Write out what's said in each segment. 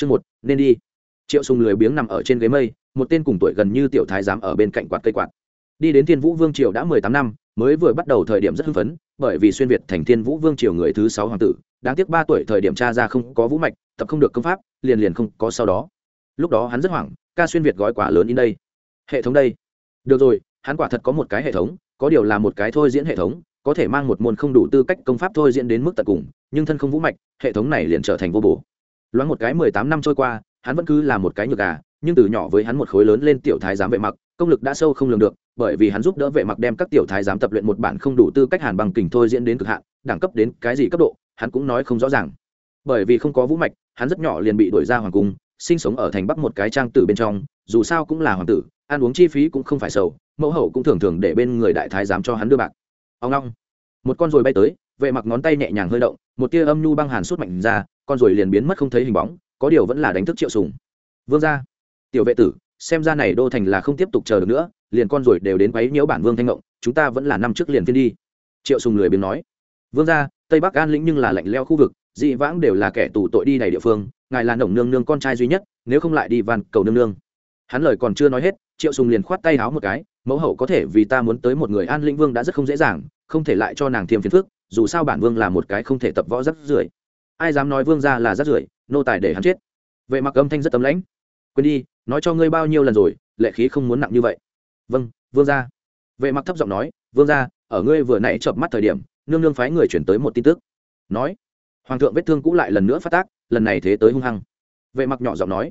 chương một, nên đi. Triệu sùng lười biếng nằm ở trên ghế mây, một tên cùng tuổi gần như tiểu thái giám ở bên cạnh quạt cây quạt. Đi đến thiên vũ vương triều đã mười tám năm, mới vừa bắt đầu thời điểm rất hưng phấn, bởi vì xuyên việt thành thiên vũ vương triều người thứ sáu hoàng tử, đáng tiếc ba tuổi thời điểm cha ra không có vũ mạch, tập không được công pháp, liền liền không có sau đó. Lúc đó hắn rất hoảng, ca xuyên việt gói quả lớn in đây. Hệ thống đây. Được rồi, hắn quả thật có một cái hệ thống, có điều là một cái thôi diễn hệ thống, có thể mang một môn không đủ tư cách công pháp thôi diễn đến mức tận cùng, nhưng thân không vũ mạch, hệ thống này liền trở thành vô bổ loáng một cái mười tám năm trôi qua, hắn vẫn cứ là một cái nhược gà, nhưng từ nhỏ với hắn một khối lớn lên tiểu thái giám vệ mặc, công lực đã sâu không lường được, bởi vì hắn giúp đỡ vệ mặc đem các tiểu thái giám tập luyện một bản không đủ tư cách hàn bằng kình thôi diễn đến cực hạn, đẳng cấp đến cái gì cấp độ, hắn cũng nói không rõ ràng. Bởi vì không có vũ mạch, hắn rất nhỏ liền bị đuổi ra hoàng cung, sinh sống ở thành bắc một cái trang tử bên trong, dù sao cũng là hoàng tử, ăn uống chi phí cũng không phải sầu, mẫu hậu cũng thường thường để bên người đại thái giám cho hắn đưa bạc. Ông long một con ruồi bay tới, vệ mặc ngón tay nhẹ nhàng hơi động, một tia âm nhu băng hàn suốt mạnh ra con ruồi liền biến mất không thấy hình bóng, có điều vẫn là đánh thức triệu sùng. Vương gia, tiểu vệ tử, xem ra này đô thành là không tiếp tục chờ được nữa, liền con ruồi đều đến quấy nhiễu bản vương thanh ngộng, chúng ta vẫn là năm trước liền phiên đi. Triệu sùng lười biếng nói. Vương gia, tây bắc an lĩnh nhưng là lạnh leo khu vực, dị vãng đều là kẻ tù tội đi đầy địa phương, ngài là nồng nương nương con trai duy nhất, nếu không lại đi van cầu nương nương. Hắn lời còn chưa nói hết, triệu sùng liền khoát tay háo một cái, mẫu hậu có thể vì ta muốn tới một người an lĩnh vương đã rất không dễ dàng, không thể lại cho nàng thêm phiền phức, dù sao bản vương là một cái không thể tập võ rất rưởi ai dám nói vương gia là rát rưởi, nô tài để hắn chết. Vệ mặc âm thanh rất tấm lãnh. Quên đi, nói cho ngươi bao nhiêu lần rồi, lệ khí không muốn nặng như vậy. Vâng vương gia. Vệ mặc thấp giọng nói, vương gia, ở ngươi vừa nãy chợp mắt thời điểm, nương nương phái người chuyển tới một tin tức. Nói, hoàng thượng vết thương cũ lại lần nữa phát tác, lần này thế tới hung hăng. Vệ mặc nhỏ giọng nói.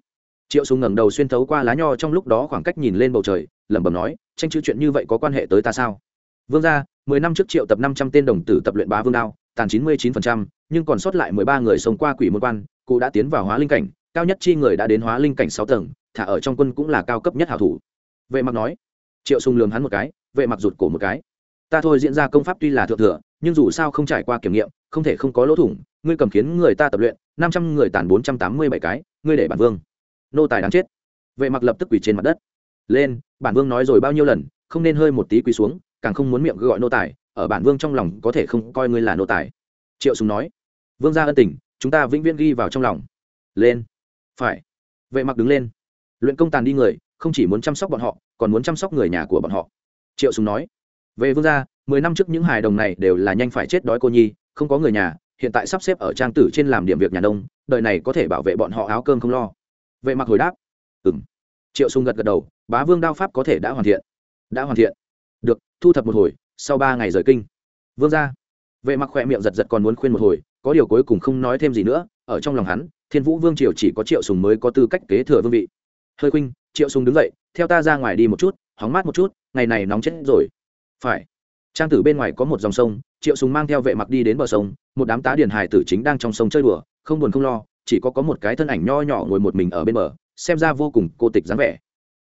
Triệu sùng ngẩng đầu xuyên thấu qua lá nho trong lúc đó khoảng cách nhìn lên bầu trời, lẩm bẩm nói, tranh chữ chuyện như vậy có quan hệ tới ta sao? Vương gia, mười năm trước triệu tập năm trăm tên đồng tử tập luyện bá vương đao tàn chín mươi chín phần trăm, nhưng còn sót lại mười ba người sống qua quỷ môn quan, cụ đã tiến vào hóa linh cảnh, cao nhất chi người đã đến hóa linh cảnh sáu tầng, thả ở trong quân cũng là cao cấp nhất hảo thủ. Vệ mặc nói, triệu sùng lườm hắn một cái, vệ mặc rụt cổ một cái. Ta thôi diễn ra công pháp tuy là thượng thừa, nhưng dù sao không trải qua kiểm nghiệm, không thể không có lỗ thủng, ngươi cầm khiến người ta tập luyện, năm trăm người tàn bốn trăm tám mươi bảy cái, ngươi để bản vương. Nô tài đáng chết. Vệ mặc lập tức quỳ trên mặt đất. Lên, bản vương nói rồi bao nhiêu lần, không nên hơi một tí quỳ xuống, càng không muốn miệng gọi nô tài ở bản vương trong lòng có thể không coi ngươi là nô tài. Triệu sùng nói, vương gia ân tình, chúng ta vĩnh viễn ghi vào trong lòng. Lên. Phải. Vệ mặc đứng lên. Luyện công tàn đi người, không chỉ muốn chăm sóc bọn họ, còn muốn chăm sóc người nhà của bọn họ. Triệu sùng nói, về vương gia, mười năm trước những hài đồng này đều là nhanh phải chết đói cô nhi, không có người nhà, hiện tại sắp xếp ở trang tử trên làm điểm việc nhà nông, đời này có thể bảo vệ bọn họ áo cơm không lo. Vệ mặc hồi đáp, ừm. Triệu sùng gật gật đầu, bá vương đao pháp có thể đã hoàn thiện. Đã hoàn thiện. Được, thu thập một hồi sau ba ngày rời kinh. Vương gia. Vệ mặc khỏe miệng giật giật còn muốn khuyên một hồi, có điều cuối cùng không nói thêm gì nữa, ở trong lòng hắn, thiên vũ vương triều chỉ có triệu sùng mới có tư cách kế thừa vương vị. Hơi khuynh, triệu sùng đứng dậy, theo ta ra ngoài đi một chút, hóng mát một chút, ngày này nóng chết rồi. Phải. Trang tử bên ngoài có một dòng sông, triệu sùng mang theo vệ mặc đi đến bờ sông, một đám tá điền hài tử chính đang trong sông chơi đùa, không buồn không lo, chỉ có có một cái thân ảnh nho nhỏ ngồi một mình ở bên bờ, xem ra vô cùng cô tịch dáng vẻ.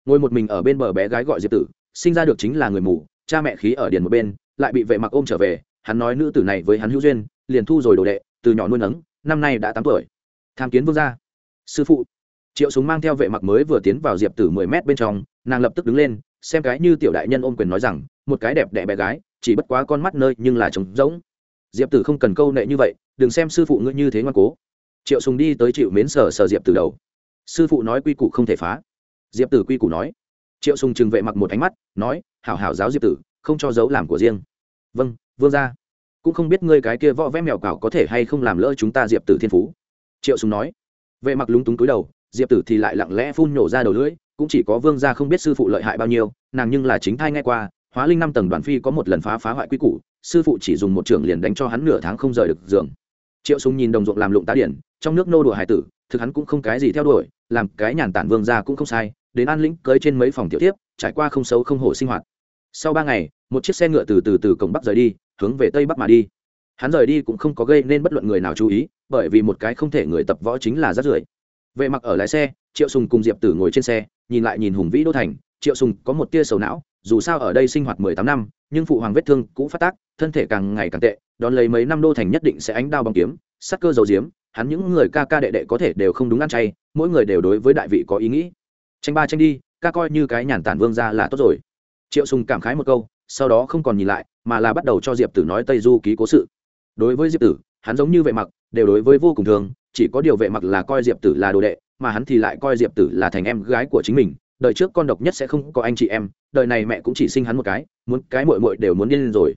Ngồi một mình ở bên bờ bé gái gọi diệp tử, sinh ra được chính là người mù cha mẹ khí ở điền một bên, lại bị vệ mặc ôm trở về, hắn nói nữ tử này với hắn hữu duyên, liền thu rồi đồ đệ, từ nhỏ nuôi nấng, năm nay đã tám tuổi. Tham kiến vương gia. Sư phụ. Triệu súng mang theo vệ mặc mới vừa tiến vào diệp tử mười mét bên trong, nàng lập tức đứng lên, xem cái như tiểu đại nhân ôm quyền nói rằng, một cái đẹp đẽ bé gái, chỉ bất quá con mắt nơi nhưng là trống rỗng. Diệp tử không cần câu nệ như vậy, đừng xem sư phụ ngươi như thế ngoan cố. Triệu sùng đi tới chịu mến sờ sờ diệp tử đầu. Sư phụ nói quy củ không thể phá. Diệp tử quy củ nói. Triệu sùng trừng vệ mặc một ánh mắt, nói hảo hảo giáo diệp tử, không cho dấu làm của riêng. Vâng vương gia. Cũng không biết ngươi cái kia võ vẽ mèo cào có thể hay không làm lỡ chúng ta diệp tử thiên phú. Triệu sùng nói. Vệ mặc lúng túng cúi đầu, diệp tử thì lại lặng lẽ phun nhổ ra đầu lưỡi, cũng chỉ có vương gia không biết sư phụ lợi hại bao nhiêu, nàng nhưng là chính thai nghe qua, hóa linh năm tầng đoàn phi có một lần phá phá hoại quy củ, sư phụ chỉ dùng một trưởng liền đánh cho hắn nửa tháng không rời được giường. Triệu sùng nhìn đồng ruộng làm lụng tá điển, trong nước nô đùa hải tử, thực hắn cũng không cái gì theo đuổi, làm cái nhàn tản vương gia cũng không sai, đến an lĩnh cưới trên mấy phòng tiểu tiếp trải qua không xấu không hổ sinh hoạt sau ba ngày, một chiếc xe ngựa từ từ từ cổng bắc rời đi, hướng về tây bắc mà đi. Hắn rời đi cũng không có gây nên bất luận người nào chú ý, bởi vì một cái không thể người tập võ chính là rát rưởi. Vệ mặc ở lái xe, triệu sùng cùng diệp tử ngồi trên xe, nhìn lại nhìn hùng vĩ đô thành. Triệu sùng có một tia sầu não, dù sao ở đây sinh hoạt mười tám năm, nhưng phụ hoàng vết thương cũng phát tác, thân thể càng ngày càng tệ, đón lấy mấy năm đô thành nhất định sẽ ánh đao bằng kiếm, sắc cơ dầu diếm, hắn những người ca ca đệ đệ có thể đều không đúng ăn chay, mỗi người đều đối với đại vị có ý nghĩ. Tranh ba tranh đi, ca coi như cái nhàn tản vương ra là tốt rồi triệu sùng cảm khái một câu, sau đó không còn nhìn lại, mà là bắt đầu cho diệp tử nói tây du ký cố sự. Đối với diệp tử, hắn giống như vệ mặc, đều đối với vô cùng thường, chỉ có điều vệ mặc là coi diệp tử là đồ đệ, mà hắn thì lại coi diệp tử là thành em gái của chính mình. Đời trước con độc nhất sẽ không có anh chị em, đời này mẹ cũng chỉ sinh hắn một cái, muốn cái mội mội đều muốn điên lên rồi.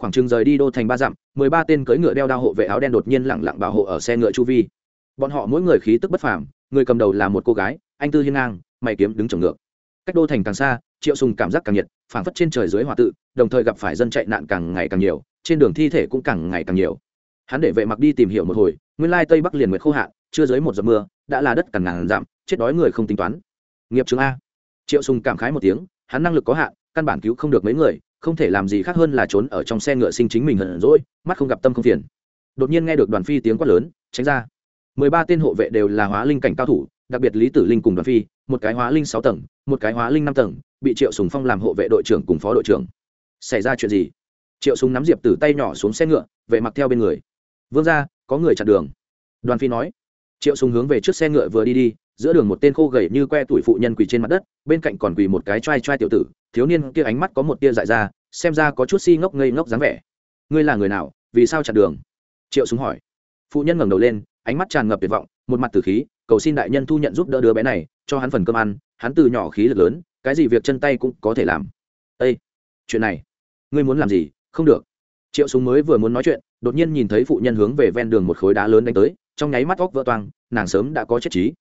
Khoảng chừng rời đi đô thành ba dặm, mười ba tên cưỡi ngựa đeo đao hộ vệ áo đen đột nhiên lẳng lặng bảo hộ ở xe ngựa chu vi. Bọn họ mỗi người khí tức bất phàm, người cầm đầu là một cô gái, anh tư hiên ngang, mày kiếm đứng trồng ngược cách đô thành càng xa triệu sùng cảm giác càng nhiệt, phảng phất trên trời dưới hòa tự, đồng thời gặp phải dân chạy nạn càng ngày càng nhiều, trên đường thi thể cũng càng ngày càng nhiều. Hắn để vệ mặc đi tìm hiểu một hồi, nguyên lai tây bắc liền nguyệt khô hạn, chưa dưới một giọt mưa, đã là đất cằn ngàn giảm chết đói người không tính toán. Nghiệp chứng a. Triệu sùng cảm khái một tiếng, hắn năng lực có hạn, căn bản cứu không được mấy người, không thể làm gì khác hơn là trốn ở trong xe ngựa sinh chính mình hận rỗi mắt không gặp tâm không phiền. Đột nhiên nghe được đoàn phi tiếng quát lớn, tránh ra. Mười ba tên hộ vệ đều là hóa linh cảnh cao thủ, đặc biệt lý tử linh cùng đoàn phi, một cái hóa linh sáu tầng, một cái hóa linh năm tầng bị triệu sùng phong làm hộ vệ đội trưởng cùng phó đội trưởng xảy ra chuyện gì triệu sùng nắm diệp tử tay nhỏ xuống xe ngựa vệ mặc theo bên người vương ra có người chặn đường đoàn phi nói triệu sùng hướng về trước xe ngựa vừa đi đi giữa đường một tên khô gầy như que tuổi phụ nhân quỳ trên mặt đất bên cạnh còn quỳ một cái trai trai tiểu tử thiếu niên kia ánh mắt có một tia dại ra xem ra có chút si ngốc ngây ngốc dáng vẻ ngươi là người nào vì sao chặn đường triệu súng hỏi phụ nhân ngẩng đầu lên ánh mắt tràn ngập tuyệt vọng một mặt tử khí cầu xin đại nhân thu nhận giúp đỡ đứa bé này cho hắn phần cơm ăn hắn từ nhỏ khí lực lớn cái gì việc chân tay cũng có thể làm. Ây chuyện này, ngươi muốn làm gì? Không được. Triệu súng mới vừa muốn nói chuyện, đột nhiên nhìn thấy phụ nhân hướng về ven đường một khối đá lớn đánh tới, trong nháy mắt óc vỡ toang, nàng sớm đã có chết trí.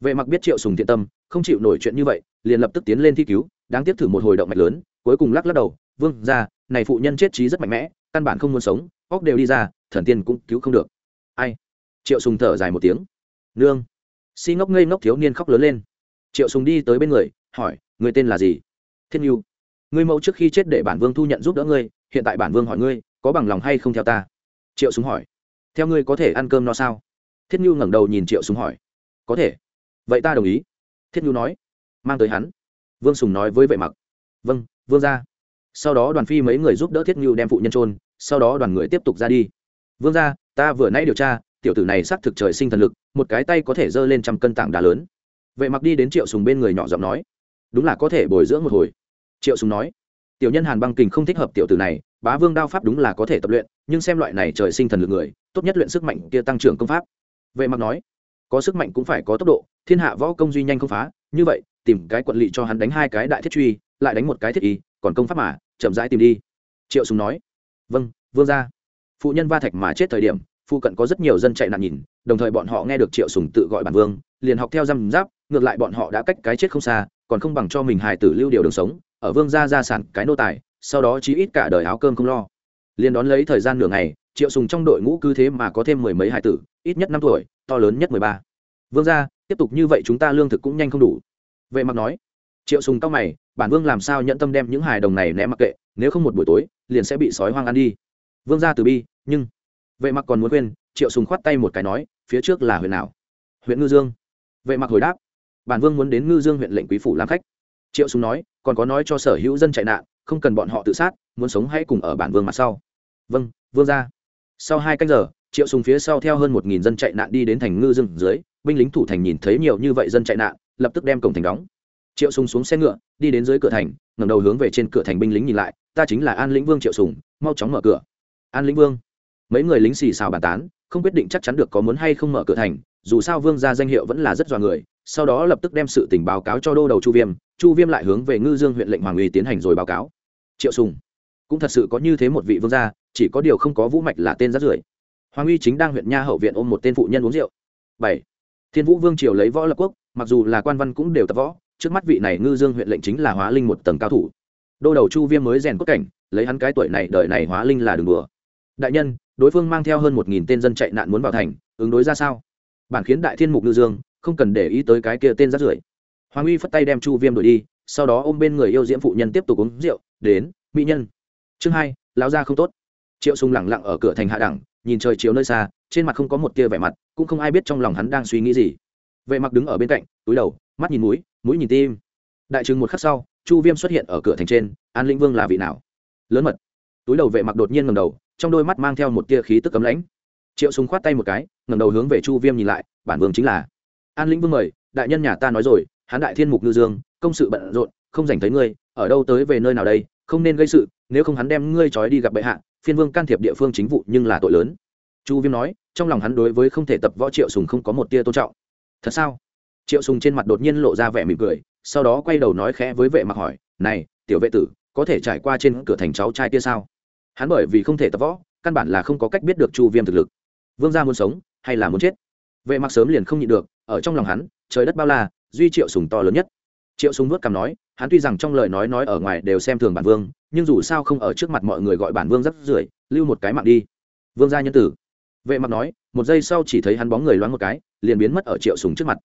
Vệ mặc biết triệu sùng thiện tâm, không chịu nổi chuyện như vậy, liền lập tức tiến lên thi cứu, đáng tiếp thử một hồi động mạch lớn, cuối cùng lắc lắc đầu, vương ra này phụ nhân chết trí rất mạnh mẽ, căn bản không muốn sống, óc đều đi ra, thần tiên cũng cứu không được. Ai? Triệu sùng thở dài một tiếng. Nương. Si ngốc ngây ngốc thiếu niên khóc lớn lên. Triệu sùng đi tới bên người hỏi người tên là gì? Thiên nhu. Ngươi mẫu trước khi chết để bản vương thu nhận giúp đỡ ngươi, hiện tại bản vương hỏi ngươi, có bằng lòng hay không theo ta? Triệu súng hỏi. Theo ngươi có thể ăn cơm no sao? Thiết nhu ngẩng đầu nhìn triệu súng hỏi. Có thể. Vậy ta đồng ý. Thiết nhu nói. Mang tới hắn. Vương sùng nói với vệ mặc vâng vương ra sau đó đoàn phi mấy người giúp đỡ thiết nhu đem phụ nhân trôn sau đó đoàn người tiếp tục ra đi. Vương ra ta vừa nãy điều tra, tiểu tử này xác thực trời sinh thần lực, một cái tay có thể giơ lên trăm cân tảng đá lớn. Vệ mặc đi đến triệu sùng bên người nhỏ giọng nói đúng là có thể bồi dưỡng một hồi. Triệu sùng nói, tiểu nhân hàn băng kình không thích hợp tiểu tử này, bá vương đao pháp đúng là có thể tập luyện, nhưng xem loại này trời sinh thần lực người, tốt nhất luyện sức mạnh kia tăng trưởng công pháp. Vệ mặc nói, có sức mạnh cũng phải có tốc độ, thiên hạ võ công duy nhanh không phá, như vậy, tìm cái quận lỵ cho hắn đánh hai cái đại thiết truy, lại đánh một cái thiết y, còn công pháp mà, chậm rãi tìm đi. Triệu sùng nói vâng vương gia. Phụ nhân va thạch mà chết thời điểm, phụ cận có rất nhiều dân chạy nạn nhìn, đồng thời bọn họ nghe được triệu sùng tự gọi bản vương liền học theo răm giáp ngược lại bọn họ đã cách cái chết không xa, còn không bằng cho mình hài tử lưu điều đường sống, ở vương gia gia sản cái nô tài, sau đó chí ít cả đời áo cơm không lo. Liền đón lấy thời gian nửa ngày, triệu sùng trong đội ngũ cứ thế mà có thêm mười mấy hài tử, ít nhất năm tuổi, to lớn nhất mười ba. Vương gia, tiếp tục như vậy chúng ta lương thực cũng nhanh không đủ. Vệ mặc nói. Triệu sùng cao mày, bản vương làm sao nhận tâm đem những hài đồng này ném mặc kệ, nếu không một buổi tối, liền sẽ bị sói hoang ăn đi. Vương gia từ bi, nhưng vệ mặc còn muốn quên triệu sùng khoát tay một cái nói, phía trước là huyện nào? Huyện ngư dương vệ mặc hồi đáp, bản vương muốn đến ngư dương huyện lệnh quý phủ làm khách. Triệu sùng nói, còn có nói cho sở hữu dân chạy nạn, không cần bọn họ tự sát, muốn sống hãy cùng ở bản vương mặt sau. Vâng vương gia. Sau hai canh giờ, triệu sùng phía sau theo hơn một nghìn dân chạy nạn đi đến thành ngư dương dưới, binh lính thủ thành nhìn thấy nhiều như vậy dân chạy nạn, lập tức đem cổng thành đóng. Triệu sùng xuống xe ngựa, đi đến dưới cửa thành, ngẩng đầu hướng về trên cửa thành binh lính nhìn lại, ta chính là an lĩnh vương triệu sùng mau chóng mở cửa. An lĩnh vương? Mấy người lính xì xào bàn tán, không quyết định chắc chắn được có muốn hay không mở cửa thành dù sao vương gia danh hiệu vẫn là rất dọa người, sau đó lập tức đem sự tình báo cáo cho đô đầu chu viêm chu viêm lại hướng về ngư dương huyện lệnh hoàng uy tiến hành rồi báo cáo. Triệu sùng, cũng thật sự có như thế một vị vương gia, chỉ có điều không có vũ mạch là tên rất rưởi. Hoàng uy chính đang huyện nha hậu viện ôm một tên phụ nhân uống rượu. Bảy, thiên vũ vương triều lấy võ lập quốc, mặc dù là quan văn cũng đều tập võ, trước mắt vị này ngư dương huyện lệnh chính là hóa linh một tầng cao thủ. Đô đầu chu viêm mới rèn cốt cảnh, lấy hắn cái tuổi này, đời này hóa linh là đường đùa. Đại nhân, đối phương mang theo hơn một nghìn tên dân chạy nạn muốn vào thành, ứng đối ra sao? Bản khiến đại thiên mục ngư dương không cần để ý tới cái kia tên rát rưởi. Hoàng uy phất tay đem chu viêm đuổi đi, sau đó ôm bên người yêu diễm phụ nhân tiếp tục uống rượu, đến, mỹ nhân. Chương hai, lão gia không tốt. Triệu sùng lẳng lặng ở cửa thành hạ đẳng, nhìn trời chiếu nơi xa, trên mặt không có một tia vẻ mặt, cũng không ai biết trong lòng hắn đang suy nghĩ gì. Vệ mặc đứng ở bên cạnh, túi đầu, mắt nhìn mũi mũi nhìn tim. Đại trừng một khắc sau, chu viêm xuất hiện ở cửa thành trên, an linh vương là vị nào? Lớn mật. Túi đầu vệ mặc đột nhiên ngầm đầu, trong đôi mắt mang theo một tia khí tức cấm lãnh triệu Sùng khoát tay một cái, ngẩng đầu hướng về chu viêm nhìn lại, bản vương chính là. An lĩnh vương mời, đại nhân nhà ta nói rồi hán đại thiên mục ngư dương, công sự bận rộn, không dành thấy ngươi, ở đâu tới về nơi nào đây, không nên gây sự, nếu không hắn đem ngươi trói đi gặp bệ hạ, phiên vương can thiệp địa phương chính vụ nhưng là tội lớn. Chu viêm nói, trong lòng hắn đối với không thể tập võ triệu sùng không có một tia tôn trọng. Thật sao? Triệu sùng trên mặt đột nhiên lộ ra vẻ mỉm cười, sau đó quay đầu nói khẽ với vệ mặc hỏi, này, tiểu vệ tử, có thể trải qua trên cửa thành cháu trai kia sao? Hắn bởi vì không thể tập võ, căn bản là không có cách biết được chu viêm thực lực vương gia muốn sống hay là muốn chết? Vệ mặc sớm liền không nhịn được, ở trong lòng hắn, trời đất bao la, duy triệu sùng to lớn nhất. Triệu sùng vuốt cằm nói, hắn tuy rằng trong lời nói nói ở ngoài đều xem thường bản vương, nhưng dù sao không ở trước mặt mọi người gọi bản vương rất rưởi, lưu một cái mạng đi. Vương gia nhân tử. Vệ mặc nói, một giây sau chỉ thấy hắn bóng người loáng một cái, liền biến mất ở triệu sùng trước mặt.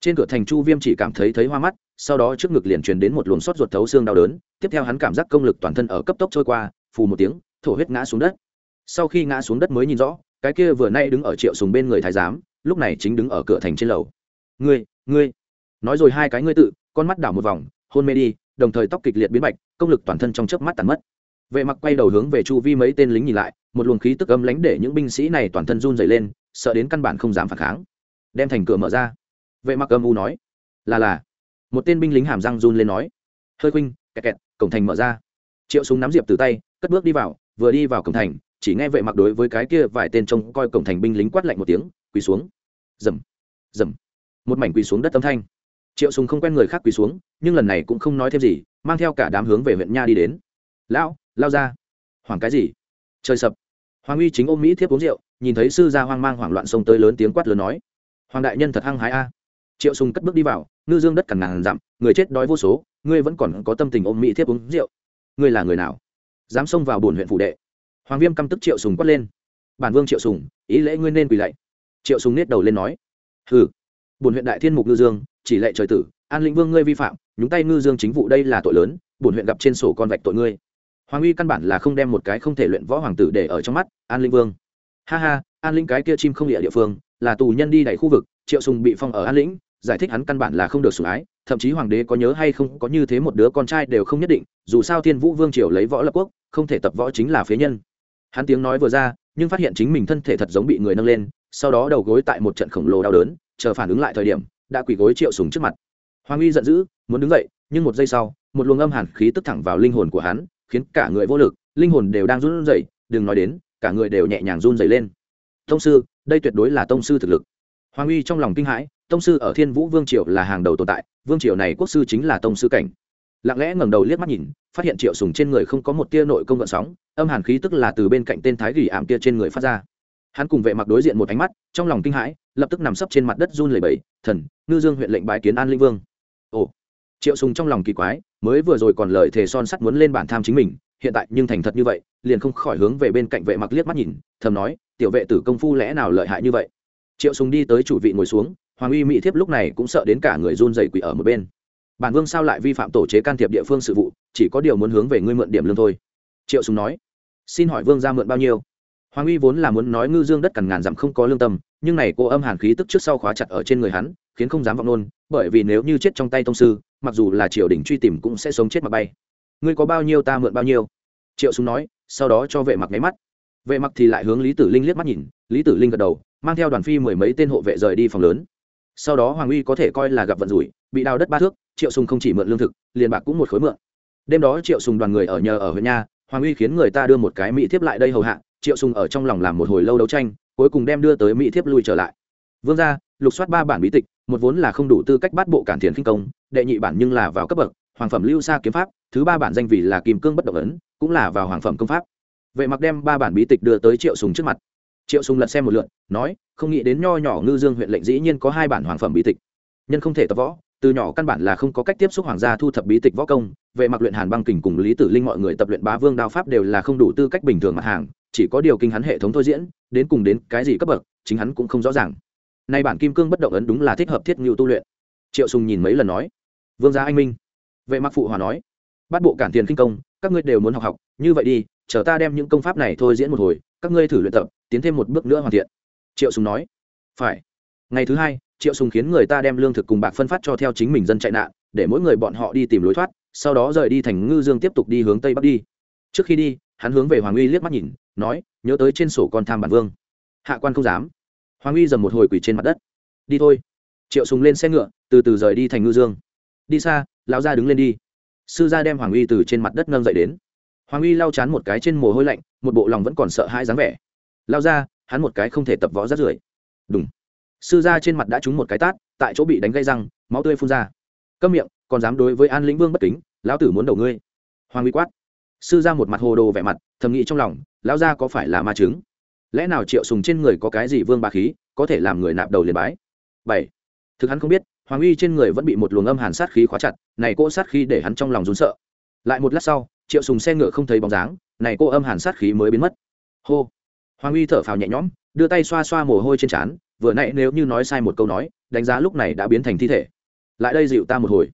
Trên cửa thành chu viêm chỉ cảm thấy thấy hoa mắt, sau đó trước ngực liền truyền đến một luồng sốt ruột thấu xương đau đớn, tiếp theo hắn cảm giác công lực toàn thân ở cấp tốc trôi qua, phù một tiếng, thổ huyết ngã xuống đất. Sau khi ngã xuống đất mới nhìn rõ cái kia vừa nay đứng ở triệu sùng bên người thái giám, lúc này chính đứng ở cửa thành trên lầu. Ngươi ngươi. Nói rồi hai cái ngươi tự, con mắt đảo một vòng, hôn mê đi, đồng thời tóc kịch liệt biến bạch, công lực toàn thân trong chớp mắt tàn mất. Vệ mặc quay đầu hướng về chu vi mấy tên lính nhìn lại, một luồng khí tức âm lãnh để những binh sĩ này toàn thân run rẩy lên, sợ đến căn bản không dám phản kháng. Đem thành cửa mở ra. Vệ mặc âm u nói. Là là. Một tên binh lính hàm răng run lên nói. Hơi khuynh, kẹt kẹt, cổng thành mở ra. Triệu súng nắm diệp từ tay, cất bước đi vào, vừa đi vào cổng thành chỉ nghe vệ mặc đối với cái kia vài tên trông coi cổng thành binh lính quát lạnh một tiếng, quỳ xuống. Dầm dầm. Một mảnh quỳ xuống đất âm thanh. Triệu sùng không quen người khác quỳ xuống, nhưng lần này cũng không nói thêm gì, mang theo cả đám hướng về huyện nha đi đến. Lão, lao ra. Hoảng cái gì? Trời sập. Hoàng uy chính ôm mỹ thiếp uống rượu, nhìn thấy sư gia hoang mang hoảng loạn xông tới lớn tiếng quát lớn nói. Hoàng đại nhân thật hăng hái a. Triệu sùng cất bước đi vào, ngư dương đất cằn ngàn dặm, người chết đói vô số, ngươi vẫn còn có tâm tình ôm mỹ thiếp uống rượu. Ngươi là người nào? Dám xông vào buồn huyện phủ đệ hoàng viêm căm tức triệu sùng quát lên. Bản vương triệu sùng, ý lễ ngươi nên quỳ lạy. Triệu sùng nét đầu lên nói. Hừ, bổn huyện đại thiên mục ngư dương, chỉ lệ trời tử, an lĩnh vương ngươi vi phạm, nhúng tay ngư dương chính vụ đây là tội lớn, bổn huyện gặp trên sổ con vạch tội ngươi. Hoàng uy căn bản là không đem một cái không thể luyện võ hoàng tử để ở trong mắt, an linh vương. Ha ha, an linh cái kia chim không địa địa phương, là tù nhân đi đẩy khu vực, triệu sùng bị phong ở an lĩnh, giải thích hắn căn bản là không được sủng ái, thậm chí hoàng đế có nhớ hay không có như thế một đứa con trai đều không nhất định, dù sao thiên vũ vương triều lấy võ lập quốc, không thể tập võ chính là phế nhân hắn tiếng nói vừa ra, nhưng phát hiện chính mình thân thể thật giống bị người nâng lên, sau đó đầu gối tại một trận khổng lồ đau đớn, chờ phản ứng lại thời điểm, đã quỳ gối triệu sùng trước mặt. Hoàng uy giận dữ, muốn đứng dậy, nhưng một giây sau, một luồng âm hàn khí tức thẳng vào linh hồn của hắn, khiến cả người vô lực, linh hồn đều đang run rẩy, đừng nói đến, cả người đều nhẹ nhàng run rẩy lên. Tông sư, đây tuyệt đối là tông sư thực lực. Hoàng uy trong lòng kinh hãi, tông sư ở thiên vũ vương triều là hàng đầu tồn tại, vương triều này quốc sư chính là tông sư cảnh lặng lẽ ngẩng đầu liếc mắt nhìn, phát hiện triệu sùng trên người không có một tia nội công gợn sóng, âm hàn khí tức là từ bên cạnh tên thái gỉ ảm kia trên người phát ra. Hắn cùng vệ mặc đối diện một ánh mắt, trong lòng kinh hãi, lập tức nằm sấp trên mặt đất run lẩy bẩy, thần, ngư dương huyện lệnh bái kiến an linh vương. Ồ. Triệu sùng trong lòng kỳ quái, mới vừa rồi còn lời thề son sắt muốn lên bản tham chính mình, hiện tại nhưng thành thật như vậy, liền không khỏi hướng về bên cạnh vệ mặc liếc mắt nhìn, thầm nói, tiểu vệ tử công phu lẽ nào lợi hại như vậy? Triệu sùng đi tới chủ vị ngồi xuống, hoàng uy mỹ thiếp lúc này cũng sợ đến cả người run rẩy quỳ ở một bên bản vương sao lại vi phạm tổ chế can thiệp địa phương sự vụ, chỉ có điều muốn hướng về ngươi mượn điểm lương thôi. Triệu sùng nói. Xin hỏi vương ra mượn bao nhiêu? Hoàng uy vốn là muốn nói ngư dương đất cằn ngàn dặm không có lương tâm, nhưng này cô âm hàn khí tức trước sau khóa chặt ở trên người hắn, khiến không dám vọng nôn, bởi vì nếu như chết trong tay tông sư, mặc dù là triều đình truy tìm cũng sẽ sống chết mà bay. Ngươi có bao nhiêu ta mượn bao nhiêu? Triệu súng nói, sau đó cho vệ mặc nháy mắt. Vệ mặc thì lại hướng lý tử linh liếc mắt nhìn, lý tử linh gật đầu, mang theo đoàn phi mười mấy tên hộ vệ rời đi phòng lớn. Sau đó hoàng uy có thể coi là gặp vận rủi bị đào đất ba thước, triệu sùng không chỉ mượn lương thực, liền bạc cũng một khối mượn. Đêm đó triệu sùng đoàn người ở nhờ ở huyện nha, hoàng uy khiến người ta đưa một cái mỹ thiếp lại đây hầu hạ, triệu sùng ở trong lòng làm một hồi lâu đấu tranh, cuối cùng đem đưa tới mỹ thiếp lui trở lại. Vương gia, lục soát ba bản bí tịch, một vốn là không đủ tư cách bắt bộ cản thiền kinh công, đệ nhị bản nhưng là vào cấp bậc, hoàng phẩm lưu xa kiếm pháp, thứ ba bản danh vì là kim cương bất động ấn, cũng là vào hoàng phẩm công pháp. Vệ mặc đem ba bản bí tịch đưa tới triệu sùng trước mặt. Triệu sùng lật xem một lượt, nói, không nghĩ đến nho nhỏ ngư dương huyện lệnh dĩ nhiên có hai bản hoàng phẩm bí tịch. Nhân không thể tập võ từ nhỏ căn bản là không có cách tiếp xúc hoàng gia thu thập bí tịch võ công, vệ mặc luyện hàn băng kình cùng lý tử linh mọi người tập luyện bá vương đao pháp đều là không đủ tư cách bình thường mặt hàng, chỉ có điều kinh hắn hệ thống thôi diễn, đến cùng đến cái gì cấp bậc, chính hắn cũng không rõ ràng. Nay bản kim cương bất động ấn đúng là thích hợp thiết ngưu tu luyện. Triệu sùng nhìn mấy lần nói, vương gia anh minh. Vệ mặc phụ hòa nói bắt bộ cản tiền kinh công, các ngươi đều muốn học học, như vậy đi, chờ ta đem những công pháp này thôi diễn một hồi, các ngươi thử luyện tập, tiến thêm một bước nữa hoàn thiện. Triệu sùng nói, phải. Ngày thứ hai triệu sùng khiến người ta đem lương thực cùng bạc phân phát cho theo chính mình dân chạy nạn, để mỗi người bọn họ đi tìm lối thoát, sau đó rời đi thành ngư dương tiếp tục đi hướng tây bắc đi. Trước khi đi, hắn hướng về hoàng uy liếc mắt nhìn, nói, nhớ tới trên sổ con tham bản vương. Hạ quan không dám. Hoàng uy dầm một hồi quỳ trên mặt đất. Đi thôi. Triệu sùng lên xe ngựa, từ từ rời đi thành ngư dương. Đi xa, lão gia đứng lên đi. Sư gia đem hoàng uy từ trên mặt đất nâng dậy đến. Hoàng uy lau chán một cái trên mồ hôi lạnh, một bộ lòng vẫn còn sợ hãi dáng vẻ. Lao ra hắn một cái không thể tập võ rất rưởi đúng sư gia trên mặt đã trúng một cái tát, tại chỗ bị đánh gây răng, máu tươi phun ra. Câm miệng, còn dám đối với an lĩnh vương bất kính, lão tử muốn đầu ngươi. Hoàng uy quát. Sư gia một mặt hồ đồ vẻ mặt, thầm nghĩ trong lòng, lão gia có phải là ma chứng? Lẽ nào triệu sùng trên người có cái gì vương ba khí, có thể làm người nạp đầu liền bái? Bảy. Thực hắn không biết, hoàng uy trên người vẫn bị một luồng âm hàn sát khí khóa chặt, này cô sát khí để hắn trong lòng run sợ. Lại một lát sau, triệu sùng xe ngựa không thấy bóng dáng, này cô âm hàn sát khí mới biến mất. Hô. Hoàng uy thở phào nhẹ nhõm đưa tay xoa xoa mồ hôi trên trán, vừa nãy nếu như nói sai một câu nói, đánh giá lúc này đã biến thành thi thể. Lại đây dịu ta một hồi.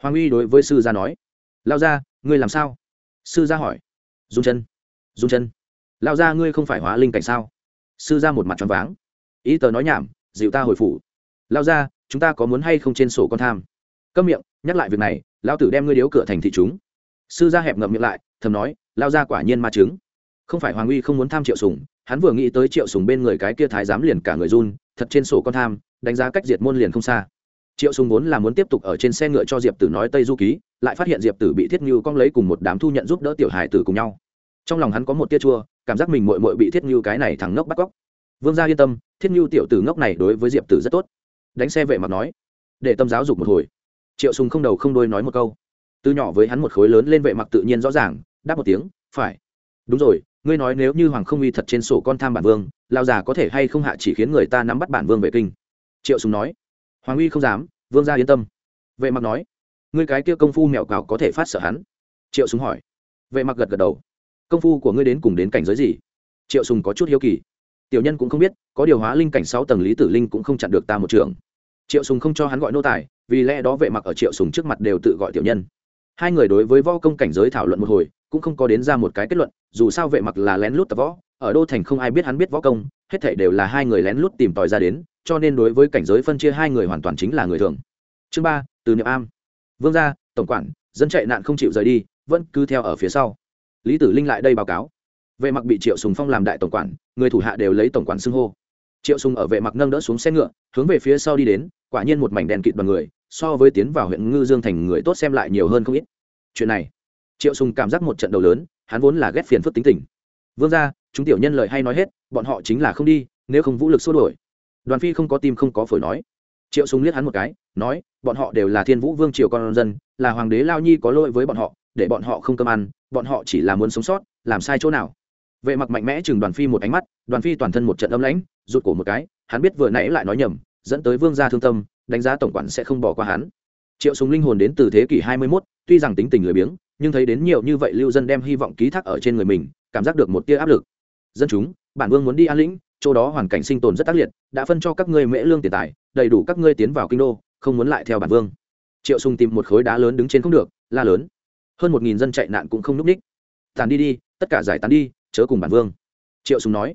Hoàng uy đối với sư gia nói. Lao ra ngươi làm sao? Sư gia hỏi. Dung chân. Dung chân. Lao ra ngươi không phải hóa linh cảnh sao? Sư gia một mặt tròn váng. Ý tờ nói nhảm, dịu ta hồi phủ. Lao ra chúng ta có muốn hay không trên sổ con tham? Câm miệng, nhắc lại việc này lao tử đem ngươi điếu cửa thành thị chúng. Sư gia hẹp ngậm miệng lại, thầm nói lao ra quả nhiên ma chứng. Không phải hoàng uy không muốn tham triệu sùng hắn vừa nghĩ tới triệu sùng bên người cái kia thái giám liền cả người run, thật trên sổ con tham, đánh giá cách diệt môn liền không xa. Triệu sùng vốn là muốn tiếp tục ở trên xe ngựa cho diệp tử nói tây du ký, lại phát hiện diệp tử bị thiết như cong lấy cùng một đám thu nhận giúp đỡ tiểu hải tử cùng nhau. Trong lòng hắn có một tia chua, cảm giác mình muội muội bị thiết như cái này thằng ngốc bắt cóc. Vương gia yên tâm, thiết như tiểu tử ngốc này đối với diệp tử rất tốt. Đánh xe vệ mặt nói, để tâm giáo dục một hồi. Triệu sùng không đầu không đuôi nói một câu. Từ nhỏ với hắn một khối lớn lên vệ mặc tự nhiên rõ ràng, đáp một tiếng, phải. Đúng rồi ngươi nói nếu như hoàng không uy thật trên sổ con tham bản vương lao già có thể hay không hạ chỉ khiến người ta nắm bắt bản vương về kinh? Triệu sùng nói. Hoàng uy không dám, vương gia yên tâm. Vệ mặc nói. Ngươi cái kia công phu mèo cào có thể phát sợ hắn? Triệu sùng hỏi. Vệ mặc gật gật đầu. Công phu của ngươi đến cùng đến cảnh giới gì? Triệu sùng có chút hiếu kỳ. Tiểu nhân cũng không biết, có điều hóa linh cảnh sáu tầng lý tử linh cũng không chặn được ta một trường. Triệu sùng không cho hắn gọi nô tài, vì lẽ đó vệ mặc ở triệu sùng trước mặt đều tự gọi tiểu nhân. Hai người đối với võ công cảnh giới thảo luận một hồi cũng không có đến ra một cái kết luận, dù sao vệ mặc là lén lút tập võ, ở đô thành không ai biết hắn biết võ công, hết thể đều là hai người lén lút tìm tòi ra đến, cho nên đối với cảnh giới phân chia hai người hoàn toàn chính là người thường. Chương ba, từ niệm am. Vương gia, tổng quản, dân chạy nạn không chịu rời đi, vẫn cứ theo ở phía sau. Lý tử linh lại đây báo cáo. Vệ mặc bị triệu sùng phong làm đại tổng quản, người thủ hạ đều lấy tổng quản xưng hô. Triệu sùng ở vệ mặc nâng đỡ xuống xe ngựa, hướng về phía sau đi đến, quả nhiên một mảnh đèn kịt bằng người, so với tiến vào huyện ngư dương thành người tốt xem lại nhiều hơn không ít. Chuyện này triệu sùng cảm giác một trận đầu lớn hắn vốn là ghét phiền phức tính tình. Vương gia chúng tiểu nhân lời hay nói hết bọn họ chính là không đi nếu không vũ lực xua đổi đoàn phi không có tim không có phổi nói. Triệu sùng liếc hắn một cái nói bọn họ đều là thiên vũ vương triều con dân là hoàng đế lao nhi có lỗi với bọn họ để bọn họ không cơm ăn bọn họ chỉ là muốn sống sót làm sai chỗ nào. Vệ mặc mạnh mẽ chừng đoàn phi một ánh mắt đoàn phi toàn thân một trận âm lãnh rụt cổ một cái hắn biết vừa nãy lại nói nhầm dẫn tới vương gia thương tâm đánh giá tổng quản sẽ không bỏ qua hắn. Triệu Sùng linh hồn đến từ thế kỷ hai mươi 21, tuy rằng tính tình lười biếng nhưng thấy đến nhiều như vậy lưu dân đem hy vọng ký thác ở trên người mình, cảm giác được một tia áp lực. Dân chúng, bản vương muốn đi an lĩnh, chỗ đó hoàn cảnh sinh tồn rất tác liệt, đã phân cho các ngươi mễ lương tiền tài, đầy đủ các ngươi tiến vào kinh đô, không muốn lại theo bản vương. Triệu sùng tìm một khối đá lớn đứng trên không được, la lớn. Hơn một nghìn dân chạy nạn cũng không núp ních. Tàn đi đi, tất cả giải tán đi, chớ cùng bản vương. Triệu sùng nói.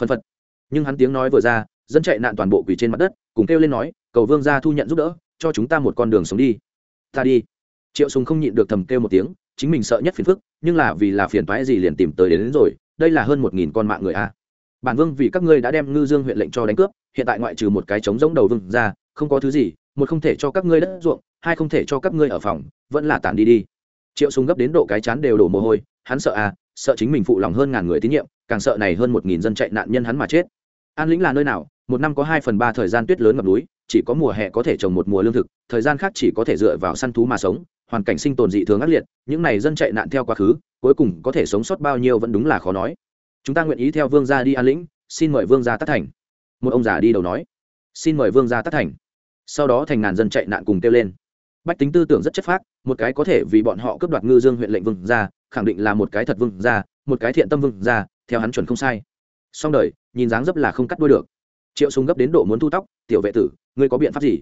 Phân phật. Nhưng hắn tiếng nói vừa ra, dân chạy nạn toàn bộ quỳ trên mặt đất, cùng kêu lên nói, cầu vương gia thu nhận giúp đỡ, cho chúng ta một con đường sống đi. Ta đi. Triệu sùng không nhịn được thầm kêu một tiếng chính mình sợ nhất phiền phức nhưng là vì là phiền toái gì liền tìm tới đến, đến rồi đây là hơn một nghìn con mạng người a. Bản vương vì các ngươi đã đem ngư dương huyện lệnh cho đánh cướp hiện tại ngoại trừ một cái trống giống đầu vương ra không có thứ gì một không thể cho các ngươi đất ruộng hai không thể cho các ngươi ở phòng vẫn là tản đi đi. Triệu súng gấp đến độ cái chán đều đổ mồ hôi hắn sợ à sợ chính mình phụ lòng hơn ngàn người tín nhiệm càng sợ này hơn một nghìn dân chạy nạn nhân hắn mà chết. An lĩnh là nơi nào? Một năm có hai phần ba thời gian tuyết lớn ngập núi chỉ có mùa hè có thể trồng một mùa lương thực thời gian khác chỉ có thể dựa vào săn thú mà sống hoàn cảnh sinh tồn dị thường ác liệt, những này dân chạy nạn theo quá khứ, cuối cùng có thể sống sót bao nhiêu vẫn đúng là khó nói. Chúng ta nguyện ý theo vương gia đi an lĩnh, xin mời vương gia tất thành. Một ông già đi đầu nói. Xin mời vương gia tất thành. Sau đó thành ngàn dân chạy nạn cùng kêu lên. Bách tính tư tưởng rất chất phác, một cái có thể vì bọn họ cướp đoạt ngư dương huyện lệnh vương gia, khẳng định là một cái thật vương gia, một cái thiện tâm vương gia, theo hắn chuẩn không sai. Song đời, nhìn dáng dấp là không cắt đuôi được. Triệu súng gấp đến độ muốn thu tóc, tiểu vệ tử, ngươi có biện pháp gì?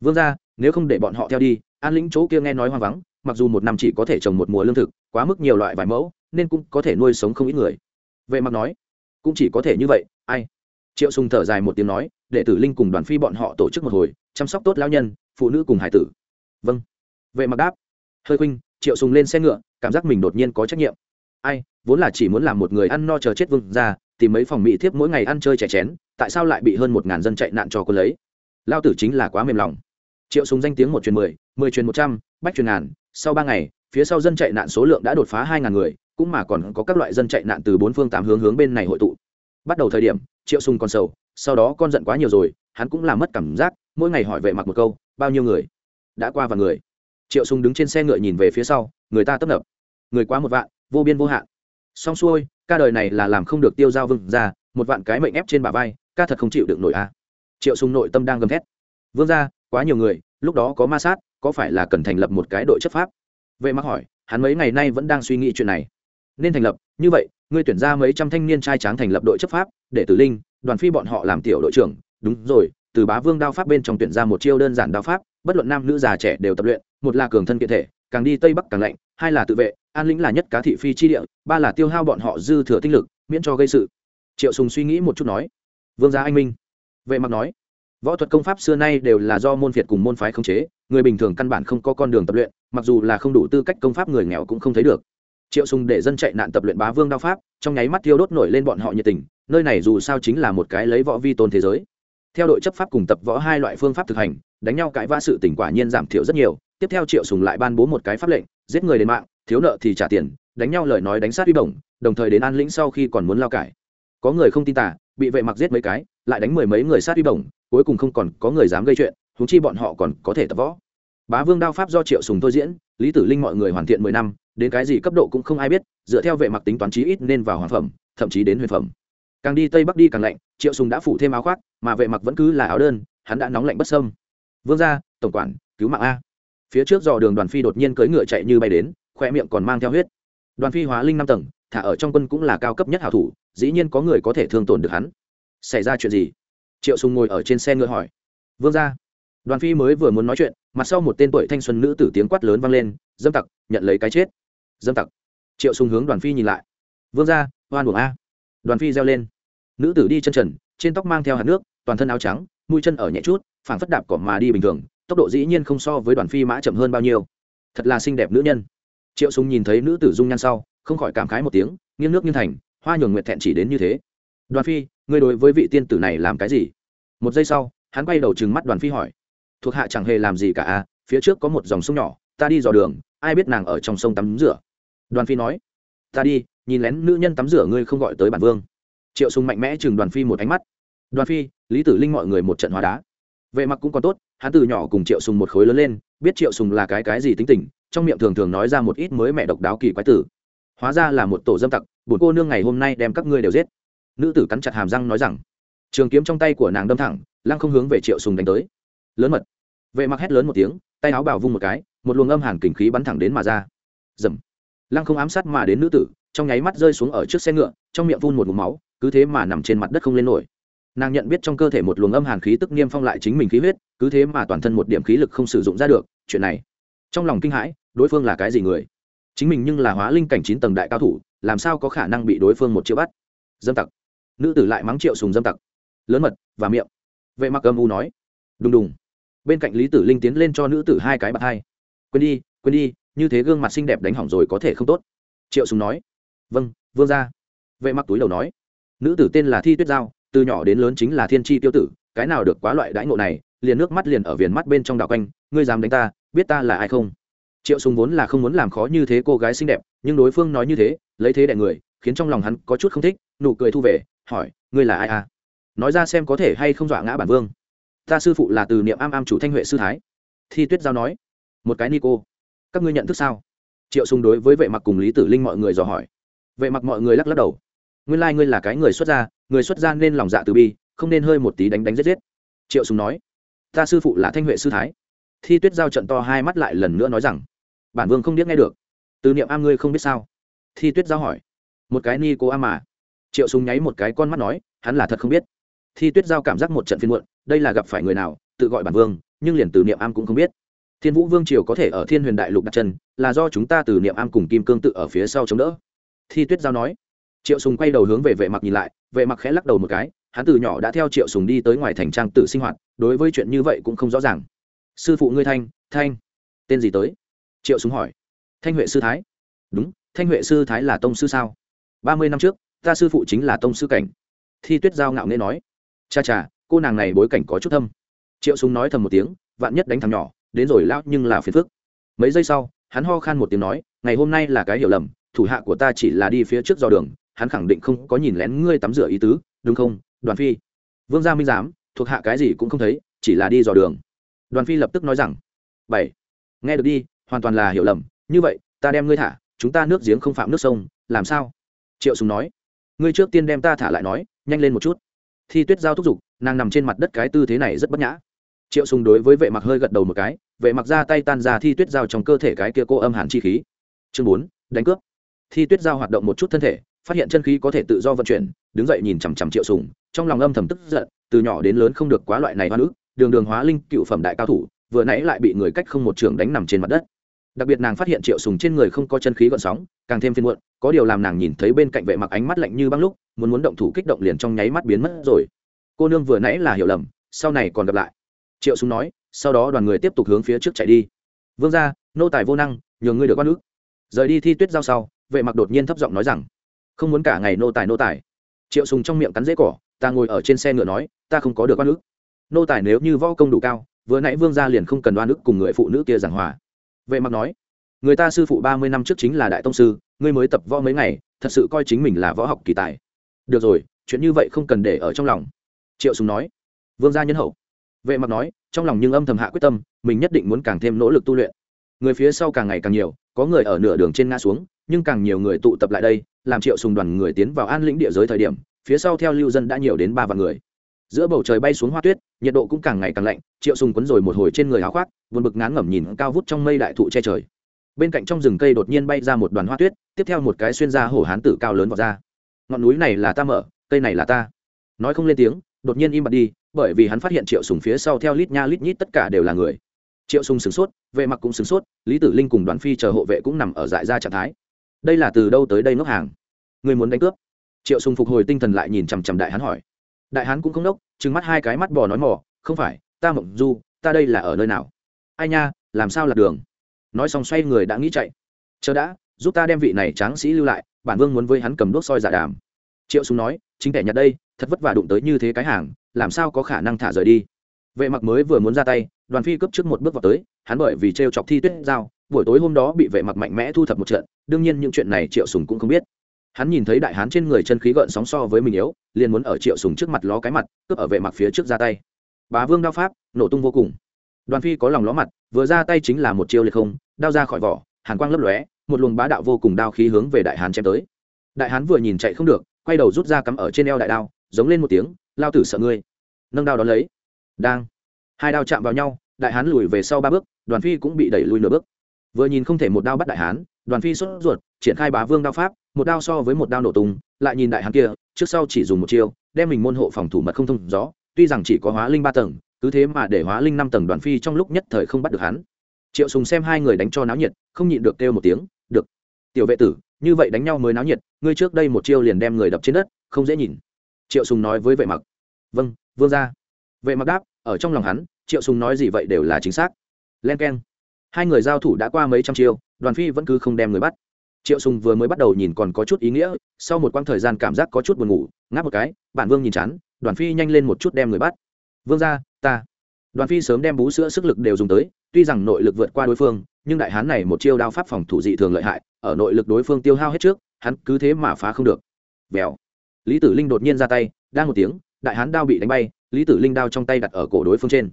Vương gia, nếu không để bọn họ theo đi an lĩnh chỗ kia nghe nói hoang vắng, mặc dù một năm chỉ có thể trồng một mùa lương thực, quá mức nhiều loại vải mẫu, nên cũng có thể nuôi sống không ít người. Vệ mặc nói, cũng chỉ có thể như vậy, ai? Triệu sùng thở dài một tiếng nói, đệ tử linh cùng đoàn phi bọn họ tổ chức một hồi, chăm sóc tốt lão nhân, phụ nữ cùng hải tử. Vâng. Vệ mặc đáp, hơi khuynh. Triệu sùng lên xe ngựa, cảm giác mình đột nhiên có trách nhiệm. Ai, vốn là chỉ muốn làm một người ăn no chờ chết vương ra tìm mấy phòng mỹ thiếp mỗi ngày ăn chơi trẻ chén, tại sao lại bị hơn một ngàn dân chạy nạn cho cô lấy? Lao tử chính là quá mềm lòng. Triệu sùng danh tiếng một truyền mười mười truyền một trăm, bách truyền ngàn, sau ba ngày, phía sau dân chạy nạn số lượng đã đột phá hai ngàn người, cũng mà còn có các loại dân chạy nạn từ bốn phương tám hướng hướng bên này hội tụ. Bắt đầu thời điểm, triệu sùng còn sầu, sau đó con giận quá nhiều rồi, hắn cũng làm mất cảm giác, mỗi ngày hỏi vệ mặc một câu, bao nhiêu người? Đã qua và người. Triệu sùng đứng trên xe ngựa nhìn về phía sau, người ta tấp nập. Người quá một vạn, vô biên vô hạn. Xong xuôi, ca đời này là làm không được tiêu giao vương ra, một vạn cái mệnh ép trên bả vai, ca thật không chịu được nổi a. Triệu sùng nội tâm đang gầm thét. Vương ra, quá nhiều người, lúc đó có ma sát có phải là cần thành lập một cái đội chấp pháp? Vệ mặc hỏi, hắn mấy ngày nay vẫn đang suy nghĩ chuyện này. Nên thành lập, như vậy, ngươi tuyển ra mấy trăm thanh niên trai tráng thành lập đội chấp pháp, để tử linh, đoàn phi bọn họ làm tiểu đội trưởng. Đúng rồi, từ bá vương đao pháp bên trong tuyển ra một chiêu đơn giản đao pháp, bất luận nam nữ già trẻ đều tập luyện, một là cường thân kiện thể, càng đi tây bắc càng lạnh, hai là tự vệ, an lĩnh là nhất cá thị phi chi địa, ba là tiêu hao bọn họ dư thừa tinh lực, miễn cho gây sự. Triệu sùng suy nghĩ một chút nói, vương gia anh minh. Vệ mặc nói, võ thuật công pháp xưa nay đều là do môn phiệt cùng môn phái khống chế người bình thường căn bản không có con đường tập luyện, mặc dù là không đủ tư cách công pháp người nghèo cũng không thấy được. Triệu sùng để dân chạy nạn tập luyện bá vương đao pháp, trong nháy mắt thiêu đốt nổi lên bọn họ nhiệt tình, nơi này dù sao chính là một cái lấy võ vi tôn thế giới. Theo đội chấp pháp cùng tập võ hai loại phương pháp thực hành, đánh nhau cãi vã sự tình quả nhiên giảm thiểu rất nhiều. Tiếp theo triệu sùng lại ban bố một cái pháp lệnh, giết người đến mạng, thiếu nợ thì trả tiền, đánh nhau lời nói đánh sát uy bổng, đồng thời đến an lĩnh sau khi còn muốn lao cải. Có người không tin tả bị vệ mặc giết mấy cái, lại đánh mười mấy người sát uy bổng, cuối cùng không còn có người dám gây chuyện thúng chi bọn họ còn có thể tập võ. Bá vương đao pháp do triệu sùng thôi diễn, lý tử linh mọi người hoàn thiện mười năm, đến cái gì cấp độ cũng không ai biết, dựa theo vệ mặc tính toán chí ít nên vào hoàng phẩm, thậm chí đến huyền phẩm. Càng đi tây bắc đi càng lạnh, triệu sùng đã phủ thêm áo khoác, mà vệ mặc vẫn cứ là áo đơn, hắn đã nóng lạnh bất sâm vương gia, tổng quản, cứu mạng a. Phía trước dò đường đoàn phi đột nhiên cưỡi ngựa chạy như bay đến, khoe miệng còn mang theo huyết. Đoàn phi hóa linh năm tầng, thả ở trong quân cũng là cao cấp nhất hảo thủ, dĩ nhiên có người có thể thương tổn được hắn. Xảy ra chuyện gì? Triệu sùng ngồi ở trên xe ngựa hỏi. Vương gia đoàn phi mới vừa muốn nói chuyện, mặt sau một tên tuổi thanh xuân nữ tử tiếng quát lớn vang lên, dâm tặc, nhận lấy cái chết. Dâm tặc. Triệu sùng hướng đoàn phi nhìn lại. Vương gia, oan buồng a. Đoàn phi reo lên. Nữ tử đi chân trần, trên tóc mang theo hạt nước, toàn thân áo trắng, mũi chân ở nhẹ chút, phảng phất đạp cỏ mà đi bình thường, tốc độ dĩ nhiên không so với đoàn phi mã chậm hơn bao nhiêu. Thật là xinh đẹp nữ nhân. Triệu sùng nhìn thấy nữ tử dung nhan sau, không khỏi cảm khái một tiếng, nghiêng nước nghiêng thành, hoa nhường nguyệt thẹn chỉ đến như thế. Đoàn phi, ngươi đối với vị tiên tử này làm cái gì? Một giây sau, hắn quay đầu trừng mắt đoàn phi hỏi thuộc hạ chẳng hề làm gì cả à phía trước có một dòng sông nhỏ, ta đi dò đường, ai biết nàng ở trong sông tắm rửa. Đoàn phi nói, ta đi, nhìn lén nữ nhân tắm rửa ngươi không gọi tới bản vương. Triệu sùng mạnh mẽ chừng đoàn phi một ánh mắt. Đoàn phi, lý tử linh mọi người một trận hóa đá. Vệ mặc cũng còn tốt hắn từ nhỏ cùng triệu sùng một khối lớn lên, biết triệu sùng là cái cái gì tính tình, trong miệng thường thường nói ra một ít mới mẹ độc đáo kỳ quái tử. Hóa ra là một tổ dâm tặc bổn cô nương ngày hôm nay đem các ngươi đều giết. Nữ tử cắn chặt hàm răng nói rằng, trường kiếm trong tay của nàng đâm thẳng, lăng không hướng về triệu sùng đánh tới lớn mật. Vệ mặc hét lớn một tiếng, tay áo bào vung một cái, một luồng âm hàn kình khí bắn thẳng đến mà ra. Dầm lăng không ám sát mà đến nữ tử, trong nháy mắt rơi xuống ở trước xe ngựa, trong miệng phun một vùng máu, cứ thế mà nằm trên mặt đất không lên nổi. Nàng nhận biết trong cơ thể một luồng âm hàn khí tức niêm phong lại chính mình khí huyết, cứ thế mà toàn thân một điểm khí lực không sử dụng ra được, chuyện này. Trong lòng kinh hãi, đối phương là cái gì người? Chính mình nhưng là hóa linh cảnh chín tầng đại cao thủ, làm sao có khả năng bị đối phương một chiêu bắt? Dâm tặc. Nữ tử lại mắng triệu sùng dâm tặc. Lớn mật, và miệng. Vệ mặc âm u nói. Đùng đùng bên cạnh lý tử linh tiến lên cho nữ tử hai cái bạc hai. Quên đi quên đi, như thế gương mặt xinh đẹp đánh hỏng rồi có thể không tốt. Triệu sùng nói. Vâng vương gia. Vệ mặc túi đầu nói. Nữ tử tên là thi tuyết giao, từ nhỏ đến lớn chính là thiên tri tiêu tử, cái nào được quá loại đãi ngộ này, liền nước mắt liền ở viền mắt bên trong đảo quanh, ngươi dám đánh ta, biết ta là ai không? Triệu sùng vốn là không muốn làm khó như thế cô gái xinh đẹp, nhưng đối phương nói như thế, lấy thế đại người, khiến trong lòng hắn có chút không thích, nụ cười thu về, hỏi, ngươi là ai à? Nói ra xem có thể hay không dọa ngã bản vương ta sư phụ là từ niệm am am chủ thanh huệ sư thái. Thi tuyết giao nói, một cái ni cô, các ngươi nhận thức sao? Triệu sùng đối với vệ mặc cùng lý tử linh mọi người dò hỏi. Vệ mặc mọi người lắc lắc đầu. Nguyên lai like ngươi là cái người xuất gia, người xuất gia nên lòng dạ từ bi, không nên hơi một tí đánh đánh giết giết. Triệu sùng nói, ta sư phụ là thanh huệ sư thái. Thi tuyết giao trận to hai mắt lại lần nữa nói rằng, bản vương không biết nghe được. Từ niệm am ngươi không biết sao? Thi tuyết giao hỏi, một cái ni cô am mà. Triệu sùng nháy một cái con mắt nói, hắn là thật không biết thi tuyết giao cảm giác một trận phiên muộn, đây là gặp phải người nào, tự gọi bản vương, nhưng liền từ niệm am cũng không biết. Thiên vũ vương triều có thể ở thiên huyền đại lục đặt chân, là do chúng ta từ niệm am cùng kim cương tự ở phía sau chống đỡ. Thi tuyết giao nói. Triệu sùng quay đầu hướng về vệ mặc nhìn lại, vệ mặc khẽ lắc đầu một cái, hắn từ nhỏ đã theo triệu sùng đi tới ngoài thành trang tự sinh hoạt, đối với chuyện như vậy cũng không rõ ràng. Sư phụ ngươi thanh thanh, tên gì tới? Triệu sùng hỏi. Thanh huệ sư thái. Đúng, thanh huệ sư thái là tông sư sao? Ba mươi năm trước, ta sư phụ chính là tông sư cảnh. Thi tuyết giao ngạo nghễ nói cha cha, cô nàng này bối cảnh có chút thâm. Triệu Súng nói thầm một tiếng, vạn nhất đánh thằng nhỏ, đến rồi lão nhưng là phiền phức. Mấy giây sau, hắn ho khan một tiếng nói, ngày hôm nay là cái hiểu lầm, thủ hạ của ta chỉ là đi phía trước dò đường, hắn khẳng định không có nhìn lén ngươi tắm rửa ý tứ, đúng không, đoàn phi? Vương gia minh giám, thuộc hạ cái gì cũng không thấy, chỉ là đi dò đường. Đoàn phi lập tức nói rằng, bảy, nghe được đi, hoàn toàn là hiểu lầm, như vậy, ta đem ngươi thả, chúng ta nước giếng không phạm nước sông, làm sao? Triệu sùng nói, ngươi trước tiên đem ta thả lại nói, nhanh lên một chút thi tuyết giao thúc giục, nàng nằm trên mặt đất cái tư thế này rất bất nhã. Triệu sùng đối với vệ mặc hơi gật đầu một cái, vệ mặc ra tay tan ra thi tuyết giao trong cơ thể cái kia cô âm hàn chi khí. Chương bốn, đánh cướp. Thi tuyết giao hoạt động một chút thân thể, phát hiện chân khí có thể tự do vận chuyển, đứng dậy nhìn chằm chằm triệu sùng, trong lòng âm thầm tức giận, từ nhỏ đến lớn không được quá loại này hoa nữ đường đường hóa linh cựu phẩm đại cao thủ, vừa nãy lại bị người cách không một trường đánh nằm trên mặt đất đặc biệt nàng phát hiện triệu sùng trên người không có chân khí gợn sóng, càng thêm phiền muộn, có điều làm nàng nhìn thấy bên cạnh vệ mặc ánh mắt lạnh như băng lúc, muốn muốn động thủ kích động liền trong nháy mắt biến mất rồi. Cô nương vừa nãy là hiểu lầm, sau này còn gặp lại. Triệu sùng nói, sau đó đoàn người tiếp tục hướng phía trước chạy đi. Vương gia, nô tài vô năng, nhường ngươi được quan ước rời đi thi tuyết giao sau, vệ mặc đột nhiên thấp giọng nói rằng, không muốn cả ngày nô tài nô tài. Triệu sùng trong miệng cắn dễ cỏ, ta ngồi ở trên xe ngựa nói, ta không có được quan ước nô tài nếu như võ công đủ cao, vừa nãy vương gia liền không cần đoan ước cùng người phụ nữ kia giảng hòa vệ mặc nói, người ta sư phụ ba mươi năm trước chính là đại tông sư, ngươi mới tập võ mấy ngày, thật sự coi chính mình là võ học kỳ tài. Được rồi, chuyện như vậy không cần để ở trong lòng. Triệu sùng nói, vương gia nhân hậu. Vệ mặc nói, trong lòng nhưng âm thầm hạ quyết tâm, mình nhất định muốn càng thêm nỗ lực tu luyện. Người phía sau càng ngày càng nhiều, có người ở nửa đường trên ngã xuống, nhưng càng nhiều người tụ tập lại đây, làm triệu sùng đoàn người tiến vào an lĩnh địa giới thời điểm, phía sau theo lưu dân đã nhiều đến ba vạn người. Giữa bầu trời bay xuống hoa tuyết nhiệt độ cũng càng ngày càng lạnh, triệu sùng quấn rồi một hồi trên người áo khoác, buồn bực ngán ngẩm nhìn cao vút trong mây đại thụ che trời. Bên cạnh trong rừng cây đột nhiên bay ra một đoàn hoa tuyết, tiếp theo một cái xuyên ra hổ hán tử cao lớn vào ra. Ngọn núi này là ta mở, cây này là ta. Nói không lên tiếng, đột nhiên im bặt đi, bởi vì hắn phát hiện triệu sùng phía sau theo lít nha lít nhít tất cả đều là người. Triệu sùng sửng sốt, vệ mặc cũng sửng sốt, lý tử linh cùng đoàn phi chờ hộ vệ cũng nằm ở dại ra trạng thái. Đây là từ đâu tới đây ngốc hàng? Người muốn đánh cướp? Triệu sùng phục hồi tinh thần lại nhìn chằm chằm đại hắn hỏi đại hán cũng không đốc trừng mắt hai cái mắt bò nói mỏ, không phải ta mộng du ta đây là ở nơi nào? Ai nha làm sao lạc đường? Nói xong xoay người đã nghĩ chạy. Chờ đã giúp ta đem vị này tráng sĩ lưu lại bản vương muốn với hắn cầm đốt soi giả đàm. Triệu súng nói chính kẻ nhặt đây thật vất vả đụng tới như thế cái hàng làm sao có khả năng thả rời đi? Vệ mặc mới vừa muốn ra tay đoàn phi cấp trước một bước vào tới hắn bởi vì t r e o chọc thi tuyết giao buổi tối hôm đó bị vệ mặc mạnh mẽ thu thập một trận đương nhiên những chuyện này triệu sùng cũng không biết hắn nhìn thấy đại hán trên người chân khí gợn sóng so với mình yếu, liền muốn ở triệu sùng trước mặt ló cái mặt, cướp ở vệ mặc phía trước ra tay. Bá vương đao pháp, nổ tung vô cùng. Đoàn phi có lòng ló mặt, vừa ra tay chính là một chiêu liệt không, đao ra khỏi vỏ, hàn quang lấp lóe, một luồng bá đạo vô cùng đao khí hướng về đại hán chém tới. Đại hán vừa nhìn chạy không được, quay đầu rút ra cắm ở trên eo đại đao, giống lên một tiếng, lao tử sợ ngươi. Nâng đao đón lấy. Đang. Hai đao chạm vào nhau, đại hán lùi về sau ba bước, đoàn phi cũng bị đẩy lùi nửa bước. Vừa nhìn không thể một đao bắt đại hán, đoàn phi sốt ruột, triển khai bá vương đao pháp một đao so với một đao nổ tung, lại nhìn đại hán kia, trước sau chỉ dùng một chiêu, đem mình môn hộ phòng thủ mật không thông gió, tuy rằng chỉ có hóa linh ba tầng, cứ thế mà để hóa linh năm tầng đoàn phi trong lúc nhất thời không bắt được hắn. Triệu sùng xem hai người đánh cho náo nhiệt, không nhịn được kêu một tiếng, được, tiểu vệ tử, như vậy đánh nhau mới náo nhiệt, ngươi trước đây một chiêu liền đem người đập trên đất, không dễ nhìn. Triệu sùng nói với vệ mặc. Vâng vương gia. Vệ mặc đáp, ở trong lòng hắn, triệu sùng nói gì vậy đều là chính xác. Len keng. Hai người giao thủ đã qua mấy trăm chiêu, đoàn phi vẫn cứ không đem người bắt triệu sùng vừa mới bắt đầu nhìn còn có chút ý nghĩa, sau một quãng thời gian cảm giác có chút buồn ngủ, ngáp một cái, bản vương nhìn chán, đoàn phi nhanh lên một chút đem người bắt. Vương gia, ta. Đoàn phi sớm đem bú sữa sức lực đều dùng tới, tuy rằng nội lực vượt qua đối phương, nhưng đại hán này một chiêu đao pháp phòng thủ dị thường lợi hại, ở nội lực đối phương tiêu hao hết trước, hắn cứ thế mà phá không được. Vèo. Lý tử linh đột nhiên ra tay, đang một tiếng, đại hán đao bị đánh bay, lý tử linh đao trong tay đặt ở cổ đối phương trên.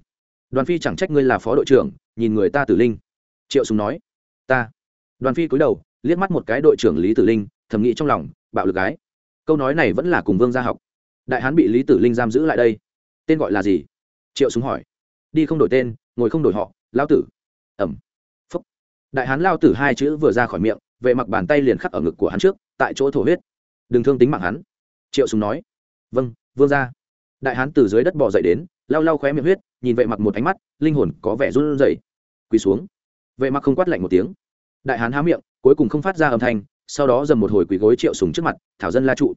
Đoàn phi chẳng trách ngươi là phó đội trưởng, nhìn người ta tử linh. Triệu sùng nói. Ta. Đoàn phi cúi đầu liếc mắt một cái đội trưởng lý tử linh, thầm nghĩ trong lòng, bạo lực gái. Câu nói này vẫn là cùng vương gia học. Đại hán bị lý tử linh giam giữ lại đây. Tên gọi là gì? Triệu súng hỏi. Đi không đổi tên, ngồi không đổi họ, lao tử. Ẩm. Phúc. Đại hán lao tử hai chữ vừa ra khỏi miệng, vệ mặc bàn tay liền khắc ở ngực của hắn trước, tại chỗ thổ huyết. Đừng thương tính mạng hắn. Triệu súng nói. Vâng vương ra đại hán từ dưới đất bỏ dậy đến, lau lau khóe miệng huyết, nhìn vệ mặc một ánh mắt, linh hồn có vẻ run rẩy. Quỳ xuống. Vệ mặc không quát lạnh một tiếng. Đại hán há miệng cuối cùng không phát ra âm thanh, sau đó dầm một hồi quỳ gối triệu súng trước mặt, thảo dân la trụ,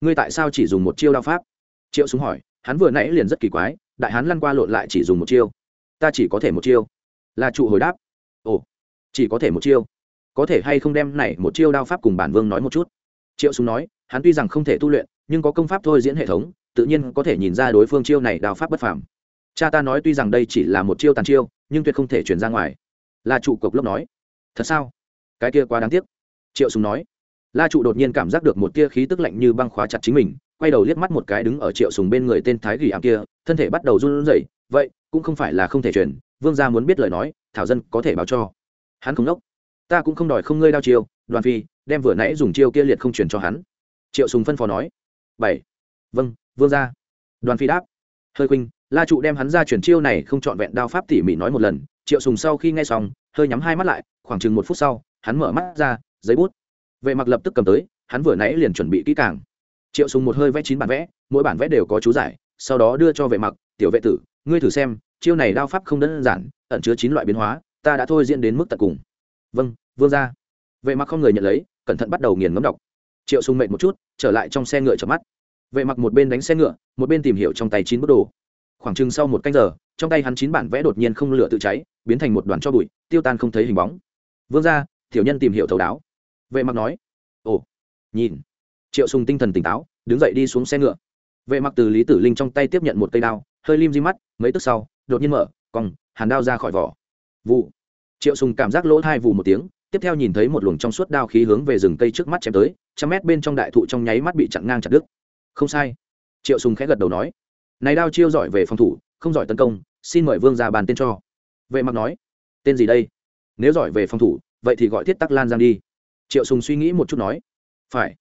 ngươi tại sao chỉ dùng một chiêu đao pháp? Triệu súng hỏi, hắn vừa nãy liền rất kỳ quái, đại hắn lăn qua lộn lại chỉ dùng một chiêu. Ta chỉ có thể một chiêu. La trụ hồi đáp, ồ, chỉ có thể một chiêu. Có thể hay không đem này một chiêu đao pháp cùng bản vương nói một chút? Triệu súng nói, hắn tuy rằng không thể tu luyện, nhưng có công pháp thôi diễn hệ thống, tự nhiên có thể nhìn ra đối phương chiêu này đao pháp bất phàm. Cha ta nói tuy rằng đây chỉ là một chiêu tàn chiêu, nhưng tuyệt không thể truyền ra ngoài. La trụ cộc lốc nói, thật sao? Cái kia quá đáng tiếc. Triệu sùng nói. La trụ đột nhiên cảm giác được một tia khí tức lạnh như băng khóa chặt chính mình quay đầu liếc mắt một cái đứng ở triệu sùng bên người tên thái gỉ ảm kia thân thể bắt đầu run rẩy. Vậy cũng không phải là không thể truyền vương gia muốn biết lời nói thảo dân có thể báo cho. Hắn không nốc ta cũng không đòi không ngươi đao chiêu đoàn phi đem vừa nãy dùng chiêu kia liệt không truyền cho hắn. Triệu sùng phân phó nói. Bảy. Vâng vương gia. Đoàn phi đáp. Hơi khinh, la trụ đem hắn ra chuyển chiêu này không chọn vẹn đao pháp tỉ mỉ nói một lần. Triệu sùng sau khi nghe xong hơi nhắm hai mắt lại khoảng chừng một phút sau hắn mở mắt ra, giấy bút. Vệ mặc lập tức cầm tới, hắn vừa nãy liền chuẩn bị kỹ càng. Triệu sùng một hơi vẽ chín bản vẽ, mỗi bản vẽ đều có chú giải, sau đó đưa cho vệ mặc, tiểu vệ tử, ngươi thử xem, chiêu này đao pháp không đơn giản, ẩn chứa chín loại biến hóa, ta đã thôi diễn đến mức tận cùng. Vâng vương gia. Vệ mặc không người nhận lấy, cẩn thận bắt đầu nghiền ngấm đọc. Triệu sùng mệt một chút, trở lại trong xe ngựa chợp mắt. Vệ mặc một bên đánh xe ngựa, một bên tìm hiểu trong tay chín bức đồ. Khoảng chừng sau một canh giờ, trong tay hắn chín bản vẽ đột nhiên không lửa tự cháy, biến thành một đoàn cho bụi, tiêu tan không thấy hình bóng. Vương gia tiểu nhân tìm hiểu thấu đáo. Vệ mặc nói, ồ, nhìn. Triệu sùng tinh thần tỉnh táo, đứng dậy đi xuống xe ngựa. Vệ mặc từ lý tử linh trong tay tiếp nhận một cây đao, hơi lim di mắt, mấy tức sau, đột nhiên mở còng hàn đao ra khỏi vỏ. Vụ. Triệu sùng cảm giác lỗ thai vụ một tiếng, tiếp theo nhìn thấy một luồng trong suốt đao khí hướng về rừng cây trước mắt chém tới, trăm mét bên trong đại thụ trong nháy mắt bị chặn ngang chặt đứt. Không sai. Triệu sùng khẽ gật đầu nói, này đao chiêu giỏi về phòng thủ, không giỏi tấn công, xin mời vương ra bàn tên cho. Vệ mặc nói, tên gì đây? Nếu giỏi về phòng thủ vậy thì gọi thiết tắc lan giang đi. Triệu sùng suy nghĩ một chút nói, phải.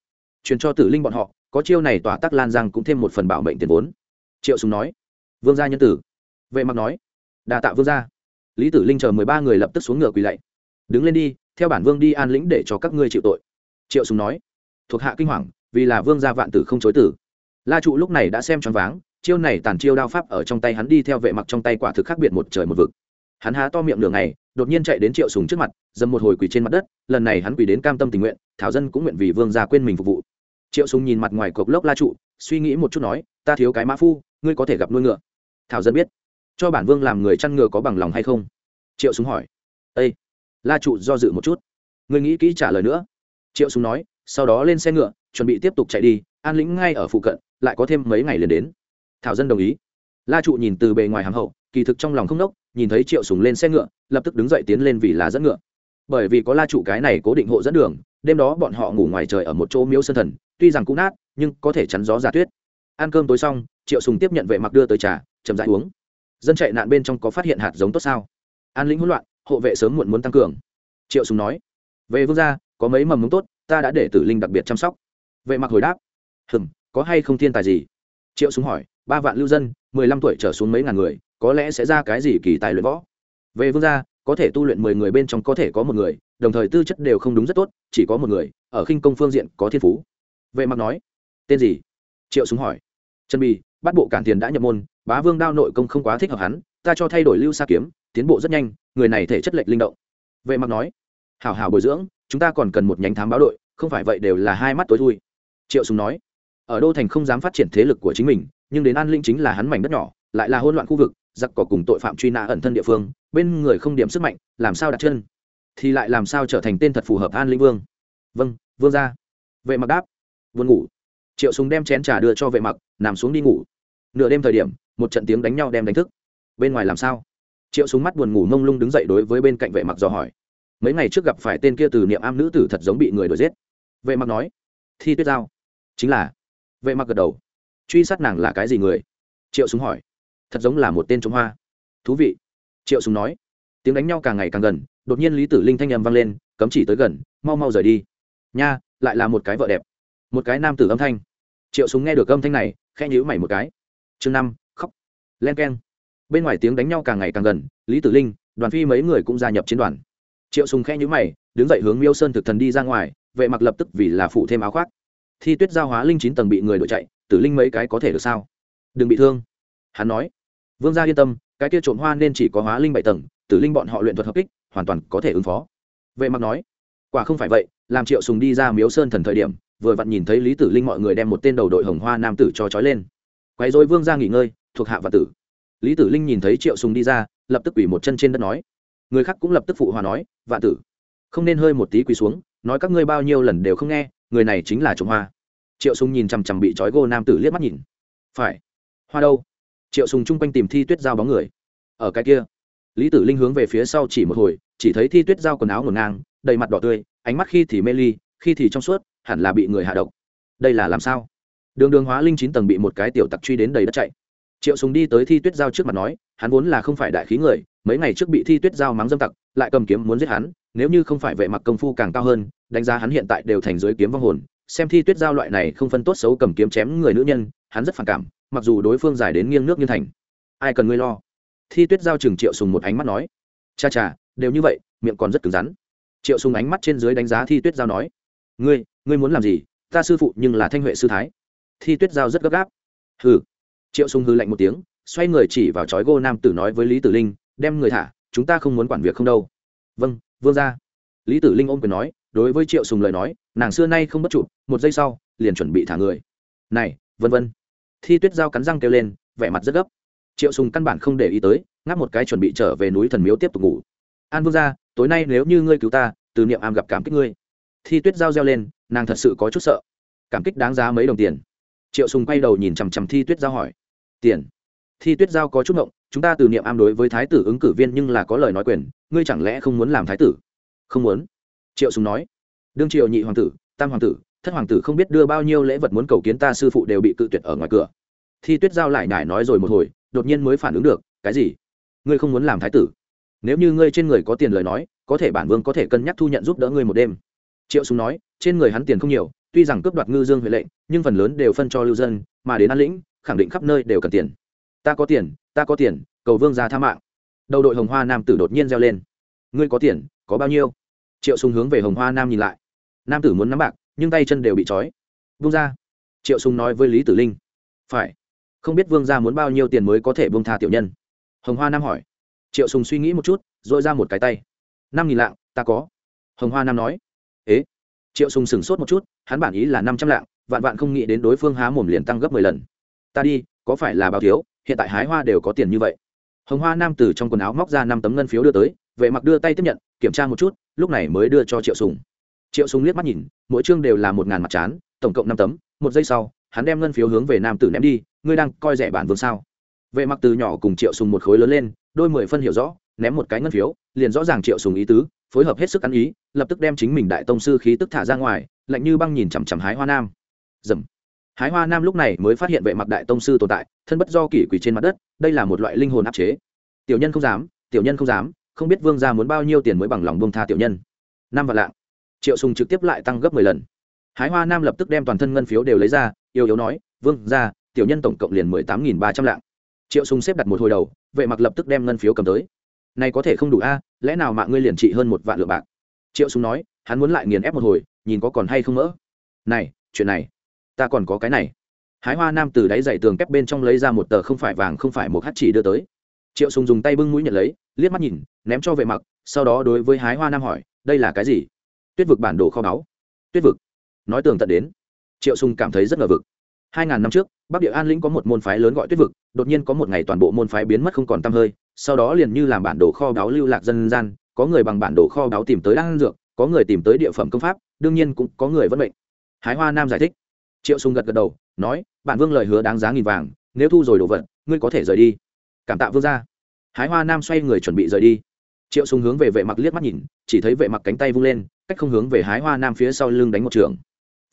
Truyền cho tử linh bọn họ, có chiêu này tỏa tắc lan giang cũng thêm một phần bảo mệnh tiền vốn. Triệu sùng nói, vương gia nhân tử. Vệ mặc nói đà tạ vương gia. Lý tử linh chờ mười ba người lập tức xuống ngựa quỳ lạy. Đứng lên đi, theo bản vương đi an lĩnh để cho các ngươi chịu tội. Triệu sùng nói, thuộc hạ kinh hoàng, vì là vương gia vạn tử không chối tử. La trụ lúc này đã xem choáng váng, chiêu này tàn chiêu đao pháp ở trong tay hắn đi theo vệ mặc trong tay quả thực khác biệt một trời một vực hắn há to miệng đường này đột nhiên chạy đến triệu sùng trước mặt, dầm một hồi quỳ trên mặt đất, lần này hắn quỳ đến cam tâm tình nguyện, thảo dân cũng nguyện vì vương gia quên mình phục vụ. Triệu sùng nhìn mặt ngoài cột lốc la trụ, suy nghĩ một chút nói, ta thiếu cái mã phu, ngươi có thể gặp nuôi ngựa. Thảo dân biết, cho bản vương làm người chăn ngựa có bằng lòng hay không? Triệu sùng hỏi. Ây la trụ do dự một chút, ngươi nghĩ kỹ trả lời nữa. Triệu sùng nói, sau đó lên xe ngựa, chuẩn bị tiếp tục chạy đi, an lĩnh ngay ở phụ cận, lại có thêm mấy ngày liền đến. Thảo dân đồng ý. La trụ nhìn từ bề ngoài hàng hậu kỳ thực trong lòng không nốc, nhìn thấy triệu sùng lên xe ngựa, lập tức đứng dậy tiến lên vì là dẫn ngựa. Bởi vì có la chủ cái này cố định hộ dẫn đường, đêm đó bọn họ ngủ ngoài trời ở một chỗ miếu sơn thần, tuy rằng cũng nát, nhưng có thể chắn gió giả tuyết ăn cơm tối xong, triệu sùng tiếp nhận vệ mặc đưa tới trà, chậm rãi uống. Dân chạy nạn bên trong có phát hiện hạt giống tốt sao? An lĩnh hỗn loạn, hộ vệ sớm muộn muốn tăng cường. Triệu sùng nói, về vương gia, có mấy mầm mống tốt, ta đã để tử linh đặc biệt chăm sóc. Vệ mặc hồi đáp, hừm, có hay không thiên tài gì? Triệu sùng hỏi, ba vạn lưu dân, mười lăm tuổi trở xuống mấy ngàn người có lẽ sẽ ra cái gì kỳ tài luyện võ. Về vương gia, có thể tu luyện mười người bên trong có thể có một người, đồng thời tư chất đều không đúng rất tốt, chỉ có một người, ở khinh công phương diện có thiên phú. Vệ mặc nói, tên gì? Triệu súng hỏi. Trần bì, bắt bộ cản tiền đã nhập môn, bá vương đao nội công không quá thích hợp hắn, ta cho thay đổi lưu sa kiếm, tiến bộ rất nhanh, người này thể chất lệch linh động. Vệ mặc nói, hảo hảo bồi dưỡng, chúng ta còn cần một nhánh thám báo đội, không phải vậy đều là hai mắt tối thui. Triệu súng nói, ở đô thành không dám phát triển thế lực của chính mình, nhưng đến an linh chính là hắn mảnh đất nhỏ, lại là hỗn loạn khu vực giặc cỏ cùng tội phạm truy nã ẩn thân địa phương, bên người không điểm sức mạnh, làm sao đặt chân? Thì lại làm sao trở thành tên thật phù hợp an linh vương? Vâng vương ra vệ mặc đáp. Vương ngủ. Triệu súng đem chén trà đưa cho vệ mặc, nằm xuống đi ngủ. Nửa đêm thời điểm, một trận tiếng đánh nhau đem đánh thức. Bên ngoài làm sao? Triệu súng mắt buồn ngủ mông lung đứng dậy đối với bên cạnh vệ mặc dò hỏi. Mấy ngày trước gặp phải tên kia từ niệm am nữ tử thật giống bị người đuổi giết. Vệ mặc nói. Thi tuyết giao. Chính là. Vệ mặc gật đầu. Truy sát nàng là cái gì người? Triệu súng hỏi thật giống là một tên trống hoa. Thú vị. Triệu súng nói. Tiếng đánh nhau càng ngày càng gần, đột nhiên lý tử linh thanh âm vang lên, cấm chỉ tới gần, mau mau rời đi. Nha, lại là một cái vợ đẹp. Một cái nam tử âm thanh. Triệu súng nghe được âm thanh này khe nhữ mày một cái. Chương năm, khóc. Len k e n bên ngoài tiếng đánh nhau càng ngày càng gần, lý tử linh, đoàn phi mấy người cũng gia nhập chiến đoàn. Triệu súng khe nhữ mày, đứng dậy hướng miêu sơn thực thần đi ra ngoài, vệ mặc lập tức vì là phụ thêm áo khoác. Thi tuyết giao hóa linh chín tầng bị người đuổi chạy, tử linh mấy cái có thể được sao? Đừng bị thương. Hắn nói vương gia yên tâm, cái kia trộm hoa nên chỉ có hóa linh bảy tầng, tử linh bọn họ luyện thuật hợp kích, hoàn toàn có thể ứng phó. Vệ mặc nói, quả không phải vậy, làm triệu sùng đi ra miếu sơn thần thời điểm, vừa vặn nhìn thấy lý tử linh mọi người đem một tên đầu đội hồng hoa nam tử cho trói lên. Quay rồi vương gia nghỉ ngơi, thuộc hạ và tử. Lý tử linh nhìn thấy triệu sùng đi ra, lập tức quỳ một chân trên đất nói, người khác cũng lập tức phụ hòa nói, vạn tử, không nên hơi một tí quỳ xuống, nói các ngươi bao nhiêu lần đều không nghe, người này chính là trộm hoa. Triệu sùng nhìn chằm chằm bị trói gô nam tử liếc mắt nhìn. Phải, hoa đâu? Triệu sùng chung quanh tìm thi tuyết giao bóng người. Ở cái kia, lý tử linh hướng về phía sau chỉ một hồi, chỉ thấy thi tuyết giao quần áo ngổn ngang, đầy mặt đỏ tươi, ánh mắt khi thì mê ly, khi thì trong suốt, hẳn là bị người hạ độc. Đây là làm sao? Đường đường hóa linh chín tầng bị một cái tiểu tặc truy đến đầy đất chạy. Triệu sùng đi tới thi tuyết giao trước mặt nói, hắn vốn là không phải đại khí người, mấy ngày trước bị thi tuyết giao mắng dâm tặc, lại cầm kiếm muốn giết hắn, nếu như không phải vệ mặc công phu càng cao hơn, đánh giá hắn hiện tại đều thành dưới kiếm vong hồn, xem thi tuyết giao loại này không phân tốt xấu cầm kiếm chém người nữ nhân, hắn rất phản cảm mặc dù đối phương giải đến nghiêng nước như thành. Ai cần ngươi lo? Thi tuyết giao trừng triệu sùng một ánh mắt nói. Cha cha, đều như vậy, miệng còn rất cứng rắn. Triệu sùng ánh mắt trên dưới đánh giá thi tuyết giao nói. Ngươi ngươi muốn làm gì? Ta sư phụ nhưng là thanh huệ sư thái. Thi tuyết giao rất gấp gáp. Hừ. Triệu sùng hư lạnh một tiếng, xoay người chỉ vào chói gô nam tử nói với lý tử linh, đem người thả, chúng ta không muốn quản việc không đâu. Vâng vương gia. Lý tử linh ôm quyền nói, đối với triệu sùng lời nói, nàng xưa nay không bất trụ, một giây sau, liền chuẩn bị thả người. Này, vân vân thi tuyết giao cắn răng kêu lên, vẻ mặt rất gấp. Triệu sùng căn bản không để ý tới, ngáp một cái chuẩn bị trở về núi thần miếu tiếp tục ngủ. An vương gia, tối nay nếu như ngươi cứu ta, từ niệm am gặp cảm kích ngươi. Thi tuyết giao reo lên, nàng thật sự có chút sợ. Cảm kích đáng giá mấy đồng tiền. Triệu sùng quay đầu nhìn chằm chằm thi tuyết giao hỏi. Tiền. Thi tuyết giao có chút ngộng, chúng ta từ niệm am đối với thái tử ứng cử viên nhưng là có lời nói quyền, ngươi chẳng lẽ không muốn làm thái tử? Không muốn. Triệu sùng nói. Đương triều nhị hoàng tử, tam hoàng tử thất hoàng tử không biết đưa bao nhiêu lễ vật muốn cầu kiến ta sư phụ đều bị cự tuyệt ở ngoài cửa. Thi tuyết giao lại nải nói rồi một hồi, đột nhiên mới phản ứng được, cái gì? Ngươi không muốn làm thái tử? Nếu như ngươi trên người có tiền lời nói, có thể bản vương có thể cân nhắc thu nhận giúp đỡ ngươi một đêm. Triệu súng nói, trên người hắn tiền không nhiều, tuy rằng cướp đoạt ngư dương huệ lệnh, nhưng phần lớn đều phân cho lưu dân, mà đến an lĩnh, khẳng định khắp nơi đều cần tiền. Ta có tiền, ta có tiền, cầu vương ra tha mạng. Đầu đội hồng hoa nam tử đột nhiên reo lên, ngươi có tiền, có bao nhiêu? Triệu súng hướng về hồng hoa nam nhìn lại, nam tử muốn nắm bạc nhưng tay chân đều bị trói. Vương ra triệu sùng nói với lý tử linh. Phải, không biết vương gia muốn bao nhiêu tiền mới có thể buông tha tiểu nhân. Hồng hoa nam hỏi. Triệu sùng suy nghĩ một chút rồi ra một cái tay. Năm nghìn lạng, ta có. Hồng hoa nam nói. Ế? Triệu sùng sửng sốt một chút, hắn bản ý là năm trăm lạng, vạn vạn không nghĩ đến đối phương há mồm liền tăng gấp mười lần. Ta đi, có phải là bao thiếu, hiện tại hái hoa đều có tiền như vậy. Hồng hoa nam từ trong quần áo móc ra năm tấm ngân phiếu đưa tới, vệ mặc đưa tay tiếp nhận, kiểm tra một chút, lúc này mới đưa cho triệu sùng triệu sùng liếc mắt nhìn, mỗi chương đều là một ngàn mặt chán, tổng cộng năm tấm, một giây sau, hắn đem ngân phiếu hướng về nam tử ném đi, ngươi đang coi rẻ bản vương sao? Vệ mặc từ nhỏ cùng triệu sùng một khối lớn lên, đôi mười phân hiểu rõ, ném một cái ngân phiếu, liền rõ ràng triệu sùng ý tứ, phối hợp hết sức ăn ý, lập tức đem chính mình đại tông sư khí tức thả ra ngoài, lạnh như băng nhìn chằm chằm hái hoa nam. Dầm. Hái hoa nam lúc này mới phát hiện vệ mặc đại tông sư tồn tại, thân bất do kỷ quỷ trên mặt đất, đây là một loại linh hồn áp chế. Tiểu nhân không dám, tiểu nhân không dám, không biết vương gia muốn bao nhiêu tiền mới bằng lòng bông tha tiểu nhân. Năm vạn lạng triệu sùng trực tiếp lại tăng gấp mười lần. Hái hoa nam lập tức đem toàn thân ngân phiếu đều lấy ra yêu yếu nói, vương gia, tiểu nhân tổng cộng liền mười tám nghìn ba trăm lạng. Triệu sùng xếp đặt một hồi đầu, vệ mặc lập tức đem ngân phiếu cầm tới. Này có thể không đủ a, lẽ nào mạng ngươi liền trị hơn một vạn lượng bạc? Triệu sùng nói, hắn muốn lại nghiền ép một hồi, nhìn có còn hay không mỡ. Này, chuyện này, ta còn có cái này. Hái hoa nam từ đáy dậy tường kép bên trong lấy ra một tờ không phải vàng không phải một hắt chỉ đưa tới. Triệu sùng dùng tay bưng mũi nhận lấy, liếc mắt nhìn, ném cho vệ mặc, sau đó đối với hái hoa nam hỏi, đây là cái gì? Tuyết vực bản đồ kho báu. Tuyết vực. Nói tường tận đến. Triệu sùng cảm thấy rất ngờ vực. Hai ngàn năm trước, bắc địa an lĩnh có một môn phái lớn gọi tuyết vực, đột nhiên có một ngày toàn bộ môn phái biến mất không còn tăm hơi, sau đó liền như làm bản đồ kho báu lưu lạc dân gian, có người bằng bản đồ kho báu tìm tới đan dược, có người tìm tới địa phẩm công pháp, đương nhiên cũng có người vẫn bệnh hái hoa nam giải thích. Triệu sùng gật gật đầu, nói, bản vương lời hứa đáng giá nghìn vàng, nếu thu rồi đồ vật, ngươi có thể rời đi. Cảm tạ vương gia. Hái hoa nam xoay người chuẩn bị rời đi triệu sùng hướng về vệ mặc liếc mắt nhìn, chỉ thấy vệ mặc cánh tay vung lên, cách không hướng về hái hoa nam phía sau lưng đánh một trường.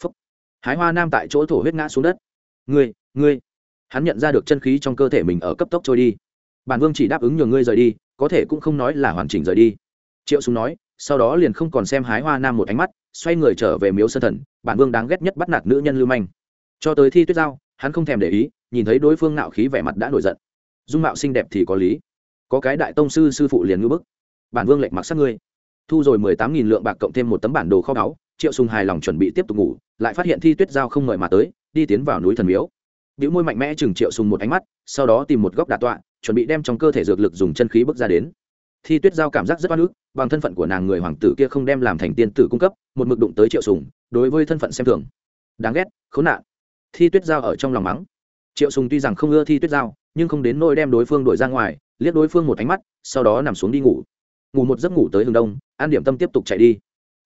Phúc. hái hoa nam tại chỗ thổ huyết ngã xuống đất. Ngươi ngươi. Hắn nhận ra được chân khí trong cơ thể mình ở cấp tốc trôi đi. Bản vương chỉ đáp ứng nhường ngươi rời đi, có thể cũng không nói là hoàn chỉnh rời đi. Triệu sùng nói, sau đó liền không còn xem hái hoa nam một ánh mắt, xoay người trở về miếu sơn thần, bản vương đáng ghét nhất bắt nạt nữ nhân lưu manh. Cho tới thi tuyết giao, hắn không thèm để ý, nhìn thấy đối phương nạo khí vẻ mặt đã nổi giận. Dung mạo xinh đẹp thì có lý. Có cái đại tông sư sư phụ liền ngư bức bản vương lệnh mặc sát ngươi. Thu rồi mười tám nghìn lượng bạc cộng thêm một tấm bản đồ kho báu, triệu sùng hài lòng chuẩn bị tiếp tục ngủ, lại phát hiện thi tuyết giao không mời mà tới, đi tiến vào núi thần miếu. Biểu môi mạnh mẽ chừng triệu sùng một ánh mắt, sau đó tìm một góc đà tọa, chuẩn bị đem trong cơ thể dược lực dùng chân khí bước ra đến. Thi tuyết giao cảm giác rất oan ức, bằng thân phận của nàng người hoàng tử kia không đem làm thành tiên tử cung cấp, một mực đụng tới triệu sùng, đối với thân phận xem thường. Đáng ghét, khốn nạn. Thi tuyết giao ở trong lòng mắng. Triệu sùng tuy rằng không ưa thi tuyết giao, nhưng không đến nỗi đem đối phương đuổi ra ngoài, liếc đối phương một ánh mắt, sau đó nằm xuống đi ngủ ngủ một giấc ngủ tới hướng đông, an điểm tâm tiếp tục chạy đi.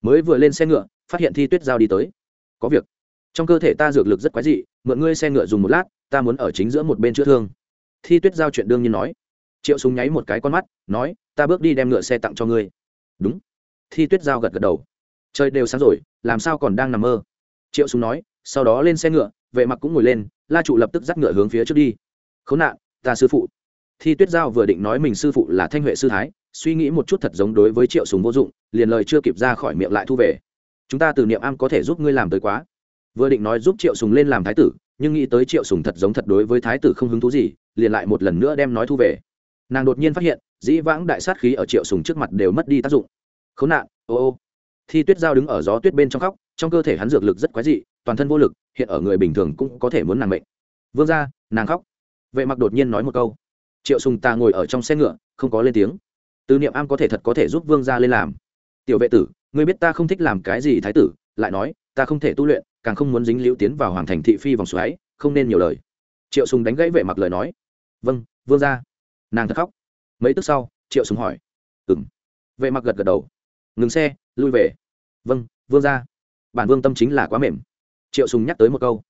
Mới vừa lên xe ngựa, phát hiện thi tuyết giao đi tới. Có việc. Trong cơ thể ta dược lực rất quái dị, mượn ngươi xe ngựa dùng một lát, ta muốn ở chính giữa một bên chữa thương. Thi tuyết giao chuyện đương nhiên nói. Triệu súng nháy một cái con mắt, nói, ta bước đi đem ngựa xe tặng cho ngươi. Đúng. Thi tuyết giao gật gật đầu. Trời đều sáng rồi, làm sao còn đang nằm mơ? Triệu súng nói, sau đó lên xe ngựa, vệ mặc cũng ngồi lên, la trụ lập tức dắt ngựa hướng phía trước đi. Khốn nạn, ta sư phụ. Thi tuyết giao vừa định nói mình sư phụ là thanh huệ sư thái suy nghĩ một chút thật giống đối với triệu sùng vô dụng, liền lời chưa kịp ra khỏi miệng lại thu về. Chúng ta từ niệm am có thể giúp ngươi làm tới quá. Vừa định nói giúp triệu sùng lên làm thái tử, nhưng nghĩ tới triệu sùng thật giống thật đối với thái tử không hứng thú gì, liền lại một lần nữa đem nói thu về. Nàng đột nhiên phát hiện, dĩ vãng đại sát khí ở triệu sùng trước mặt đều mất đi tác dụng. Khốn nạn, ô ô. Thi tuyết giao đứng ở gió tuyết bên trong khóc, trong cơ thể hắn dược lực rất quái dị, toàn thân vô lực, hiện ở người bình thường cũng có thể muốn nàng mệnh. Vương gia, nàng khóc. Vệ mặc đột nhiên nói một câu. Triệu sùng ta ngồi ở trong xe ngựa, không có lên tiếng từ niệm am có thể thật có thể giúp vương gia lên làm. Tiểu vệ tử, ngươi biết ta không thích làm cái gì thái tử, lại nói, ta không thể tu luyện, càng không muốn dính liễu tiến vào hoàng thành thị phi vòng xoáy, không nên nhiều lời. Triệu sùng đánh gãy vệ mặc lời nói. Vâng vương gia. Nàng thật khóc. Mấy tức sau, triệu sùng hỏi. Ừm. Vệ mặc gật gật đầu. Ngừng xe, lui về. Vâng vương gia. Bản vương tâm chính là quá mềm. Triệu sùng nhắc tới một câu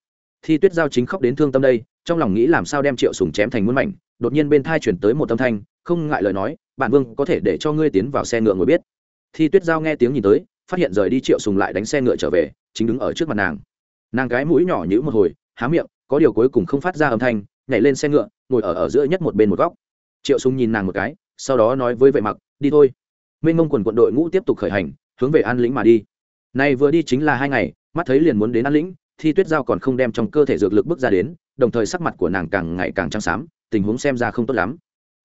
thi tuyết giao chính khóc đến thương tâm đây, trong lòng nghĩ làm sao đem triệu sùng chém thành muôn mảnh, đột nhiên bên thai chuyển tới một âm thanh, không ngại lời nói, bản vương có thể để cho ngươi tiến vào xe ngựa ngồi biết. Thi tuyết giao nghe tiếng nhìn tới, phát hiện rời đi triệu sùng lại đánh xe ngựa trở về, chính đứng ở trước mặt nàng. Nàng cái mũi nhỏ nhữ một hồi, há miệng, có điều cuối cùng không phát ra âm thanh, nhảy lên xe ngựa, ngồi ở ở giữa nhất một bên một góc. Triệu sùng nhìn nàng một cái, sau đó nói với vệ mặc, đi thôi. Minh mông quần quận đội ngũ tiếp tục khởi hành, hướng về an lĩnh mà đi. Này vừa đi chính là hai ngày, mắt thấy liền muốn đến an lĩnh thi tuyết giao còn không đem trong cơ thể dược lực bước ra đến, đồng thời sắc mặt của nàng càng ngày càng trắng xám, tình huống xem ra không tốt lắm.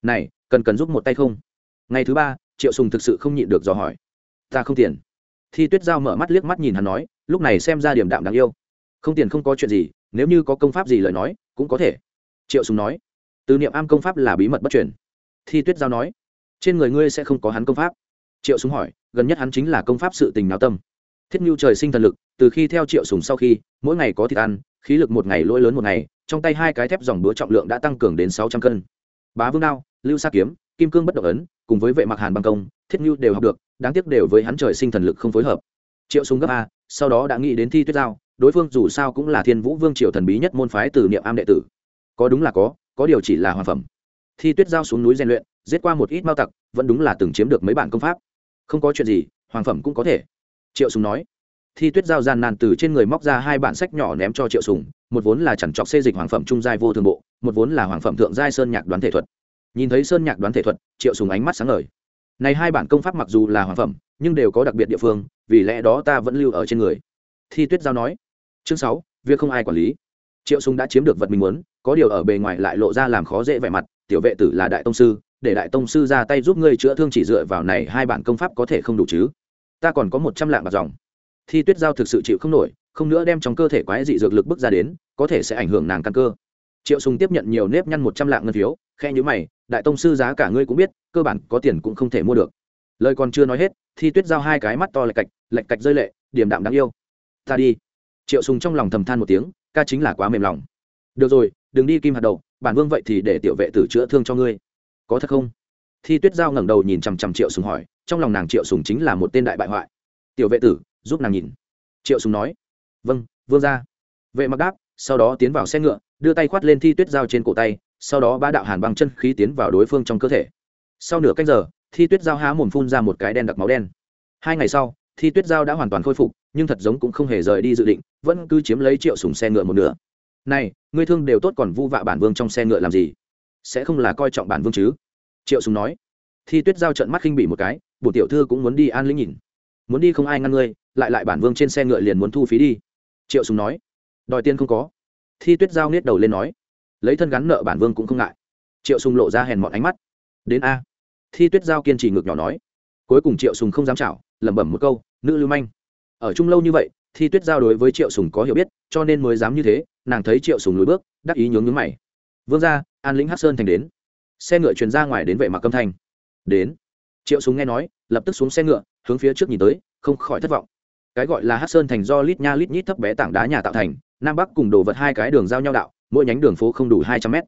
Này, cần cần giúp một tay không? Ngày thứ ba, triệu sùng thực sự không nhịn được dò hỏi. Ta không tiền. Thi tuyết giao mở mắt liếc mắt nhìn hắn nói, lúc này xem ra điểm đạm đáng yêu. Không tiền không có chuyện gì, nếu như có công pháp gì lời nói, cũng có thể. Triệu sùng nói. Từ niệm am công pháp là bí mật bất truyền. Thi tuyết giao nói. Trên người ngươi sẽ không có hắn công pháp. Triệu sùng hỏi, gần nhất hắn chính là công pháp sự tình náo tâm thiết nhu trời sinh thần lực, từ khi theo triệu sùng sau khi, mỗi ngày có thịt ăn, khí lực một ngày lỗi lớn một ngày, trong tay hai cái thép dòng búa trọng lượng đã tăng cường đến sáu trăm cân. Bá vương đao, lưu sa kiếm, kim cương bất động ấn, cùng với vệ mặc hàn băng công, thiết nhu đều học được, đáng tiếc đều với hắn trời sinh thần lực không phối hợp. Triệu sùng gấp a, sau đó đã nghĩ đến thi tuyết giao, đối phương dù sao cũng là thiên vũ vương triều thần bí nhất môn phái từ niệm am đệ tử. Có đúng là có có điều chỉ là hoàn phẩm. Thi tuyết giao xuống núi rèn luyện, giết qua một ít mao tặc, vẫn đúng là từng chiếm được mấy bản công pháp. Không có chuyện gì hoàng phẩm cũng có thể triệu sùng nói. Thi tuyết giao gian nan từ trên người móc ra hai bản sách nhỏ ném cho triệu sùng, một vốn là chẳng chọc xê dịch hoàng phẩm trung giai vô thường bộ, một vốn là hoàng phẩm thượng giai sơn nhạc đoán thể thuật. Nhìn thấy sơn nhạc đoán thể thuật, triệu sùng ánh mắt sáng ngời. Này hai bản công pháp mặc dù là hoàng phẩm, nhưng đều có đặc biệt địa phương, vì lẽ đó ta vẫn lưu ở trên người. Thi tuyết giao nói. Chương sáu, việc không ai quản lý. Triệu sùng đã chiếm được vật mình muốn, có điều ở bề ngoài lại lộ ra làm khó dễ vẻ mặt, tiểu vệ tử là đại tông sư, để đại tông sư ra tay giúp ngươi chữa thương chỉ dựa vào này hai bản công pháp có thể không đủ chứ? Ta còn có một trăm lạng bạc dòng. Thi tuyết giao thực sự chịu không nổi, không nữa đem trong cơ thể quái dị dược lực bước ra đến, có thể sẽ ảnh hưởng nàng căn cơ. Triệu sùng tiếp nhận nhiều nếp nhăn một trăm lạng ngân phiếu, khe nhíu mày, đại tông sư giá cả ngươi cũng biết, cơ bản có tiền cũng không thể mua được. Lời còn chưa nói hết, thi tuyết giao hai cái mắt to lạch cạch lạch cạch rơi lệ điểm đạm đáng yêu. Ta đi. Triệu sùng trong lòng thầm than một tiếng, ca chính là quá mềm lòng. Được rồi, đừng đi kim hạt đầu bản vương vậy thì để tiểu vệ tử chữa thương cho ngươi. Có thật không? Thi tuyết giao ngẩng đầu nhìn chằm chằm triệu sùng hỏi, trong lòng nàng triệu sùng chính là một tên đại bại hoại. Tiểu vệ tử, giúp nàng nhìn. Triệu sùng nói vâng vương gia. Vệ mặc đáp, sau đó tiến vào xe ngựa, đưa tay khoát lên thi tuyết giao trên cổ tay, sau đó ba đạo hàn băng chân khí tiến vào đối phương trong cơ thể. Sau nửa cách giờ, thi tuyết giao há mồm phun ra một cái đen đặc máu đen. Hai ngày sau, thi tuyết giao đã hoàn toàn khôi phục, nhưng thật giống cũng không hề rời đi dự định, vẫn cứ chiếm lấy triệu sùng xe ngựa một nửa. Này, ngươi thương đều tốt còn vu vạ bản vương trong xe ngựa làm gì? Sẽ không là coi trọng bản vương chứ? Triệu sùng nói. Thi tuyết giao trận mắt khinh bị một cái bổ tiểu thư cũng muốn đi an lĩnh nhìn. Muốn đi không ai ngăn ngươi, lại lại bản vương trên xe ngựa liền muốn thu phí đi. Triệu sùng nói. Đòi tiền không có. Thi tuyết giao nết đầu lên nói. Lấy thân gắn nợ bản vương cũng không ngại. Triệu sùng lộ ra hèn mọn ánh mắt. Đến a. Thi tuyết giao kiên trì ngược nhỏ nói. Cuối cùng triệu sùng không dám chảo, lẩm bẩm một câu, nữ lưu manh. Ở chung lâu như vậy, thi tuyết giao đối với triệu sùng có hiểu biết, cho nên mới dám như thế, nàng thấy triệu sùng lùi bước, đắc ý nhướng nhướng mày. Vương gia, an lĩnh hắc sơn thành đến xe ngựa truyền ra ngoài đến vệ mặc câm thành đến. Triệu súng nghe nói, lập tức xuống xe ngựa, hướng phía trước nhìn tới, không khỏi thất vọng. Cái gọi là hắc sơn thành do lít nha lít nhít thấp bé tảng đá nhà tạo thành, nam bắc cùng đổ vật hai cái đường giao nhau đạo, mỗi nhánh đường phố không đủ hai trăm mét.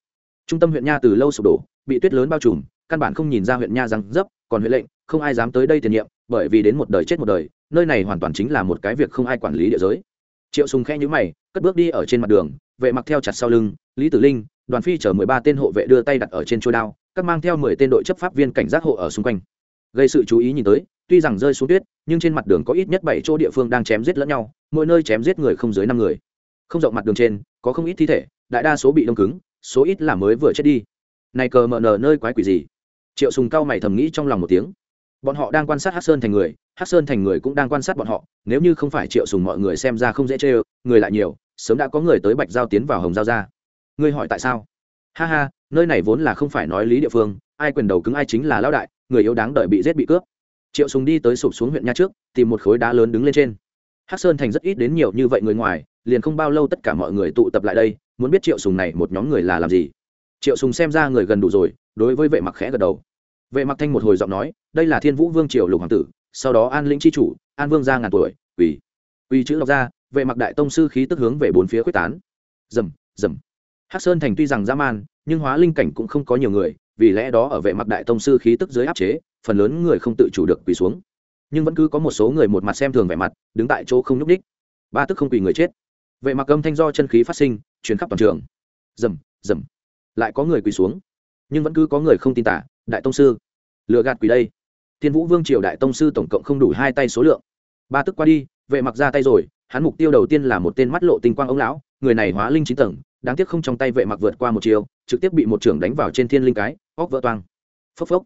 Trung tâm huyện nha từ lâu sụp đổ, bị tuyết lớn bao trùm, căn bản không nhìn ra huyện nha răng dấp, còn huyện lệnh, không ai dám tới đây tiền nhiệm, bởi vì đến một đời chết một đời, nơi này hoàn toàn chính là một cái việc không ai quản lý địa giới. Triệu sùng khẽ nhíu mày, cất bước đi ở trên mặt đường, vệ mặc theo chặt sau lưng, lý tử linh đoàn phi chở mười ba tên hộ vệ đưa tay đặt ở trên trôi đao, các mang theo mười tên đội chấp pháp viên cảnh giác hộ ở xung quanh. Gây sự chú ý nhìn tới, tuy rằng rơi xuống tuyết, nhưng trên mặt đường có ít nhất bảy chỗ địa phương đang chém giết lẫn nhau, mỗi nơi chém giết người không dưới năm người. Không rộng mặt đường trên, có không ít thi thể, đại đa số bị đông cứng, số ít là mới vừa chết đi. Này cờ mờ nờ nơi quái quỷ gì? Triệu sùng cao mày thầm nghĩ trong lòng một tiếng. Bọn họ đang quan sát Hắc sơn thành người, Hắc sơn thành người cũng đang quan sát bọn họ, nếu như không phải triệu sùng mọi người xem ra không dễ chơi người lại nhiều, sớm đã có người tới bạch giao tiến vào hồng giao ra ngươi hỏi tại sao? Ha ha, nơi này vốn là không phải nói lý địa phương, ai quyền đầu cứng ai chính là lão đại, người yếu đáng đợi bị giết bị cướp. Triệu sùng đi tới sụp xuống huyện nha trước, tìm một khối đá lớn đứng lên trên. Hắc sơn thành rất ít đến nhiều như vậy người ngoài, liền không bao lâu tất cả mọi người tụ tập lại đây, muốn biết triệu sùng này một nhóm người là làm gì. Triệu sùng xem ra người gần đủ rồi, đối với vệ mặc khẽ gật đầu. Vệ mặc thanh một hồi giọng nói, đây là thiên vũ vương triều lục hoàng tử, sau đó an lĩnh chi chủ, an vương gia ngàn tuổi, quỳ. Quỳ chữ đọc ra, vệ mặc đại tông sư khí tức hướng về bốn phía quyết tán. Dầm dầm hắc sơn thành tuy rằng dã man, nhưng hóa linh cảnh cũng không có nhiều người, vì lẽ đó ở vệ mặc đại tông sư khí tức dưới áp chế, phần lớn người không tự chủ được quỳ xuống. Nhưng vẫn cứ có một số người một mặt xem thường vẻ mặt, đứng tại chỗ không nhúc đích ba tức không quỳ người chết. Vệ mặc âm thanh do chân khí phát sinh chuyến khắp toàn trường. Dầm dầm lại có người quỳ xuống. Nhưng vẫn cứ có người không tin tả, đại tông sư. Lựa gạt quỳ đây. Thiên vũ vương triều đại tông sư tổng cộng không đủ hai tay số lượng. Ba tức qua đi, vệ mặc ra tay rồi, hắn mục tiêu đầu tiên là một tên mắt lộ tinh quang ông lão, người này hóa linh chín tầng đáng tiếc không trong tay vệ mặc vượt qua một chiều, trực tiếp bị một trưởng đánh vào trên thiên linh cái, óc vỡ toang. Phốc phốc.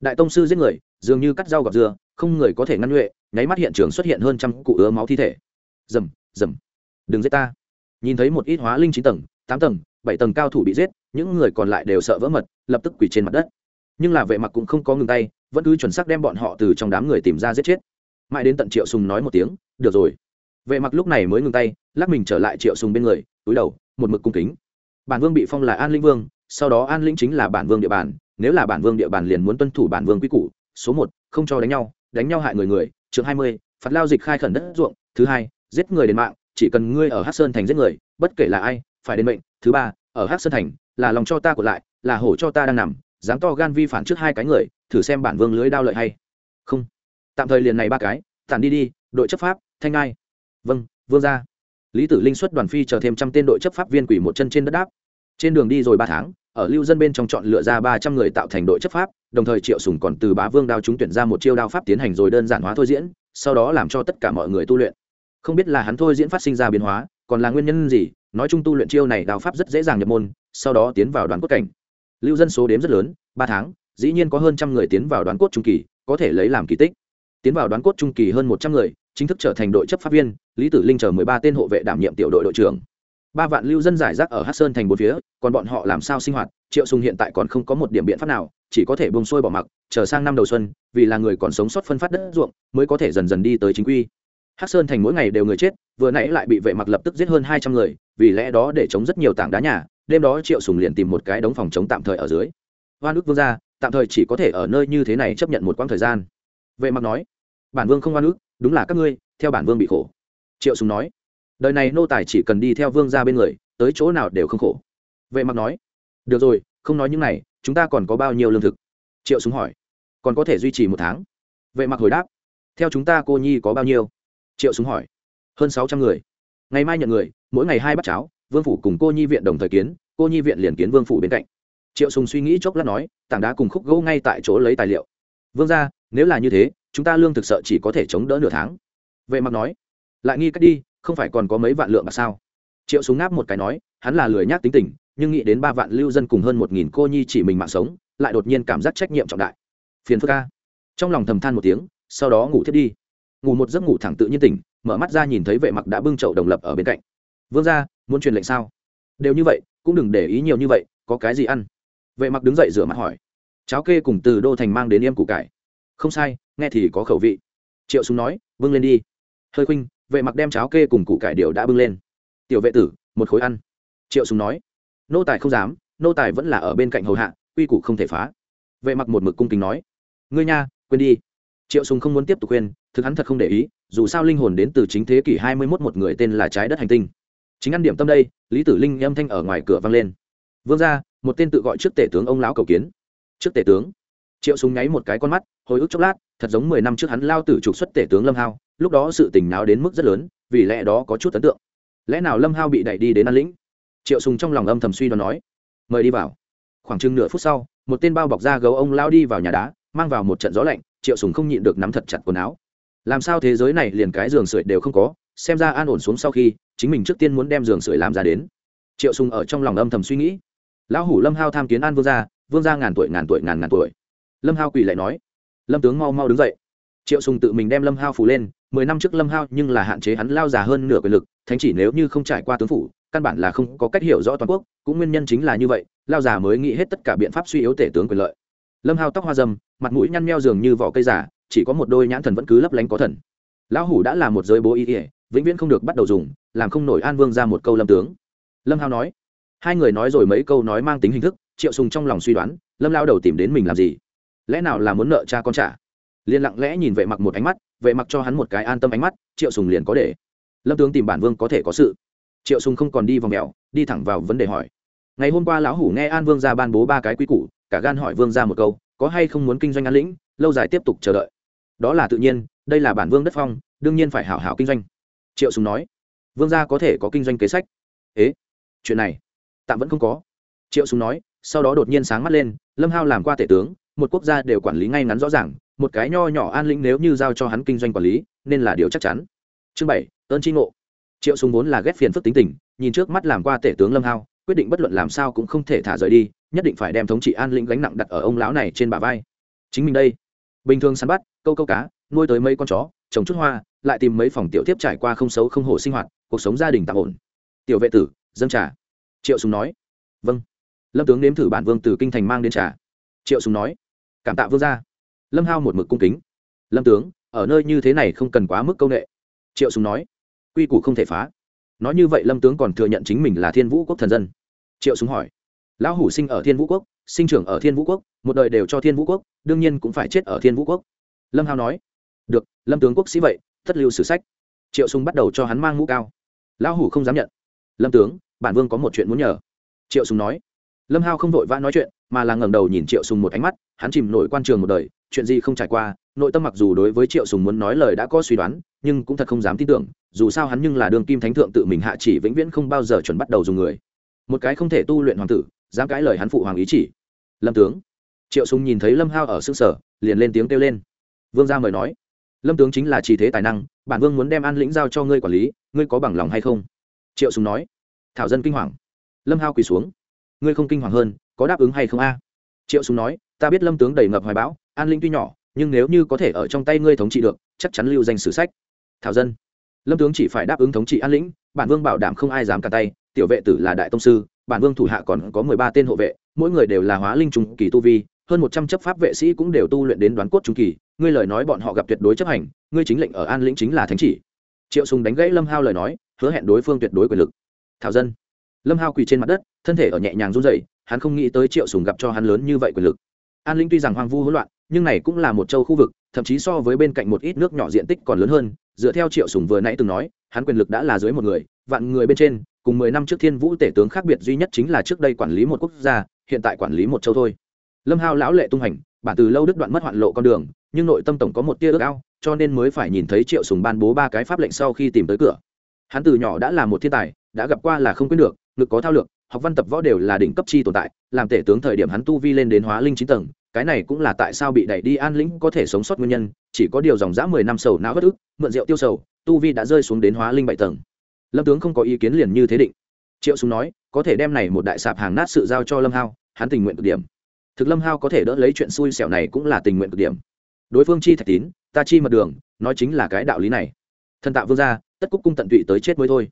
Đại tông sư giết người, dường như cắt dao gọt dưa không người có thể ngăn nhuệ, nháy mắt hiện trường xuất hiện hơn trăm cụ ứa máu thi thể. Rầm rầm. Đừng giết ta. Nhìn thấy một ít hóa linh chín tầng, tám tầng, bảy tầng cao thủ bị giết, những người còn lại đều sợ vỡ mật, lập tức quỳ trên mặt đất. Nhưng là vệ mặc cũng không có ngừng tay, vẫn cứ chuẩn xác đem bọn họ từ trong đám người tìm ra giết chết. Mãi đến tận triệu sùng nói một tiếng, được rồi. Vệ mặc lúc này mới ngừng tay, lắc mình trở lại triệu sùng bên người, túi đầu một mực cung kính. Bản vương bị phong là an linh vương, sau đó an linh chính là bản vương địa bàn, nếu là bản vương địa bàn liền muốn tuân thủ bản vương quy củ, số một, không cho đánh nhau đánh nhau hại người người chương hai mươi, phạt lao dịch khai khẩn đất ruộng, thứ hai, giết người đến mạng, chỉ cần ngươi ở hát sơn thành giết người, bất kể là ai, phải đến mệnh, thứ ba, ở hát sơn thành, là lòng cho ta của lại, là hổ cho ta đang nằm, dám to gan vi phản trước hai cái người, thử xem bản vương lưới đao lợi hay. Không. Tạm thời liền này ba cái, tản đi đi, đội chấp pháp, thanh ai vâng vương ra lý tử linh xuất đoàn phi chờ thêm trăm tên đội chấp pháp viên quỷ một chân trên đất đáp. Trên đường đi rồi ba tháng, ở lưu dân bên trong chọn lựa ra ba trăm người tạo thành đội chấp pháp, đồng thời triệu sùng còn từ bá vương đao chúng tuyển ra một chiêu đao pháp tiến hành rồi đơn giản hóa thôi diễn, sau đó làm cho tất cả mọi người tu luyện. Không biết là hắn thôi diễn phát sinh ra biến hóa, còn là nguyên nhân gì, nói chung tu luyện chiêu này đao pháp rất dễ dàng nhập môn, sau đó tiến vào đoàn cốt cảnh. Lưu dân số đếm rất lớn, ba tháng, dĩ nhiên có hơn trăm người tiến vào đoàn cốt trung kỳ, có thể lấy làm kỳ tích. Tiến vào đoàn cốt trung kỳ hơn một trăm người chính thức trở thành đội chấp pháp viên, lý tử linh chờ mười ba tên hộ vệ đảm nhiệm tiểu đội đội trưởng. Ba vạn lưu dân giải rác ở hát sơn thành bốn phía, còn bọn họ làm sao sinh hoạt, triệu sùng hiện tại còn không có một điểm biện pháp nào, chỉ có thể bông xuôi bỏ mặc, chờ sang năm đầu xuân, vì là người còn sống sót phân phát đất ruộng, mới có thể dần dần đi tới chính quy. Hát sơn thành mỗi ngày đều người chết, vừa nãy lại bị vệ mặc lập tức giết hơn hai trăm người, vì lẽ đó để chống rất nhiều tảng đá nhà, đêm đó triệu sùng liền tìm một cái đống phòng chống tạm thời ở dưới. Hoa nước vương gia, tạm thời chỉ có thể ở nơi như thế này chấp nhận một quãng thời gian. Vệ mặc nói, bản vương không hoa nước đúng là các ngươi, theo bản vương bị khổ. Triệu sùng nói, đời này nô tài chỉ cần đi theo vương gia bên người, tới chỗ nào đều không khổ. Vệ mặc nói, được rồi, không nói những này, chúng ta còn có bao nhiêu lương thực? Triệu súng hỏi, còn có thể duy trì một tháng. Vệ mặc hồi đáp, theo chúng ta cô nhi có bao nhiêu? Triệu súng hỏi, hơn sáu trăm người. Ngày mai nhận người, mỗi ngày hai bát cháo, vương phủ cùng cô nhi viện đồng thời kiến, cô nhi viện liền kiến vương phủ bên cạnh. Triệu sùng suy nghĩ chốc lát nói, tảng đá cùng khúc gỗ ngay tại chỗ lấy tài liệu. Vương ra nếu là như thế chúng ta lương thực sợ chỉ có thể chống đỡ nửa tháng. Vệ mặc nói, lại nghi cách đi, không phải còn có mấy vạn lượng mà sao? Triệu súng ngáp một cái nói, hắn là lười nhác tính tình, nhưng nghĩ đến ba vạn lưu dân cùng hơn một nghìn cô nhi chỉ mình mạng sống, lại đột nhiên cảm giác trách nhiệm trọng đại. Phiền phức ca trong lòng thầm than một tiếng, sau đó ngủ thiết đi. Ngủ một giấc ngủ thẳng tự nhiên tỉnh, mở mắt ra nhìn thấy vệ mặc đã bưng chậu đồng lập ở bên cạnh. Vương ra muốn truyền lệnh sao? Đều như vậy, cũng đừng để ý nhiều như vậy, có cái gì ăn. Vệ mặc đứng dậy rửa mặt hỏi. Cháo kê cùng từ đô thành mang đến em củ cải không sai, nghe thì có khẩu vị. Triệu súng nói, bưng lên đi. Hơi khuynh, vệ mặc đem cháo kê cùng củ cải điều đã bưng lên. Tiểu vệ tử, một khối ăn. Triệu súng nói, nô tài không dám, nô tài vẫn là ở bên cạnh hầu hạ, quy củ không thể phá. Vệ mặc một mực cung kính nói, ngươi nha, quên đi. Triệu sùng không muốn tiếp tục khuyên, thực hắn thật không để ý, dù sao linh hồn đến từ chính thế kỷ hai mươi mốt một người tên là trái đất hành tinh. Chính ăn điểm tâm đây, lý tử linh âm thanh ở ngoài cửa vang lên. Vương ra một tên tự gọi trước tể tướng ông lão cầu kiến. Trước tể tướng? Triệu sùng nháy một cái con mắt, hồi ức chốc lát, thật giống mười năm trước hắn lao tử trục xuất tể tướng lâm hao, lúc đó sự tình náo đến mức rất lớn, vì lẽ đó có chút ấn tượng. Lẽ nào lâm hao bị đẩy đi đến an lĩnh? Triệu sùng trong lòng âm thầm suy đoán nói. Mời đi vào. Khoảng chừng nửa phút sau, một tên bao bọc da gấu ông lao đi vào nhà đá, mang vào một trận gió lạnh, triệu sùng không nhịn được nắm thật chặt quần áo. Làm sao thế giới này liền cái giường sưởi đều không có, xem ra an ổn xuống sau khi, chính mình trước tiên muốn đem giường sưởi làm ra đến. Triệu sùng ở trong lòng âm thầm suy nghĩ. Lão hủ lâm hao tham kiến an vương gia vương gia ngàn tuổi ngàn tuổi ngàn ngàn tuổi lâm hao quỳ lại nói, lâm tướng mau mau đứng dậy. Triệu sùng tự mình đem lâm hao phủ lên, mười năm trước lâm hao nhưng là hạn chế hắn lao già hơn nửa quyền lực, thánh chỉ nếu như không trải qua tướng phủ, căn bản là không có cách hiểu rõ toàn quốc, cũng nguyên nhân chính là như vậy, lao già mới nghĩ hết tất cả biện pháp suy yếu tể tướng quyền lợi. Lâm hao tóc hoa dâm, mặt mũi nhăn meo dường như vỏ cây giả chỉ có một đôi nhãn thần vẫn cứ lấp lánh có thần. Lão hủ đã là một giới bố ý ỉa vĩnh viễn không được bắt đầu dùng, làm không nổi an vương ra một câu lâm tướng. Lâm hao nói, hai người nói rồi mấy câu nói mang tính hình thức, triệu sùng trong lòng suy đoán, lâm lao đầu tìm đến mình làm gì? Lẽ nào là muốn nợ cha con trả? Liền lặng lẽ nhìn vệ mặc một ánh mắt, vệ mặc cho hắn một cái an tâm ánh mắt, triệu sùng liền có để. Lâm tướng tìm bản vương có thể có sự. Triệu sùng không còn đi vòng mèo, đi thẳng vào vấn đề hỏi. Ngày hôm qua lão hủ nghe an vương ra ban bố ba cái quy củ, cả gan hỏi vương ra một câu, có hay không muốn kinh doanh an lĩnh, lâu dài tiếp tục chờ đợi. Đó là tự nhiên, đây là bản vương đất phong, đương nhiên phải hảo hảo kinh doanh. Triệu sùng nói, vương gia có thể có kinh doanh kế sách. Ế, chuyện này, tạm vẫn không có. Triệu sùng nói, sau đó đột nhiên sáng mắt lên, lâm hao làm qua tể tướng một quốc gia đều quản lý ngay ngắn rõ ràng, một cái nho nhỏ an lĩnh nếu như giao cho hắn kinh doanh quản lý, nên là điều chắc chắn. Chương bảy, ơn chi ngộ. Triệu sùng vốn là ghét phiền phức tính tình, nhìn trước mắt làm qua tể tướng lâm hao, quyết định bất luận làm sao cũng không thể thả rời đi, nhất định phải đem thống trị an lĩnh gánh nặng đặt ở ông lão này trên bả vai. Chính mình đây, bình thường săn bắt, câu câu cá, nuôi tới mấy con chó, trồng chút hoa, lại tìm mấy phòng tiểu tiếp trải qua không xấu không hổ sinh hoạt, cuộc sống gia đình tạm ổn. Tiểu vệ tử, dâng trà. Triệu sùng nói. Vâng. Lâm tướng nếm thử bản vương từ kinh thành mang đến trà. Triệu sùng nói cảm tạ vương gia. Lâm hao một mực cung kính. Lâm tướng, ở nơi như thế này không cần quá mức công nghệ. Triệu sùng nói. Quy củ không thể phá. Nói như vậy lâm tướng còn thừa nhận chính mình là thiên vũ quốc thần dân. Triệu sùng hỏi. Lão hủ sinh ở thiên vũ quốc, sinh trưởng ở thiên vũ quốc, một đời đều cho thiên vũ quốc, đương nhiên cũng phải chết ở thiên vũ quốc. Lâm hao nói. Được, lâm tướng quốc sĩ vậy tất lưu sử sách. Triệu sùng bắt đầu cho hắn mang mũ cao. Lão hủ không dám nhận. Lâm tướng, bản vương có một chuyện muốn nhờ. Triệu sùng nói lâm hao không vội vã nói chuyện, mà là ngẩng đầu nhìn triệu sùng một ánh mắt, hắn chìm nổi quan trường một đời, chuyện gì không trải qua, nội tâm mặc dù đối với triệu sùng muốn nói lời đã có suy đoán, nhưng cũng thật không dám tin tưởng, dù sao hắn nhưng là đường kim thánh thượng tự mình hạ chỉ vĩnh viễn không bao giờ chuẩn bắt đầu dùng người. Một cái không thể tu luyện hoàng tử, dám cãi lời hắn phụ hoàng ý chỉ. Lâm tướng. Triệu sùng nhìn thấy lâm hao ở xương sở, liền lên tiếng kêu lên. Vương gia mời nói. Lâm tướng chính là chỉ thế tài năng, bản vương muốn đem an lĩnh giao cho ngươi quản lý, ngươi có bằng lòng hay không? Triệu sùng nói. Thảo dân kinh hoàng. Lâm hao quỳ xuống ngươi không kinh hoàng hơn, có đáp ứng hay không a? Triệu súng nói, ta biết lâm tướng đầy ngập hoài bão, an lĩnh tuy nhỏ, nhưng nếu như có thể ở trong tay ngươi thống trị được, chắc chắn lưu danh sử sách. Thảo dân. Lâm tướng chỉ phải đáp ứng thống trị an lĩnh, bản vương bảo đảm không ai dám cả tay, tiểu vệ tử là đại tông sư, bản vương thủ hạ còn có mười ba tên hộ vệ, mỗi người đều là hóa linh trung kỳ tu vi, hơn một trăm chấp pháp vệ sĩ cũng đều tu luyện đến đoán cốt trung kỳ, ngươi lời nói bọn họ gặp tuyệt đối chấp hành, ngươi chính lệnh ở an lĩnh chính là thánh chỉ. Triệu sùng đánh gãy lâm hao lời nói, hứa hẹn đối phương tuyệt đối quyền lực. Thảo dân lâm hao quỳ trên mặt đất, thân thể ở nhẹ nhàng run rẩy, hắn không nghĩ tới triệu sùng gặp cho hắn lớn như vậy quyền lực. An lĩnh tuy rằng hoang vu hỗn loạn, nhưng này cũng là một châu khu vực, thậm chí so với bên cạnh một ít nước nhỏ diện tích còn lớn hơn, dựa theo triệu sùng vừa nãy từng nói, hắn quyền lực đã là dưới một người, vạn người bên trên, cùng mười năm trước thiên vũ tể tướng khác biệt duy nhất chính là trước đây quản lý một quốc gia, hiện tại quản lý một châu thôi. Lâm hao lão lệ tung hành, bản từ lâu đứt đoạn mất hoạn lộ con đường, nhưng nội tâm tổng có một tia ước ao, cho nên mới phải nhìn thấy triệu sùng ban bố ba cái pháp lệnh sau khi tìm tới cửa. Hắn từ nhỏ đã là một thiên tài đã gặp qua là không quên được, ngực có thao lược, học văn tập võ đều là đỉnh cấp chi tồn tại, làm tể tướng thời điểm hắn tu vi lên đến hóa linh chín tầng, cái này cũng là tại sao bị đẩy đi an lĩnh có thể sống sót nguyên nhân, chỉ có điều dòng dã mười năm sầu não bất ức, mượn rượu tiêu sầu, tu vi đã rơi xuống đến hóa linh bảy tầng. Lâm tướng không có ý kiến liền như thế định. Triệu súng nói, có thể đem này một đại sạp hàng nát sự giao cho lâm hao, hắn tình nguyện cực điểm. Thực lâm hao có thể đỡ lấy chuyện xui xẻo này cũng là tình nguyện cực điểm. Đối phương chi thạch tín, ta chi mật đường, nói chính là cái đạo lý này. Thần tạo vương gia, tất cúc cung tận tụy tới chết mới thôi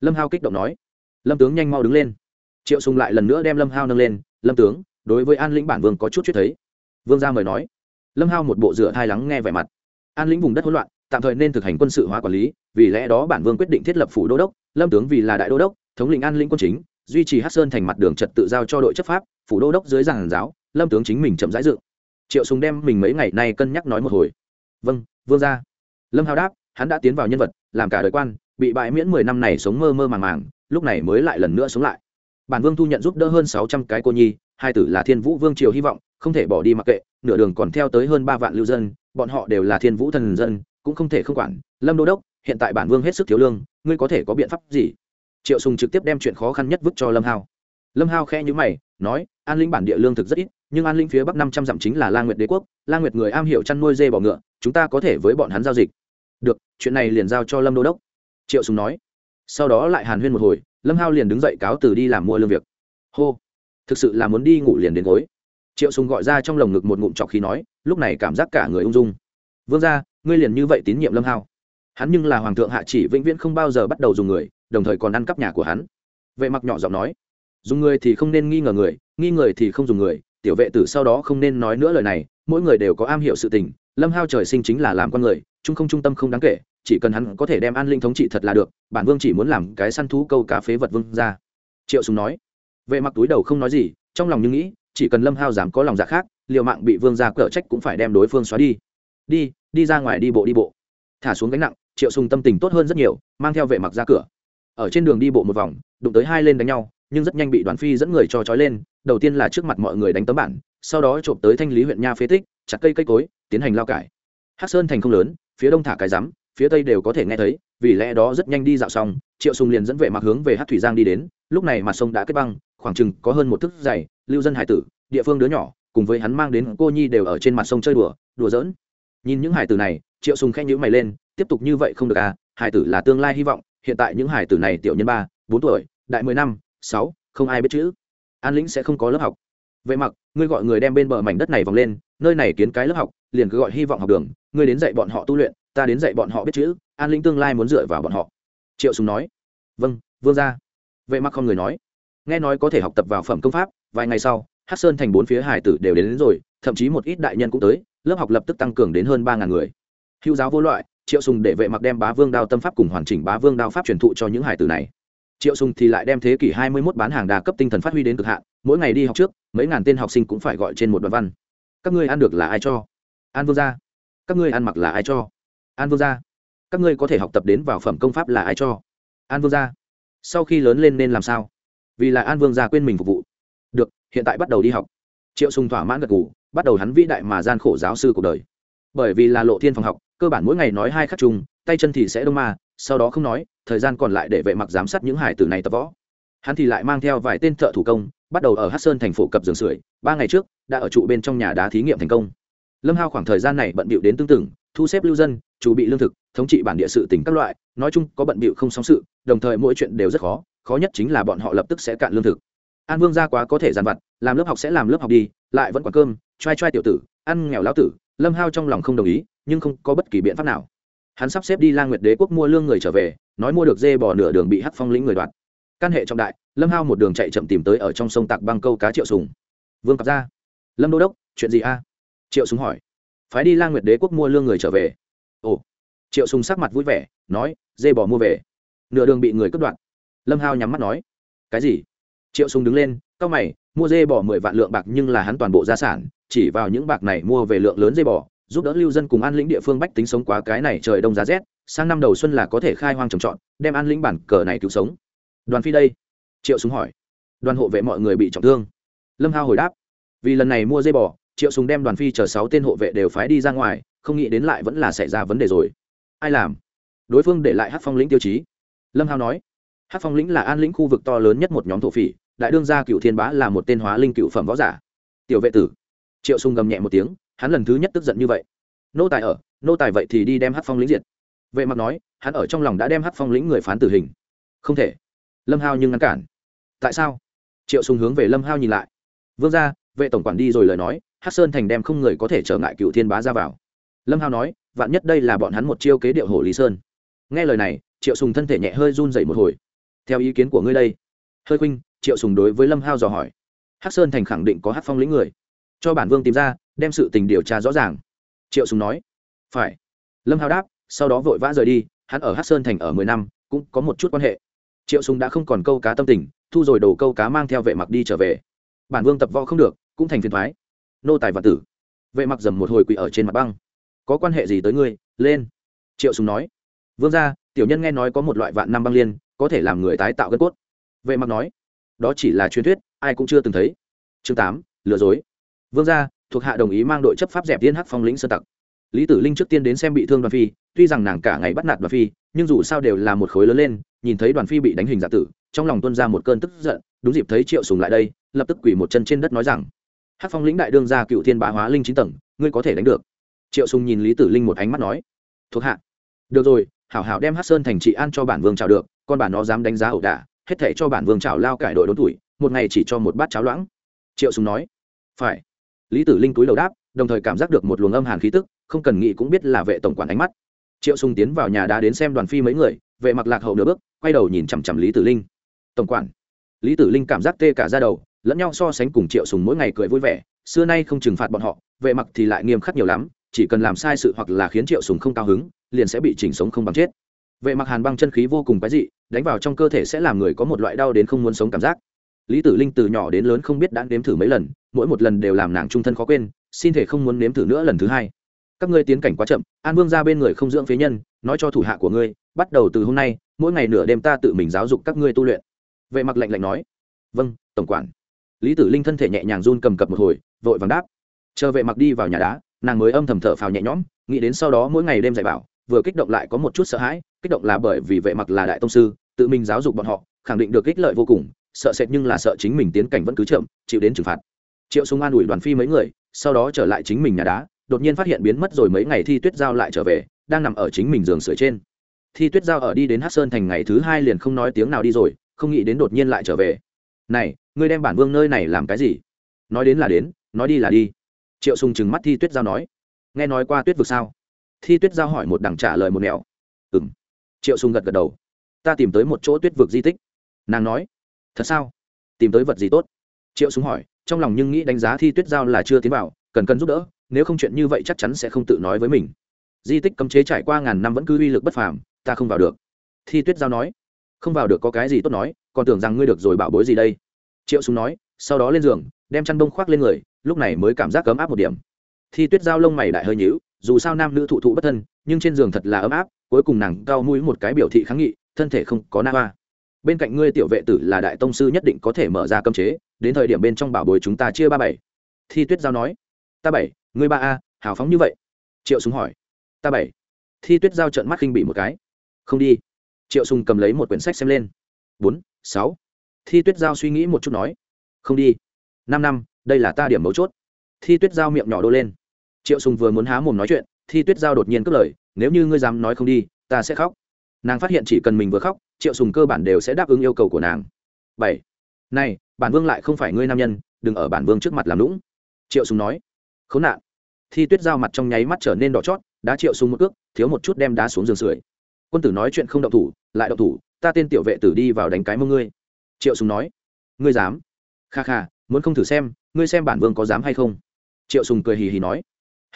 lâm hao kích động nói. Lâm tướng nhanh mau đứng lên. Triệu sùng lại lần nữa đem lâm hao nâng lên. Lâm tướng, đối với an lĩnh bản vương có chút chuyện thấy. Vương gia mời nói. Lâm hao một bộ rửa thai lắng nghe vẻ mặt. An lĩnh vùng đất hỗn loạn, tạm thời nên thực hành quân sự hóa quản lý, vì lẽ đó bản vương quyết định thiết lập phủ đô đốc. Lâm tướng vì là đại đô đốc, thống lĩnh an lĩnh quân chính, duy trì hát sơn thành mặt đường trật tự giao cho đội chấp pháp, phủ đô đốc dưới giảng giáo, lâm tướng chính mình chậm rãi dự triệu sùng đem mình mấy ngày nay cân nhắc nói một hồi. Vâng vương gia. Lâm hao đáp, hắn đã tiến vào nhân vật, làm cả đời quan bị bại miễn mười năm này sống mơ mơ màng màng, lúc này mới lại lần nữa sống lại. Bản vương thu nhận giúp đỡ hơn sáu trăm cái cô nhi, hai tử là thiên vũ vương triều hy vọng, không thể bỏ đi mặc kệ, nửa đường còn theo tới hơn ba vạn lưu dân, bọn họ đều là thiên vũ thần dân, cũng không thể không quản. Lâm đô đốc, hiện tại bản vương hết sức thiếu lương, ngươi có thể có biện pháp gì? Triệu sùng trực tiếp đem chuyện khó khăn nhất vứt cho lâm hao lâm hao khe nhíu mày, nói, an linh bản địa lương thực rất ít, nhưng an linh phía bắc năm trăm dặm chính là la nguyệt đế quốc, la nguyệt người am hiểu chăn nuôi dê bò ngựa, chúng ta có thể với bọn hắn giao dịch. Được, chuyện này liền giao cho lâm đô đốc triệu sùng nói. Sau đó lại hàn huyên một hồi, lâm hao liền đứng dậy cáo từ đi làm mua lương việc. Hô, thực sự là muốn đi ngủ liền đến gối. Triệu sùng gọi ra trong lồng ngực một ngụm trọc khí nói, lúc này cảm giác cả người ung dung. Vương gia, ngươi liền như vậy tín nhiệm lâm hao. Hắn nhưng là hoàng thượng hạ chỉ vĩnh viễn không bao giờ bắt đầu dùng người, đồng thời còn ăn cắp nhà của hắn. Vệ mặc nhỏ giọng nói, dùng người thì không nên nghi ngờ người, nghi người thì không dùng người. Tiểu vệ tử sau đó không nên nói nữa lời này, mỗi người đều có am hiểu sự tình. Lâm hao trời sinh chính là làm con người trung không trung tâm không đáng kể chỉ cần hắn có thể đem an linh thống trị thật là được, bản vương chỉ muốn làm cái săn thú câu cá phế vật vương ra. Triệu sùng nói. Vệ mặc túi đầu không nói gì, trong lòng nhưng nghĩ, chỉ cần lâm hao dám có lòng dạ khác, liều mạng bị vương ra cở trách cũng phải đem đối phương xóa đi. Đi đi ra ngoài đi bộ đi bộ. Thả xuống gánh nặng, triệu sùng tâm tình tốt hơn rất nhiều, mang theo vệ mặc ra cửa. Ở trên đường đi bộ một vòng, đụng tới hai lên đánh nhau, nhưng rất nhanh bị đoàn phi dẫn người cho trói lên, đầu tiên là trước mặt mọi người đánh tấm bản, sau đó trộm tới thanh lý huyện nha phế tích, chặt cây cây cối, tiến hành lao cải. Hắc sơn thành không lớn, phía đông thả cái rắm phía tây đều có thể nghe thấy, vì lẽ đó rất nhanh đi dạo xong, triệu sùng liền dẫn vệ mặc hướng về hát thủy giang đi đến, lúc này mặt sông đã kết băng, khoảng chừng có hơn một thước dày, lưu dân hải tử, địa phương đứa nhỏ, cùng với hắn mang đến cô nhi đều ở trên mặt sông chơi đùa đùa giỡn. Nhìn những hải tử này, triệu sùng khen nhíu mày lên, tiếp tục như vậy không được à hải tử là tương lai hy vọng, hiện tại những hải tử này tiểu nhân ba, bốn tuổi, đại mười năm, sáu, không ai biết chữ. An lĩnh sẽ không có lớp học. Vậy mặc ngươi gọi người đem bên bờ mảnh đất này vòng lên, nơi này kiến cái lớp học, liền cứ gọi hy vọng học đường, ngươi đến dạy bọn họ tu luyện ta đến dạy bọn họ biết chữ an lĩnh tương lai muốn dựa vào bọn họ. Triệu sùng nói. Vâng vương gia. Vệ mặc không người nói. Nghe nói có thể học tập vào phẩm công pháp vài ngày sau hát sơn thành bốn phía hải tử đều đến, đến rồi thậm chí một ít đại nhân cũng tới lớp học lập tức tăng cường đến hơn ba ngàn người. Hữu giáo vô loại triệu sùng để vệ mặc đem bá vương đao tâm pháp cùng hoàn chỉnh bá vương đao pháp truyền thụ cho những hải tử này. Triệu sùng thì lại đem thế kỷ hai mươi 21 bán hàng đa cấp tinh thần phát huy đến cực hạn mỗi ngày đi học trước mấy ngàn tên học sinh cũng phải gọi trên một đoạn văn. Các ngươi ăn được là ai cho? An vương gia. Các ngươi ăn mặc là ai cho? An vương gia. Các ngươi có thể học tập đến vào phẩm công pháp là ai cho? An vương gia. Sau khi lớn lên nên làm sao? Vì là an vương gia quên mình phục vụ. Được, hiện tại bắt đầu đi học. Triệu sùng thỏa mãn gật gù, bắt đầu hắn vĩ đại mà gian khổ giáo sư cuộc đời. Bởi vì là lộ thiên phòng học, cơ bản mỗi ngày nói hai khắc chung, tay chân thì sẽ đông ma, sau đó không nói, thời gian còn lại để vệ mặc giám sát những hải tử này tập võ. Hắn thì lại mang theo vài tên thợ thủ công, bắt đầu ở hát sơn thành phố cập giường sưởi. Ba ngày trước, đã ở trụ bên trong nhà đá thí nghiệm thành công. Lâm hao khoảng thời gian này bận bịu đến tương tự thu xếp lưu dân, chủ bị lương thực, thống trị bản địa sự tỉnh các loại, nói chung có bận bịu không song sự, đồng thời mỗi chuyện đều rất khó khó nhất chính là bọn họ lập tức sẽ cạn lương thực. An vương ra quá có thể dàn vặt, làm lớp học sẽ làm lớp học đi, lại vẫn còn cơm trai trai tiểu tử, ăn nghèo lão tử, lâm hao trong lòng không đồng ý, nhưng không có bất kỳ biện pháp nào. Hắn sắp xếp đi la nguyệt đế quốc mua lương người trở về, nói mua được dê bò nửa đường bị hắc phong lĩnh người đoạt. Căn hệ trọng đại, lâm hao một đường chạy chậm tìm tới ở trong sông tạc băng câu cá triệu sùng. Vương cặp ra lâm đô đốc, chuyện gì a? Triệu sùng hỏi phái đi lang nguyệt đế quốc mua lương người trở về. Ồ, triệu sùng sắc mặt vui vẻ, nói, dê bò mua về. Nửa đường bị người cướp đoạt. Lâm hao nhắm mắt nói, cái gì? Triệu sùng đứng lên cao mày, mua dê bò mười vạn lượng bạc nhưng là hắn toàn bộ gia sản, chỉ vào những bạc này mua về lượng lớn dê bò giúp đỡ lưu dân cùng an lĩnh địa phương bách tính sống quá cái này trời đông giá rét, sang năm đầu xuân là có thể khai hoang trồng trọt, đem an lĩnh bản cờ này cứu sống. Đoàn phi đây? Triệu súng hỏi. Đoàn hộ vệ mọi người bị trọng thương. Lâm hao hồi đáp. Vì lần này mua dây bò triệu Sùng đem đoàn phi chờ sáu tên hộ vệ đều phái đi ra ngoài không nghĩ đến lại vẫn là xảy ra vấn đề rồi. Ai làm? Đối phương để lại hát phong lĩnh tiêu chí. Lâm hao nói hát phong lĩnh là an lĩnh khu vực to lớn nhất một nhóm thổ phỉ đại đương gia cựu thiên bá là một tên hóa linh cựu phẩm võ giả. Tiểu vệ tử. Triệu sùng gầm nhẹ một tiếng hắn lần thứ nhất tức giận như vậy. Nô tài ở nô tài vậy thì đi đem hát phong lĩnh diệt. Vệ mặc nói hắn ở trong lòng đã đem hát phong lĩnh người phán tử hình. Không thể. Lâm hao nhưng ngăn cản. Tại sao? Triệu sùng hướng về lâm hao nhìn lại. Vương gia, vệ tổng quản đi rồi lời nói hát sơn thành đem không người có thể trở ngại cựu thiên bá ra vào. Lâm hao nói, vạn nhất đây là bọn hắn một chiêu kế điệu hồ lý sơn. Nghe lời này, triệu sùng thân thể nhẹ hơi run dậy một hồi. Theo ý kiến của ngươi đây. Hơi khuynh, triệu sùng đối với lâm hao dò hỏi. Hát sơn thành khẳng định có hát phong lĩnh người. Cho bản vương tìm ra, đem sự tình điều tra rõ ràng. Triệu sùng nói. Phải. Lâm hao đáp, sau đó vội vã rời đi, hắn ở hát sơn thành ở mười năm, cũng có một chút quan hệ. Triệu sùng đã không còn câu cá tâm tình, thu rồi đồ câu cá mang theo vệ mặc đi trở về. Bản vương tập võ không được, cũng thành phiền thoái nô tài và tử. Vệ mặc dầm một hồi quỳ ở trên mặt băng. Có quan hệ gì tới ngươi? Lên. Triệu sùng nói. Vương gia, tiểu nhân nghe nói có một loại vạn năm băng liên, có thể làm người tái tạo gân cốt. Vệ mặc nói. Đó chỉ là truyền thuyết, ai cũng chưa từng thấy. Chương tám, lừa dối. Vương gia, thuộc hạ đồng ý mang đội chấp pháp dẹp tiên hắc phong lĩnh sơ tặc. Lý tử linh trước tiên đến xem bị thương đoàn phi, tuy rằng nàng cả ngày bắt nạt đoàn phi, nhưng dù sao đều là một khối lớn lên, nhìn thấy đoàn phi bị đánh hình giả tử, trong lòng tuân ra một cơn tức giận, đúng dịp thấy triệu sùng lại đây, lập tức quỳ một chân trên đất nói rằng Hát phong lĩnh đại đương gia cựu thiên bá hóa linh chín tầng, ngươi có thể đánh được. Triệu sùng nhìn lý tử linh một ánh mắt nói, thuộc hạ. Được rồi, hảo hảo đem Hát sơn thành trị an cho bản vương chào được, con bản nó dám đánh giá ẩu đả, hết thể cho bản vương chào lao cải đội đốn tuổi, một ngày chỉ cho một bát cháo loãng. Triệu sùng nói, phải. Lý tử linh túi đầu đáp, đồng thời cảm giác được một luồng âm hàn khí tức, không cần nghĩ cũng biết là vệ tổng quản ánh mắt. Triệu sùng tiến vào nhà đá đến xem đoàn phi mấy người, vệ mặc lạc hậu nửa bước, quay đầu nhìn chằm chằm lý tử linh. Tổng quản. Lý tử linh cảm giác tê cả ra đầu lẫn nhau so sánh cùng triệu sùng mỗi ngày cười vui vẻ, xưa nay không trừng phạt bọn họ, vệ mặc thì lại nghiêm khắc nhiều lắm, chỉ cần làm sai sự hoặc là khiến triệu sùng không cao hứng, liền sẽ bị chỉnh sống không bằng chết. Vệ mặc hàn băng chân khí vô cùng quái dị, đánh vào trong cơ thể sẽ làm người có một loại đau đến không muốn sống cảm giác. Lý tử linh từ nhỏ đến lớn không biết đã nếm thử mấy lần, mỗi một lần đều làm nàng trung thân khó quên, xin thể không muốn nếm thử nữa lần thứ hai. Các ngươi tiến cảnh quá chậm, an vương ra bên người không dưỡng phế nhân, nói cho thủ hạ của ngươi, bắt đầu từ hôm nay, mỗi ngày nửa đêm ta tự mình giáo dục các ngươi tu luyện. Vệ mặc lạnh lạnh nói. Vâng tổng quản lý tử linh thân thể nhẹ nhàng run cầm cập một hồi, vội vàng đáp. Chờ vệ mặc đi vào nhà đá, nàng mới âm thầm thở phào nhẹ nhõm, nghĩ đến sau đó mỗi ngày đêm dạy bảo, vừa kích động lại có một chút sợ hãi, kích động là bởi vì vệ mặc là đại tông sư, tự mình giáo dục bọn họ, khẳng định được ích lợi vô cùng, sợ sệt nhưng là sợ chính mình tiến cảnh vẫn cứ chậm, chịu đến trừng phạt. Triệu súng an ủi đoàn phi mấy người, sau đó trở lại chính mình nhà đá, đột nhiên phát hiện biến mất rồi mấy ngày thi tuyết giao lại trở về, đang nằm ở chính mình giường sửa trên. Thi tuyết giao ở đi đến hát sơn thành ngày thứ hai liền không nói tiếng nào đi rồi, không nghĩ đến đột nhiên lại trở về. Này ngươi đem bản vương nơi này làm cái gì? Nói đến là đến, nói đi là đi. Triệu sùng chừng mắt thi tuyết giao nói. Nghe nói qua tuyết vực sao? Thi tuyết giao hỏi một đằng trả lời một nẻo. Ừm. Triệu sùng gật gật đầu. Ta tìm tới một chỗ tuyết vực di tích. Nàng nói. Thật sao? Tìm tới vật gì tốt? Triệu sùng hỏi, trong lòng nhưng nghĩ đánh giá thi tuyết giao là chưa tiến vào, cần cần giúp đỡ, nếu không chuyện như vậy chắc chắn sẽ không tự nói với mình. Di tích cấm chế trải qua ngàn năm vẫn cứ uy lực bất phàm, ta không vào được. Thi tuyết giao nói. Không vào được có cái gì tốt nói, còn tưởng rằng ngươi được rồi bảo bối gì đây? Triệu súng nói, sau đó lên giường, đem chăn đông khoác lên người, lúc này mới cảm giác ấm áp một điểm. Thi tuyết giao lông mày đại hơi nhíu, dù sao nam nữ thụ thụ bất thân, nhưng trên giường thật là ấm áp, cuối cùng nàng cao mũi một cái biểu thị kháng nghị, thân thể không có na hoa. Bên cạnh ngươi tiểu vệ tử là đại tông sư nhất định có thể mở ra cơm chế, đến thời điểm bên trong bảo bối chúng ta chia ba bảy. Thi tuyết giao nói, ta bảy, ngươi ba a, hào phóng như vậy. Triệu súng hỏi, ta bảy. Thi tuyết giao trận mắt khinh bị một cái, không đi. Triệu sùng cầm lấy một quyển sách xem lên. Bốn, sáu thi tuyết giao suy nghĩ một chút nói, không đi. Năm năm, đây là ta điểm mấu chốt. Thi tuyết giao miệng nhỏ đô lên. Triệu sùng vừa muốn há mồm nói chuyện, thi tuyết giao đột nhiên cất lời, nếu như ngươi dám nói không đi, ta sẽ khóc. Nàng phát hiện chỉ cần mình vừa khóc, triệu sùng cơ bản đều sẽ đáp ứng yêu cầu của nàng. Bảy, này, bản vương lại không phải ngươi nam nhân, đừng ở bản vương trước mặt làm lũng triệu sùng nói, khốn nạn. Thi tuyết giao mặt trong nháy mắt trở nên đỏ chót, đá triệu sùng một cước, thiếu một chút đem đá xuống giường sưởi. Quân tử nói chuyện không động thủ, lại động thủ, ta tên tiểu vệ tử đi vào đánh cái mông ngươi triệu sùng nói, ngươi dám? Kha kha, muốn không thử xem, ngươi xem bản vương có dám hay không? Triệu sùng cười hì hì nói,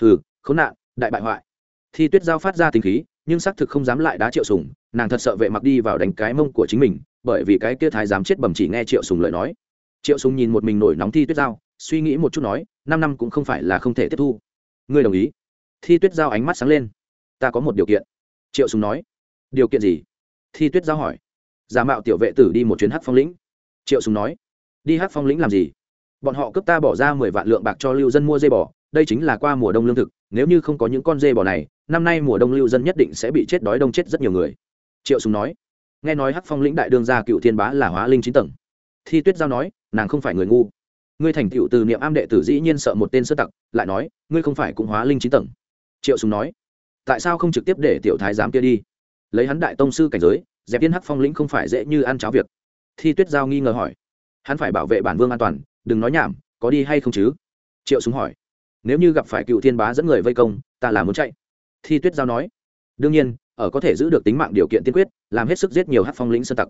hừ, khốn nạn, đại bại hoại. Thi tuyết giao phát ra tình khí, nhưng xác thực không dám lại đá triệu sùng, nàng thật sợ vệ mặc đi vào đánh cái mông của chính mình, bởi vì cái kia thái dám chết bẩm chỉ nghe triệu sùng lời nói. Triệu sùng nhìn một mình nổi nóng thi tuyết giao, suy nghĩ một chút nói, năm năm cũng không phải là không thể tiếp thu. Ngươi đồng ý? Thi tuyết giao ánh mắt sáng lên, ta có một điều kiện. Triệu sùng nói, điều kiện gì? Thi tuyết giao hỏi giả mạo tiểu vệ tử đi một chuyến hắc phong lĩnh. Triệu sùng nói, đi hắc phong lĩnh làm gì? Bọn họ cướp ta bỏ ra mười vạn lượng bạc cho lưu dân mua dê bò, đây chính là qua mùa đông lương thực, nếu như không có những con dê bò này, năm nay mùa đông lưu dân nhất định sẽ bị chết đói đông chết rất nhiều người. Triệu sùng nói, nghe nói hắc phong lĩnh đại đương gia cựu thiên bá là hóa linh chín tầng. Thi tuyết giao nói, nàng không phải người ngu. Ngươi thành tựu từ niệm am đệ tử dĩ nhiên sợ một tên sơ tặc, lại nói, ngươi không phải cũng hóa linh chín tầng. Triệu sùng nói, tại sao không trực tiếp để tiểu thái giám kia đi? Lấy hắn đại tông sư cảnh giới dẹp tiên hắc phong lĩnh không phải dễ như ăn cháo việc. Thi tuyết giao nghi ngờ hỏi, hắn phải bảo vệ bản vương an toàn, đừng nói nhảm, có đi hay không chứ? Triệu súng hỏi, nếu như gặp phải cựu thiên bá dẫn người vây công, ta là muốn chạy. Thi tuyết giao nói, đương nhiên, ở có thể giữ được tính mạng điều kiện tiên quyết, làm hết sức giết nhiều hát phong lĩnh sơn tặc.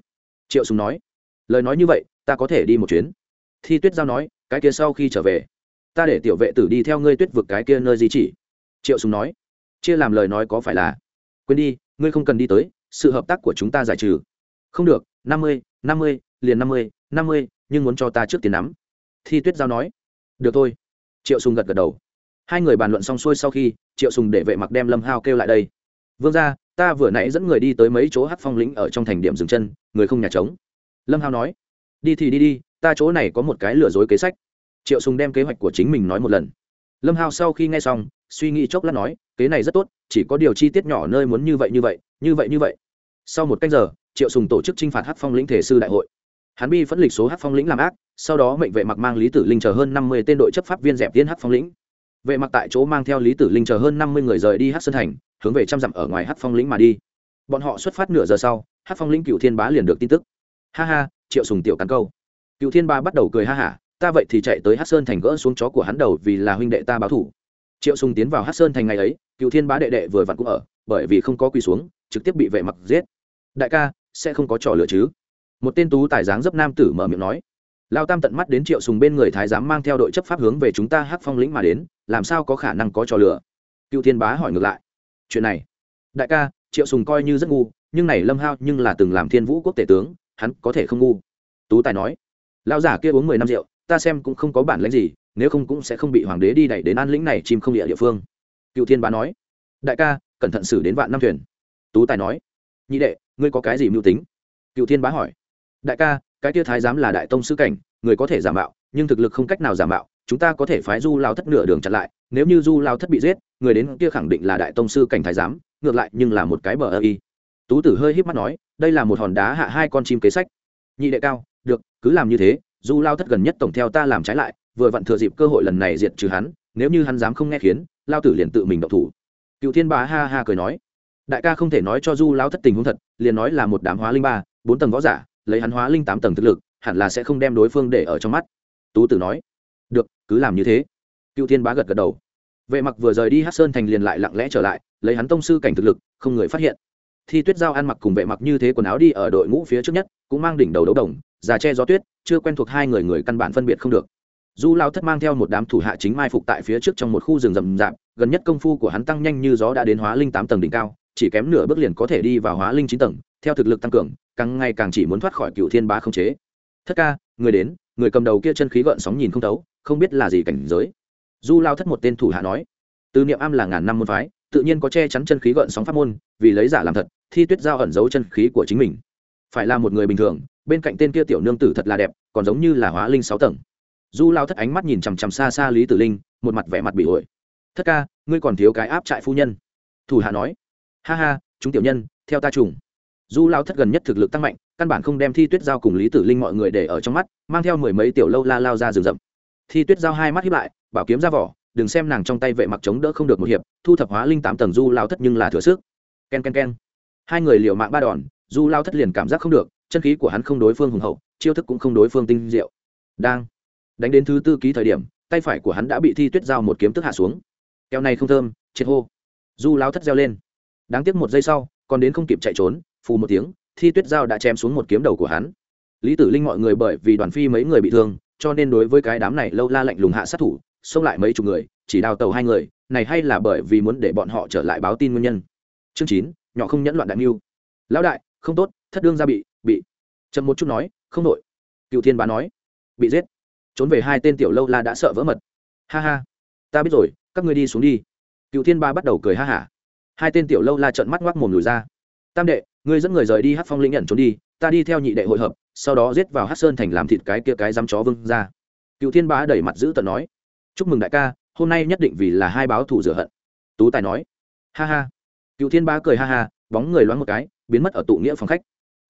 Triệu súng nói, lời nói như vậy, ta có thể đi một chuyến. Thi tuyết giao nói, cái kia sau khi trở về, ta để tiểu vệ tử đi theo ngươi tuyết vực cái kia nơi di chỉ. Triệu súng nói, chia làm lời nói có phải là, quên đi, ngươi không cần đi tới sự hợp tác của chúng ta giải trừ. Không được, năm mươi năm mươi, liền năm mươi năm mươi, nhưng muốn cho ta trước tiền nắm. Thi tuyết giao nói. Được thôi. Triệu sùng gật gật đầu. Hai người bàn luận xong xuôi sau khi, triệu sùng để vệ mặc đem lâm hao kêu lại đây. Vương ra ta vừa nãy dẫn người đi tới mấy chỗ hát phong lĩnh ở trong thành điểm dừng chân, người không nhà trống. Lâm hao nói. Đi thì đi đi, ta chỗ này có một cái lừa dối kế sách. Triệu sùng đem kế hoạch của chính mình nói một lần. Lâm hao sau khi nghe xong suy nghĩ chốc lát nói, kế này rất tốt, chỉ có điều chi tiết nhỏ nơi muốn như vậy như vậy như vậy như vậy. Sau một cách giờ, triệu sùng tổ chức trinh phạt hát phong lĩnh thể sư đại hội. Hắn bi phẫn lịch số hát phong lĩnh làm ác, sau đó mệnh vệ mặc mang lý tử linh chờ hơn năm mươi tên đội chấp pháp viên dẹp tiến hát phong lĩnh. Vệ mặc tại chỗ mang theo lý tử linh chờ hơn năm mươi người rời đi hát sơn thành, hướng về trăm dặm ở ngoài hát phong lĩnh mà đi. Bọn họ xuất phát nửa giờ sau hát phong lĩnh cựu thiên bá liền được tin tức. Ha ha, triệu sùng tiểu cắn câu. Cựu thiên bá bắt đầu cười ha hả, ta vậy thì chạy tới hát sơn thành gỡ xuống chó của hắn đầu vì là huynh đệ ta báo thủ triệu sùng tiến vào hát sơn thành ngày ấy, cựu thiên bá đệ đệ vừa vặn cũng ở, bởi vì không có quỳ xuống, trực tiếp bị vệ mặc giết. Đại ca, sẽ không có trò lửa chứ? Một tên tú tài dáng dấp nam tử mở miệng nói. Lao tam tận mắt đến triệu sùng bên người thái giám mang theo đội chấp pháp hướng về chúng ta hắc phong lĩnh mà đến, làm sao có khả năng có trò lửa cựu thiên bá hỏi ngược lại. Chuyện này, đại ca, triệu sùng coi như rất ngu, nhưng này lâm hao nhưng là từng làm thiên vũ quốc tể tướng, hắn có thể không ngu. Tú tài nói. Lão giả kia uống mười năm rượu, ta xem cũng không có bản lãnh gì nếu không cũng sẽ không bị hoàng đế đi đẩy đến an lĩnh này chìm không địa địa phương. Cựu thiên bá nói, đại ca, cẩn thận xử đến vạn năm thuyền. Tú tài nói, nhị đệ, ngươi có cái gì mưu tính? Cựu thiên bá hỏi, đại ca, cái tia thái giám là đại tông sư cảnh, người có thể giả mạo, nhưng thực lực không cách nào giả mạo, chúng ta có thể phái du lao thất nửa đường chặn lại, nếu như du lao thất bị giết, người đến kia khẳng định là đại tông sư cảnh thái giám, ngược lại nhưng là một cái bờ ơ y. Tú tử hơi híp mắt nói, đây là một hòn đá hạ hai con chim kế sách. Nhị đệ cao, được, cứ làm như thế, du lao thất gần nhất tổng theo ta làm trái lại vừa vặn thừa dịp cơ hội lần này diệt trừ hắn, nếu như hắn dám không nghe khiến, lao tử liền tự mình động thủ. Cựu thiên bá ha ha cười nói. Đại ca không thể nói cho du lao thất tình huống thật, liền nói là một đám hóa linh ba, bốn tầng võ giả, lấy hắn hóa linh tám tầng thực lực, hẳn là sẽ không đem đối phương để ở trong mắt. Tú tử nói. Được, cứ làm như thế. Cựu thiên bá gật gật đầu. Vệ mặc vừa rời đi hát sơn thành liền lại lặng lẽ trở lại, lấy hắn tông sư cảnh thực lực, không người phát hiện. Thi tuyết giao ăn mặc cùng vệ mặc như thế quần áo đi ở đội ngũ phía trước nhất, cũng mang đỉnh đầu đấu đồng, già che gió tuyết, chưa quen thuộc hai người người căn bản phân biệt không được du lao thất mang theo một đám thủ hạ chính mai phục tại phía trước trong một khu rừng rậm rạp, gần nhất công phu của hắn tăng nhanh như gió đã đến hóa linh tám tầng đỉnh cao, chỉ kém nửa bước liền có thể đi vào hóa linh chín tầng, theo thực lực tăng cường, càng ngày càng chỉ muốn thoát khỏi cựu thiên bá không chế. Thất ca, người đến, người cầm đầu kia chân khí gợn sóng nhìn không thấu, không biết là gì cảnh giới. Du lao thất một tên thủ hạ nói, từ niệm am là ngàn năm môn phái, tự nhiên có che chắn chân khí gợn sóng pháp môn, vì lấy giả làm thật, thi tuyết giao ẩn giấu chân khí của chính mình. Phải là một người bình thường, bên cạnh tên kia tiểu nương tử thật là đẹp, còn giống như là hóa linh sáu tầng du lao thất ánh mắt nhìn chằm chằm xa xa lý tử linh, một mặt vẻ mặt bị ổi. Thất ca, ngươi còn thiếu cái áp trại phu nhân. Thủ hạ nói. Ha ha, chúng tiểu nhân, theo ta trùng. Du lao thất gần nhất thực lực tăng mạnh, căn bản không đem thi tuyết giao cùng lý tử linh mọi người để ở trong mắt, mang theo mười mấy tiểu lâu la lao ra rừng rậm. Thi tuyết giao hai mắt hiếp lại, bảo kiếm ra vỏ, đừng xem nàng trong tay vệ mặc chống đỡ không được một hiệp, thu thập hóa linh tám tầng du lao thất nhưng là thừa sức. K e n k e n k e n hai người liều mạng ba đòn, du lao thất liền cảm giác không được, chân khí của hắn không đối phương hùng hậu, chiêu thức cũng không đối phương tinh diệu. Đang đánh đến thứ tư ký thời điểm, tay phải của hắn đã bị thi tuyết giao một kiếm tức hạ xuống. Keo này không thơm chết hô. Du lao thất reo lên. Đáng tiếc một giây sau, còn đến không kịp chạy trốn, phù một tiếng, thi tuyết giao đã chém xuống một kiếm đầu của hắn. Lý tử linh mọi người bởi vì đoàn phi mấy người bị thương, cho nên đối với cái đám này lâu la lạnh lùng hạ sát thủ, xông lại mấy chục người, chỉ đào tàu hai người, này hay là bởi vì muốn để bọn họ trở lại báo tin nguyên nhân. Chương chín, nhỏ không nhẫn loạn đại mưu. Lão đại, không tốt, thất đương ra bị bị. Chậm một chút nói, không đội. Cựu thiên bá nói, bị giết trốn về hai tên tiểu lâu la đã sợ vỡ mật. Ha ha, ta biết rồi, các ngươi đi xuống đi. Cựu thiên ba bắt đầu cười ha hả. Hai tên tiểu lâu la trợn mắt ngoác mồm lùi ra. Tam đệ, ngươi dẫn người rời đi hát phong lĩnh nhận trốn đi, ta đi theo nhị đệ hội hợp, sau đó giết vào hát sơn thành làm thịt cái kia cái dám chó vương ra. Cựu thiên bá đẩy mặt giữ tận nói. Chúc mừng đại ca, hôm nay nhất định vì là hai báo thù rửa hận. Tú tài nói. Ha ha. Cựu thiên bá cười ha ha, bóng người loáng một cái, biến mất ở tụ nghĩa phòng khách.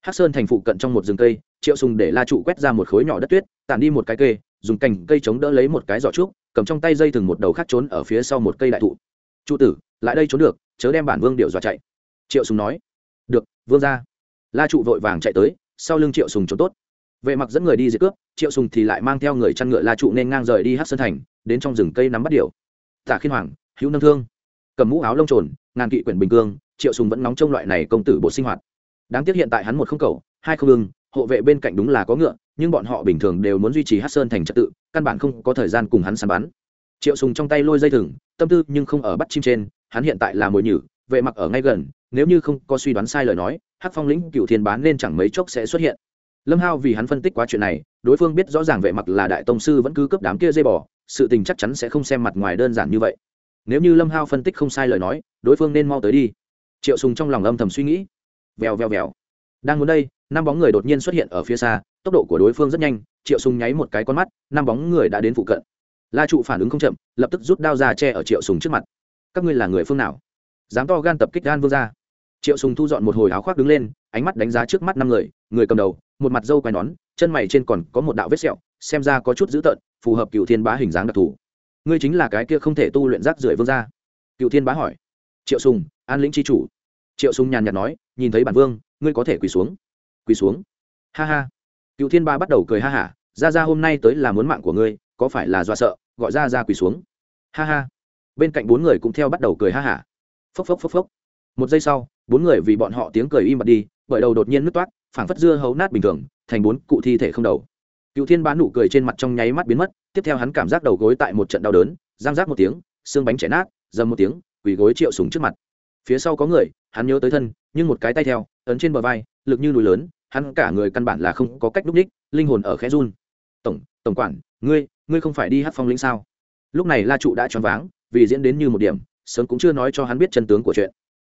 Hát sơn thành phụ cận trong một rừng cây, triệu sùng để la trụ quét ra một khối nhỏ đất tuyết, tản đi một cái kê dùng cành cây chống đỡ lấy một cái giỏ trúc, cầm trong tay dây thừng một đầu khác trốn ở phía sau một cây đại thụ. Trụ tử, lại đây trốn được, chớ đem bản vương điệu dọa chạy. Triệu sùng nói. Được, vương ra. La trụ vội vàng chạy tới, sau lưng triệu sùng trốn tốt. Vệ mặc dẫn người đi diệt cướp, triệu sùng thì lại mang theo người chăn ngựa la trụ nên ngang rời đi hát sơn thành, đến trong rừng cây nắm bắt điều tạ khiên hoàng, hữu nâng thương. Cầm mũ áo lông trồn, ngàn kỵ quyển bình cương, triệu sùng vẫn nóng trong loại này công tử bộ sinh hoạt. Đáng tiếc hiện tại hắn một không cầu, hai không lương hộ vệ bên cạnh đúng là có ngựa, nhưng bọn họ bình thường đều muốn duy trì hát sơn thành trật tự, căn bản không có thời gian cùng hắn săn bắn. Triệu sùng trong tay lôi dây thừng, tâm tư nhưng không ở bắt chim trên, hắn hiện tại là mồi nhử, vệ mặc ở ngay gần, nếu như không có suy đoán sai lời nói, hắc phong lĩnh cựu thiên bán nên chẳng mấy chốc sẽ xuất hiện. Lâm hao vì hắn phân tích quá chuyện này, đối phương biết rõ ràng vệ mặc là đại tông sư vẫn cứ cướp đám kia dây bỏ sự tình chắc chắn sẽ không xem mặt ngoài đơn giản như vậy. Nếu như lâm hao phân tích không sai lời nói, đối phương nên mau tới đi. Triệu sùng trong lòng âm thầm suy nghĩ. Vèo vèo vèo. Đang muốn đây năm bóng người đột nhiên xuất hiện ở phía xa, tốc độ của đối phương rất nhanh, triệu sùng nháy một cái con mắt, năm bóng người đã đến phụ cận. La trụ phản ứng không chậm, lập tức rút đao ra che ở triệu sùng trước mặt. Các ngươi là người phương nào? Dám to gan tập kích gan vương gia. Triệu sùng thu dọn một hồi áo khoác đứng lên, ánh mắt đánh giá trước mắt năm người người cầm đầu, một mặt râu quai nón, chân mày trên còn có một đạo vết sẹo, xem ra có chút dữ tợn, phù hợp cựu thiên bá hình dáng đặc thù. Ngươi chính là cái kia không thể tu luyện rác rưởi vương gia? Cựu thiên bá hỏi. Triệu sùng, an lĩnh chi chủ. Triệu sùng nhàn nhạt nói, nhìn thấy bản vương, ngươi có thể quỳ xuống quỳ xuống. Ha ha. Cựu thiên ba bắt đầu cười ha hả ra ra hôm nay tới là muốn mạng của ngươi, có phải là do sợ, gọi ra ra quỳ xuống? Ha ha. Bên cạnh bốn người cũng theo bắt đầu cười ha hả. Phốc phốc phốc phốc. Một giây sau, bốn người vì bọn họ tiếng cười im bặt đi, bởi đầu đột nhiên nứt toát phảng phất dưa hấu nát bình thường, thành bốn cụ thi thể không đầu. Cựu thiên bá nụ cười trên mặt trong nháy mắt biến mất, tiếp theo hắn cảm giác đầu gối tại một trận đau đớn giang rác một tiếng, xương bánh chảy nát, dầm một tiếng, quỳ gối triệu sùng trước mặt. Phía sau có người, hắn nhớ tới thân, nhưng một cái tay theo, ấn trên bờ vai, lực như núi lớn hắn cả người căn bản là không có cách núp ních, linh hồn ở khẽ run. Tổng tổng quản, ngươi ngươi không phải đi hát phong lĩnh sao? Lúc này la trụ đã choáng váng, vì diễn đến như một điểm, sớm cũng chưa nói cho hắn biết chân tướng của chuyện.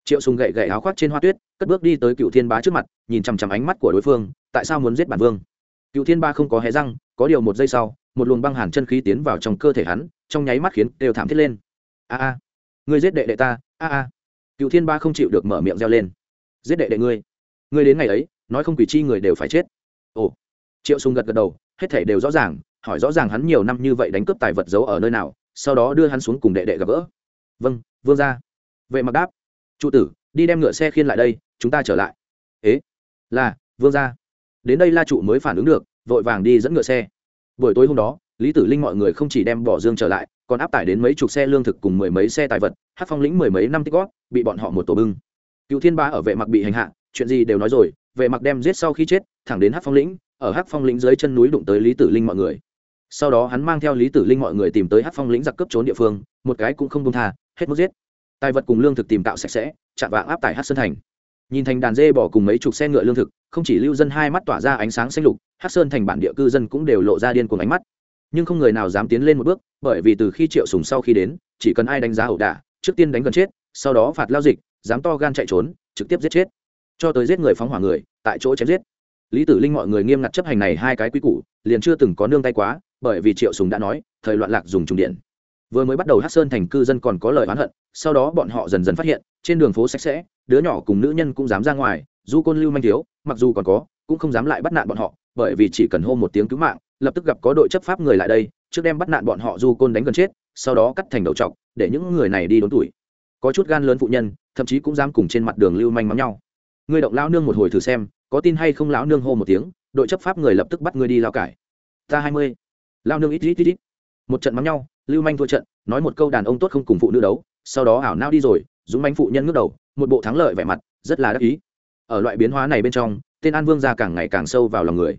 Triệu sùng gậy gậy áo khoác trên hoa tuyết, cất bước đi tới cựu thiên bá trước mặt, nhìn chằm chằm ánh mắt của đối phương, tại sao muốn giết bản vương? Cựu thiên ba không có hé răng, có điều một giây sau, một luồng băng hàn chân khí tiến vào trong cơ thể hắn, trong nháy mắt khiến đều thảm thiết lên. A a, ngươi giết đệ đệ ta, a a. Cựu thiên ba không chịu được mở miệng reo lên. Giết đệ đệ ngươi ngươi đến ngày ấy nói không quỷ chi người đều phải chết. Ồ. Triệu sùng gật gật đầu, hết thảy đều rõ ràng, hỏi rõ ràng hắn nhiều năm như vậy đánh cướp tài vật giấu ở nơi nào, sau đó đưa hắn xuống cùng đệ đệ gặp gỡ. Vâng vương ra vệ mặc đáp. Trụ tử, đi đem ngựa xe khiên lại đây, chúng ta trở lại. Ế, là, vương ra đến đây la trụ mới phản ứng được, vội vàng đi dẫn ngựa xe. Buổi tối hôm đó, lý tử linh mọi người không chỉ đem bỏ dương trở lại, còn áp tải đến mấy chục xe lương thực cùng mười mấy xe tài vật, hát phong lĩnh mười mấy năm tích gót bị bọn họ một tổ bưng. Cựu thiên ba ở vệ mặc bị hành hạ, chuyện gì đều nói rồi vệ mặc đem giết sau khi chết, thẳng đến hát phong lĩnh, ở hát phong lĩnh dưới chân núi đụng tới lý tử linh mọi người. Sau đó hắn mang theo lý tử linh mọi người tìm tới hát phong lĩnh giặc cướp trốn địa phương, một cái cũng không công tha, hết mức giết. Tài vật cùng lương thực tìm tạo sạch sẽ, chạm vạng áp tải hát sơn thành. Nhìn thành đàn dê bỏ cùng mấy chục xe ngựa lương thực, không chỉ lưu dân hai mắt tỏa ra ánh sáng xanh lục hát sơn thành bản địa cư dân cũng đều lộ ra điên cuồng ánh mắt. Nhưng không người nào dám tiến lên một bước, bởi vì từ khi triệu sùng sau khi đến, chỉ cần ai đánh giá ẩu đả, trước tiên đánh gần chết, sau đó phạt lao dịch, dám to gan chạy trốn, trực tiếp giết chết cho tới giết người phóng hỏa người, tại chỗ chém giết. Lý tử linh mọi người nghiêm ngặt chấp hành này hai cái quy củ, liền chưa từng có nương tay quá, bởi vì triệu sùng đã nói, thời loạn lạc dùng trùng điện. Vừa mới bắt đầu hát sơn thành cư dân còn có lời oán hận, sau đó bọn họ dần dần phát hiện, trên đường phố sạch sẽ, đứa nhỏ cùng nữ nhân cũng dám ra ngoài du côn lưu manh thiếu, mặc dù còn có, cũng không dám lại bắt nạn bọn họ, bởi vì chỉ cần hô một tiếng cứu mạng, lập tức gặp có đội chấp pháp người lại đây, trước đem bắt nạn bọn họ du côn đánh gần chết, sau đó cắt thành đầu trọc, để những người này đi đốn tuổi. Có chút gan lớn phụ nhân, thậm chí cũng dám cùng trên mặt đường lưu manh mắm nhau ngươi động lão nương một hồi thử xem, có tin hay không lão nương hô một tiếng, đội chấp pháp người lập tức bắt ngươi đi lao cải. Ta hai mươi. Lao nương ít ít ít ít. Một trận mắng nhau, lưu manh thua trận, nói một câu đàn ông tốt không cùng phụ nữ đấu, sau đó ảo nao đi rồi, dũng manh phụ nhân ngước đầu, một bộ thắng lợi vẻ mặt, rất là đắc ý. Ở loại biến hóa này bên trong, tên an vương gia càng ngày càng sâu vào lòng người.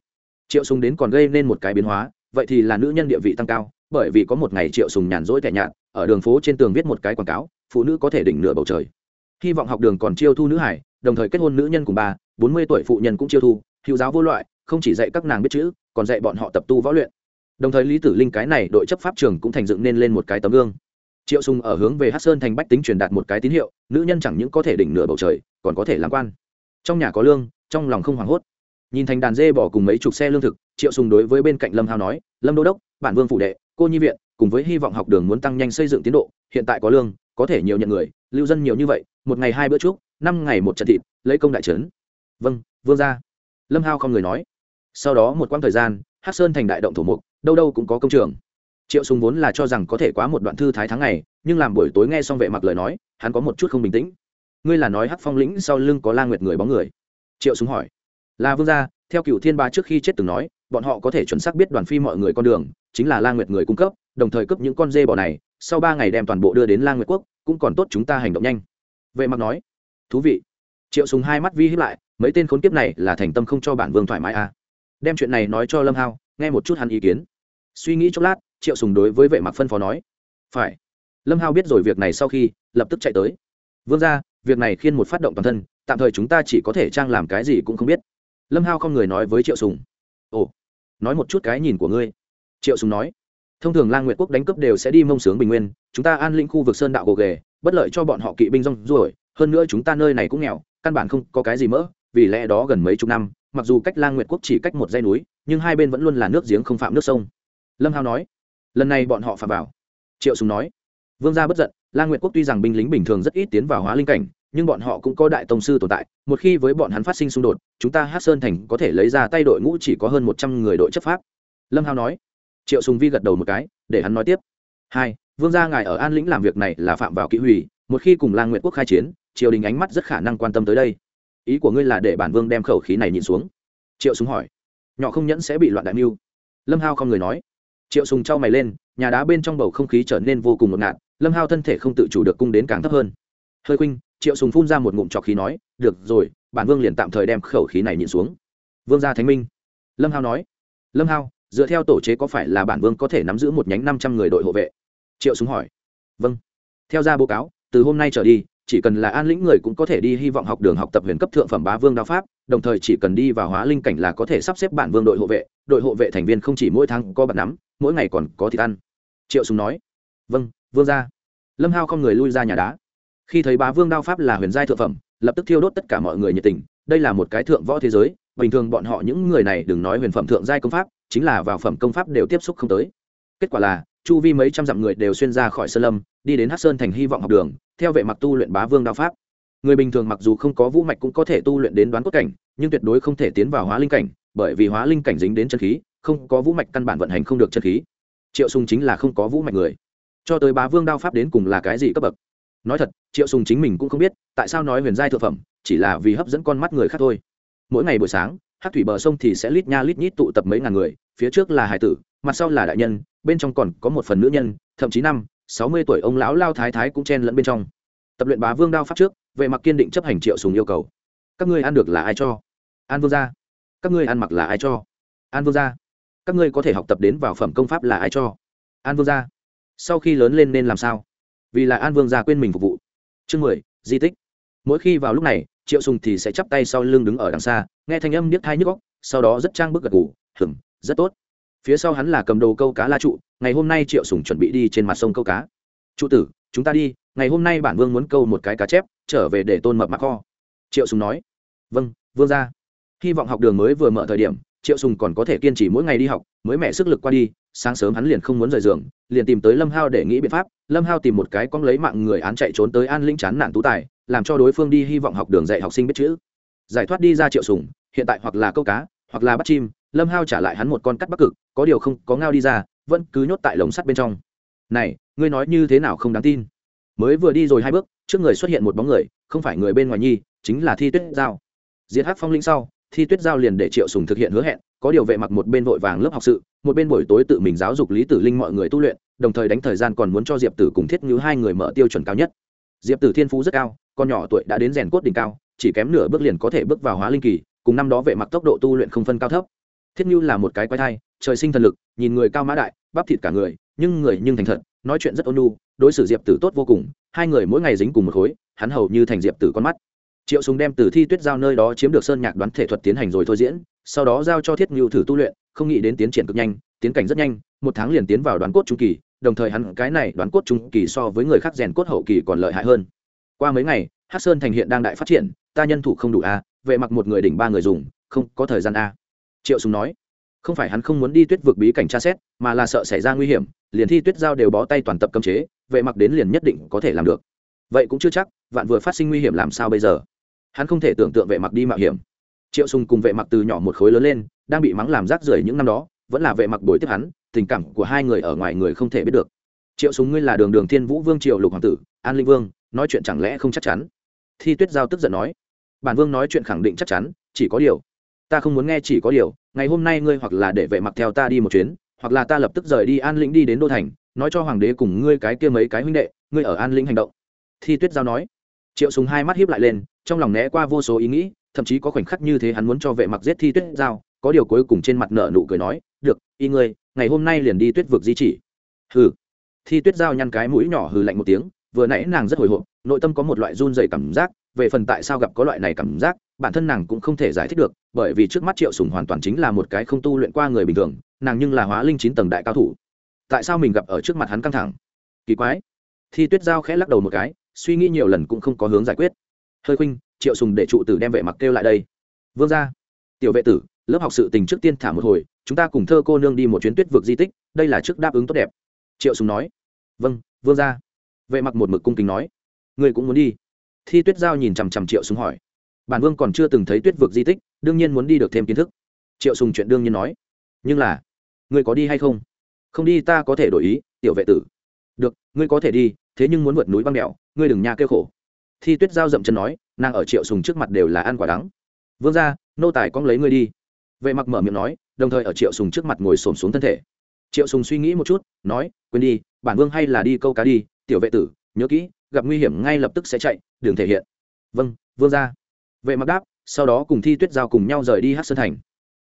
Triệu sùng đến còn gây nên một cái biến hóa, vậy thì là nữ nhân địa vị tăng cao, bởi vì có một ngày triệu sùng nhàn rỗi tẻ nhạt, ở đường phố trên tường viết một cái quảng cáo, phụ nữ có thể đỉnh nửa bầu trời. Hy vọng học đường còn chiêu thu nữ hải đồng thời kết hôn nữ nhân cùng ba bốn mươi tuổi phụ nhân cũng chiêu thu, hữu giáo vô loại, không chỉ dạy các nàng biết chữ, còn dạy bọn họ tập tu võ luyện. Đồng thời lý tử linh cái này đội chấp pháp trường cũng thành dựng nên lên một cái tấm gương. Triệu sùng ở hướng về hắc sơn thành bách tính truyền đạt một cái tín hiệu, nữ nhân chẳng những có thể đỉnh nửa bầu trời, còn có thể làm quan. Trong nhà có lương, trong lòng không hoảng hốt. Nhìn thành đàn dê bỏ cùng mấy chục xe lương thực, triệu sùng đối với bên cạnh lâm hao nói, lâm đô đốc, bản vương phụ đệ, cô nhi viện, cùng với hy vọng học đường muốn tăng nhanh xây dựng tiến độ, hiện tại có lương, có thể nhiều nhận người, lưu dân nhiều như vậy, một ngày hai bữa trước năm ngày một trận thịt, lấy công đại trấn. Vâng vương gia. Lâm hao không người nói. Sau đó một quãng thời gian, hắc sơn thành đại động thổ mục, đâu đâu cũng có công trường. Triệu sùng vốn là cho rằng có thể quá một đoạn thư thái tháng ngày, nhưng làm buổi tối nghe xong vệ mặc lời nói, hắn có một chút không bình tĩnh. Ngươi là nói hắc phong lĩnh sau lưng có la nguyệt người bóng người? Triệu sùng hỏi. Là vương gia, theo cựu thiên ba trước khi chết từng nói, bọn họ có thể chuẩn xác biết đoàn phi mọi người con đường, chính là la nguyệt người cung cấp, đồng thời cấp những con dê bò này, sau ba ngày đem toàn bộ đưa đến la nguyệt quốc, cũng còn tốt chúng ta hành động nhanh. Vệ mặc nói thú vị. Triệu sùng hai mắt vi hiếp lại, mấy tên khốn kiếp này là thành tâm không cho bản vương thoải mái à? Đem chuyện này nói cho lâm hao, nghe một chút hắn ý kiến. Suy nghĩ chốc lát, triệu sùng đối với vệ mặc phân phó nói, phải. Lâm hao biết rồi việc này sau khi, lập tức chạy tới. Vương ra việc này khiên một phát động toàn thân, tạm thời chúng ta chỉ có thể trang làm cái gì cũng không biết. Lâm hao không người nói với triệu sùng. Ồ, nói một chút cái nhìn của ngươi. Triệu sùng nói, thông thường lang nguyệt quốc đánh cướp đều sẽ đi mông sướng bình nguyên, chúng ta an lĩnh khu vực sơn đạo gồ ghề, bất lợi cho bọn họ kỵ binh rong ruổi hơn nữa chúng ta nơi này cũng nghèo, căn bản không có cái gì mỡ, vì lẽ đó gần mấy chục năm, mặc dù cách lang nguyệt quốc chỉ cách một dãy núi, nhưng hai bên vẫn luôn là nước giếng không phạm nước sông. Lâm hao nói, lần này bọn họ phạm vào. Triệu sùng nói, vương gia bất giận, lang nguyệt quốc tuy rằng binh lính bình thường rất ít tiến vào hóa linh cảnh, nhưng bọn họ cũng có đại tông sư tồn tại, một khi với bọn hắn phát sinh xung đột, chúng ta hát sơn thành có thể lấy ra tay đội ngũ chỉ có hơn một trăm người đội chấp pháp. Lâm hao nói, triệu sùng vi gật đầu một cái, để hắn nói tiếp. Hai, vương gia ngài ở an lĩnh làm việc này là phạm vào kỹ hủy, một khi cùng lang nguyệt quốc khai chiến triều đình ánh mắt rất khả năng quan tâm tới đây. Ý của ngươi là để bản vương đem khẩu khí này nhìn xuống? Triệu súng hỏi. Nhỏ không nhẫn sẽ bị loạn đại mưu. Lâm hao không người nói. Triệu sùng trao mày lên, nhà đá bên trong bầu không khí trở nên vô cùng ngột ngạt, lâm hao thân thể không tự chủ được cung đến càng thấp hơn. Hơi khuynh, triệu sùng phun ra một ngụm trọc khí nói, được rồi, bản vương liền tạm thời đem khẩu khí này nhịn xuống. Vương gia thánh minh. Lâm hao nói. Lâm hao, dựa theo tổ chế có phải là bản vương có thể nắm giữ một nhánh năm trăm người đội hộ vệ? Triệu súng hỏi. Vâng. Theo ra báo cáo, từ hôm nay trở đi chỉ cần là an lĩnh người cũng có thể đi hy vọng học đường học tập huyền cấp thượng phẩm bá vương đao pháp, đồng thời chỉ cần đi vào hóa linh cảnh là có thể sắp xếp bản vương đội hộ vệ, đội hộ vệ thành viên không chỉ mỗi tháng có bật nắm, mỗi ngày còn có thịt ăn. Triệu súng nói. Vâng vương ra lâm hao không người lui ra nhà đá. Khi thấy bá vương đao pháp là huyền giai thượng phẩm, lập tức thiêu đốt tất cả mọi người nhiệt tình. Đây là một cái thượng võ thế giới, bình thường bọn họ những người này đừng nói huyền phẩm thượng giai công pháp, chính là vào phẩm công pháp đều tiếp xúc không tới. Kết quả là chu vi mấy trăm dặm người đều xuyên ra khỏi sơn lâm, đi đến hát sơn thành hy vọng học đường, theo vệ mặc tu luyện bá vương đao pháp. Người bình thường mặc dù không có vũ mạch cũng có thể tu luyện đến đoán cốt cảnh, nhưng tuyệt đối không thể tiến vào hóa linh cảnh, bởi vì hóa linh cảnh dính đến chân khí, không có vũ mạch căn bản vận hành không được chân khí. Triệu sùng chính là không có vũ mạch người. Cho tới bá vương đao pháp đến cùng là cái gì cấp bậc? Nói thật, triệu sùng chính mình cũng không biết, tại sao nói huyền giai thượng phẩm, chỉ là vì hấp dẫn con mắt người khác thôi mỗi ngày buổi sáng, hát thủy bờ sông thì sẽ lít nha lít nhít tụ tập mấy ngàn người, phía trước là hải tử, mặt sau là đại nhân, bên trong còn có một phần nữ nhân, thậm chí năm, sáu mươi tuổi ông lão lao thái thái cũng chen lẫn bên trong. Tập luyện bá vương đao pháp trước vệ mặc kiên định chấp hành triệu sùng yêu cầu. Các ngươi ăn được là ai cho? An vương gia. Các ngươi ăn mặc là ai cho? An vương gia. Các ngươi có thể học tập đến vào phẩm công pháp là ai cho? An vương gia. Sau khi lớn lên nên làm sao? Vì là an vương gia quên mình phục vụ. Chương mười, di tích. Mỗi khi vào lúc này triệu sùng thì sẽ chắp tay sau lưng đứng ở đằng xa, nghe thanh âm niết thai nhức óc, sau đó rất trang bức gật gù hửng rất tốt. Phía sau hắn là cầm đồ câu cá la trụ, ngày hôm nay triệu sùng chuẩn bị đi trên mặt sông câu cá. Trụ tử, chúng ta đi, ngày hôm nay bản vương muốn câu một cái cá chép, trở về để tôn mập mặc kho. Triệu sùng nói. Vâng vương gia. Hy vọng học đường mới vừa mở thời điểm, triệu sùng còn có thể kiên trì mỗi ngày đi học, mới mẹ sức lực qua đi, sáng sớm hắn liền không muốn rời giường, liền tìm tới lâm hao để nghĩ biện pháp, lâm hao tìm một cái con lấy mạng người án chạy trốn tới an linh chán nạn tú tài làm cho đối phương đi hy vọng học đường dạy học sinh biết chữ. Giải thoát đi ra triệu sùng, hiện tại hoặc là câu cá, hoặc là bắt chim, lâm hao trả lại hắn một con cắt bắc cực, có điều không có ngao đi ra, vẫn cứ nhốt tại lồng sắt bên trong. Này, ngươi nói như thế nào không đáng tin? Mới vừa đi rồi hai bước, trước người xuất hiện một bóng người, không phải người bên ngoài nhi, chính là thi tuyết giao. Diệt hắc phong linh sau, thi tuyết giao liền để triệu sùng thực hiện hứa hẹn, có điều vệ mặc một bên vội vàng lớp học sự, một bên buổi tối tự mình giáo dục lý tử linh mọi người tu luyện, đồng thời đánh thời gian còn muốn cho diệp tử cùng thiết như hai người mở tiêu chuẩn cao nhất. Diệp tử thiên phú rất cao con nhỏ tuổi đã đến rèn cốt đỉnh cao, chỉ kém nửa bước liền có thể bước vào hóa linh kỳ, cùng năm đó vệ mặc tốc độ tu luyện không phân cao thấp. Thiết như là một cái quái thai, trời sinh thần lực, nhìn người cao mã đại, bắp thịt cả người, nhưng người nhưng thành thật, nói chuyện rất ôn nhu, đối xử diệp tử tốt vô cùng, hai người mỗi ngày dính cùng một khối, hắn hầu như thành diệp tử con mắt. Triệu súng đem từ thi tuyết giao nơi đó chiếm được sơn nhạc đoán thể thuật tiến hành rồi thôi diễn, sau đó giao cho thiết ngưu thử tu luyện, không nghĩ đến tiến triển cực nhanh, tiến cảnh rất nhanh, một tháng liền tiến vào đoán cốt trung kỳ, đồng thời hắn cái này đoán cốt trung kỳ so với người khác rèn cốt hậu kỳ còn lợi hại hơn qua mấy ngày hát sơn thành hiện đang đại phát triển, ta nhân thủ không đủ a vệ mặc một người đỉnh ba người dùng, không có thời gian a triệu sùng nói, không phải hắn không muốn đi tuyết vực bí cảnh tra xét, mà là sợ xảy ra nguy hiểm, liền thi tuyết giao đều bó tay toàn tập cấm chế, vệ mặc đến liền nhất định có thể làm được. Vậy cũng chưa chắc, vạn vừa phát sinh nguy hiểm làm sao bây giờ? Hắn không thể tưởng tượng vệ mặc đi mạo hiểm. Triệu sùng cùng vệ mặc từ nhỏ một khối lớn lên, đang bị mắng làm rác rưởi những năm đó, vẫn là vệ mặc bồi tiếp hắn, tình cảm của hai người ở ngoài người không thể biết được. Triệu sùng, ngươi là đường đường thiên vũ vương triều lục hoàng tử, an linh vương nói chuyện chẳng lẽ không chắc chắn? Thi tuyết giao tức giận nói. Bản vương nói chuyện khẳng định chắc chắn, chỉ có điều, ta không muốn nghe chỉ có điều, ngày hôm nay ngươi hoặc là để vệ mặc theo ta đi một chuyến, hoặc là ta lập tức rời đi an lĩnh đi đến đô thành, nói cho hoàng đế cùng ngươi cái kia mấy cái huynh đệ, ngươi ở an lĩnh hành động. Thi tuyết giao nói. Triệu súng hai mắt hiếp lại lên, trong lòng né qua vô số ý nghĩ, thậm chí có khoảnh khắc như thế hắn muốn cho vệ mặc giết thi tuyết giao, có điều cuối cùng trên mặt nở nụ cười nói, được, y ngươi, ngày hôm nay liền đi tuyết vực di chỉ. Hừ. Thi tuyết giao nhăn cái mũi nhỏ hừ lạnh một tiếng vừa nãy nàng rất hồi hộp, nội tâm có một loại run dày cảm giác, về phần tại sao gặp có loại này cảm giác, bản thân nàng cũng không thể giải thích được, bởi vì trước mắt triệu sùng hoàn toàn chính là một cái không tu luyện qua người bình thường, nàng nhưng là hóa linh chín tầng đại cao thủ. Tại sao mình gặp ở trước mặt hắn căng thẳng? Kỳ quái. Thi tuyết giao khẽ lắc đầu một cái, suy nghĩ nhiều lần cũng không có hướng giải quyết. Hơi khuynh, triệu sùng để trụ tử đem vệ mặc kêu lại đây. Vương gia. Tiểu vệ tử, lớp học sự tình trước tiên thả một hồi, chúng ta cùng thơ cô nương đi một chuyến tuyết vực di tích, đây là trước đáp ứng tốt đẹp. Triệu sùng nói. Vâng vương gia vệ mặc một mực cung kính nói, ngươi cũng muốn đi? Thi tuyết giao nhìn chằm chằm triệu sùng hỏi, bản vương còn chưa từng thấy tuyết vực di tích, đương nhiên muốn đi được thêm kiến thức. Triệu sùng chuyện đương nhiên nói, nhưng là, ngươi có đi hay không? Không đi, ta có thể đổi ý, tiểu vệ tử. Được, ngươi có thể đi, thế nhưng muốn vượt núi băng đèo ngươi đừng nha kêu khổ. Thi tuyết giao dậm chân nói, nàng ở triệu sùng trước mặt đều là ăn quả đắng. Vương gia, nô tài con lấy ngươi đi. Vệ mặc mở miệng nói, đồng thời ở triệu sùng trước mặt ngồi xổm xuống thân thể. Triệu sùng suy nghĩ một chút, nói, quên đi, bản vương hay là đi câu cá đi tiểu vệ tử, nhớ kỹ, gặp nguy hiểm ngay lập tức sẽ chạy, đừng thể hiện. Vâng vương ra vệ mặc đáp, sau đó cùng thi tuyết giao cùng nhau rời đi hát sơn thành.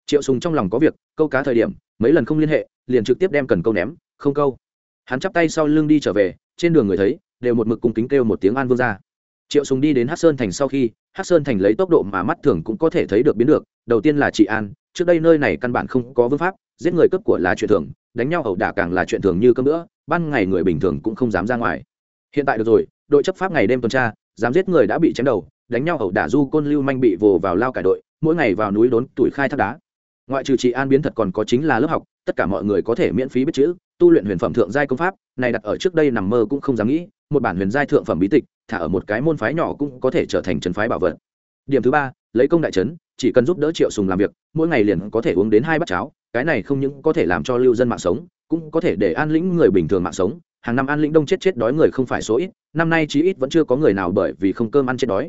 Triệu sùng trong lòng có việc, câu cá thời điểm, mấy lần không liên hệ, liền trực tiếp đem cần câu ném, không câu. Hắn chắp tay sau lưng đi trở về, trên đường người thấy, đều một mực cùng kính kêu một tiếng an vương ra triệu sùng đi đến hát sơn thành sau khi hát sơn thành lấy tốc độ mà mắt thường cũng có thể thấy được biến được, đầu tiên là trị an, trước đây nơi này căn bản không có vương pháp, giết người cấp của là chuyện thường đánh nhau ẩu đả càng là chuyện thường như cơm nữa ban ngày người bình thường cũng không dám ra ngoài. Hiện tại được rồi, đội chấp pháp ngày đêm tuần tra, dám giết người đã bị chém đầu, đánh nhau ẩu đả du côn lưu manh bị vồ vào lao cải đội, mỗi ngày vào núi đốn tuổi khai thác đá. Ngoại trừ trị an biến thật còn có chính là lớp học, tất cả mọi người có thể miễn phí biết chữ, tu luyện huyền phẩm thượng giai công pháp, này đặt ở trước đây nằm mơ cũng không dám nghĩ, một bản huyền giai thượng phẩm bí tịch, thả ở một cái môn phái nhỏ cũng có thể trở thành trấn phái bảo vật. Điểm thứ ba, lấy công đại trấn, chỉ cần giúp đỡ triệu sùng làm việc, mỗi ngày liền có thể uống đến hai bát cháo cái này không những có thể làm cho lưu dân mạng sống, cũng có thể để an lĩnh người bình thường mạng sống. Hàng năm an lĩnh đông chết chết đói người không phải số ít, năm nay chí ít vẫn chưa có người nào bởi vì không cơm ăn chết đói.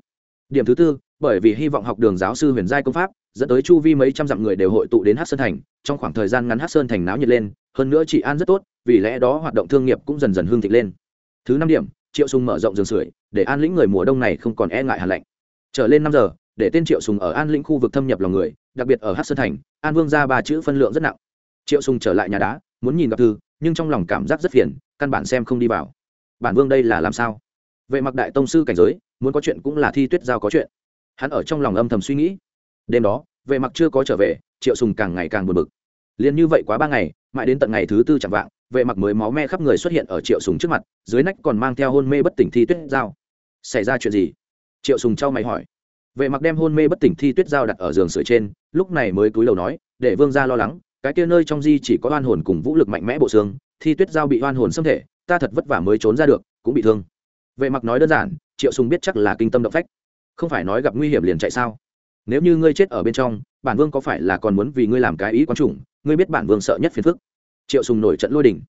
Điểm thứ tư, bởi vì hy vọng học đường giáo sư huyền giai công pháp, dẫn tới chu vi mấy trăm dặm người đều hội tụ đến hát sơn thành. Trong khoảng thời gian ngắn hát sơn thành náo nhiệt lên, hơn nữa chị an rất tốt, vì lẽ đó hoạt động thương nghiệp cũng dần dần hương thịnh lên. Thứ năm điểm, triệu sùng mở rộng giường sưởi, để an lĩnh người mùa đông này không còn e ngại hàn lạnh. Trở lên năm giờ, để tên triệu sùng ở an lĩnh khu vực thâm nhập lòng người đặc biệt ở hát sơn thành, an vương ra ba chữ phân lượng rất nặng. triệu sùng trở lại nhà đá, muốn nhìn gặp thư, nhưng trong lòng cảm giác rất phiền, căn bản xem không đi vào. bản vương đây là làm sao? vậy mặc đại tông sư cảnh giới, muốn có chuyện cũng là thi tuyết giao có chuyện. hắn ở trong lòng âm thầm suy nghĩ. đêm đó, vệ mặc chưa có trở về, triệu sùng càng ngày càng buồn bực. liền như vậy quá ba ngày, mãi đến tận ngày thứ tư chẳng vạng, vệ mặc mới máu me khắp người xuất hiện ở triệu sùng trước mặt, dưới nách còn mang theo hôn mê bất tỉnh thi tuyết giao. xảy ra chuyện gì? triệu sùng trao mày hỏi vệ mặc đem hôn mê bất tỉnh thi tuyết giao đặt ở giường sưởi trên, lúc này mới cúi đầu nói, để vương gia lo lắng, cái kia nơi trong di chỉ có oan hồn cùng vũ lực mạnh mẽ bộ xương, thi tuyết giao bị oan hồn xâm thể, ta thật vất vả mới trốn ra được, cũng bị thương. Vệ mặc nói đơn giản, triệu sùng biết chắc là kinh tâm động phách, không phải nói gặp nguy hiểm liền chạy sao? Nếu như ngươi chết ở bên trong, bản vương có phải là còn muốn vì ngươi làm cái ý quan trọng ngươi biết bản vương sợ nhất phiền phức. Triệu sùng nổi trận lôi đình.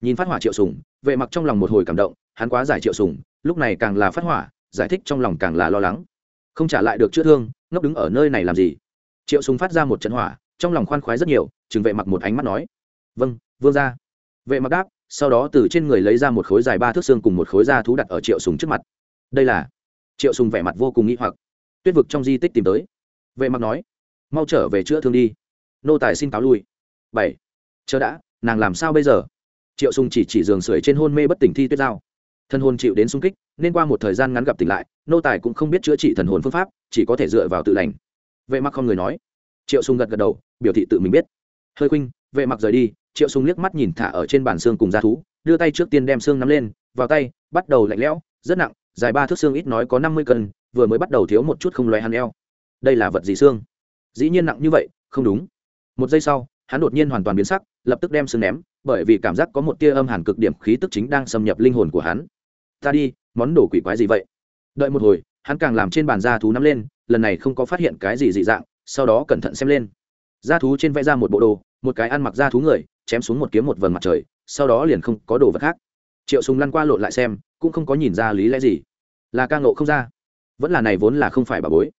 Nhìn phát hỏa triệu sùng, vệ mặc trong lòng một hồi cảm động, hắn quá giải triệu sùng, lúc này càng là phát hỏa, giải thích trong lòng càng là lo lắng không trả lại được chữa thương, ngốc đứng ở nơi này làm gì? Triệu sùng phát ra một trận hỏa, trong lòng khoan khoái rất nhiều chừng vệ mặc một ánh mắt nói vâng vương gia. Vệ mặc đáp, sau đó từ trên người lấy ra một khối dài ba thước xương cùng một khối da thú đặt ở triệu sùng trước mặt. Đây là? Triệu sùng vẻ mặt vô cùng nghi hoặc. Tuyết vực trong di tích tìm tới. Vệ mặc nói, mau trở về chữa thương đi. Nô tài xin cáo lui. Bảy, chờ đã, nàng làm sao bây giờ? Triệu sùng chỉ chỉ giường sưởi trên hôn mê bất tỉnh thi tuyết giao thân hôn chịu đến sung kích nên qua một thời gian ngắn gặp tỉnh lại, nô tài cũng không biết chữa trị thần hồn phương pháp, chỉ có thể dựa vào tự lành. Vệ mặc không người nói. Triệu sùng gật gật đầu, biểu thị tự mình biết. Hơi khuynh vệ mặc rời đi, triệu sùng liếc mắt nhìn thả ở trên bàn xương cùng da thú, đưa tay trước tiên đem xương nắm lên, vào tay, bắt đầu lạnh lẽo, rất nặng, dài ba thước xương ít nói có năm mươi cân, vừa mới bắt đầu thiếu một chút không loay hắn eo. Đây là vật gì xương? Dĩ nhiên nặng như vậy, không đúng. Một giây sau, hắn đột nhiên hoàn toàn biến sắc, lập tức đem xương ném, bởi vì cảm giác có một tia âm hàn cực điểm khí tức chính đang xâm nhập linh hồn của hắn. Ta đi món đồ quỷ quái gì vậy? Đợi một hồi, hắn càng làm trên bàn da thú nắm lên, lần này không có phát hiện cái gì dị dạng, sau đó cẩn thận xem lên. Da thú trên vẽ ra một bộ đồ, một cái ăn mặc da thú người, chém xuống một kiếm một vầng mặt trời, sau đó liền không có đồ vật khác. Triệu sùng lăn qua lộn lại xem, cũng không có nhìn ra lý lẽ gì. Là ca ngộ không ra. Vẫn là này vốn là không phải bà bối.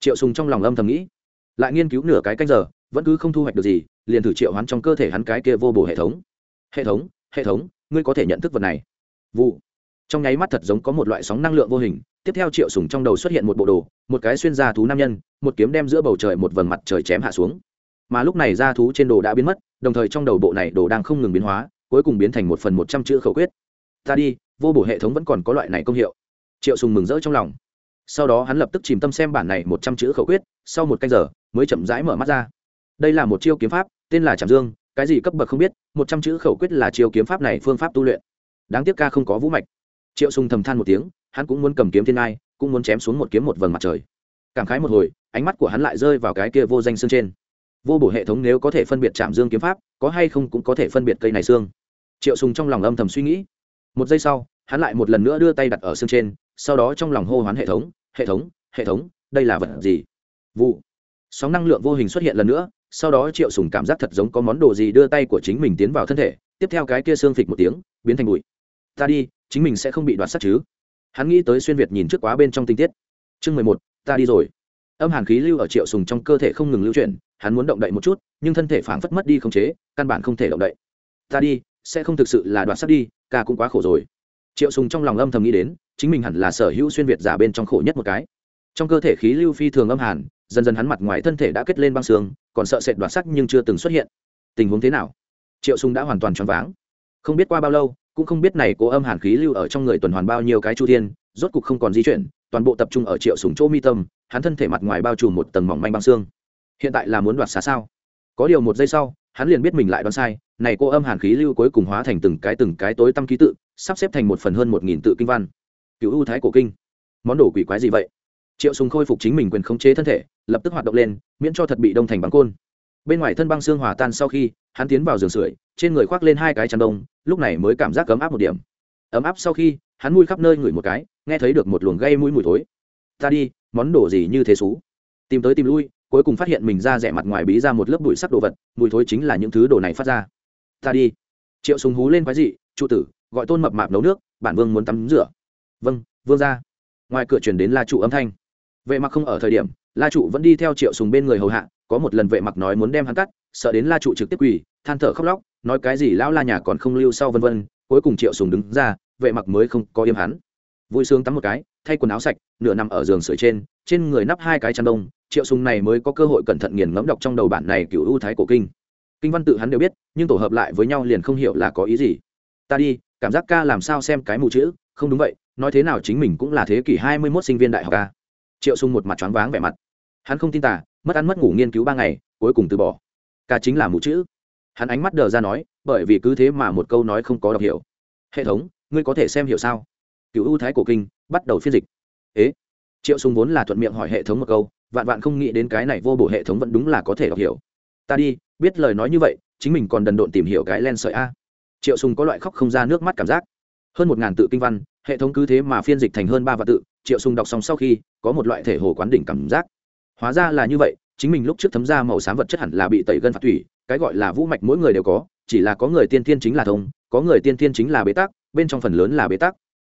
Triệu sùng trong lòng âm thầm nghĩ, lại nghiên cứu nửa cái canh giờ, vẫn cứ không thu hoạch được gì, liền thử triệu hoán trong cơ thể hắn cái kia vô bổ hệ thống. Hệ thống hệ thống, ngươi có thể nhận thức vật này. Vụ trong nháy mắt thật giống có một loại sóng năng lượng vô hình, tiếp theo triệu sùng trong đầu xuất hiện một bộ đồ, một cái xuyên da thú nam nhân, một kiếm đem giữa bầu trời một vầng mặt trời chém hạ xuống. Mà lúc này da thú trên đồ đã biến mất, đồng thời trong đầu bộ này đồ đang không ngừng biến hóa, cuối cùng biến thành một phần một trăm chữ khẩu quyết. Ta đi, vô bổ hệ thống vẫn còn có loại này công hiệu. Triệu sùng mừng rỡ trong lòng. Sau đó hắn lập tức chìm tâm xem bản này một trăm chữ khẩu quyết, sau một canh giờ, mới chậm rãi mở mắt ra. Đây là một chiêu kiếm pháp, tên là trạm dương, cái gì cấp bậc không biết, một trăm chữ khẩu quyết là chiêu kiếm pháp này phương pháp tu luyện. Đáng tiếc ca không có vũ mạch triệu sùng thầm than một tiếng, hắn cũng muốn cầm kiếm thiên ai cũng muốn chém xuống một kiếm một vầng mặt trời. Cảm khái một hồi, ánh mắt của hắn lại rơi vào cái kia vô danh xương trên. Vô bổ hệ thống nếu có thể phân biệt chạm dương kiếm pháp, có hay không cũng có thể phân biệt cây này xương. Triệu sùng trong lòng âm thầm suy nghĩ. Một giây sau, hắn lại một lần nữa đưa tay đặt ở xương trên, sau đó trong lòng hô hoán hệ thống hệ thống hệ thống, đây là vật gì? Vụ. Sóng năng lượng vô hình xuất hiện lần nữa, sau đó triệu sùng cảm giác thật giống có món đồ gì đưa tay của chính mình tiến vào thân thể, tiếp theo cái kia xương phịch một tiếng, biến thành bụi. Ta đi chính mình sẽ không bị đoạt sát chứ. Hắn nghĩ tới xuyên việt nhìn trước quá bên trong tinh tiết. Chương mười một, ta đi rồi. Âm hàn khí lưu ở triệu sùng trong cơ thể không ngừng lưu chuyển, hắn muốn động đậy một chút, nhưng thân thể phảng phất mất đi không chế, căn bản không thể động đậy. Ta đi, sẽ không thực sự là đoạt sắt đi, ca cũng quá khổ rồi. Triệu sùng trong lòng âm thầm nghĩ đến, chính mình hẳn là sở hữu xuyên việt giả bên trong khổ nhất một cái. Trong cơ thể khí lưu phi thường âm hàn, dần dần hắn mặt ngoài thân thể đã kết lên băng xương, còn sợ sệt đoạt sắc nhưng chưa từng xuất hiện. Tình huống thế nào? Triệu sùng đã hoàn toàn choáng váng. Không biết qua bao lâu cũng không biết này cố âm hàn khí lưu ở trong người tuần hoàn bao nhiêu cái chu thiên, rốt cục không còn di chuyển, toàn bộ tập trung ở triệu sùng chỗ mi tâm, hắn thân thể mặt ngoài bao trùm một tầng mỏng manh băng xương. Hiện tại là muốn đoạt xá sao? Có điều một giây sau, hắn liền biết mình lại đoán sai, này cô âm hàn khí lưu cuối cùng hóa thành từng cái từng cái tối tăm ký tự, sắp xếp thành một phần hơn một nghìn tự kinh văn. Cựu ưu thái cổ kinh. Món đồ quỷ quái gì vậy? Triệu sùng khôi phục chính mình quyền khống chế thân thể, lập tức hoạt động lên, miễn cho thật bị đông thành băng côn bên ngoài thân băng xương hòa tan sau khi, hắn tiến vào giường sưởi, trên người khoác lên hai cái chăn đông, lúc này mới cảm giác ấm áp một điểm. Ấm áp sau khi, hắn mùi khắp nơi ngửi một cái, nghe thấy được một luồng gây mũi mùi thối. Ta đi, món đồ gì như thế xú? Tìm tới tìm lui, cuối cùng phát hiện mình ra rẻ mặt ngoài bí ra một lớp bụi sắc đồ vật, mùi thối chính là những thứ đồ này phát ra. Ta đi. Triệu súng hú lên quái dị trụ tử, gọi tôn mập mạp nấu nước, bản vương muốn tắm rửa. Vâng vương ra ngoài cửa chuyển đến la trụ âm thanh. Vệ mặc không ở thời điểm, la trụ vẫn đi theo triệu sùng bên người hầu hạ có một lần vệ mặc nói muốn đem hắn cắt, sợ đến la trụ trực tiếp quỳ, than thở khóc lóc, nói cái gì lão la nhà còn không lưu sau vân vân, cuối cùng triệu sùng đứng ra, vệ mặc mới không có im hắn. Vui sướng tắm một cái, thay quần áo sạch, nửa nằm ở giường sưởi trên trên người nắp hai cái chăn đông, triệu sùng này mới có cơ hội cẩn thận nghiền ngẫm đọc trong đầu bản này cựu ưu thái cổ kinh. Kinh văn tự hắn đều biết, nhưng tổ hợp lại với nhau liền không hiểu là có ý gì. Ta đi, cảm giác ca làm sao xem cái mù chữ, không đúng vậy, nói thế nào chính mình cũng là thế kỷ hai mươi 21 sinh viên đại học ca. Triệu sùng một mặt choáng váng vẻ mặt. Hắn không tin tả mất ăn mất ngủ nghiên cứu ba ngày, cuối cùng từ bỏ. Ca chính là mù chữ. Hắn ánh mắt đờ ra nói, bởi vì cứ thế mà một câu nói không có đọc hiểu. Hệ thống, ngươi có thể xem hiểu sao? Cựu ưu thái cổ kinh, bắt đầu phiên dịch. Ế, triệu sùng vốn là thuận miệng hỏi hệ thống một câu, vạn vạn không nghĩ đến cái này vô bổ hệ thống vẫn đúng là có thể đọc hiểu. Ta đi, biết lời nói như vậy, chính mình còn đần độn tìm hiểu cái len sợi a. Triệu sùng có loại khóc không ra nước mắt cảm giác. Hơn một ngàn tự kinh văn, hệ thống cứ thế mà phiên dịch thành hơn ba vạn tự, triệu sùng đọc xong sau khi, có một loại thể hồ quán đỉnh cảm giác hóa ra là như vậy, chính mình lúc trước thấm ra màu xám vật chất hẳn là bị tẩy gân phạt thủy, cái gọi là vũ mạch mỗi người đều có, chỉ là có người tiên thiên chính là thông, có người tiên thiên chính là bế tắc, bên trong phần lớn là bế tắc.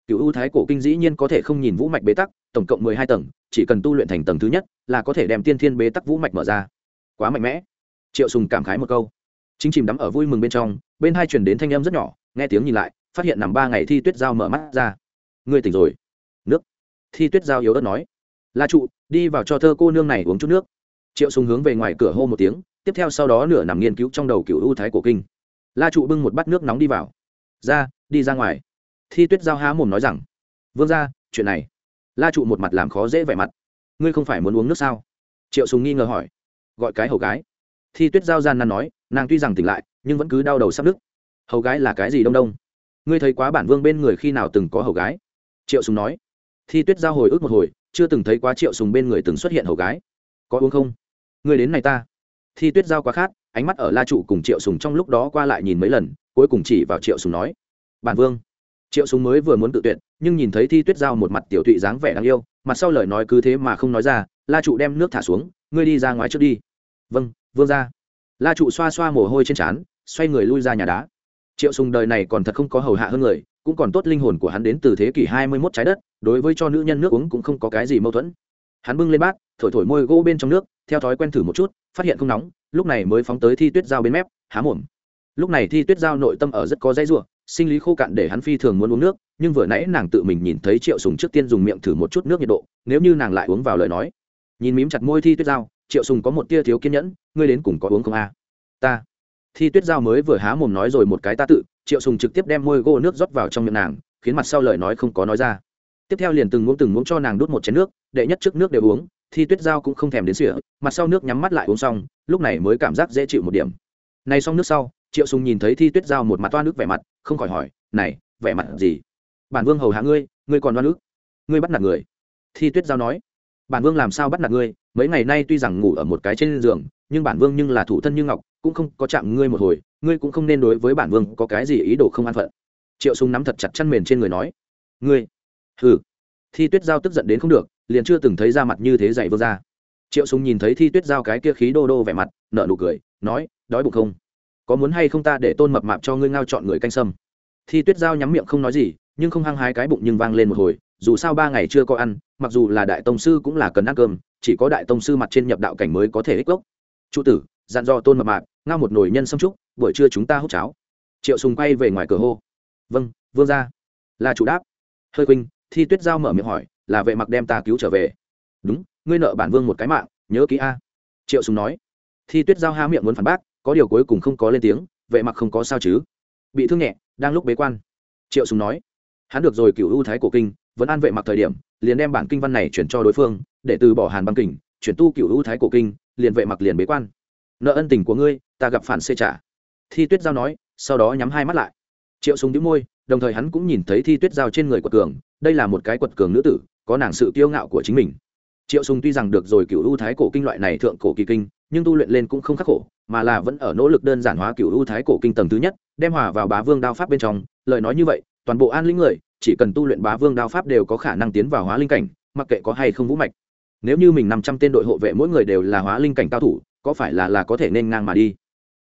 Cựu ưu thái cổ kinh dĩ nhiên có thể không nhìn vũ mạch bế tắc, tổng cộng mười hai tầng, chỉ cần tu luyện thành tầng thứ nhất là có thể đem tiên thiên bế tắc vũ mạch mở ra. Quá mạnh mẽ. Triệu sùng cảm khái một câu. Chính chìm đắm ở vui mừng bên trong, bên hai truyền đến thanh âm rất nhỏ, nghe tiếng nhìn lại, phát hiện nằm ba ngày thi tuyết giao mở mắt ra. Ngươi tỉnh rồi. Nước. Thi tuyết giao yếu đất nói la trụ, đi vào cho thơ cô nương này uống chút nước. Triệu sùng hướng về ngoài cửa hô một tiếng, tiếp theo sau đó nửa nằm nghiên cứu trong đầu cựu ưu thái cổ kinh. La trụ bưng một bát nước nóng đi vào. Ra, đi ra ngoài. Thi tuyết giao há mồm nói rằng, vương ra chuyện này. La trụ một mặt làm khó dễ vẻ mặt. Ngươi không phải muốn uống nước sao? Triệu sùng nghi ngờ hỏi. Gọi cái hầu gái. Thi tuyết giao gian nan nói, nàng tuy rằng tỉnh lại, nhưng vẫn cứ đau đầu sắp nứt. Hầu gái là cái gì đông đông? Ngươi thấy quá bản vương bên người khi nào từng có hầu gái? Triệu sùng nói. Thi tuyết giao hồi ức một hồi chưa từng thấy quá triệu sùng bên người từng xuất hiện hầu gái. Có uống không? Người đến này ta. Thi tuyết giao quá khát, ánh mắt ở la trụ cùng triệu sùng trong lúc đó qua lại nhìn mấy lần, cuối cùng chỉ vào triệu sùng nói, bản vương. Triệu sùng mới vừa muốn tự tuyệt, nhưng nhìn thấy thi tuyết giao một mặt tiểu thụy dáng vẻ đáng yêu, mặt sau lời nói cứ thế mà không nói ra, la trụ đem nước thả xuống, ngươi đi ra ngoài trước đi. Vâng vương ra la trụ xoa xoa mồ hôi trên trán, xoay người lui ra nhà đá. Triệu sùng đời này còn thật không có hầu hạ hơn người, cũng còn tốt linh hồn của hắn đến từ thế kỷ hai mươi 21 trái đất đối với cho nữ nhân nước uống cũng không có cái gì mâu thuẫn. Hắn bưng lên bát, thổi thổi môi gỗ bên trong nước, theo thói quen thử một chút, phát hiện không nóng, lúc này mới phóng tới thi tuyết dao bên mép, há mồm. Lúc này thi tuyết dao nội tâm ở rất có dãy ruộng sinh lý khô cạn để hắn phi thường muốn uống nước, nhưng vừa nãy nàng tự mình nhìn thấy triệu sùng trước tiên dùng miệng thử một chút nước nhiệt độ, nếu như nàng lại uống vào lời nói. Nhìn mím chặt môi thi tuyết dao, triệu sùng có một tia thiếu kiên nhẫn, ngươi đến cùng có uống không a? Ta. Thi tuyết dao mới vừa há mồm nói rồi một cái ta tự, triệu sùng trực tiếp đem môi gỗ nước rót vào trong miệng nàng, khiến mặt sau lời nói không có nói ra tiếp theo liền từng muỗng từng muỗng cho nàng đút một chén nước, đệ nhất trước nước đều uống thì tuyết dao cũng không thèm đến sỉa, mặt sau nước nhắm mắt lại uống xong, lúc này mới cảm giác dễ chịu một điểm. Này xong nước sau, triệu sùng nhìn thấy thi tuyết dao một mặt toa nước vẻ mặt, không khỏi hỏi, này, vẻ mặt gì? Bản vương hầu hạ ngươi ngươi còn toa nước ngươi bắt nạt người. Thi tuyết giao nói, bản vương làm sao bắt nạt ngươi? Mấy ngày nay tuy rằng ngủ ở một cái trên giường, nhưng bản vương nhưng là thủ thân như ngọc, cũng không có chạm ngươi một hồi, ngươi cũng không nên đối với bản vương có cái gì ý đồ không an phận. Triệu sùng nắm thật chặt chăn mền trên người nói, ngươi hừ. Thi tuyết giao tức giận đến không được, liền chưa từng thấy ra mặt như thế dạy vương ra triệu sùng nhìn thấy thi tuyết giao cái kia khí đô đô vẻ mặt, nở nụ cười, nói, đói bụng không? Có muốn hay không ta để tôn mập mạp cho ngươi ngao chọn người canh sâm? Thi tuyết giao nhắm miệng không nói gì, nhưng không hăng hái cái bụng nhưng vang lên một hồi, dù sao ba ngày chưa có ăn, mặc dù là đại tông sư cũng là cần ăn cơm, chỉ có đại tông sư mặt trên nhập đạo cảnh mới có thể ích gốc. Trụ tử, dặn dò tôn mập mạp, ngao một nồi nhân sâm trúc, buổi trưa chúng ta hút cháo. Triệu sùng quay về ngoài cửa hô vâng vương ra là chủ đáp, hơi quỳnh thi tuyết giao mở miệng hỏi, là vệ mặc đem ta cứu trở về? Đúng, ngươi nợ bản vương một cái mạng, nhớ kỹ a. Triệu sùng nói. Thi tuyết giao há miệng muốn phản bác, có điều cuối cùng không có lên tiếng, vệ mặc không có sao chứ. Bị thương nhẹ, đang lúc bế quan. Triệu sùng nói. Hắn được rồi cựu ưu thái cổ kinh, vẫn an vệ mặc thời điểm, liền đem bản kinh văn này chuyển cho đối phương, để từ bỏ hàn băng kình, chuyển tu cựu ưu thái cổ kinh, liền vệ mặc liền bế quan. Nợ ân tình của ngươi, ta gặp phản xê trả. Thi tuyết giao nói, sau đó nhắm hai mắt lại. Triệu sùng đĩu môi đồng thời hắn cũng nhìn thấy thi tuyết giao trên người quật cường, đây là một cái quật cường nữ tử, có nàng sự kiêu ngạo của chính mình. Triệu sùng tuy rằng được rồi cựu ưu thái cổ kinh loại này thượng cổ kỳ kinh, nhưng tu luyện lên cũng không khắc khổ, mà là vẫn ở nỗ lực đơn giản hóa cựu ưu thái cổ kinh tầng thứ nhất, đem hòa vào bá vương đao pháp bên trong. Lời nói như vậy, toàn bộ an linh người, chỉ cần tu luyện bá vương đao pháp đều có khả năng tiến vào hóa linh cảnh, mặc kệ có hay không vũ mạch. Nếu như mình năm trăm tên đội hộ vệ mỗi người đều là hóa linh cảnh cao thủ, có phải là là có thể nên ngang mà đi?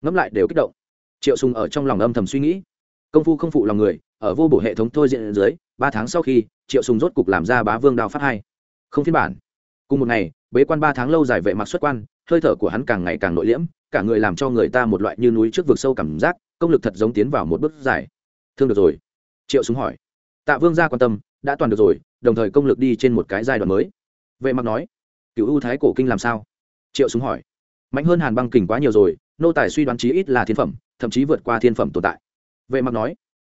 Ngẫm lại đều kích động. Triệu sùng ở trong lòng âm thầm suy nghĩ. Công phu không phụ lòng người ở vô bổ hệ thống thôi diện dưới, ba tháng sau khi, triệu sùng rốt cục làm ra bá vương đao pháp hai. Không phiên bản. Cùng một ngày, bế quan ba tháng lâu dài vệ mặc xuất quan, hơi thở của hắn càng ngày càng nội liễm, cả người làm cho người ta một loại như núi trước vực sâu cảm giác, công lực thật giống tiến vào một bước dài. Thương được rồi. Triệu súng hỏi. Tạ vương gia quan tâm, đã toàn được rồi, đồng thời công lực đi trên một cái giai đoạn mới. Vệ mặc nói. Cựu ưu thái cổ kinh làm sao? Triệu súng hỏi. Mạnh hơn hàn băng kình quá nhiều rồi, nô tài suy đoán chí ít là thiên phẩm, thậm chí vượt qua thiên phẩm tồn tại. Vệ mặc nói.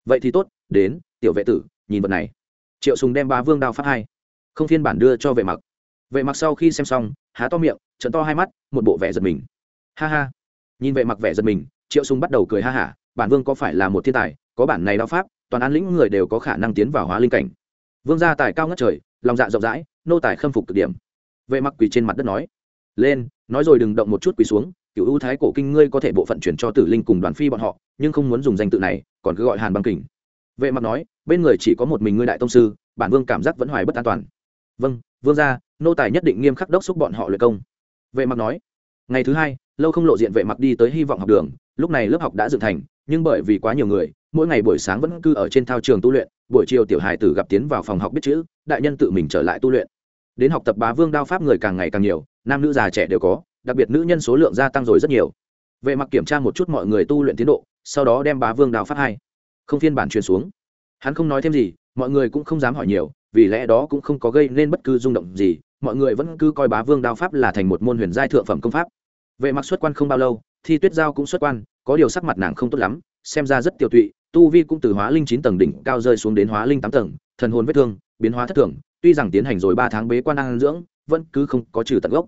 Vậy thì tốt đến, tiểu vệ tử, nhìn vật này. Triệu sùng đem ba vương đao phát hai. Không phiên bản đưa cho vệ mặc. Vệ mặc sau khi xem xong, há to miệng trận to hai mắt, một bộ vẻ giật mình. Ha ha. Nhìn vệ mặc vẻ giật mình, triệu sùng bắt đầu cười ha hả, bản vương có phải là một thiên tài, có bản này đao pháp, toàn an lĩnh người đều có khả năng tiến vào hóa linh cảnh. Vương gia tài cao ngất trời, lòng dạ rộng rãi, nô tài khâm phục cực điểm. Vệ mặc quỳ trên mặt đất nói. Lên, nói rồi đừng động một chút quỳ xuống cựu ưu thái cổ kinh ngươi có thể bộ phận chuyển cho tử linh cùng đoàn phi bọn họ, nhưng không muốn dùng danh tự này, còn cứ gọi hàn băng kình vệ mặc nói, bên người chỉ có một mình ngươi đại tông sư, bản vương cảm giác vẫn hoài bất an toàn. Vâng vương gia, nô tài nhất định nghiêm khắc đốc xúc bọn họ luyện công. Vệ mặc nói, ngày thứ hai, lâu không lộ diện vệ mặc đi tới hy vọng học đường, lúc này lớp học đã dựng thành, nhưng bởi vì quá nhiều người, mỗi ngày buổi sáng vẫn cư ở trên thao trường tu luyện, buổi chiều tiểu hài tử gặp tiến vào phòng học biết chữ, đại nhân tự mình trở lại tu luyện. Đến học tập bá vương đao pháp người càng ngày càng nhiều, nam nữ già trẻ đều có, đặc biệt nữ nhân số lượng gia tăng rồi rất nhiều. Vệ mặc kiểm tra một chút mọi người tu luyện tiến độ, sau đó đem bá vương đao pháp hai không phiên bản truyền xuống. Hắn không nói thêm gì, mọi người cũng không dám hỏi nhiều, vì lẽ đó cũng không có gây nên bất cứ rung động gì, mọi người vẫn cứ coi bá vương đao pháp là thành một môn huyền giai thượng phẩm công pháp. Vệ mặc xuất quan không bao lâu thì tuyết giao cũng xuất quan, có điều sắc mặt nàng không tốt lắm, xem ra rất tiểu tụy, tu vi cũng từ hóa linh chín tầng đỉnh cao rơi xuống đến hóa linh tám tầng, thần hồn vết thương, biến hóa thất thường, tuy rằng tiến hành rồi ba tháng bế quan ăn dưỡng, vẫn cứ không có trừ tận gốc.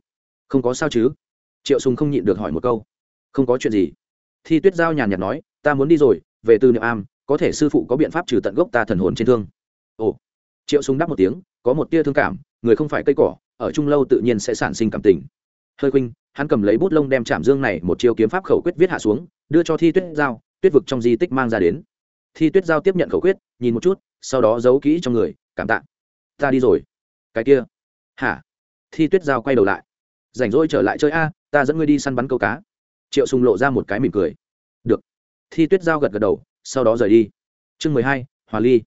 Không có sao chứ? Triệu sùng không nhịn được hỏi một câu. Không có chuyện gì. Thi tuyết giao nhàn nhạt nói, ta muốn đi rồi, về từ niệm am có thể sư phụ có biện pháp trừ tận gốc ta thần hồn trên thương. Ồ. Triệu sùng đáp một tiếng, có một tia thương cảm, người không phải cây cỏ, ở chung lâu tự nhiên sẽ sản sinh cảm tình. Hơi khuynh, hắn cầm lấy bút lông đem trạm dương này một chiêu kiếm pháp khẩu quyết viết hạ xuống, đưa cho thi tuyết giao, tuyết vực trong di tích mang ra đến. Thi tuyết giao tiếp nhận khẩu quyết, nhìn một chút, sau đó giấu kỹ trong người, cảm tạ. Ta đi rồi. Cái kia. Hả? Thi tuyết giao quay đầu lại. Rảnh rỗi trở lại chơi a, ta dẫn ngươi đi săn bắn câu cá. Triệu sùng lộ ra một cái mỉm cười. Được. Thi tuyết giao gật gật đầu sau đó rời đi. Chương mười hai, hòa ly.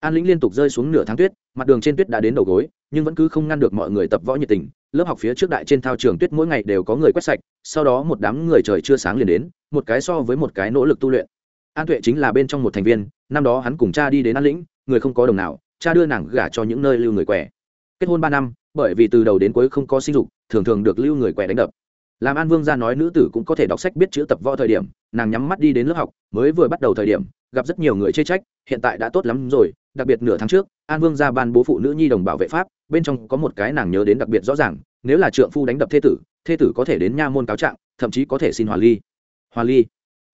An lĩnh liên tục rơi xuống nửa tháng tuyết, mặt đường trên tuyết đã đến đầu gối, nhưng vẫn cứ không ngăn được mọi người tập võ nhiệt tình. Lớp học phía trước đại trên thao trường tuyết mỗi ngày đều có người quét sạch, sau đó một đám người trời chưa sáng liền đến, một cái so với một cái nỗ lực tu luyện. An tuệ chính là bên trong một thành viên, năm đó hắn cùng cha đi đến an lĩnh, người không có đồng nào, cha đưa nàng gả cho những nơi lưu người quẻ. Kết hôn ba năm, bởi vì từ đầu đến cuối không có sinh dục, thường thường được lưu người quẻ đánh đập làm an vương gia nói nữ tử cũng có thể đọc sách biết chữ tập võ thời điểm, nàng nhắm mắt đi đến lớp học, mới vừa bắt đầu thời điểm, gặp rất nhiều người chê trách, hiện tại đã tốt lắm rồi, đặc biệt nửa tháng trước, an vương ra ban bố phụ nữ nhi đồng bảo vệ pháp, bên trong có một cái nàng nhớ đến đặc biệt rõ ràng, nếu là trượng phu đánh đập thê tử thê tử có thể đến nha môn cáo trạng, thậm chí có thể xin hòa ly. Hòa ly.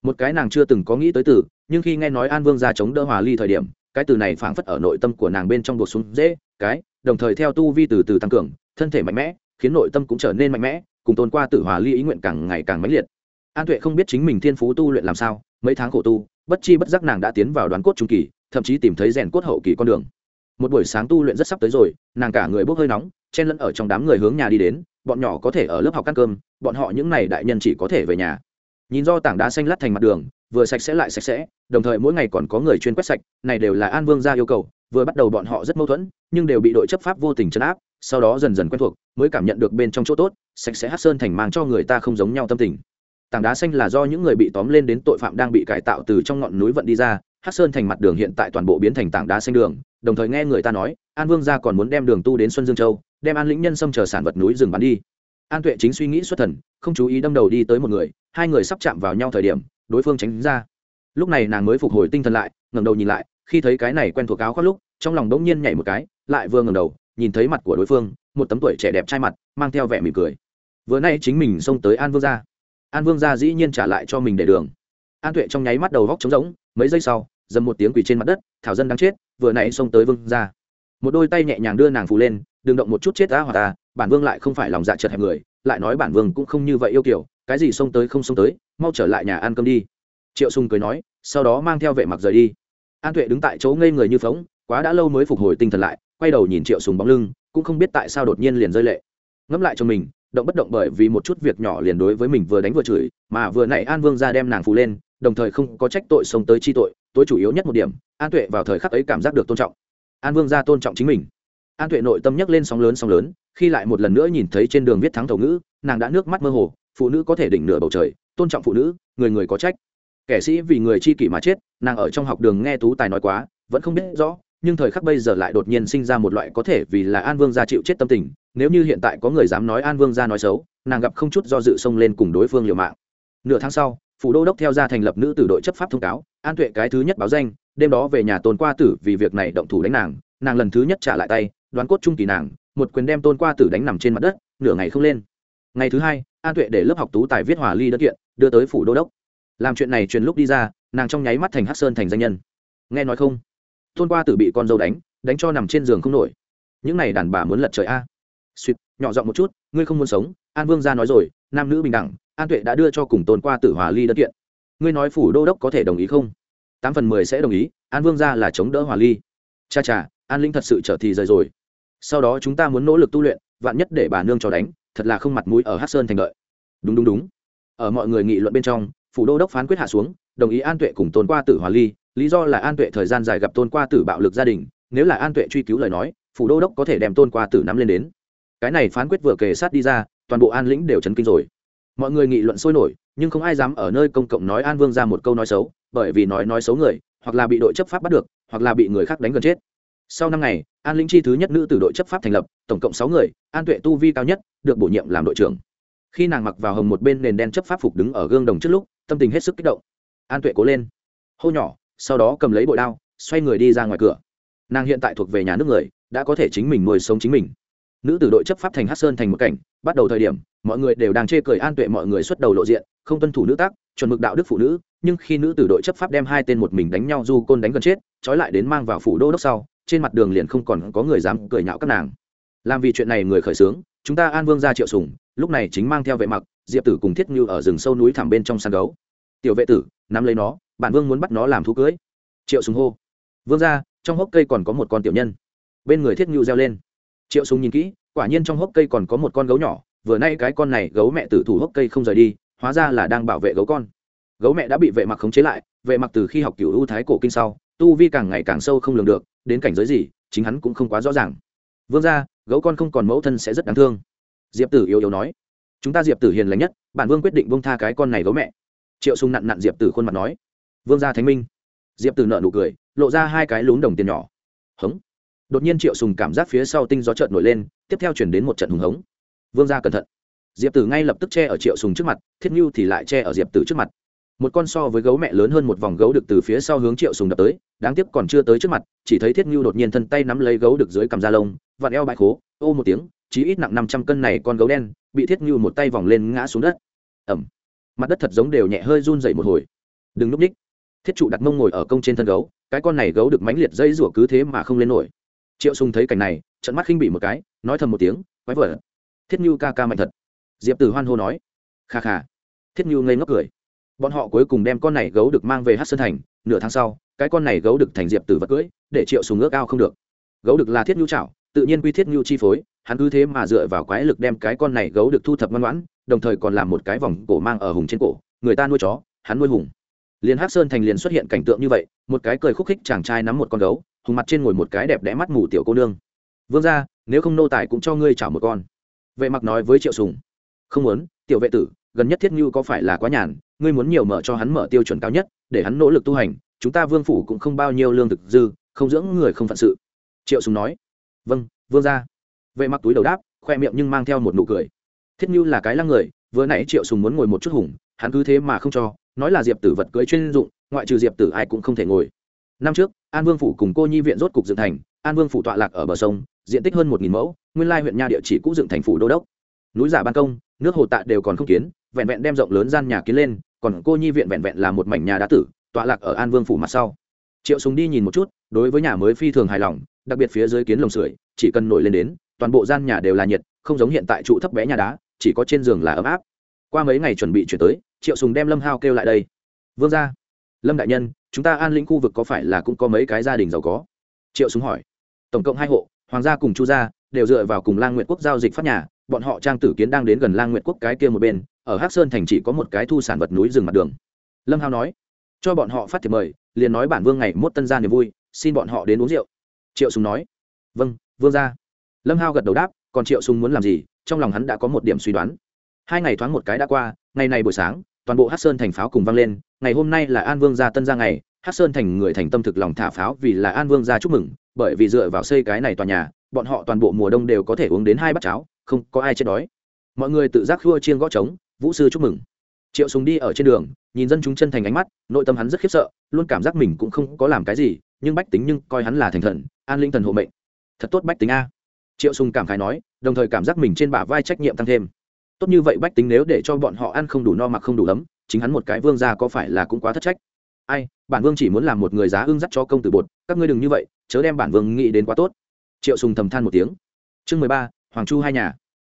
Một cái nàng chưa từng có nghĩ tới từ, nhưng khi nghe nói an vương ra chống đỡ hòa ly thời điểm, cái từ này phảng phất ở nội tâm của nàng bên trong buộc xuống dễ, cái, đồng thời theo tu vi từ từ tăng cường, thân thể mạnh mẽ, khiến nội tâm cũng trở nên mạnh mẽ cùng tôn qua tử hòa ly ý nguyện càng ngày càng mãnh liệt. An tuệ không biết chính mình thiên phú tu luyện làm sao, mấy tháng khổ tu, bất chi bất giác nàng đã tiến vào đoán cốt trung kỳ, thậm chí tìm thấy rèn cốt hậu kỳ con đường. Một buổi sáng tu luyện rất sắp tới rồi, nàng cả người bốc hơi nóng, chen lẫn ở trong đám người hướng nhà đi đến, bọn nhỏ có thể ở lớp học ăn cơm, bọn họ những n à y đại nhân chỉ có thể về nhà. Nhìn do tảng đá xanh lắt thành mặt đường, vừa sạch sẽ lại sạch sẽ, đồng thời mỗi ngày còn có người chuyên quét sạch, này đều là an vương ra yêu cầu vừa bắt đầu bọn họ rất mâu thuẫn, nhưng đều bị đội chấp pháp vô tình chấn áp, sau đó dần dần quen thuộc, mới cảm nhận được bên trong chỗ tốt, sạch sẽ hát sơn thành mang cho người ta không giống nhau tâm tình. Tảng đá xanh là do những người bị tóm lên đến tội phạm đang bị cải tạo từ trong ngọn núi vận đi ra, hát sơn thành mặt đường hiện tại toàn bộ biến thành tảng đá xanh đường, đồng thời nghe người ta nói, an vương gia còn muốn đem đường tu đến xuân dương châu, đem an lĩnh nhân xâm chờ sản vật núi rừng bắn đi. An tuệ chính suy nghĩ xuất thần, không chú ý đâm đầu đi tới một người, hai người sắp chạm vào nhau thời điểm, đối phương tránh ra. Lúc này nàng mới phục hồi tinh thần lại, ngẩng đầu nhìn lại khi thấy cái này quen thuộc áo khoác lúc, trong lòng đống nhiên nhảy một cái, lại vừa ngẩng đầu, nhìn thấy mặt của đối phương, một tấm tuổi trẻ đẹp trai mặt, mang theo vẻ mỉm cười. Vừa nay chính mình xông tới an vương gia. An vương gia dĩ nhiên trả lại cho mình để đường. An tuệ trong nháy mắt đầu góc trống rỗng, mấy giây sau, dầm một tiếng quỳ trên mặt đất, thảo dân đang chết, vừa nãy xông tới vương gia. Một đôi tay nhẹ nhàng đưa nàng phù lên, đừng động một chút chết ta hoặc ta bản vương lại không phải lòng dạ chật hẹp người, lại nói bản vương cũng không như vậy yêu kiểu, cái gì xông tới không xông tới, mau trở lại nhà ăn cơm đi. Triệu sùng cười nói, sau đó mang theo vệ mặc rời đi an tuệ đứng tại chỗ ngây người như phóng, quá đã lâu mới phục hồi tinh thần lại, quay đầu nhìn triệu sùng bóng lưng, cũng không biết tại sao đột nhiên liền rơi lệ. Ngẫm lại cho mình, động bất động bởi vì một chút việc nhỏ liền đối với mình vừa đánh vừa chửi, mà vừa nãy an vương ra đem nàng phù lên, đồng thời không có trách tội xông tới chi tội, tối chủ yếu nhất một điểm, an tuệ vào thời khắc ấy cảm giác được tôn trọng. An vương ra tôn trọng chính mình. An tuệ nội tâm nhấc lên sóng lớn sóng lớn, khi lại một lần nữa nhìn thấy trên đường viết thắng thầu ngữ, nàng đã nước mắt mơ hồ, phụ nữ có thể đỉnh nửa bầu trời, tôn trọng phụ nữ, người người có trách kẻ sĩ vì người chi kỷ mà chết, nàng ở trong học đường nghe tú tài nói quá, vẫn không biết rõ, nhưng thời khắc bây giờ lại đột nhiên sinh ra một loại có thể vì là an vương gia chịu chết tâm tình, nếu như hiện tại có người dám nói an vương gia nói xấu, nàng gặp không chút do dự xông lên cùng đối phương liều mạng. Nửa tháng sau, phủ đô đốc theo ra thành lập nữ tử đội chấp pháp thông cáo, an tuệ cái thứ nhất báo danh, đêm đó về nhà tôn qua tử vì việc này động thủ đánh nàng nàng lần thứ nhất trả lại tay, đoán cốt trung kỳ nàng, một quyền đem tôn qua tử đánh nằm trên mặt đất, nửa ngày không lên. Ngày thứ hai, an tuệ để lớp học tú tài viết hòa ly đất kiện, đưa tới phủ đô đốc làm chuyện này truyền lúc đi ra, nàng trong nháy mắt thành hát sơn thành danh nhân. Nghe nói không? Tôn qua tử bị con dâu đánh đánh cho nằm trên giường không nổi. Những này đàn bà muốn lật trời a. Suýt nhỏ giọng một chút, ngươi không muốn sống, an vương gia nói rồi, nam nữ bình đẳng, an tuệ đã đưa cho cùng tôn qua tử hòa ly đất kiện. Ngươi nói phủ đô đốc có thể đồng ý không? Tám phần mười sẽ đồng ý, an vương gia là chống đỡ hòa ly. Cha cha, an linh thật sự trở thì rời rồi. Sau đó chúng ta muốn nỗ lực tu luyện, vạn nhất để bà nương cho đánh, thật là không mặt mũi ở hát sơn thành đợi. Đúng đúng đúng. Ở mọi người nghị luận bên trong phủ đô đốc phán quyết hạ xuống, đồng ý an tuệ cùng tôn qua tử hòa ly, lý do là an tuệ thời gian dài gặp tôn qua tử bạo lực gia đình, nếu là an tuệ truy cứu lời nói, phủ đô đốc có thể đem tôn qua tử nắm lên đến. Cái này phán quyết vừa kề sát đi ra, toàn bộ an lĩnh đều chấn kinh rồi. Mọi người nghị luận sôi nổi, nhưng không ai dám ở nơi công cộng nói an vương ra một câu nói xấu, bởi vì nói nói xấu người, hoặc là bị đội chấp pháp bắt được, hoặc là bị người khác đánh gần chết. Sau năm ngày, an lĩnh chi thứ nhất nữ từ đội chấp pháp thành lập, tổng cộng sáu người, an tuệ tu vi cao nhất, được bổ nhiệm làm đội trưởng. Khi nàng mặc vào hồng một bên nền đen chấp pháp phục đứng ở gương đồng trước lúc tâm tình hết sức kích động. An tuệ cố lên. Hô nhỏ, sau đó cầm lấy bội đao, xoay người đi ra ngoài cửa. Nàng hiện tại thuộc về nhà nước người, đã có thể chính mình nuôi sống chính mình. Nữ tử đội chấp pháp thành hát sơn thành một cảnh, bắt đầu thời điểm, mọi người đều đang chê cười an tuệ mọi người xuất đầu lộ diện, không tuân thủ nữ tác, chuẩn mực đạo đức phụ nữ, nhưng khi nữ tử đội chấp pháp đem hai tên một mình đánh nhau du côn đánh gần chết, trói lại đến mang vào phủ đô đốc sau, trên mặt đường liền không còn có người dám cười nhạo các nàng. Làm vì chuyện này người khởi xướng, chúng ta an vương ra triệu sùng lúc này chính mang theo vệ mặc, diệp tử cùng thiết như ở rừng sâu núi thẳm bên trong săn gấu. Tiểu vệ tử, nắm lấy nó, bản vương muốn bắt nó làm thú cưới. Triệu súng hô. Vương ra trong hốc cây còn có một con tiểu nhân. Bên người thiết như reo lên. Triệu súng nhìn kỹ, quả nhiên trong hốc cây còn có một con gấu nhỏ, vừa nay cái con này gấu mẹ tử thủ hốc cây không rời đi, hóa ra là đang bảo vệ gấu con. Gấu mẹ đã bị vệ mặc khống chế lại, vệ mặc từ khi học cửu ưu thái cổ kinh sau, tu vi càng ngày càng sâu không lường được, đến cảnh giới gì, chính hắn cũng không quá rõ ràng. Vương ra gấu con không còn mẫu thân sẽ rất đáng thương diệp tử yếu yếu nói, chúng ta diệp tử hiền lành nhất, bản vương quyết định vương tha cái con này gấu mẹ. Triệu sùng nặn nặn diệp tử khuôn mặt nói, vương gia thánh minh. Diệp tử nợ nụ cười, lộ ra hai cái lún đồng tiền nhỏ. Hống. Đột nhiên triệu sùng cảm giác phía sau tinh gió trợn nổi lên, tiếp theo chuyển đến một trận hùng hống. Vương gia cẩn thận. Diệp tử ngay lập tức che ở triệu sùng trước mặt, thiết nhu thì lại che ở diệp tử trước mặt. Một con so với gấu mẹ lớn hơn một vòng gấu được từ phía sau hướng triệu sùng đập tới, đáng tiếc còn chưa tới trước mặt, chỉ thấy thiết nhu đột nhiên thân tay nắm lấy gấu được dưới cầm da lông, vặn eo bãi khố, ô một tiếng chí ít nặng năm trăm cân này con gấu đen, bị thiết nhu một tay vòng lên ngã xuống đất. Ẩm. Mặt đất thật giống đều nhẹ hơi run dậy một hồi. Đừng núp ních thiết trụ đặt mông ngồi ở công trên thân gấu, cái con này gấu được mãnh liệt dây rủa cứ thế mà không lên nổi. Triệu sùng thấy cảnh này trận mắt khinh bị một cái, nói thầm một tiếng, quái vợ thiết nhu ca ca mạnh thật. Diệp tử hoan hô nói, kha kha. Thiết nhu ngây ngốc cười. Bọn họ cuối cùng đem con này gấu được mang về hát sơn thành, nửa tháng sau, cái con này gấu được thành diệp tử vật cưỡi để triệu sùng ước ao không được. Gấu được là thiết nhu chảo, tự nhiên quy thiết nhu chi phối hắn cứ thế mà dựa vào quái lực đem cái con này gấu được thu thập ngoan ngoãn, đồng thời còn làm một cái vòng cổ mang ở hùng trên cổ, người ta nuôi chó, hắn nuôi hùng. Liền hắc sơn thành liền xuất hiện cảnh tượng như vậy, một cái cười khúc khích chàng trai nắm một con gấu, hùng mặt trên ngồi một cái đẹp đẽ mắt mù tiểu cô nương. Vương gia, nếu không nô tài cũng cho ngươi trả một con. Vệ mặc nói với triệu sùng. Không muốn, tiểu vệ tử, gần nhất thiết như có phải là quá nhàn, ngươi muốn nhiều mở cho hắn mở tiêu chuẩn cao nhất, để hắn nỗ lực tu hành, chúng ta vương phủ cũng không bao nhiêu lương thực dư, không dưỡng người không phận sự. Triệu sùng nói. Vâng vương gia vệ mặc túi đầu đáp, khoe miệng nhưng mang theo một nụ cười. Thiết như là cái lăng người, vừa nãy triệu sùng muốn ngồi một chút hùng, hắn cứ thế mà không cho, nói là diệp tử vật cưới chuyên dụng, ngoại trừ diệp tử ai cũng không thể ngồi. Năm trước, an vương phủ cùng cô nhi viện rốt cục dựng thành, an vương phủ tọa lạc ở bờ sông, diện tích hơn một nghìn mẫu, nguyên lai huyện nha địa chỉ cũ dựng thành phủ đô đốc. Núi giả ban công, nước hồ tạ đều còn không kiến, vẹn vẹn đem rộng lớn gian nhà kiến lên, còn cô nhi viện vẹn vẹn là một mảnh nhà đá tử, tọa lạc ở an vương phủ mặt sau. Triệu sùng đi nhìn một chút, đối với nhà mới phi thường hài lòng, đặc biệt phía dưới kiến lồng sưởi, chỉ cần nổi lên đến toàn bộ gian nhà đều là nhiệt, không giống hiện tại trụ thấp bé nhà đá, chỉ có trên giường là ấm áp. Qua mấy ngày chuẩn bị chuyển tới, triệu sùng đem lâm hao kêu lại đây. Vương gia, lâm đại nhân, chúng ta an lĩnh khu vực có phải là cũng có mấy cái gia đình giàu có? Triệu sùng hỏi. Tổng cộng hai hộ, hoàng gia cùng chu gia, đều dựa vào cùng lang nguyện quốc giao dịch phát nhà, bọn họ trang tử kiến đang đến gần lang nguyện quốc cái kia một bên, ở hắc sơn thành chỉ có một cái thu sản vật núi rừng mặt đường. Lâm hao nói. Cho bọn họ phát thiệp mời, liền nói bản vương ngày mốt tân gia niềm vui, xin bọn họ đến uống rượu. Triệu sùng nói. Vâng vương gia lâm hao gật đầu đáp, còn triệu sùng muốn làm gì? Trong lòng hắn đã có một điểm suy đoán. Hai ngày thoáng một cái đã qua, ngày này buổi sáng, toàn bộ hát sơn thành pháo cùng vang lên, ngày hôm nay là an vương gia tân gia ngày hát sơn thành người thành tâm thực lòng thả pháo vì là an vương gia chúc mừng, bởi vì dựa vào xây cái này tòa nhà, bọn họ toàn bộ mùa đông đều có thể uống đến hai bát cháo, không có ai chết đói. Mọi người tự giác khua chiên gõ trống, vũ sư chúc mừng. Triệu sùng đi ở trên đường, nhìn dân chúng chân thành ánh mắt, nội tâm hắn rất khiếp sợ, luôn cảm giác mình cũng không có làm cái gì, nhưng bách tính nhưng coi hắn là thành thần, an linh thần hộ mệnh. Thật tốt bách tính a triệu sùng cảm khái nói, đồng thời cảm giác mình trên bả vai trách nhiệm tăng thêm. Tốt như vậy bách tính nếu để cho bọn họ ăn không đủ no mặc không đủ ấm, chính hắn một cái vương gia có phải là cũng quá thất trách? Ai, bản vương chỉ muốn làm một người giá ưng dắt cho công tử bột, các ngươi đừng như vậy, chớ đem bản vương nghĩ đến quá tốt. Triệu sùng thầm than một tiếng. Chương mười ba, hoàng chu hai nhà.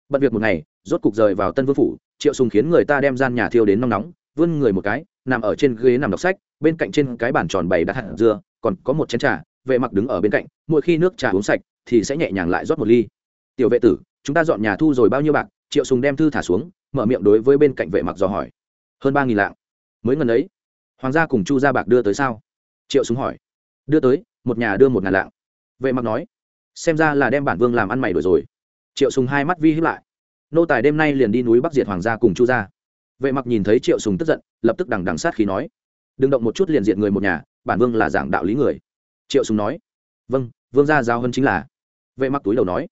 Bận việc một ngày, rốt cục rời vào tân vương phủ, triệu sùng khiến người ta đem gian nhà thiêu đến nóng nóng, vươn người một cái, nằm ở trên ghế nằm đọc sách, bên cạnh trên cái bàn tròn bày đặt hạt dưa, còn có một chén trà, vệ mặc đứng ở bên cạnh, mỗi khi nước trà uống sạch thì sẽ nhẹ nhàng lại rót một ly. Tiểu vệ tử, chúng ta dọn nhà thu rồi bao nhiêu bạc? Triệu sùng đem thư thả xuống, mở miệng đối với bên cạnh vệ mặc dò hỏi. Hơn ba nghìn lạng. Mới ngần ấy, hoàng gia cùng chu gia bạc đưa tới sao? Triệu sùng hỏi. Đưa tới, một nhà đưa một ngàn lạng. Vệ mặc nói. Xem ra là đem bản vương làm ăn mày đổi rồi. Triệu sùng hai mắt vi hiếp lại. Nô tài đêm nay liền đi núi bắc diệt hoàng gia cùng chu gia. Vệ mặc nhìn thấy triệu sùng tức giận, lập tức đằng đằng sát khí nói. Đừng động một chút liền diệt người một nhà, bản vương là giảng đạo lý người. Triệu sùng nói. Vâng vương gia giao hơn chính là vệ mặc túi đầu nói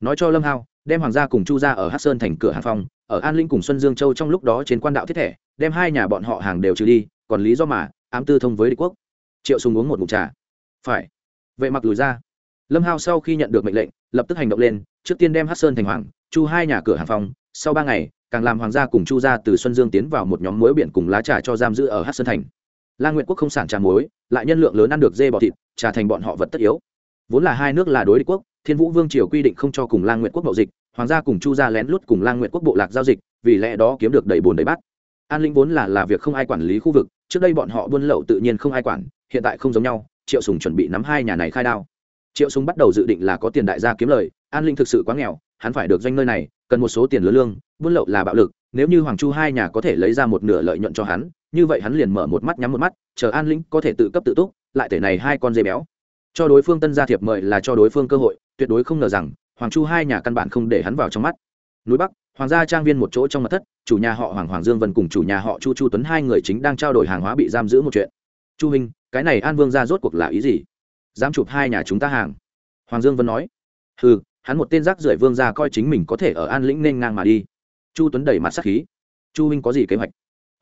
nói cho lâm hao, đem hoàng gia cùng chu gia ở hát sơn thành cửa hàng phong ở an linh cùng xuân dương châu trong lúc đó trên quan đạo thiết thể, đem hai nhà bọn họ hàng đều trừ đi, còn lý do mà, ám tư thông với địch quốc. Triệu sùng uống một ngụm trà. Phải. Vệ mặc lùi ra. Lâm hao sau khi nhận được mệnh lệnh, lập tức hành động lên, trước tiên đem hát sơn thành hoàng, chu hai nhà cửa hàng phong sau ba ngày, càng làm hoàng gia cùng chu gia từ xuân dương tiến vào một nhóm muối biển cùng lá trà cho giam giữ ở hát sơn thành. La nguyện quốc không sản trà muối, lại nhân lượng lớn ăn được dê bò thịt, trà thành bọn họ vật tất yếu. Vốn là hai nước là đối địch quốc thiên vũ vương triều quy định không cho cùng lang nguyện quốc mậu dịch, hoàng gia cùng chu gia lén lút cùng lang nguyện quốc bộ lạc giao dịch, vì lẽ đó kiếm được đầy bồn đầy bát. An linh vốn là là việc không ai quản lý khu vực, trước đây bọn họ buôn lậu tự nhiên không ai quản, hiện tại không giống nhau, triệu sùng chuẩn bị nắm hai nhà này khai đao. Triệu sùng bắt đầu dự định là có tiền đại gia kiếm lời, an linh thực sự quá nghèo, hắn phải được doanh nơi này, cần một số tiền lớn lương, buôn lậu là bạo lực, nếu như hoàng chu hai nhà có thể lấy ra một nửa lợi nhuận cho hắn, như vậy hắn liền mở một mắt nhắm một mắt, chờ an linh có thể tự cấp tự túc, lại thể này hai con dê béo cho đối phương tân gia thiệp mời là cho đối phương cơ hội, tuyệt đối không ngờ rằng, hoàng chu hai nhà căn bản không để hắn vào trong mắt. Núi bắc, hoàng gia trang viên một chỗ trong mật thất, chủ nhà họ hoàng hoàng dương vân cùng chủ nhà họ chu chu tuấn hai người chính đang trao đổi hàng hóa bị giam giữ một chuyện. Chu hình cái này an vương ra rốt cuộc là ý gì? Dám chụp hai nhà chúng ta hàng? Hoàng dương vân nói. Ừ hắn một tên rác rưởi vương ra coi chính mình có thể ở an lĩnh nên ngang mà đi. Chu tuấn đẩy mặt sắc khí. Chu huynh có gì kế hoạch?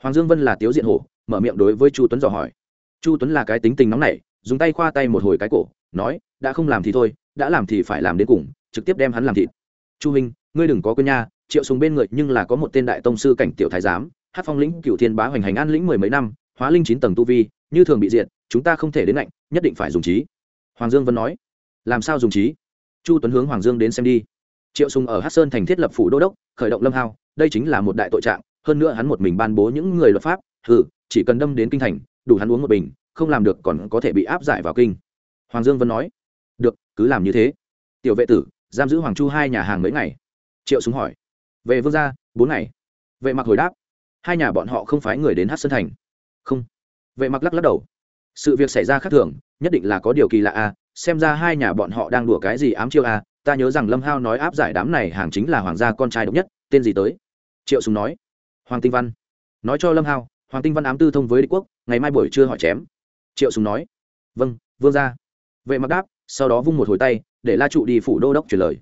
Hoàng dương vân là tiếu diện hổ, mở miệng đối với chu tuấn dò hỏi. Chu tuấn là cái tính tình nóng nảy dùng tay khoa tay một hồi cái cổ, nói, đã không làm thì thôi, đã làm thì phải làm đến cùng, trực tiếp đem hắn làm thịt. Chu huynh, ngươi đừng có quên nha, triệu sùng bên người nhưng là có một tên đại tông sư cảnh tiểu thái giám hát phong lĩnh cựu thiên bá hoành hành an lĩnh mười mấy năm, hóa linh chín tầng tu vi, như thường bị diệt, chúng ta không thể đến lạnh nhất định phải dùng trí. Hoàng dương vân nói. Làm sao dùng trí? Chu tuấn hướng hoàng dương đến xem đi. Triệu sùng ở hát sơn thành thiết lập phủ đô đốc, khởi động lâm hao, đây chính là một đại tội trạng, hơn nữa hắn một mình ban bố những người luật pháp, hừ, chỉ cần đâm đến kinh thành, đủ hắn uống một bình không làm được còn có thể bị áp giải vào kinh. Hoàng dương vân nói, được, cứ làm như thế. Tiểu vệ tử, giam giữ hoàng chu hai nhà hàng mấy ngày? Triệu súng hỏi. Về vương gia, bốn ngày. Vệ mặc hồi đáp, hai nhà bọn họ không phái người đến hát sơn thành. Không. Vệ mặc lắc lắc đầu, sự việc xảy ra khác thường, nhất định là có điều kỳ lạ a xem ra hai nhà bọn họ đang đùa cái gì ám chiêu a ta nhớ rằng lâm hao nói áp giải đám này hàng chính là hoàng gia con trai độc nhất, tên gì tới? Triệu súng nói. Hoàng tinh văn nói cho lâm hao, hoàng tinh văn ám tư thông với địch quốc, ngày mai buổi trưa hỏi chém triệu sùng nói. Vâng vương gia. Vệ mặc đáp, sau đó vung một hồi tay, để la trụ đi phủ đô đốc truyền lời.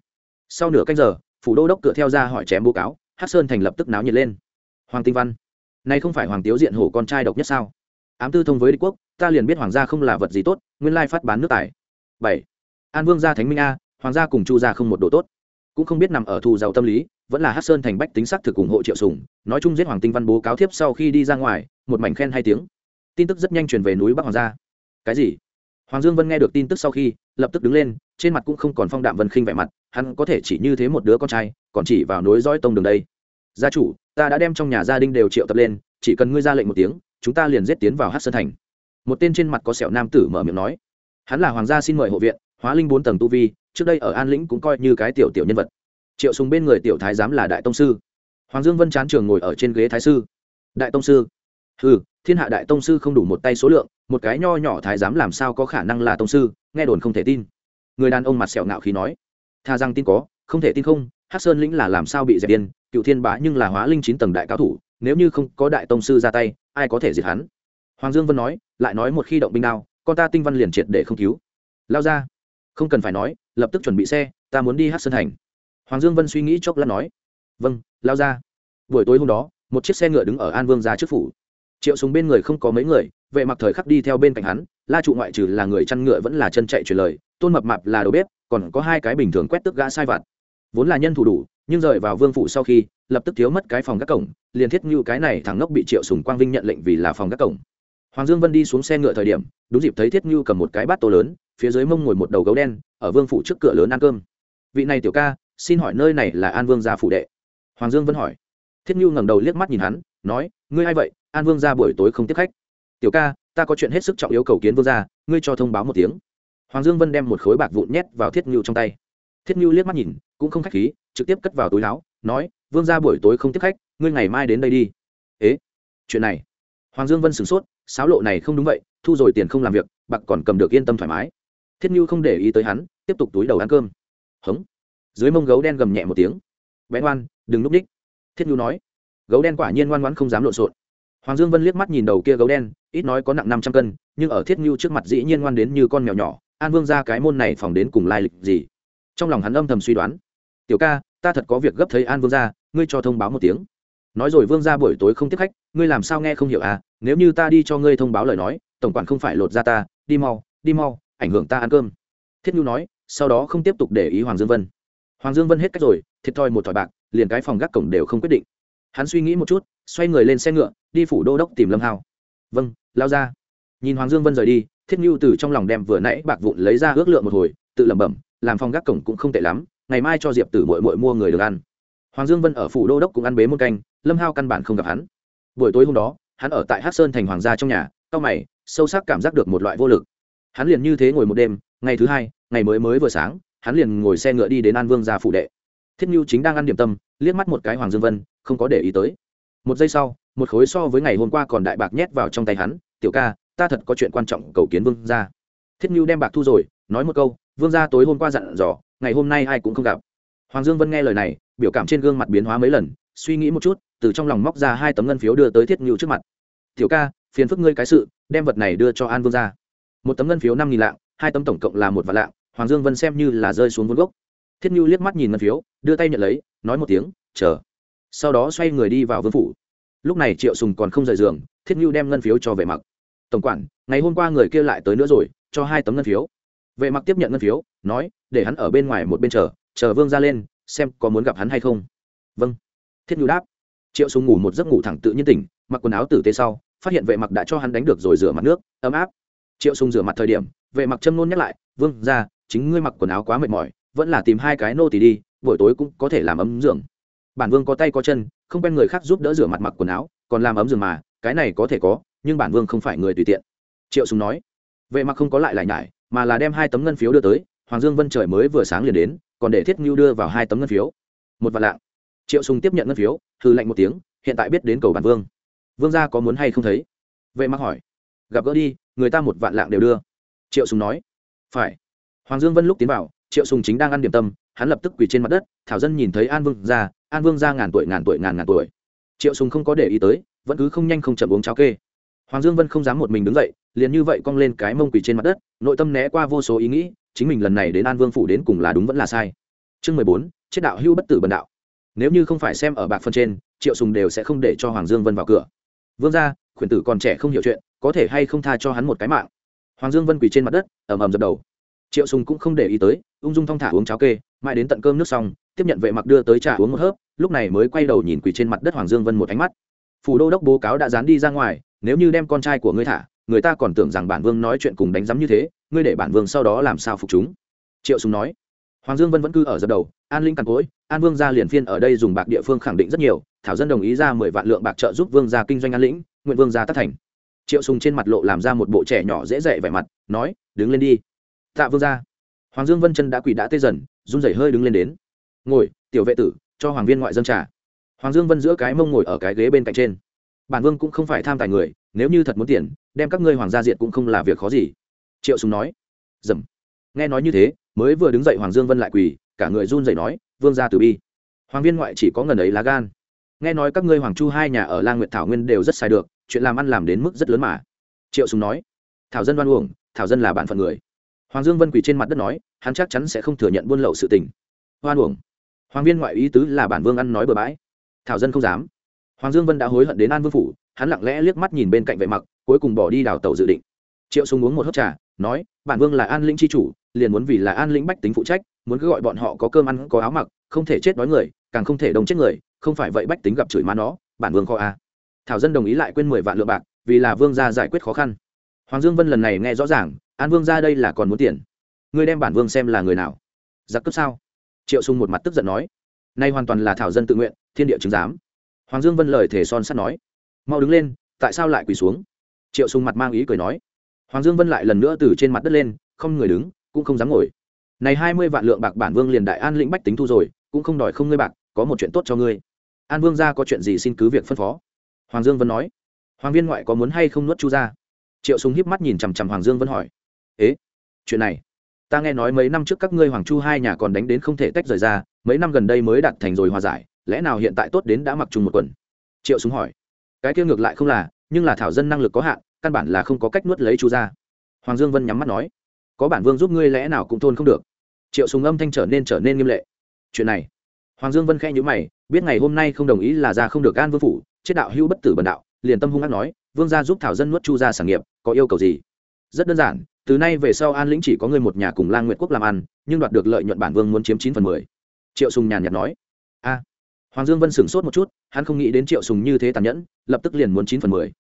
Sau nửa canh giờ, phủ đô đốc cửa theo ra hỏi chém bố cáo hát sơn thành lập tức náo nhiệt lên. Hoàng tinh văn. Này không phải hoàng tiếu diện hổ con trai độc nhất sao? Ám tư thông với địch quốc, ta liền biết hoàng gia không là vật gì tốt, nguyên lai phát bán nước tài. Bảy. An vương gia thánh minh a, hoàng gia cùng chu gia không một độ tốt. Cũng không biết nằm ở thù giàu tâm lý, vẫn là hát sơn thành bách tính sắc thực ủng hộ triệu sùng, nói chung giết hoàng tinh văn bố cáo thiếp sau khi đi ra ngoài, một mảnh khen hai tiếng tin tức rất nhanh truyền về núi bắc hoàng gia. Cái gì? Hoàng dương vân nghe được tin tức sau khi, lập tức đứng lên, trên mặt cũng không còn phong đạm vân khinh vẻ mặt, hắn có thể chỉ như thế một đứa con trai, còn chỉ vào nối dõi tông đường đây. Gia chủ, ta đã đem trong nhà gia đình đều triệu tập lên, chỉ cần ngươi ra lệnh một tiếng, chúng ta liền giết tiến vào hát sơn thành. Một tên trên mặt có sẹo nam tử mở miệng nói. Hắn là hoàng gia xin mời hộ viện, hóa linh bốn tầng tu vi, trước đây ở an lĩnh cũng coi như cái tiểu tiểu nhân vật. Triệu sùng bên người tiểu thái giám là đại tông sư. Hoàng dương vân chán trường ngồi ở trên ghế thái sư. Đại tông sư? Ừ thiên hạ đại tông sư không đủ một tay số lượng, một cái nho nhỏ thái giám làm sao có khả năng là tông sư, nghe đồn không thể tin. Người đàn ông mặt sẹo ngạo khí nói, tha rằng tin có, không thể tin không, hắc sơn lĩnh là làm sao bị dẹp điên, cựu thiên bá nhưng là hóa linh chín tầng đại cao thủ, nếu như không có đại tông sư ra tay, ai có thể diệt hắn? Hoàng dương vân nói, lại nói một khi động binh đao, con ta tinh văn liền triệt để không cứu. Lao ra, không cần phải nói, lập tức chuẩn bị xe, ta muốn đi hát sơn thành. Hoàng dương vân suy nghĩ chốc lát nói vâng lao ra. Buổi tối hôm đó, một chiếc xe ngựa đứng ở an vương ra trước phủ triệu súng bên người không có mấy người, vệ mặc thời khắc đi theo bên cạnh hắn, la trụ ngoại trừ là người chăn ngựa vẫn là chân chạy truyền lời, tôn mập mạp là đầu bếp, còn có hai cái bình thường quét tức gã sai vặt. Vốn là nhân thủ đủ, nhưng rời vào vương phủ sau khi, lập tức thiếu mất cái phòng các cổng, liền thiết như cái này thằng ngốc bị triệu sùng quang vinh nhận lệnh vì là phòng các cổng. Hoàng dương vân đi xuống xe ngựa thời điểm, đúng dịp thấy thiết như cầm một cái bát tô lớn, phía dưới mông ngồi một đầu gấu đen, ở vương phủ trước cửa lớn ăn cơm. Vị này tiểu ca, xin hỏi nơi này là an vương gia phủ đệ? Hoàng dương vân hỏi. Thiết như ngẩng đầu liếc mắt nhìn hắn, nói, ngươi a i vậy? An vương gia buổi tối không tiếp khách. Tiểu ca, ta có chuyện hết sức trọng yếu cầu kiến vương gia, ngươi cho thông báo một tiếng. Hoàng dương vân đem một khối bạc vụn nhét vào thiết ngưu trong tay. Thiết ngưu liếc mắt nhìn, cũng không khách khí, trực tiếp cất vào túi láo, nói, vương gia buổi tối không tiếp khách, ngươi ngày mai đến đây đi. Ế, chuyện này? Hoàng dương vân sửng sốt, sáo lộ này không đúng vậy, thu rồi tiền không làm việc, bạc còn cầm được yên tâm thoải mái. Thiết như không để ý tới hắn, tiếp tục túi đầu ăn cơm. Hống. Dưới mông gấu đen gầm nhẹ một tiếng. Bé ngoan đừng núp ních thiết như nói. Gấu đen quả nhiên ngoan ngoãn không dám lộn xộn hoàng dương vân liếc mắt nhìn đầu kia gấu đen, ít nói có nặng năm trăm cân, nhưng ở thiết Ngưu trước mặt dĩ nhiên ngoan đến như con mèo nhỏ, an vương ra cái môn này phòng đến cùng lai lịch gì? Trong lòng hắn âm thầm suy đoán. Tiểu ca, ta thật có việc gấp thấy an vương ra, ngươi cho thông báo một tiếng. Nói rồi vương ra buổi tối không tiếp khách, ngươi làm sao nghe không hiểu à? Nếu như ta đi cho ngươi thông báo lời nói, tổng quản không phải lột ra ta, đi mau đi mau, ảnh hưởng ta ăn cơm. Thiết nhu nói, sau đó không tiếp tục để ý hoàng dương vân. Hoàng dương vân hết cách rồi, thiệt thòi một thỏi bạc, liền cái phòng gác cổng đều không quyết định hắn suy nghĩ một chút, xoay người lên xe ngựa, đi phủ đô đốc tìm lâm hào. Vâng lao ra. Nhìn hoàng dương vân rời đi, thiết nhu từ trong lòng đem vừa nãy bạc vụn lấy ra ước lượng một hồi, tự lẩm bẩm, làm phòng gác cổng cũng không tệ lắm, ngày mai cho diệp tử mội mội mua người được ăn. Hoàng dương vân ở phủ đô đốc cũng ăn bế một canh, lâm hao căn bản không gặp hắn. Buổi tối hôm đó, hắn ở tại hát sơn thành hoàng gia trong nhà, cao mày, sâu sắc cảm giác được một loại vô lực. Hắn liền như thế ngồi một đêm, ngày thứ hai, ngày mới mới vừa sáng, hắn liền ngồi xe ngựa đi đến an vương gia phủ đệ thiết nhu chính đang ăn điểm tâm, liếc mắt một cái hoàng dương vân, không có để ý tới. Một giây sau, một khối so với ngày hôm qua còn đại bạc nhét vào trong tay hắn, tiểu ca, ta thật có chuyện quan trọng cầu kiến vương gia. Thiết nhu đem bạc thu rồi, nói một câu, vương gia tối hôm qua dặn dò, ngày hôm nay ai cũng không gặp. Hoàng dương vân nghe lời này, biểu cảm trên gương mặt biến hóa mấy lần, suy nghĩ một chút, từ trong lòng móc ra hai tấm ngân phiếu đưa tới thiết nhu trước mặt. Tiểu ca, phiền phức ngươi cái sự, đem vật này đưa cho an vương gia. Một tấm ngân phiếu năm nghìn lạng, hai tấm tổng cộng là một vạn lạng, hoàng dương vân xem như là rơi xuống vốn gốc thiết như liếc mắt nhìn ngân phiếu, đưa tay nhận lấy, nói một tiếng, chờ. Sau đó xoay người đi vào vương phủ. Lúc này triệu sùng còn không rời giường, thiết như đem ngân phiếu cho vệ mặc. Tổng quản, ngày hôm qua người kia lại tới nữa rồi, cho hai tấm ngân phiếu. Vệ mặc tiếp nhận ngân phiếu, nói, để hắn ở bên ngoài một bên chờ chờ vương ra lên, xem có muốn gặp hắn hay không. Vâng. Thiết như đáp. Triệu sùng ngủ một giấc ngủ thẳng tự nhiên tỉnh, mặc quần áo tử tế sau, phát hiện vệ mặc đã cho hắn đánh được rồi rửa mặt nước, ấm áp. Triệu sùng rửa mặt thời điểm, vệ mặc châm nôn nhắc lại, vương ra, chính ngươi mặc quần áo quá mệt mỏi vẫn là tìm hai cái nô tỳ đi, buổi tối cũng có thể làm ấm giường. Bản vương có tay có chân, không quen người khác giúp đỡ rửa mặt mặc quần áo, còn làm ấm giường mà, cái này có thể có, nhưng bản vương không phải người tùy tiện. Triệu sùng nói, vệ mặc không có lại lại nhải, mà là đem hai tấm ngân phiếu đưa tới, hoàng dương vân trời mới vừa sáng liền đến, còn để thiết ngưu đưa vào hai tấm ngân phiếu. Một vạn lạng. Triệu sùng tiếp nhận ngân phiếu thư lạnh một tiếng, hiện tại biết đến cầu bản vương. Vương gia có muốn hay không thấy? Vệ mặc hỏi. Gặp gỡ đi, người ta một vạn lạng đều đưa. Triệu sùng nói. Phải. Hoàng dương vân lúc tiến vào triệu sùng chính đang ăn điểm tâm, hắn lập tức quỳ trên mặt đất, thảo dân nhìn thấy an vương ra, an vương ra ngàn tuổi ngàn tuổi, ngàn ngàn tuổi. Triệu sùng không có để ý tới, vẫn cứ không nhanh không chậm uống cháo kê. Hoàng dương vân không dám một mình đứng dậy, liền như vậy cong lên cái mông quỳ trên mặt đất, nội tâm né qua vô số ý nghĩ, chính mình lần này đến an vương phủ đến cùng là đúng vẫn là sai. Chương mười bốn, chết đạo hưu bất tử bần đạo. Nếu như không phải xem ở bạc phân trên, triệu sùng đều sẽ không để cho hoàng dương vân vào cửa. Vương gia, khuyển tử còn trẻ không hiểu chuyện, có thể hay không tha cho hắn một cái mạng? Hoàng dương vân quỳ trên mặt đất, ầm ầm dập đầu triệu sùng cũng không để ý tới, ung dung thong thả uống cháo kê, mãi đến tận cơm nước xong, tiếp nhận vệ mặc đưa tới trà uống một hớp, lúc này mới quay đầu nhìn quỳ trên mặt đất hoàng dương vân một ánh mắt. Phủ đô đốc bố cáo đã dán đi ra ngoài, nếu như đem con trai của ngươi thả, người ta còn tưởng rằng bản vương nói chuyện cùng đánh giám như thế, ngươi để bản vương sau đó làm sao phục chúng? Triệu sùng nói. Hoàng dương vân vẫn cứ ở dập đầu, an linh cằn cối, an vương gia liền phiên ở đây dùng bạc địa phương khẳng định rất nhiều, thảo dân đồng ý ra mười vạn lượng bạc trợ giúp vương gia kinh doanh an lĩnh, nguyện vương gia tất thành. Triệu sùng trên mặt lộ làm ra một bộ trẻ nhỏ dễ dạy vẻ mặt, nói, đứng lên đi tạ vương gia hoàng dương vân chân đã quỳ đã tê dần, run rẩy hơi đứng lên đến. Ngồi, tiểu vệ tử, cho hoàng viên ngoại dân trà. Hoàng dương vân giữa cái mông ngồi ở cái ghế bên cạnh trên. Bản vương cũng không phải tham tài người, nếu như thật muốn tiền, đem các ngươi hoàng gia diệt cũng không là việc khó gì. Triệu sùng nói. Dầm. Nghe nói như thế, mới vừa đứng dậy hoàng dương vân lại quỳ, cả người run rẩy nói, vương gia từ bi. Hoàng viên ngoại chỉ có ngần ấy lá gan. Nghe nói các ngươi hoàng chu hai nhà ở lang nguyệt thảo nguyên đều rất sai được, chuyện làm ăn làm đến mức rất lớn mà. Triệu sùng nói. Thảo dân đoan uổng, thảo dân là bạn phận người hoàng dương vân quỳ trên mặt đất nói, hắn chắc chắn sẽ không thừa nhận buôn lậu sự tình. Hoan uổng. Hoàng viên ngoại ý tứ là bản vương ăn nói bừa bãi. Thảo dân không dám. Hoàng dương vân đã hối hận đến an vương phủ, hắn lặng lẽ liếc mắt nhìn bên cạnh vệ mặc, cuối cùng bỏ đi đào tàu dự định. Triệu sùng uống một hớp trà, nói, bản vương là an lĩnh chi chủ, liền muốn vì là an lĩnh bách tính phụ trách, muốn cứ gọi bọn họ có cơm ăn, có áo mặc, không thể chết đói người, càng không thể đông chết người, không phải vậy bách tính gặp chửi má nó, bản vương kho a. Thảo dân đồng ý lại quên mười vạn lượng bạc, vì là vương gia giải quyết khó khăn. Hoàng dương vân lần này nghe rõ ràng an vương gia đây là còn muốn tiền. Ngươi đem bản vương xem là người nào? Giặc cướp sao? Triệu sung một mặt tức giận nói. Nay hoàn toàn là thảo dân tự nguyện, thiên địa chứng giám. Hoàng dương vân lời thể son sắt nói. Mau đứng lên, tại sao lại quỳ xuống? Triệu sung mặt mang ý cười nói. Hoàng dương vân lại lần nữa từ trên mặt đất lên, không người đứng, cũng không dám ngồi. Này hai mươi vạn lượng bạc bản vương liền đại an lĩnh bách tính thu rồi, cũng không đòi không ngươi bạc, có một chuyện tốt cho ngươi. An vương gia có chuyện gì xin cứ việc phân phó. Hoàng dương vân nói. Hoàng viên ngoại có muốn hay không nuốt chu ra? Triệu Sùng híp mắt nhìn chằm chằm hoàng dương vân hỏi ế, chuyện này, ta nghe nói mấy năm trước các ngươi hoàng chu hai nhà còn đánh đến không thể tách rời ra, mấy năm gần đây mới đạt thành rồi hòa giải, lẽ nào hiện tại tốt đến đã mặc chung một quần? Triệu súng hỏi. Cái kia ngược lại không là, nhưng là thảo dân năng lực có hạn, căn bản là không có cách nuốt lấy chu ra hoàng dương vân nhắm mắt nói. Có bản vương giúp ngươi lẽ nào cũng thôn không được. Triệu súng âm thanh trở nên trở nên nghiêm lệ. Chuyện này. Hoàng dương vân khẽ nhữ mày, biết ngày hôm nay không đồng ý là ra không được an vương phủ, chết đạo hữu bất tử bần đạo, liền tâm hung ác nói, vương gia giúp thảo dân nuốt chu ra sản nghiệp, có yêu cầu gì? Rất đơn giản từ nay về sau an lĩnh chỉ có người một nhà cùng lang nguyệt quốc làm ăn, nhưng đoạt được lợi nhuận bản vương muốn chiếm chín phần mười. Triệu sùng nhàn nhạt nói. A. Hoàng dương vân sửng sốt một chút, hắn không nghĩ đến triệu sùng như thế tàn nhẫn, lập tức liền muốn chín phần mười.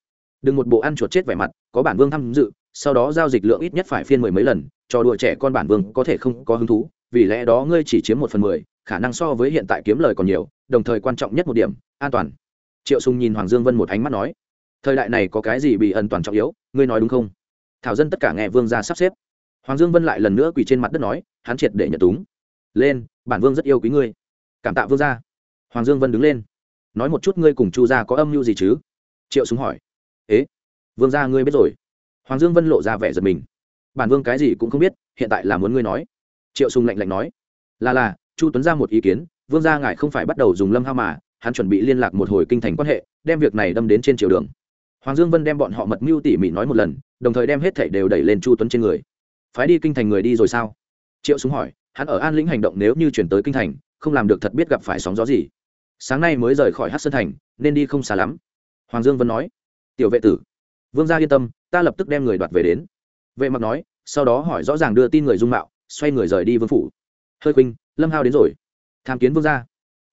Đừng một bộ ăn chuột chết vẻ mặt, có bản vương tham dự, sau đó giao dịch lượng ít nhất phải phiên mười mấy lần cho đùa trẻ con bản vương có thể không có hứng thú, vì lẽ đó ngươi chỉ chiếm một phần mười, khả năng so với hiện tại kiếm lời còn nhiều, đồng thời quan trọng nhất một điểm, an toàn. Triệu sùng nhìn hoàng dương vân một ánh mắt nói. Thời đại này có cái gì bị ẩn toàn trọng yếu, ngươi nói đúng không? Thảo dân tất cả nghe vương ra sắp xếp. Hoàng dương vân lại lần nữa quỳ trên mặt đất nói, hắn triệt để nhận túng. Lên, bản vương rất yêu quý ngươi. Cảm tạ vương gia. Hoàng dương vân đứng lên. Nói một chút ngươi cùng chu gia có âm mưu gì chứ? Triệu súng hỏi. Ế, vương gia ngươi biết rồi. Hoàng dương vân lộ ra vẻ giật mình. Bản vương cái gì cũng không biết, hiện tại là muốn ngươi nói. Triệu sùng lạnh lạnh nói. Là là, chu tuấn ra một ý kiến, vương gia ngài không phải bắt đầu dùng lâm hao mà, hắn chuẩn bị liên lạc một hồi kinh thành quan hệ, đem việc này đâm đến trên triều đường hoàng dương vân đem bọn họ mật mưu tỉ mỉ nói một lần, đồng thời đem hết thảy đều đẩy lên chu tuấn trên người. Phái đi kinh thành người đi rồi sao? Triệu súng hỏi, hắn ở an lĩnh hành động nếu như chuyển tới kinh thành, không làm được thật biết gặp phải sóng gió gì. Sáng nay mới rời khỏi hát sơn thành, nên đi không xa lắm. Hoàng dương vân nói, tiểu vệ tử, vương gia yên tâm, ta lập tức đem người đoạt về đến. Vệ mặc nói, sau đó hỏi rõ ràng đưa tin người dung mạo, xoay người rời đi vương phủ. Hơi khuynh, lâm hao đến rồi. Tham kiến vương gia.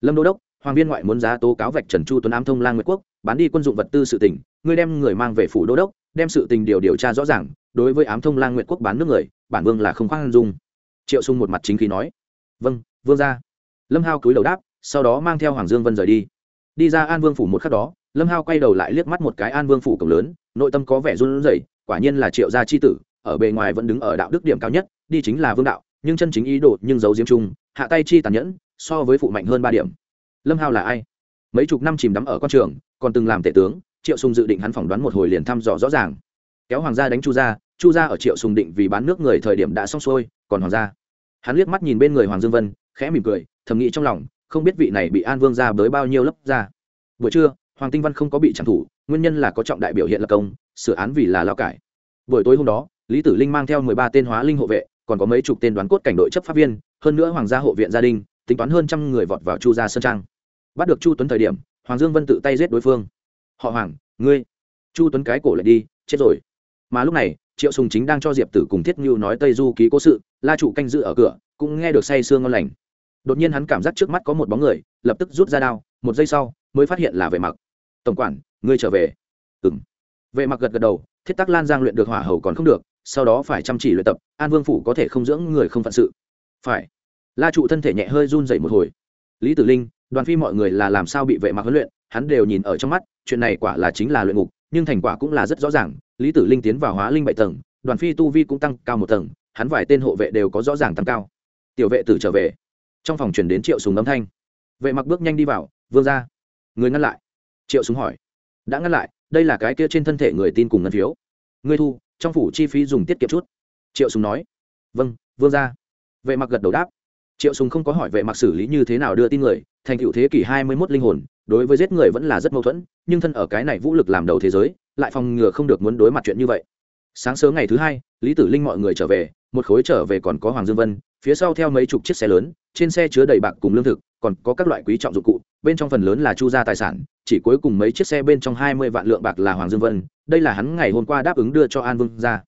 Lâm đô đốc hoàng viên ngoại muốn giá tố cáo vạch trần chu tuấn ám thông lang nguyệt quốc, bán đi quân dụng vật tư sự tỉnh ngươi đem người mang về phủ đô đốc, đem sự tình điều điều tra rõ ràng, đối với ám thông lang nguyệt quốc bán nước người, bản vương là không khoan dung. Triệu sung một mặt chính khí nói vâng vương ra lâm hao cúi đầu đáp, sau đó mang theo hoàng dương vân rời đi. Đi ra an vương phủ một khắc đó, lâm hao quay đầu lại liếc mắt một cái an vương phủ cổng lớn, nội tâm có vẻ run rẩy, quả nhiên là triệu gia c h i tử, ở bề ngoài vẫn đứng ở đạo đức điểm cao nhất, đi chính là vương đạo, nhưng chân chính ý đồ nhưng giấu diếm chung, hạ tay chi tàn nhẫn, so với phụ mạnh hơn ba điểm lâm hao là ai? Mấy chục năm chìm đắm ở con trường, còn từng làm tể tướng, triệu sùng dự định hắn phỏng đoán một hồi liền thăm dò rõ ràng. Kéo hoàng gia đánh chu gia chu gia ở triệu sùng định vì bán nước người thời điểm đã xong xuôi, còn hoàng gia. Hắn liếc mắt nhìn bên người hoàng dương vân, khẽ mỉm cười, thầm nghĩ trong lòng, không biết vị này bị an vương ra bới bao nhiêu lớp ra. Buổi trưa, hoàng tinh văn không có bị trả thủ nguyên nhân là có trọng đại biểu hiện lập công, sửa án vì là lao cải. Buổi tối hôm đó, lý tử linh mang theo mười ba tên hóa linh hộ vệ, còn có mấy chục tên đoán cốt cảnh đội chấp pháp viên, hơn nữa hoàng gia hộ viện gia đình, tính toán hơn trăm người vọt vào chu gia sơn trang bắt được chu tuấn thời điểm, hoàng dương vân tự tay giết đối phương. Họ hoàng, ngươi, chu tuấn cái cổ lại đi, chết rồi. Mà lúc này, triệu sùng chính đang cho diệp tử cùng thiết như nói tây du ký cố sự, la chủ canh giữ ở cửa, cũng nghe được say sương ngon lành. Đột nhiên hắn cảm giác trước mắt có một bóng người, lập tức rút ra đao, một giây sau, mới phát hiện là vệ mặc. Tổng quản, ngươi trở về. Ừng vệ mặc gật gật đầu, thiết tắc lan giang luyện được hỏa hầu còn không được, sau đó phải chăm chỉ luyện tập, an vương phủ có thể không dưỡng người không phận sự. Phải. La trụ thân thể nhẹ hơi run dậy một hồi. Lý tử linh đoàn phi mọi người là làm sao bị vệ mặc huấn luyện, hắn đều nhìn ở trong mắt, chuyện này quả là chính là luyện ngục, nhưng thành quả cũng là rất rõ ràng, lý tử linh tiến vào hóa linh bảy tầng, đoàn phi tu vi cũng tăng cao một tầng, hắn vài tên hộ vệ đều có rõ ràng tăng cao. Tiểu vệ tử trở về. Trong phòng chuyển đến triệu súng âm thanh. Vệ mặc bước nhanh đi vào, vương ra người ngăn lại. Triệu súng hỏi. Đã ngăn lại, đây là cái kia trên thân thể người tin cùng ngân phiếu. Ngươi thu, trong phủ chi phí dùng tiết kiệm chút. Triệu súng nói. Vâng vương ra vệ mặc gật đầu đáp triệu Sùng không có hỏi vệ mặc xử lý như thế nào đưa tin người, thành cựu thế kỷ hai mươi mốt linh hồn, đối với giết người vẫn là rất mâu thuẫn, nhưng thân ở cái này vũ lực làm đầu thế giới, lại phòng ngừa không được muốn đối mặt chuyện như vậy. Sáng sớm ngày thứ hai, lý tử linh mọi người trở về, một khối trở về còn có hoàng dương vân, phía sau theo mấy chục chiếc xe lớn, trên xe chứa đầy bạc cùng lương thực, còn có các loại quý trọng dụng cụ, bên trong phần lớn là chu gia tài sản, chỉ cuối cùng mấy chiếc xe bên trong hai mươi vạn lượng bạc là hoàng dương vân, đây là hắn ngày hôm qua đáp ứng đưa cho an vương ra.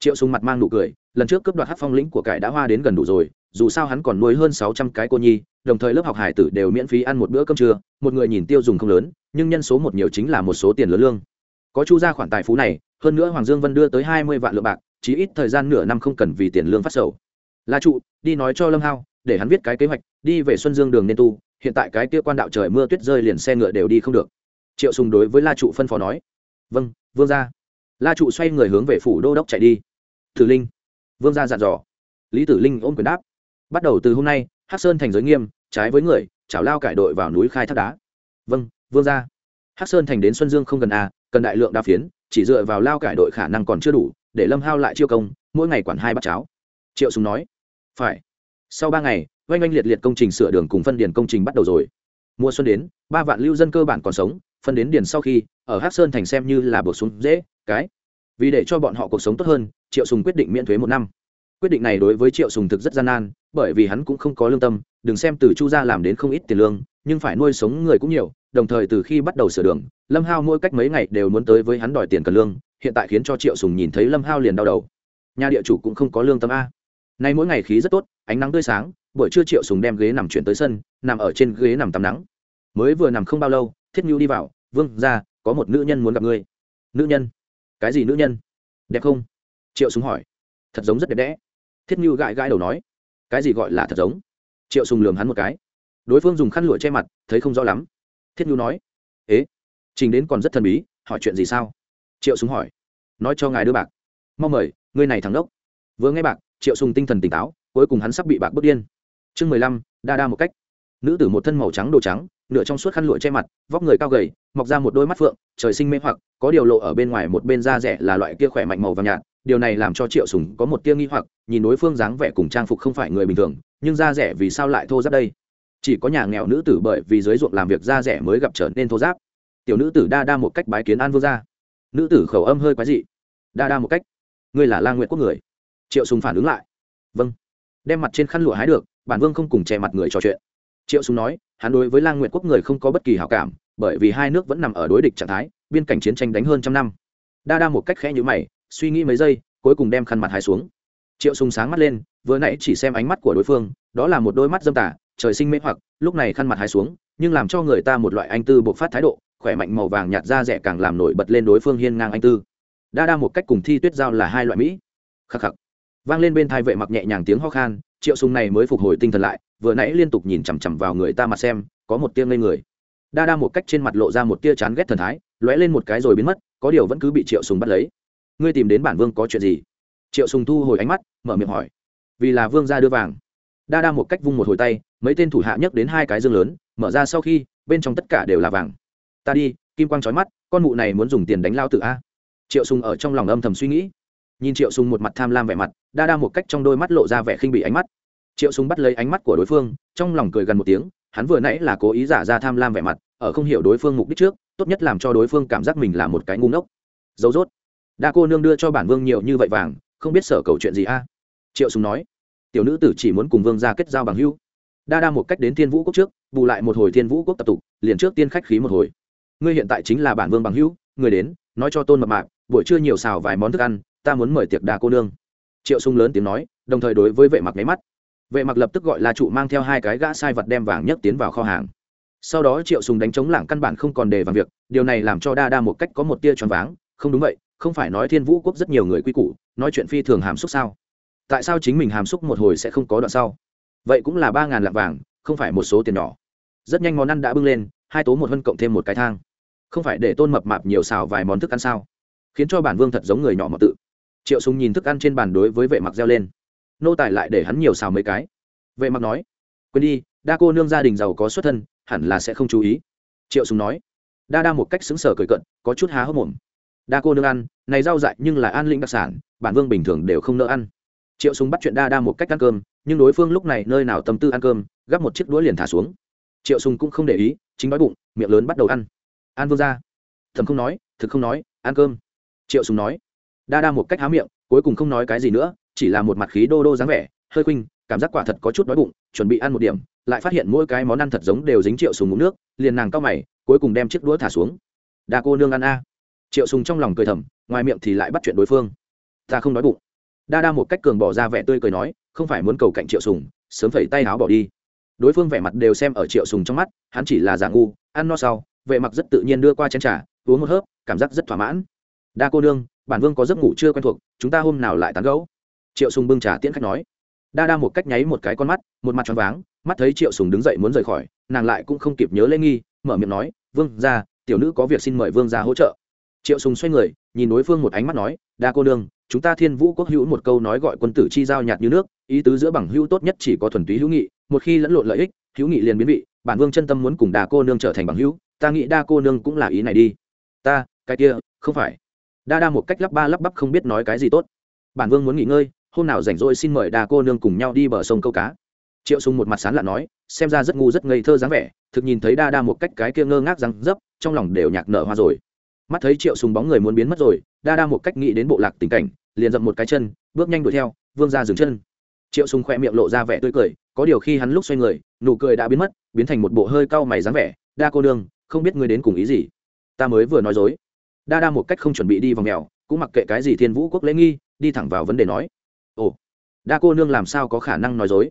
Triệu Sùng mặt mang nụ cười, lần trước cướp đoạt hát phong lĩnh của cải đã hoa đến gần đủ rồi dù sao hắn còn nuôi hơn sáu trăm cái cô nhi, đồng thời lớp học hải tử đều miễn phí ăn một bữa cơm trưa, một người nhìn tiêu dùng không lớn, nhưng nhân số một nhiều chính là một số tiền lớn lương. Có chu ra khoản tài phú này, hơn nữa hoàng dương vân đưa tới hai mươi vạn lượng bạc chỉ ít thời gian nửa năm không cần vì tiền lương phát sầu. La trụ, đi nói cho lâm hao, để hắn viết cái kế hoạch, đi về xuân dương đường nên tu, hiện tại cái kia quan đạo trời mưa tuyết rơi liền xe ngựa đều đi không được. Triệu sùng đối với la trụ phân phó nói. Vâng vương gia. La trụ xoay người hướng về phủ đô đốc chạy đi. Tử linh. Vương gia dặn dò. Lý tử linh ôm quyền đáp bắt đầu từ hôm nay, hắc sơn thành giới nghiêm, trái với người, chảo lao cải đội vào núi khai thác đá. Vâng vương gia. Hắc sơn thành đến xuân dương không gần a, cần đại lượng đa phiến, chỉ dựa vào lao cải đội khả năng còn chưa đủ, để lâm hao lại chiêu công, mỗi ngày quản hai bát cháo. Triệu sùng nói. Phải. Sau ba ngày, oanh oanh liệt liệt công trình sửa đường cùng phân điền công trình bắt đầu rồi. Mùa xuân đến, ba vạn lưu dân cơ bản còn sống, phân đến điền sau khi, ở Hắc sơn thành xem như là bổ sung dễ, cái. Vì để cho bọn họ cuộc sống tốt hơn, triệu sùng quyết định miễn thuế một năm quyết định này đối với triệu sùng thực rất gian nan, bởi vì hắn cũng không có lương tâm, đừng xem từ chu gia làm đến không ít tiền lương, nhưng phải nuôi sống người cũng nhiều, đồng thời từ khi bắt đầu sửa đường, lâm hao mỗi cách mấy ngày đều muốn tới với hắn đòi tiền cần lương, hiện tại khiến cho triệu sùng nhìn thấy lâm hao liền đau đầu. Nhà địa chủ cũng không có lương tâm a. Nay mỗi ngày khí rất tốt, ánh nắng tươi sáng, buổi trưa triệu sùng đem ghế nằm chuyển tới sân, nằm ở trên ghế nằm tắm nắng. Mới vừa nằm không bao lâu, thiết nhu đi vào, vương ra có một nữ nhân muốn gặp ngươi. Nữ nhân? Cái gì nữ nhân? Đẹp không? Triệu sùng hỏi. Thật giống rất đẹp đẽ thiết như gãi gãi đầu nói, cái gì gọi là thật giống? Triệu sùng lườm hắn một cái. Đối phương dùng khăn lụa che mặt, thấy không rõ lắm. Thiết như nói, ế, trình đến còn rất thần bí, hỏi chuyện gì sao? Triệu sùng hỏi, nói cho ngài đưa bạc. Mong mời người này thắng đốc vừa nghe bạc, triệu sùng tinh thần tỉnh táo, cuối cùng hắn sắp bị bạc bước điên. Chương mười lăm, đa đa một cách. Nữ tử một thân màu trắng đồ trắng, nửa trong suốt khăn lụa che mặt, vóc người cao gầy, mọc ra một đôi mắt phượng, trời sinh mê hoặc, có điều lộ ở bên ngoài một bên da rẻ là loại kia khỏe mạnh màu vàng nhạt điều này làm cho triệu sùng có một tia nghi hoặc, nhìn đối phương dáng vẻ cùng trang phục không phải người bình thường, nhưng da rẻ vì sao lại thô giáp đây? Chỉ có nhà nghèo nữ tử bởi vì dưới ruộng làm việc da rẻ mới gặp trở nên thô ráp tiểu nữ tử đa đa một cách bái kiến an vương gia. Nữ tử khẩu âm hơi quái dị. Đa đa một cách. Ngươi là la nguyện quốc người. Triệu sùng phản ứng lại. Vâng. Đem mặt trên khăn lụa hái được, bản vương không cùng che mặt người trò chuyện. Triệu sùng nói, hắn đối với lang nguyện quốc người không có bất kỳ hảo cảm, bởi vì hai nước vẫn nằm ở đối địch trạng thái, biên cảnh chiến tranh đánh hơn trăm năm. Đa đa một cách khẽ như mày suy nghĩ mấy giây, cuối cùng đem khăn mặt hai xuống. Triệu sùng sáng mắt lên, vừa nãy chỉ xem ánh mắt của đối phương, đó là một đôi mắt dâm tà, trời sinh mê hoặc, lúc này khăn mặt hai xuống, nhưng làm cho người ta một loại anh tư bộc phát thái độ, khỏe mạnh màu vàng nhạt da rẻ càng làm nổi bật lên đối phương hiên ngang anh tư. Đa đa một cách cùng thi tuyết giao là hai loại mỹ. Khắc khắc. Vang lên bên thai vệ mặc nhẹ nhàng tiếng ho khan, triệu sùng này mới phục hồi tinh thần lại, vừa nãy liên tục nhìn chằm chằm vào người ta mà xem, có một tia ngây người. Đa đa một cách trên mặt lộ ra một tia chán ghét thần thái, lóe lên một cái rồi biến mất, có điều vẫn cứ bị triệu sùng bắt lấy ngươi tìm đến bản vương có chuyện gì? Triệu sùng thu hồi ánh mắt, mở miệng hỏi. Vì là vương gia đưa vàng. Đa đa một cách vung một hồi tay, mấy tên thủ hạ nhấc đến hai cái dương lớn, mở ra sau khi, bên trong tất cả đều là vàng. Ta đi, kim quang chói mắt, con mụ này muốn dùng tiền đánh lao tự a. Triệu sùng ở trong lòng âm thầm suy nghĩ. Nhìn triệu sùng một mặt tham lam vẻ mặt, đa đa một cách trong đôi mắt lộ ra vẻ khinh bị ánh mắt. Triệu Sùng bắt lấy ánh mắt của đối phương, trong lòng cười gần một tiếng, hắn vừa nãy là cố ý giả ra tham lam vẻ mặt, ở không hiểu đối phương mục đích trước, tốt nhất làm cho đối phương cảm giác mình là một cái ngu ngốc. Dấu dốt đa cô nương đưa cho bản vương nhiều như vậy vàng, không biết sở cầu chuyện gì a? Triệu sùng nói. Tiểu nữ tử chỉ muốn cùng vương gia kết giao bằng hữu. Đa đa một cách đến thiên vũ quốc trước, bù lại một hồi thiên vũ quốc tập tục, liền trước tiên khách khí một hồi. Ngươi hiện tại chính là bản vương bằng hữu, người đến, nói cho tôn mập mạp, buổi trưa nhiều xào vài món thức ăn, ta muốn mời tiệc đa cô nương. Triệu sung lớn tiếng nói, đồng thời đối với vệ mặc nháy mắt. Vệ mặc lập tức gọi là trụ mang theo hai cái gã sai vật đem vàng nhất tiến vào kho hàng. Sau đó triệu sùng đánh chống lảng căn bản không còn đề vào việc, điều này làm cho đa đa một cách có một tia choáng váng, không đúng vậy không phải nói thiên vũ quốc rất nhiều người quy củ, nói chuyện phi thường hàm xúc sao? Tại sao chính mình hàm xúc một hồi sẽ không có đoạn sau? Vậy cũng là ba ngàn lạng vàng, không phải một số tiền nhỏ. Rất nhanh món ăn đã bưng lên, hai tố một hân cộng thêm một cái thang. Không phải để tôn mập mạp nhiều xào vài món thức ăn sao? Khiến cho bản vương thật giống người nhỏ mọt tự. Triệu súng nhìn thức ăn trên bàn đối với vệ mặc reo lên. Nô tài lại để hắn nhiều xào mấy cái. Vệ mặc nói, quên đi, đa cô nương gia đình giàu có xuất thân, hẳn là sẽ không chú ý. Triệu súng nói. Đa đa một cách xứng sở cười cận có chút há hốc mồm đa cô nương ăn, này rau dại nhưng là an lĩnh đặc sản, bản vương bình thường đều không nỡ ăn. Triệu súng bắt chuyện đa đa một cách ăn cơm, nhưng đối phương lúc này nơi nào tâm tư ăn cơm, gắp một chiếc đũa liền thả xuống. Triệu sùng cũng không để ý, chính đói bụng, miệng lớn bắt đầu ăn. An vương ra thầm không nói, thực không nói, ăn cơm. Triệu sùng nói. Đa đa một cách há miệng, cuối cùng không nói cái gì nữa, chỉ là một mặt khí đô đô dáng vẻ, hơi khuynh cảm giác quả thật có chút đói bụng, chuẩn bị ăn một điểm, lại phát hiện mỗi cái món ăn thật giống đều dính triệu sùng ngụm nước, liền nàng cao mày, cuối cùng đem chiếc đũa thả xuống. Đa cô nương ăn a triệu sùng trong lòng cười thầm, ngoài miệng thì lại bắt chuyện đối phương. Ta không nói bụng. Đa đa một cách cường bỏ ra vẻ tươi cười nói, không phải muốn cầu cạnh triệu sùng, sớm phẩy tay áo bỏ đi. Đối phương vẻ mặt đều xem ở triệu sùng trong mắt, hắn chỉ là giả ngu, ăn no sau vệ mặc rất tự nhiên đưa qua chén trà, uống một hớp, cảm giác rất thỏa mãn. Đa cô nương, bản vương có giấc ngủ chưa quen thuộc, chúng ta hôm nào lại tán gẫu? Triệu sùng bưng trà tiễn khách nói. Đa đa một cách nháy một cái con mắt, một mặt tròn váng, mắt thấy triệu sùng đứng dậy muốn rời khỏi, nàng lại cũng không kịp nhớ lễ nghi, mở miệng nói, vương gia, tiểu nữ có việc xin mời vương gia hỗ trợ triệu sùng xoay người, nhìn đối phương một ánh mắt nói, đa cô nương, chúng ta thiên vũ quốc hữu một câu nói gọi quân tử chi giao nhạt như nước, ý tứ giữa bằng hữu tốt nhất chỉ có thuần túy hữu nghị, một khi lẫn lộn lợi ích, hữu nghị liền biến vị, bản vương chân tâm muốn cùng đa cô nương trở thành bằng hữu, ta nghĩ đa cô nương cũng là ý này đi. Ta, cái kia, không phải. Đa đa một cách lắp ba lắp bắp không biết nói cái gì tốt. Bản vương muốn nghỉ ngơi, hôm nào rảnh rỗi xin mời đa cô nương cùng nhau đi bờ sông câu cá. Triệu sùng một mặt sán lạ nói, xem ra rất ngu rất ngây thơ dáng vẻ, thực nhìn thấy đa đa một cách cái kia ngơ ngác răng dấp, trong lòng đều nhạc nở hoa rồi mắt thấy triệu sùng bóng người muốn biến mất rồi, đa đa một cách nghĩ đến bộ lạc tình cảnh, liền dậm một cái chân, bước nhanh đuổi theo, vương ra dừng chân. Triệu sùng khỏe miệng lộ ra vẻ tươi cười, có điều khi hắn lúc xoay người, nụ cười đã biến mất, biến thành một bộ hơi cau mày dáng vẻ, đa cô đương không biết ngươi đến cùng ý gì? Ta mới vừa nói dối. Đa đa một cách không chuẩn bị đi vòng mèo, cũng mặc kệ cái gì thiên vũ quốc lễ nghi, đi thẳng vào vấn đề nói, ồ, đa cô nương làm sao có khả năng nói dối?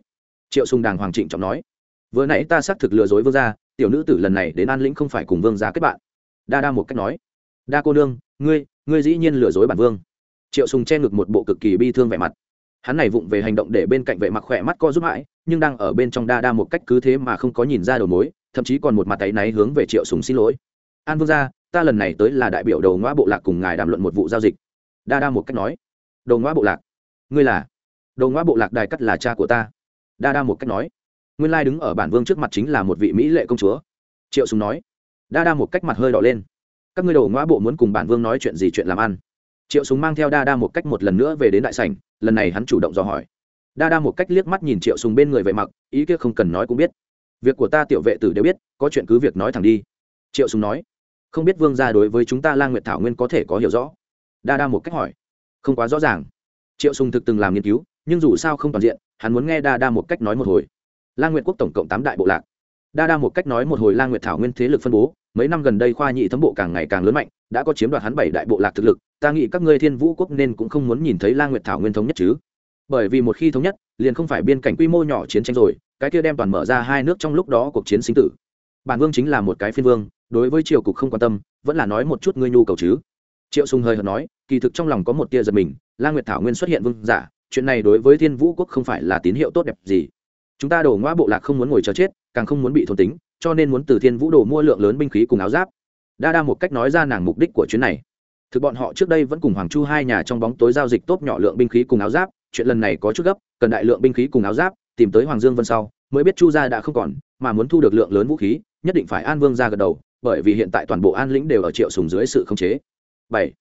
Triệu sùng đàng hoàng trịnh trọng nói, vừa nãy ta xác thực lừa dối vương gia, tiểu nữ tử lần này đến an lĩnh không phải cùng vương gia kết bạn. Đa đa một cách nói đa cô nương, ngươi ngươi dĩ nhiên lừa dối bản vương. Triệu sùng che ngực một bộ cực kỳ bi thương vẻ mặt. Hắn này vụng về hành động để bên cạnh vệ mặc khỏe mắt co giúp mãi, nhưng đang ở bên trong đa đa một cách cứ thế mà không có nhìn ra đầu mối, thậm chí còn một mặt tay náy hướng về triệu sùng xin lỗi. An vương gia, ta lần này tới là đại biểu đầu ngoa bộ lạc cùng ngài đàm luận một vụ giao dịch. Đa đa một cách nói. Đầu ngoa bộ lạc? Ngươi là? Đầu ngoa bộ lạc đài cắt là cha của ta. Đa đa một cách nói. Nguyên lai đứng ở bản vương trước mặt chính là một vị mỹ lệ công chúa. Triệu sùng nói. Đa đa một cách mặt hơi đỏ lên các ngươi đầu ngoa bộ muốn cùng bản vương nói chuyện gì chuyện làm ăn. Triệu súng mang theo đa đa một cách một lần nữa về đến đại sảnh, lần này hắn chủ động dò hỏi. Đa đa một cách liếc mắt nhìn triệu súng bên người vệ mặc ý kia không cần nói cũng biết. Việc của ta tiểu vệ tử đều biết, có chuyện cứ việc nói thẳng đi. Triệu súng nói, không biết vương gia đối với chúng ta lang nguyệt thảo nguyên có thể có hiểu rõ? Đa đa một cách hỏi. Không quá rõ ràng. Triệu sùng thực từng làm nghiên cứu, nhưng dù sao không toàn diện, hắn muốn nghe đa đa một cách nói một hồi. Lang nguyệt quốc tổng cộng tám đại bộ lạc. Đa đa một cách nói một hồi lang nguyệt thảo nguyên thế lực phân bố mấy năm gần đây khoa nhị thấm bộ càng ngày càng lớn mạnh, đã có chiếm đoạt hắn bảy đại bộ lạc thực lực, ta nghĩ các ngươi thiên vũ quốc nên cũng không muốn nhìn thấy la nguyệt thảo nguyên thống nhất chứ. Bởi vì một khi thống nhất, liền không phải biên cảnh quy mô nhỏ chiến tranh rồi, cái kia đem toàn mở ra hai nước trong lúc đó cuộc chiến sinh tử. Bản vương chính là một cái phiên vương, đối với triều cục không quan tâm, vẫn là nói một chút ngươi nhu cầu chứ. Triệu sùng hơi hợt nói, kỳ thực trong lòng có một tia giật mình, la nguyệt thảo nguyên xuất hiện vương giả, chuyện này đối với thiên vũ quốc không phải là tín hiệu tốt đẹp gì. Chúng ta đổ ngoa bộ lạc không muốn ngồi chờ chết, càng không muốn bị thôn tính cho nên muốn từ thiên vũ đồ mua lượng lớn binh khí cùng áo giáp. Đa đa một cách nói ra nàng mục đích của chuyến này. Thực bọn họ trước đây vẫn cùng hoàng chu hai nhà trong bóng tối giao dịch tốt nhỏ lượng binh khí cùng áo giáp, chuyện lần này có chút gấp, cần đại lượng binh khí cùng áo giáp, tìm tới hoàng dương vân sau, mới biết chu gia đã không còn, mà muốn thu được lượng lớn vũ khí, nhất định phải an vương ra gật đầu, bởi vì hiện tại toàn bộ an lĩnh đều ở triệu sùng dưới sự khống chế. Bảy.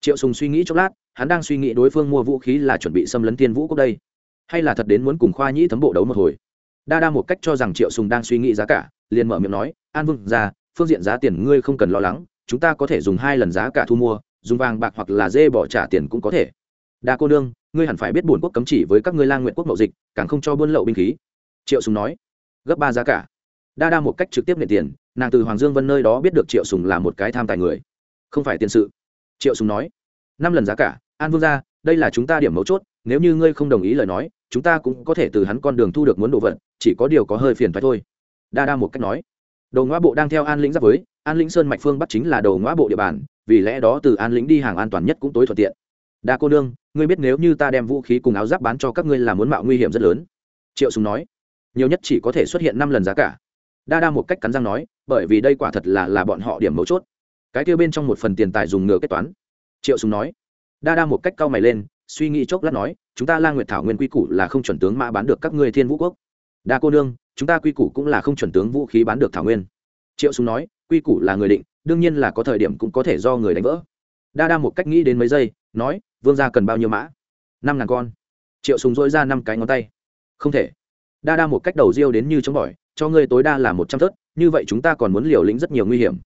Triệu sùng suy nghĩ chốc lát, hắn đang suy nghĩ đối phương mua vũ khí là chuẩn bị xâm lấn thiên vũ quốc đây, hay là thật đến muốn cùng khoa nhĩ thấm bộ đấu một hồi. Đa đa một cách cho rằng triệu sùng đang suy nghĩ giá cả liền mở miệng nói, an vương ra phương diện giá tiền ngươi không cần lo lắng, chúng ta có thể dùng hai lần giá cả thu mua, dùng vàng bạc hoặc là dê bỏ trả tiền cũng có thể. Đa cô nương, ngươi hẳn phải biết buồn quốc cấm chỉ với các ngươi lang nguyện quốc mậu dịch, càng không cho buôn lậu binh khí. Triệu sùng nói. Gấp ba giá cả. Đa đa một cách trực tiếp nhận tiền, nàng từ hoàng dương vân nơi đó biết được triệu sùng là một cái tham tài người. Không phải tiền sự. Triệu sùng nói. Năm lần giá cả, an vương gia, đây là chúng ta điểm mấu chốt, nếu như ngươi không đồng ý lời nói, chúng ta cũng có thể từ hắn con đường thu được muốn đồ vật, chỉ có điều có hơi phiền phải thôi đa đa một cách nói. Đầu ngõ bộ đang theo an lĩnh giáp với, an lĩnh sơn mạch phương bắc chính là đầu ngõ bộ địa bàn, vì lẽ đó từ an lĩnh đi hàng an toàn nhất cũng tối thuận tiện. Đa cô nương, ngươi biết nếu như ta đem vũ khí cùng áo giáp bán cho các ngươi là muốn mạo nguy hiểm rất lớn. Triệu sùng nói. Nhiều nhất chỉ có thể xuất hiện năm lần giá cả. Đa đa một cách cắn răng nói, bởi vì đây quả thật là là bọn họ điểm mấu chốt. Cái kia bên trong một phần tiền tài dùng ngừa kết toán. Triệu sùng nói. Đa đa một cách cau mày lên, suy nghĩ chốc lát nói, chúng ta la nguyệt thảo nguyên quy củ là không chuẩn tướng mã bán được các ngươi thiên vũ quốc. Đa cô nương chúng ta quy củ cũng là không chuẩn tướng vũ khí bán được thảo nguyên. Triệu súng nói, quy củ là người định, đương nhiên là có thời điểm cũng có thể do người đánh vỡ. Đa đa một cách nghĩ đến mấy giây, nói, vương gia cần bao nhiêu mã? Năm ngàn con. Triệu súng dỗi ra năm cái ngón tay. Không thể. Đa đa một cách đầu riêu đến như chống bỏi, cho ngươi tối đa là một trăm thớt, như vậy chúng ta còn muốn liều lĩnh rất nhiều nguy hiểm.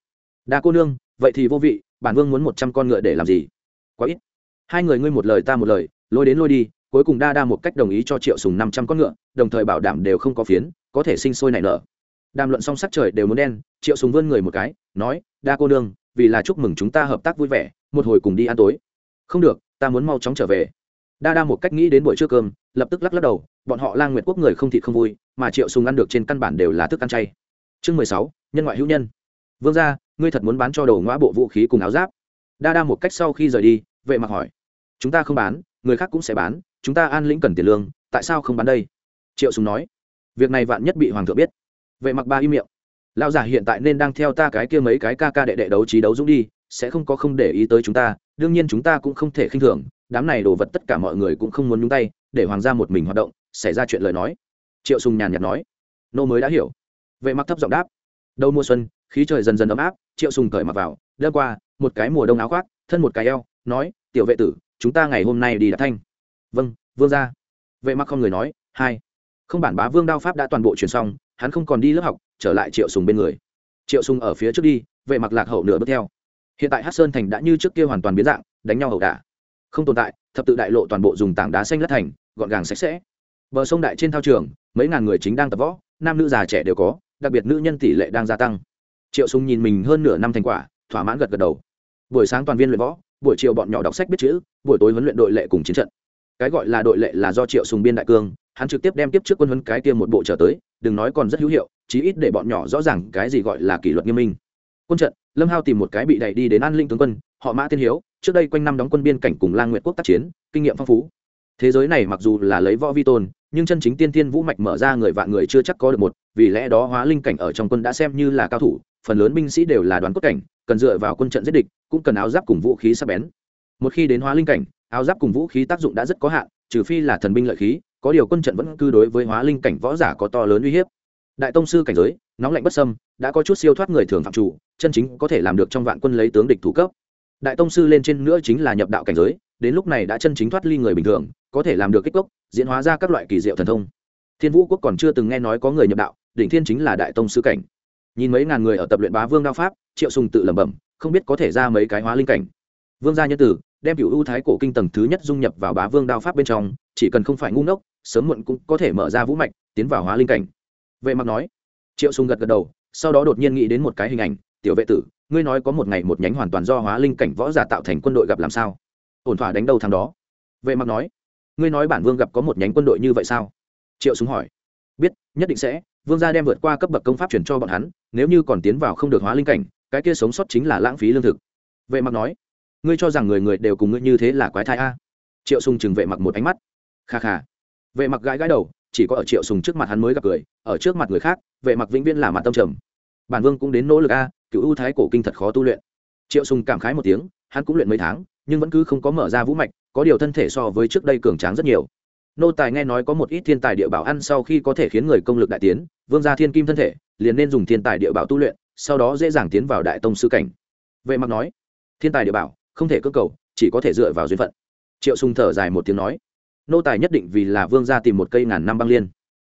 Đa cô nương, vậy thì vô vị, bản vương muốn một trăm con ngựa để làm gì? Quá ít. Hai người ngươi một lời ta một lời, lôi đến lôi đi, cuối cùng đa đa một cách đồng ý cho triệu sùng năm trăm con ngựa, đồng thời bảo đảm đều không có phiến có thể sinh sôi nảy nở. Đàm luận xong sắc trời đều muốn đen, triệu sùng vươn người một cái, nói, đa cô nương, vì là chúc mừng chúng ta hợp tác vui vẻ, một hồi cùng đi ăn tối. Không được, ta muốn mau chóng trở về. Đa đa một cách nghĩ đến buổi trưa cơm, lập tức lắc lắc đầu, bọn họ lang nguyệt quốc người không thịt không vui, mà triệu sùng ăn được trên căn bản đều là thức ăn chay. Chương mười sáu, nhân ngoại hữu nhân. Vương gia, ngươi thật muốn bán cho đầu ngõ bộ vũ khí cùng áo giáp? Đa đa một cách sau khi rời đi, vệ mặc hỏi, chúng ta không bán, người khác cũng sẽ bán, chúng ta an lĩnh cần tiền lương, tại sao không bán đây? Triệu sùng nói việc này vạn nhất bị hoàng thượng biết. Vệ mặc ba im miệng. Lão giả hiện tại nên đang theo ta cái kia mấy cái ca ca đệ đệ đấu trí đấu dũng đi, sẽ không có không để ý tới chúng ta, đương nhiên chúng ta cũng không thể khinh thường, đám này đồ vật tất cả mọi người cũng không muốn nhúng tay, để hoàng gia một mình hoạt động, xảy ra chuyện lời nói. Triệu sùng nhàn nhạt nói. Nô mới đã hiểu. Vệ mặc thấp giọng đáp. Đầu mùa xuân, khí trời dần dần ấm áp, triệu sùng cởi mặc vào đêm qua, một cái mùa đông áo khoác, thân một cái eo, nói, tiểu vệ tử, chúng ta ngày hôm nay đi đã thanh. Vâng vương gia. Vệ mặc không người nói, hai không bản bá vương đao pháp đã toàn bộ truyền xong, hắn không còn đi lớp học, trở lại triệu sùng bên người. Triệu sùng ở phía trước đi, vệ mặc lạc hậu nửa bước theo. Hiện tại hát sơn thành đã như trước kia hoàn toàn biến dạng, đánh nhau ẩu đả. Không tồn tại, thập tự đại lộ toàn bộ dùng tảng đá xanh lát thành, gọn gàng sạch sẽ. Bờ sông đại trên thao trường, mấy ngàn người chính đang tập võ, nam nữ già trẻ đều có, đặc biệt nữ nhân tỷ lệ đang gia tăng. Triệu sùng nhìn mình hơn nửa năm thành quả, thỏa mãn gật gật đầu. Buổi sáng toàn viên luyện võ, buổi chiều bọn nhỏ đọc sách biết chữ, buổi tối huấn luyện đội lệ cùng chiến trận cái gọi là đội lệ là do triệu sùng biên đại cương, hắn trực tiếp đem tiếp trước quân huấn cái kia một bộ trở tới, đừng nói còn rất hữu hiệu, chí ít để bọn nhỏ rõ ràng cái gì gọi là kỷ luật nghiêm minh. Quân trận, lâm hao tìm một cái bị đẩy đi đến an linh tướng quân, họ mã tiên hiếu, trước đây quanh năm đóng quân biên cảnh cùng lang nguyện quốc tác chiến, kinh nghiệm phong phú. Thế giới này mặc dù là lấy võ vi tôn, nhưng chân chính tiên thiên vũ mạch mở ra người vạn người chưa chắc có được một, vì lẽ đó hóa linh cảnh ở trong quân đã xem như là cao thủ, phần lớn binh sĩ đều là đoán cốt cảnh, cần dựa vào quân trận giết địch, cũng cần áo giáp cùng vũ khí sắc bén. Một khi đến hóa linh cảnh áo giáp cùng vũ khí tác dụng đã rất có hạn, trừ phi là thần binh lợi khí, có điều quân trận vẫn cư đối với hóa linh cảnh võ giả có to lớn uy hiếp. Đại tông sư cảnh giới, nóng lạnh bất sâm đã có chút siêu thoát người thường phạm chủ, chân chính có thể làm được trong vạn quân lấy tướng địch thủ cấp. Đại tông sư lên trên nữa chính là nhập đạo cảnh giới, đến lúc này đã chân chính thoát ly người bình thường, có thể làm được kích cốc, diễn hóa ra các loại kỳ diệu thần thông. Thiên vũ quốc còn chưa từng nghe nói có người nhập đạo, đỉnh thiên chính là đại tông sư cảnh. Nhìn mấy ngàn người ở tập luyện bá vương đao pháp, triệu sùng tự lẩm bẩm, không biết có thể ra mấy cái hóa linh cảnh. Vương gia nhân tử đem cựu ưu thái cổ kinh tầng thứ nhất dung nhập vào bá vương đao pháp bên trong, chỉ cần không phải ngu ngốc, sớm muộn cũng có thể mở ra vũ mạch, tiến vào hóa linh cảnh. Vệ mặc nói. Triệu sùng gật gật đầu, sau đó đột nhiên nghĩ đến một cái hình ảnh. Tiểu vệ tử, ngươi nói có một ngày một nhánh hoàn toàn do hóa linh cảnh võ giả tạo thành quân đội gặp làm sao? Ổn thỏa đánh đầu thằng đó. Vệ mặc nói. Ngươi nói bản vương gặp có một nhánh quân đội như vậy sao? Triệu súng hỏi. Biết, nhất định sẽ. Vương gia đem vượt qua cấp bậc công pháp chuyển cho bọn hắn, nếu như còn tiến vào không được hóa linh cảnh, cái kia sống sót chính là lãng phí lương thực. Vệ mặc nói ngươi cho rằng người người đều cùng ngươi như thế là quái thai a? Triệu sùng chừng vệ mặc một ánh mắt. Kha kha. Vệ mặc gãi gãi đầu, chỉ có ở triệu sùng trước mặt hắn mới gặp cười, ở trước mặt người khác, vệ mặc vĩnh viễn là mặt tâm trầm. Bản vương cũng đến nỗ lực a, cựu ưu thái cổ kinh thật khó tu luyện. Triệu sùng cảm khái một tiếng, hắn cũng luyện mấy tháng, nhưng vẫn cứ không có mở ra vũ mạch, có điều thân thể so với trước đây cường tráng rất nhiều. Nô tài nghe nói có một ít thiên tài địa bảo ăn sau khi có thể khiến người công lực đại tiến, vương gia thiên kim thân thể, liền nên dùng thiên tài địa bảo tu luyện, sau đó dễ dàng tiến vào đại tông sư cảnh. Vệ mặc nói, thiên tài địa bảo không thể cơ cầu, chỉ có thể dựa vào duyên phận. Triệu sùng thở dài một tiếng nói, nô tài nhất định vì là vương gia tìm một cây ngàn năm băng liên.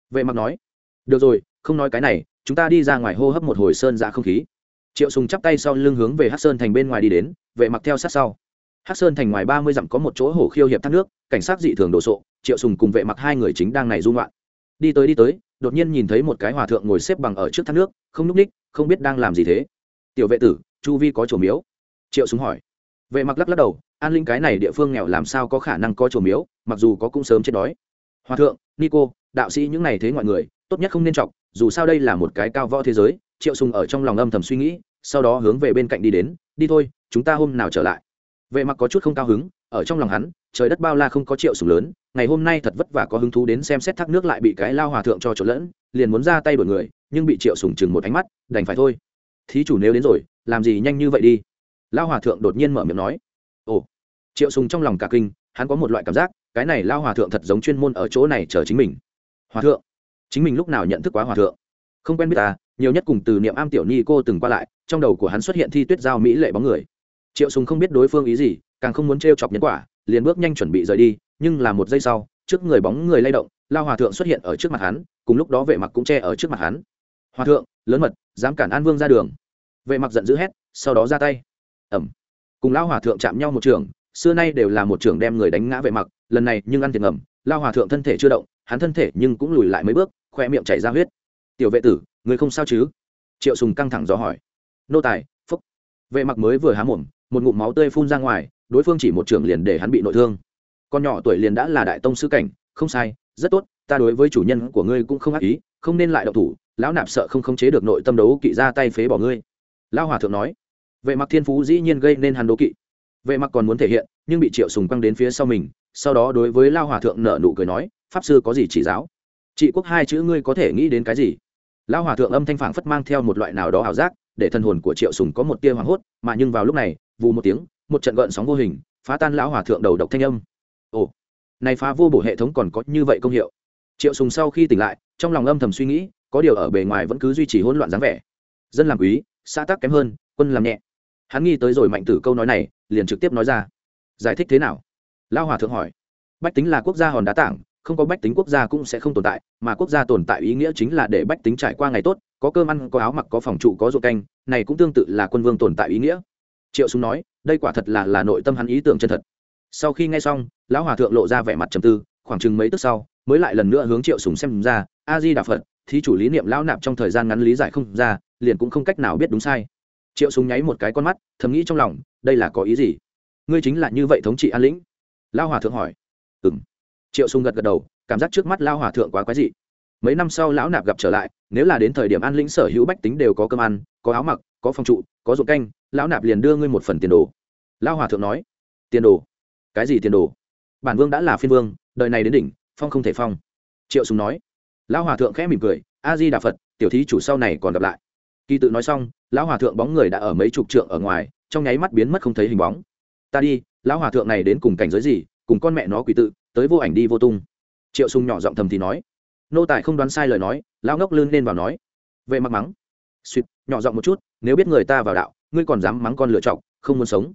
Vệ mặc nói, được rồi, không nói cái này, chúng ta đi ra ngoài hô hấp một hồi sơn dạ không khí. Triệu sùng chắp tay sau lưng hướng về Hắc sơn thành bên ngoài đi đến, vệ mặc theo sát sau. Hắc sơn thành ngoài ba mươi dặm có một chỗ hồ khiêu hiệp thác nước, cảnh sát dị thường đồ sộ, triệu sùng cùng vệ mặc hai người chính đang này dung loạn đi tới đi tới, đột nhiên nhìn thấy một cái hòa thượng ngồi xếp bằng ở trước thác nước, không núp ních, không biết đang làm gì thế. Tiểu vệ tử, chu vi có chỗ miếu? Triệu sùng hỏi vệ mặc lắc lắc đầu, an linh cái này địa phương nghèo làm sao có khả năng có chỗ miếu, mặc dù có cũng sớm chết đói. Hòa thượng, nico, đạo sĩ những này thế mọi người, tốt nhất không nên chọc, dù sao đây là một cái cao võ thế giới. Triệu sùng ở trong lòng âm thầm suy nghĩ, sau đó hướng về bên cạnh đi đến, đi thôi, chúng ta hôm nào trở lại? Vệ mặc có chút không cao hứng, ở trong lòng hắn, trời đất bao la không có triệu sùng lớn, ngày hôm nay thật vất vả có hứng thú đến xem xét thác nước lại bị cái lao hòa thượng cho trộn lẫn, liền muốn ra tay đuổi người, nhưng bị triệu sùng chừng một ánh mắt, đành phải thôi. Thí chủ nếu đến rồi, làm gì nhanh như vậy đi? Lao hòa thượng đột nhiên mở miệng nói, ồ. Triệu sùng trong lòng cả kinh, hắn có một loại cảm giác, cái này lao hòa thượng thật giống chuyên môn ở chỗ này chờ chính mình. Hòa thượng, chính mình lúc nào nhận thức quá hòa thượng? Không quen biết ta, nhiều nhất cùng từ niệm am tiểu ni cô từng qua lại, trong đầu của hắn xuất hiện thi tuyết giao mỹ lệ bóng người. Triệu sùng không biết đối phương ý gì, càng không muốn trêu chọc nhân quả, liền bước nhanh chuẩn bị rời đi, nhưng là một giây sau, trước người bóng người lay động lao hòa thượng xuất hiện ở trước mặt hắn, cùng lúc đó vệ mặc cũng che ở trước mặt hắn. Hòa thượng, lớn mật, dám cản an vương ra đường. Vệ mặc giận dữ hét, sau đó ra tay ẩm. Cùng lao hòa thượng chạm nhau một trường, xưa nay đều là một trường đem người đánh ngã vệ mặc, lần này nhưng ăn tiền ngầm lao hòa thượng thân thể chưa động, hắn thân thể nhưng cũng lùi lại mấy bước, khoe miệng chảy ra huyết. Tiểu vệ tử, người không sao chứ? Triệu sùng căng thẳng dò hỏi. Nô tài, phúc. Vệ mặc mới vừa há mồm, một ngụm máu tươi phun ra ngoài, đối phương chỉ một trường liền để hắn bị nội thương. Con nhỏ tuổi liền đã là đại tông sư cảnh, không sai, rất tốt, ta đối với chủ nhân của ngươi cũng không ác ý, không nên lại động thủ, lão nạp sợ không khống chế được nội tâm đấu kỵ ra tay phế bỏ ngươi. Lão hòa thượng nói vệ mặc thiên phú dĩ nhiên gây nên hắn đố kỵ. Vệ mặc còn muốn thể hiện, nhưng bị triệu sùng quăng đến phía sau mình, sau đó đối với lao hòa thượng nở nụ cười nói, pháp sư có gì chỉ giáo? Trị quốc hai chữ ngươi có thể nghĩ đến cái gì? Lão hòa thượng âm thanh phảng phất mang theo một loại nào đó ảo giác, để thân hồn của triệu sùng có một tia hoảng hốt, mà nhưng vào lúc này, vù một tiếng, một trận gợn sóng vô hình, phá tan lão hòa thượng đầu độc thanh âm. Ồ, này phá vô bổ hệ thống còn có như vậy công hiệu? Triệu sùng sau khi tỉnh lại, trong lòng âm thầm suy nghĩ, có điều ở bề ngoài vẫn cứ duy trì hỗn loạn dáng vẻ. Dân làm quý, xã tắc kém hơn, quân làm nhẹ hắn nghi tới rồi mạnh tử câu nói này, liền trực tiếp nói ra. Giải thích thế nào? Lão hòa thượng hỏi. Bách tính là quốc gia hòn đá tảng, không có bách tính quốc gia cũng sẽ không tồn tại, mà quốc gia tồn tại ý nghĩa chính là để bách tính trải qua ngày tốt, có cơm ăn, có áo mặc, có phòng trụ, có ruộng canh, này cũng tương tự là quân vương tồn tại ý nghĩa. Triệu súng nói, đây quả thật là là nội tâm hắn ý tưởng chân thật. Sau khi nghe xong, lão hòa thượng lộ ra vẻ mặt trầm tư, khoảng chừng mấy tức sau, mới lại lần nữa hướng triệu súng xem ra, a di đà phật thì chủ lý niệm lão nạp trong thời gian ngắn lý giải không ra, liền cũng không cách nào biết đúng sai triệu sùng nháy một cái con mắt, thầm nghĩ trong lòng, đây là có ý gì? Ngươi chính là như vậy thống trị an lĩnh? Lão hòa thượng hỏi. Ừm. Triệu sùng gật gật đầu, cảm giác trước mắt lão hòa thượng quá quái dị. Mấy năm sau lão nạp gặp trở lại, nếu là đến thời điểm an lĩnh sở hữu bách tính đều có cơm ăn, có áo mặc, có phòng trụ, có ruộng canh, lão nạp liền đưa ngươi một phần tiền đồ. Lão hòa thượng nói. Tiền đồ? Cái gì tiền đồ? Bản vương đã là phiên vương, đời này đến đỉnh, phong không thể phong. Triệu sùng nói. Lão hòa thượng khẽ mỉm cười. A di đà phật, tiểu thí chủ sau này còn gặp lại. Kỳ tự nói xong lão hòa thượng bóng người đã ở mấy chục trượng ở ngoài, trong nháy mắt biến mất không thấy hình bóng. Ta đi, lão hòa thượng này đến cùng cảnh giới gì, cùng con mẹ nó quỷ tự, tới vô ảnh đi vô tung. Triệu sùng nhỏ giọng thầm thì nói. Nô tài không đoán sai lời nói, lão ngốc lươn lên vào nói. Vệ mặc mắng. Suýt nhỏ giọng một chút, nếu biết người ta vào đạo, ngươi còn dám mắng con lựa chọc, không muốn sống.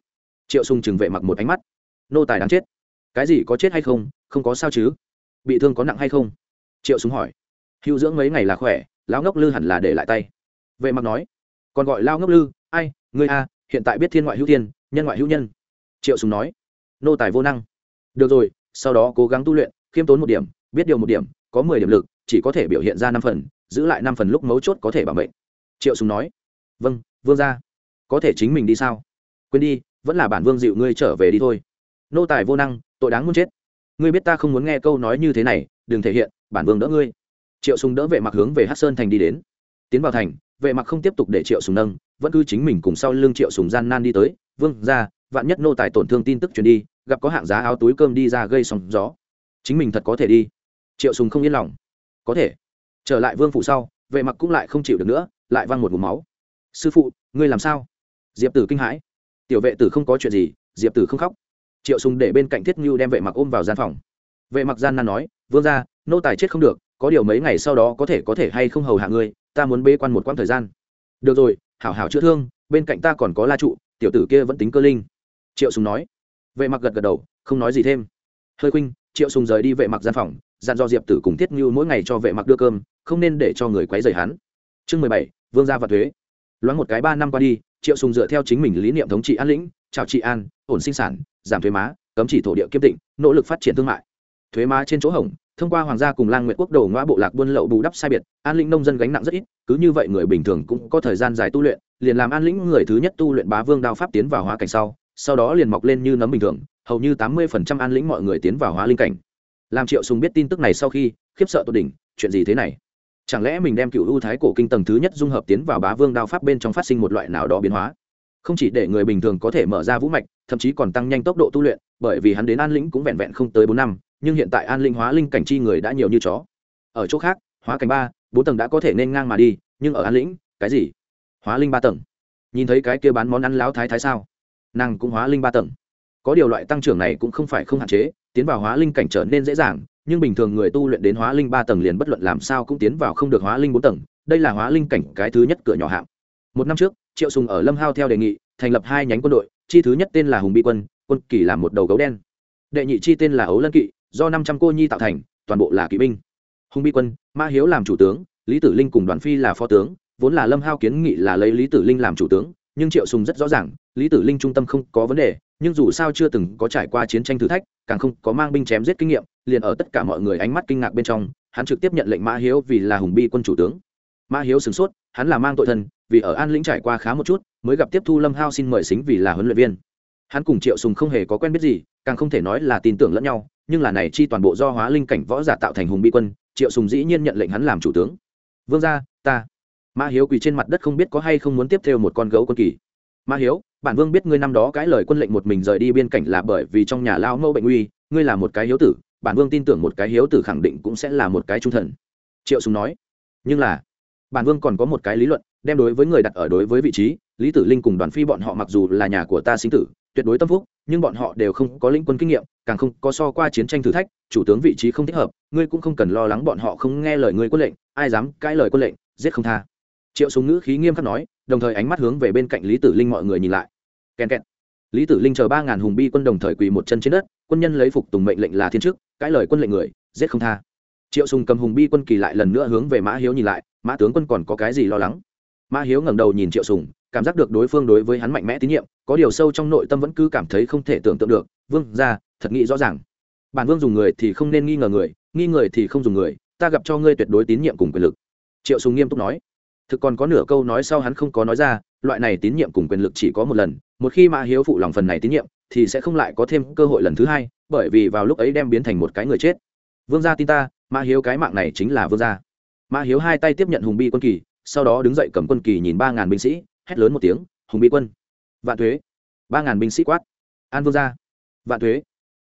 Triệu sùng chừng vệ mặc một ánh mắt. Nô tài đáng chết. Cái gì có chết hay không không có sao chứ? Bị thương có nặng hay không? Triệu sùng hỏi. Hữu dưỡng mấy ngày là khỏe, lão ngốc lư hẳn là để lại tay. Vệ mặc nói còn gọi lao ngốc lư, ai, ngươi a, hiện tại biết thiên ngoại hữu thiên, nhân ngoại hữu nhân. Triệu sùng nói. Nô tài vô năng. Được rồi, sau đó cố gắng tu luyện, khiêm tốn một điểm, biết điều một điểm, có mười điểm lực, chỉ có thể biểu hiện ra năm phần, giữ lại năm phần lúc mấu chốt có thể bảo mệnh. Triệu sùng nói. Vâng vương gia. Có thể chính mình đi sao? Quên đi, vẫn là bản vương dịu ngươi trở về đi thôi. Nô tài vô năng, tội đáng muốn chết. Ngươi biết ta không muốn nghe câu nói như thế này, đừng thể hiện, bản vương đỡ ngươi. Triệu sùng đỡ vệ mặc hướng về hắc sơn thành đi đến. Tiến vào thành vệ mặc không tiếp tục để triệu sùng nâng, vẫn cứ chính mình cùng sau lưng triệu sùng gian nan đi tới, vương ra vạn nhất nô tài tổn thương tin tức truyền đi, gặp có hạng giá áo túi cơm đi ra gây sóng gió. Chính mình thật có thể đi. Triệu sùng không yên lòng. Có thể. Trở lại vương phủ sau, vệ mặc cũng lại không chịu được nữa, lại văng một ngụm máu. Sư phụ, ngươi làm sao? Diệp tử kinh hãi. Tiểu vệ tử không có chuyện gì, diệp tử không khóc. Triệu sùng để bên cạnh thiết ngưu đem vệ mặc ôm vào gian phòng. Vệ mặc gian nan nói, vương gia, nô tài chết không được, có điều mấy ngày sau đó có thể có thể hay không hầu hạ ngươi ta muốn bê quan một quãng thời gian. Được rồi, hảo hảo chữa thương, bên cạnh ta còn có la trụ, tiểu tử kia vẫn tính cơ linh. Triệu sùng nói. Vệ mặc gật gật đầu, không nói gì thêm. Hơi khuynh, triệu sùng rời đi vệ mặc gian phòng, dặn do diệp tử cùng thiết như mỗi ngày cho vệ mặc đưa cơm, không nên để cho người quấy rầy hắn. Chương mười bảy, vương gia và thuế. Loáng một cái ba năm qua đi, triệu sùng dựa theo chính mình lý niệm thống trị an lĩnh, chào trị an, ổn sinh sản, giảm thuế má, cấm chỉ thổ địa kiêm tịnh nỗ lực phát triển thương mại. Thuế má trên chỗ hỏng thông qua hoàng gia cùng lang nguyệt quốc đầu ngoa bộ lạc buôn lậu bù đắp sai biệt, an lĩnh nông dân gánh nặng rất ít, cứ như vậy người bình thường cũng có thời gian dài tu luyện, liền làm an lĩnh người thứ nhất tu luyện bá vương đao pháp tiến vào hóa cảnh sau sau đó liền mọc lên như nấm bình thường, hầu như tám mươi phần trăm an lĩnh mọi người tiến vào hóa linh cảnh. Làm triệu sùng biết tin tức này sau khi, khiếp sợ tột đỉnh, chuyện gì thế này? Chẳng lẽ mình đem cựu ưu thái cổ kinh tầng thứ nhất dung hợp tiến vào bá vương đao pháp bên trong phát sinh một loại nào đó biến hóa? Không chỉ để người bình thường có thể mở ra vũ mạch, thậm chí còn tăng nhanh tốc độ tu luyện, bởi vì hắn đến an lĩnh cũng vẹn vẹn không tới bốn năm nhưng hiện tại an linh hóa linh cảnh chi người đã nhiều như chó. Ở chỗ khác, hóa cảnh ba, bốn tầng đã có thể nên ngang mà đi, nhưng ở an lĩnh, cái gì? Hóa linh ba tầng. Nhìn thấy cái kia bán món ăn láo thái thái sao? Nàng cũng hóa linh ba tầng. Có điều loại tăng trưởng này cũng không phải không hạn chế, tiến vào hóa linh cảnh trở nên dễ dàng, nhưng bình thường người tu luyện đến hóa linh ba tầng liền bất luận làm sao cũng tiến vào không được hóa linh bốn tầng, đây là hóa linh cảnh cái thứ nhất cửa nhỏ hạng. Một năm trước, triệu sùng ở lâm hao theo đề nghị, thành lập hai nhánh quân đội, chi thứ nhất tên là hùng bi quân quân kỳ là một đầu gấu đen. Đệ nhị chi tên là ấu lân kỵ do năm trăm cô nhi tạo thành, toàn bộ là kỵ binh. Hùng bi quân, ma hiếu làm chủ tướng, lý tử linh cùng đoàn phi là phó tướng, vốn là lâm hao kiến nghị là lấy lý tử linh làm chủ tướng, nhưng triệu sùng rất rõ ràng, lý tử linh trung tâm không có vấn đề, nhưng dù sao chưa từng có trải qua chiến tranh thử thách, càng không có mang binh chém giết kinh nghiệm, liền ở tất cả mọi người ánh mắt kinh ngạc bên trong, hắn trực tiếp nhận lệnh mã hiếu vì là hùng bi quân chủ tướng. Mã hiếu sửng sốt, hắn là mang tội thân vì ở an lĩnh trải qua khá một chút, mới gặp tiếp thu lâm hao xin mời xính vì là huấn luyện viên. Hắn cùng triệu sùng không hề có quen biết gì, càng không thể nói là tin tưởng lẫn nhau nhưng là này chi toàn bộ do hóa linh cảnh võ giả tạo thành hùng bi quân, triệu sùng dĩ nhiên nhận lệnh hắn làm chủ tướng. Vương gia, ta. Ma hiếu quỳ trên mặt đất không biết có hay không muốn tiếp theo một con gấu quân kỳ. Ma hiếu, bản vương biết ngươi năm đó cái lời quân lệnh một mình rời đi biên cảnh là bởi vì trong nhà lao mâu bệnh nguy ngươi là một cái hiếu tử, bản vương tin tưởng một cái hiếu tử khẳng định cũng sẽ là một cái trung thần. Triệu sùng nói. Nhưng là, bản vương còn có một cái lý luận, đem đối với người đặt ở đối với vị trí lý tử linh cùng đoàn phi bọn họ mặc dù là nhà của ta sinh tử, tuyệt đối tâm phúc, nhưng bọn họ đều không có lĩnh quân kinh nghiệm, càng không có so qua chiến tranh thử thách, chủ tướng vị trí không thích hợp, ngươi cũng không cần lo lắng bọn họ không nghe lời ngươi quân lệnh, ai dám cãi lời quân lệnh, giết không tha. Triệu súng ngữ khí nghiêm khắc nói, đồng thời ánh mắt hướng về bên cạnh lý tử linh mọi người nhìn lại. Kèn kẹt. Lý tử linh chờ ba ngàn hùng bi quân đồng thời quỳ một chân trên đất, quân nhân lấy phục tùng mệnh lệnh là thiên chức, cãi lời quân lệnh người, giết không tha. Triệu sùng cầm hùng bi quân kỳ lại lần nữa hướng về mã hiếu nhìn lại, mã tướng quân còn có cái gì lo lắng? Mã hiếu ngẩng đầu nhìn triệu sùng cảm giác được đối phương đối với hắn mạnh mẽ tín nhiệm, có điều sâu trong nội tâm vẫn cứ cảm thấy không thể tưởng tượng được. Vương ra thật nghĩ rõ ràng. Bản vương dùng người thì không nên nghi ngờ người, nghi người thì không dùng người, ta gặp cho ngươi tuyệt đối tín nhiệm cùng quyền lực. Triệu sùng nghiêm túc nói. Thực còn có nửa câu nói sau hắn không có nói ra, loại này tín nhiệm cùng quyền lực chỉ có một lần, một khi mã hiếu phụ lòng phần này tín nhiệm, thì sẽ không lại có thêm cơ hội lần thứ hai, bởi vì vào lúc ấy đem biến thành một cái người chết. Vương gia tin ta, mã hiếu cái mạng này chính là vương gia. Mã hiếu hai tay tiếp nhận hùng bi quân kỳ, sau đó đứng dậy cầm quân kỳ nhìn ba ngàn binh sĩ hét lớn một tiếng, hùng bị quân, vạn thuế, ba ngàn binh sĩ quát, an vương gia vạn thuế.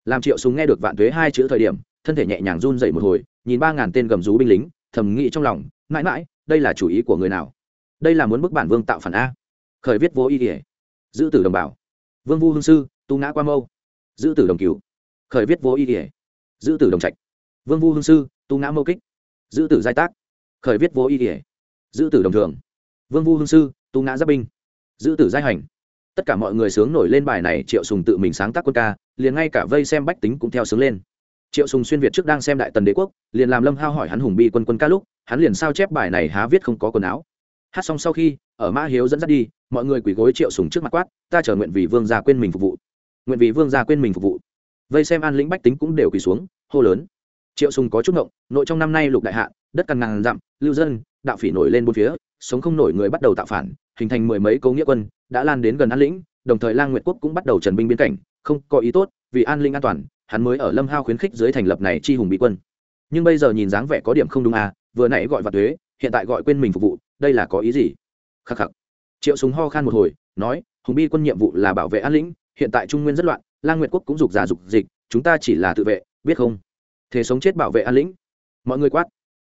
Làm triệu súng nghe được vạn thuế hai chữ thời điểm, thân thể nhẹ nhàng run dậy một hồi, nhìn ba ngàn tên gầm rú binh lính, thầm nghĩ trong lòng, mãi mãi, đây là chủ ý của người nào? Đây là muốn bức bản vương tạo phản a. Khởi viết vô ý ỉa giữ tử đồng bảo vương vu hương sư, tu ngã qua mâu. Giữ tử đồng cứu khởi viết vô ý ỉa giữ tử đồng trạch. Vương vu hương sư, tu ngã mâu kích. Giữ tử giai tác. Khởi viết vô ý ỉa giữ tử đồng thường. Vương vu hương sư tu ngã giáp binh, giữ tử giai hành. Tất cả mọi người sướng nổi lên bài này, triệu sùng tự mình sáng tác quân ca, liền ngay cả vây xem bách tính cũng theo sướng lên. Triệu sùng xuyên việt trước đang xem đại tần đế quốc, liền làm lâm hao hỏi hắn hùng bi quân quân ca lúc, hắn liền sao chép bài này há viết không có quần áo. Hát xong sau khi, ở mã hiếu dẫn dắt đi, mọi người quỳ gối triệu sùng trước mặt quát, ta chờ nguyện vì vương gia quên mình phục vụ. Nguyện vì vương gia quên mình phục vụ. Vây xem an lĩnh bách tính cũng đều quỳ xuống, hô lớn. Triệu sùng có chút ngộng, nội trong năm nay lục đại hạ, đất căn ngàn dặm, lưu dân, đạo phỉ nổi lên bốn phía sống không nổi người bắt đầu tạo phản, hình thành mười mấy cấu nghĩa quân, đã lan đến gần an lĩnh, đồng thời lang nguyệt quốc cũng bắt đầu trần binh biến cảnh, không có ý tốt, vì an linh an toàn, hắn mới ở lâm hao khuyến khích dưới thành lập này chi hùng bị quân. Nhưng bây giờ nhìn dáng vẻ có điểm không đúng à vừa nãy gọi vặt thuế hiện tại gọi quên mình phục vụ, đây là có ý gì? Khắc khắc. Triệu súng ho khan một hồi, nói, hùng bi quân nhiệm vụ là bảo vệ an lĩnh, hiện tại trung nguyên rất loạn, lang nguyệt quốc cũng dục giả dục dịch, chúng ta chỉ là tự vệ, biết không? Thế sống chết bảo vệ an lĩnh. Mọi người quát.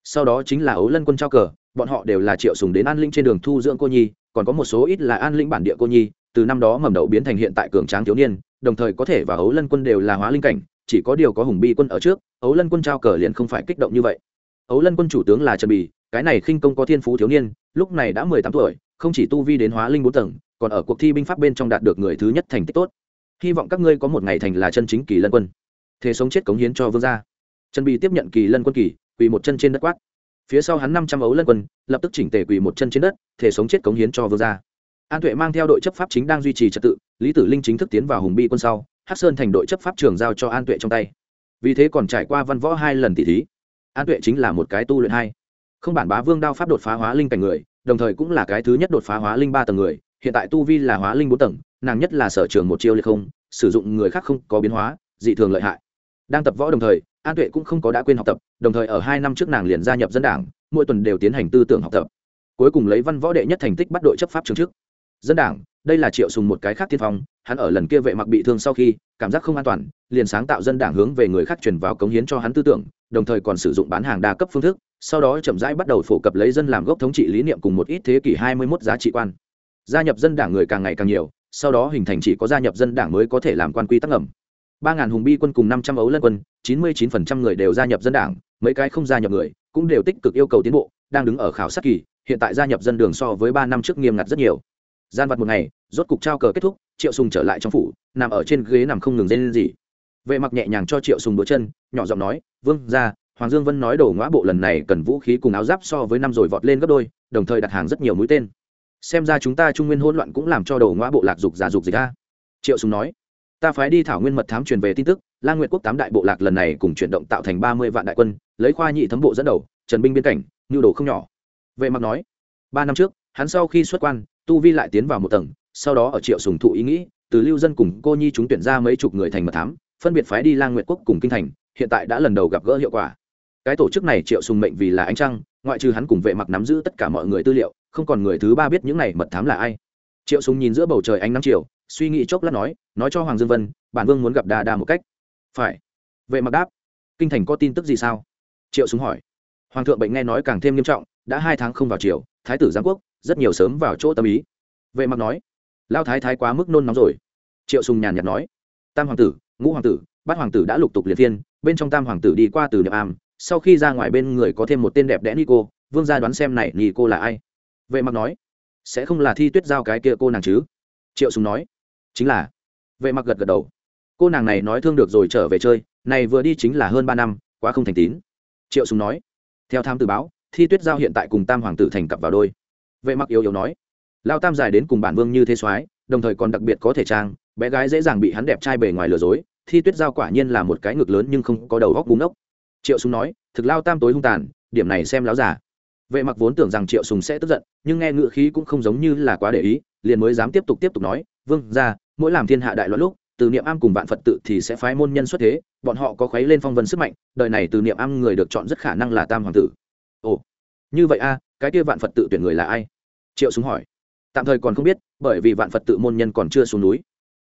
Sau đó chính là ấu lân quân trao cờ bọn họ đều là triệu sùng đến an lĩnh trên đường thu dưỡng cô nhi, còn có một số ít là an lĩnh bản địa cô nhi, từ năm đó mầm đậu biến thành hiện tại cường tráng thiếu niên, đồng thời có thể và ấu lân quân đều là hóa linh cảnh, chỉ có điều có hùng bi quân ở trước, ấu lân quân trao cờ liền không phải kích động như vậy. Ấu lân quân chủ tướng là trần bì, cái này khinh công có thiên phú thiếu niên, lúc này đã mười tám tuổi, không chỉ tu vi đến hóa linh bốn tầng, còn ở cuộc thi binh pháp bên trong đạt được người thứ nhất thành tích tốt. Hy vọng các ngươi có một ngày thành là chân chính kỳ lân quân. Thế sống chết cống hiến cho vương gia. Trần bì tiếp nhận kỳ lân quân kỳ, quỳ một chân trên đất quát phía sau hắn năm trăm ấu lân quân, lập tức chỉnh tề quỳ một chân trên đất, thể sống chết cống hiến cho vương gia. An tuệ mang theo đội chấp pháp chính đang duy trì trật tự, lý tử linh chính thức tiến vào hùng bi quân sau hát sơn thành đội chấp pháp trường giao cho an tuệ trong tay. Vì thế còn trải qua văn võ hai lần tỷ thí, an tuệ chính là một cái tu luyện hai. Không bản bá vương đao pháp đột phá hóa linh cảnh người, đồng thời cũng là cái thứ nhất đột phá hóa linh ba tầng người, hiện tại tu vi là hóa linh bốn tầng, nàng nhất là sở trường một chiêu liệt không, sử dụng người khác không có biến hóa, dị thường lợi hại đang tập võ đồng thời, an tuệ cũng không có đã quên học tập, đồng thời ở hai năm trước nàng liền gia nhập dân đảng, mỗi tuần đều tiến hành tư tưởng học tập. Cuối cùng lấy văn võ đệ nhất thành tích bắt đội chấp pháp trường chức. dân đảng, đây là triệu sùng một cái khác tiên phong, hắn ở lần kia vệ mặc bị thương sau khi, cảm giác không an toàn, liền sáng tạo dân đảng hướng về người khác truyền vào cống hiến cho hắn tư tưởng, đồng thời còn sử dụng bán hàng đa cấp phương thức, sau đó chậm rãi bắt đầu phổ cập lấy dân làm gốc thống trị lý niệm cùng một ít thế kỷ 21 giá trị quan. Gia nhập dân đảng người càng ngày càng nhiều, sau đó hình thành chỉ có gia nhập dân đảng mới có thể làm quan quy tắc ngầm ba ngàn hùng bi quân cùng năm trăm ấu lân quân, chín mươi chín phần trăm người đều gia nhập dân đảng, mấy cái không gia nhập người, cũng đều tích cực yêu cầu tiến bộ, đang đứng ở khảo sát kỳ, hiện tại gia nhập dân đường so với ba năm trước nghiêm ngặt rất nhiều. Gian vật một ngày, rốt cục trao cờ kết thúc, triệu sùng trở lại trong phủ, nằm ở trên ghế nằm không ngừng rên gì vệ mặc nhẹ nhàng cho triệu sùng đũa chân, nhỏ giọng nói, vương ra hoàng dương vân nói đổ ngõ bộ lần này cần vũ khí cùng áo giáp so với năm rồi vọt lên gấp đôi, đồng thời đặt hàng rất nhiều mũi tên. Xem ra chúng ta trung nguyên hỗn loạn cũng làm cho đổ ngõ bộ lạc dục giả dục dịch a. Triệu sùng nói ta phái đi thảo nguyên mật thám truyền về tin tức, lang nguyệt quốc tám đại bộ lạc lần này cùng chuyển động tạo thành ba mươi vạn đại quân, lấy khoa nhị thấm bộ dẫn đầu, trần binh biên cảnh, nhu đồ không nhỏ. Vệ mặc nói, ba năm trước, hắn sau khi xuất quan, tu vi lại tiến vào một tầng, sau đó ở triệu sùng thụ ý nghĩ, từ lưu dân cùng cô nhi chúng tuyển ra mấy chục người thành mật thám, phân biệt phái đi lang nguyệt quốc cùng kinh thành, hiện tại đã lần đầu gặp gỡ hiệu quả. Cái tổ chức này triệu sùng mệnh vì là ánh trăng, ngoại trừ hắn cùng vệ mặc nắm giữ tất cả mọi người tư liệu, không còn người thứ ba biết những này mật thám là ai. Triệu sùng nhìn giữa bầu trời ánh nắng chiều suy nghĩ chốc lát nói nói cho hoàng dương vân, bản vương muốn gặp đa đa một cách. Phải. Vệ mặc đáp. Kinh thành có tin tức gì sao? Triệu sùng hỏi. Hoàng thượng bệnh nghe nói càng thêm nghiêm trọng, đã hai tháng không vào triều, thái tử giám quốc, rất nhiều sớm vào chỗ tâm ý. Vệ mặc nói. Lao thái thái quá mức nôn nóng rồi. Triệu sùng nhàn nhạt nói. Tam hoàng tử, ngũ hoàng tử, bát hoàng tử đã lục tục liệt viên bên trong tam hoàng tử đi qua từ niệm am, sau khi ra ngoài bên người có thêm một tên đẹp đẽ nico, vương gia đoán xem này nico là ai. Vệ mặc nói. Sẽ không là thi tuyết giao cái kia cô nàng chứ? Triệu sùng nói chính là vệ mặc gật gật đầu. Cô nàng này nói thương được rồi trở về chơi, này vừa đi chính là hơn ba năm, quá không thành tín. Triệu sùng nói, theo tham tử báo, thi tuyết giao hiện tại cùng tam hoàng tử thành cặp vào đôi. Vệ mặc yếu yếu nói, lao tam dài đến cùng bản vương như thế soái, đồng thời còn đặc biệt có thể trang, bé gái dễ dàng bị hắn đẹp trai bề ngoài lừa dối, thi tuyết giao quả nhiên là một cái ngực lớn nhưng không có đầu góc búng ốc. Triệu sùng nói, thực lao tam tối hung tàn, điểm này xem láo giả vệ mặc vốn tưởng rằng triệu sùng sẽ tức giận, nhưng nghe ngựa khí cũng không giống như là quá để ý, liền mới dám tiếp tục tiếp tục nói, vương ra mỗi làm thiên hạ đại loạn lúc, từ niệm am cùng vạn phật tự thì sẽ phái môn nhân xuất thế, bọn họ có khuấy lên phong vân sức mạnh, đời này từ niệm am người được chọn rất khả năng là tam hoàng tử. Ồ, như vậy a, cái kia vạn phật tự tuyển người là ai? Triệu súng hỏi. Tạm thời còn không biết, bởi vì vạn phật tự môn nhân còn chưa xuống núi.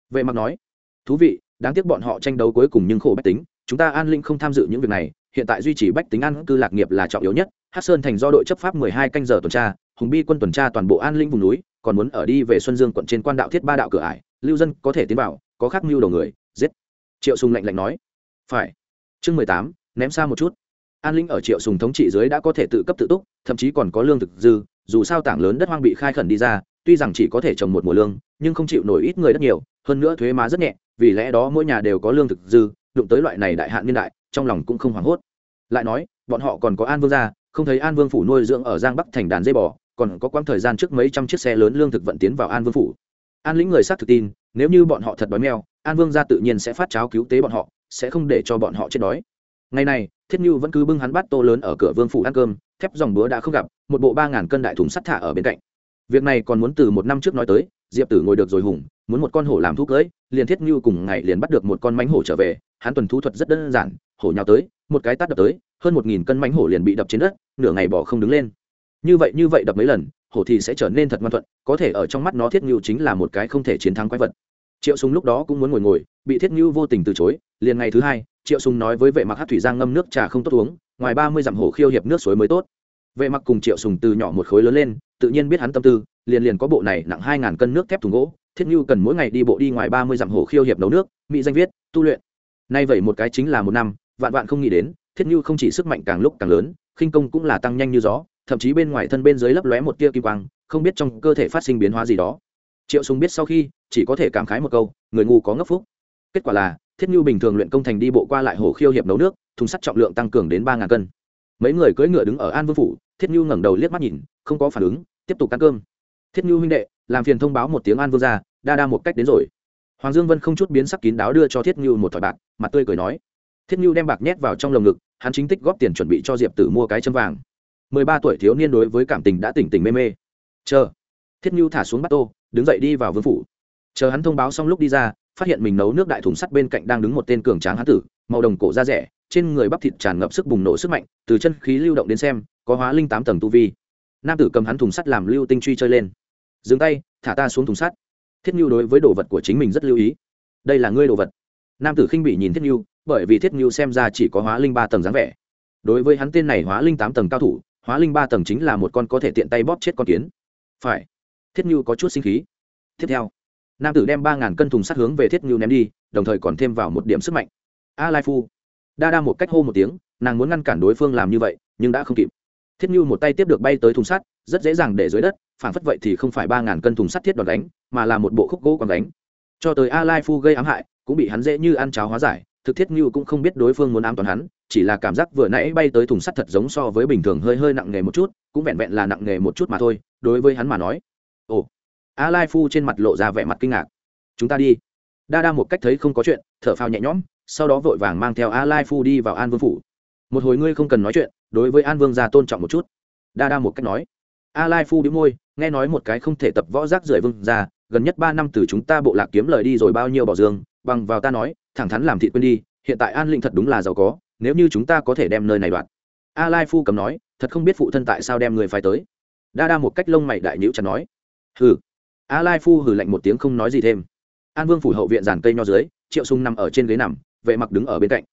Vệ mặc nói. Thú vị, đáng tiếc bọn họ tranh đấu cuối cùng nhưng khổ bách tính, chúng ta an linh không tham dự những việc này, hiện tại duy trì bách tính an cư lạc nghiệp là trọng yếu nhất. Hát sơn thành do đội chấp pháp mười hai canh giờ tuần tra, hùng bi quân tuần tra toàn bộ an linh vùng núi còn muốn ở đi về xuân dương quận trên quan đạo thiết ba đạo cửa ải, lưu dân có thể tiến vào, có khác mưu đầu người, giết. Triệu sùng lạnh lạnh nói. Phải. Chương mười tám, ném xa một chút. An linh ở triệu sùng thống trị dưới đã có thể tự cấp tự túc, thậm chí còn có lương thực dư, dù sao tảng lớn đất hoang bị khai khẩn đi ra, tuy rằng chỉ có thể trồng một mùa lương, nhưng không chịu nổi ít người rất nhiều, hơn nữa thuế má rất nhẹ, vì lẽ đó mỗi nhà đều có lương thực dư, đụng tới loại này đại hạn niên đại, trong lòng cũng không hoảng hốt. Lại nói, bọn họ còn có an vương gia, không thấy an vương phủ nuôi dưỡng ở giang bắc thành đàn dây bò còn có quãng thời gian trước mấy trăm chiếc xe lớn lương thực vận tiến vào an vương phủ. An lĩnh người xác thực tin, nếu như bọn họ thật đói meo, an vương gia tự nhiên sẽ phát cháo cứu tế bọn họ, sẽ không để cho bọn họ chết đói. Ngày này, thiết như vẫn cứ bưng hắn bát tô lớn ở cửa vương phủ ăn cơm, thép dòng búa đã không gặp, một bộ ba ngàn cân đại thùng sắt thả ở bên cạnh. Việc này còn muốn từ một năm trước nói tới, diệp tử ngồi được rồi hùng, muốn một con hổ làm thú cưới, liền thiết như cùng ngày liền bắt được một con mánh hổ trở về, hắn tuần thú thuật rất đơn giản, hổ nhào tới, một cái tát đập tới, hơn một nghìn cân mánh hổ liền bị đập trên đất, nửa ngày bỏ không đứng lên như vậy như vậy đập mấy lần, hổ thì sẽ trở nên thật ngoan thuận, có thể ở trong mắt nó thiết ngưu chính là một cái không thể chiến thắng quái vật. Triệu sùng lúc đó cũng muốn ngồi ngồi, bị thiết ngưu vô tình từ chối, liền ngày thứ hai, triệu sùng nói với vệ mặc hát thủy giang ngâm nước trà không tốt uống, ngoài ba mươi dặm hổ khiêu hiệp nước suối mới tốt. Vệ mặc cùng triệu sùng từ nhỏ một khối lớn lên, tự nhiên biết hắn tâm tư, liền liền có bộ này nặng hai ngàn cân nước thép thùng gỗ, thiết ngưu cần mỗi ngày đi bộ đi ngoài ba mươi dặm hổ khiêu hiệp nấu nước, mỹ danh viết, tu luyện. Nay vậy một cái chính là một năm, vạn vạn không nghĩ đến, thiết ngưu không chỉ sức mạnh càng lúc càng lớn, khinh công cũng là tăng nhanh như gió thậm chí bên ngoài thân bên dưới lấp lóe một tia kim quang, không biết trong cơ thể phát sinh biến hóa gì đó. Triệu sùng biết sau khi, chỉ có thể cảm khái một câu, người ngu có ngốc phúc. Kết quả là, thiết nhu bình thường luyện công thành đi bộ qua lại hồ khiêu hiệp nấu nước, thùng sắt trọng lượng tăng cường đến ba ngàn cân. Mấy người cưỡi ngựa đứng ở an vương phủ, thiết nhu ngẩng đầu liếc mắt nhìn, không có phản ứng, tiếp tục ăn cơm. Thiết nhu huynh đệ, làm phiền thông báo một tiếng an vương ra đa đa một cách đến rồi. Hoàng dương vân không chút biến sắc kín đáo đưa cho thiết nhu một thỏi bạc, mặt tươi cười nói. Thiết nhu đem bạc nhét vào trong lồng ngực, hắn chính tích góp tiền chuẩn bị cho diệp tử mua cái châm vàng mười ba tuổi thiếu niên đối với cảm tình đã tỉnh tỉnh mê mê. Chờ. Thiết nhu thả xuống bát tô, đứng dậy đi vào vương phủ. Chờ hắn thông báo xong lúc đi ra, phát hiện mình nấu nước đại thùng sắt bên cạnh đang đứng một tên cường tráng hán tử, màu đồng cổ da rẻ, trên người bắp thịt tràn ngập sức bùng nổ sức mạnh, từ chân khí lưu động đến xem, có hóa linh tám tầng tu vi. Nam tử cầm hắn thùng sắt làm lưu tinh truy chơi lên. Dừng tay, thả ta xuống thùng sắt. Thiết nhu đối với đồ vật của chính mình rất lưu ý. Đây là ngươi đồ vật. Nam tử khinh bị nhìn thiết nhu, bởi vì thiết nhu xem ra chỉ có hóa linh ba tầng dáng vẻ. Đối với hắn tên này hóa linh tám tầng cao thủ hóa linh ba tầng chính là một con có thể tiện tay bóp chết con kiến. Phải. Thiết như có chút sinh khí. Tiếp theo, nam tử đem ba ngàn cân thùng sắt hướng về thiết như ném đi, đồng thời còn thêm vào một điểm sức mạnh. A lai phu. Đa đa một cách hô một tiếng, nàng muốn ngăn cản đối phương làm như vậy, nhưng đã không kịp. Thiết như một tay tiếp được bay tới thùng sắt, rất dễ dàng để dưới đất phản phất vậy thì không phải ba ngàn cân thùng sắt thiết đòn đánh, mà là một bộ khúc gỗ còn đánh. Cho tới a lai phu gây ám hại, cũng bị hắn dễ như ăn cháo hóa giải, thực thiết như cũng không biết đối phương muốn ám toán hắn chỉ là cảm giác vừa nãy bay tới thùng sắt thật giống so với bình thường hơi hơi nặng nghề một chút, cũng vẹn vẹn là nặng nghề một chút mà thôi, đối với hắn mà nói. Ồ, a lai phu trên mặt lộ ra vẻ mặt kinh ngạc. Chúng ta đi. Đa đa một cách thấy không có chuyện, thở phào nhẹ nhõm, sau đó vội vàng mang theo a lai phu đi vào an vương phủ. Một hồi ngươi không cần nói chuyện, đối với an vương gia tôn trọng một chút. Đa đa một cách nói. A lai phu đĩu môi, nghe nói một cái không thể tập võ giác rưởi vương gia, gần nhất ba năm từ chúng ta bộ lạc kiếm lời đi rồi bao nhiêu bảo dương, bằng vào ta nói, thẳng thắn làm thị quên đi, hiện tại an linh thật đúng là giàu có nếu như chúng ta có thể đem nơi này đoạt. A lai phu cầm nói, thật không biết phụ thân tại sao đem người phải tới. Đa đa một cách lông mày đại nhữ chặt nói. Hừ. A lai phu hừ lạnh một tiếng không nói gì thêm. An vương phủ hậu viện giàn cây nho dưới, triệu sung nằm ở trên ghế nằm, vệ mặc đứng ở bên cạnh.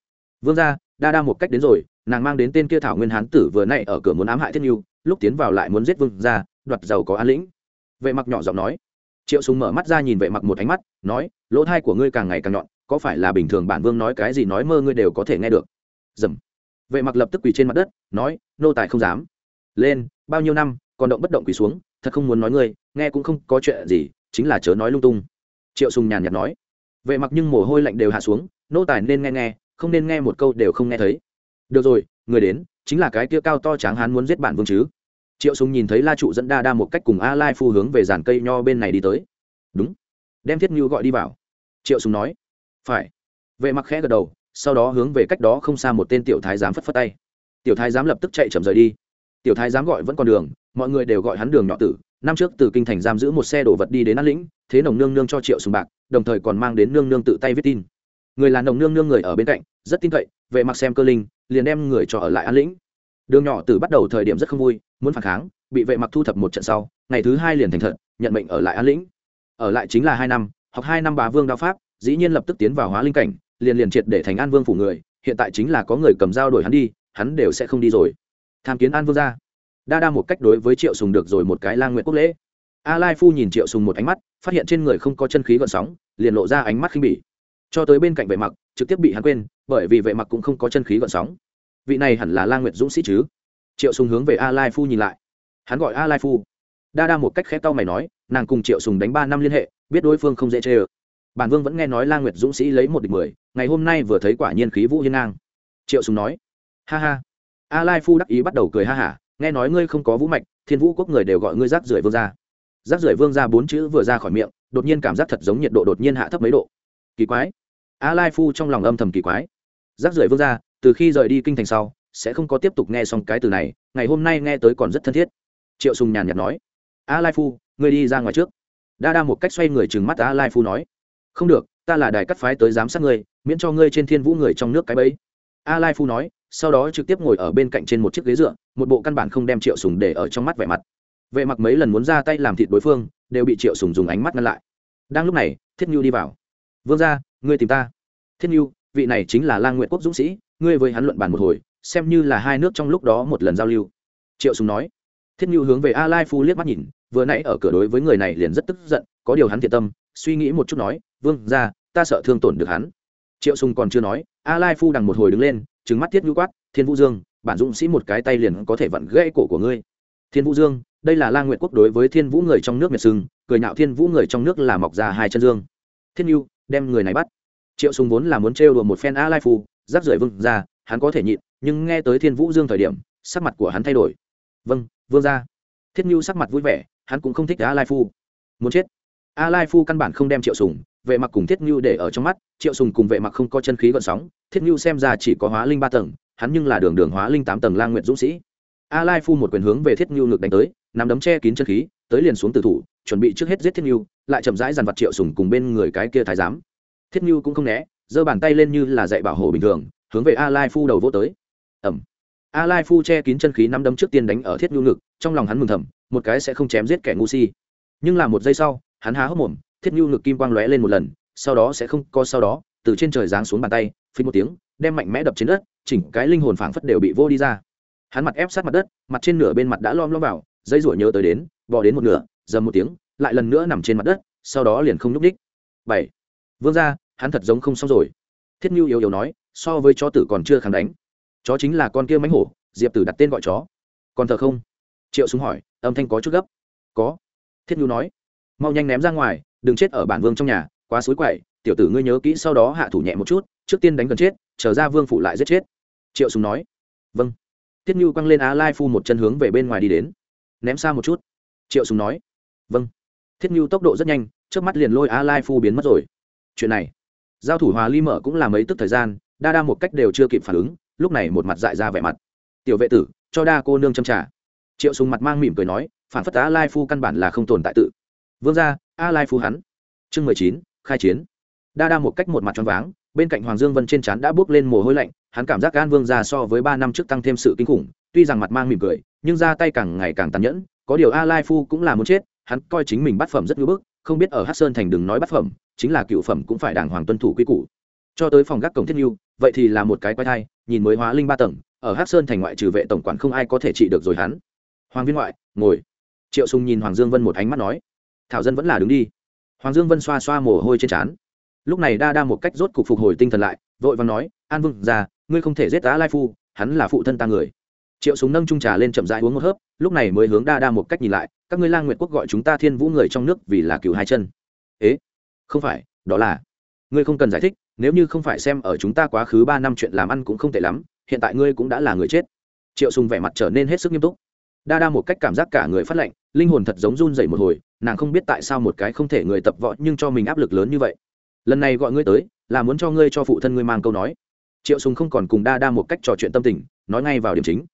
Vương ra đa đa một cách đến rồi, nàng mang đến tên kia thảo nguyên hán tử vừa nay ở cửa muốn ám hại thiết nhu, lúc tiến vào lại muốn giết vương ra đoạt giàu có an lĩnh. Vệ mặc nhỏ giọng nói. Triệu Sùng mở mắt ra nhìn vệ mặc một ánh mắt, nói, lỗ thai của ngươi càng ngày càng nhọn, có phải là bình thường bản vương nói cái gì nói mơ ngươi đều có thể nghe được? Dầm. Vệ mặc lập tức quỳ trên mặt đất, nói, nô tài không dám. Lên, bao nhiêu năm, còn động bất động quỳ xuống, thật không muốn nói ngươi, nghe cũng không có chuyện gì, chính là chớ nói lung tung. Triệu sùng nhàn nhạt nói. Vệ mặc nhưng mồ hôi lạnh đều hạ xuống, nô tài nên nghe nghe, không nên nghe một câu đều không nghe thấy. Được rồi, người đến, chính là cái kia cao to tráng hán muốn giết bản vương chứ. Triệu sùng nhìn thấy la trụ dẫn đa đa một cách cùng a lai phu hướng về giàn cây nho bên này đi tới. Đúng, đem thiết như gọi đi vào. Triệu sùng nói. Phải. Vệ mặc khẽ gật đầu sau đó hướng về cách đó không xa một tên tiểu thái giám phất phất tay. Tiểu thái giám lập tức chạy chậm rời đi. Tiểu thái giám gọi vẫn còn đường, mọi người đều gọi hắn đường nhỏ tử. Năm trước từ kinh thành giam giữ một xe đổ vật đi đến an lĩnh, thế nồng nương nương cho triệu sùng bạc, đồng thời còn mang đến nương nương tự tay viết tin. Người là nồng nương nương người ở bên cạnh, rất tin cậy, vệ mặc xem cơ linh, liền đem người cho ở lại an lĩnh. Đường nhỏ tử bắt đầu thời điểm rất không vui, muốn phản kháng, bị vệ mặc thu thập một trận sau, ngày thứ hai liền thành thật, nhận mệnh ở lại an lĩnh. Ở lại chính là hai năm, học hai năm bà vương đao pháp, dĩ nhiên lập tức tiến vào hóa linh cảnh liền liền triệt để thành an vương phủ người, hiện tại chính là có người cầm dao đổi hắn đi, hắn đều sẽ không đi rồi. Tham kiến an vương ra đa đa một cách đối với triệu sùng được rồi một cái lang nguyện quốc lễ. A lai phu nhìn triệu sùng một ánh mắt, phát hiện trên người không có chân khí gợn sóng, liền lộ ra ánh mắt khinh bỉ. Cho tới bên cạnh vệ mặc, trực tiếp bị hắn quên, bởi vì vệ mặc cũng không có chân khí gợn sóng. Vị này hẳn là lang nguyệt dũng sĩ chứ? Triệu sùng hướng về a lai phu nhìn lại. Hắn gọi a lai phu. Đa đa một cách khẽ tao mày nói, nàng cùng triệu sùng đánh ba năm liên hệ, biết đối phương không dễ chơi bản vương vẫn nghe nói la nguyệt dũng sĩ lấy một địch mười, ngày hôm nay vừa thấy quả nhiên khí vũ hiên ngang. Triệu sùng nói, ha ha. A lai phu đắc ý bắt đầu cười ha hả, nghe nói ngươi không có vũ mạch, thiên vũ quốc người đều gọi ngươi rác rưởi vương gia. Rác rưởi vương gia bốn chữ vừa ra khỏi miệng, đột nhiên cảm giác thật giống nhiệt độ đột nhiên hạ thấp mấy độ. Kỳ quái. A lai phu trong lòng âm thầm kỳ quái. Rác rưởi vương gia, từ khi rời đi kinh thành sau, sẽ không có tiếp tục nghe xong cái từ này, ngày hôm nay nghe tới còn rất thân thiết. Triệu sùng nhàn nhạt nói, a lai phu, ngươi đi ra ngoài trước. Đa đa một cách xoay người trừng mắt a lai phu nói không được, ta là đài cắt phái tới giám sát ngươi, miễn cho ngươi trên thiên vũ người trong nước cái bẫy. A lai phu nói, sau đó trực tiếp ngồi ở bên cạnh trên một chiếc ghế dựa, một bộ căn bản không đem triệu sùng để ở trong mắt vẻ mặt. Vệ mặc mấy lần muốn ra tay làm thịt đối phương, đều bị triệu sùng dùng ánh mắt ngăn lại. Đang lúc này, thiết nhu đi vào. Vương gia, ngươi tìm ta. Thiết nhu, vị này chính là lang nguyện quốc dũng sĩ, ngươi với hắn luận bàn một hồi, xem như là hai nước trong lúc đó một lần giao lưu. Triệu sùng nói. Thiết nhu hướng về a lai phu liếc mắt nhìn, vừa nãy ở cửa đối với người này liền rất tức giận có điều hắn thiện tâm, suy nghĩ một chút nói, vương gia, ta sợ thương tổn được hắn. Triệu sùng còn chưa nói, a lai phu đằng một hồi đứng lên, trừng mắt thiết ngữ quát, thiên vũ dương, bản dũng sĩ một cái tay liền có thể vặn gãy cổ của ngươi. Thiên vũ dương, đây là lang nguyện quốc đối với thiên vũ người trong nước miệt sưng cười nhạo thiên vũ người trong nước là mọc ra hai chân dương. Thiên nhu đem người này bắt. Triệu sùng vốn là muốn trêu đùa một phen a lai phu, giáp rưởi vương ra hắn có thể nhịn, nhưng nghe tới thiên vũ dương thời điểm, sắc mặt của hắn thay đổi. Vâng vương ra thiết nhu sắc mặt vui vẻ, hắn cũng không thích a lai phu. Muốn chết a lai phu căn bản không đem triệu sùng, vệ mặc cùng thiết nhu để ở trong mắt, triệu sùng cùng vệ mặc không có chân khí gợn sóng, thiết nhu xem ra chỉ có hóa linh ba tầng, hắn nhưng là đường đường hóa linh tám tầng lang nguyện dũng sĩ. A lai phu một quyền hướng về thiết nhu ngược đánh tới, nắm đấm che kín chân khí, tới liền xuống từ thủ, chuẩn bị trước hết giết thiết nhu lại chậm rãi dàn vặt triệu sùng cùng bên người cái kia thái giám. Thiết nhu cũng không né, giơ bàn tay lên như là dạy bảo hộ bình thường, hướng về a lai phu đầu vô tới. Ẩm a lai phu che kín chân khí nắm đấm trước tiên đánh ở thiết nhu ngực, trong lòng hắn mừng thầm, một cái sẽ không chém giết kẻ ngu si. Nhưng là một giây sau hắn há hốc mồm, thiết nhu ngực kim quang lóe lên một lần, sau đó sẽ không có sau đó, từ trên trời giáng xuống bàn tay, phình một tiếng, đem mạnh mẽ đập trên đất, chỉnh cái linh hồn phảng phất đều bị vô đi ra. Hắn mặt ép sát mặt đất, mặt trên nửa bên mặt đã lom lom vào, dây rủa nhớ tới đến, bò đến một nửa, dầm một tiếng, lại lần nữa nằm trên mặt đất, sau đó liền không nhúc đích bảy. Vương ra hắn thật giống không xong rồi. Thiết nhu yếu yếu nói, so với chó tử còn chưa kháng đánh. Chó chính là con kia mánh hổ, diệp tử đặt tên gọi chó. Còn thờ không? Triệu súng hỏi, âm thanh có chút gấp. Có. Thiết nhu nói mau nhanh ném ra ngoài, đừng chết ở bản vương trong nhà, quá suối quậy, tiểu tử ngươi nhớ kỹ sau đó hạ thủ nhẹ một chút, trước tiên đánh gần chết trở ra vương phụ lại giết chết. Triệu Sùng nói. Vâng. Thiết như quăng lên á lai phu một chân hướng về bên ngoài đi đến. Ném xa một chút. Triệu Sùng nói. Vâng. Thiết như tốc độ rất nhanh trước mắt liền lôi á lai phu biến mất rồi. Chuyện này, giao thủ hòa ly mở cũng là mấy tức thời gian, đa đa một cách đều chưa kịp phản ứng, lúc này một mặt dại ra vẻ mặt. Tiểu vệ tử, cho đa cô nương châm trả. Triệu Sùng mặt mang mỉm cười nói, phản phất á lai phu căn bản là không tồn tại tự vương gia, a lai phú hắn. Chương mười chín khai chiến. Đa đa một cách một mặt tròn váng bên cạnh hoàng dương vân trên trán đã bước lên mồ hôi lạnh hắn cảm giác gan vương gia so với ba năm trước tăng thêm sự kinh khủng tuy rằng mặt mang mỉm cười nhưng ra tay càng ngày càng tàn nhẫn có điều a lai phu cũng là muốn chết hắn coi chính mình bắt phẩm rất ngưỡng bức không biết ở hát sơn thành đừng nói bắt phẩm chính là cựu phẩm cũng phải đàng hoàng tuân thủ quy củ. Cho tới phòng gác cổng thiết nhu vậy thì là một cái quay thai nhìn mới hóa linh ba tầng ở hát sơn thành ngoại trừ vệ tổng quản không ai có thể trị được rồi hắn. Hoàng viên ngoại ngồi. Triệu sùng nhìn hoàng dương vân một ánh mắt nói thảo dân vẫn là đứng đi. Hoàng dương vân xoa xoa mồ hôi trên trán. Lúc này đa đa một cách rốt cục phục hồi tinh thần lại, vội vàng nói, an vương già, ngươi không thể giết tá lai phu, hắn là phụ thân ta người. Triệu súng nâng trung trà lên chậm rãi uống một hớp, lúc này mới hướng đa đa một cách nhìn lại, các ngươi lang nguyệt quốc gọi chúng ta thiên vũ người trong nước vì là cựu hai chân. Ế, không phải, đó là, ngươi không cần giải thích, nếu như không phải xem ở chúng ta quá khứ ba năm chuyện làm ăn cũng không tệ lắm, hiện tại ngươi cũng đã là người chết. Triệu sùng vẻ mặt trở nên hết sức nghiêm túc. Đa đa một cách cảm giác cả người phát lạnh, linh hồn thật giống run rẩy một hồi nàng không biết tại sao một cái không thể người tập võ nhưng cho mình áp lực lớn như vậy. Lần này gọi ngươi tới, là muốn cho ngươi cho phụ thân ngươi mang câu nói. Triệu sùng không còn cùng đa đa một cách trò chuyện tâm tình, nói ngay vào điểm chính.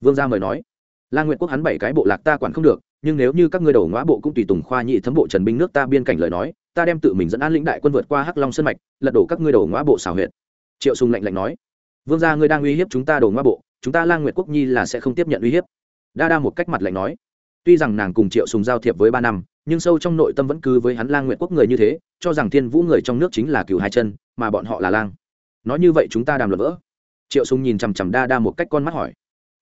Vương gia mời nói. La nguyện quốc hắn bảy cái bộ lạc ta quản không được, nhưng nếu như các ngươi đầu ngõ bộ cũng tùy tùng khoa nhị thấm bộ trần binh nước ta biên cảnh lời nói, ta đem tự mình dẫn an lĩnh đại quân vượt qua hắc long sơn mạch, lật đổ các ngươi đầu ngõ bộ xảo huyệt. Triệu sùng lạnh lạnh nói. Vương gia ngươi đang uy hiếp chúng ta đầu ngõ bộ, chúng ta la nguyệt quốc nhi là sẽ không tiếp nhận uy hiếp. Đa đa một cách mặt lạnh nói. Tuy rằng nàng cùng triệu sùng giao thiệp với ba năm nhưng sâu trong nội tâm vẫn cứ với hắn lang nguyệt quốc người như thế, cho rằng thiên vũ người trong nước chính là cửu hai chân, mà bọn họ là lang. Nói như vậy chúng ta đàm luận vỡ. Triệu sùng nhìn chằm chằm đa đa một cách con mắt hỏi.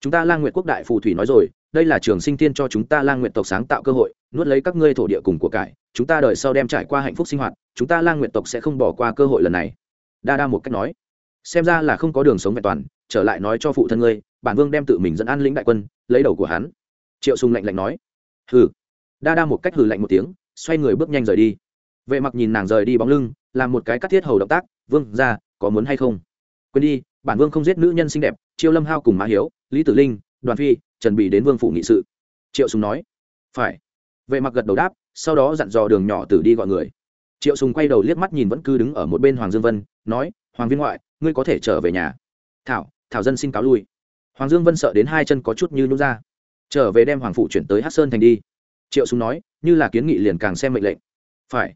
Chúng ta lang nguyệt quốc đại phù thủy nói rồi, đây là trường sinh tiên cho chúng ta lang nguyệt tộc sáng tạo cơ hội, nuốt lấy các ngươi thổ địa cùng của cải, chúng ta đời sau đem trải qua hạnh phúc sinh hoạt, chúng ta lang nguyệt tộc sẽ không bỏ qua cơ hội lần này. Đa đa một cách nói. Xem ra là không có đường sống vẹn toàn, trở lại nói cho phụ thân ngươi, bản vương đem tự mình dẫn an lĩnh đại quân, lấy đầu của hắn. Triệu sùng lạnh lạnh nói. Hừ đa đa một cách hừ lạnh một tiếng, xoay người bước nhanh rời đi. Vệ mặc nhìn nàng rời đi bóng lưng, làm một cái cắt thiết hầu động tác, vương ra có muốn hay không? Quên đi, bản vương không giết nữ nhân xinh đẹp, chiêu lâm hao cùng mã hiếu, lý tử linh, đoàn phi trần bị đến vương phủ nghị sự. Triệu sùng nói. Phải. Vệ mặc gật đầu đáp, sau đó dặn dò đường nhỏ tử đi gọi người. Triệu sùng quay đầu liếc mắt nhìn vẫn cứ đứng ở một bên hoàng dương vân, nói, hoàng viên ngoại, ngươi có thể trở về nhà. Thảo thảo dân xin cáo lui. Hoàng dương vân sợ đến hai chân có chút như nhún ra. Trở về đem hoàng phụ chuyển tới hát sơn thành đi triệu súng nói, như là kiến nghị liền càng xem mệnh lệnh. Phải.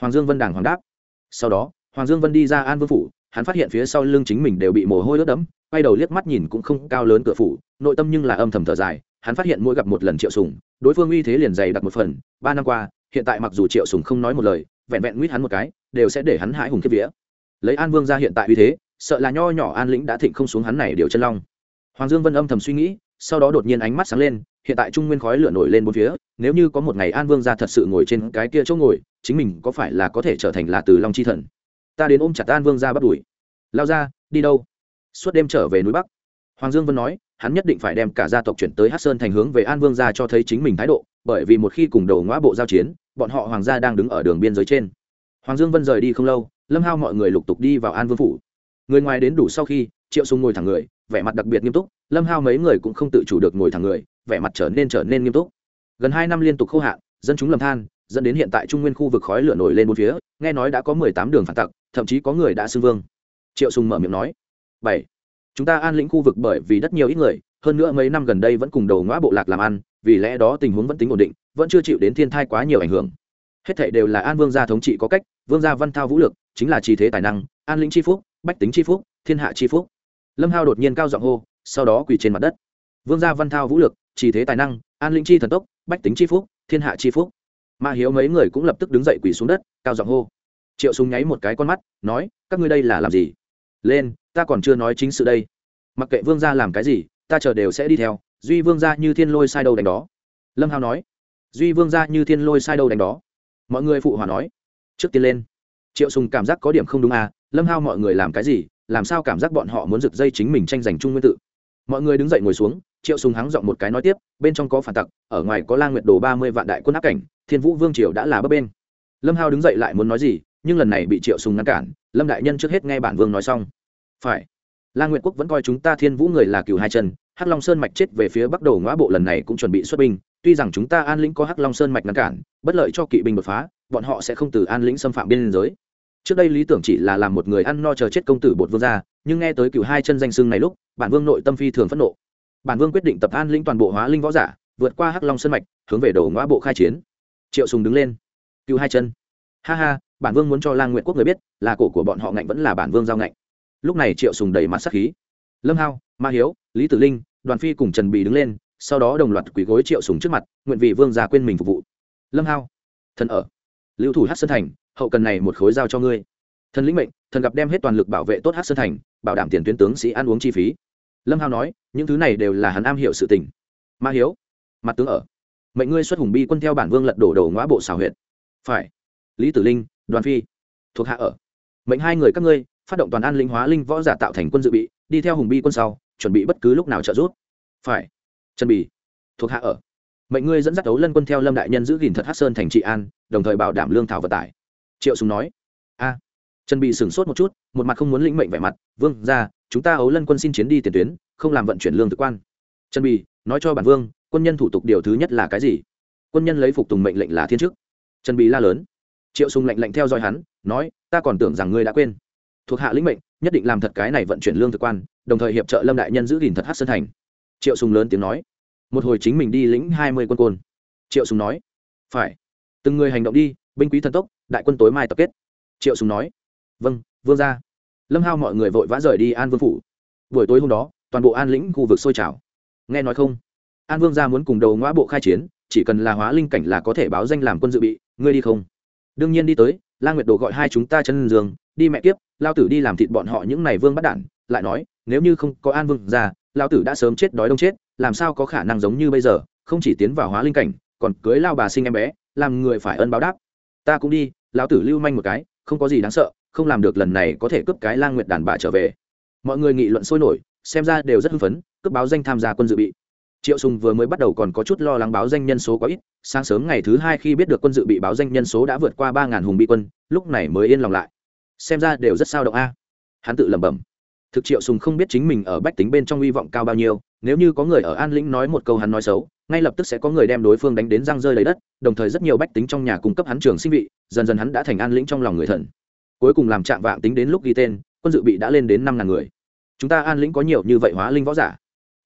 Hoàng dương vân đàng hoàng đáp. Sau đó, hoàng dương vân đi ra an vương phủ, hắn phát hiện phía sau lưng chính mình đều bị mồ hôi ướt đẫm, quay đầu liếc mắt nhìn cũng không cao lớn cửa phủ, nội tâm nhưng là âm thầm thở dài, hắn phát hiện mỗi gặp một lần triệu sùng, đối phương uy thế liền dày đặt một phần. Ba năm qua, hiện tại mặc dù triệu sùng không nói một lời, vẹn vẹn nguyết hắn một cái, đều sẽ để hắn hãi hùng kiếp vía. Lấy an vương ra hiện tại uy thế, sợ là nho nhỏ an lĩnh đã thịnh không xuống hắn này điều chân long. Hoàng dương vân âm thầm suy nghĩ, sau đó đột nhiên ánh mắt sáng lên hiện tại trung nguyên khói lửa nổi lên bốn phía, nếu như có một ngày an vương ra thật sự ngồi trên cái kia chỗ ngồi, chính mình có phải là có thể trở thành là từ long chi thần? Ta đến ôm chặt an vương ra bắt đuổi lao ra, đi đâu? Suốt đêm trở về núi bắc. Hoàng dương vân nói, hắn nhất định phải đem cả gia tộc chuyển tới hát sơn thành hướng về an vương ra cho thấy chính mình thái độ, bởi vì một khi cùng đầu ngõ bộ giao chiến, bọn họ hoàng gia đang đứng ở đường biên giới trên. Hoàng dương vân rời đi không lâu, lâm hao mọi người lục tục đi vào an vương phủ. Người ngoài đến đủ sau khi, triệu sùng ngồi thẳng người, vẻ mặt đặc biệt nghiêm túc, lâm hao mấy người cũng không tự chủ được ngồi thẳng người vẻ mặt trở nên trở nên nghiêm túc. Gần hai năm liên tục khô hạn, dân chúng lầm than, dẫn đến hiện tại trung nguyên khu vực khói lửa nổi lên bốn phía, nghe nói đã có mười tám đường phản tặc, thậm chí có người đã xưng vương. Triệu sùng mở miệng nói, bảy, chúng ta an lĩnh khu vực bởi vì đất nhiều ít người, hơn nữa mấy năm gần đây vẫn cùng đầu ngõ bộ lạc làm ăn, vì lẽ đó tình huống vẫn tính ổn định, vẫn chưa chịu đến thiên thai quá nhiều ảnh hưởng. Hết thảy đều là an vương gia thống trị có cách, vương gia văn thao vũ lực, chính là trì thế tài năng, an lĩnh chi phúc, bách tính chi phúc, thiên hạ chi phúc. Lâm hao đột nhiên cao giọng hô, sau đó quỳ trên mặt đất. Vương gia văn thao vũ lực chỉ thế tài năng, an linh chi thần tốc, bách tính chi phúc, thiên hạ chi phúc. Ma hiếu mấy người cũng lập tức đứng dậy quỳ xuống đất, cao giọng hô. Triệu súng nháy một cái con mắt, nói, các ngươi đây là làm gì? Lên, ta còn chưa nói chính sự đây. Mặc kệ vương gia làm cái gì, ta chờ đều sẽ đi theo, duy vương gia như thiên lôi sai đâu đánh đó. Lâm hao nói. Duy vương gia như thiên lôi sai đâu đánh đó. Mọi người phụ hòa nói. Trước tiên lên. Triệu sùng cảm giác có điểm không đúng à lâm hao mọi người làm cái gì, làm sao cảm giác bọn họ muốn rực dây chính mình tranh giành chung nguyên tự? Mọi người đứng dậy ngồi xuống triệu sùng hắng giọng một cái nói tiếp, bên trong có phản tặc, ở ngoài có lang nguyệt đồ ba mươi vạn đại quân áp cảnh, thiên vũ vương triều đã là bấp bên lâm hao đứng dậy lại muốn nói gì, nhưng lần này bị triệu sùng ngăn cản, lâm đại nhân trước hết nghe bản vương nói xong. Phải. Lang nguyệt quốc vẫn coi chúng ta thiên vũ người là cừu hai chân, hắc long sơn mạch chết về phía bắc đầu ngõ bộ lần này cũng chuẩn bị xuất binh, tuy rằng chúng ta an lĩnh có hắc long sơn mạch ngăn cản, bất lợi cho kỵ binh đột phá, bọn họ sẽ không từ an lĩnh xâm phạm biên giới. Trước đây lý tưởng chỉ là làm một người ăn no chờ chết công tử bột vương gia nhưng nghe tới cựu hai chân danh xưng này lúc, bản vương nội tâm phi thường phẫn nộ bản vương quyết định tập an lĩnh toàn bộ hóa linh võ giả, vượt qua hắc long sơn mạch, hướng về đổ ngõ bộ khai chiến. Triệu sùng đứng lên cứu hai chân. Ha ha, bản vương muốn cho lang nguyện quốc người biết, là cổ của bọn họ ngạnh vẫn là bản vương giao ngạnh. Lúc này triệu sùng đầy mặt sắc khí. Lâm hao, ma hiếu, lý tử linh, đoàn phi cùng trần bì đứng lên, sau đó đồng loạt quỳ gối triệu sùng trước mặt, nguyện vị vương già quên mình phục vụ. Lâm hao, thần ở. Lưu thủ hát sơn thành, hậu cần này một khối giao cho ngươi. Thần lĩnh mệnh, thần gặp đem hết toàn lực bảo vệ tốt hát sơn thành, bảo đảm tiền tuyến tướng sĩ ăn uống chi phí lâm hao nói, những thứ này đều là hắn am hiểu sự tình. Ma hiếu, mặt tướng ở. Mệnh ngươi xuất hùng bi quân theo bản vương lật đổ đầu ngõ bộ xào huyện phải. Lý tử linh, đoàn phi, thuộc hạ ở. Mệnh hai người các ngươi, phát động toàn an linh hóa linh võ giả tạo thành quân dự bị, đi theo hùng bi quân sau, chuẩn bị bất cứ lúc nào trợ giúp. Phải. Trần bì, thuộc hạ ở. Mệnh ngươi dẫn dắt đấu lân quân theo lâm đại nhân giữ gìn thật hát sơn thành trị an, đồng thời bảo đảm lương thảo vận tải. Triệu sùng nói. A. Trần bì sửng sốt một chút, một mặt không muốn lĩnh mệnh vẻ mặt, vương ra chúng ta ấu lân quân xin chiến đi tiền tuyến, không làm vận chuyển lương thực quan. Trần bì, nói cho bản vương, quân nhân thủ tục điều thứ nhất là cái gì? Quân nhân lấy phục tùng mệnh lệnh là thiên chức. Trần bì la lớn. Triệu sùng lệnh lệnh theo dõi hắn, nói, ta còn tưởng rằng ngươi đã quên. Thuộc hạ lĩnh mệnh, nhất định làm thật cái này vận chuyển lương thực quan, đồng thời hiệp trợ lâm đại nhân giữ gìn thật hát sơn thành. Triệu sùng lớn tiếng nói. Một hồi chính mình đi lĩnh hai mươi quân côn. Triệu sùng nói. Phải. Từng người hành động đi, binh quý thần tốc, đại quân tối mai tập kết. Triệu sùng nói. Vâng vương gia lâm hao mọi người vội vã rời đi an vương phủ. Buổi tối hôm đó, toàn bộ an lĩnh khu vực sôi trào. Nghe nói không? An vương gia muốn cùng đầu ngõ bộ khai chiến, chỉ cần là hóa linh cảnh là có thể báo danh làm quân dự bị, ngươi đi không? Đương nhiên đi tới, la nguyệt đồ gọi hai chúng ta chân giường, đi mẹ kiếp, lao tử đi làm thịt bọn họ những này vương bắt đản, lại nói, nếu như không có an vương gia, lao tử đã sớm chết đói đông chết, làm sao có khả năng giống như bây giờ, không chỉ tiến vào hóa linh cảnh, còn cưới lao bà sinh em bé, làm người phải ân báo đáp. Ta cũng đi lao tử lưu manh một cái, không có gì đáng sợ không làm được lần này có thể cướp cái lang nguyệt đàn bà trở về. Mọi người nghị luận sôi nổi, xem ra đều rất hưng phấn, cướp báo danh tham gia quân dự bị. Triệu sùng vừa mới bắt đầu còn có chút lo lắng báo danh nhân số quá ít, sáng sớm ngày thứ hai khi biết được quân dự bị báo danh nhân số đã vượt qua ba ngàn hùng bị quân, lúc này mới yên lòng lại. Xem ra đều rất sao động a. Hắn tự lẩm bẩm. Thực triệu sùng không biết chính mình ở bách tính bên trong hy vọng cao bao nhiêu, nếu như có người ở an lĩnh nói một câu hắn nói xấu, ngay lập tức sẽ có người đem đối phương đánh đến răng rơi lấy đất, đồng thời rất nhiều bách tính trong nhà cung cấp hắn trường sinh vị, dần dần hắn đã thành an lĩnh trong lòng người thần cuối cùng làm chạm vạng tính đến lúc ghi tên, quân dự bị đã lên đến năm ngàn người. Chúng ta an lĩnh có nhiều như vậy hóa linh võ giả.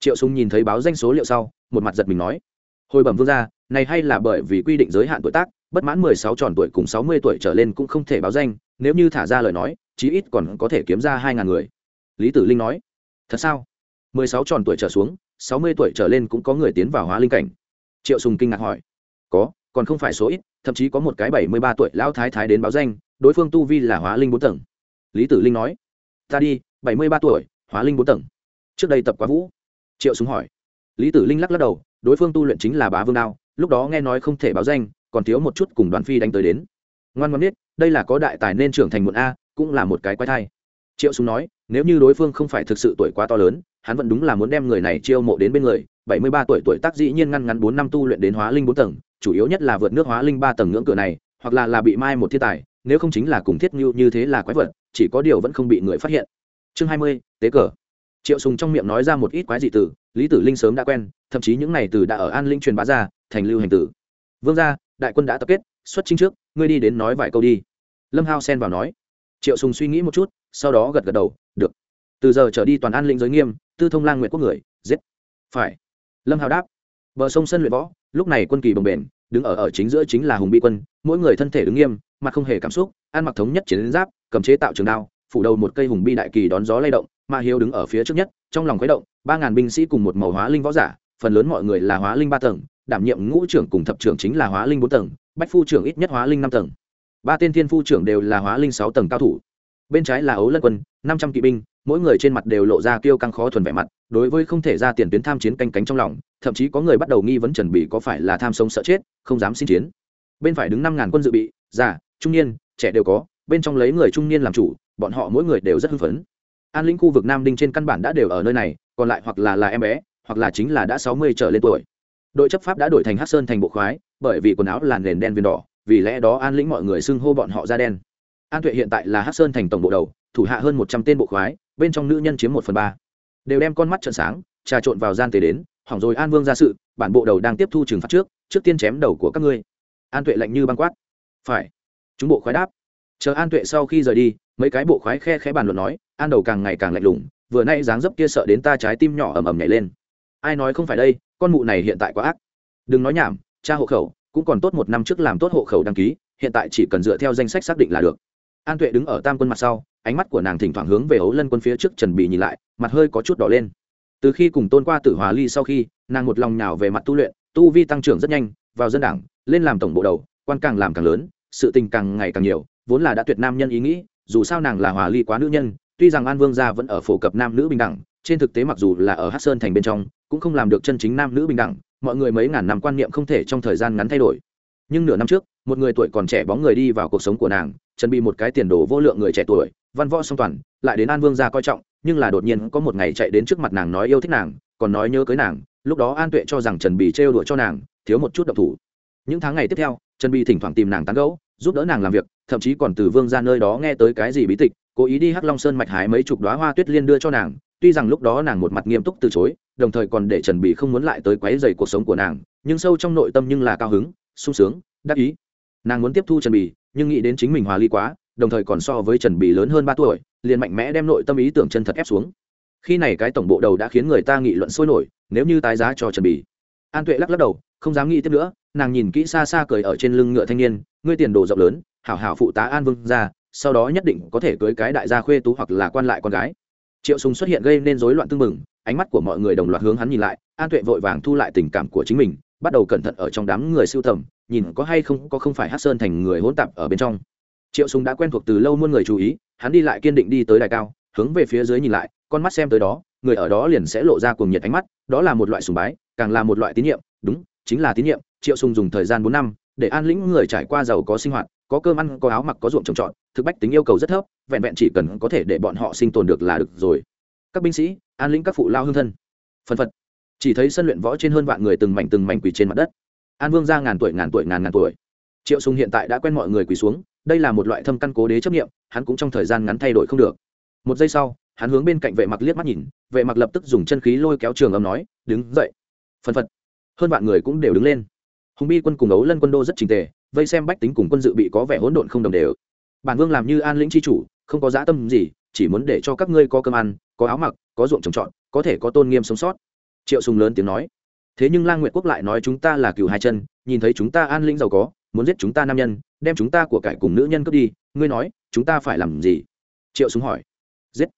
Triệu sùng nhìn thấy báo danh số liệu sau, một mặt giật mình nói, hồi bẩm vương gia, này hay là bởi vì quy định giới hạn tuổi tác, bất mãn mười sáu tròn tuổi cùng sáu mươi tuổi trở lên cũng không thể báo danh, nếu như thả ra lời nói, chí ít còn có thể kiếm ra hai ngàn người. Lý tử linh nói, thật sao? mười sáu tròn tuổi trở xuống, sáu mươi tuổi trở lên cũng có người tiến vào hóa linh cảnh. Triệu sùng kinh ngạc hỏi, có, còn không phải số ít, thậm chí có một cái bảy mươi ba tuổi lão thái thái đến báo danh đối phương tu vi là hóa linh bốn tầng. Lý tử linh nói, ta đi, bảy mươi ba tuổi, hóa linh bốn tầng. Trước đây tập quá vũ. Triệu Súng hỏi. Lý tử linh lắc lắc đầu, đối phương tu luyện chính là bá vương đao, lúc đó nghe nói không thể báo danh, còn thiếu một chút cùng đoàn phi đánh tới đến. Ngoan ngoãn biết, đây là có đại tài nên trưởng thành một a, cũng là một cái quái thai. Triệu Súng nói, nếu như đối phương không phải thực sự tuổi quá to lớn, hắn vẫn đúng là muốn đem người này chiêu mộ đến bên người. bảy mươi ba tuổi tuổi tác dĩ nhiên ngăn ngắn bốn năm tu luyện đến hóa linh bốn tầng, chủ yếu nhất là vượt nước hóa linh ba tầng ngưỡng cửa này, hoặc là là bị mai một thiên tài nếu không chính là cùng thiết như như thế là quái vật, chỉ có điều vẫn không bị người phát hiện. Chương hai mươi, tế cờ. Triệu sùng trong miệng nói ra một ít quái dị từ, lý tử linh sớm đã quen, thậm chí những này từ đã ở an linh truyền bá ra, thành lưu hành tử. Vương gia, đại quân đã tập kết, xuất chinh trước, ngươi đi đến nói vài câu đi. Lâm hao xen vào nói. Triệu sùng suy nghĩ một chút, sau đó gật gật đầu, được. Từ giờ trở đi toàn an linh giới nghiêm, tư thông lang nguyện quốc người, giết. Phải. Lâm hao đáp. Bờ sông sân luyện võ, lúc này quân kỳ bồng bềnh, đứng ở ở chính giữa chính là hùng bi quân, mỗi người thân thể đứng nghiêm mặt không hề cảm xúc, ăn mặc thống nhất chiến giáp, cầm chế tạo trường đao, phủ đầu một cây hùng bi đại kỳ đón gió lay động mà hiếu đứng ở phía trước nhất, trong lòng khuấy động, ba ngàn binh sĩ cùng một màu hóa linh võ giả, phần lớn mọi người là hóa linh ba tầng, đảm nhiệm ngũ trưởng cùng thập trưởng chính là hóa linh bốn tầng, bách phu trưởng ít nhất hóa linh năm tầng. Ba tên thiên phu trưởng đều là hóa linh sáu tầng cao thủ. Bên trái là ấu lân quân, năm trăm kỵ binh, mỗi người trên mặt đều lộ ra kiêu căng khó thuần vẻ mặt, đối với không thể ra tiền tuyến tham chiến canh cánh trong lòng, thậm chí có người bắt đầu nghi vấn chuẩn bị có phải là tham sống sợ chết, không dám xin chiến. Bên phải đứng năm ngàn quân dự bị già trung niên, trẻ đều có, bên trong lấy người trung niên làm chủ, bọn họ mỗi người đều rất hưng phấn. An lĩnh khu vực nam đinh trên căn bản đã đều ở nơi này, còn lại hoặc là là em bé, hoặc là chính là đã sáu mươi trở lên tuổi. Đội chấp pháp đã đổi thành hát sơn thành bộ khoái, bởi vì quần áo là nền đen viên đỏ, vì lẽ đó an lĩnh mọi người xưng hô bọn họ ra đen. An tuệ hiện tại là hát sơn thành tổng bộ đầu, thủ hạ hơn một trăm tên bộ khoái, bên trong nữ nhân chiếm một phần ba. Đều đem con mắt trận sáng, trà trộn vào gian tế đến, hỏng rồi an vương ra sự, bản bộ đầu đang tiếp thu trừng phạt trước trước tiên chém đầu của các ngươi. An tuệ lạnh như băng quát. Phải chúng bộ khoái đáp. Chờ an tuệ sau khi rời đi, mấy cái bộ khoái khe khẽ bàn luận nói, an đầu càng ngày càng lạnh lùng, vừa nay dáng dấp kia sợ đến ta trái tim nhỏ ầm ầm nhảy lên. Ai nói không phải đây, con mụ này hiện tại quá ác. Đừng nói nhảm, cha hộ khẩu, cũng còn tốt một năm trước làm tốt hộ khẩu đăng ký, hiện tại chỉ cần dựa theo danh sách xác định là được. An tuệ đứng ở tam quân mặt sau, ánh mắt của nàng thỉnh thoảng hướng về hấu lân quân phía trước trần bị nhìn lại, mặt hơi có chút đỏ lên. Từ khi cùng tôn qua tử hòa ly sau khi, nàng một lòng nhào về mặt tu luyện, tu vi tăng trưởng rất nhanh, vào dân đảng, lên làm tổng bộ đầu, quan càng làm càng lớn sự tình càng ngày càng nhiều, vốn là đã tuyệt nam nhân ý nghĩ, dù sao nàng là hòa ly quá nữ nhân, tuy rằng an vương gia vẫn ở phổ cập nam nữ bình đẳng, trên thực tế mặc dù là ở hát sơn thành bên trong, cũng không làm được chân chính nam nữ bình đẳng, mọi người mấy ngàn năm quan niệm không thể trong thời gian ngắn thay đổi. Nhưng nửa năm trước, một người tuổi còn trẻ bóng người đi vào cuộc sống của nàng, chuẩn bị một cái tiền đồ vô lượng người trẻ tuổi, văn võ song toàn, lại đến an vương gia coi trọng, nhưng là đột nhiên có một ngày chạy đến trước mặt nàng nói yêu thích nàng, còn nói nhớ cưới nàng, lúc đó an tuệ cho rằng trần bì trêu đùa cho nàng, thiếu một chút độc thủ. Những tháng ngày tiếp theo trần bì thỉnh thoảng tìm nàng tán gẫu, giúp đỡ nàng làm việc, thậm chí còn từ vương ra nơi đó nghe tới cái gì bí tịch, cố ý đi hắc long sơn mạch hái mấy chục đoá hoa tuyết liên đưa cho nàng, tuy rằng lúc đó nàng một mặt nghiêm túc từ chối, đồng thời còn để trần bì không muốn lại tới quấy dày cuộc sống của nàng, nhưng sâu trong nội tâm nhưng là cao hứng, sung sướng, đắc ý. Nàng muốn tiếp thu trần bì nhưng nghĩ đến chính mình hòa ly quá, đồng thời còn so với trần bì lớn hơn ba tuổi, liền mạnh mẽ đem nội tâm ý tưởng chân thật ép xuống. Khi này cái tổng bộ đầu đã khiến người ta nghị luận sôi nổi, nếu như tái giá cho trần bì an tuệ lắc lắc đầu, không dám nghĩ tiếp nữa nàng nhìn kỹ xa xa cười ở trên lưng ngựa thanh niên, ngươi tiền đồ rộng lớn, hảo hảo phụ tá an vương ra, sau đó nhất định có thể cưới cái đại gia khuê tú hoặc là quan lại con gái. Triệu sùng xuất hiện gây nên rối loạn tương mừng ánh mắt của mọi người đồng loạt hướng hắn nhìn lại, an tuệ vội vàng thu lại tình cảm của chính mình, bắt đầu cẩn thận ở trong đám người siêu tầm, nhìn có hay không, có không phải hát sơn thành người hỗn tạp ở bên trong. Triệu sùng đã quen thuộc từ lâu muôn người chú ý, hắn đi lại kiên định đi tới đài cao, hướng về phía dưới nhìn lại, con mắt xem tới đó, người ở đó liền sẽ lộ ra cuồng nhiệt ánh mắt, đó là một loại sùng bái, càng là một loại tín nhiệm, đúng, chính là tín nhiệm triệu sùng dùng thời gian bốn năm để an lĩnh người trải qua giàu có sinh hoạt có cơm ăn có áo mặc có ruộng trồng trọt thực bách tính yêu cầu rất thấp vẹn vẹn chỉ cần có thể để bọn họ sinh tồn được là được rồi. Các binh sĩ an lĩnh các phụ lao hương thân. Phân phật. Chỉ thấy sân luyện võ trên hơn vạn người từng mảnh từng mảnh quỳ trên mặt đất. An vương ra ngàn tuổi ngàn tuổi ngàn ngàn tuổi. Triệu sùng hiện tại đã quen mọi người quỳ xuống đây là một loại thâm căn cố đế chấp niệm, hắn cũng trong thời gian ngắn thay đổi không được. Một giây sau hắn hướng bên cạnh vệ mặc liếc mắt nhìn vệ mặc lập tức dùng chân khí lôi kéo trường âm nói đứng dậy. Phân phật. Hơn vạn người cũng đều đứng lên hùng bi quân cùng ấu lân quân đô rất trình tề, vây xem bách tính cùng quân dự bị có vẻ hỗn độn không đồng đều. Bản vương làm như an lĩnh c h i chủ, không có dã tâm gì, chỉ muốn để cho các ngươi có cơm ăn, có áo mặc, có ruộng trồng trọt, có thể có tôn nghiêm sống sót. Triệu sùng lớn tiếng nói. Thế nhưng lang nguyệt quốc lại nói chúng ta là cừu hai chân, nhìn thấy chúng ta an lĩnh giàu có, muốn giết chúng ta nam nhân, đem chúng ta của cải cùng nữ nhân cướp đi, ngươi nói, chúng ta phải làm gì? Triệu sùng hỏi. Giết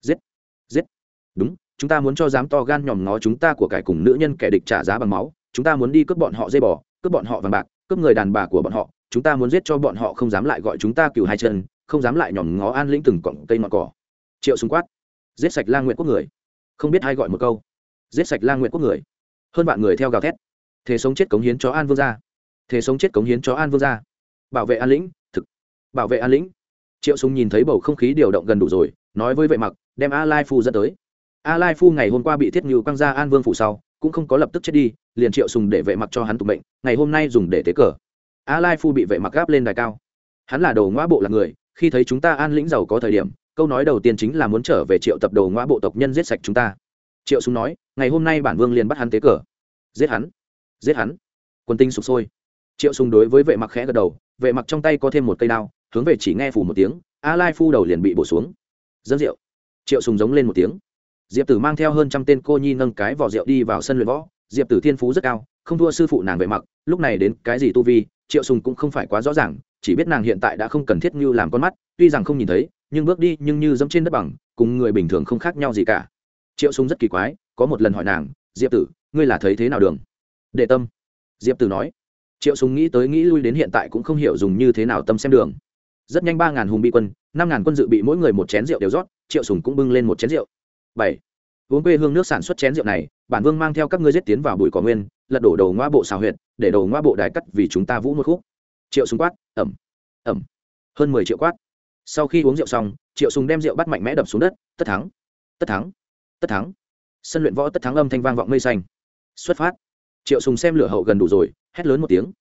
giết giết. Đúng, chúng ta muốn cho dám to gan nhòm ngó chúng ta của cải cùng nữ nhân kẻ địch trả giá bằng máu, chúng ta muốn đi cướp bọn họ dây bò cướp bọn họ vàng bạc, cướp người đàn bà của bọn họ, chúng ta muốn giết cho bọn họ không dám lại gọi chúng ta cừu hai chân, không dám lại nhòm ngó an lĩnh từng cọng cây ngọn cỏ. Triệu súng quát, giết sạch lang nguyện quốc người. Không biết ai gọi một câu. Giết sạch lang nguyện quốc người. Hơn bạn người theo gào thét. Thế sống chết cống hiến cho an vương gia. Thế sống chết cống hiến cho an vương gia. Bảo vệ an lĩnh, thực. Bảo vệ an lĩnh. Triệu súng nhìn thấy bầu không khí điều động gần đủ rồi, nói với vệ mặc, đem a lai phu dẫn tới. A lai phu ngày hôm qua bị thiết ngưu quăng ra an vương phủ sau cũng không có lập tức chết đi, liền triệu sùng để vệ mặc cho hắn tục mệnh, ngày hôm nay dùng để tế cờ. A lai phu bị vệ mặc gáp lên đài cao. Hắn là đầu ngoa bộ là người, khi thấy chúng ta an lĩnh giàu có thời điểm, câu nói đầu tiên chính là muốn trở về triệu tập đầu ngoa bộ tộc nhân giết sạch chúng ta. Triệu sùng nói, ngày hôm nay bản vương liền bắt hắn tế cờ. Giết hắn. Giết hắn. Quân tinh sụp sôi. Triệu sùng đối với vệ mặc khẽ gật đầu, vệ mặc trong tay có thêm một cây đao, hướng về chỉ nghe phủ một tiếng, a lai phu đầu liền bị bổ xuống. Dân rượu. Triệu sùng giống lên một tiếng diệp tử mang theo hơn trăm tên cô nhi nâng cái vỏ rượu đi vào sân luyện võ. Diệp tử thiên phú rất cao, không thua sư phụ nàng về mặc, lúc này đến cái gì tu vi, triệu sùng cũng không phải quá rõ ràng, chỉ biết nàng hiện tại đã không cần thiết như làm con mắt, tuy rằng không nhìn thấy, nhưng bước đi nhưng như dẫm trên đất bằng, cùng người bình thường không khác nhau gì cả. Triệu sùng rất kỳ quái, có một lần hỏi nàng, diệp tử, ngươi là thấy thế nào đường? Đệ tâm. Diệp tử nói. Triệu sùng nghĩ tới nghĩ lui đến hiện tại cũng không hiểu dùng như thế nào tâm xem đường. Rất nhanh ba ngàn hùng bị quân, năm ngàn quân dự bị mỗi người một chén rượu đều rót, triệu sùng cũng bưng lên một chén rượu bảy. Uống quê hương nước sản xuất chén rượu này, bản vương mang theo các ngươi giết tiến vào bụi cỏ nguyên, lật đổ đầu ngoa bộ xào huyện để đầu ngoa bộ đài cắt vì chúng ta vũ một khúc. Triệu súng quát, ẩm ẩm. Hơn mười triệu quát. Sau khi uống rượu xong, triệu sùng đem rượu bắt mạnh mẽ đập xuống đất, tất thắng tất thắng tất thắng. Sân luyện võ tất thắng âm thanh vang vọng mây xanh. Xuất phát. Triệu sùng xem lửa hậu gần đủ rồi, hét lớn một tiếng.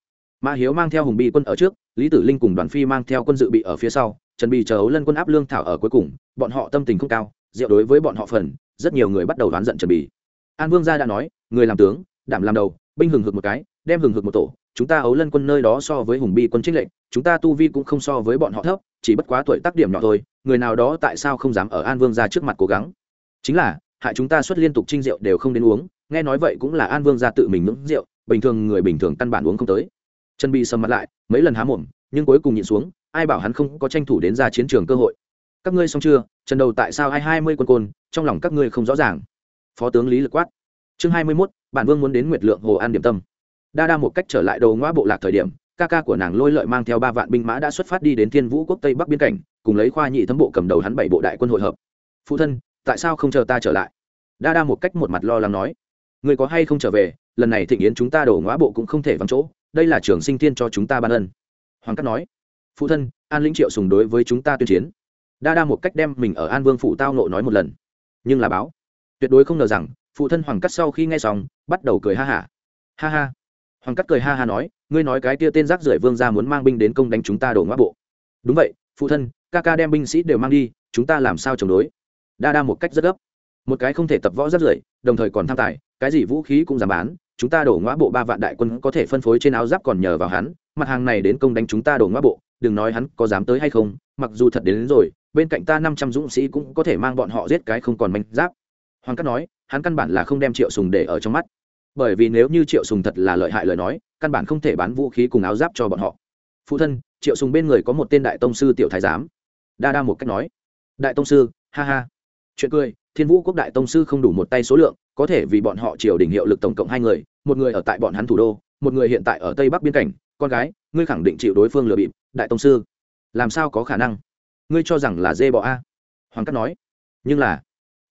Mã hiếu mang theo hùng bi quân ở trước, lý tử linh cùng đoàn phi mang theo quân dự bị ở phía sau, trần bị chờ ấu lân quân áp lương thảo ở cuối cùng, bọn họ tâm tình không cao rượu đối với bọn họ phần, rất nhiều người bắt đầu đoán giận trần bì. An vương gia đã nói, người làm tướng, đảm làm đầu, binh hừng hực một cái, đem hừng hực một tổ, chúng ta ấu lân quân nơi đó so với hùng bi quân trích lệnh chúng ta tu vi cũng không so với bọn họ thấp, chỉ bất quá tuổi tác điểm nhỏ thôi, người nào đó tại sao không dám ở an vương gia trước mặt cố gắng? Chính là, hại chúng ta xuất liên tục trinh rượu đều không đến uống, nghe nói vậy cũng là an vương gia tự mình ngưỡng rượu, bình thường người bình thường căn bản uống không tới. Trần bị sầm mặt lại, mấy lần há mồm, nhưng cuối cùng nhịn xuống, ai bảo hắn không có tranh thủ đến ra chiến trường cơ hội các ngươi xong chưa? Trần đầu tại sao hai hai mươi quân côn, trong lòng các ngươi không rõ ràng. Phó tướng lý lực quát. Chương hai mươi mốt, bản vương muốn đến nguyệt lượng hồ an điểm tâm. Đa đa một cách trở lại đầu ngõ bộ lạc thời điểm, ca ca của nàng lôi lợi mang theo ba vạn binh mã đã xuất phát đi đến thiên vũ quốc tây bắc biên cảnh, cùng lấy khoa nhị thấm bộ cầm đầu hắn bảy bộ đại quân hội hợp. Phụ thân, tại sao không chờ ta trở lại? Đa đa một cách một mặt lo lắng nói. Người có hay không trở về? Lần này thịnh yến chúng ta đổ ngõ bộ cũng không thể vắng chỗ, đây là trường sinh thiên cho chúng ta ban ân. Hoàng cát nói. Phụ thân, an lĩnh triệu sùng đối với chúng ta tuyên chiến đa đa một cách đem mình ở an vương phủ tao nộ nói một lần. Nhưng là báo tuyệt đối không ngờ rằng phụ thân hoàng cát sau khi nghe xong bắt đầu cười ha hả. Ha. ha. Ha hoàng cát cười ha ha nói ngươi nói cái kia tên rác rưởi vương gia muốn mang binh đến công đánh chúng ta đổ ngõ bộ. Đúng vậy phụ thân ca ca đem binh sĩ đều mang đi chúng ta làm sao chống đối? Đa đa một cách rất gấp. Một cái không thể tập võ rất rưởi đồng thời còn tham tài cái gì vũ khí cũng giảm bán chúng ta đổ ngõ bộ ba vạn đại quân có thể phân phối trên áo giáp còn nhờ vào hắn mặt hàng này đến công đánh chúng ta đổ ngõ bộ đừng nói hắn có dám tới hay không mặc dù thật đến, đến rồi bên cạnh ta năm trăm dũng sĩ cũng có thể mang bọn họ giết cái không còn manh giáp. Hoàng cát nói, hắn căn bản là không đem triệu sùng để ở trong mắt. Bởi vì nếu như triệu sùng thật là lợi hại lời nói, căn bản không thể bán vũ khí cùng áo giáp cho bọn họ. Phụ thân, triệu sùng bên người có một tên đại tông sư tiểu thái giám. Đa đa một cách nói, đại tông sư, ha ha. Chuyện cười, thiên vũ quốc đại tông sư không đủ một tay số lượng, có thể vì bọn họ triều đình hiệu lực tổng cộng hai người, một người ở tại bọn hắn thủ đô, một người hiện tại ở tây bắc biên cảnh. Con gái, ngươi khẳng định chịu đối phương lừa bịp, đại tông sư. Làm sao có khả năng? Ngươi cho rằng là dê bọ a? Hoàng cát nói. Nhưng là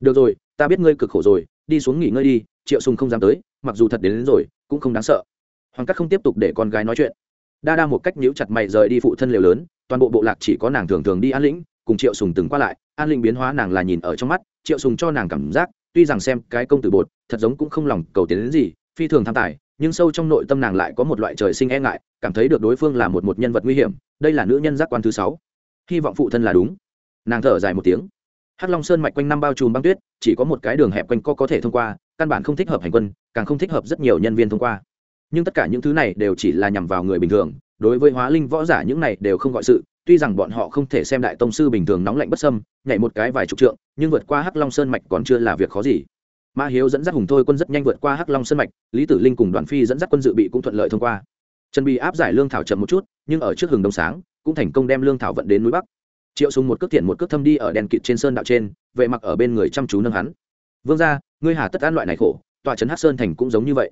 được rồi ta biết ngươi cực khổ rồi đi xuống nghỉ ngơi đi triệu sùng không dám tới mặc dù thật đến, đến rồi cũng không đáng sợ. Hoàng cát không tiếp tục để con gái nói chuyện. Đa đa một cách nhíu chặt mày rời đi phụ thân liều lớn toàn bộ bộ lạc chỉ có nàng thường thường đi an lĩnh cùng triệu sùng từng qua lại an lĩnh biến hóa nàng là nhìn ở trong mắt triệu sùng cho nàng cảm giác tuy rằng xem cái công tử bột thật giống cũng không lòng cầu tiến đến gì phi thường tham tài nhưng sâu trong nội tâm nàng lại có một loại trời sinh e ngại cảm thấy được đối phương là một một nhân vật nguy hiểm đây là nữ nhân giác quan thứ sáu hy vọng phụ thân là đúng. Nàng thở dài một tiếng. Hắc long sơn mạch quanh năm bao trùm băng tuyết, chỉ có một cái đường hẹp quanh co có thể thông qua, căn bản không thích hợp hành quân, càng không thích hợp rất nhiều nhân viên thông qua. Nhưng tất cả những thứ này đều chỉ là nhằm vào người bình thường, đối với hóa linh võ giả những này đều không gọi sự, tuy rằng bọn họ không thể xem đại tông sư bình thường nóng lạnh bất sâm nhảy một cái vài chục trượng, nhưng vượt qua hắc long sơn mạch còn chưa là việc khó gì. Ma hiếu dẫn dắt hùng thôi quân rất nhanh vượt qua hắc long sơn mạch, lý tử linh cùng đoàn phi dẫn dắt quân dự bị cũng thuận lợi thông qua. Trần bị áp giải lương thảo chậm một chút, nhưng ở trước hừng đông sáng cũng thành công đem lương thảo vận đến núi bắc. Triệu sùng một cước thiện một cước thâm đi ở đèn kịt trên sơn đạo trên, vệ mặc ở bên người chăm chú nâng hắn. Vương gia, ngươi hà tất an loại này khổ tòa trấn hắc sơn thành cũng giống như vậy.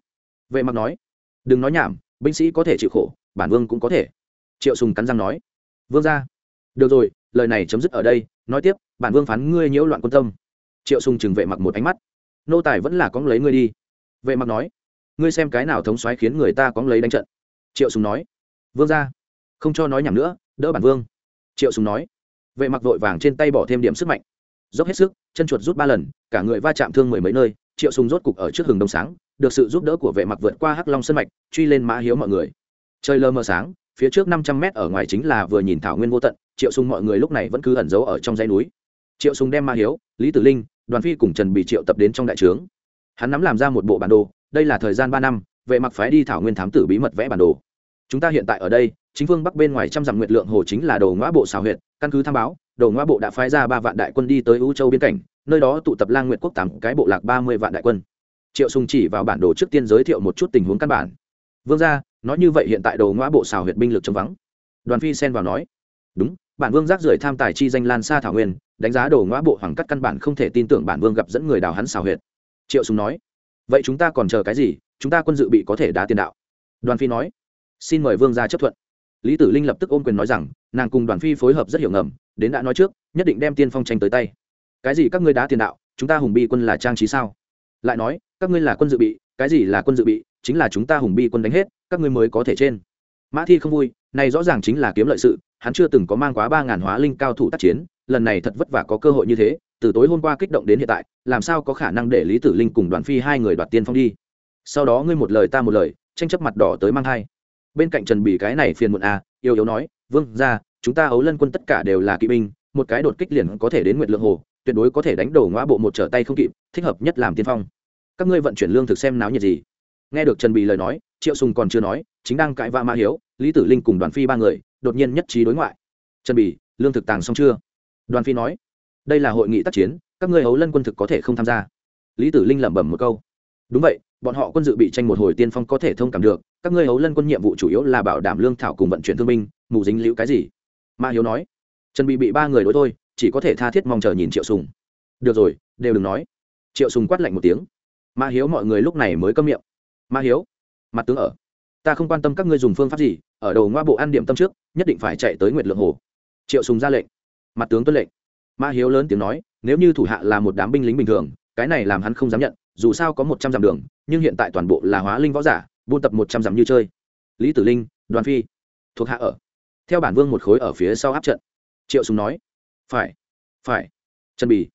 Vệ mặc nói. Đừng nói nhảm, binh sĩ có thể chịu khổ, bản vương cũng có thể. Triệu sùng cắn răng nói. Vương gia. Được rồi, lời này chấm dứt ở đây, nói tiếp, bản vương phán ngươi nhiễu loạn quân tâm. Triệu sùng chừng vệ mặc một ánh mắt. Nô tài vẫn là có lấy ngươi đi. Vệ mặc nói. Ngươi xem cái nào thống soái khiến người ta có lấy đánh trận. Triệu sùng nói. Vương gia không cho nói nhảm nữa, đỡ bản vương. Triệu sùng nói. Vệ mặc vội vàng trên tay bỏ thêm điểm sức mạnh. Dốc hết sức, chân chuột rút ba lần, cả người va chạm thương mười mấy nơi, triệu sùng rốt cục ở trước hừng đông sáng, được sự giúp đỡ của vệ mặc vượt qua hắc long sân mạch, truy lên mã hiếu mọi người. Trời lơ mờ sáng, phía trước năm trăm mét ở ngoài chính là vừa nhìn thảo nguyên vô tận, triệu sùng mọi người lúc này vẫn cứ ẩn giấu ở trong dãy núi. Triệu sùng đem ma hiếu, lý tử linh, đoàn phi cùng trần bị triệu tập đến trong đại trướng. Hắn nắm làm ra một bộ bản đồ, đây là thời gian ba năm, vệ mặc phái đi thảo nguyên thám tử bí mật vẽ bản đồ chúng ta hiện tại ở đây, chính phương bắc bên ngoài trăm dặm nguyệt lượng hồ chính là đầu ngõ bộ xào huyện căn cứ tham báo đầu ngõ bộ đã phái ra ba vạn đại quân đi tới u châu biên cảnh, nơi đó tụ tập lang nguyệt quốc tám cái bộ lạc ba mươi vạn đại quân. Triệu sùng chỉ vào bản đồ trước tiên giới thiệu một chút tình huống căn bản. Vương gia, nói như vậy hiện tại đầu ngõ bộ xào huyện binh lực chống vắng. Đoàn phi xen vào nói, đúng, bản vương rác rưởi tham tài chi danh lan xa thảo nguyên, đánh giá đầu ngõ bộ hoàng cắt căn bản không thể tin tưởng bản vương gặp dẫn người đào hắn xào huyệt. Triệu sùng nói, vậy chúng ta còn chờ cái gì? Chúng ta quân dự bị có thể đá tiền đạo. Đoàn phi nói xin mời vương gia chấp thuận. Lý tử linh lập tức ôm quyền nói rằng, nàng cùng đoàn phi phối hợp rất hiểu ngầm, đến đã nói trước, nhất định đem tiên phong tranh tới tay. Cái gì các ngươi đá tiền đạo, chúng ta hùng bi quân là trang trí sao? Lại nói, các ngươi là quân dự bị, cái gì là quân dự bị, chính là chúng ta hùng bi quân đánh hết, các ngươi mới có thể trên. Mã thi không vui, này rõ ràng chính là kiếm lợi sự, hắn chưa từng có mang quá ba ngàn hóa linh cao thủ tác chiến, lần này thật vất vả có cơ hội như thế, từ tối hôm qua kích động đến hiện tại, làm sao có khả năng để lý tử linh cùng đoàn phi hai người đoạt tiên phong đi? Sau đó ngươi một lời ta một lời, tranh chấp mặt đỏ tới mang thai bên cạnh trần bỉ cái này phiền muộn à yêu yếu nói, vương ra chúng ta ấu lân quân tất cả đều là kỵ binh, một cái đột kích liền có thể đến nguyện lượng hồ, tuyệt đối có thể đánh đổ ngõ bộ một trở tay không kịp, thích hợp nhất làm tiên phong. Các ngươi vận chuyển lương thực xem náo nhiệt gì? Nghe được trần bì lời nói, triệu sùng còn chưa nói, chính đang cãi vã mã hiếu, lý tử linh cùng đoàn phi ba người, đột nhiên nhất trí đối ngoại. Trần bì lương thực tàng xong chưa? Đoàn phi nói, đây là hội nghị tác chiến, các ngươi hấu lân quân thực có thể không tham gia. Lý tử linh lẩm bẩm một câu, đúng vậy bọn họ quân dự bị tranh một hồi tiên phong có thể thông cảm được, các ngươi hấu lân quân nhiệm vụ chủ yếu là bảo đảm lương thảo cùng vận chuyển thương binh, mù dính liễu cái gì? Ma hiếu nói. Trần bị bị ba người đối thôi, chỉ có thể tha thiết mong chờ nhìn triệu sùng. Được rồi, đều đừng nói. Triệu sùng quát lạnh một tiếng. Ma hiếu mọi người lúc này mới câm miệng. Ma hiếu, mặt tướng ở. Ta không quan tâm các ngươi dùng phương pháp gì, ở đầu ngoa bộ ăn điểm tâm trước, nhất định phải chạy tới nguyệt lượng hồ. Triệu sùng ra lệnh. Mặt tướng tuân lệnh. Ma hiếu lớn tiếng nói, nếu như thủ hạ là một đám binh lính bình thường, cái này làm hắn không dám nhận, dù sao có một trăm dặm đường nhưng hiện tại toàn bộ là hóa linh võ giả, buôn tập một trăm dặm như chơi. Lý tử linh, đoàn phi, thuộc hạ ở. Theo bản vương một khối ở phía sau áp trận. Triệu sùng nói, phải phải. Trần bì,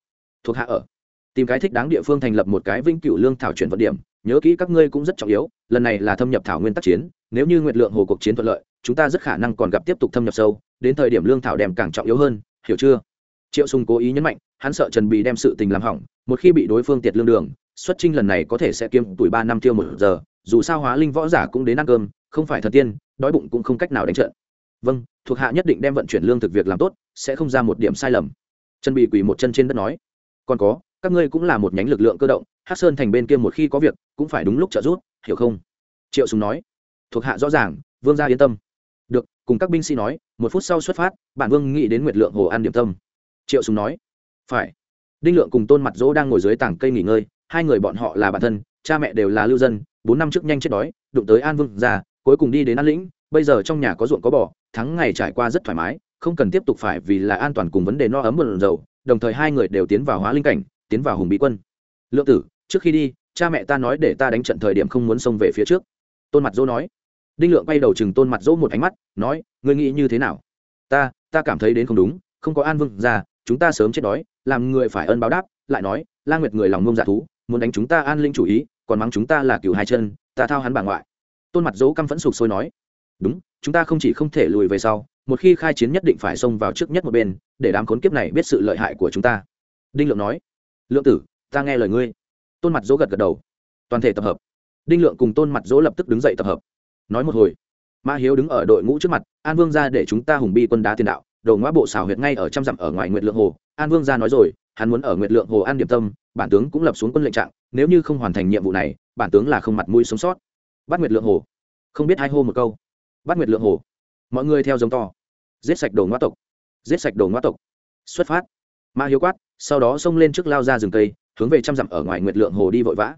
thuộc hạ ở. Tìm cái thích đáng địa phương thành lập một cái vinh cửu lương thảo chuyển vận điểm, nhớ kỹ các ngươi cũng rất trọng yếu, lần này là thâm nhập thảo nguyên tác chiến, nếu như nguyệt lượng hồ cuộc chiến thuận lợi, chúng ta rất khả năng còn gặp tiếp tục thâm nhập sâu, đến thời điểm lương thảo đem càng trọng yếu hơn, hiểu chưa? Triệu sùng cố ý nhấn mạnh, hắn sợ trần bì đem sự tình làm hỏng, một khi bị đối phương tiệt lương đường xuất trinh lần này có thể sẽ kiếm tuổi ba năm tiêu một giờ, dù sao hóa linh võ giả cũng đến ăn cơm, không phải thần tiên, đói bụng cũng không cách nào đánh trận. Vâng thuộc hạ nhất định đem vận chuyển lương thực việc làm tốt, sẽ không ra một điểm sai lầm. Chân bị quỳ một chân trên đất nói. Còn có, các ngươi cũng là một nhánh lực lượng cơ động hát sơn thành bên kia một khi có việc, cũng phải đúng lúc trợ giúp, hiểu không? Triệu sùng nói. Thuộc hạ rõ ràng, vương gia yên tâm. Được, cùng các binh sĩ nói, một phút sau xuất phát, bản vương nghĩ đến nguyệt lượng hồ an điểm tâm. Triệu sùng nói. Phải. Đinh lượng cùng tôn mặt dỗ đang ngồi dưới tảng cây nghỉ ngơi hai người bọn họ là bạn thân, cha mẹ đều là lưu dân, bốn năm trước nhanh chết đói, đụng tới an vương già cuối cùng đi đến an lĩnh, bây giờ trong nhà có ruộng có bò, tháng ngày trải qua rất thoải mái, không cần tiếp tục phải vì là an toàn cùng vấn đề no ấm một dầu đồng thời hai người đều tiến vào hóa linh cảnh, tiến vào hùng bí quân. Lượng tử, trước khi đi, cha mẹ ta nói để ta đánh trận thời điểm không muốn xông về phía trước. Tôn mặt dỗ nói. Đinh lượng bay đầu chừng tôn mặt dỗ một ánh mắt, nói, ngươi nghĩ như thế nào? Ta ta cảm thấy đến không đúng, không có an vương ra, chúng ta sớm chết đói, làm người phải ân báo đáp, lại nói, la nguyệt người lòng ngông dạ thú muốn đánh chúng ta an linh chủ ý, còn mắng chúng ta là cựu hai chân, ta thao hắn bà ngoại. Tôn mặt dỗ căm phẫn sụp sôi nói, đúng, chúng ta không chỉ không thể lùi về sau, một khi khai chiến nhất định phải xông vào trước nhất một bên, để đám khốn kiếp này biết sự lợi hại của chúng ta. Đinh lượng nói, lượng tử, ta nghe lời ngươi. Tôn mặt dỗ gật gật đầu, toàn thể tập hợp. Đinh lượng cùng tôn mặt dỗ lập tức đứng dậy tập hợp. Nói một hồi, ma hiếu đứng ở đội ngũ trước mặt, an vương ra để chúng ta hùng bi quân đá tiền đạo đầu ngoã bộ xào huyệt ngay ở trăm dặm ở ngoài nguyệt lượng hồ. An vương ra nói rồi, hắn muốn ở nguyệt lượng hồ an điểm tâm bản tướng cũng lập xuống quân lệnh trạng, nếu như không hoàn thành nhiệm vụ này, bản tướng là không mặt mũi sống sót. Bắt nguyệt lượng hồ. Không biết hai hô một câu. Bắt nguyệt lượng hồ. Mọi người theo giống to. Giết sạch đồ ngoa tộc. Giết sạch đồ ngoa tộc. Xuất phát. Ma hiếu quát, sau đó xông lên trước lao ra rừng cây, hướng về trăm dặm ở ngoài nguyệt lượng hồ đi vội vã.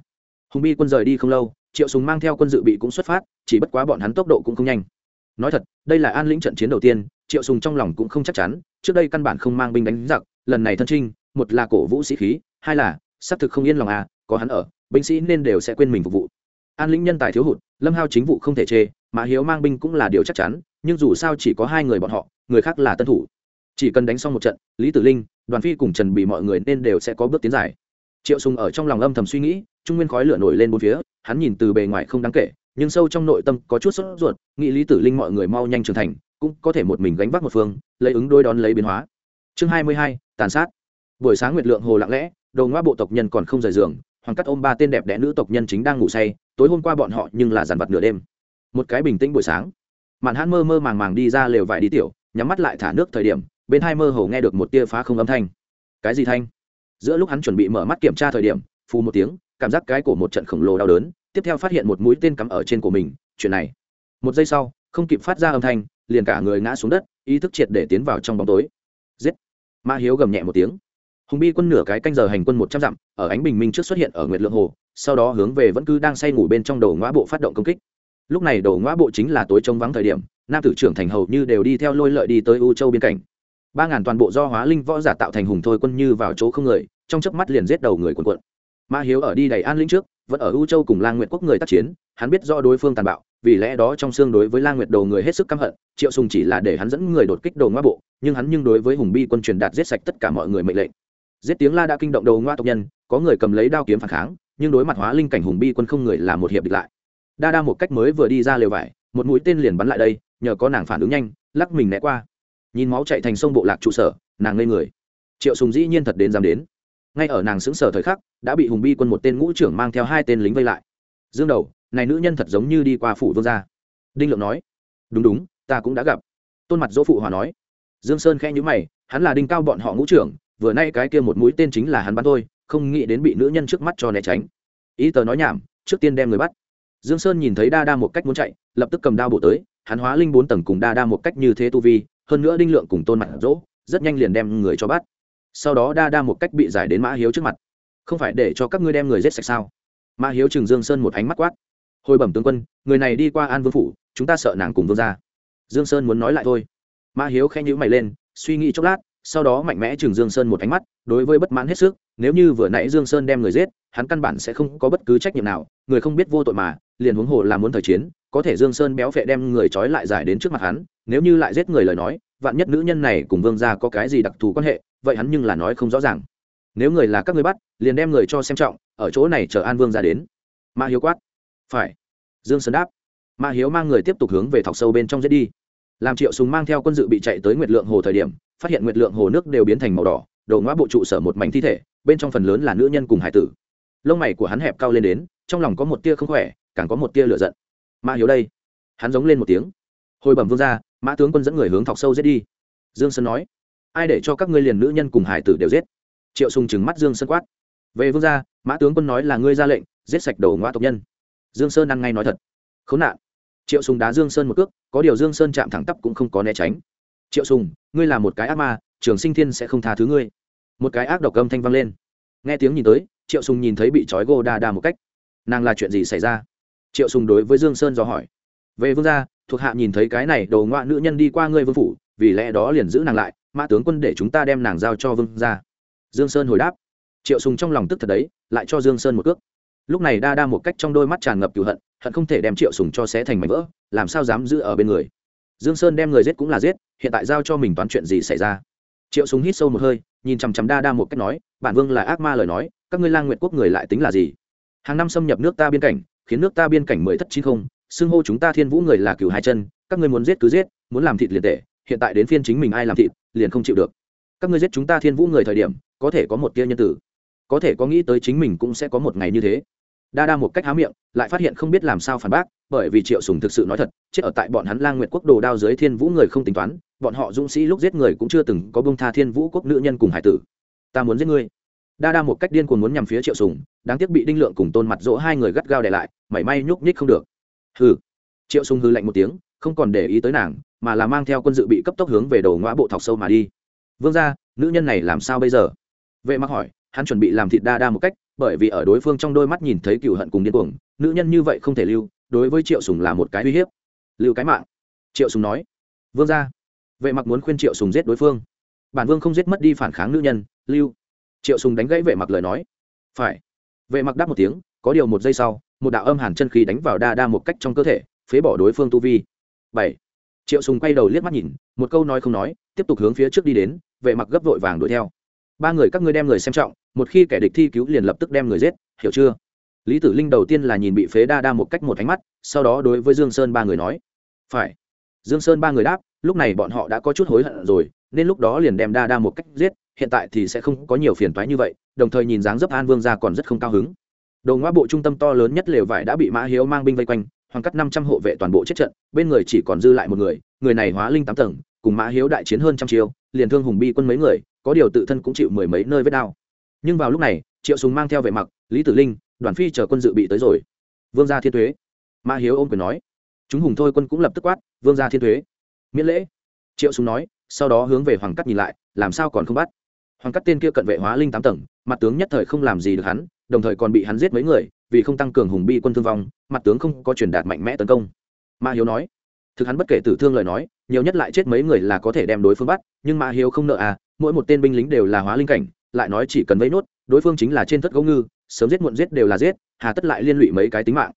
Hùng bi quân rời đi không lâu, triệu súng mang theo quân dự bị cũng xuất phát, chỉ bất quá bọn hắn tốc độ cũng không nhanh. Nói thật, đây là an lĩnh trận chiến đầu tiên, triệu sùng trong lòng cũng không chắc chắn, trước đây căn bản không mang binh đánh giặc, lần này thân trinh, một là cổ vũ sĩ khí, hai là xác thực không yên lòng à có hắn ở, binh sĩ nên đều sẽ quên mình phục vụ. An lĩnh nhân tài thiếu hụt, lâm hao chính vụ không thể chê mà hiếu mang binh cũng là điều chắc chắn, nhưng dù sao chỉ có hai người bọn họ, người khác là tân thủ. Chỉ cần đánh xong một trận, lý tử linh, đoàn phi cùng trần bị mọi người nên đều sẽ có bước tiến dài. Triệu sùng ở trong lòng âm thầm suy nghĩ, trung nguyên khói lửa nổi lên bốn phía, hắn nhìn từ bề ngoài không đáng kể, nhưng sâu trong nội tâm có chút sốt ruột, nghĩ lý tử linh mọi người mau nhanh trưởng thành, cũng có thể một mình gánh vác một phương, lấy ứng đôi đón lấy biến hóa. Chương hai mươi hai, tàn sát. Buổi sáng nguyệt lượng hồ lặng lẽ đầu ngoa bộ tộc nhân còn không rời giường, hoàng cắt ôm ba tên đẹp đẽ nữ tộc nhân chính đang ngủ say, tối hôm qua bọn họ nhưng là dàn vặt nửa đêm. Một cái bình tĩnh buổi sáng, mạn hãn mơ mơ màng màng đi ra lều vải đi tiểu, nhắm mắt lại thả nước thời điểm, bên hai mơ hồ nghe được một tia phá không âm thanh. Cái gì thanh? Giữa lúc hắn chuẩn bị mở mắt kiểm tra thời điểm, phù một tiếng, cảm giác cái cổ một trận khổng lồ đau đớn, tiếp theo phát hiện một mũi tên cắm ở trên của mình, chuyện này. Một giây sau, không kịp phát ra âm thanh, liền cả người ngã xuống đất, ý thức triệt để tiến vào trong bóng tối. Giết! Ma hiếu gầm nhẹ một tiếng hùng bi quân nửa cái canh giờ hành quân một trăm dặm, ở ánh bình minh trước xuất hiện ở nguyệt lượng hồ, sau đó hướng về vẫn cứ đang say ngủ bên trong đầu ngõ bộ phát động công kích. Lúc này đầu ngõ bộ chính là tối trống vắng thời điểm, nam tử trưởng thành hầu như đều đi theo lôi lợi đi tới u châu biên cảnh. Ba ngàn toàn bộ do hóa linh võ giả tạo thành hùng thôi quân như vào chỗ không người, trong chớp mắt liền giết đầu người quần quận ma hiếu ở đi đầy an lĩnh trước, vẫn ở u châu cùng lang nguyệt quốc người tác chiến, hắn biết do đối phương tàn bạo, vì lẽ đó trong xương đối với lang nguyệt đầu người hết sức căm hận, triệu sùng chỉ là để hắn dẫn người đột kích đầu ngoa bộ, nhưng hắn nhưng đối với hùng bi quân truyền đạt giết sạch tất cả mọi người mệnh lệnh giết tiếng la đã kinh động đầu ngoa tộc nhân, có người cầm lấy đao kiếm phản kháng, nhưng đối mặt hóa linh cảnh hùng bi quân không người là một hiệp địch lại. Đa đa một cách mới vừa đi ra lều vải, một mũi tên liền bắn lại đây, nhờ có nàng phản ứng nhanh, lắc mình né qua. Nhìn máu chạy thành sông bộ lạc trụ sở, nàng ngây người. Triệu sùng dĩ nhiên thật đến dám đến. Ngay ở nàng xứng sở thời khắc, đã bị hùng bi quân một tên ngũ trưởng mang theo hai tên lính vây lại. Dương đầu, này nữ nhân thật giống như đi qua phủ vương gia. Đinh lượng nói, đúng đúng, ta cũng đã gặp. Tôn mặt dỗ phụ hòa nói. Dương sơn khẽ nhíu mày, hắn là đinh cao bọn họ ngũ trưởng vừa nay cái kia một mũi tên chính là hắn bắn thôi, không nghĩ đến bị nữ nhân trước mắt cho né tránh. Ý tờ nói nhảm, trước tiên đem người bắt. Dương sơn nhìn thấy đa đa một cách muốn chạy, lập tức cầm đao bổ tới, hắn hóa linh bốn tầng cùng đa đa một cách như thế tu vi, hơn nữa đinh lượng cùng tôn mặt dỗ rất nhanh liền đem người cho bắt. Sau đó đa đa một cách bị giải đến mã hiếu trước mặt. Không phải để cho các ngươi đem người giết sạch sao? Mã hiếu chừng dương sơn một ánh mắt quát. Hồi bẩm tướng quân, người này đi qua an vương phủ, chúng ta sợ nàng cùng vương ra dương sơn muốn nói lại thôi. Mã hiếu khẽ nhíu mày lên, suy nghĩ chốc lát sau đó mạnh mẽ chừng dương sơn một ánh mắt, đối với bất mãn hết sức, nếu như vừa nãy dương sơn đem người giết, hắn căn bản sẽ không có bất cứ trách nhiệm nào, người không biết vô tội mà, liền huống hồ làm muốn thời chiến, có thể dương sơn béo phệ đem người trói lại giải đến trước mặt hắn, nếu như lại giết người lời nói, vạn nhất nữ nhân này cùng vương gia có cái gì đặc thù quan hệ, vậy hắn nhưng là nói không rõ ràng. Nếu người là các người bắt, liền đem người cho xem trọng, ở chỗ này chờ an vương ra đến. Ma hiếu quát. Phải. Dương sơn đáp. Ma hiếu mang người tiếp tục hướng về thọc sâu bên trong giết đi làm triệu súng mang theo quân dự bị chạy tới nguyệt lượng hồ thời điểm, phát hiện nguyệt lượng hồ nước đều biến thành màu đỏ đầu ngõ bộ trụ sở một mảnh thi thể, bên trong phần lớn là nữ nhân cùng hải tử. Lông mày của hắn hẹp cao lên đến, trong lòng có một tia không khỏe, càng có một tia lửa giận. Mã hiếu đây. Hắn giống lên một tiếng. Hồi bẩm vương ra mã tướng quân dẫn người hướng thọc sâu giết đi. Dương sơn nói. Ai để cho các ngươi liền nữ nhân cùng hải tử đều giết? Triệu sùng trừng mắt dương sơn quát. Về vương gia, mã tướng quân nói là ngươi ra lệnh, giết sạch đầu ngoa tộc nhân. Dương sơn ăn ngay nói thật. Khốn nạn triệu sùng đá dương sơn một cước, có điều dương sơn chạm thẳng tắp cũng không có né tránh. Triệu sùng, ngươi là một cái ác ma, trường sinh thiên sẽ không tha thứ ngươi. Một cái ác độc âm thanh vang lên. Nghe tiếng nhìn tới, triệu sùng nhìn thấy bị trói gô đa đa một cách. Nàng là chuyện gì xảy ra? Triệu sùng đối với dương sơn dò hỏi. Về vương gia, thuộc hạ nhìn thấy cái này đầu ngoạ nữ nhân đi qua ngươi vương phủ, vì lẽ đó liền giữ nàng lại, mã tướng quân để chúng ta đem nàng giao cho vương gia. Dương sơn hồi đáp. Triệu sùng trong lòng tức thật đấy, lại cho dương sơn một cước. Lúc này đa đa một cách trong đôi mắt tràn ngập cửu hận hận không thể đem triệu sùng cho xé thành mảnh vỡ, làm sao dám giữ ở bên người? Dương sơn đem người giết cũng là giết, hiện tại giao cho mình toán chuyện gì xảy ra? Triệu sùng hít sâu một hơi, nhìn chằm chằm đa đa một cách nói, bản vương là ác ma lời nói, các ngươi lang nguyện quốc người lại tính là gì? Hàng năm xâm nhập nước ta biên cảnh, khiến nước ta biên cảnh mười thất chín không, xưng hô chúng ta thiên vũ người là cửu hai chân, các ngươi muốn giết cứ giết, muốn làm thịt liền tệ, hiện tại đến phiên chính mình ai làm thịt, liền không chịu được. Các ngươi giết chúng ta thiên vũ người thời điểm, có thể có một tia nhân tử, có thể có nghĩ tới chính mình cũng sẽ có một ngày như thế đa đa một cách há miệng, lại phát hiện không biết làm sao phản bác, bởi vì triệu sùng thực sự nói thật, chết ở tại bọn hắn lang nguyệt quốc đồ đao dưới thiên vũ người không tính toán, bọn họ dũng sĩ lúc giết người cũng chưa từng có bông tha thiên vũ quốc nữ nhân cùng hải tử. Ta muốn giết ngươi. Đa đa một cách điên cuồng muốn nhằm phía triệu sùng, đáng tiếc bị đinh lượng cùng tôn mặt dỗ hai người gắt gao đè lại, mảy may nhúc nhích không được. Hừ. Triệu sùng hừ lạnh một tiếng, không còn để ý tới nàng, mà là mang theo quân dự bị cấp tốc hướng về đầu ngõ bộ thọc sâu mà đi. Vương gia, nữ nhân này làm sao bây giờ? Vệ mặc hỏi, hắn chuẩn bị làm thịt đa đa một cách bởi vì ở đối phương trong đôi mắt nhìn thấy cựu hận cùng điên cuồng, nữ nhân như vậy không thể lưu, đối với triệu sùng là một cái uy hiếp. Lưu cái mạng. Triệu sùng nói, vương gia, vệ mặc muốn khuyên triệu sùng giết đối phương. Bản vương không giết mất đi phản kháng nữ nhân, lưu. Triệu sùng đánh gãy vệ mặc lời nói, phải. Vệ mặc đáp một tiếng, có điều một giây sau, một đạo âm hàn chân khí đánh vào đa đa một cách trong cơ thể, phế bỏ đối phương tu vi. Bảy. Triệu sùng quay đầu liếc mắt nhìn, một câu nói không nói, tiếp tục hướng phía trước đi đến, vệ mặc gấp vội vàng đuổi theo ba người các ngươi đem người xem trọng, một khi kẻ địch thi cứu liền lập tức đem người giết, hiểu chưa? Lý tử linh đầu tiên là nhìn bị phế đa đa một cách một ánh mắt, sau đó đối với dương sơn ba người nói, phải. Dương sơn ba người đáp, lúc này bọn họ đã có chút hối hận rồi, nên lúc đó liền đem đa đa một cách giết, hiện tại thì sẽ không có nhiều phiền toái như vậy, đồng thời nhìn dáng dấp an vương ra còn rất không cao hứng. Đồ ngoa bộ trung tâm to lớn nhất lều vải đã bị mã hiếu mang binh vây quanh, hoàng cắt năm trăm hộ vệ toàn bộ chết trận, bên người chỉ còn dư lại một người người này hóa linh tám tầng cùng mã hiếu đại chiến hơn trăm chiêu, liền thương hùng bi quân mấy người, có điều tự thân cũng chịu mười mấy nơi vết đao nhưng vào lúc này, triệu súng mang theo vệ mặc, lý tử linh, đoàn phi chờ quân dự bị tới rồi. Vương gia thiên thuế mã hiếu ôm quyền nói. Chúng hùng thôi quân cũng lập tức quát, vương gia thiên thuế miễn lễ. Triệu súng nói, sau đó hướng về hoàng cắt nhìn lại, làm sao còn không bắt? Hoàng cắt tên kia cận vệ hóa linh tám tầng, mặt tướng nhất thời không làm gì được hắn, đồng thời còn bị hắn giết mấy người, vì không tăng cường hùng bi quân thương vong, mặt tướng không có truyền đạt mạnh mẽ tấn công. Ma hiếu nói thực hắn bất kể tử thương lời nói, nhiều nhất lại chết mấy người là có thể đem đối phương bắt, nhưng mã hiếu không nợ à mỗi một tên binh lính đều là hóa linh cảnh, lại nói chỉ cần vây nốt, đối phương chính là trên thất gấu ngư, sớm giết muộn giết đều là giết, hà tất lại liên lụy mấy cái tính mạng.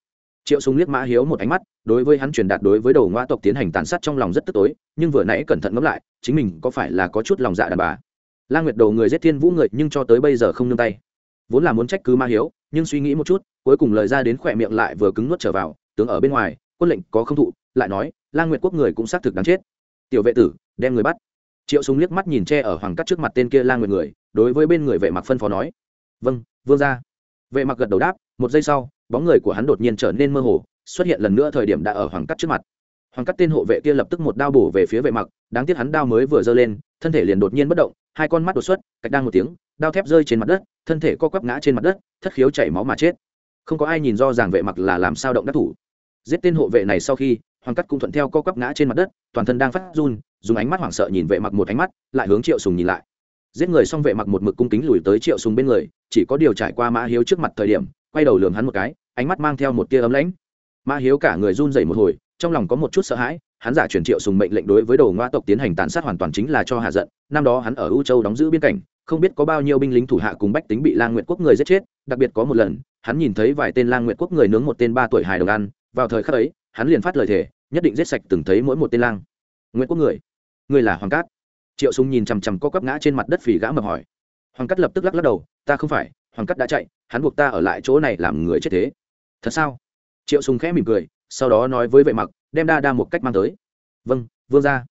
Triệu súng liếc mã hiếu một ánh mắt, đối với hắn truyền đạt đối với đầu ngoa tộc tiến hành tàn sát trong lòng rất tức tối, nhưng vừa nãy cẩn thận ngẫm lại, chính mình có phải là có chút lòng dạ đàn bà. La nguyệt đầu người giết thiên vũ người, nhưng cho tới bây giờ không nương tay. Vốn là muốn trách cứ ma hiếu, nhưng suy nghĩ một chút, cuối cùng lời ra đến khỏe miệng lại vừa cứng nuốt trở vào, tướng ở bên ngoài, quân lệnh có không thụ, lại nói la nguyệt quốc người cũng xác thực đáng chết. Tiểu vệ tử, đem người bắt. Triệu súng liếc mắt nhìn tre ở hoàng cắt trước mặt tên kia la nguyệt người, đối với bên người vệ mặc phân phó nói. Vâng vương ra vệ mặc gật đầu đáp, một giây sau, bóng người của hắn đột nhiên trở nên mơ hồ, xuất hiện lần nữa thời điểm đã ở hoàng cắt trước mặt. Hoàng cắt tên hộ vệ kia lập tức một đao bổ về phía vệ mặc, đáng tiếc hắn đao mới vừa giơ lên, thân thể liền đột nhiên bất động, hai con mắt đột xuất cách đang một tiếng, đao thép rơi trên mặt đất, thân thể co quắp ngã trên mặt đất, thất khiếu chảy máu mà chết. Không có ai nhìn do rằng vệ mặc là làm sao động đắc thủ. Giết tên hộ vệ này sau khi hoàng cắt cũng thuận theo co quắp ngã trên mặt đất, toàn thân đang phát run, dùng ánh mắt hoảng sợ nhìn vệ mặc một ánh mắt, lại hướng triệu sùng nhìn lại. Giết người xong vệ mặc một mực cung kính lùi tới triệu sùng bên người, chỉ có điều trải qua mã hiếu trước mặt thời điểm, quay đầu lườm hắn một cái, ánh mắt mang theo một tia ấm lãnh. Mã hiếu cả người run rẩy một hồi, trong lòng có một chút sợ hãi, hắn giả truyền triệu sùng mệnh lệnh đối với đồ ngoa tộc tiến hành tàn sát hoàn toàn chính là cho hạ giận. Năm đó hắn ở u châu đóng giữ biên cảnh, không biết có bao nhiêu binh lính thủ hạ cùng bách tính bị lang nguyện quốc người giết chết, đặc biệt có một lần, hắn nhìn thấy vài tên lang nguyện quốc người nướng một tên ba tuổi hài đồng ăn, vào thời khắc ấy, hắn liền phát lời thề nhất định giết sạch từng thấy mỗi một tên lang. Nguyện quốc người người là hoàng cát. Triệu súng nhìn chằm chằm co quắp ngã trên mặt đất phì gã mập hỏi. Hoàng cát lập tức lắc lắc đầu, ta không phải, hoàng cát đã chạy, hắn buộc ta ở lại chỗ này làm người chết thế. Thật sao? Triệu súng khẽ mỉm cười, sau đó nói với vệ mặc, đem đa đa một cách mang tới. Vâng vương ra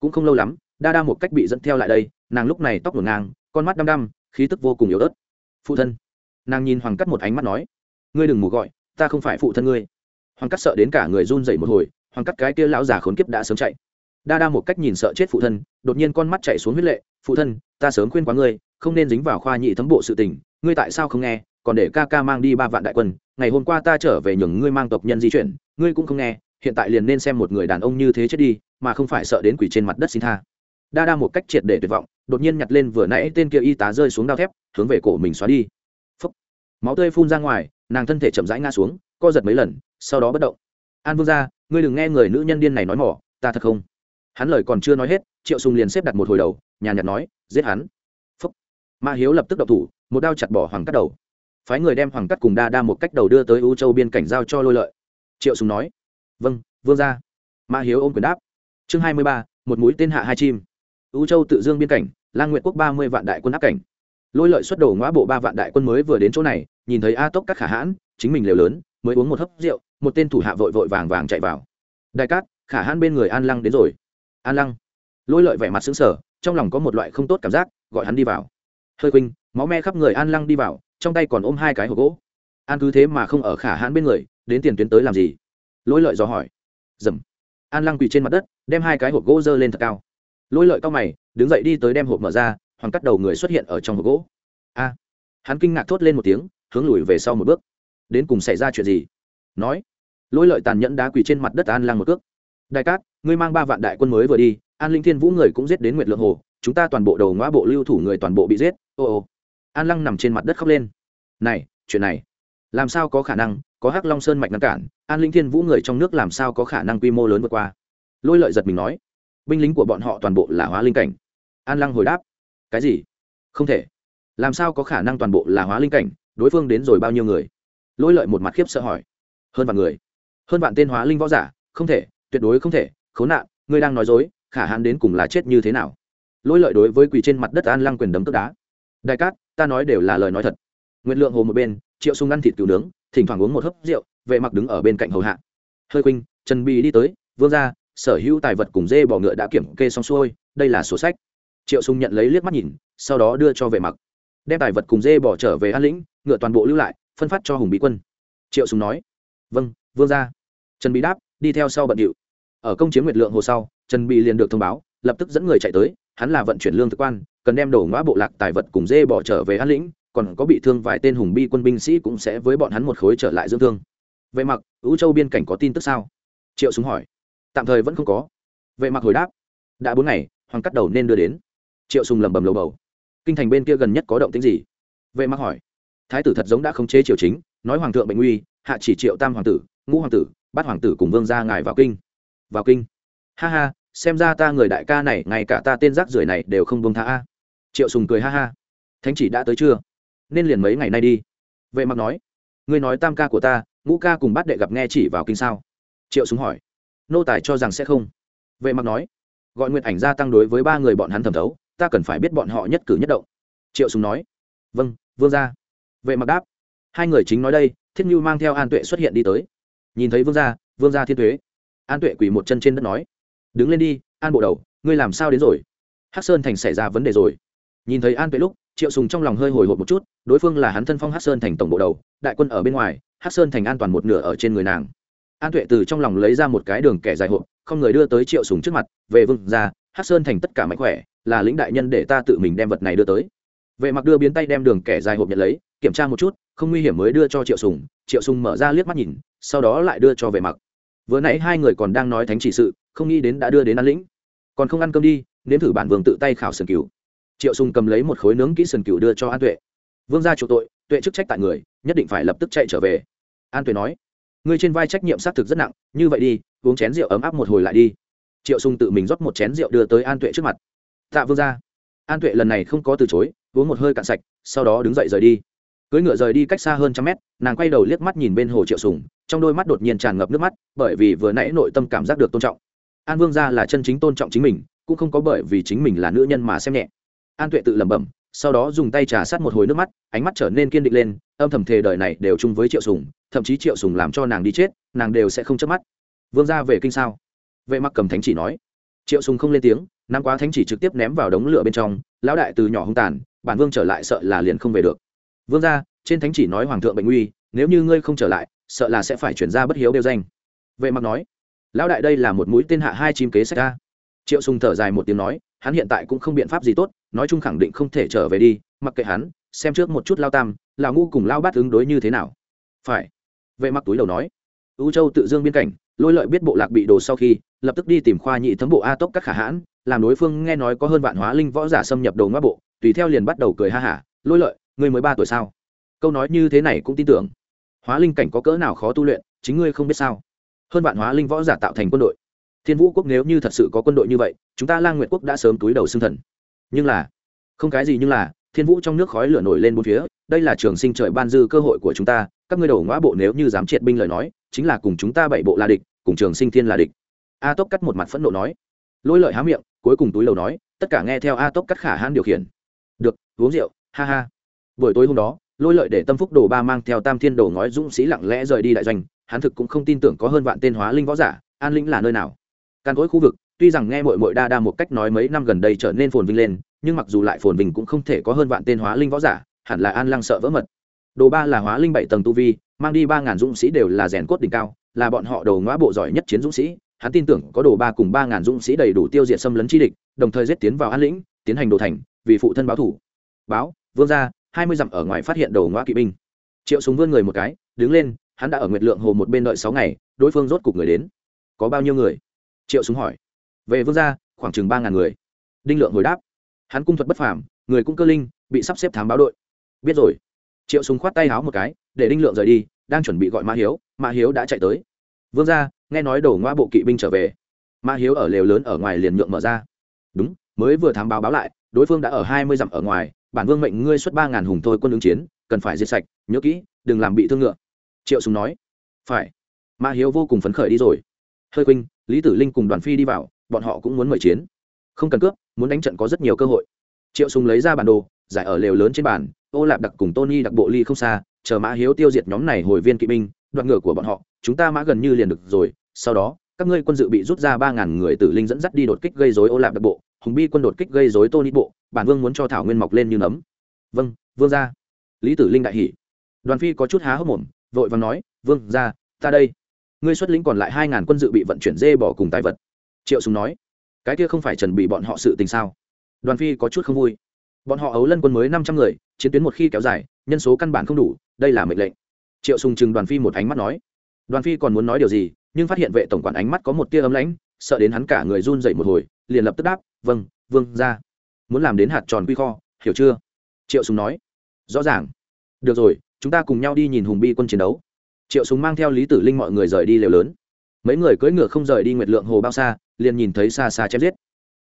cũng không lâu lắm, đa đa một cách bị dẫn theo lại đây, nàng lúc này tóc ngổn ngang, con mắt đăm đăm, khí tức vô cùng yếu ớt. Phụ thân. Nàng nhìn hoàng cắt một ánh mắt nói, ngươi đừng mù gọi, ta không phải phụ thân ngươi. Hoàng cắt sợ đến cả người run dậy một hồi hoàng cắt cái kia lão già khốn kiếp đã sớm chạy. Đa đa một cách nhìn sợ chết phụ thân, đột nhiên con mắt chạy xuống huyết lệ, phụ thân, ta sớm khuyên quá ngươi, không nên dính vào khoa nhị thấm bộ sự tình, ngươi tại sao không nghe, còn để ca ca mang đi ba vạn đại quân, ngày hôm qua ta trở về nhường ngươi mang tộc nhân di chuyển, ngươi cũng không nghe, hiện tại liền nên xem một người đàn ông như thế chết đi, mà không phải sợ đến quỷ trên mặt đất xin tha. Đa đa một cách triệt để tuyệt vọng, đột nhiên nhặt lên vừa nãy tên kia y tá rơi xuống đao thép, hướng về cổ mình xóa đi. Phúc. máu tươi phun ra ngoài, nàng thân thể chậm rãi ngã xuống, co giật mấy lần, sau đó bất động. An vương ra ngươi đừng nghe người nữ nhân điên này nói mỏ, ta thật không? Hắn lời còn chưa nói hết, triệu sùng liền xếp đặt một hồi đầu, nhàn nhạt nói, giết hắn. Phúc. ma hiếu lập tức động thủ, một đao chặt bỏ hoàng cắt đầu. Phái người đem hoàng cắt cùng đa đa một cách đầu đưa tới u châu biên cảnh giao cho lôi lợi. Triệu sùng nói vâng vương gia. ma hiếu ôm quyền đáp. Chương hai mươi ba, một mũi tên hạ hai chim. U châu tự dương biên cảnh, lang nguyện quốc ba mươi vạn đại quân áp cảnh. Lôi lợi xuất đầu ngõ bộ ba vạn đại quân mới vừa đến chỗ này, nhìn thấy a tốc các khả hãn, chính mình liều lớn, mới uống một hớp rượu một tên thủ hạ vội vội vàng vàng chạy vào. Đại cát, khả hãn bên người an lăng đến rồi. An lăng, lôi lợi vẻ mặt xứng sở trong lòng có một loại không tốt cảm giác, gọi hắn đi vào. Hơi khuynh, máu me khắp người an lăng đi vào, trong tay còn ôm hai cái hộp gỗ. An cứ thế mà không ở khả hãn bên người, đến tiền tuyến tới làm gì? Lôi lợi dò hỏi. Dầm. An lăng quỳ trên mặt đất, đem hai cái hộp gỗ dơ lên thật cao. Lôi lợi cao mày, đứng dậy đi tới đem hộp mở ra hoàng cắt đầu người xuất hiện ở trong hộp gỗ. A. Hắn kinh ngạc thốt lên một tiếng, hướng lùi về sau một bước. Đến cùng xảy ra chuyện gì? Nói, lôi lợi tàn nhẫn đá quỳ trên mặt đất an lăng một cước. Đại cát, ngươi mang ba vạn đại quân mới vừa đi, an linh thiên vũ người cũng giết đến nguyệt lượng hồ, chúng ta toàn bộ đầu ngõ bộ lưu thủ người toàn bộ bị giết. Ô ô. An lăng nằm trên mặt đất khóc lên. Này, chuyện này, làm sao có khả năng, có hắc long sơn mạch ngăn cản, an linh thiên vũ người trong nước làm sao có khả năng quy mô lớn vượt qua? Lôi lợi giật mình nói. Binh lính của bọn họ toàn bộ là hóa linh cảnh. An lăng hồi đáp. Cái gì? Không thể. Làm sao có khả năng toàn bộ là hóa linh cảnh, đối phương đến rồi bao nhiêu người? Lôi lợi một mặt khiếp sợ hỏi hơn vạn người. Hơn vạn tên hóa linh võ giả, không thể, tuyệt đối không thể, khốn nạn, ngươi đang nói dối, khả hãn đến cùng là chết như thế nào? Lỗi lợi đối với quỳ trên mặt đất an lăng quyền đấm tức đá. Đại cát, ta nói đều là lời nói thật. Nguyện lượng hồ một bên, triệu sung ăn thịt cừu nướng, thỉnh thoảng uống một hớp rượu, vệ mặc đứng ở bên cạnh hầu hạ. Hơi khuynh, trần bì đi tới, vương ra sở hữu tài vật cùng dê bò ngựa đã kiểm kê xong xuôi, đây là sổ sách. Triệu sung nhận lấy liếc mắt nhìn, sau đó đưa cho vệ mặc. Đem tài vật cùng dê bò trở về an lĩnh, ngựa toàn bộ lưu lại, phân phát cho hùng bí quân. Triệu sùng nói vâng vương ra trần bị đáp, đi theo sau bận điệu. Ở công chiếm nguyệt lượng hồ sau, trần bị liền được thông báo, lập tức dẫn người chạy tới, hắn là vận chuyển lương thực quan, cần đem đổ ngõ bộ lạc tài vật cùng dê bỏ trở về an lĩnh, còn có bị thương vài tên hùng bi quân binh sĩ cũng sẽ với bọn hắn một khối trở lại dưỡng thương. Vệ mặc ứ châu biên cảnh có tin tức sao? Triệu súng hỏi. Tạm thời vẫn không có. Vệ mặc hồi đáp. Đã bốn ngày, hoàng cắt đầu nên đưa đến. Triệu sùng lầm bầm lầu bầu. Kinh thành bên kia gần nhất có động tĩnh gì? Vệ mặc hỏi. Thái tử thật giống đã khống chế triều chính, nói hoàng thượng bệnh nguy hạ chỉ triệu tam hoàng tử, ngũ hoàng tử, bát hoàng tử cùng vương gia ngài vào kinh. Vào kinh. Ha ha, xem ra ta người đại ca này, ngay cả ta tên rác rưởi này đều không bông tha a. Triệu sùng cười ha ha. Thánh chỉ đã tới chưa? Nên liền mấy ngày nay đi. Vệ mặc nói. Ngươi nói tam ca của ta, ngũ ca cùng bát đệ gặp nghe chỉ vào kinh sao? Triệu sùng hỏi. Nô tài cho rằng sẽ không. Vệ mặc nói. Gọi nguyện ảnh gia tăng đối với ba người bọn hắn thẩm thấu, ta cần phải biết bọn họ nhất cử nhất động. Triệu sùng nói. Vâng vương gia. Vệ mặc đáp hai người chính nói đây thiết như mang theo an tuệ xuất hiện đi tới. Nhìn thấy vương gia vương gia thiên thuế an tuệ quỳ một chân trên đất nói đứng lên đi an bộ đầu ngươi làm sao đến rồi? Hắc sơn thành xảy ra vấn đề rồi. Nhìn thấy an tuệ lúc triệu sùng trong lòng hơi hồi hộp một chút đối phương là hắn thân phong hắc sơn thành tổng bộ đầu đại quân ở bên ngoài hắc sơn thành an toàn một nửa ở trên người nàng. An tuệ từ trong lòng lấy ra một cái đường kẻ dài hộp không người đưa tới triệu sùng trước mặt về vương gia, hắc sơn thành tất cả mạnh khỏe là lĩnh đại nhân để ta tự mình đem vật này đưa tới. Vệ mặc đưa biến tay đem đường kẻ dài hộp nhận lấy kiểm tra một chút không nguy hiểm mới đưa cho triệu sùng triệu sùng mở ra liếc mắt nhìn, sau đó lại đưa cho về mặc. Vừa nãy hai người còn đang nói thánh chỉ sự, không nghĩ đến đã đưa đến an lĩnh. Còn không ăn cơm đi, nếm thử bản vương tự tay khảo sườn cừu. Triệu sùng cầm lấy một khối nướng kỹ sườn cừu đưa cho an tuệ. Vương gia chủ tội, tuệ chức trách tại người, nhất định phải lập tức chạy trở về. An tuệ nói, ngươi trên vai trách nhiệm xác thực rất nặng, như vậy đi, uống chén rượu ấm áp một hồi lại đi. Triệu sùng tự mình rót một chén rượu đưa tới an tuệ trước mặt. Tạ vương gia. An tuệ lần này không có từ chối, uống một hơi cạn sạch, sau đó đứng dậy rời đi cưỡi ngựa rời đi cách xa hơn trăm mét, nàng quay đầu liếc mắt nhìn bên hồ triệu sùng, trong đôi mắt đột nhiên tràn ngập nước mắt, bởi vì vừa nãy nội tâm cảm giác được tôn trọng. An vương gia là chân chính tôn trọng chính mình, cũng không có bởi vì chính mình là nữ nhân mà xem nhẹ. An tuệ tự lẩm bẩm, sau đó dùng tay trà sát một hồi nước mắt, ánh mắt trở nên kiên định lên, âm thầm thề đời này đều chung với triệu sùng, thậm chí triệu sùng làm cho nàng đi chết, nàng đều sẽ không chớp mắt. Vương gia về kinh sao? Vệ mặc cầm thánh chỉ nói. Triệu sùng không lên tiếng năm quá thánh chỉ trực tiếp ném vào đống lửa bên trong, lão đại từ nhỏ hung tàn, bản vương trở lại sợ là liền không về được vương gia, trên thánh chỉ nói hoàng thượng bệnh nguy, nếu như ngươi không trở lại, sợ là sẽ phải chuyển ra bất hiếu đeo danh. Vệ mặc nói, lão đại đây là một mũi tên hạ hai chim kế sách ra triệu sùng thở dài một tiếng nói, hắn hiện tại cũng không biện pháp gì tốt, nói chung khẳng định không thể trở về đi, mặc kệ hắn, xem trước một chút lao tam, lão ngu cùng lao bát ứng đối như thế nào. Phải. Vệ mặc túi đầu nói ưu châu tự dương biên cảnh, lôi lợi biết bộ lạc bị đồ sau khi, lập tức đi tìm khoa nhị thấm bộ a tốc các khả hãn, làm đối phương nghe nói có hơn vạn hóa linh võ giả xâm nhập đầu ngoa bộ, tùy theo liền bắt đầu cười ha hả, lôi lợi ngươi mới ba tuổi sao? Câu nói như thế này cũng tin tưởng. Hóa linh cảnh có cỡ nào khó tu luyện, chính ngươi không biết sao. Hơn vạn hóa linh võ giả tạo thành quân đội. Thiên vũ quốc nếu như thật sự có quân đội như vậy, chúng ta lang nguyệt quốc đã sớm túi đầu xương thần. Nhưng là, không cái gì nhưng là, thiên vũ trong nước khói lửa nổi lên bốn phía, đây là trường sinh trời ban dư cơ hội của chúng ta, các ngươi đầu ngõ bộ nếu như dám triệt binh lời nói, chính là cùng chúng ta bảy bộ là địch, cùng trường sinh thiên là địch. A tốc cắt một mặt phẫn nộ nói. Lôi lợi há miệng, cuối cùng túi lầu nói, tất cả nghe theo a tốc cắt khả hãn điều khiển. Được, uống rượu, ha ha buổi tối hôm đó, lôi lợi để tâm phúc đồ ba mang theo tam thiên đồ ngói dũng sĩ lặng lẽ rời đi đại doanh, hắn thực cũng không tin tưởng có hơn vạn tên hóa linh võ giả, an lĩnh là nơi nào. Căn cối khu vực, tuy rằng nghe mội mội đa đa một cách nói mấy năm gần đây trở nên phồn vinh lên, nhưng mặc dù lại phồn vinh cũng không thể có hơn vạn tên hóa linh võ giả, hẳn là an lăng sợ vỡ mật. Đồ ba là hóa linh bảy tầng tu vi, mang đi ba ngàn dũng sĩ đều là rèn cốt đỉnh cao, là bọn họ đầu ngõ bộ giỏi nhất chiến dũng sĩ. Hắn tin tưởng có đồ ba cùng ba ngàn dũng sĩ đầy đủ tiêu diệt xâm lấn chi địch, đồng thời giết tiến vào an lĩnh, tiến hành đồ thành, vì phụ thân báo thủ. Báo, vương gia hai mươi dặm ở ngoài phát hiện đầu ngoa kỵ binh. Triệu súng vươn người một cái, đứng lên, hắn đã ở nguyệt lượng hồ một bên đợi sáu ngày, đối phương rốt cục người đến. Có bao nhiêu người? Triệu súng hỏi. Về vương gia, khoảng chừng ba ngàn người. Đinh lượng hồi đáp. Hắn cung thuật bất phàm, người cũng cơ linh, bị sắp xếp thám báo đội. Biết rồi. Triệu súng khoát tay háo một cái, để đinh lượng rời đi, đang chuẩn bị gọi mã hiếu mã hiếu đã chạy tới. Vương gia, nghe nói đổ ngoa bộ kỵ binh trở về. Mã hiếu ở lều lớn ở ngoài liền nhượng mở ra. Đúng, mới vừa thám báo báo lại, đối phương đã ở hai mươi dặm ở ngoài bản vương mệnh ngươi xuất ba ngàn hùng thôi quân ứng chiến, cần phải diệt sạch, nhớ kỹ, đừng làm bị thương ngựa. Triệu súng nói. Phải. Mã hiếu vô cùng phấn khởi đi rồi. Hơi quỳnh lý tử linh cùng đoàn phi đi vào, bọn họ cũng muốn mời chiến. Không cần cướp, muốn đánh trận có rất nhiều cơ hội. Triệu súng lấy ra bản đồ, giải ở lều lớn trên bàn, ô lạp đặc cùng tony đặc bộ ly không xa, chờ mã hiếu tiêu diệt nhóm này hồi viên kỵ binh đoạt ngựa của bọn họ, chúng ta mã gần như liền được rồi, sau đó, các ngươi quân dự bị rút ra ba ngàn người tử linh dẫn dắt đi đột kích gây dối ô lạp đặc bộ hùng bi quân đột kích gây dối tôn ni bộ, bản vương muốn cho thảo nguyên mọc lên như nấm. Vâng vương ra lý tử linh đại hỷ đoàn phi có chút há hốc mồm, vội và nói, vương ra ta đây. Ngươi xuất lĩnh còn lại hai ngàn quân dự bị vận chuyển dê bỏ cùng tài vật. Triệu súng nói, cái kia không phải trần bị bọn họ sự tình sao? Đoàn phi có chút không vui. Bọn họ ấu lân quân mới năm trăm người, chiến tuyến một khi kéo dài, nhân số căn bản không đủ, đây là mệnh lệnh. Triệu sùng chừng đoàn phi một ánh mắt nói, đoàn phi còn muốn nói điều gì, nhưng phát hiện vệ tổng quản ánh mắt có một tia ấm lãnh, sợ đến hắn cả người run dậy một hồi liền lập tức đáp vâng vương ra muốn làm đến hạt tròn quy kho, hiểu chưa? Triệu Súng nói. Rõ ràng. Được rồi, chúng ta cùng nhau đi nhìn hùng bi quân chiến đấu. Triệu Súng mang theo lý tử linh mọi người rời đi lều lớn. Mấy người cưỡi ngựa không rời đi nguyệt lượng hồ bao xa, liền nhìn thấy xa xa chém giết.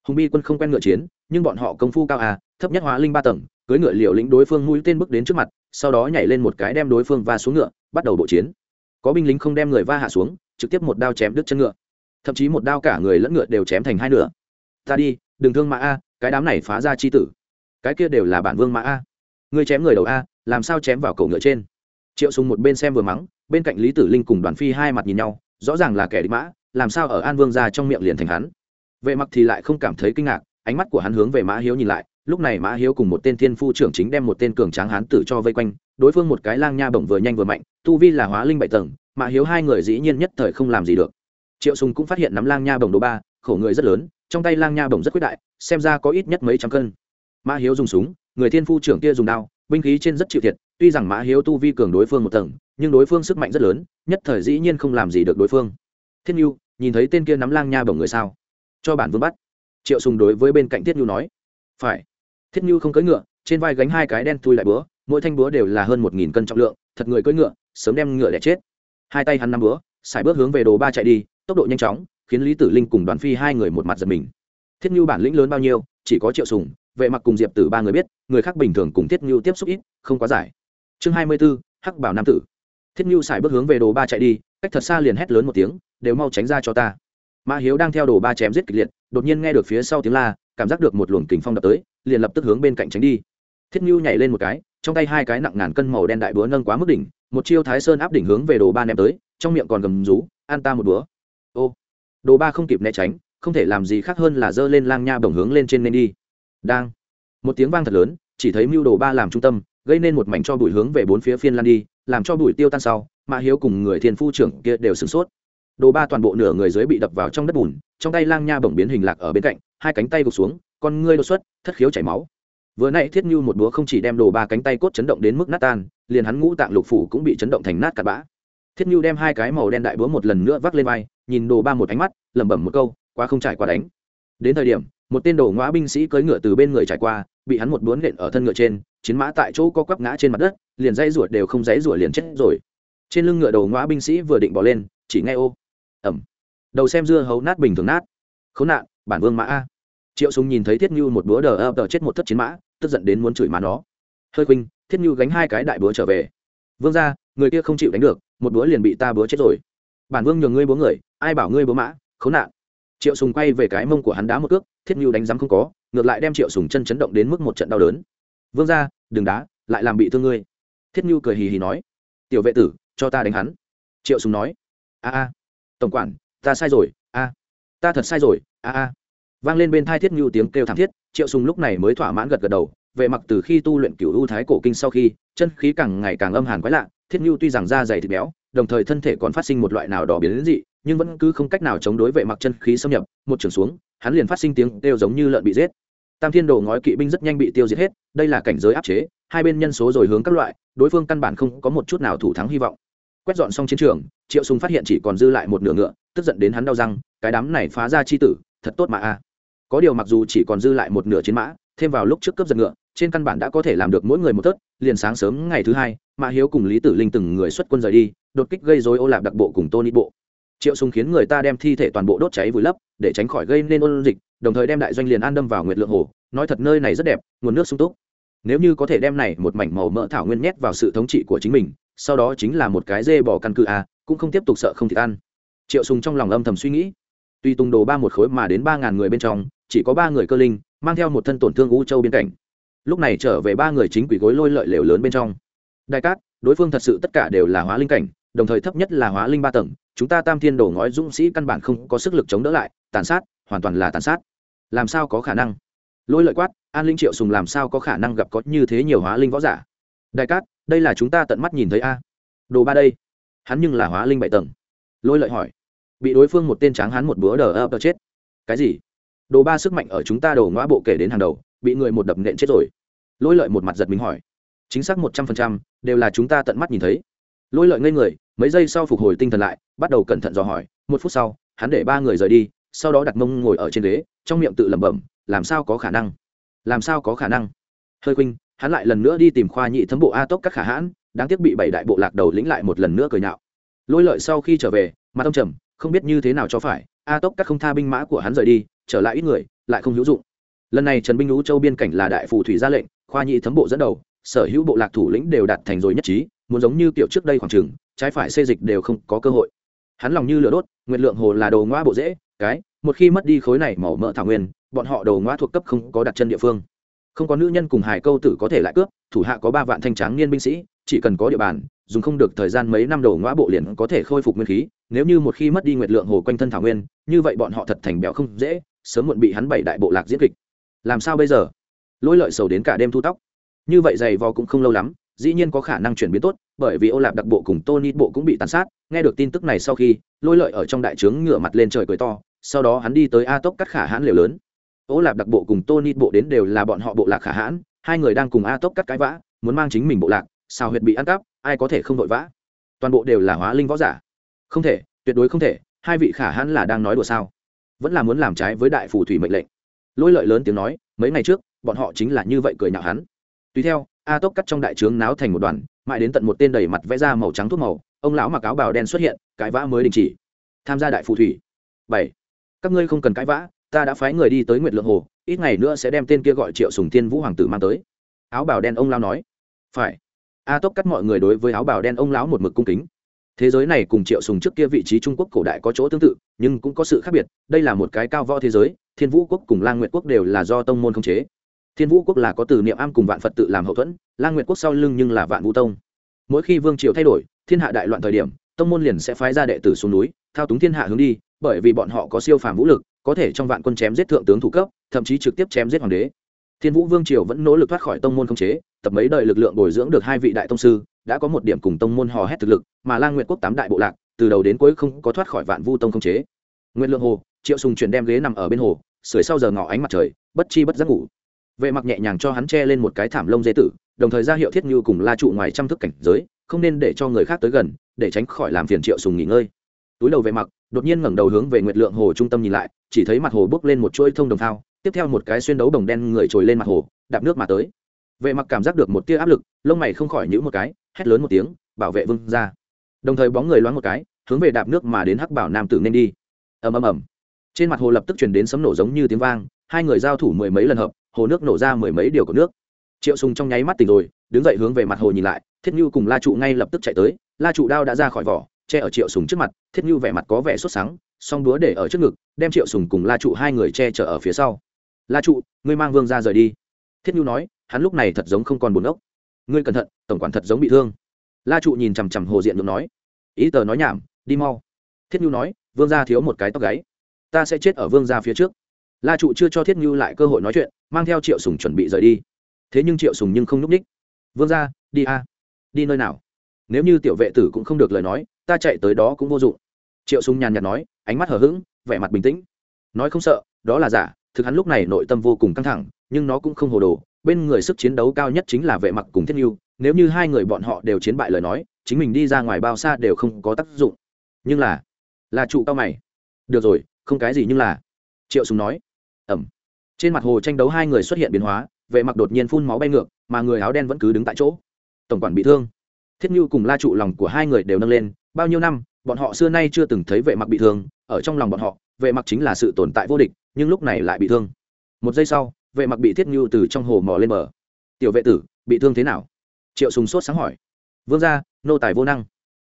Hùng bi quân không quen ngựa chiến, nhưng bọn họ công phu cao à thấp nhất hóa linh ba tầng, cưỡi ngựa liều lĩnh đối phương mũi tên bước đến trước mặt, sau đó nhảy lên một cái đem đối phương va xuống ngựa, bắt đầu bộ chiến. Có binh lính không đem người va hạ xuống, trực tiếp một đao chém đứt chân ngựa. Thậm chí một đao cả người lẫn ngựa đều chém thành hai nửa ta đi, đừng thương mã a, cái đám này phá ra chi tử. Cái kia đều là bản vương mã a. Ngươi chém người đầu a, làm sao chém vào cổ ngựa trên? Triệu sùng một bên xem vừa mắng, bên cạnh lý tử linh cùng đoàn phi hai mặt nhìn nhau, rõ ràng là kẻ địch mã, làm sao ở an vương ra trong miệng liền thành hắn? Vệ mặc thì lại không cảm thấy kinh ngạc, ánh mắt của hắn hướng về mã hiếu nhìn lại, lúc này mã hiếu cùng một tên thiên phu trưởng chính đem một tên cường tráng hán tử cho vây quanh, đối phương một cái lang nha bổng vừa nhanh vừa mạnh, tu vi là hóa linh bảy tầng, mã hiếu hai người dĩ nhiên nhất thời không làm gì được. Triệu sùng cũng phát hiện nắm lang nha bổng đồ ba, khổ người rất lớn trong tay lang nha bổng rất quyết đại, xem ra có ít nhất mấy trăm cân. Mã hiếu dùng súng, người thiên phu trưởng kia dùng đao, binh khí trên rất chịu thiệt, tuy rằng mã hiếu tu vi cường đối phương một tầng, nhưng đối phương sức mạnh rất lớn, nhất thời dĩ nhiên không làm gì được đối phương. Thiết nhu, nhìn thấy tên kia nắm lang nha bổng người sao? Cho bản vương bắt. Triệu sùng đối với bên cạnh thiết nhu nói. Phải. Thiết nhu không cưỡi ngựa, trên vai gánh hai cái đen thui lại búa, mỗi thanh búa đều là hơn một nghìn cân trọng lượng, thật người cưỡi ngựa, sớm đem ngựa đẻ chết. Hai tay hắn năm búa xài bước hướng về đồ ba chạy đi, tốc độ nhanh chóng khiến lý tử linh cùng đoàn phi hai người một mặt giật mình. Thiết như bản lĩnh lớn bao nhiêu chỉ có triệu sùng vệ mặc cùng diệp tử ba người biết người khác bình thường cùng thiết như tiếp xúc ít không quá giải. Chương hai mươi 24, hắc bảo nam tử. Thiết như xài bước hướng về đồ ba chạy đi cách thật xa liền hét lớn một tiếng đều mau tránh ra cho ta. Mã hiếu đang theo đồ ba chém giết kịch liệt đột nhiên nghe được phía sau tiếng la cảm giác được một luồng kình phong đập tới liền lập tức hướng bên cạnh tránh đi. Thiết như nhảy lên một cái trong tay hai cái nặng ngàn cân màu đen đại búa nâng quá mức đỉnh một chiêu thái sơn áp đỉnh hướng về đồ ba ném tới trong miệng còn gầm rú an ta một búa. Ô đồ ba không kịp né tránh, không thể làm gì khác hơn là giơ lên lang nha bổng hướng lên trên nên đi. Đang. Một tiếng vang thật lớn, chỉ thấy mưu đồ ba làm trung tâm, gây nên một mảnh cho bụi hướng về bốn phía phiên lan đi, làm cho bụi tiêu tan sau, mã hiếu cùng người thiên phu trưởng kia đều sửng sốt. Đồ ba toàn bộ nửa người dưới bị đập vào trong đất bùn, trong tay lang nha bổng biến hình lạc ở bên cạnh, hai cánh tay gục xuống, con ngươi đột xuất, thất khiếu chảy máu. Vừa nãy thiết như một búa không chỉ đem đồ ba cánh tay cốt chấn động đến mức nát tan, liền hắn ngũ tạng lục phủ cũng bị chấn động thành nát cặn bã. Thiết như đem hai cái màu đen đại búa một lần nữa vác lên vai nhìn đồ ba một ánh mắt, lẩm bẩm một câu, quá không trải qua đánh. Đến thời điểm, một tên đồ ngõa binh sĩ cưỡi ngựa từ bên người trải qua, bị hắn một búa nện ở thân ngựa trên, chiến mã tại chỗ có quắp ngã trên mặt đất, liền dãy ruột đều không dãy ruột liền chết rồi. Trên lưng ngựa đầu ngõa binh sĩ vừa định bỏ lên, chỉ nghe ô ẩm đầu xem dưa hấu nát bình thường nát. Khốn nạn, bản vương mã a. Triệu súng nhìn thấy thiết như một búa đờ ập đờ chết một thất chiến mã, tức giận đến muốn chửi má nó. Hơi khuynh, thiết như gánh hai cái đại búa trở về. Vương ra người kia không chịu đánh được, một búa liền bị ta búa chết rồi. Bản vương nhường ngươi búa người ai bảo ngươi búa mã, khốn nạn. Triệu sùng quay về cái mông của hắn đá một cước, thiết nhu đánh giám không có, ngược lại đem triệu sùng chân chấn động đến mức một trận đau đớn. Vương ra đừng đá, lại làm bị thương ngươi. Thiết nhu cười hì hì nói. Tiểu vệ tử, cho ta đánh hắn. Triệu sùng nói. A a, tổng quản, ta sai rồi, a, ta thật sai rồi, a a. Vang lên bên thai thiết nhu tiếng kêu thảm thiết, triệu sùng lúc này mới thỏa mãn gật gật đầu vệ mặc từ khi tu luyện cửu u thái cổ kinh sau khi, chân khí càng ngày càng âm hàn quái lạ, thiết nhu tuy rằng da dày thịt béo, đồng thời thân thể còn phát sinh một loại nào đỏ biến dị nhưng vẫn cứ không cách nào chống đối vệ mặc chân khí xâm nhập, một trường xuống, hắn liền phát sinh tiếng kêu giống như lợn bị giết. Tam thiên đồ ngói kỵ binh rất nhanh bị tiêu diệt hết, đây là cảnh giới áp chế, hai bên nhân số rồi hướng các loại, đối phương căn bản không có một chút nào thủ thắng hy vọng. Quét dọn xong chiến trường, triệu sùng phát hiện chỉ còn dư lại một nửa ngựa, tức giận đến hắn đau răng, cái đám này phá ra chi tử, thật tốt mà a. Có điều mặc dù chỉ còn dư lại một nửa chiến mã, thêm vào lúc trước cướp giật ngựa, trên căn bản đã có thể làm được mỗi người một tớt, liền sáng sớm ngày thứ hai, mã hiếu cùng lý tử linh từng người xuất quân rời đi, đột kích gây rối ô lạp đặc bộ cùng tôn bộ triệu sùng khiến người ta đem thi thể toàn bộ đốt cháy vùi lấp, để tránh khỏi gây nên ôn dịch, đồng thời đem đại doanh liền an đâm vào nguyệt lượng hồ. Nói thật nơi này rất đẹp, nguồn nước sung túc. Nếu như có thể đem này một mảnh màu mỡ thảo nguyên nhét vào sự thống trị của chính mình, sau đó chính là một cái dê bò căn cứ a cũng không tiếp tục sợ không thịt ăn triệu sùng trong lòng âm thầm suy nghĩ. Tuy tung đồ ba một khối mà đến ba ngàn người bên trong, chỉ có ba người cơ linh, mang theo một thân tổn thương u châu bên cạnh. lúc này trở về ba người chính quỷ gối lôi lợi lều lớn bên trong. Đại cát, đối phương thật sự tất cả đều là hóa linh cảnh, đồng thời thấp nhất là hóa linh ba tầng chúng ta tam thiên đổ ngói dũng sĩ căn bản không có sức lực chống đỡ lại, tàn sát, hoàn toàn là tàn sát. Làm sao có khả năng? Lôi lợi quát, an linh triệu sùng làm sao có khả năng gặp có như thế nhiều hóa linh võ giả? Đại cát, đây là chúng ta tận mắt nhìn thấy a. Đồ ba đây. Hắn nhưng là hóa linh bảy tầng. Lôi lợi hỏi. Bị đối phương một tên tráng hắn một bữa đờ ập chết. Cái gì? Đồ ba sức mạnh ở chúng ta đầu ngõ bộ kể đến hàng đầu, bị người một đập nện chết rồi. Lôi lợi một mặt giật mình hỏi. Chính xác một trăm phần trăm, đều là chúng ta tận mắt nhìn thấy. Lôi lợi ngây người mấy giây sau phục hồi tinh thần lại, bắt đầu cẩn thận dò hỏi, một phút sau, hắn để ba người rời đi, sau đó đặt mông ngồi ở trên ghế, trong miệng tự lẩm bẩm, làm sao có khả năng? Làm sao có khả năng? Hơi khuynh, hắn lại lần nữa đi tìm khoa nhị thấm bộ a tốc các khả hãn, đáng tiếc bị bảy đại bộ lạc đầu lĩnh lại một lần nữa cười nhạo. Lôi lợi sau khi trở về, mặt ông trầm, không biết như thế nào cho phải, a tốc các không tha binh mã của hắn rời đi, trở lại ít người, lại không hữu dụng. Lần này trần binh lũ châu biên cảnh là đại phù thủy ra lệnh, khoa nhị thấm bộ dẫn đầu, sở hữu bộ lạc thủ lĩnh đều đạt thành rồi nhất trí muốn giống như kiểu trước đây khoảng trường trái phải xê dịch đều không có cơ hội. Hắn lòng như lửa đốt, nguyệt lượng hồ là đầu ngoa bộ dễ cái, một khi mất đi khối này màu mỡ thảo nguyên, bọn họ đầu ngoa thuộc cấp không có đặt chân địa phương. Không có nữ nhân cùng hải câu tử có thể lại cướp, thủ hạ có ba vạn thanh tráng niên binh sĩ, chỉ cần có địa bàn, dùng không được thời gian mấy năm đầu ngoa bộ liền có thể khôi phục nguyên khí, nếu như một khi mất đi nguyệt lượng hồ quanh thân thảo nguyên, như vậy bọn họ thật thành béo không dễ, sớm muộn bị hắn bảy đại bộ lạc diễn kịch. Làm sao bây giờ? Lôi lợi sầu đến cả đêm thu tóc. Như vậy giày vò cũng không lâu lắm dĩ nhiên có khả năng chuyển biến tốt, bởi vì ô lạp đặc bộ cùng tony bộ cũng bị tàn sát. Nghe được tin tức này sau khi, lôi lợi ở trong đại trướng ngửa mặt lên trời cười to, sau đó hắn đi tới a tốc cắt khả hãn liều lớn. Ô lạp đặc bộ cùng tony bộ đến đều là bọn họ bộ lạc khả hãn, hai người đang cùng a tốc cắt cãi vã, muốn mang chính mình bộ lạc sao huyệt bị ăn cắp, ai có thể không vội vã? Toàn bộ đều là hóa linh võ giả. Không thể, tuyệt đối không thể, hai vị khả hãn là đang nói đùa sao? Vẫn là muốn làm trái với đại phù thủy mệnh lệnh. Lôi lợi lớn tiếng nói, mấy ngày trước, bọn họ chính là như vậy cười nhạo hắn. Tùy theo a tốc cắt trong đại trướng náo thành một đoàn, mãi đến tận một tên đầy mặt vẽ ra màu trắng thuốc màu, ông lão mặc áo bào đen xuất hiện cãi vã mới đình chỉ. Tham gia đại phù thủy. Bảy. Các ngươi không cần cãi vã, ta đã phái người đi tới nguyệt lượng hồ, ít ngày nữa sẽ đem tên kia gọi triệu sùng thiên vũ hoàng tử mang tới. Áo bào đen ông lão nói. Phải. A tốc cắt mọi người đối với áo bào đen ông lão một mực cung kính. Thế giới này cùng triệu sùng trước kia vị trí trung quốc cổ đại có chỗ tương tự, nhưng cũng có sự khác biệt, đây là một cái cao võ thế giới, thiên vũ quốc cùng lang nguyệt quốc đều là do tông môn khống chế thiên vũ quốc là có từ niệm am cùng vạn phật tự làm hậu thuẫn, lang nguyệt quốc sau lưng nhưng là vạn vũ tông. Mỗi khi vương triều thay đổi, thiên hạ đại loạn thời điểm, tông môn liền sẽ phái ra đệ tử xuống núi, thao túng thiên hạ hướng đi, bởi vì bọn họ có siêu phàm vũ lực, có thể trong vạn quân chém giết thượng tướng thủ cấp, thậm chí trực tiếp chém giết hoàng đế. Thiên vũ vương triều vẫn nỗ lực thoát khỏi tông môn khống chế, tập mấy đời lực lượng bồi dưỡng được hai vị đại tông sư, đã có một điểm cùng tông môn hò hét thực lực, mà lang nguyệt quốc tám đại bộ lạc, từ đầu đến cuối không có thoát khỏi vạn vu tông khống chế. Nguyệt lượng hồ, triệu sùng chuyển đem ghế nằm ở bên hồ, sưởi sau giờ ngọ ánh mặt trời, bất chi bất giác ngủ vệ mặc nhẹ nhàng cho hắn che lên một cái thảm lông dê tử, đồng thời ra hiệu thiết như cùng la trụ ngoài trăm thức cảnh giới, không nên để cho người khác tới gần, để tránh khỏi làm phiền triệu sùng nghỉ ngơi. Túi đầu vệ mặc, đột nhiên ngẩng đầu hướng về nguyệt lượng hồ trung tâm nhìn lại, chỉ thấy mặt hồ bước lên một chuỗi thông đồng thao, tiếp theo một cái xuyên đấu đồng đen người trồi lên mặt hồ, đạp nước mà tới. Vệ mặc cảm giác được một tia áp lực, lông mày không khỏi nhíu một cái, hét lớn một tiếng, bảo vệ vương ra đồng thời bóng người loáng một cái, hướng về đạp nước mà đến hắc bảo nam tử nên đi. Ầm ầm ầm. Trên mặt hồ lập tức truyền đến sấm nổ giống như tiếng vang, hai người giao thủ mười mấy lần hợp hồ nước nổ ra mười mấy điều của nước. Triệu sùng trong nháy mắt tỉnh rồi, đứng dậy hướng về mặt hồ nhìn lại, thiết nhu cùng la trụ ngay lập tức chạy tới. La trụ đao đã ra khỏi vỏ, che ở triệu sùng trước mặt, thiết nhu vẻ mặt có vẻ sốt sắng, song đũa để ở trước ngực, đem triệu sùng cùng la trụ hai người che chở ở phía sau. La trụ, ngươi mang vương ra rời đi. Thiết nhu nói, hắn lúc này thật giống không còn buồn ốc. Ngươi cẩn thận, tổng quản thật giống bị thương. La trụ nhìn chằm chằm hồ diện được nói, ý tờ nói nhảm, đi mau. Thiết nhu nói, vương gia thiếu một cái tóc gáy. Ta sẽ chết ở vương gia phía trước la trụ chưa cho thiết Ngưu lại cơ hội nói chuyện, mang theo triệu sùng chuẩn bị rời đi. Thế nhưng triệu sùng nhưng không núp đích vương gia, đi a. Đi nơi nào? Nếu như tiểu vệ tử cũng không được lời nói, ta chạy tới đó cũng vô dụng. Triệu sùng nhàn nhạt nói, ánh mắt hờ hững, vẻ mặt bình tĩnh. Nói không sợ, đó là giả, thực hắn lúc này nội tâm vô cùng căng thẳng, nhưng nó cũng không hồ đồ. Bên người sức chiến đấu cao nhất chính là vệ mặc cùng thiết nhu nếu như hai người bọn họ đều chiến bại lời nói, chính mình đi ra ngoài bao xa đều không có tác dụng. Nhưng là là trụ cao mày. Được rồi, không cái gì nhưng là. Triệu sùng nói ẩm. Trên mặt hồ tranh đấu hai người xuất hiện biến hóa, vệ mặc đột nhiên phun máu bay ngược, mà người áo đen vẫn cứ đứng tại chỗ. Tổng quản bị thương. Thiết như cùng la trụ lòng của hai người đều nâng lên, bao nhiêu năm, bọn họ xưa nay chưa từng thấy vệ mặc bị thương, ở trong lòng bọn họ, vệ mặc chính là sự tồn tại vô địch, nhưng lúc này lại bị thương. Một giây sau, vệ mặc bị thiết như từ trong hồ mò lên bờ. Tiểu vệ tử, bị thương thế nào? Triệu sùng sốt sáng hỏi. Vương gia, nô tài vô năng.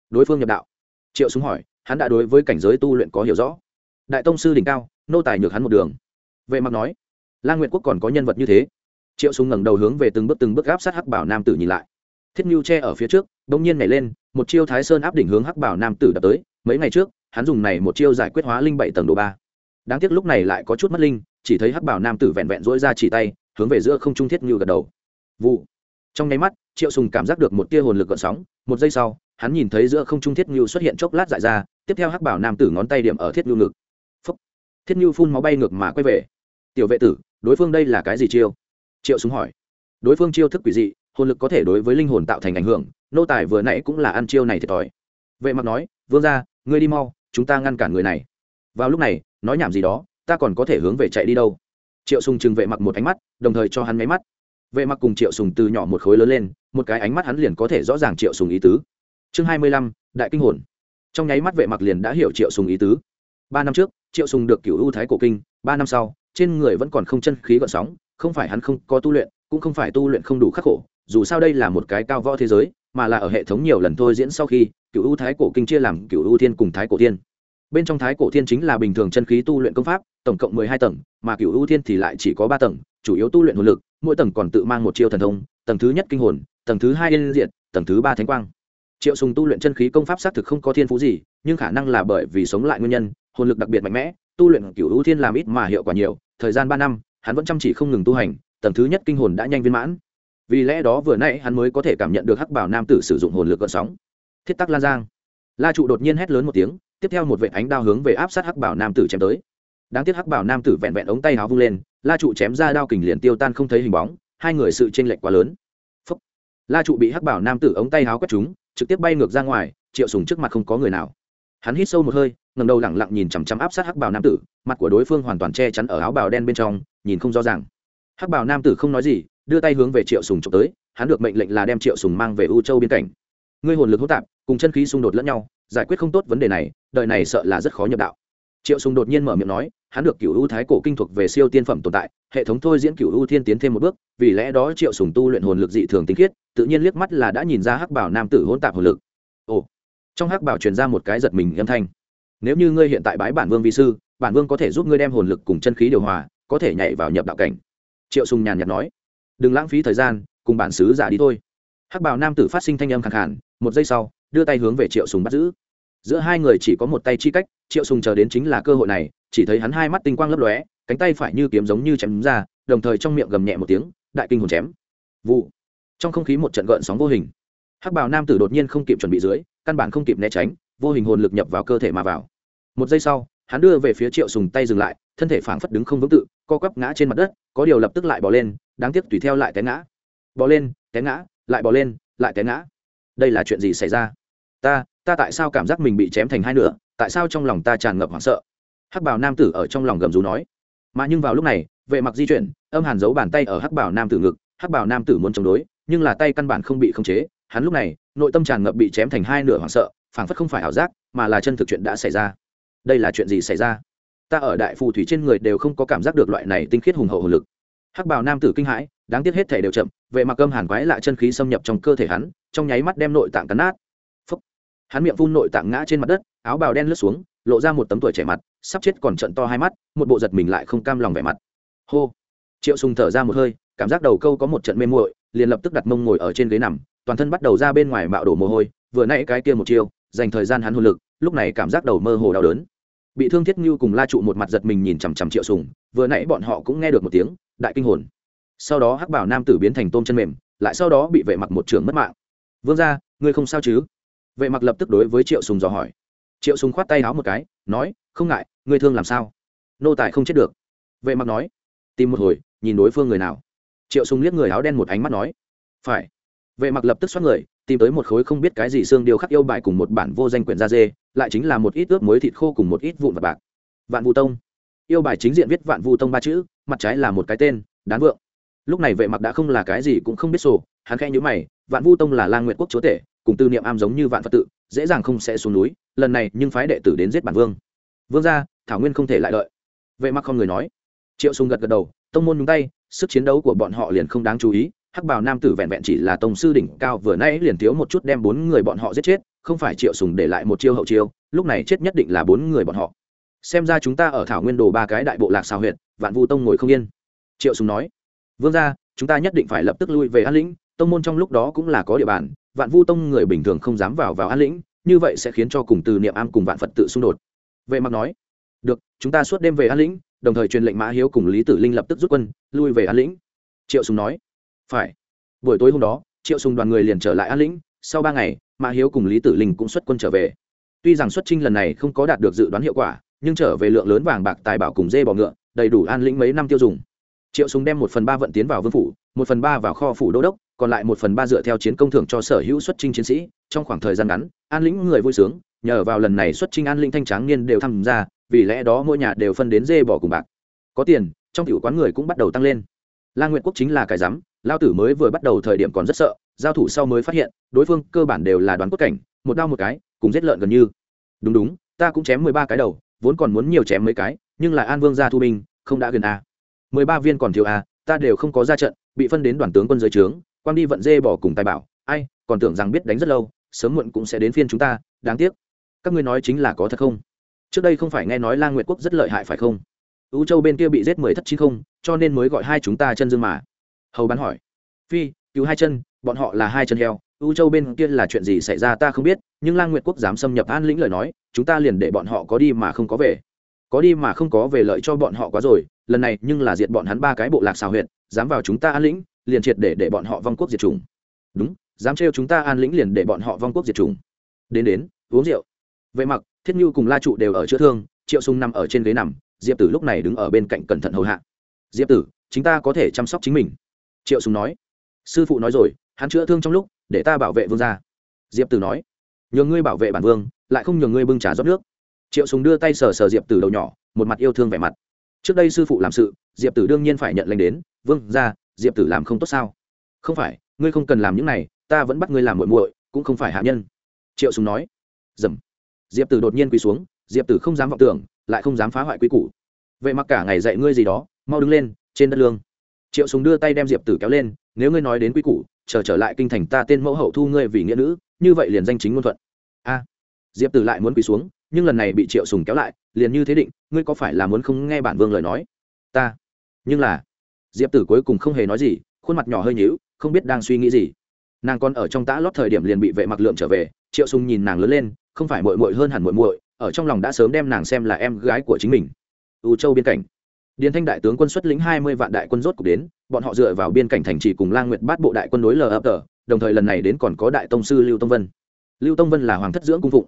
Đối phương nhập đạo. Triệu sùng hỏi, hắn đã đối với cảnh giới tu luyện có hiểu rõ. Đại tông sư đỉnh cao, nô tài nhược hắn một đường vệ mặc nói la nguyệt quốc còn có nhân vật như thế. Triệu sùng ngẩng đầu hướng về từng bước từng bước áp sát hắc bảo nam tử nhìn lại. Thiết nhu che ở phía trước, bỗng nhiên nhảy lên, một chiêu thái sơn áp đỉnh hướng hắc bảo nam tử đập tới. Mấy ngày trước, hắn dùng này một chiêu giải quyết hóa linh bảy tầng độ ba. Đáng tiếc lúc này lại có chút mất linh, chỉ thấy hắc bảo nam tử vẹn vẹn dỗi ra chỉ tay, hướng về giữa không trung thiết nhu gật đầu. Vụ. Trong nháy mắt, triệu sùng cảm giác được một tia hồn lực gợn sóng. Một giây sau, hắn nhìn thấy giữa không trung thiết nhu xuất hiện chốc lát dại ra, tiếp theo hắc bảo nam tử ngón tay điểm ở thiết nhu ngực. Phúc. thiết nhu phun máu bay ngược mà quay về tiểu vệ tử, đối phương đây là cái gì chiêu? Triệu súng hỏi. Đối phương chiêu thức quỷ dị, hồn lực có thể đối với linh hồn tạo thành ảnh hưởng, nô tài vừa nãy cũng là ăn chiêu này thiệt thòi. Vệ mặc nói, vương ra ngươi đi mau, chúng ta ngăn cản người này. Vào lúc này, nói nhảm gì đó, ta còn có thể hướng về chạy đi đâu? Triệu sùng chừng vệ mặc một ánh mắt, đồng thời cho hắn máy mắt. Vệ mặc cùng triệu sùng từ nhỏ một khối lớn lên, một cái ánh mắt hắn liền có thể rõ ràng triệu sùng ý tứ. Chương hai mươi lăm, đại kinh hồn. Trong nháy mắt vệ mặc liền đã hiểu triệu sùng ý tứ. Ba năm trước, triệu sùng được cửu ưu thái cổ kinh, ba năm sau trên người vẫn còn không chân khí gợn sóng, không phải hắn không có tu luyện, cũng không phải tu luyện không đủ khắc khổ, dù sao đây là một cái cao võ thế giới, mà là ở hệ thống nhiều lần thôi diễn sau khi cửu ưu thái cổ kinh chia làm cửu ưu thiên cùng thái cổ thiên. Bên trong thái cổ thiên chính là bình thường chân khí tu luyện công pháp, tổng cộng mười hai tầng, mà cửu ưu thiên thì lại chỉ có ba tầng, chủ yếu tu luyện hồn lực, mỗi tầng còn tự mang một chiêu thần thông, tầng thứ nhất kinh hồn, tầng thứ hai yên diện tầng thứ ba thánh quang. Triệu sùng tu luyện chân khí công pháp xác thực không có thiên phú gì, nhưng khả năng là bởi vì sống lại nguyên nhân, hồn lực đặc biệt mạnh mẽ, tu luyện cửu ưu thiên làm ít mà hiệu quả nhiều thời gian ba năm, hắn vẫn chăm chỉ không ngừng tu hành, tầng thứ nhất kinh hồn đã nhanh viên mãn. Vì lẽ đó vừa nãy hắn mới có thể cảm nhận được hắc bảo nam tử sử dụng hồn lực gợn sóng. Thiết tắc lan giang. La trụ đột nhiên hét lớn một tiếng, tiếp theo một vệ ánh đao hướng về áp sát hắc bảo nam tử chém tới. Đáng tiếc hắc bảo nam tử vẹn vẹn ống tay áo vung lên, la trụ chém ra đao kình liền tiêu tan không thấy hình bóng, hai người sự chênh lệch quá lớn. Phúc. la trụ bị hắc bảo nam tử ống tay áo quét trúng, trực tiếp bay ngược ra ngoài, triệu sùng trước mặt không có người nào hắn hít sâu một hơi, ngẩng đầu lặng lặng nhìn chằm chằm áp sát hắc bảo nam tử, mặt của đối phương hoàn toàn che chắn ở áo bào đen bên trong, nhìn không rõ ràng. Hắc bảo nam tử không nói gì, đưa tay hướng về triệu sùng chụp tới, hắn được mệnh lệnh là đem triệu sùng mang về u châu biên cảnh. Ngươi hồn lực hỗn tạp, cùng chân khí xung đột lẫn nhau, giải quyết không tốt vấn đề này, đời này sợ là rất khó nhập đạo. Triệu sùng đột nhiên mở miệng nói, hắn được cửu u thái cổ kinh thuộc về siêu tiên phẩm tồn tại, hệ thống thôi diễn cửu u thiên tiến thêm một bước, vì lẽ đó triệu sùng tu luyện hồn lực dị thường tinh khiết, tự nhiên liếc mắt là đã nhìn ra hắc bảo nam tử hỗn tạp hồn lực trong hắc bảo truyền ra một cái giật mình âm thanh. Nếu như ngươi hiện tại bái bản vương vi sư, bản vương có thể giúp ngươi đem hồn lực cùng chân khí điều hòa, có thể nhảy vào nhập đạo cảnh. Triệu sùng nhàn nhạt nói. Đừng lãng phí thời gian, cùng bản sứ giả đi thôi. Hắc bảo nam tử phát sinh thanh âm khàn khàn, một giây sau, đưa tay hướng về triệu sùng bắt giữ. Giữa hai người chỉ có một tay chi cách, triệu sùng chờ đến chính là cơ hội này, chỉ thấy hắn hai mắt tinh quang lấp lóe, cánh tay phải như kiếm giống như chém ra, đồng thời trong miệng gầm nhẹ một tiếng, đại kinh hồn chém. Vụ. Trong không khí một trận gợn sóng vô hình. Hắc bào nam tử đột nhiên không kịp chuẩn bị dưới căn bản không kịp né tránh, vô hình hồn lực nhập vào cơ thể mà vào. Một giây sau, hắn đưa về phía triệu sùng tay dừng lại, thân thể phảng phất đứng không vững tự, co quắp ngã trên mặt đất, có điều lập tức lại bỏ lên, đáng tiếc tùy theo lại té ngã. Bỏ lên, té ngã, lại bỏ lên, lại té ngã. Đây là chuyện gì xảy ra? Ta ta tại sao cảm giác mình bị chém thành hai nửa, tại sao trong lòng ta tràn ngập hoảng sợ? Hắc bảo nam tử ở trong lòng gầm rú nói. Mà nhưng vào lúc này, vệ mặc di chuyển, âm hàn giấu bàn tay ở hắc bảo nam tử ngực, hắc bảo nam tử muốn chống đối, nhưng là tay căn bản không bị khống chế hắn lúc này, nội tâm tràn ngập bị chém thành hai nửa hoảng sợ, phảng phất không phải ảo giác, mà là chân thực chuyện đã xảy ra. Đây là chuyện gì xảy ra? Ta ở đại phù thủy trên người đều không có cảm giác được loại này tinh khiết hùng hậu hồ lực. Hắc bào nam tử kinh hãi, đáng tiếc hết thể đều chậm vệ mặc âm hàn quái lạ chân khí xâm nhập trong cơ thể hắn, trong nháy mắt đem nội tạng cắn nát. Phúc. hắn miệng phun nội tạng ngã trên mặt đất, áo bào đen lướt xuống, lộ ra một tấm tuổi trẻ mặt, sắp chết còn trận to hai mắt, một bộ giật mình lại không cam lòng vẻ mặt. Hô. Triệu sùng thở ra một hơi, cảm giác đầu câu có một trận mê muội, liền lập tức đặt mông ngồi ở trên ghế nằm toàn thân bắt đầu ra bên ngoài mạo đổ mồ hôi, vừa nãy cái kia một chiêu, dành thời gian hắn hồn lực, lúc này cảm giác đầu mơ hồ đau đớn. Bị thương thiết như cùng la trụ một mặt giật mình nhìn chằm chằm triệu sùng, vừa nãy bọn họ cũng nghe được một tiếng, đại kinh hồn. Sau đó hắc bảo nam tử biến thành tôm chân mềm, lại sau đó bị vệ mặc một trường mất mạng. Vương gia, ngươi không sao chứ? Vệ mặc lập tức đối với triệu sùng dò hỏi. Triệu sùng khoát tay áo một cái, nói, không ngại, ngươi thương làm sao? Nô tài không chết được. Vệ mặc nói, tìm một hồi, nhìn đối phương người nào. Triệu sùng liếc người áo đen một ánh mắt nói, phải vệ mặc lập tức xoát người, tìm tới một khối không biết cái gì xương điêu khắc yêu bài cùng một bản vô danh quyển da dê, lại chính là một ít ướp muối thịt khô cùng một ít vụn vật bạc. Vạn vu tông. Yêu bài chính diện viết vạn vu tông ba chữ, mặt trái là một cái tên, đán vượng. Lúc này vệ mặc đã không là cái gì cũng không biết sổ, hắn khẽ nhíu mày, vạn vu tông là lang nguyện quốc chúa tể, cùng tư niệm am giống như vạn phật tự, dễ dàng không sẽ xuống núi, lần này nhưng phái đệ tử đến giết bản vương. Vương gia, thảo nguyên không thể lại đợi. Vệ mặc không người nói. Triệu sùng gật gật đầu, tông môn nhúng tay, sức chiến đấu của bọn họ liền không đáng chú ý hắc bào nam tử vẹn vẹn chỉ là tông sư đỉnh cao, vừa nãy liền thiếu một chút đem bốn người bọn họ giết chết, không phải triệu sùng để lại một chiêu hậu chiêu, lúc này chết nhất định là bốn người bọn họ. Xem ra chúng ta ở thảo nguyên đồ ba cái đại bộ lạc xào huyện vạn vu tông ngồi không yên. Triệu sùng nói, vương gia, chúng ta nhất định phải lập tức lui về an lĩnh, tông môn trong lúc đó cũng là có địa bàn, vạn vu tông người bình thường không dám vào vào an lĩnh, như vậy sẽ khiến cho cùng từ niệm am cùng vạn phật tự xung đột. Vệ mặc nói, được, chúng ta suốt đêm về an lĩnh, đồng thời truyền lệnh mã hiếu cùng lý tử linh lập tức rút quân, lui về an lĩnh. Triệu sùng nói phải. Buổi tối hôm đó, triệu sùng đoàn người liền trở lại an lĩnh, sau ba ngày, mã hiếu cùng lý tử linh cũng xuất quân trở về. Tuy rằng xuất trinh lần này không có đạt được dự đoán hiệu quả, nhưng trở về lượng lớn vàng bạc tài bảo cùng dê bò ngựa, đầy đủ an lĩnh mấy năm tiêu dùng. Triệu sùng đem một phần ba vận tiến vào vương phủ, một phần ba vào kho phủ đô đốc, còn lại một phần ba dựa theo chiến công thưởng cho sở hữu xuất trinh chiến sĩ. Trong khoảng thời gian ngắn, an lĩnh người vui sướng, nhờ vào lần này xuất trinh an lĩnh thanh tráng niên đều tham gia, vì lẽ đó mỗi nhà đều phân đến dê bò cùng bạc. Có tiền, trong tiểu quán người cũng bắt đầu tăng lên. La nguyệt quốc chính là cái rắm lao tử mới vừa bắt đầu thời điểm còn rất sợ, giao thủ sau mới phát hiện, đối phương cơ bản đều là đoán cốt cảnh, một đao một cái, cùng giết lợn gần như. Đúng đúng, ta cũng chém mười ba cái đầu, vốn còn muốn nhiều chém mấy cái, nhưng là an vương gia thu binh, không đã gần a. Mười ba viên còn thiếu a, ta đều không có ra trận, bị phân đến đoàn tướng quân giới trướng, quang đi vận dê bỏ cùng tài bảo. Ai, còn tưởng rằng biết đánh rất lâu, sớm muộn cũng sẽ đến phiên chúng ta, đáng tiếc. Các ngươi nói chính là có thật không? Trước đây không phải nghe nói lang nguyệt quốc rất lợi hại phải không? Ưu châu bên kia bị giết mười thất chín không, cho nên mới gọi hai chúng ta chân dương mà hầu bán hỏi. Phi, cứu hai chân, bọn họ là hai chân heo ưu châu bên kia là chuyện gì xảy ra ta không biết, nhưng lang nguyệt quốc dám xâm nhập an lĩnh lời nói, chúng ta liền để bọn họ có đi mà không có về. Có đi mà không có về lợi cho bọn họ quá rồi, lần này nhưng là diệt bọn hắn ba cái bộ lạc xào huyện dám vào chúng ta an lĩnh, liền triệt để để bọn họ vong quốc diệt chủng. Đúng, dám trêu chúng ta an lĩnh liền để bọn họ vong quốc diệt chủng. Đến đến, uống rượu. Vệ mặc, thiết như cùng la trụ đều ở chữa thương, triệu sung nằm ở trên ghế nằm, diệp tử lúc này đứng ở bên cạnh cẩn thận hầu hạ. Diệp tử chúng ta có thể chăm sóc chính mình triệu sùng nói. Sư phụ nói rồi, hắn chữa thương trong lúc, để ta bảo vệ vương gia. Diệp tử nói. Nhường ngươi bảo vệ bản vương, lại không nhường ngươi bưng trà rót nước. Triệu sùng đưa tay sờ sờ diệp tử đầu nhỏ, một mặt yêu thương vẻ mặt. Trước đây sư phụ làm sự, diệp tử đương nhiên phải nhận lệnh đến, vương gia, diệp tử làm không tốt sao? Không phải, ngươi không cần làm những này, ta vẫn bắt ngươi làm muội muội, cũng không phải hạ nhân. Triệu sùng nói. Dầm. Diệp tử đột nhiên quỳ xuống, diệp tử không dám vọng tưởng, lại không dám phá hoại quy củ. Vậy mặc cả ngày dạy ngươi gì đó, mau đứng lên, trên đất lương triệu sùng đưa tay đem diệp tử kéo lên, nếu ngươi nói đến quy củ, chờ trở lại kinh thành ta tên mẫu hậu thu ngươi vì nghĩa nữ, như vậy liền danh chính ngôn thuận. A. Diệp tử lại muốn quỳ xuống, nhưng lần này bị triệu sùng kéo lại, liền như thế định, ngươi có phải là muốn không nghe bản vương lời nói? Ta. Nhưng là. Diệp tử cuối cùng không hề nói gì, khuôn mặt nhỏ hơi nhíu, không biết đang suy nghĩ gì. Nàng còn ở trong tã lót thời điểm liền bị vệ mặc lượng trở về, triệu sùng nhìn nàng lớn lên, không phải muội muội hơn hẳn muội muội, ở trong lòng đã sớm đem nàng xem là em gái của chính mình. U châu biên cảnh điền thanh đại tướng quân xuất lĩnh hai mươi vạn đại quân rốt cục đến, bọn họ dựa vào biên cảnh thành trì cùng lang nguyệt bát bộ đại quân đối lờ ập tờ, đồng thời lần này đến còn có đại tông sư lưu tông vân. Lưu tông vân là hoàng thất dưỡng cung phụng.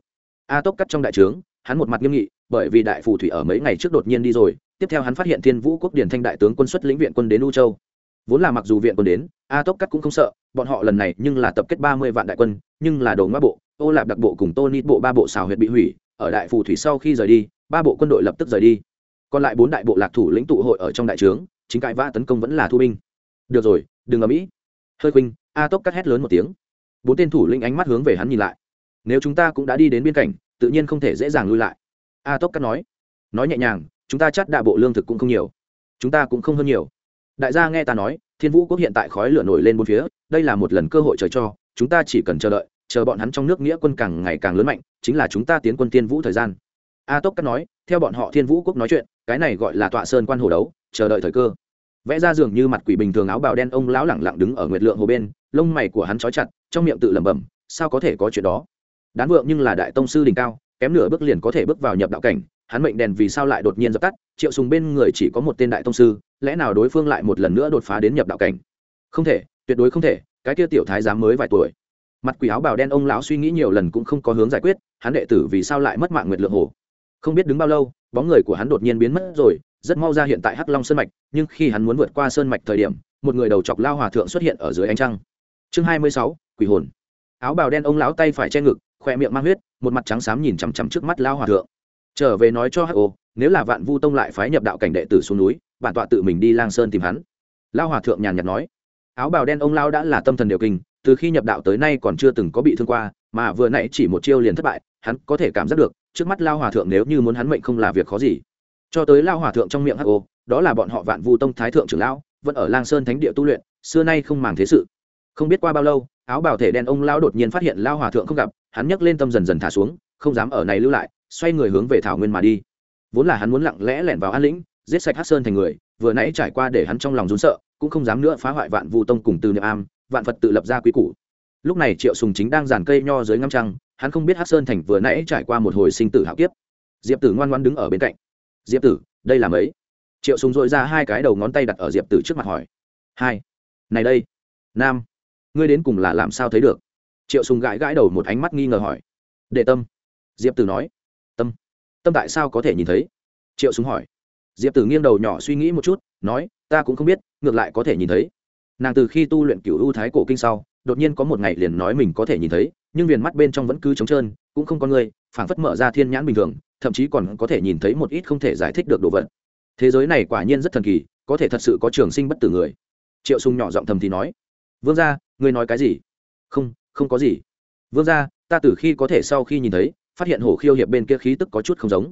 A tốc cắt trong đại trướng, hắn một mặt nghiêm nghị, bởi vì đại phù thủy ở mấy ngày trước đột nhiên đi rồi, tiếp theo hắn phát hiện thiên vũ quốc điền thanh đại tướng quân xuất lĩnh viện quân đến u châu. Vốn là mặc dù viện quân đến, a tốc cắt cũng không sợ, bọn họ lần này nhưng là tập kết ba mươi vạn đại quân, nhưng là đồ ngoa bộ, ô lạp đặc bộ cùng tô nít bộ ba bộ xào huyệt bị hủy, ở đại phù thủy sau khi rời đi, ba bộ quân đội lập tức rời đi còn lại bốn đại bộ lạc thủ lĩnh tụ hội ở trong đại trướng, chính cãi vã tấn công vẫn là thu binh. Được rồi, đừng ở mỹ hơi khuynh, a tốc cắt hét lớn một tiếng. Bốn tên thủ lĩnh ánh mắt hướng về hắn nhìn lại. Nếu chúng ta cũng đã đi đến biên cảnh, tự nhiên không thể dễ dàng lui lại. A tốc cắt nói. Nói nhẹ nhàng, chúng ta chắt đạ bộ lương thực cũng không nhiều. Chúng ta cũng không hơn nhiều. Đại gia nghe ta nói, thiên vũ quốc hiện tại khói lửa nổi lên bốn phía, đây là một lần cơ hội trời cho, chúng ta chỉ cần chờ đợi, chờ bọn hắn trong nước nghĩa quân càng ngày càng lớn mạnh, chính là chúng ta tiến quân tiên vũ thời gian a tốc cắt nói, theo bọn họ thiên vũ quốc nói chuyện, cái này gọi là tọa sơn quan hồ đấu, chờ đợi thời cơ. Vẽ ra giường như mặt quỷ bình thường áo bào đen, ông lão lẳng lặng đứng ở nguyệt lượng hồ bên, lông mày của hắn trói chặt, trong miệng tự lẩm bẩm, sao có thể có chuyện đó? Đán vượng nhưng là đại tông sư đỉnh cao, kém nửa bước liền có thể bước vào nhập đạo cảnh, hắn mệnh đèn vì sao lại đột nhiên dập tắt, triệu sùng bên người chỉ có một tên đại tông sư, lẽ nào đối phương lại một lần nữa đột phá đến nhập đạo cảnh? Không thể, tuyệt đối không thể, cái kia tiểu thái giám mới vài tuổi. Mặt quỷ áo bào đen, ông lão suy nghĩ nhiều lần cũng không có hướng giải quyết, hắn đệ tử vì sao lại mất mạng nguyệt lượng hồ? Không biết đứng bao lâu, bóng người của hắn đột nhiên biến mất rồi, rất mau ra hiện tại hắc long sơn mạch, nhưng khi hắn muốn vượt qua sơn mạch thời điểm, một người đầu chọc lao hòa thượng xuất hiện ở dưới ánh trăng. Chương hai mươi sáu, quỷ hồn. Áo bào đen ông lão tay phải che ngực, khoe miệng mang huyết, một mặt trắng xám nhìn chằm chằm trước mắt lao hòa thượng. Trở về nói cho hắc ô, nếu là vạn vu tông lại phái nhập đạo cảnh đệ tử xuống núi, bản tọa tự mình đi lang sơn tìm hắn. Lao hòa thượng nhàn nhạt nói. Áo bào đen ông lao đã là tâm thần điều kinh, từ khi nhập đạo tới nay còn chưa từng có bị thương qua mà vừa nãy chỉ một chiêu liền thất bại, hắn có thể cảm giác được, trước mắt lao hòa thượng nếu như muốn hắn mệnh không là việc khó gì. Cho tới lao hòa thượng trong miệng hô đó là bọn họ vạn vu tông thái thượng trưởng lão, vẫn ở lang sơn thánh địa tu luyện, xưa nay không màng thế sự. Không biết qua bao lâu, áo bào thể đen ông lão đột nhiên phát hiện lao hòa thượng không gặp, hắn nhấc lên tâm dần dần thả xuống, không dám ở này lưu lại, xoay người hướng về thảo nguyên mà đi. Vốn là hắn muốn lặng lẽ lẻn vào an lĩnh, giết sạch hát sơn thành người, vừa nãy trải qua để hắn trong lòng rún sợ, cũng không dám nữa phá hoại vạn vu tông cùng từ niệm am, vạn phật tự lập ra quý củ lúc này triệu sùng chính đang giàn cây nho dưới ngắm trăng, hắn không biết hắc sơn thành vừa nãy trải qua một hồi sinh tử hạo kiếp. Diệp tử ngoan ngoan đứng ở bên cạnh. Diệp tử, đây là mấy? Triệu sùng dội ra hai cái đầu ngón tay đặt ở diệp tử trước mặt hỏi. Hai. Này đây, nam, ngươi đến cùng là làm sao thấy được? Triệu sùng gãi gãi đầu một ánh mắt nghi ngờ hỏi. Đệ tâm. Diệp tử nói. Tâm tâm tại sao có thể nhìn thấy? Triệu sùng hỏi. Diệp tử nghiêng đầu nhỏ suy nghĩ một chút, nói, ta cũng không biết, ngược lại có thể nhìn thấy. Nàng từ khi tu luyện cửu u thái cổ kinh sau đột nhiên có một ngày liền nói mình có thể nhìn thấy, nhưng viền mắt bên trong vẫn cứ trống trơn, cũng không có người, phảng phất mở ra thiên nhãn bình thường, thậm chí còn có thể nhìn thấy một ít không thể giải thích được đồ vật. Thế giới này quả nhiên rất thần kỳ, có thể thật sự có trường sinh bất tử người. Triệu sùng nhỏ giọng thầm thì nói, vương gia, ngươi nói cái gì? Không không có gì. Vương gia, ta từ khi có thể sau khi nhìn thấy, phát hiện hổ khiêu hiệp bên kia khí tức có chút không giống.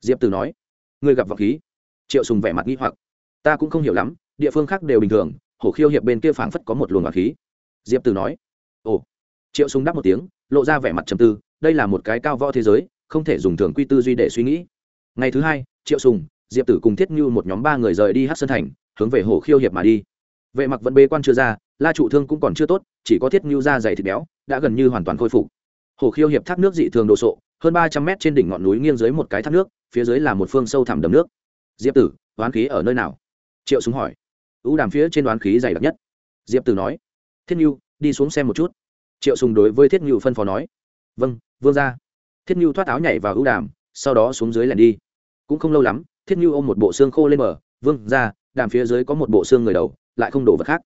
Diệp tử nói, ngươi gặp vọng khí. Triệu sùng vẻ mặt nghi hoặc, ta cũng không hiểu lắm, địa phương khác đều bình thường, hổ khiêu hiệp bên kia phảng phất có một luồng vọng khí diệp tử nói. Ồ. Triệu sùng đáp một tiếng, lộ ra vẻ mặt trầm tư, đây là một cái cao võ thế giới, không thể dùng thường quy tư duy để suy nghĩ. Ngày thứ hai, triệu sùng, diệp tử cùng thiết như một nhóm ba người rời đi hát sơn thành, hướng về hồ khiêu hiệp mà đi. Vệ mặc vẫn bê quan chưa ra, la trụ thương cũng còn chưa tốt, chỉ có thiết như da dày thịt béo, đã gần như hoàn toàn khôi phục. Hồ khiêu hiệp thác nước dị thường đồ sộ, hơn ba trăm mét trên đỉnh ngọn núi nghiêng dưới một cái thác nước, phía dưới là một phương sâu thẳm đầm nước. Diệp tử đoán khí ở nơi nào? Triệu súng hỏi. Ưu đàm phía trên đoán khí dày đặc nhất. Diệp tử nói thiết Nhu, đi xuống xem một chút. Triệu sùng đối với thiết Nhu phân phó nói. Vâng vương ra. Thiết Nhu thoát áo nhảy vào ưu đàm sau đó xuống dưới lẻn đi. Cũng không lâu lắm thiết Nhu ôm một bộ xương khô lên mở vương ra đàm phía dưới có một bộ xương người đầu lại không đổ vật khác.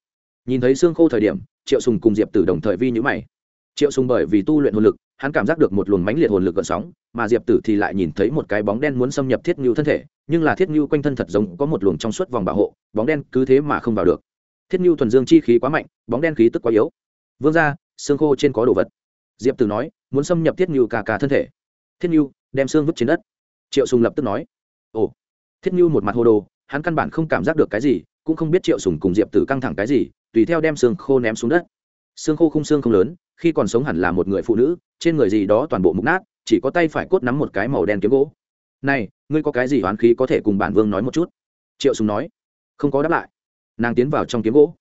Nhìn thấy xương khô thời điểm triệu sùng cùng diệp tử đồng thời vi nhữ mày. Triệu sùng bởi vì tu luyện hồn lực hắn cảm giác được một luồng mãnh liệt hồn lực gợn sóng mà diệp tử thì lại nhìn thấy một cái bóng đen muốn xâm nhập thiết Nhu thân thể nhưng là thiết Nhu quanh thân thật giống có một luồng trong suốt vòng bảo hộ bóng đen cứ thế mà không vào được thiết như thuần dương chi khí quá mạnh, bóng đen khí tức quá yếu. Vương ra xương khô trên có đồ vật. Diệp tử nói, muốn xâm nhập thiết như cả cả thân thể. Thiết như đem xương vứt trên đất. Triệu sùng lập tức nói, ồ. Thiết như một mặt hồ đồ, hắn căn bản không cảm giác được cái gì, cũng không biết triệu sùng cùng diệp tử căng thẳng cái gì, tùy theo đem xương khô ném xuống đất. Xương khô không xương không lớn, khi còn sống hẳn là một người phụ nữ, trên người gì đó toàn bộ mục nát, chỉ có tay phải cốt nắm một cái màu đen kiếm gỗ. Này, ngươi có cái gì oán khí có thể cùng bản vương nói một chút? Triệu sùng nói. Không có đáp lại nàng tiến vào trong kiếm gỗ.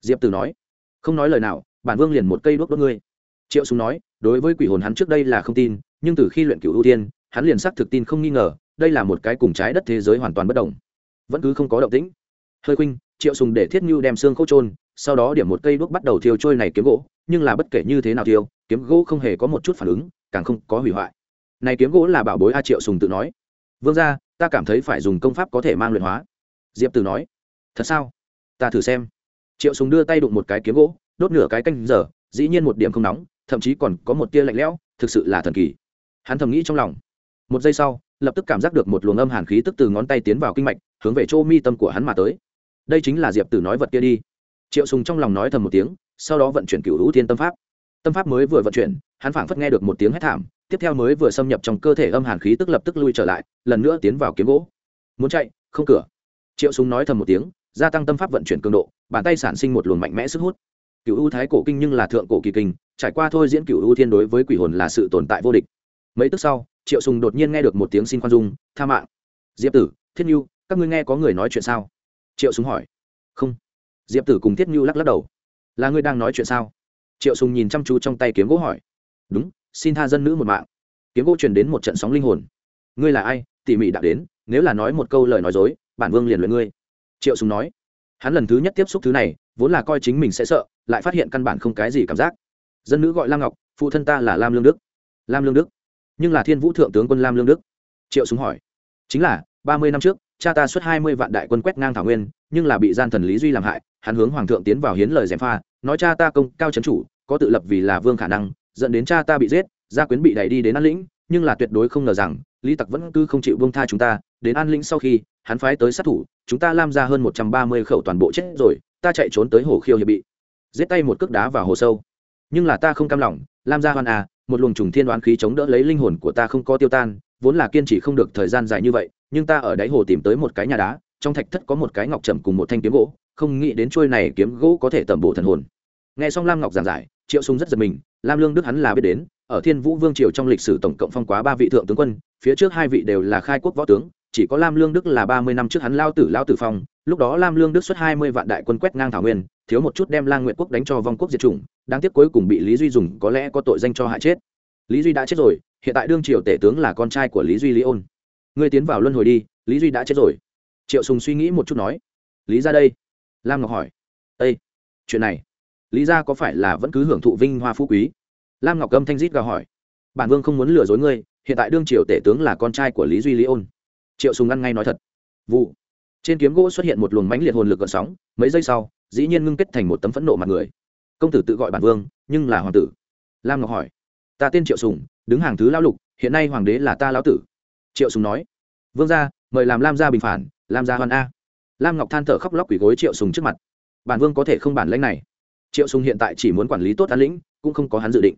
Diệp tử nói, không nói lời nào, bản vương liền một cây đuốc đốt ngươi. Triệu sùng nói, đối với quỷ hồn hắn trước đây là không tin, nhưng từ khi luyện cửu ưu tiên, hắn liền xác thực tin không nghi ngờ, đây là một cái cùng trái đất thế giới hoàn toàn bất đồng. Vẫn cứ không có động tĩnh. Hơi khuynh. Triệu sùng để thiết như đem xương khô trôn sau đó điểm một cây đuốc bắt đầu thiêu trôi này kiếm gỗ, nhưng là bất kể như thế nào thiêu, kiếm gỗ không hề có một chút phản ứng, càng không có hủy hoại. Này kiếm gỗ là bảo bối a triệu sùng tự nói, vương gia, ta cảm thấy phải dùng công pháp có thể mang luyện hóa. Diệp tử nói, thật sao? Ta thử xem. Triệu sùng đưa tay đụng một cái kiếm gỗ, đốt nửa cái canh giờ, dĩ nhiên một điểm không nóng, thậm chí còn có một tia lạnh lẽo, thực sự là thần kỳ. Hắn thầm nghĩ trong lòng. Một giây sau, lập tức cảm giác được một luồng âm hàn khí tức từ ngón tay tiến vào kinh mạch, hướng về chỗ mi tâm của hắn mà tới. Đây chính là diệp tử nói vật kia đi. Triệu sùng trong lòng nói thầm một tiếng, sau đó vận chuyển cửu hữu thiên tâm pháp. Tâm pháp mới vừa vận chuyển, hắn phảng phất nghe được một tiếng hét thảm, tiếp theo mới vừa xâm nhập trong cơ thể âm hàn khí tức lập tức lui trở lại, lần nữa tiến vào kiếm gỗ. Muốn chạy, không cửa. Triệu sùng nói thầm một tiếng gia tăng tâm pháp vận chuyển cường độ, bàn tay sản sinh một luồng mạnh mẽ sức hút. Cựu u thái cổ kinh nhưng là thượng cổ kỳ kinh, trải qua thôi diễn cựu u thiên đối với quỷ hồn là sự tồn tại vô địch. Mấy tức sau, triệu sùng đột nhiên nghe được một tiếng xin khoan dung, tha mạng. Diệp tử, thiết nhu, các ngươi nghe có người nói chuyện sao? Triệu sùng hỏi. Không. Diệp tử cùng thiết nhu lắc lắc đầu. Là ngươi đang nói chuyện sao? Triệu sùng nhìn chăm chú trong tay kiếm gỗ hỏi. Đúng, xin tha dân nữ một mạng. Kiếm gỗ truyền đến một trận sóng linh hồn. Ngươi là ai? Tỉ mỉ đã đến, nếu là nói một câu lời nói dối, bản vương liền luyện ngươi triệu sùng nói, hắn lần thứ nhất tiếp xúc thứ này, vốn là coi chính mình sẽ sợ, lại phát hiện căn bản không cái gì cảm giác. Dân nữ gọi lam ngọc, phụ thân ta là lam lương đức. Lam lương đức? Nhưng là thiên vũ thượng tướng quân lam lương đức. Triệu súng hỏi, chính là, ba mươi năm trước, cha ta xuất hai mươi vạn đại quân quét ngang thảo nguyên, nhưng là bị gian thần lý duy làm hại, hắn hướng hoàng thượng tiến vào hiến lời gièm pha, nói cha ta công cao trấn chủ, có tự lập vì là vương khả năng, dẫn đến cha ta bị giết, gia quyến bị đẩy đi đến an lĩnh, nhưng là tuyệt đối không ngờ rằng, lý tặc vẫn cứ không chịu vương tha chúng ta, đến an lĩnh sau khi hắn phái tới sát thủ, chúng ta lam ra hơn một trăm ba mươi khẩu toàn bộ chết rồi, ta chạy trốn tới hồ khiêu hiệp bị. Giết tay một cước đá vào hồ sâu. Nhưng là ta không cam lòng, lam gia hoan à một luồng trùng thiên đoán khí chống đỡ lấy linh hồn của ta không có tiêu tan, vốn là kiên trì không được thời gian dài như vậy, nhưng ta ở đáy hồ tìm tới một cái nhà đá, trong thạch thất có một cái ngọc trầm cùng một thanh kiếm gỗ, không nghĩ đến trôi này kiếm gỗ có thể tẩm bổ thần hồn. Nghe xong lam ngọc giảng giải, triệu sung rất giật mình, lam lương đức hắn là biết đến, ở thiên vũ vương triều trong lịch sử tổng cộng phong quá ba vị thượng tướng quân, phía trước hai vị đều là khai quốc võ tướng chỉ có lam lương đức là ba mươi năm trước hắn lao tử lao tử phong, lúc đó lam lương đức xuất hai mươi vạn đại quân quét ngang thảo nguyên, thiếu một chút đem lang nguyện quốc đánh cho vong quốc diệt chủng, đáng tiếc cuối cùng bị lý duy dùng có lẽ có tội danh cho hại chết. Lý duy đã chết rồi, hiện tại đương triều tể tướng là con trai của lý duy lý ôn ngươi tiến vào luân hồi đi, lý duy đã chết rồi. Triệu sùng suy nghĩ một chút nói. Lý ra đây. Lam ngọc hỏi. Ây chuyện này. Lý ra có phải là vẫn cứ hưởng thụ vinh hoa phú quý? Lam ngọc âm thanh rít gào hỏi. Bản vương không muốn lừa dối ngươi, hiện tại đương triều tể tướng là con trai của lý duy lý ôn triệu sùng ăn ngay nói thật vụ trên kiếm gỗ xuất hiện một luồng mãnh liệt hồn lực gợn sóng mấy giây sau dĩ nhiên ngưng kết thành một tấm phẫn nộ mặt người công tử tự gọi bản vương nhưng là hoàng tử lam ngọc hỏi ta tên triệu sùng đứng hàng thứ lão lục hiện nay hoàng đế là ta lão tử triệu sùng nói vương gia mời làm lam gia bình phản lam gia hoan a lam ngọc than thở khóc lóc quỳ gối triệu sùng trước mặt bản vương có thể không bản lãnh này triệu sùng hiện tại chỉ muốn quản lý tốt an lĩnh cũng không có hắn dự định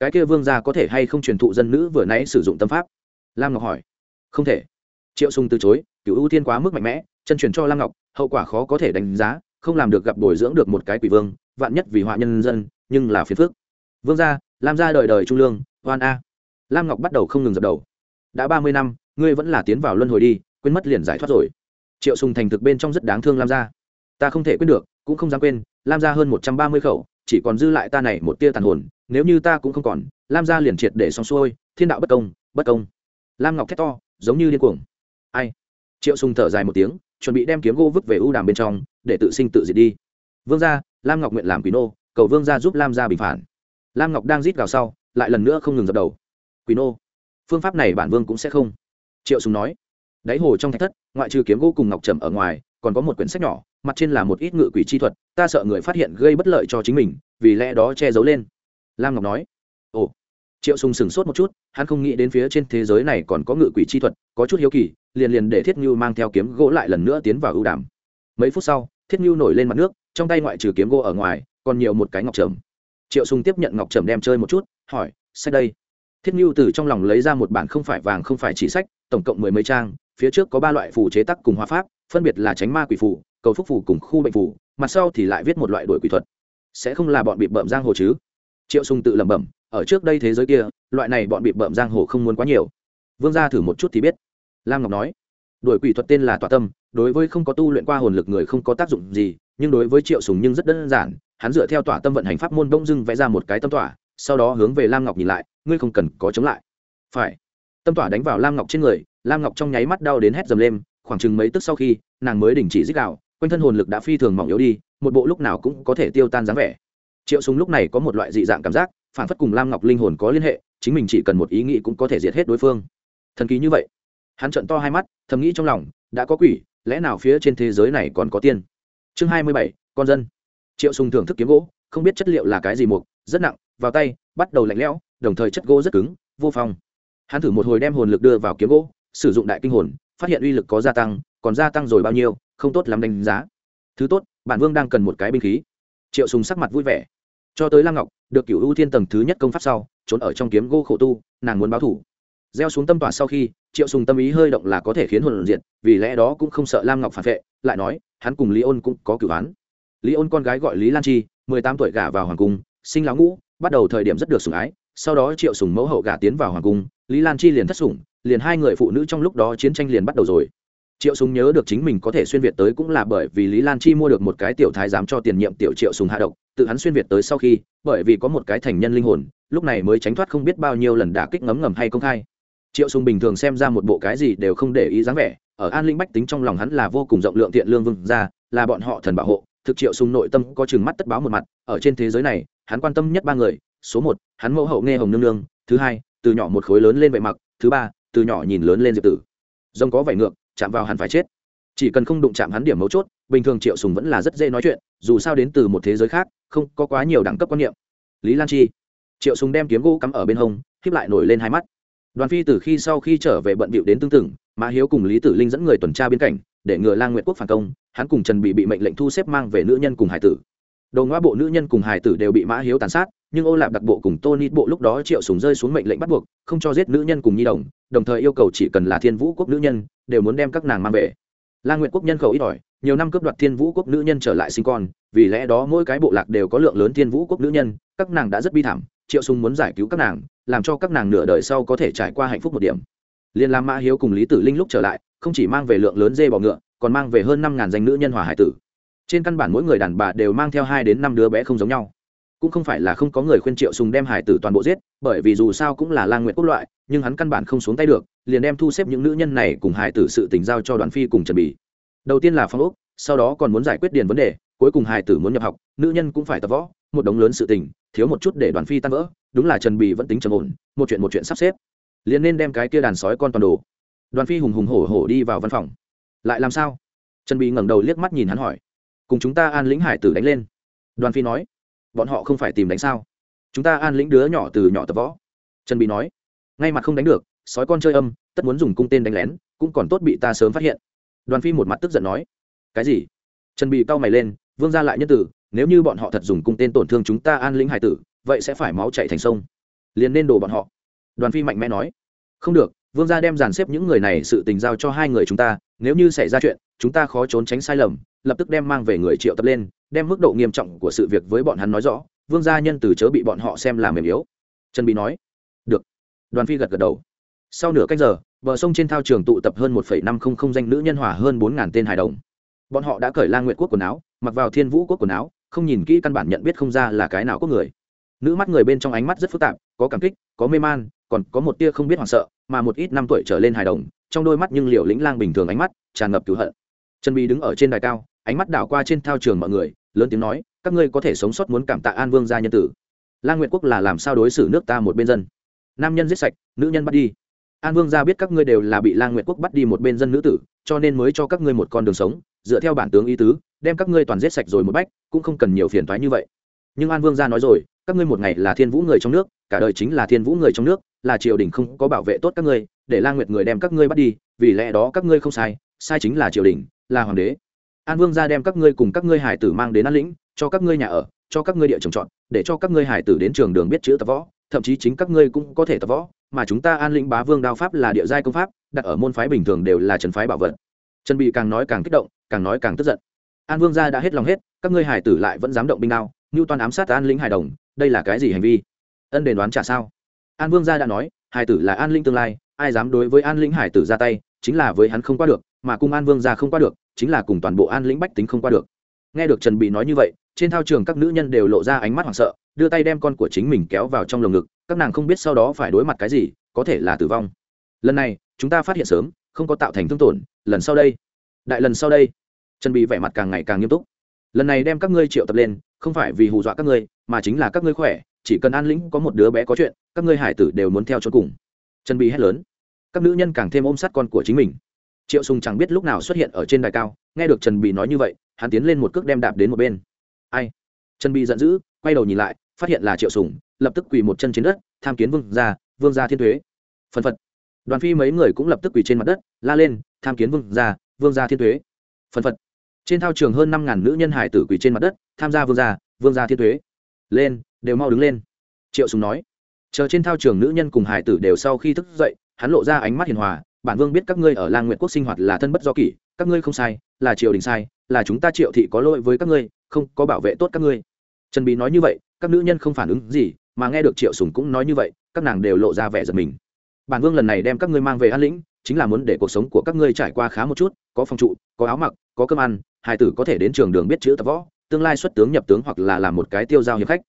cái kia vương gia có thể hay không truyền thụ dân nữ vừa nãy sử dụng tâm pháp lam ngọc hỏi không thể triệu sùng từ chối cựu ưu tiên quá mức mạnh mẽ, chân truyền cho lam ngọc, hậu quả khó có thể đánh giá, không làm được gặp bồi dưỡng được một cái quỷ vương, vạn nhất vì họa nhân dân, nhưng là phiền phức. Vương gia, lam gia đời đời trung lương hoan a. Lam ngọc bắt đầu không ngừng dập đầu. Đã ba mươi năm, ngươi vẫn là tiến vào luân hồi đi, quên mất liền giải thoát rồi. Triệu sùng thành thực bên trong rất đáng thương lam gia. Ta không thể quên được, cũng không dám quên, lam gia hơn một trăm ba mươi khẩu, chỉ còn dư lại ta này một tia tàn hồn, nếu như ta cũng không còn, lam gia liền triệt để xong xuôi, thiên đạo bất công bất công. Lam ngọc thét to, giống như điên cuồng ai? Triệu sùng thở dài một tiếng, chuẩn bị đem kiếm gỗ vứt về u đàm bên trong, để tự sinh tự diệt đi. Vương gia, lam ngọc nguyện làm quỷ nô, cầu vương gia giúp lam gia bình phản. Lam ngọc đang rít gào sau, lại lần nữa không ngừng dập đầu. Quỷ nô, phương pháp này bản vương cũng sẽ không. Triệu sùng nói, đáy hồ trong thạch thất, ngoại trừ kiếm gỗ cùng ngọc trầm ở ngoài, còn có một quyển sách nhỏ, mặt trên là một ít ngự quỷ chi thuật, ta sợ người phát hiện gây bất lợi cho chính mình, vì lẽ đó che giấu lên. Lam ngọc nói triệu sùng sừng sốt một chút, hắn không nghĩ đến phía trên thế giới này còn có ngự quỷ chi thuật, có chút hiếu kỳ, liền liền để thiết ngưu mang theo kiếm gỗ lại lần nữa tiến vào ưu đàm. Mấy phút sau, thiết ngưu nổi lên mặt nước, trong tay ngoại trừ kiếm gỗ ở ngoài, còn nhiều một cái ngọc trầm. Triệu sùng tiếp nhận ngọc trầm đem chơi một chút, hỏi, sách đây? Thiết ngưu từ trong lòng lấy ra một bản không phải vàng không phải chỉ sách, tổng cộng mười mấy trang, phía trước có ba loại phù chế tác cùng hóa pháp, phân biệt là tránh ma quỷ phù, cầu phúc phù cùng khu bệnh phù, mặt sau thì lại viết một loại đổi quỷ thuật. Sẽ không là bọn bị bợm giang hồ chứ? Triệu sùng tự lẩm bẩm, ở trước đây thế giới kia, loại này bọn bị bợm giang hồ không muốn quá nhiều. Vương gia thử một chút thì biết. Lam ngọc nói đổi quỷ thuật tên là tỏa tâm, đối với không có tu luyện qua hồn lực người không có tác dụng gì, nhưng đối với triệu sùng nhưng rất đơn giản, hắn dựa theo tỏa tâm vận hành pháp môn bỗng dưng vẽ ra một cái tâm tỏa sau đó hướng về lam ngọc nhìn lại, ngươi không cần có chống lại. Phải. Tâm tỏa đánh vào lam ngọc trên người, lam ngọc trong nháy mắt đau đến hét dầm lên, khoảng chừng mấy tức sau khi, nàng mới đình chỉ dích đạo quanh thân hồn lực đã phi thường mỏng yếu đi, một bộ lúc nào cũng có thể tiêu tan dáng vẻ triệu súng lúc này có một loại dị dạng cảm giác phản phất cùng lam ngọc linh hồn có liên hệ, chính mình chỉ cần một ý nghĩ cũng có thể diệt hết đối phương. Thần kỳ như vậy. Hắn trận to hai mắt, thầm nghĩ trong lòng, đã có quỷ, lẽ nào phía trên thế giới này còn có tiên? Chương hai mươi bảy, con dân. Triệu sùng thưởng thức kiếm gỗ, không biết chất liệu là cái gì mục, rất nặng, vào tay, bắt đầu lạnh lẽo, đồng thời chất gỗ rất cứng, vô phong. Hắn thử một hồi đem hồn lực đưa vào kiếm gỗ, sử dụng đại kinh hồn, phát hiện uy lực có gia tăng, còn gia tăng rồi bao nhiêu, không tốt lắm đánh giá. Thứ tốt, bản vương đang cần một cái binh khí triệu sùng sắc mặt vui vẻ. Cho tới lam ngọc, được cửu ưu thiên tầng thứ nhất công pháp sau, trốn ở trong kiếm gỗ khổ tu, nàng muốn báo thủ. Gieo xuống tâm tỏa sau khi, triệu sùng tâm ý hơi động là có thể khiến hồn diệt, vì lẽ đó cũng không sợ lam ngọc phản vệ, lại nói, hắn cùng lý ôn cũng có cửu án. Lý ôn con gái gọi lý lan chi, mười tám tuổi gả vào hoàng cung, sinh lão ngũ, bắt đầu thời điểm rất được sủng ái, sau đó triệu sùng mẫu hậu gả tiến vào hoàng cung, lý lan chi liền thất sủng, liền hai người phụ nữ trong lúc đó chiến tranh liền bắt đầu rồi triệu sùng nhớ được chính mình có thể xuyên việt tới cũng là bởi vì lý lan chi mua được một cái tiểu thái giám cho tiền nhiệm tiểu triệu sùng hạ độc, tự hắn xuyên việt tới sau khi, bởi vì có một cái thành nhân linh hồn, lúc này mới tránh thoát không biết bao nhiêu lần đả kích ngấm ngầm hay công khai. Triệu sùng bình thường xem ra một bộ cái gì đều không để ý dáng vẻ, ở an linh bách tính trong lòng hắn là vô cùng rộng lượng thiện lương vương gia, là bọn họ thần bảo hộ, thực triệu sùng nội tâm có chừng mắt tất báo một mặt, ở trên thế giới này, hắn quan tâm nhất ba người, số một, hắn mẫu hậu nghe hồng nương nương, thứ hai, từ nhỏ một khối lớn lên vậy mặc, thứ ba, từ nhỏ nhìn lớn lên diệp tử. Rồng có vảy ngược chạm vào hắn phải chết. Chỉ cần không đụng chạm hắn điểm mấu chốt, bình thường triệu sùng vẫn là rất dễ nói chuyện, dù sao đến từ một thế giới khác, không có quá nhiều đẳng cấp quan niệm. Lý lan chi. Triệu sùng đem kiếm gỗ cắm ở bên hông khiếp lại nổi lên hai mắt. Đoàn phi từ khi sau khi trở về bận bịu đến tương tự, mã hiếu cùng lý tử linh dẫn người tuần tra biên cảnh, để ngừa lang nguyệt quốc phản công, hắn cùng trần bị bị mệnh lệnh thu xếp mang về nữ nhân cùng hải tử đầu ngoa bộ nữ nhân cùng hải tử đều bị mã hiếu tàn sát, nhưng ô lạp đặc bộ cùng tony bộ lúc đó triệu súng rơi xuống mệnh lệnh bắt buộc, không cho giết nữ nhân cùng nhi đồng đồng thời yêu cầu chỉ cần là thiên vũ quốc nữ nhân, đều muốn đem các nàng mang về. La nguyệt quốc nhân khẩu ít ỏi, nhiều năm cướp đoạt thiên vũ quốc nữ nhân trở lại sinh con, vì lẽ đó mỗi cái bộ lạc đều có lượng lớn thiên vũ quốc nữ nhân, các nàng đã rất bi thảm, triệu súng muốn giải cứu các nàng, làm cho các nàng nửa đời sau có thể trải qua hạnh phúc một điểm. Liên lam mã hiếu cùng lý tử linh lúc trở lại, không chỉ mang về lượng lớn dê bò ngựa, còn mang về hơn năm ngàn danh nữ nhân hòa hải tử trên căn bản mỗi người đàn bà đều mang theo hai đến năm đứa bé không giống nhau. Cũng không phải là không có người khuyên triệu sùng đem hải tử toàn bộ giết, bởi vì dù sao cũng là lang nguyện quốc loại, nhưng hắn căn bản không xuống tay được, liền đem thu xếp những nữ nhân này cùng hải tử sự tình giao cho đoàn phi cùng trần bị đầu tiên là phong ốc, sau đó còn muốn giải quyết điền vấn đề, cuối cùng hải tử muốn nhập học, nữ nhân cũng phải tập võ, một đống lớn sự tình, thiếu một chút để đoàn phi tan vỡ, đúng là trần bì vẫn tính trầm ổn, một chuyện một chuyện sắp xếp. Liền nên đem cái kia đàn sói con toàn đồ đoàn phi hùng hùng hổ hổ đi vào văn phòng. Lại làm sao? Trần bì ngẩng đầu liếc mắt nhìn hắn hỏi cùng chúng ta an lĩnh hải tử đánh lên. Đoàn phi nói, bọn họ không phải tìm đánh sao? Chúng ta an lĩnh đứa nhỏ từ nhỏ tập võ. Trần bì nói, ngay mặt không đánh được, sói con chơi âm, tất muốn dùng cung tên đánh lén, cũng còn tốt bị ta sớm phát hiện. Đoàn phi một mặt tức giận nói, cái gì? Trần bì cau mày lên, vương ra lại nhân tử, nếu như bọn họ thật dùng cung tên tổn thương chúng ta an lĩnh hải tử, vậy sẽ phải máu chạy thành sông. Liền nên đổ bọn họ. Đoàn phi mạnh mẽ nói, không được, vương gia đem dàn xếp những người này sự tình giao cho hai người chúng ta, nếu như xảy ra chuyện, chúng ta khó trốn tránh sai lầm lập tức đem mang về người triệu tập lên, đem mức độ nghiêm trọng của sự việc với bọn hắn nói rõ, vương gia nhân từ chớ bị bọn họ xem là mềm yếu. Trần bị nói, được. Đoàn phi gật gật đầu. Sau nửa cách giờ, bờ sông trên thao trường tụ tập hơn một năm không không danh nữ nhân hòa hơn bốn ngàn tên hài đồng. Bọn họ đã cởi la nguyện quốc quần áo, mặc vào thiên vũ quốc quần áo, không nhìn kỹ căn bản nhận biết không ra là cái nào có người. Nữ mắt người bên trong ánh mắt rất phức tạp, có cảm kích, có mê man, còn có một tia không biết hoảng sợ, mà một ít năm tuổi trở lên hài đồng, trong đôi mắt nhưng liều lĩnh lang bình thường ánh mắt, tràn ngập cứu hận. Trần bi đứng ở trên đài cao ánh mắt đảo qua trên thao trường mọi người, lớn tiếng nói, các ngươi có thể sống sót muốn cảm tạ an vương gia nhân tử. Lang nguyệt quốc là làm sao đối xử nước ta một bên dân? Nam nhân giết sạch, nữ nhân bắt đi. An vương gia biết các ngươi đều là bị lang nguyệt quốc bắt đi một bên dân nữ tử, cho nên mới cho các ngươi một con đường sống, dựa theo bản tướng ý tứ, đem các ngươi toàn giết sạch rồi một bách, cũng không cần nhiều phiền toái như vậy. Nhưng an vương gia nói rồi, các ngươi một ngày là thiên vũ người trong nước, cả đời chính là thiên vũ người trong nước, là triều đình không có bảo vệ tốt các ngươi, để lang nguyệt người đem các ngươi bắt đi, vì lẽ đó các ngươi không sai sai chính là triều đình, là hoàng đế an vương gia đem các ngươi cùng các ngươi hải tử mang đến an lĩnh, cho các ngươi nhà ở, cho các ngươi địa trồng trọt, để cho các ngươi hải tử đến trường đường biết chữ tập võ, thậm chí chính các ngươi cũng có thể tập võ, mà chúng ta an lĩnh bá vương đao pháp là địa giai công pháp, đặt ở môn phái bình thường đều là trần phái bảo vật. Trần bị càng nói càng kích động, càng nói càng tức giận. An vương gia đã hết lòng hết, các ngươi hải tử lại vẫn dám động binh đao, như toàn ám sát an lĩnh hải đồng, đây là cái gì hành vi? Ân đền đoán trả sao? An vương gia đã nói, hải tử là an linh tương lai, ai dám đối với an lĩnh hải tử ra tay, chính là với hắn không qua được, mà cung an vương gia không qua được chính là cùng toàn bộ an lĩnh bách tính không qua được. Nghe được trần bị nói như vậy, trên thao trường các nữ nhân đều lộ ra ánh mắt hoảng sợ, đưa tay đem con của chính mình kéo vào trong lồng ngực, các nàng không biết sau đó phải đối mặt cái gì, có thể là tử vong. Lần này, chúng ta phát hiện sớm, không có tạo thành thương tổn, lần sau đây, đại lần sau đây. Trần bị vẻ mặt càng ngày càng nghiêm túc. Lần này đem các ngươi triệu tập lên, không phải vì hù dọa các ngươi, mà chính là các ngươi khỏe, chỉ cần an lĩnh có một đứa bé có chuyện, các ngươi hải tử đều muốn theo cho cùng. Trần bị hét lớn. Các nữ nhân càng thêm ôm sát con của chính mình triệu sùng chẳng biết lúc nào xuất hiện ở trên đài cao, nghe được trần bị nói như vậy, hắn tiến lên một cước đem đạp đến một bên. Ai? Trần bị giận dữ, quay đầu nhìn lại, phát hiện là triệu sùng, lập tức quỳ một chân trên đất, tham kiến vương gia vương gia thiên thuế phân phật. Đoàn phi mấy người cũng lập tức quỳ trên mặt đất, la lên, tham kiến vương gia vương gia thiên thuế phân phật. Trên thao trường hơn năm ngàn nữ nhân hải tử quỳ trên mặt đất, tham gia vương gia vương gia thiên thuế lên, đều mau đứng lên. Triệu sùng nói. Chờ trên thao trường nữ nhân cùng hải tử đều sau khi thức dậy, hắn lộ ra ánh mắt hiền hòa bản vương biết các ngươi ở lang nguyện quốc sinh hoạt là thân bất do kỷ, các ngươi không sai, là triều đình sai, là chúng ta triệu thị có lỗi với các ngươi, không có bảo vệ tốt các ngươi. Trần bí nói như vậy, các nữ nhân không phản ứng gì, mà nghe được triệu sùng cũng nói như vậy, các nàng đều lộ ra vẻ giật mình. Bản vương lần này đem các ngươi mang về an lĩnh, chính là muốn để cuộc sống của các ngươi trải qua khá một chút, có phòng trụ, có áo mặc, có cơm ăn hài tử có thể đến trường đường biết chữ tập võ, tương lai xuất tướng nhập tướng hoặc là làm một cái tiêu giao hiệp khách.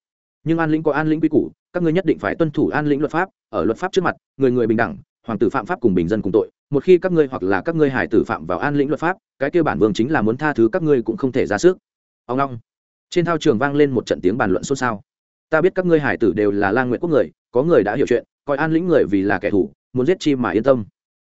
Nhưng an lĩnh có an lĩnh quy củ, các ngươi nhất định phải tuân thủ an lĩnh luật pháp, ở luật pháp trước mặt, người người bình đẳng hoàng tử phạm pháp cùng bình dân cùng tội, một khi các ngươi hoặc là các ngươi hải tử phạm vào an lĩnh luật pháp, cái kêu bản vương chính là muốn tha thứ các ngươi cũng không thể ra sức. Ông long, trên thao trường vang lên một trận tiếng bàn luận xôn xao. Ta biết các ngươi hải tử đều là lang nguyện quốc người, có người đã hiểu chuyện, coi an lĩnh người vì là kẻ thù, muốn giết chi mà yên tâm.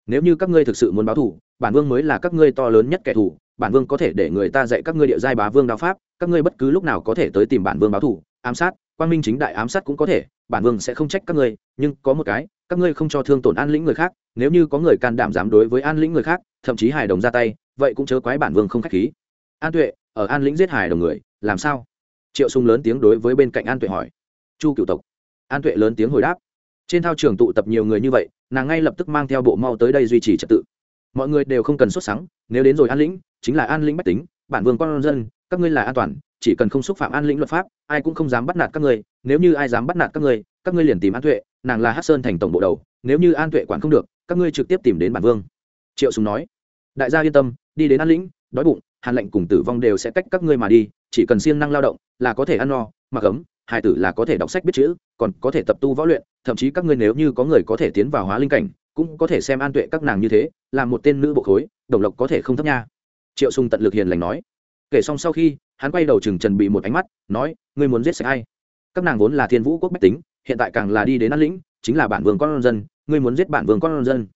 Nếu như các ngươi thực sự muốn báo thù, bản vương mới là các ngươi to lớn nhất kẻ thù, bản vương có thể để người ta dạy các ngươi địa giai bá vương đạo pháp, các ngươi bất cứ lúc nào có thể tới tìm bản vương báo thù, ám sát quan minh chính đại ám sát cũng có thể, bản vương sẽ không trách các ngươi, nhưng có một cái, các ngươi không cho thương tổn an lĩnh người khác, nếu như có người can đảm dám đối với an lĩnh người khác, thậm chí hài đồng ra tay, vậy cũng chớ quái bản vương không k h á c h khí. An tuệ, ở an lĩnh giết hài đồng người, làm sao? Triệu sung lớn tiếng đối với bên cạnh an tuệ hỏi. Chu cựu tộc. An tuệ lớn tiếng hồi đáp. Trên thao trường tụ tập nhiều người như vậy, nàng ngay lập tức mang theo bộ mau tới đây duy trì trật tự. Mọi người đều không cần xuất sáng nếu đến rồi an lĩnh, chính là an lĩnh bách tính, bản vương con dân, các ngươi là an toàn chỉ cần không xúc phạm an lĩnh luật pháp, ai cũng không dám bắt nạt các ngươi. Nếu như ai dám bắt nạt các ngươi các ngươi liền tìm an tuệ, nàng là hát sơn thành tổng bộ đầu. Nếu như an tuệ quản không được, các ngươi trực tiếp tìm đến bản vương. Triệu sùng nói. Đại gia yên tâm, đi đến an lĩnh, đói bụng, hàn lệnh cùng tử vong đều sẽ cách các ngươi mà đi. Chỉ cần siêng năng lao động, là có thể ăn no, mặc ấm hai tử là có thể đọc sách biết chữ, còn có thể tập tu võ luyện. Thậm chí các ngươi nếu như có người có thể tiến vào hóa linh cảnh, cũng có thể xem an tuệ các nàng như thế làm một tên nữ bộ khối, đồng lộc có thể không thấp nha. Triệu sùng tận lực hiền lành nói. Kể xong sau khi hắn quay đầu chừng trần bị một ánh mắt, nói, ngươi muốn giết sạch ai? Các nàng vốn là thiên vũ quốc bách tính, hiện tại càng là đi đến an lĩnh, chính là bản vương con dân, ngươi muốn giết bản vương con dân.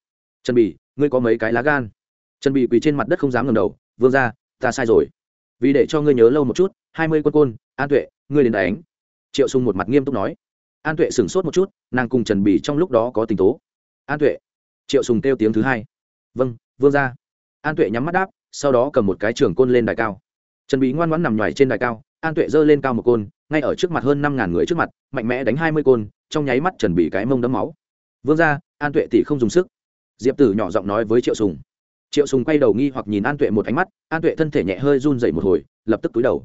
Trần bị, ngươi có mấy cái lá gan? Trần bị quỳ trên mặt đất không dám ngẩng đầu, vương ra ta sai rồi. Vì để cho ngươi nhớ lâu một chút, hai mươi quân côn, an tuệ, ngươi đến đánh. Triệu sùng một mặt nghiêm túc nói. An tuệ sửng sốt một chút, nàng cùng trần bỉ trong lúc đó có tình tố. An tuệ. Triệu sùng kêu tiếng thứ hai. Vâng vương ra an tuệ nhắm mắt đáp, sau đó cầm một cái trường côn lên đài cao trần bí ngoan ngoãn nằm ngoài trên đài cao, an tuệ giơ lên cao một côn, ngay ở trước mặt hơn năm ngàn người trước mặt, mạnh mẽ đánh hai mươi côn, trong nháy mắt trần bị cái mông đấm máu. Vương ra an tuệ tỷ không dùng sức. Diệp tử nhỏ giọng nói với triệu sùng. Triệu sùng quay đầu nghi hoặc nhìn an tuệ một ánh mắt, an tuệ thân thể nhẹ hơi run dậy một hồi, lập tức túi đầu.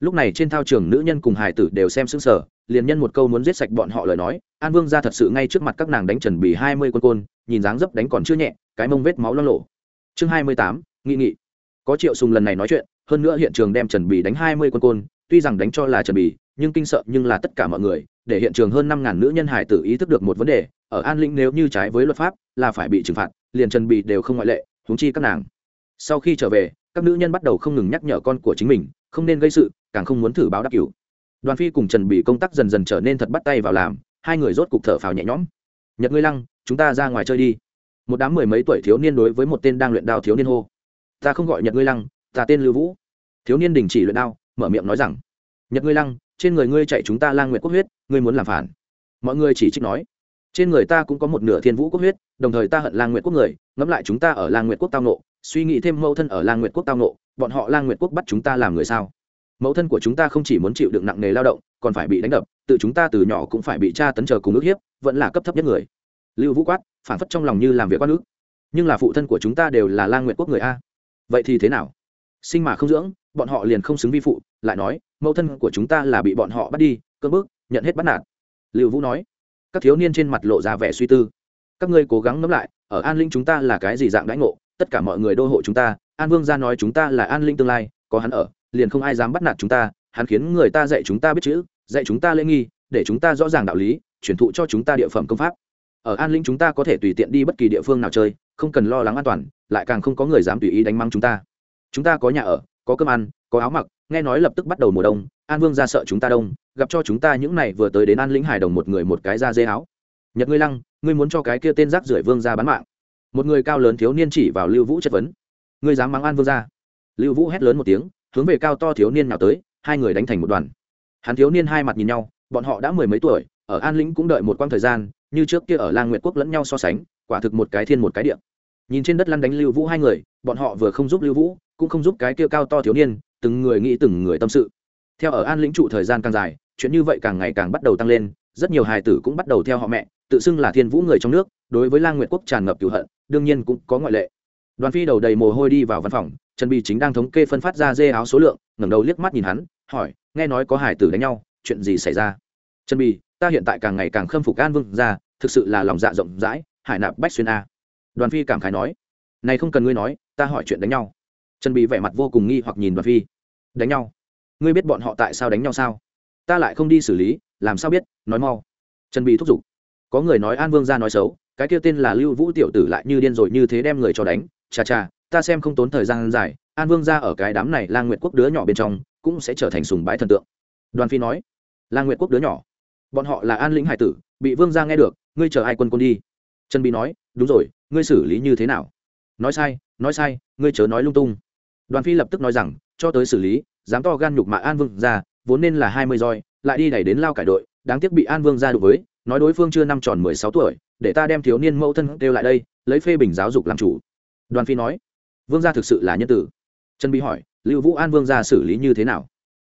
Lúc này trên thao trường nữ nhân cùng hải tử đều xem sững sờ, liền nhân một câu muốn giết sạch bọn họ lời nói, an vương ra thật sự ngay trước mặt các nàng đánh trần bì hai mươi quân côn, nhìn dáng dấp đánh còn chưa nhẹ, cái mông vết máu lo lộ. Chương hai mươi tám, nghị nghị có triệu sùng lần này nói chuyện, hơn nữa hiện trường đem trần bì đánh hai mươi quân côn, tuy rằng đánh cho là trần bì, nhưng kinh sợ nhưng là tất cả mọi người, để hiện trường hơn năm ngàn nữ nhân hải tử ý thức được một vấn đề, ở an linh nếu như trái với luật pháp, là phải bị trừng phạt, liền trần bì đều không ngoại lệ, huống chi các nàng. Sau khi trở về, các nữ nhân bắt đầu không ngừng nhắc nhở con của chính mình, không nên gây sự, càng không muốn thử báo đáp cứu đoàn phi cùng trần bì công tác dần dần trở nên thật bắt tay vào làm, hai người rốt cục thở phào nhẹ nhõm. Nhật ngươi lăng, chúng ta ra ngoài chơi đi. Một đám mười mấy tuổi thiếu niên đối với một tên đang luyện đao thiếu niên hô ta không gọi nhật ngươi lăng, ta tên lưu vũ. Thiếu niên đình chỉ luyện đao, mở miệng nói rằng, nhật ngươi lăng, trên người ngươi chạy chúng ta lang nguyện quốc huyết, ngươi muốn làm phản. Mọi người chỉ trích nói, trên người ta cũng có một nửa thiên vũ quốc huyết, đồng thời ta hận lang nguyện quốc người, ngẫm lại chúng ta ở lang nguyện quốc tao nộ suy nghĩ thêm mẫu thân ở lang nguyện quốc tao nộ bọn họ lang nguyện quốc bắt chúng ta làm người sao? Mẫu thân của chúng ta không chỉ muốn chịu đựng nặng nề lao động, còn phải bị đánh đập, tự chúng ta từ nhỏ cũng phải bị tra tấn chờ cùng ức hiếp, vẫn là cấp thấp nhất người. Lưu vũ quát, phản phất trong lòng như làm việc quan ước nhưng là phụ thân của chúng ta đều là lang nguyện quốc người a vậy thì thế nào? Sinh mà không dưỡng, bọn họ liền không xứng vi phụ, lại nói, mẫu thân của chúng ta là bị bọn họ bắt đi cơ bức, nhận hết bắt nạt. Liệu vũ nói. Các thiếu niên trên mặt lộ ra vẻ suy tư. Các ngươi cố gắng ngẫm lại, ở an linh chúng ta là cái gì dạng đãi ngộ? Tất cả mọi người đô hộ chúng ta, an vương ra nói chúng ta là an linh tương lai, có hắn ở, liền không ai dám bắt nạt chúng ta, hắn khiến người ta dạy chúng ta biết chữ, dạy chúng ta lễ nghi, để chúng ta rõ ràng đạo lý, truyền thụ cho chúng ta địa phẩm công pháp ở an Lĩnh chúng ta có thể tùy tiện đi bất kỳ địa phương nào chơi, không cần lo lắng an toàn, lại càng không có người dám tùy ý đánh măng chúng ta. Chúng ta có nhà ở, có cơm ăn, có áo mặc, nghe nói lập tức bắt đầu mùa đông, an vương ra sợ chúng ta đông, gặp cho chúng ta những này vừa tới đến an lĩnh hải đồng một người một cái da dê áo. Nhật ngươi lăng, ngươi muốn cho cái kia tên rác rưởi vương ra bán mạng. Một người cao lớn thiếu niên chỉ vào lưu vũ chất vấn. Ngươi dám mắng an vương ra? Lưu vũ hét lớn một tiếng, hướng về cao to thiếu niên nào tới, hai người đánh thành một đoàn. Hắn thiếu niên hai mặt nhìn nhau, bọn họ đã mười mấy tuổi, ở an lĩnh cũng đợi một quãng thời gian như trước kia ở lang nguyệt quốc lẫn nhau so sánh, quả thực một cái thiên một cái địa. Nhìn trên đất lăn đánh lưu vũ hai người, bọn họ vừa không giúp lưu vũ, cũng không giúp cái kia cao to thiếu niên, từng người nghĩ từng người tâm sự. Theo ở an lĩnh trụ thời gian càng dài, chuyện như vậy càng ngày càng bắt đầu tăng lên, rất nhiều hài tử cũng bắt đầu theo họ mẹ, tự xưng là thiên vũ người trong nước, đối với lang nguyệt quốc tràn ngập cửu hận, đương nhiên cũng có ngoại lệ. Đoàn phi đầu đầy mồ hôi đi vào văn phòng, trần bì chính đang thống kê phân phát ra dê áo số lượng, ngẩng đầu liếc mắt nhìn hắn, hỏi, nghe nói có hải tử đánh nhau, chuyện gì xảy ra? Trần bì ta hiện tại càng ngày càng khâm phục an vương ra thực sự là lòng dạ rộng rãi, hải nạp bách xuyên a. Đoàn phi cảm khái nói, này không cần ngươi nói, ta hỏi chuyện đánh nhau. Trần bì vẻ mặt vô cùng nghi hoặc nhìn đoàn phi. Đánh nhau? Ngươi biết bọn họ tại sao đánh nhau sao? Ta lại không đi xử lý, làm sao biết, nói mau. Trần bì thúc giục. Có người nói an vương ra nói xấu, cái kia tên là lưu vũ tiểu tử lại như điên rồi như thế đem người cho đánh. Chà chà, ta xem không tốn thời gian dài, an vương ra ở cái đám này lang nguyệt quốc đứa nhỏ bên trong, cũng sẽ trở thành sùng bái thần tượng. Đoàn phi nói, lang nguyệt quốc đứa nhỏ bọn họ là an lĩnh hải tử, bị vương gia nghe được, ngươi chờ ai quân quân đi? Trần bì nói, đúng rồi, ngươi xử lý như thế nào? Nói sai nói sai, ngươi chớ nói lung tung. Đoàn phi lập tức nói rằng, cho tới xử lý, dám to gan nhục mạ an vương ra vốn nên là hai mươi roi, lại đi đẩy đến lao cải đội, đáng tiếc bị an vương ra đụng với, nói đối phương chưa năm tròn mười sáu tuổi, để ta đem thiếu niên mẫu thân kêu lại đây, lấy phê bình giáo dục làm chủ. Đoàn phi nói, vương gia thực sự là nhân tử. Trần bí hỏi, lưu vũ an vương gia xử lý như thế nào?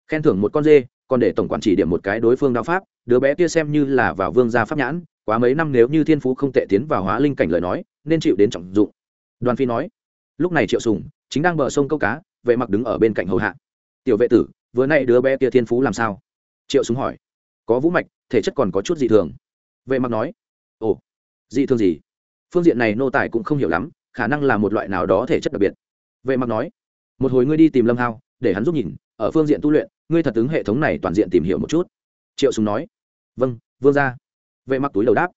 Khen thưởng một con dê còn để tổng quản chỉ điểm một cái đối phương đao pháp, đứa bé kia xem như là vào vương gia pháp nhãn, quá mấy năm nếu như thiên phú không tệ tiến vào hóa linh cảnh lời nói, nên chịu đến trọng dụng. Đoàn phi nói, lúc này triệu sùng chính đang bờ sông câu cá, vệ mặc đứng ở bên cạnh hầu hạ. Tiểu vệ tử, vừa nay đứa bé kia thiên phú làm sao? Triệu sùng hỏi. Có vũ mạch, thể chất còn có chút dị thường. Vệ mặc nói, ồ, dị thường gì? Phương diện này nô tài cũng không hiểu lắm, khả năng là một loại nào đó thể chất đặc biệt. Vệ mặc nói, một hồi ngươi đi tìm lâm hao, để hắn giúp nhìn, ở phương diện tu luyện ngươi thật ứng hệ thống này toàn diện tìm hiểu một chút. Triệu sùng nói. Vâng vương gia. Vệ mặc túi đầu đáp.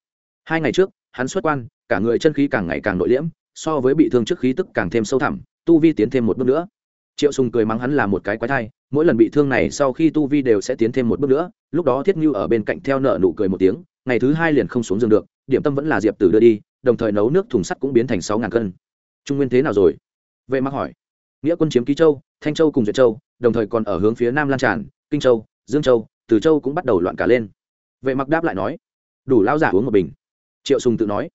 Hai ngày trước, hắn xuất quan, cả người chân khí càng ngày càng nội liễm, so với bị thương trước khí tức càng thêm sâu thẳm, tu vi tiến thêm một bước nữa. Triệu sùng cười mắng hắn là một cái quái thai, mỗi lần bị thương này sau khi tu vi đều sẽ tiến thêm một bước nữa, lúc đó thiết như ở bên cạnh theo nợ nụ cười một tiếng, ngày thứ hai liền không xuống giường được, điểm tâm vẫn là diệp tử đưa đi, đồng thời nấu nước thùng sắt cũng biến thành sáu ngàn cân. Trung nguyên thế nào rồi? Vệ mặc hỏi. Nghĩa quân chiếm ký châu thanh châu cùng duyệt châu, đồng thời còn ở hướng phía nam lan tràn, kinh châu, dương châu, từ châu cũng bắt đầu loạn cả lên. Vệ mặc đáp lại nói, đủ lao giả uống một bình. Triệu sùng tự nói,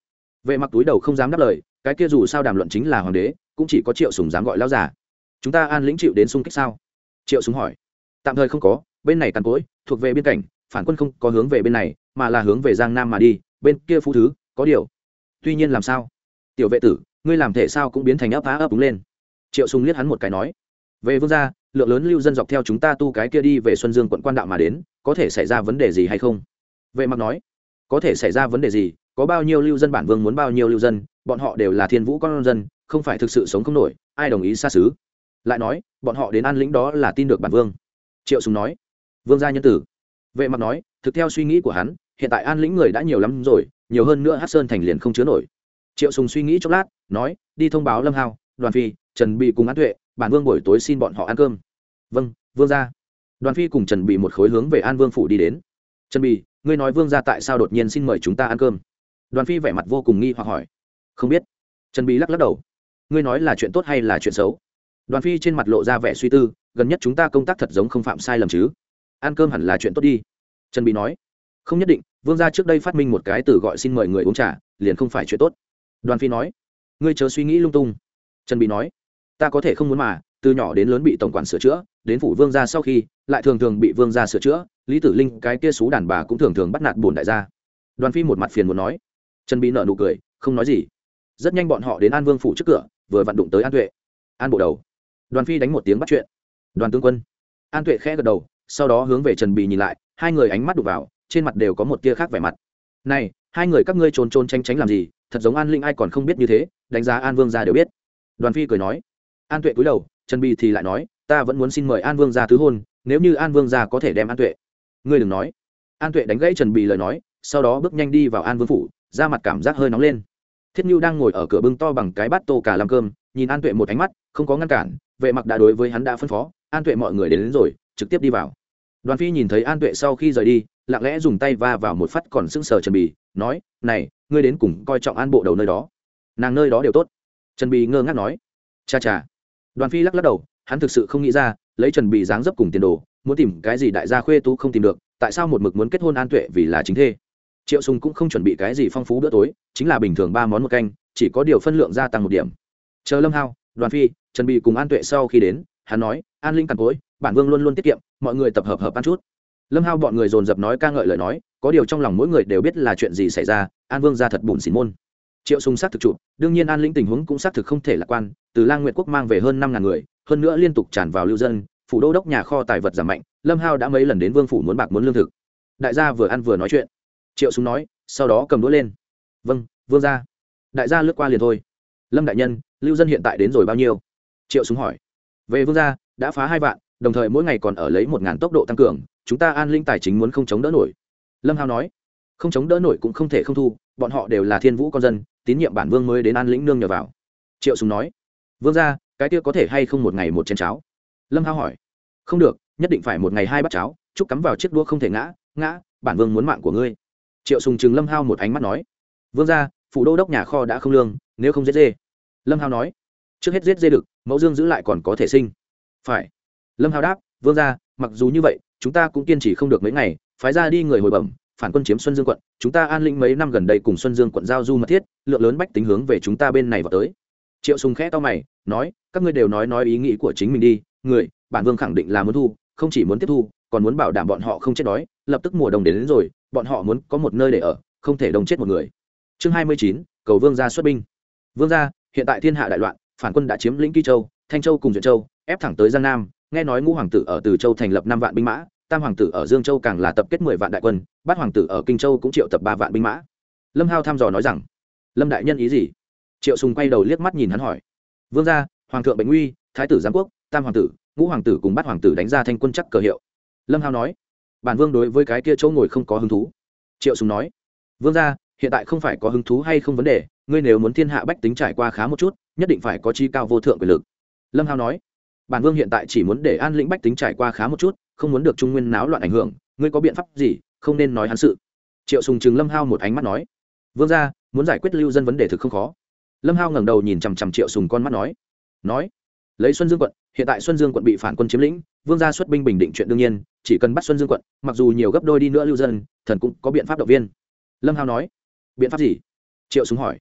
vệ mặc túi đầu không dám đáp lời, cái kia dù sao đàm luận chính là hoàng đế, cũng chỉ có triệu sùng dám gọi lao giả. Chúng ta an lĩnh chịu đến xung kích sao? Triệu sùng hỏi. Tạm thời không có, bên này càn cối, thuộc về biên cảnh, phản quân không có hướng về bên này, mà là hướng về giang nam mà đi, bên kia phú thứ, có điều. Tuy nhiên làm sao? Tiểu vệ tử, ngươi làm thể sao cũng biến thành ấp á ấp đúng lên. Triệu sùng liếc hắn một cái nói về vương gia, lượng lớn lưu dân dọc theo chúng ta tu cái kia đi về xuân dương quận quan đạo mà đến, có thể xảy ra vấn đề gì hay không? Vệ mặc nói, có thể xảy ra vấn đề gì? Có bao nhiêu lưu dân bản vương muốn bao nhiêu lưu dân? Bọn họ đều là thiên vũ con dân, không phải thực sự sống không nổi, ai đồng ý xa xứ? Lại nói, bọn họ đến an lĩnh đó là tin được bản vương. Triệu sùng nói, vương gia nhân tử. Vệ mặc nói, thực theo suy nghĩ của hắn, hiện tại an lĩnh người đã nhiều lắm rồi, nhiều hơn nữa hát sơn thành liền không chứa nổi. Triệu sùng suy nghĩ chốc lát, nói, đi thông báo lâm hao đoàn phi, trần bị cùng an tuệ bản vương buổi tối xin bọn họ ăn cơm. Vâng vương gia. Đoàn phi cùng trần bị một khối hướng về an vương phủ đi đến. Trần bị ngươi nói vương gia tại sao đột nhiên xin mời chúng ta ăn cơm? Đoàn phi vẻ mặt vô cùng nghi hoặc hỏi. Không biết. Trần bị lắc lắc đầu. Ngươi nói là chuyện tốt hay là chuyện xấu? Đoàn phi trên mặt lộ ra vẻ suy tư, gần nhất chúng ta công tác thật giống không phạm sai lầm chứ. Ăn cơm hẳn là chuyện tốt đi. Trần bị nói. Không nhất định, vương gia trước đây phát minh một cái từ gọi xin mời người uống trà, liền không phải chuyện tốt. Đoàn phi nói. Ngươi chớ suy nghĩ lung tung. Trần bị nói ta có thể không muốn mà, từ nhỏ đến lớn bị tổng quản sửa chữa, đến phủ vương gia sau khi, lại thường thường bị vương gia sửa chữa, lý tử linh, cái kia xú đàn bà cũng thường thường bắt nạt bổn đại gia. Đoàn phi một mặt phiền muốn nói. Trần bị nợ nụ cười, không nói gì. Rất nhanh bọn họ đến an vương phủ trước cửa, vừa vặn đụng tới an tuệ. An bộ đầu. Đoàn phi đánh một tiếng bắt chuyện. Đoàn tướng quân. An tuệ khẽ gật đầu, sau đó hướng về trần bì nhìn lại, hai người ánh mắt đục vào, trên mặt đều có một tia khác vẻ mặt. Này, hai người các ngươi trốn trốn tranh tránh làm gì, thật giống an linh ai còn không biết như thế, đánh giá an vương gia đều biết. Đoàn phi cười nói an tuệ cúi đầu trần bì thì lại nói ta vẫn muốn xin mời an vương gia thứ hôn nếu như an vương gia có thể đem an tuệ. Ngươi đừng nói. An tuệ đánh gãy trần bì lời nói sau đó bước nhanh đi vào an vương phủ ra mặt cảm giác hơi nóng lên. Thiết nhu đang ngồi ở cửa bưng to bằng cái bát tô cả làm cơm nhìn an tuệ một ánh mắt không có ngăn cản vệ mặc đã đối với hắn đã phân phó an tuệ mọi người đến, đến rồi trực tiếp đi vào. Đoàn phi nhìn thấy an tuệ sau khi rời đi lặng lẽ dùng tay va vào một phát còn sững sờ trần bì nói này ngươi đến cùng coi trọng an bộ đầu nơi đó. Nàng nơi đó đều tốt. Trần bì ngơ ngác nói cha cha đoàn phi lắc lắc đầu, hắn thực sự không nghĩ ra, lấy trần bì dáng dấp cùng tiền đồ, muốn tìm cái gì đại gia khuê tú không tìm được, tại sao một mực muốn kết hôn an tuệ vì là chính thê? Triệu sùng cũng không chuẩn bị cái gì phong phú bữa tối, chính là bình thường ba món một canh, chỉ có điều phân lượng gia tăng một điểm. Chờ lâm hao, đoàn phi, trần bì cùng an tuệ sau khi đến, hắn nói, an linh càn cối bản vương luôn luôn tiết kiệm, mọi người tập hợp hợp ăn chút. Lâm hao bọn người dồn dập nói ca ngợi lời nói, có điều trong lòng mỗi người đều biết là chuyện gì xảy ra, an vương ra thật bùn xỉn môn triệu sùng sát thực trụ đương nhiên an lĩnh tình huống cũng sát thực không thể lạc quan, từ lang nguyệt quốc mang về hơn năm ngàn người, hơn nữa liên tục tràn vào lưu dân, phủ đô đốc nhà kho tài vật giảm mạnh, lâm hao đã mấy lần đến vương phủ muốn bạc muốn lương thực. Đại gia vừa ăn vừa nói chuyện. Triệu sùng nói, sau đó cầm đũa lên. Vâng vương gia. Đại gia lướt qua liền thôi. Lâm đại nhân, lưu dân hiện tại đến rồi bao nhiêu? Triệu sùng hỏi. Về vương gia, đã phá hai vạn, đồng thời mỗi ngày còn ở lấy một ngàn tốc độ tăng cường, chúng ta an linh tài chính muốn không chống đỡ nổi. Lâm hao nói, không chống đỡ nổi cũng không thể không thu bọn họ đều là thiên vũ con dân, tín nhiệm bản vương mới đến an lĩnh nương nhờ vào. Triệu sùng nói, vương gia, cái kia có thể hay không một ngày một chén cháo? Lâm hao hỏi, không được, nhất định phải một ngày hai bát cháo, chúc cắm vào chiếc đũa không thể ngã ngã, bản vương muốn mạng của ngươi. Triệu sùng chừng lâm hao một ánh mắt nói, vương gia, phủ đô đốc nhà kho đã không lương, nếu không giết dê. Lâm hao nói, trước hết giết dê được, mẫu dương giữ lại còn có thể sinh. Phải. Lâm hao đáp, vương gia, mặc dù như vậy, chúng ta cũng kiên trì không được mấy ngày, phái ra đi người hồi bẩm phản quân chiếm xuân dương quận chúng ta an lĩnh mấy năm gần đây cùng xuân dương quận giao du mật thiết lượng lớn bách tính hướng về chúng ta bên này vào tới. Triệu sùng khẽ to mày nói các ngươi đều nói nói ý nghĩ của chính mình đi người bản vương khẳng định là muốn thu không chỉ muốn tiếp thu còn muốn bảo đảm bọn họ không chết đói lập tức mùa đông đến, đến rồi bọn họ muốn có một nơi để ở không thể đông chết một người. Chương hai mươi chín cầu vương gia xuất binh. Vương gia hiện tại thiên hạ đại loạn phản quân đã chiếm lĩnh kỳ châu thanh châu cùng duyện châu ép thẳng tới giang nam nghe nói ngũ hoàng tử ở từ châu thành lập năm vạn binh mã tam hoàng tử ở dương châu càng là tập kết mười vạn đại quân, bát hoàng tử ở kinh châu cũng triệu tập ba vạn binh mã. Lâm hao thăm dò nói rằng, lâm đại nhân ý gì? Triệu sùng quay đầu liếc mắt nhìn hắn hỏi, vương gia, hoàng thượng bệnh nguy thái tử giám quốc, tam hoàng tử, ngũ hoàng tử cùng bát hoàng tử đánh ra thanh quân chắc cờ hiệu. Lâm hao nói, bản vương đối với cái kia chỗ ngồi không có hứng thú. Triệu sùng nói, vương gia, hiện tại không phải có hứng thú hay không vấn đề, ngươi nếu muốn thiên hạ bách tính trải qua khá một chút, nhất định phải có chi cao vô thượng quyền lực. Lâm hao nói, bản vương hiện tại chỉ muốn để an lĩnh bách tính trải qua khá một chút không muốn được trung nguyên náo loạn ảnh hưởng, ngươi có biện pháp gì, không nên nói hắn sự. Triệu sùng Trừng lâm hao một ánh mắt nói. Vương gia, muốn giải quyết lưu dân vấn đề thực không khó. Lâm hao ngẩng đầu nhìn chằm chằm triệu sùng con mắt nói. Nói, lấy xuân dương quận, hiện tại xuân dương quận bị phản quân chiếm lĩnh, vương gia xuất binh bình định chuyện đương nhiên, chỉ cần bắt xuân dương quận, mặc dù nhiều gấp đôi đi nữa lưu dân, thần cũng có biện pháp động viên. Lâm hao nói. Biện pháp gì? Triệu súng hỏi.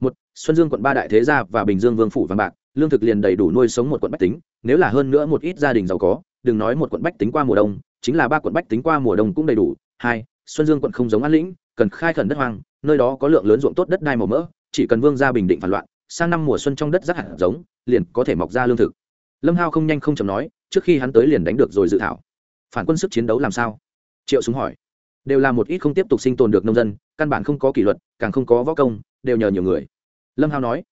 Một, xuân dương quận ba đại thế gia và bình dương vương phủ vàng bạc, lương thực liền đầy đủ nuôi sống một quận bách tính, nếu là hơn nữa một ít gia đình giàu có đừng nói một quận bách tính qua mùa đông, chính là ba quận bách tính qua mùa đông cũng đầy đủ. Hai, xuân dương quận không giống an lĩnh, cần khai khẩn đất hoang, nơi đó có lượng lớn ruộng tốt đất đai màu mỡ, chỉ cần vương gia bình định phản loạn, sang năm mùa xuân trong đất rác hạt giống, liền có thể mọc ra lương thực. Lâm hao không nhanh không chậm nói, trước khi hắn tới liền đánh được rồi dự thảo. Phản quân sức chiến đấu làm sao? Triệu súng hỏi. Đều là một ít không tiếp tục sinh tồn được nông dân, căn bản không có kỷ luật, càng không có võ công, đều nhờ nhiều người. Lâm hao nói.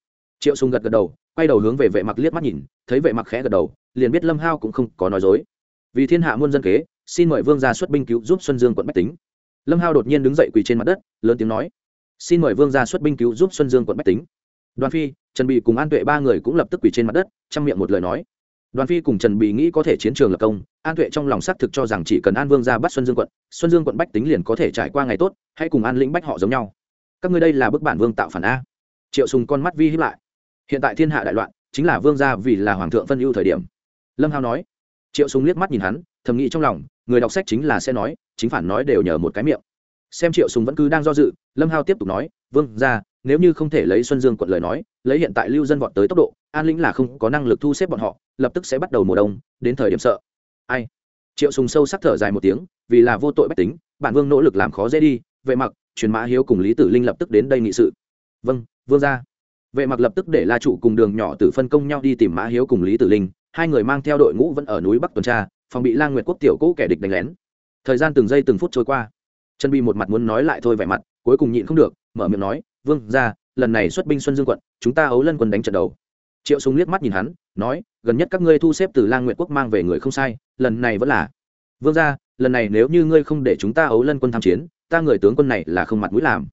Triệu Súng gật gật đầu, quay đầu hướng về vệ mặc liếc mắt nhìn, thấy vệ mặc khẽ gật đầu liền biết lâm hao cũng không có nói dối. Vì thiên hạ muôn dân kế, xin mời vương gia xuất binh cứu giúp xuân dương quận bách tính. Lâm hao đột nhiên đứng dậy quỳ trên mặt đất, lớn tiếng nói, xin mời vương gia xuất binh cứu giúp xuân dương quận bách tính. Đoàn phi, trần bị cùng an tuệ ba người cũng lập tức quỳ trên mặt đất, chăm miệng một lời nói. Đoàn phi cùng trần bị nghĩ có thể chiến trường lập công, an tuệ trong lòng xác thực cho rằng chỉ cần an vương ra bắt xuân dương quận, xuân dương quận bách tính liền có thể trải qua ngày tốt, hãy cùng an lĩnh bách họ giống nhau. Các ngươi đây là bức bản vương tạo phản a. Triệu sùng con mắt vi hiếp lại. Hiện tại thiên hạ đại loạn, chính là vương gia vì là hoàng thượng phân ưu thời điểm lâm hao nói. Triệu sùng liếc mắt nhìn hắn, thầm nghĩ trong lòng, người đọc sách chính là sẽ nói, chính phản nói đều nhờ một cái miệng. Xem triệu sùng vẫn cứ đang do dự, lâm hao tiếp tục nói, vương gia, nếu như không thể lấy xuân dương quận lời nói, lấy hiện tại lưu dân vọt tới tốc độ, an lĩnh là không có năng lực thu xếp bọn họ, lập tức sẽ bắt đầu mùa đông, đến thời điểm sợ. Ai? Triệu sùng sâu sắc thở dài một tiếng, vì là vô tội bách tính, bản vương nỗ lực làm khó dễ đi, vệ mặc, truyền mã hiếu cùng lý tử linh lập tức đến đây nghị sự. Vâng vương gia. Vệ mặc lập tức để la trụ cùng đường nhỏ tử phân công nhau đi tìm mã hiếu cùng lý tử linh hai người mang theo đội ngũ vẫn ở núi bắc tuần tra, phòng bị lang nguyệt quốc tiểu cũ kẻ địch đánh lén. Thời gian từng giây từng phút trôi qua. Trần bi một mặt muốn nói lại thôi vẻ mặt, cuối cùng nhịn không được, mở miệng nói, vương ra lần này xuất binh xuân dương quận, chúng ta ấu lân quân đánh trận đầu. Triệu súng liếc mắt nhìn hắn, nói, gần nhất các ngươi thu xếp từ lang Nguyệt quốc mang về người không sai, lần này vẫn là vương ra lần này nếu như ngươi không để chúng ta ấu lân quân tham chiến, ta người tướng quân này là không mặt mũi làm.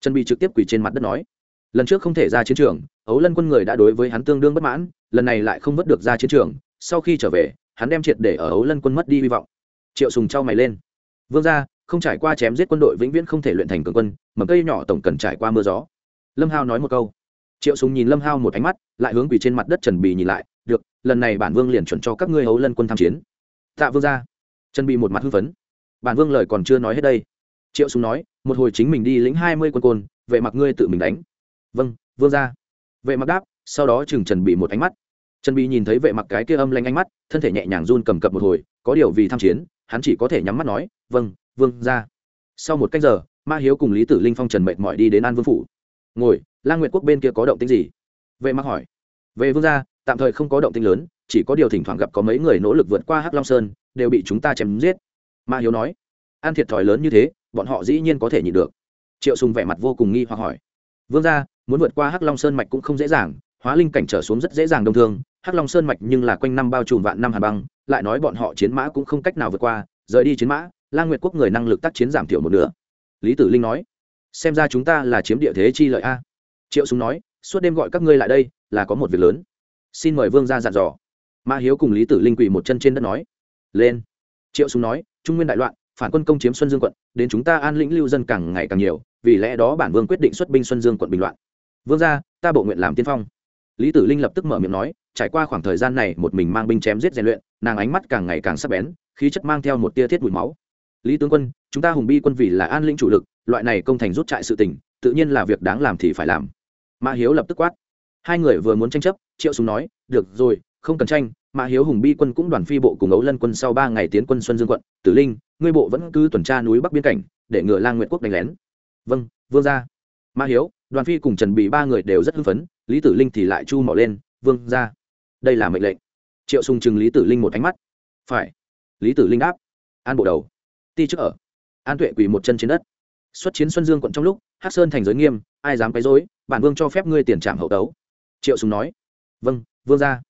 Trần bị trực tiếp quỳ trên mặt đất nói. Lần trước không thể ra chiến trường, ấu lân quân người đã đối với hắn tương đương bất mãn lần này lại không vớt được ra chiến trường, sau khi trở về, hắn đem triệt để ở ấu lân quân mất đi hy vọng. Triệu sùng trao mày lên. Vương ra không trải qua chém giết quân đội vĩnh viễn không thể luyện thành cường quân, mầm cây nhỏ tổng cần trải qua mưa gió. Lâm hao nói một câu. Triệu Sùng nhìn lâm hao một ánh mắt, lại hướng quỳ trên mặt đất trần bì nhìn lại, được, lần này bản vương liền chuẩn cho các ngươi hấu lân quân tham chiến. Tạ vương ra trần bì một mặt hưng phấn. Bản vương lời còn chưa nói hết đây. Triệu Sùng nói, một hồi chính mình đi lĩnh hai mươi quân côn, vệ mặc ngươi tự mình đánh. Vâng vương ra vệ mặc đáp, sau đó chừng trần Bì một ánh mắt trần bị nhìn thấy vệ mặc cái kia âm lanh ánh mắt, thân thể nhẹ nhàng run cầm cập một hồi, có điều vì tham chiến, hắn chỉ có thể nhắm mắt nói vâng vương ra sau một cách giờ, ma hiếu cùng lý tử linh phong trần mệt mỏi đi đến an vương phủ. Ngồi, lang nguyệt quốc bên kia có động tính gì? Vệ mặc hỏi. Về vương gia, tạm thời không có động tính lớn, chỉ có điều thỉnh thoảng gặp có mấy người nỗ lực vượt qua hắc long sơn, đều bị chúng ta chém giết. Ma hiếu nói. An thiệt thòi lớn như thế, bọn họ dĩ nhiên có thể nhịn được. Triệu sùng vẻ mặt vô cùng nghi hoặc hỏi. Vương gia, muốn vượt qua hắc long sơn mạch cũng không dễ dàng, hóa linh cảnh trở xuống rất dễ dàng đông thương hắc long sơn mạch nhưng là quanh năm bao trùm vạn năm hà băng, lại nói bọn họ chiến mã cũng không cách nào vượt qua, rời đi chiến mã, lang nguyệt quốc người năng lực tác chiến giảm thiểu một nửa. Lý tử linh nói, xem ra chúng ta là chiếm địa thế chi lợi a. Triệu súng nói, suốt đêm gọi các ngươi lại đây, là có một việc lớn. Xin mời vương ra dặn dò. Ma hiếu cùng lý tử linh quỳ một chân trên đất nói, lên. Triệu súng nói, trung nguyên đại loạn, phản quân công chiếm xuân dương quận, đến chúng ta an lĩnh lưu dân càng ngày càng nhiều, vì lẽ đó bản vương quyết định xuất binh xuân dương quận bình loạn. Vương ra ta bộ nguyện làm tiên phong lý tử linh lập tức mở miệng nói, trải qua khoảng thời gian này một mình mang binh chém giết rèn luyện, nàng ánh mắt càng ngày càng sắc bén, khí chất mang theo một tia thiết mùi máu. Lý tướng quân, chúng ta hùng bi quân vì là an lĩnh chủ lực, loại này công thành rút trại sự tình, tự nhiên là việc đáng làm thì phải làm. Mã hiếu lập tức quát. Hai người vừa muốn tranh chấp, triệu súng nói, được rồi, không cần tranh, mã hiếu hùng bi quân cũng đoàn phi bộ cùng ấu lân quân sau ba ngày tiến quân xuân dương quận, tử linh, ngươi bộ vẫn cứ tuần tra núi bắc biên cảnh, để ngừa lang nguyệt quốc đánh lén. Vâng vương ra mã hiếu, đoàn phi cùng trần bị ba người đều rất hưng phấn lý tử linh thì lại chu mỏ lên, vương ra đây là mệnh lệnh. Triệu sùng chừng lý tử linh một ánh mắt. Phải. Lý tử linh đáp. An bộ đầu, ti trước ở, an tuệ quỳ một chân trên đất. Xuất chiến xuân dương quận trong lúc hát sơn thành giới nghiêm, ai dám quấy dối bản vương cho phép ngươi tiền trảm hậu tấu. Triệu sùng nói. Vâng vương ra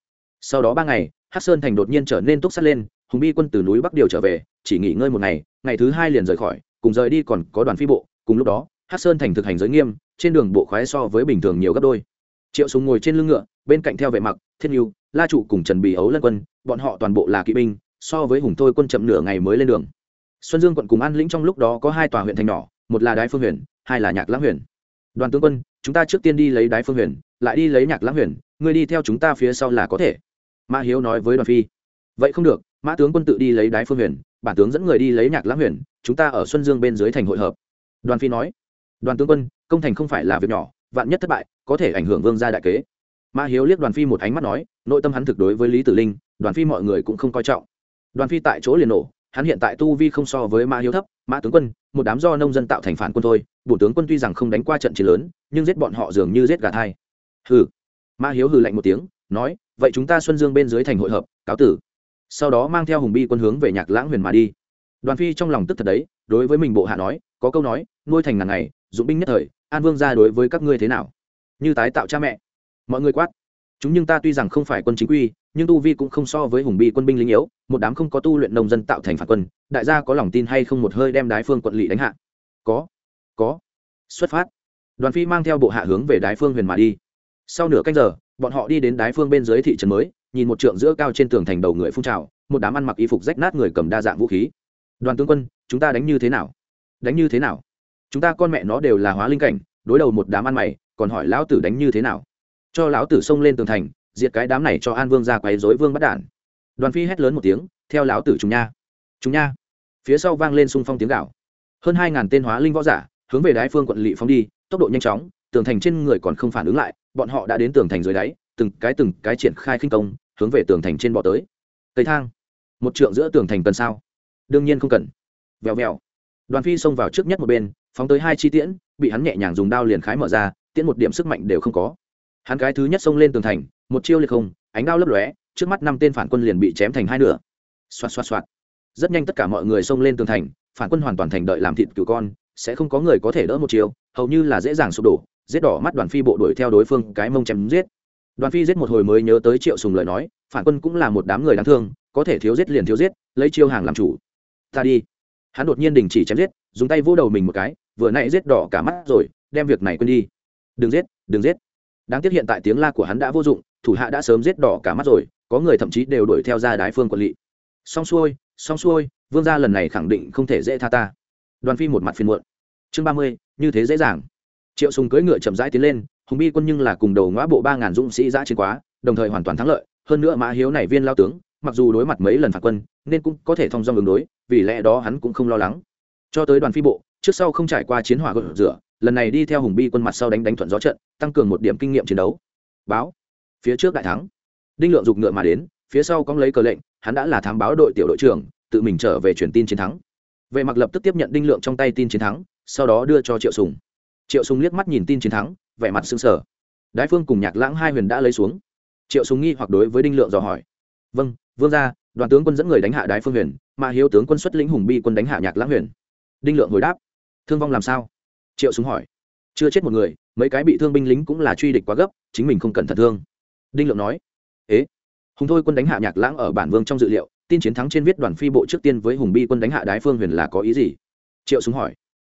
sau đó ba ngày hát sơn thành đột nhiên trở nên túc sắt lên, hùng bi quân từ núi bắc điều trở về, chỉ nghỉ ngơi một ngày ngày thứ hai liền rời khỏi, cùng rời đi còn có đoàn phi bộ. Cùng lúc đó hát sơn thành thực hành giới nghiêm, trên đường bộ khoái so với bình thường nhiều gấp đôi triệu súng ngồi trên lưng ngựa, bên cạnh theo vệ mặc thiên yêu la trụ cùng trần bì ấu lân quân, bọn họ toàn bộ là kỵ binh, so với hùng thôi quân chậm nửa ngày mới lên đường. Xuân dương quận cùng an lĩnh trong lúc đó có hai tòa huyện thành nhỏ, một là đái phương huyền, hai là nhạc lãng huyền. Đoàn tướng quân, chúng ta trước tiên đi lấy đái phương huyền, lại đi lấy nhạc lãng huyền, ngươi đi theo chúng ta phía sau là có thể. Mã hiếu nói với đoàn phi. Vậy không được, mã tướng quân tự đi lấy đái phương huyền, bản tướng dẫn người đi lấy nhạc lãng huyền, chúng ta ở xuân dương bên dưới thành hội hợp. Đoàn phi nói. Đoàn tướng quân, công thành không phải là việc nhỏ vạn nhất thất bại, có thể ảnh hưởng vương gia đại kế. Ma hiếu liếc đoàn phi một ánh mắt nói, nội tâm hắn thực đối với lý tử linh, đoàn phi mọi người cũng không coi trọng. Đoàn phi tại chỗ liền nổ, hắn hiện tại tu vi không so với Ma hiếu thấp mã tướng quân, một đám do nông dân tạo thành phản quân thôi bổ tướng quân tuy rằng không đánh qua trận chiến lớn, nhưng giết bọn họ dường như giết gà thai. Hừ. Ma hiếu hừ lạnh một tiếng, nói, vậy chúng ta xuân dương bên dưới thành hội hợp, cáo tử. Sau đó mang theo hùng bi quân hướng về nhạc lãng huyền mà đi. Đoàn phi trong lòng tức thật đấy, đối với mình bộ hạ nói, có câu nói, nuôi thành ngàn ngày, dụng binh nhất thời an vương ra đối với các ngươi thế nào? Như tái tạo cha mẹ. Mọi người quát. Chúng nhưng ta tuy rằng không phải quân chính quy, nhưng tu vi cũng không so với hùng bi quân binh lính yếu, một đám không có tu luyện nông dân tạo thành phản quân, đại gia có lòng tin hay không một hơi đem đái phương quận lỵ đánh hạ? Có. Có. Xuất phát. Đoàn phi mang theo bộ hạ hướng về đái phương huyền mà đi. Sau nửa canh giờ, bọn họ đi đến đái phương bên dưới thị trấn mới, nhìn một trượng giữa cao trên tường thành đầu người phun trào, một đám ăn mặc y phục rách nát người cầm đa dạng vũ khí. Đoàn tướng quân, chúng ta đánh như thế nào? Đánh như thế nào? Chúng ta con mẹ nó đều là hóa linh cảnh, đối đầu một đám ăn mày, còn hỏi lão tử đánh như thế nào? Cho lão tử xông lên tường thành, diệt cái đám này cho an vương ra quấy dối vương bắt đản. Đoàn phi hét lớn một tiếng, theo lão tử chúng nha. Chúng nha. Phía sau vang lên xung phong tiếng gạo hơn hai ngàn tên hóa linh võ giả, hướng về đái phương quận lỵ phóng đi, tốc độ nhanh chóng, tường thành trên người còn không phản ứng lại, bọn họ đã đến tường thành dưới đáy, từng cái từng cái triển khai khinh công, hướng về tường thành trên bò tới. Tây thang. Một trượng giữa tường thành cần sao? Đương nhiên không cần. Vèo vèo. Đoàn phi xông vào trước nhất một bên phóng tới hai chi tiễn, bị hắn nhẹ nhàng dùng đao liền khái mở ra, tiễn một điểm sức mạnh đều không có. Hắn cái thứ nhất xông lên tường thành, một chiêu liệt không, ánh đao lấp lóe, trước mắt năm tên phản quân liền bị chém thành hai nửa. Xoạt xoạt xoạt. Rất nhanh tất cả mọi người xông lên tường thành, phản quân hoàn toàn thành đợi làm thịt cửu con, sẽ không có người có thể đỡ một chiều hầu như là dễ dàng sụp đổ, giết đỏ mắt đoàn phi bộ đuổi theo đối phương, cái mông chém giết. Đoàn phi giết một hồi mới nhớ tới triệu sùng lời nói, phản quân cũng là một đám người đáng thương, có thể thiếu giết liền thiếu giết, lấy chiêu hàng làm chủ. Ta đi. Hắn đột nhiên đình chỉ chém giết, dùng tay vỗ đầu mình một cái vừa nãy giết đỏ cả mắt rồi, đem việc này quên đi. Đừng giết đừng giết. Đáng tiếc hiện tại tiếng la của hắn đã vô dụng, thủ hạ đã sớm giết đỏ cả mắt rồi, có người thậm chí đều đuổi theo ra đái phương quận lỵ xong xuôi xong xuôi, vương gia lần này khẳng định không thể dễ tha ta. Đoàn phi một mặt phiền muộn. Chương ba mươi, như thế dễ dàng. Triệu sùng cưỡi ngựa chậm rãi tiến lên, hùng bi quân nhưng là cùng đầu ngõ bộ ba ngàn dũng sĩ giã chiến quá, đồng thời hoàn toàn thắng lợi. Hơn nữa mã hiếu này viên lao tướng, mặc dù đối mặt mấy lần phản quân, nên cũng có thể thông dong ứng đối, vì lẽ đó hắn cũng không lo lắng. Cho tới đoàn phi bộ trước sau không trải qua chiến hỏa gột rửa, lần này đi theo hùng bi quân mặt sau đánh đánh thuận gió trận, tăng cường một điểm kinh nghiệm chiến đấu. Báo, phía trước đại thắng. Đinh lượng giục ngựa mà đến, phía sau cóng lấy cờ lệnh, hắn đã là thám báo đội tiểu đội trưởng, tự mình trở về truyền tin chiến thắng. Vệ mặc lập tức tiếp nhận đinh lượng trong tay tin chiến thắng, sau đó đưa cho triệu sùng. Triệu sùng liếc mắt nhìn tin chiến thắng, vẻ mặt sưng sờ. Đái phương cùng nhạc lãng hai huyền đã lấy xuống. Triệu sùng nghi hoặc đối với đinh lượng dò hỏi. Vâng vương gia, đoàn tướng quân dẫn người đánh hạ đái phương huyền, mà hiếu tướng quân xuất lĩnh hùng bi quân đánh hạ nhạc lãng huyền. Đinh lượng hồi đáp thương vong làm sao? Triệu súng hỏi. Chưa chết một người, mấy cái bị thương binh lính cũng là truy địch quá gấp, chính mình không cần thận thương. Đinh lượng nói. Ế. Hùng thôi quân đánh hạ nhạc lãng ở bản vương trong dự liệu, tin chiến thắng trên viết đoàn phi bộ trước tiên với hùng bi quân đánh hạ đái phương huyền là có ý gì? Triệu súng hỏi.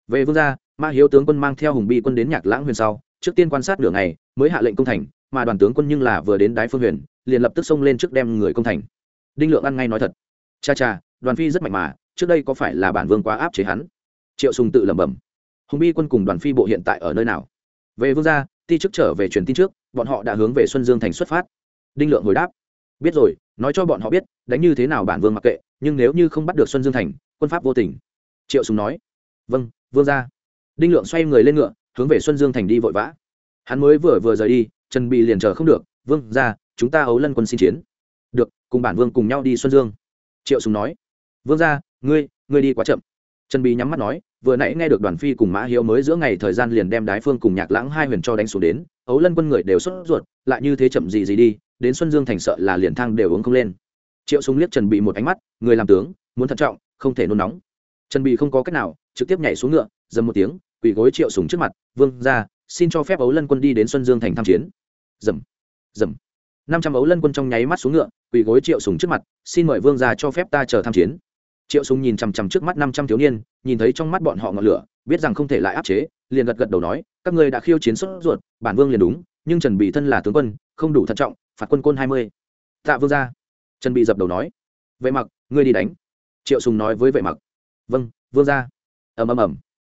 Về vương gia, ma hiếu tướng quân mang theo hùng bi quân đến nhạc lãng huyền sau, trước tiên quan sát nửa ngày, mới hạ lệnh công thành, mà đoàn tướng quân nhưng là vừa đến đái phương huyền, liền lập tức xông lên trước đem người công thành. Đinh lượng ăn ngay nói thật. Cha cha, đoàn phi rất mạnh mà, trước đây có phải là bản vương quá áp chế hắn? Triệu sùng tự lẩm bẩm, hùng bi quân cùng đoàn phi bộ hiện tại ở nơi nào? Về vương gia, ti chức trở về truyền tin trước, bọn họ đã hướng về xuân dương thành xuất phát. Đinh lượng hồi đáp, biết rồi, nói cho bọn họ biết, đánh như thế nào bản vương mặc kệ, nhưng nếu như không bắt được xuân dương thành, quân pháp vô tình. Triệu sùng nói vâng vương gia. Đinh lượng xoay người lên ngựa, hướng về xuân dương thành đi vội vã. Hắn mới vừa vừa rời đi, trần bị liền chờ không được, vương gia, chúng ta ấu lân quân xin chiến. Được, cùng bản vương cùng nhau đi, xuân dương. Triệu sùng nói, vương gia, ngươi ngươi đi quá chậm trần Bì nhắm mắt nói, vừa nãy nghe được đoàn phi cùng mã hiếu mới giữa ngày thời gian liền đem đái phương cùng nhạc lãng hai huyền cho đánh xuống đến, ấu lân quân người đều sốt ruột, lại như thế chậm gì gì đi, đến xuân dương thành sợ là liền thang đều uống không lên. Triệu súng liếc trần bị một ánh mắt, người làm tướng, muốn thận trọng, không thể nôn nóng. Trần bị không có cách nào, trực tiếp nhảy xuống ngựa, dầm một tiếng, quỳ gối triệu súng trước mặt, vương ra xin cho phép ấu lân quân đi đến xuân dương thành tham chiến. Dầm dầm. Năm trăm ấu lân quân trong nháy mắt xuống ngựa, quỳ gối triệu sùng trước mặt, xin mời vương gia cho phép ta chờ tham chiến triệu sùng nhìn chằm chằm trước mắt năm trăm thiếu niên, nhìn thấy trong mắt bọn họ ngọn lửa, biết rằng không thể lại áp chế, liền gật gật đầu nói, các ngươi đã khiêu chiến xuất ruột, bản vương liền đúng, nhưng trần bị thân là tướng quân, không đủ thận trọng, phạt quân côn hai mươi. Tạ vương gia trần bị dập đầu nói, vệ mặc, ngươi đi đánh. Triệu sùng nói với vệ mặc vâng vương gia ầm ầm ầm.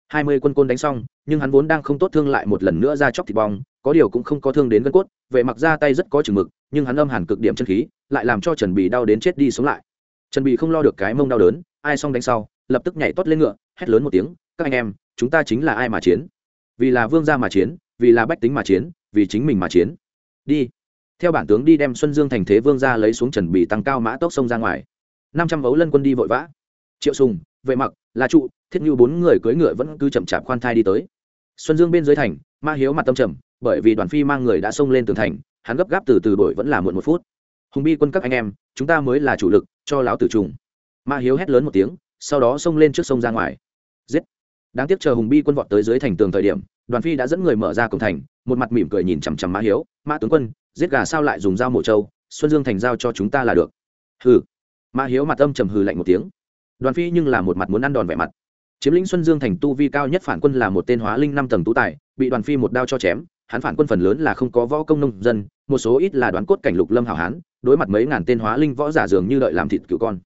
Hai mươi quân côn đánh xong, nhưng hắn vốn đang không tốt thương lại một lần nữa ra chóc thịt bong, có điều cũng không có thương đến gân cốt, vệ mặc ra tay rất có chừng mực, nhưng hắn âm hàn cực điểm chân khí, lại làm cho trần bì đau đến chết đi sống lại trần bị không lo được cái mông đau đớn, ai xong đánh sau, lập tức nhảy tót lên ngựa, hét lớn một tiếng, các anh em, chúng ta chính là ai mà chiến? Vì là vương gia mà chiến, vì là bách tính mà chiến, vì chính mình mà chiến. Đi. Theo bản tướng đi đem xuân dương thành thế vương gia lấy xuống trần bị tăng cao mã tốc sông ra ngoài. Năm trăm ấu lân quân đi vội vã. Triệu sùng, vệ mặc là trụ, thiết như bốn người cưỡi ngựa vẫn cứ chậm chạp khoan thai đi tới. Xuân dương bên dưới thành, ma hiếu mặt tâm trầm, bởi vì đoàn phi mang người đã xông lên tường thành, hắn gấp gáp từ từ đổi vẫn là muộn một phút hùng bi quân các anh em, chúng ta mới là chủ lực, cho lão tử trùng. Ma hiếu hét lớn một tiếng, sau đó xông lên trước sông ra ngoài. Giết! Đáng tiếc chờ hùng bi quân vọt tới dưới thành tường thời điểm, đoàn phi đã dẫn người mở ra cổng thành, một mặt mỉm cười nhìn chằm chằm ma hiếu. Ma tướng quân, giết gà sao lại dùng dao mổ trâu, xuân dương thành giao cho chúng ta là được. Hừ! Ma hiếu mặt âm trầm hừ lạnh một tiếng. Đoàn phi nhưng là một mặt muốn ăn đòn vẻ mặt. Chiếm lĩnh xuân dương thành tu vi cao nhất phản quân là một tên hóa linh năm tầng tú tài, bị đoàn phi một đao cho chém, hắn phản quân phần lớn là không có võ công nông dân, một số ít là đoán cốt cảnh lục lâm hảo hán đối mặt mấy ngàn tên hóa linh võ giả dường như đợi làm thịt cựu con.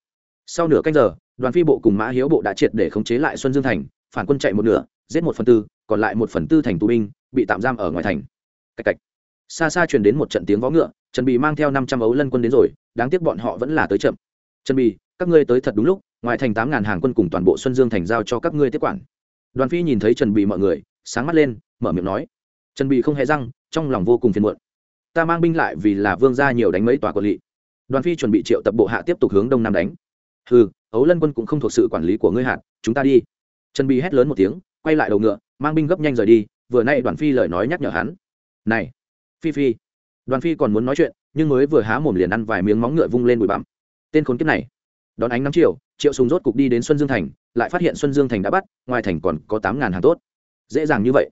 Sau nửa canh giờ, đoàn phi bộ cùng mã hiếu bộ đã triệt để khống chế lại xuân dương thành, phản quân chạy một nửa, giết một phần tư, còn lại một phần tư thành tù binh, bị tạm giam ở ngoài thành. Cạch cạch. Xa xa truyền đến một trận tiếng võ ngựa, trần bì mang theo năm trăm ấu lân quân đến rồi, đáng tiếc bọn họ vẫn là tới chậm. Trần bì, các ngươi tới thật đúng lúc, ngoài thành tám ngàn hàng quân cùng toàn bộ xuân dương thành giao cho các ngươi tiếp quản. Đoàn phi nhìn thấy trần bì mọi người, sáng mắt lên, mở miệng nói. Trần bì không hề răng, trong lòng vô cùng phiền muộn ta mang binh lại vì là vương gia nhiều đánh mấy tòa quân lỵ. Đoàn phi chuẩn bị triệu tập bộ hạ tiếp tục hướng đông nam đánh. Hừ, ấu lân quân cũng không thuộc sự quản lý của ngươi hạt chúng ta đi. Trần bì hét lớn một tiếng quay lại đầu ngựa mang binh gấp nhanh rời đi vừa nay đoàn phi lời nói nhắc nhở hắn. Này phi phi đoàn phi còn muốn nói chuyện nhưng mới vừa há mồm liền ăn vài miếng móng ngựa vung lên bụi bặm. Tên khốn kiếp này đón ánh nắng chiều triệu sùng rốt cục đi đến xuân dương thành lại phát hiện xuân dương thành đã bắt ngoài thành còn có tám ngàn hàng tốt. Dễ dàng như vậy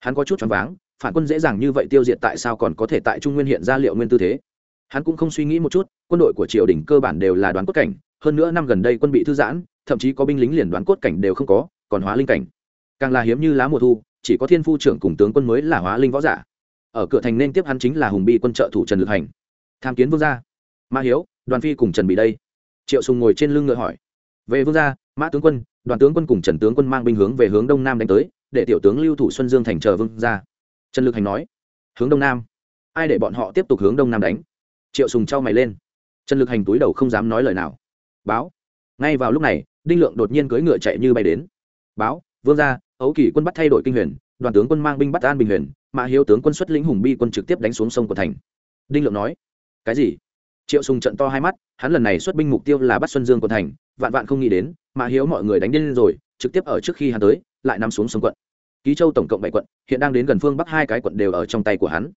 hắn có chút choáng váng phản quân dễ dàng như vậy tiêu diệt tại sao còn có thể tại trung nguyên hiện ra liệu nguyên tư thế? Hắn cũng không suy nghĩ một chút, quân đội của triều đình cơ bản đều là đoán cốt cảnh, hơn nữa năm gần đây quân bị thư giãn, thậm chí có binh lính liền đoán cốt cảnh đều không có, còn hóa linh cảnh. Càng là hiếm như lá mùa thu, chỉ có thiên phu trưởng cùng tướng quân mới là hóa linh võ giả. Ở cửa thành nên tiếp hắn chính là hùng bi quân trợ thủ trần lực hành. Tham kiến vương gia. Ma hiếu, đoàn phi cùng trần bị đây. Triệu sùng ngồi trên lưng ngựa hỏi. Về vương gia, mã tướng quân, đoàn tướng quân cùng trần tướng quân mang binh hướng về hướng đông nam đánh tới, để tiểu tướng lưu thủ xuân dương thành chờ vương gia trần lực hành nói, hướng đông nam. Ai để bọn họ tiếp tục hướng đông nam đánh? Triệu sùng trao mày lên. Trần lực hành túi đầu không dám nói lời nào. Báo. Ngay vào lúc này, đinh lượng đột nhiên cưỡi ngựa chạy như bay đến. Báo, vương gia, ấu kỳ quân bắt thay đổi kinh huyền, đoàn tướng quân mang binh bắt an bình huyền mà hiếu tướng quân xuất lĩnh hùng bi quân trực tiếp đánh xuống sông của thành. Đinh lượng nói, cái gì? Triệu sùng trận to hai mắt, hắn lần này xuất binh mục tiêu là bắt xuân dương của thành, vạn vạn không nghĩ đến mà hiếu mọi người đánh điên rồi, trực tiếp ở trước khi hắn tới, lại nằm xuống sông quận ký châu tổng cộng bảy quận, hiện đang đến gần phương bắc hai cái quận đều ở trong tay của hắn.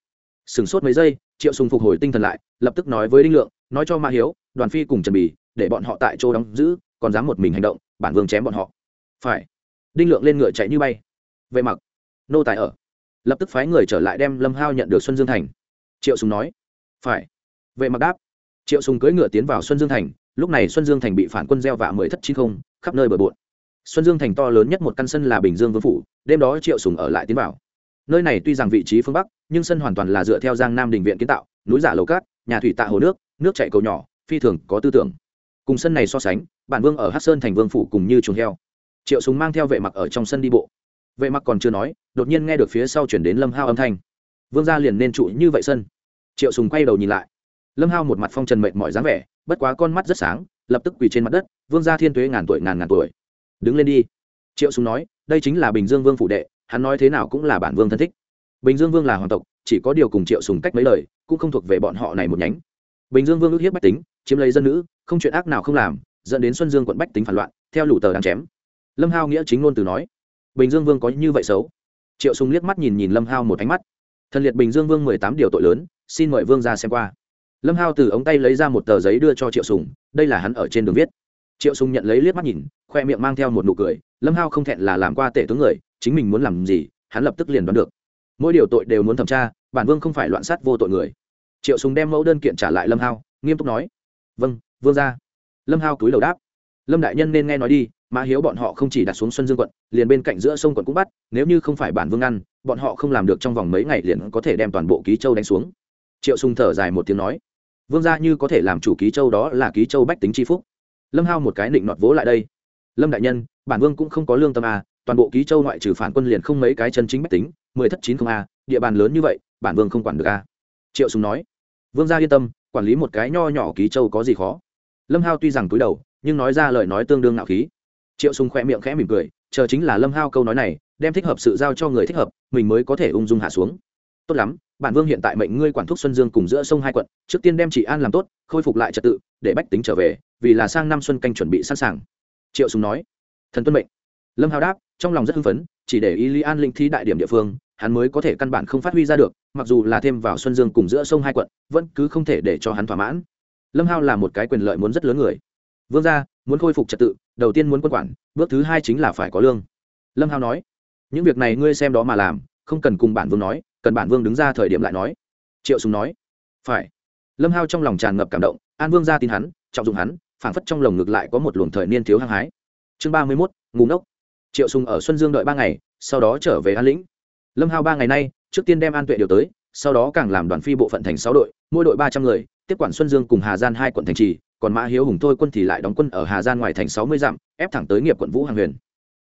Sừng sốt mấy giây, triệu sùng phục hồi tinh thần lại, lập tức nói với đinh lượng, nói cho mã hiếu, đoàn phi cùng trần bì, để bọn họ tại chỗ đóng giữ, còn dám một mình hành động, bản vương chém bọn họ. Phải. Đinh lượng lên ngựa chạy như bay. Về mặc. Nô tài ở. Lập tức phái người trở lại đem lâm hao nhận được xuân dương thành. Triệu sùng nói. Phải. Vệ mặc đáp. Triệu sùng cưỡi ngựa tiến vào xuân dương thành, lúc này xuân dương thành bị phản quân gieo vạ mười thất chín không, khắp nơi bờ bộn xuân dương thành to lớn nhất một căn sân là bình dương vương phủ, đêm đó triệu sùng ở lại tiến vào. Nơi này tuy rằng vị trí phương bắc, nhưng sân hoàn toàn là dựa theo giang nam đình viện kiến tạo, núi giả lầu cát, nhà thủy tạ hồ nước nước chảy cầu nhỏ, phi thường có tư tưởng. Cùng sân này so sánh, bản vương ở hắc sơn thành vương phủ cùng như chuồng heo. Triệu sùng mang theo vệ mặc ở trong sân đi bộ. Vệ mặc còn chưa nói, đột nhiên nghe được phía sau chuyển đến lâm hao âm thanh. Vương gia liền nên trụ như vậy sân. Triệu sùng quay đầu nhìn lại. Lâm hao một mặt phong trần mệt mỏi dáng vẻ, bất quá con mắt rất sáng, lập tức quỳ trên mặt đất, vương gia thiên tuế ngàn tuổi ngàn ngàn tuổi đứng lên đi. Triệu sùng nói, đây chính là bình dương vương phụ đệ, hắn nói thế nào cũng là bản vương thân thích. Bình dương vương là hoàng tộc, chỉ có điều cùng triệu sùng cách mấy lời, cũng không thuộc về bọn họ này một nhánh. Bình dương vương ước hiếp bách tính, chiếm lấy dân nữ, không chuyện ác nào không làm, dẫn đến xuân dương quận bách tính phản loạn, theo lũ tờ đang chém. Lâm hao nghĩa chính ngôn từ nói, bình dương vương có như vậy xấu? Triệu sùng liếc mắt nhìn nhìn lâm hao một ánh mắt. Thần liệt bình dương vương mười tám điều tội lớn, xin mời vương ra xem qua. Lâm hao từ ống tay lấy ra một tờ giấy đưa cho triệu sùng đây là hắn ở trên đường viết triệu sùng nhận lấy liếc mắt nhìn, khoe miệng mang theo một nụ cười, lâm hao không thẹn là làm qua tể tướng người, chính mình muốn làm gì, hắn lập tức liền đoán được. Mỗi điều tội đều muốn thẩm tra, bản vương không phải loạn sát vô tội người. Triệu sùng đem mẫu đơn kiện trả lại lâm hao, nghiêm túc nói vâng vương gia. Lâm hao cúi đầu đáp, lâm đại nhân nên nghe nói đi, mã hiếu bọn họ không chỉ đặt xuống xuân dương quận, liền bên cạnh giữa sông quận cũng bắt, nếu như không phải bản vương ngăn bọn họ không làm được trong vòng mấy ngày liền có thể đem toàn bộ ký châu đánh xuống. Triệu sùng thở dài một tiếng nói, vương gia như có thể làm chủ ký châu đó là ký châu bách tính chi phúc lâm hao một cái nịnh nọt vỗ lại đây. Lâm đại nhân, bản vương cũng không có lương tâm a toàn bộ ký châu ngoại trừ phản quân liền không mấy cái chân chính bách tính, mười thất chín không a địa bàn lớn như vậy, bản vương không quản được a triệu sùng nói. Vương gia yên tâm, quản lý một cái nho nhỏ ký châu có gì khó. Lâm hao tuy rằng túi đầu, nhưng nói ra lời nói tương đương nạo khí. Triệu sùng khẽ miệng khẽ mỉm cười, chờ chính là lâm hao câu nói này, đem thích hợp sự giao cho người thích hợp, mình mới có thể ung dung hạ xuống. Tốt lắm bản vương hiện tại mệnh ngươi quản thúc xuân dương cùng giữa sông hai quận, trước tiên đem trị an làm tốt, khôi phục lại trật tự, để bách tính trở về, vì là sang năm xuân canh chuẩn bị sẵn sàng. Triệu sùng nói. Thần tuân mệnh. Lâm hao đáp, trong lòng rất hưng phấn, chỉ để y lý an linh thi đại điểm địa phương, hắn mới có thể căn bản không phát huy ra được, mặc dù là thêm vào xuân dương cùng giữa sông hai quận, vẫn cứ không thể để cho hắn thỏa mãn. Lâm hao là một cái quyền lợi muốn rất lớn người. Vương gia, muốn khôi phục trật tự, đầu tiên muốn quân quản, bước thứ hai chính là phải có lương. Lâm hao nói. Những việc này ngươi xem đó mà làm, không cần cùng bản vương nói cần bản vương đứng ra thời điểm lại nói. Triệu sùng nói phải. Lâm hao trong lòng tràn ngập cảm động an vương ra tin hắn trọng dụng hắn phảng phất trong lồng ngược lại có một luồng thời niên thiếu hăng hái. Chương ba mươi 31, ngủ ngốc. Triệu sùng ở xuân dương đợi ba ngày sau đó trở về an lĩnh. Lâm hao ba ngày nay trước tiên đem an tuệ điều tới sau đó càng làm đoàn phi bộ phận thành sáu đội mỗi đội ba trăm người tiếp quản xuân dương cùng hà gian hai quận thành trì còn mã hiếu hùng thôi quân thì lại đóng quân ở hà gian ngoài thành sáu mươi dặm ép thẳng tới nghiệp quận vũ hàng huyền.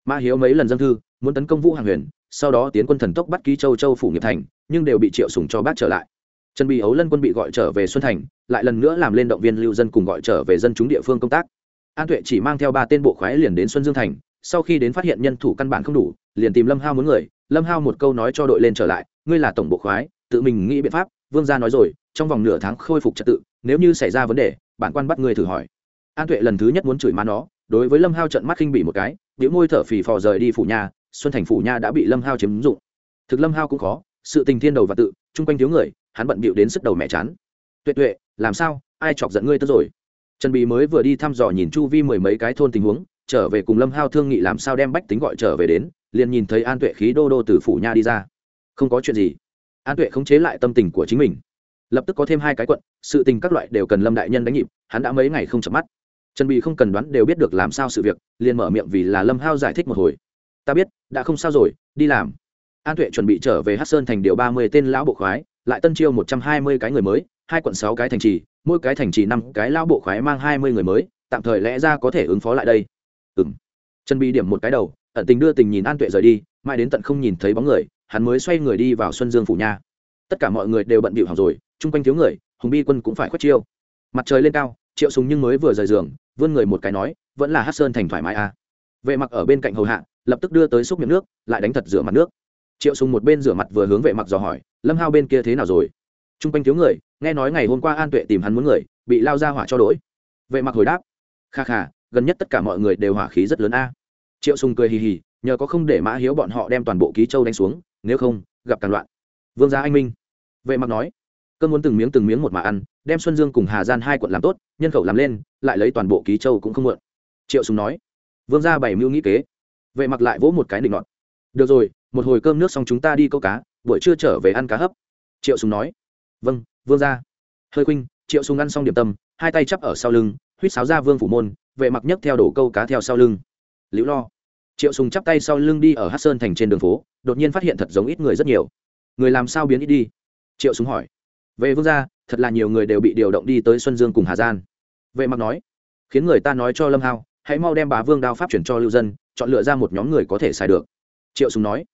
Mã hiếu mấy lần dâng thư muốn tấn công vũ hàng huyền sau đó tiến quân thần tốc bắt ký châu châu phủ nghiệp thành, nhưng đều bị triệu sùng cho bác trở lại. Trần bị ấu lân quân bị gọi trở về xuân thành, lại lần nữa làm lên động viên lưu dân cùng gọi trở về dân chúng địa phương công tác. An tuệ chỉ mang theo ba tên bộ khoái liền đến xuân dương thành, sau khi đến phát hiện nhân thủ căn bản không đủ, liền tìm lâm hao muốn người. Lâm hao một câu nói cho đội lên trở lại, ngươi là tổng bộ khoái, tự mình nghĩ biện pháp. Vương gia nói rồi, trong vòng nửa tháng khôi phục trật tự, nếu như xảy ra vấn đề, bản quan bắt ngươi thử hỏi. An tuệ lần thứ nhất muốn chửi má nó, đối với lâm hao trận mắt khinh bị một cái, biểu môi thở phì phò rời đi phủ nhà xuân thành phủ nha đã bị lâm hao chiếm dụng thực lâm hao cũng khó sự tình thiên đầu và tự chung quanh thiếu người hắn bận bịu đến sức đầu mẹ chán tuệ tuệ làm sao ai chọc giận ngươi tới rồi trần bì mới vừa đi thăm dò nhìn chu vi mười mấy cái thôn tình huống trở về cùng lâm hao thương nghị làm sao đem bách tính gọi trở về đến liền nhìn thấy an tuệ khí đô đô từ phủ nha đi ra không có chuyện gì an tuệ khống chế lại tâm tình của chính mình lập tức có thêm hai cái quận sự tình các loại đều cần lâm đại nhân đánh nhịp hắn đã mấy ngày không chập mắt trần bì không cần đoán đều biết được làm sao sự việc liền mở miệng vì là lâm hao giải thích một hồi ta biết, đã không sao rồi, đi làm. An tuệ chuẩn bị trở về hát sơn thành điều ba mươi tên lão bộ khoái, lại tân chiêu một trăm hai mươi cái người mới, hai quận sáu cái thành trì, mỗi cái thành trì năm cái lão bộ khoái mang hai mươi người mới, tạm thời lẽ ra có thể ứng phó lại đây. Ừ m trần bị điểm một cái đầu, ẩn tình đưa tình nhìn an tuệ rời đi, mãi đến tận không nhìn thấy bóng người, hắn mới xoay người đi vào xuân dương phủ nha tất cả mọi người đều bận bịu hỏng rồi, chung quanh thiếu người, hùng bi quân cũng phải khuất chiêu. Mặt trời lên cao, triệu súng nhưng mới vừa rời giường, vươn người một cái nói, vẫn là hát sơn thành thoải mái à. vệ mặc ở bên cạnh hầu hạ lập tức đưa tới xúc miệng nước, lại đánh thật rửa mặt nước. Triệu sùng một bên rửa mặt vừa hướng vệ mặc dò hỏi, lâm hao bên kia thế nào rồi? T r u n g quanh thiếu người, nghe nói ngày hôm qua an tuệ tìm hắn muốn người, bị lao ra hỏa cho đỗi vệ mặc hồi đáp, kha kha, gần nhất tất cả mọi người đều hỏa khí rất lớn a. Triệu sùng cười hì hì, nhờ có không để mã hiếu bọn họ đem toàn bộ ký châu đánh xuống, nếu không, gặp càn loạn. Vương gia anh minh. Vệ mặc nói, cơn muốn từng miếng từng miếng một mà ăn, đem xuân dương cùng hà gian hai quận làm tốt, nhân khẩu làm lên, lại lấy toàn bộ ký châu cũng không mượn triệu sùng nói, vương gia bảy mưu nghĩ kế vệ mặc lại vỗ một cái định ngọt được rồi, một hồi cơm nước xong chúng ta đi câu cá, buổi trưa trở về ăn cá hấp. Triệu sùng nói. Vâng vương ra hơi khuynh. Triệu sùng ăn xong điểm tâm, hai tay chắp ở sau lưng, huýt sáo ra vương phủ môn, vệ mặc nhấc theo đổ câu cá theo sau lưng. Liễu lo. Triệu sùng chắp tay sau lưng đi ở hát sơn thành trên đường phố, đột nhiên phát hiện thật giống ít người rất nhiều. Người làm sao biến ít đi? Triệu sùng hỏi. Về vương gia, thật là nhiều người đều bị điều động đi tới xuân dương cùng hà gian. Vệ mặc nói. Khiến người ta nói cho lâm hao hãy mau đem bà vương đao pháp chuyển cho lưu dân chọn lựa ra một nhóm người có thể xài được. Triệu sùng nói,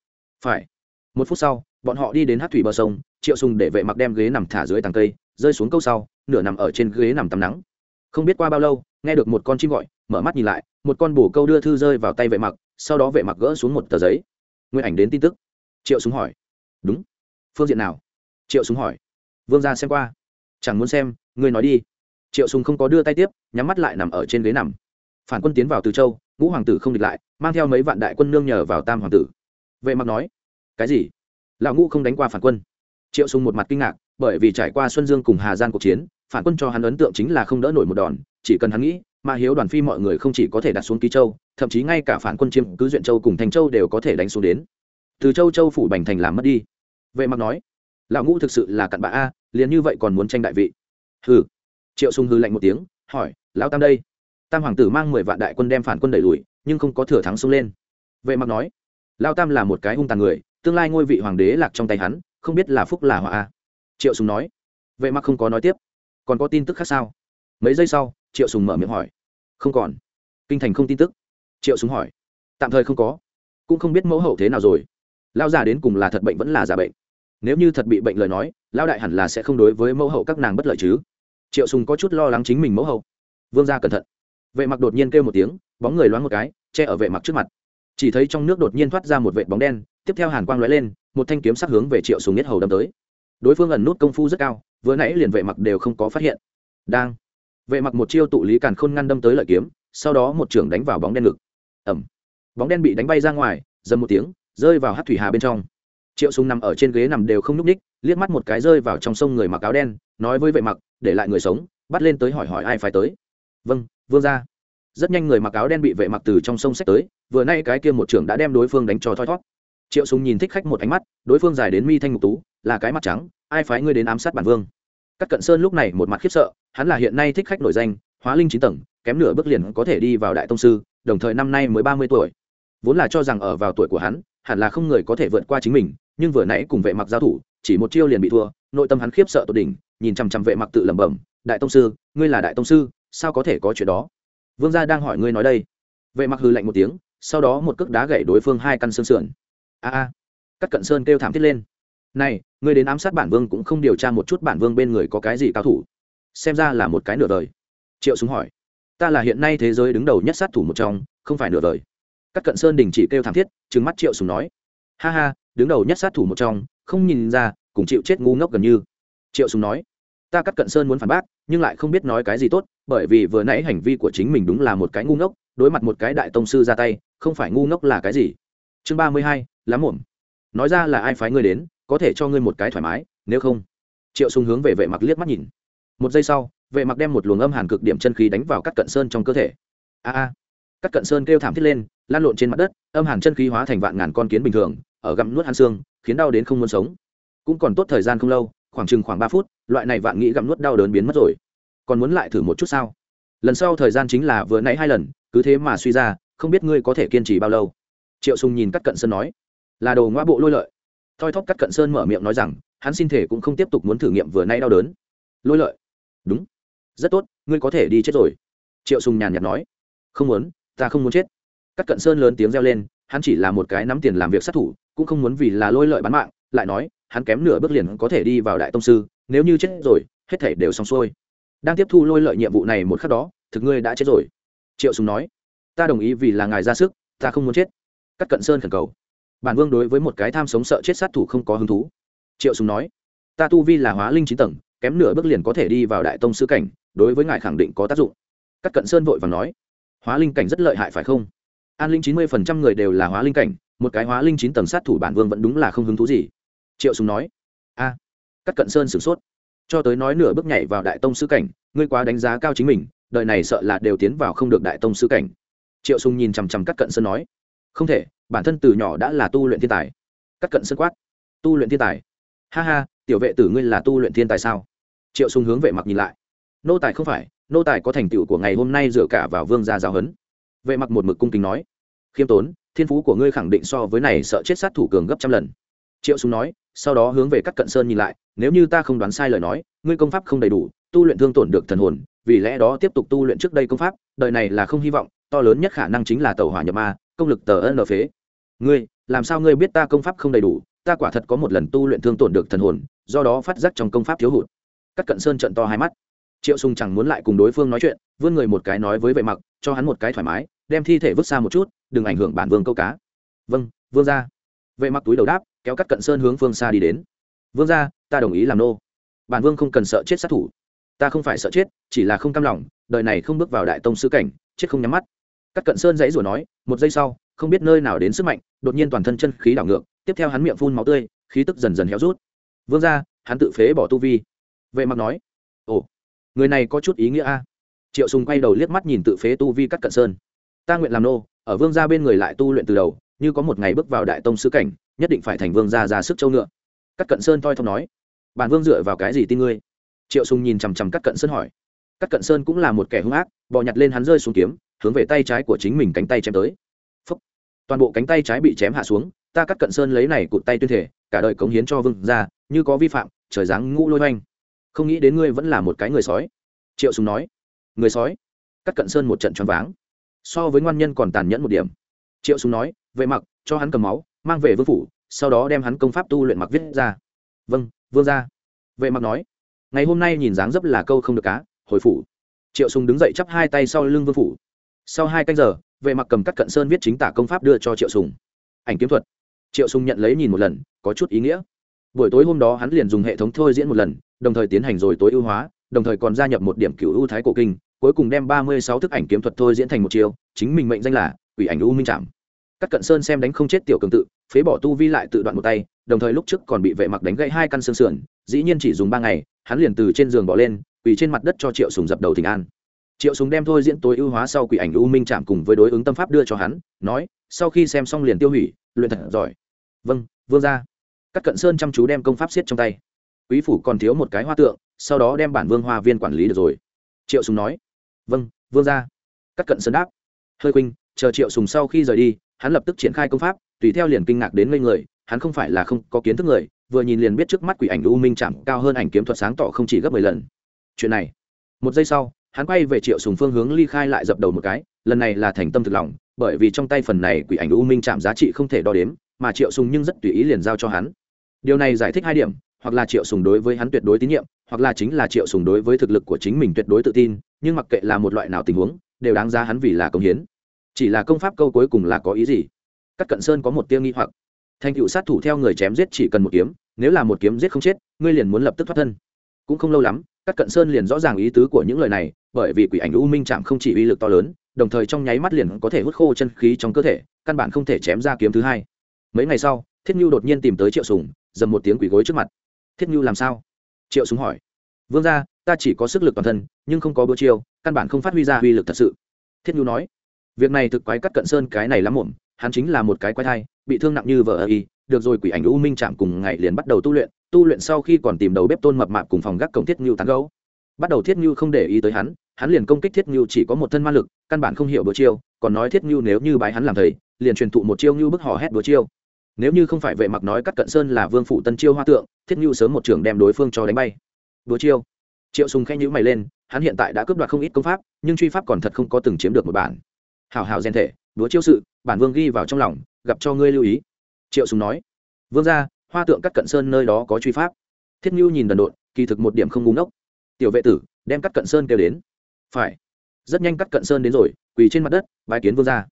phải. Một phút sau, bọn họ đi đến hát thủy bờ sông, triệu sùng để vệ mặc đem ghế nằm thả dưới tàng cây, rơi xuống câu sau, nửa nằm ở trên ghế nằm tắm nắng. Không biết qua bao lâu, nghe được một con chim gọi, mở mắt nhìn lại, một con bổ câu đưa thư rơi vào tay vệ mặc, sau đó vệ mặc gỡ xuống một tờ giấy. Nguyên ảnh đến tin tức. Triệu súng hỏi, đúng, phương diện nào? Triệu súng hỏi, vương ra xem qua. Chẳng muốn xem, ngươi nói đi. Triệu súng không có đưa tay tiếp, nhắm mắt lại nằm ở trên ghế nằm. Phản quân tiến vào từ châu ngũ hoàng tử không địch lại, mang theo mấy vạn đại quân nương nhờ vào tam hoàng tử. Vệ mặc nói, cái gì? Lão ngũ không đánh qua phản quân? Triệu sùng một mặt kinh ngạc, bởi vì trải qua xuân dương cùng hà giang cuộc chiến, phản quân cho hắn ấn tượng chính là không đỡ nổi một đòn, chỉ cần hắn nghĩ, mà hiếu đoàn phi mọi người không chỉ có thể đặt xuống ký châu, thậm chí ngay cả phản quân chiếm cứ duyện châu cùng thành châu đều có thể đánh xuống đến. Từ châu châu phủ bành thành làm mất đi. Vệ mặc nói, lão ngũ thực sự là cặn bã a, liền như vậy còn muốn tranh đại vị. Hừ. Triệu sùng hư lạnh một tiếng, hỏi, lão tam đây tam hoàng tử mang mười vạn đại quân đem phản quân đẩy lùi, nhưng không có thừa thắng xông lên. Vệ mặc nói lão tam là một cái hung tàn người, tương lai ngôi vị hoàng đế lạc trong tay hắn, không biết là phúc là họa a. Triệu sùng nói, vệ mặc không có nói tiếp. Còn có tin tức khác sao? Mấy giây sau, triệu sùng mở miệng hỏi, không còn. Kinh thành không tin tức. Triệu sùng hỏi, tạm thời không có. Cũng không biết mẫu hậu thế nào rồi. Lao già đến cùng là thật bệnh vẫn là giả bệnh. Nếu như thật bị bệnh lời nói lao đại hẳn là sẽ không đối với mẫu hậu các nàng bất lợi chứ. Triệu sùng có chút lo lắng chính mình mẫu hậu. Vương gia cẩn thận vệ mặc đột nhiên kêu một tiếng, bóng người loáng một cái, che ở vệ mặc trước mặt. Chỉ thấy trong nước đột nhiên thoát ra một vệ bóng đen, tiếp theo hàn quang lóe lên, một thanh kiếm sắc hướng về triệu sùng nhất hầu đâm tới. Đối phương ẩn nút công phu rất cao, vừa nãy liền vệ mặc đều không có phát hiện. Đang, vệ mặc một chiêu tụ lý càn khôn ngăn đâm tới lợi kiếm, sau đó một trưởng đánh vào bóng đen ngực. Ẩm bóng đen bị đánh bay ra ngoài, dầm một tiếng, rơi vào hát thủy hà bên trong. Triệu sùng nằm ở trên ghế nằm đều không nhúc ních liếc mắt một cái rơi vào trong sông người mặc áo đen, nói với vệ mặc, để lại người sống, bắt lên tới hỏi hỏi ai phải tới. Vâng vương ra. Rất nhanh người mặc áo đen bị vệ mặc từ trong sông sách tới, vừa nay cái kia một trưởng đã đem đối phương đánh cho thoi thót triệu súng nhìn thích khách một ánh mắt, đối phương dài đến mi thanh ngục tú, là cái mặt trắng, ai phái ngươi đến ám sát bản vương? Các cận sơn lúc này một mặt khiếp sợ, hắn là hiện nay thích khách nổi danh, hóa linh chín tầng, kém nửa bước liền có thể đi vào đại tông sư, đồng thời năm nay mới ba mươi tuổi. Vốn là cho rằng ở vào tuổi của hắn, hẳn là không người có thể vượt qua chính mình, nhưng vừa nãy cùng vệ mặc giao thủ, chỉ một chiêu liền bị thua, nội tâm hắn khiếp sợ tột đỉnh, nhìn chằm chằm vệ mặc tự lẩm bẩm, đại tông sư, ngươi là đại tông sư sao có thể có chuyện đó? Vương gia đang hỏi ngươi nói đây. Vệ mặc hư lạnh một tiếng, sau đó một cước đá gậy đối phương hai căn xương sườn. A a. Cắt cận sơn kêu thảm thiết lên. Này, ngươi đến ám sát bản vương cũng không điều tra một chút bản vương bên người có cái gì cao thủ. Xem ra là một cái nửa đời. Triệu súng hỏi. Ta là hiện nay thế giới đứng đầu nhất sát thủ một trong, không phải nửa đời. Cắt cận sơn đình chỉ kêu thảm thiết, trừng mắt triệu súng nói. Ha ha, đứng đầu nhất sát thủ một trong, không nhìn ra, cùng chịu chết ngu ngốc gần như. Triệu súng nói. Ta cắt cận sơn muốn phản bác, nhưng lại không biết nói cái gì tốt bởi vì vừa nãy hành vi của chính mình đúng là một cái ngu ngốc, đối mặt một cái đại tông sư ra tay, không phải ngu ngốc là cái gì? Chương ba mươi hai, lắm muộn. Nói ra là ai phái ngươi đến, có thể cho ngươi một cái thoải mái, nếu không. Triệu sùng hướng về vệ mặc liếc mắt nhìn. Một giây sau, vệ mặc đem một luồng âm hàn cực điểm chân khí đánh vào các cận sơn trong cơ thể. A a. Các cận sơn kêu thảm thiết lên, lan lộn trên mặt đất, âm hàn chân khí hóa thành vạn ngàn con kiến bình thường, ở gặm nuốt hàn xương, khiến đau đến không muốn sống. Cũng còn tốt thời gian không lâu, khoảng chừng khoảng ba phút, loại này vạn nghĩ gặm nuốt đau đớn biến mất rồi còn muốn lại thử một chút sao? Lần sau thời gian chính là vừa nãy hai lần, cứ thế mà suy ra, không biết ngươi có thể kiên trì bao lâu. Triệu sùng nhìn cắt cận sơn nói, là đồ ngoa bộ lôi lợi. Thoi thóp cắt cận sơn mở miệng nói rằng, hắn xin thể cũng không tiếp tục muốn thử nghiệm vừa nay đau đớn. Lôi lợi? Đúng. Rất tốt, ngươi có thể đi chết rồi. Triệu sùng nhàn nhạt nói, không muốn, ta không muốn chết. Cắt cận sơn lớn tiếng reo lên, hắn chỉ là một cái nắm tiền làm việc sát thủ, cũng không muốn vì là lôi lợi bán mạng, lại nói, hắn kém nửa bước liền có thể đi vào đại tông sư, nếu như chết rồi, hết thể đều xong xuôi đang tiếp thu lôi lợi nhiệm vụ này một khắc đó thực ngươi đã chết rồi. Triệu sùng nói ta đồng ý vì là ngài ra sức ta không muốn chết. Cắt cận sơn khẩn cầu. Bản vương đối với một cái tham sống sợ chết sát thủ không có hứng thú. Triệu sùng nói ta tu vi là hóa linh chín tầng kém nửa bước liền có thể đi vào đại tông sư cảnh đối với ngài khẳng định có tác dụng. Cắt cận sơn vội vàng nói hóa linh cảnh rất lợi hại phải không? An linh chín mươi phần trăm người đều là hóa linh cảnh một cái hóa linh chín tầng sát thủ bản vương vẫn đúng là không hứng thú gì. Triệu sùng nói a à, cắt cận sơn sửng sốt cho tới nói nửa bước nhảy vào đại tông sư cảnh, ngươi quá đánh giá cao chính mình, đời này sợ là đều tiến vào không được đại tông sư cảnh. Triệu sùng nhìn chằm chằm cắt cận sơn nói, không thể, bản thân từ nhỏ đã là tu luyện thiên tài. Cắt cận sơn quát, tu luyện thiên tài? Ha ha, tiểu vệ tử ngươi là tu luyện thiên tài sao? Triệu sùng hướng vệ mặc nhìn lại, nô tài không phải, nô tài có thành tựu của ngày hôm nay dựa cả vào vương gia giáo huấn. Vệ mặc một mực cung kính nói, khiêm tốn, thiên phú của ngươi khẳng định so với này sợ chết sát thủ cường gấp trăm lần triệu súng nói, sau đó hướng về các cận sơn nhìn lại, nếu như ta không đoán sai lời nói, ngươi công pháp không đầy đủ, tu luyện thương tổn được thần hồn, vì lẽ đó tiếp tục tu luyện trước đây công pháp, đời này là không hy vọng, to lớn nhất khả năng chính là tàu hỏa nhập ma, công lực tờ ân phế. Ngươi, làm sao ngươi biết ta công pháp không đầy đủ, ta quả thật có một lần tu luyện thương tổn được thần hồn, do đó phát giác trong công pháp thiếu hụt. Các cận sơn trận to hai mắt. Triệu sùng chẳng muốn lại cùng đối phương nói chuyện, vươn người một cái nói với vệ mặc, cho hắn một cái thoải mái, đem thi thể vứt xa một chút, đừng ảnh hưởng bản vương câu cá. Vâng vương gia vệ mặc túi đầu đáp, kéo cắt cận sơn hướng phương xa đi đến. Vương gia, ta đồng ý làm nô. Bản vương không cần sợ chết sát thủ. Ta không phải sợ chết, chỉ là không cam lòng, đời này không bước vào đại tông sư cảnh, chết không nhắm mắt. Cắt cận sơn dãy rủa nói, một giây sau, không biết nơi nào đến sức mạnh, đột nhiên toàn thân chân khí đảo ngược, tiếp theo hắn miệng phun máu tươi, khí tức dần dần héo rút. Vương gia, hắn tự phế bỏ tu vi. Vệ mặc nói, ồ, người này có chút ý nghĩa a. Triệu sùng quay đầu liếc mắt nhìn tự phế tu vi cắt cận sơn. Ta nguyện làm nô, ở vương gia bên người lại tu luyện từ đầu như có một ngày bước vào đại tông sư cảnh, nhất định phải thành vương gia ra sức châu ngựa. Cắt cận sơn thoi thong nói, bản vương dựa vào cái gì tin ngươi? Triệu sùng nhìn chằm chằm cắt cận sơn hỏi. Cắt cận sơn cũng là một kẻ hung ác, bò nhặt lên hắn rơi xuống kiếm, hướng về tay trái của chính mình cánh tay chém tới. Phúc. toàn bộ cánh tay trái bị chém hạ xuống, ta cắt cận sơn lấy này cụt tay tuyên thể, cả đời cống hiến cho vương ra như có vi phạm, trời giáng ngũ lôi oanh không nghĩ đến ngươi vẫn là một cái người sói. Triệu sùng nói, người sói? Cắt cận sơn một trận choáng váng. So với ngoan nhân còn tàn nhẫn một điểm. Triệu sùng nói vệ mặc, cho hắn cầm máu, mang về vương phủ, sau đó đem hắn công pháp tu luyện mặc viết ra. Vâng vương ra vệ mặc nói, ngày hôm nay nhìn dáng dấp là câu không được cá, hồi phủ. Triệu sùng đứng dậy chắp hai tay sau lưng vương phủ. Sau hai canh giờ, vệ mặc cầm cắt cận sơn viết chính tả công pháp đưa cho triệu sùng. Ảnh kiếm thuật. Triệu sùng nhận lấy nhìn một lần, có chút ý nghĩa. Buổi tối hôm đó hắn liền dùng hệ thống thôi diễn một lần, đồng thời tiến hành rồi tối ưu hóa, đồng thời còn gia nhập một điểm cửu ưu thái cổ kinh, cuối cùng đem ba mươi sáu thức ảnh kiếm thuật thôi diễn thành một chiều chính mình mệnh danh là quỷ ảnh u minh trạm các cận sơn xem đánh không chết tiểu cường tự, phế bỏ tu vi lại tự đoạn một tay, đồng thời lúc trước còn bị vệ mặc đánh gãy hai căn xương sườn, dĩ nhiên chỉ dùng ba ngày, hắn liền từ trên giường bỏ lên, quỳ trên mặt đất cho triệu sùng dập đầu thỉnh an. Triệu sùng đem thôi diễn tối ưu hóa sau quỷ ảnh u minh chạm cùng với đối ứng tâm pháp đưa cho hắn, nói, sau khi xem xong liền tiêu hủy, luyện thật giỏi. Vâng vương gia. Các cận sơn chăm chú đem công pháp siết trong tay. Quý phủ còn thiếu một cái hoa tượng, sau đó đem bản vương hoa viên quản lý được rồi. Triệu sùng nói vâng vương gia. Các cận sơn đáp, hơi quỳnh chờ triệu sùng sau khi rời đi hắn lập tức triển khai công pháp, tùy theo liền kinh ngạc đến ngây người, hắn không phải là không có kiến thức người, vừa nhìn liền biết trước mắt quỷ ảnh u minh chạm cao hơn ảnh kiếm thuật sáng tỏ không chỉ gấp mười lần. Chuyện này, một giây sau, hắn quay về triệu sùng phương hướng ly khai lại dập đầu một cái, lần này là thành tâm thực lòng, bởi vì trong tay phần này quỷ ảnh u minh chạm giá trị không thể đo đếm, mà triệu sùng nhưng rất tùy ý liền giao cho hắn. Điều này giải thích hai điểm, hoặc là triệu sùng đối với hắn tuyệt đối tín nhiệm, hoặc là chính là triệu sùng đối với thực lực của chính mình tuyệt đối tự tin, nhưng mặc kệ là một loại nào tình huống, đều đáng giá hắn vì là công hiến chỉ là công pháp câu cuối cùng là có ý gì? Các cận sơn có một tiêu nghi hoặc. Thành cựu sát thủ theo người chém giết chỉ cần một kiếm, nếu là một kiếm giết không chết, ngươi liền muốn lập tức thoát thân. Cũng không lâu lắm các cận sơn liền rõ ràng ý tứ của những lời này, bởi vì quỷ ảnh u minh chạm không chỉ uy lực to lớn, đồng thời trong nháy mắt liền có thể hút khô chân khí trong cơ thể, căn bản không thể chém ra kiếm thứ hai. Mấy ngày sau, thiết nhu đột nhiên tìm tới triệu sùng, dầm một tiếng quỷ gối trước mặt. Thiết nhu làm sao? Triệu sùng hỏi. Vương gia, ta chỉ có sức lực toàn thân, nhưng không có bữa chiêu căn bản không phát huy ra uy lực thật sự. Thiết nhu nói việc này thực quái cắt cận sơn cái này lắm muộn, hắn chính là một cái quái thai, bị thương nặng như vợ y. Được rồi, quỷ ảnh u minh chạm cùng ngày liền bắt đầu tu luyện tu luyện sau khi còn tìm đầu bếp tôn mập mạp cùng phòng gác cổng thiết ngưu tán gấu bắt đầu thiết ngưu không để ý tới hắn hắn liền công kích thiết ngưu chỉ có một thân ma lực, căn bản không hiểu bữa chiêu, còn nói thiết ngưu nếu như bái hắn làm thầy, liền truyền thụ một chiêu như bức hò hét bữa chiêu. Nếu như không phải vệ mặc nói cắt cận sơn là vương phủ tân chiêu hoa tượng, thiết ngưu sớm một trường đem đối phương cho đánh bay. Bữa chiêu. Triệu sùng khen nhữ mày lên, hắn hiện tại đã cướp đoạt không ít công pháp, nhưng truy pháp còn thật không có từng chiếm được một bản hào hào rèn thể, đúa chiêu sự, bản vương ghi vào trong lòng, gặp cho ngươi lưu ý. Triệu sùng nói. Vương gia, hoa tượng cắt cận sơn nơi đó có truy pháp. Thiết nhu nhìn đần độn, kỳ thực một điểm không ngu ngốc. Tiểu vệ tử, đem cắt cận sơn kêu đến. Phải. Rất nhanh cắt cận sơn đến rồi, quỳ trên mặt đất bài kiến vương gia.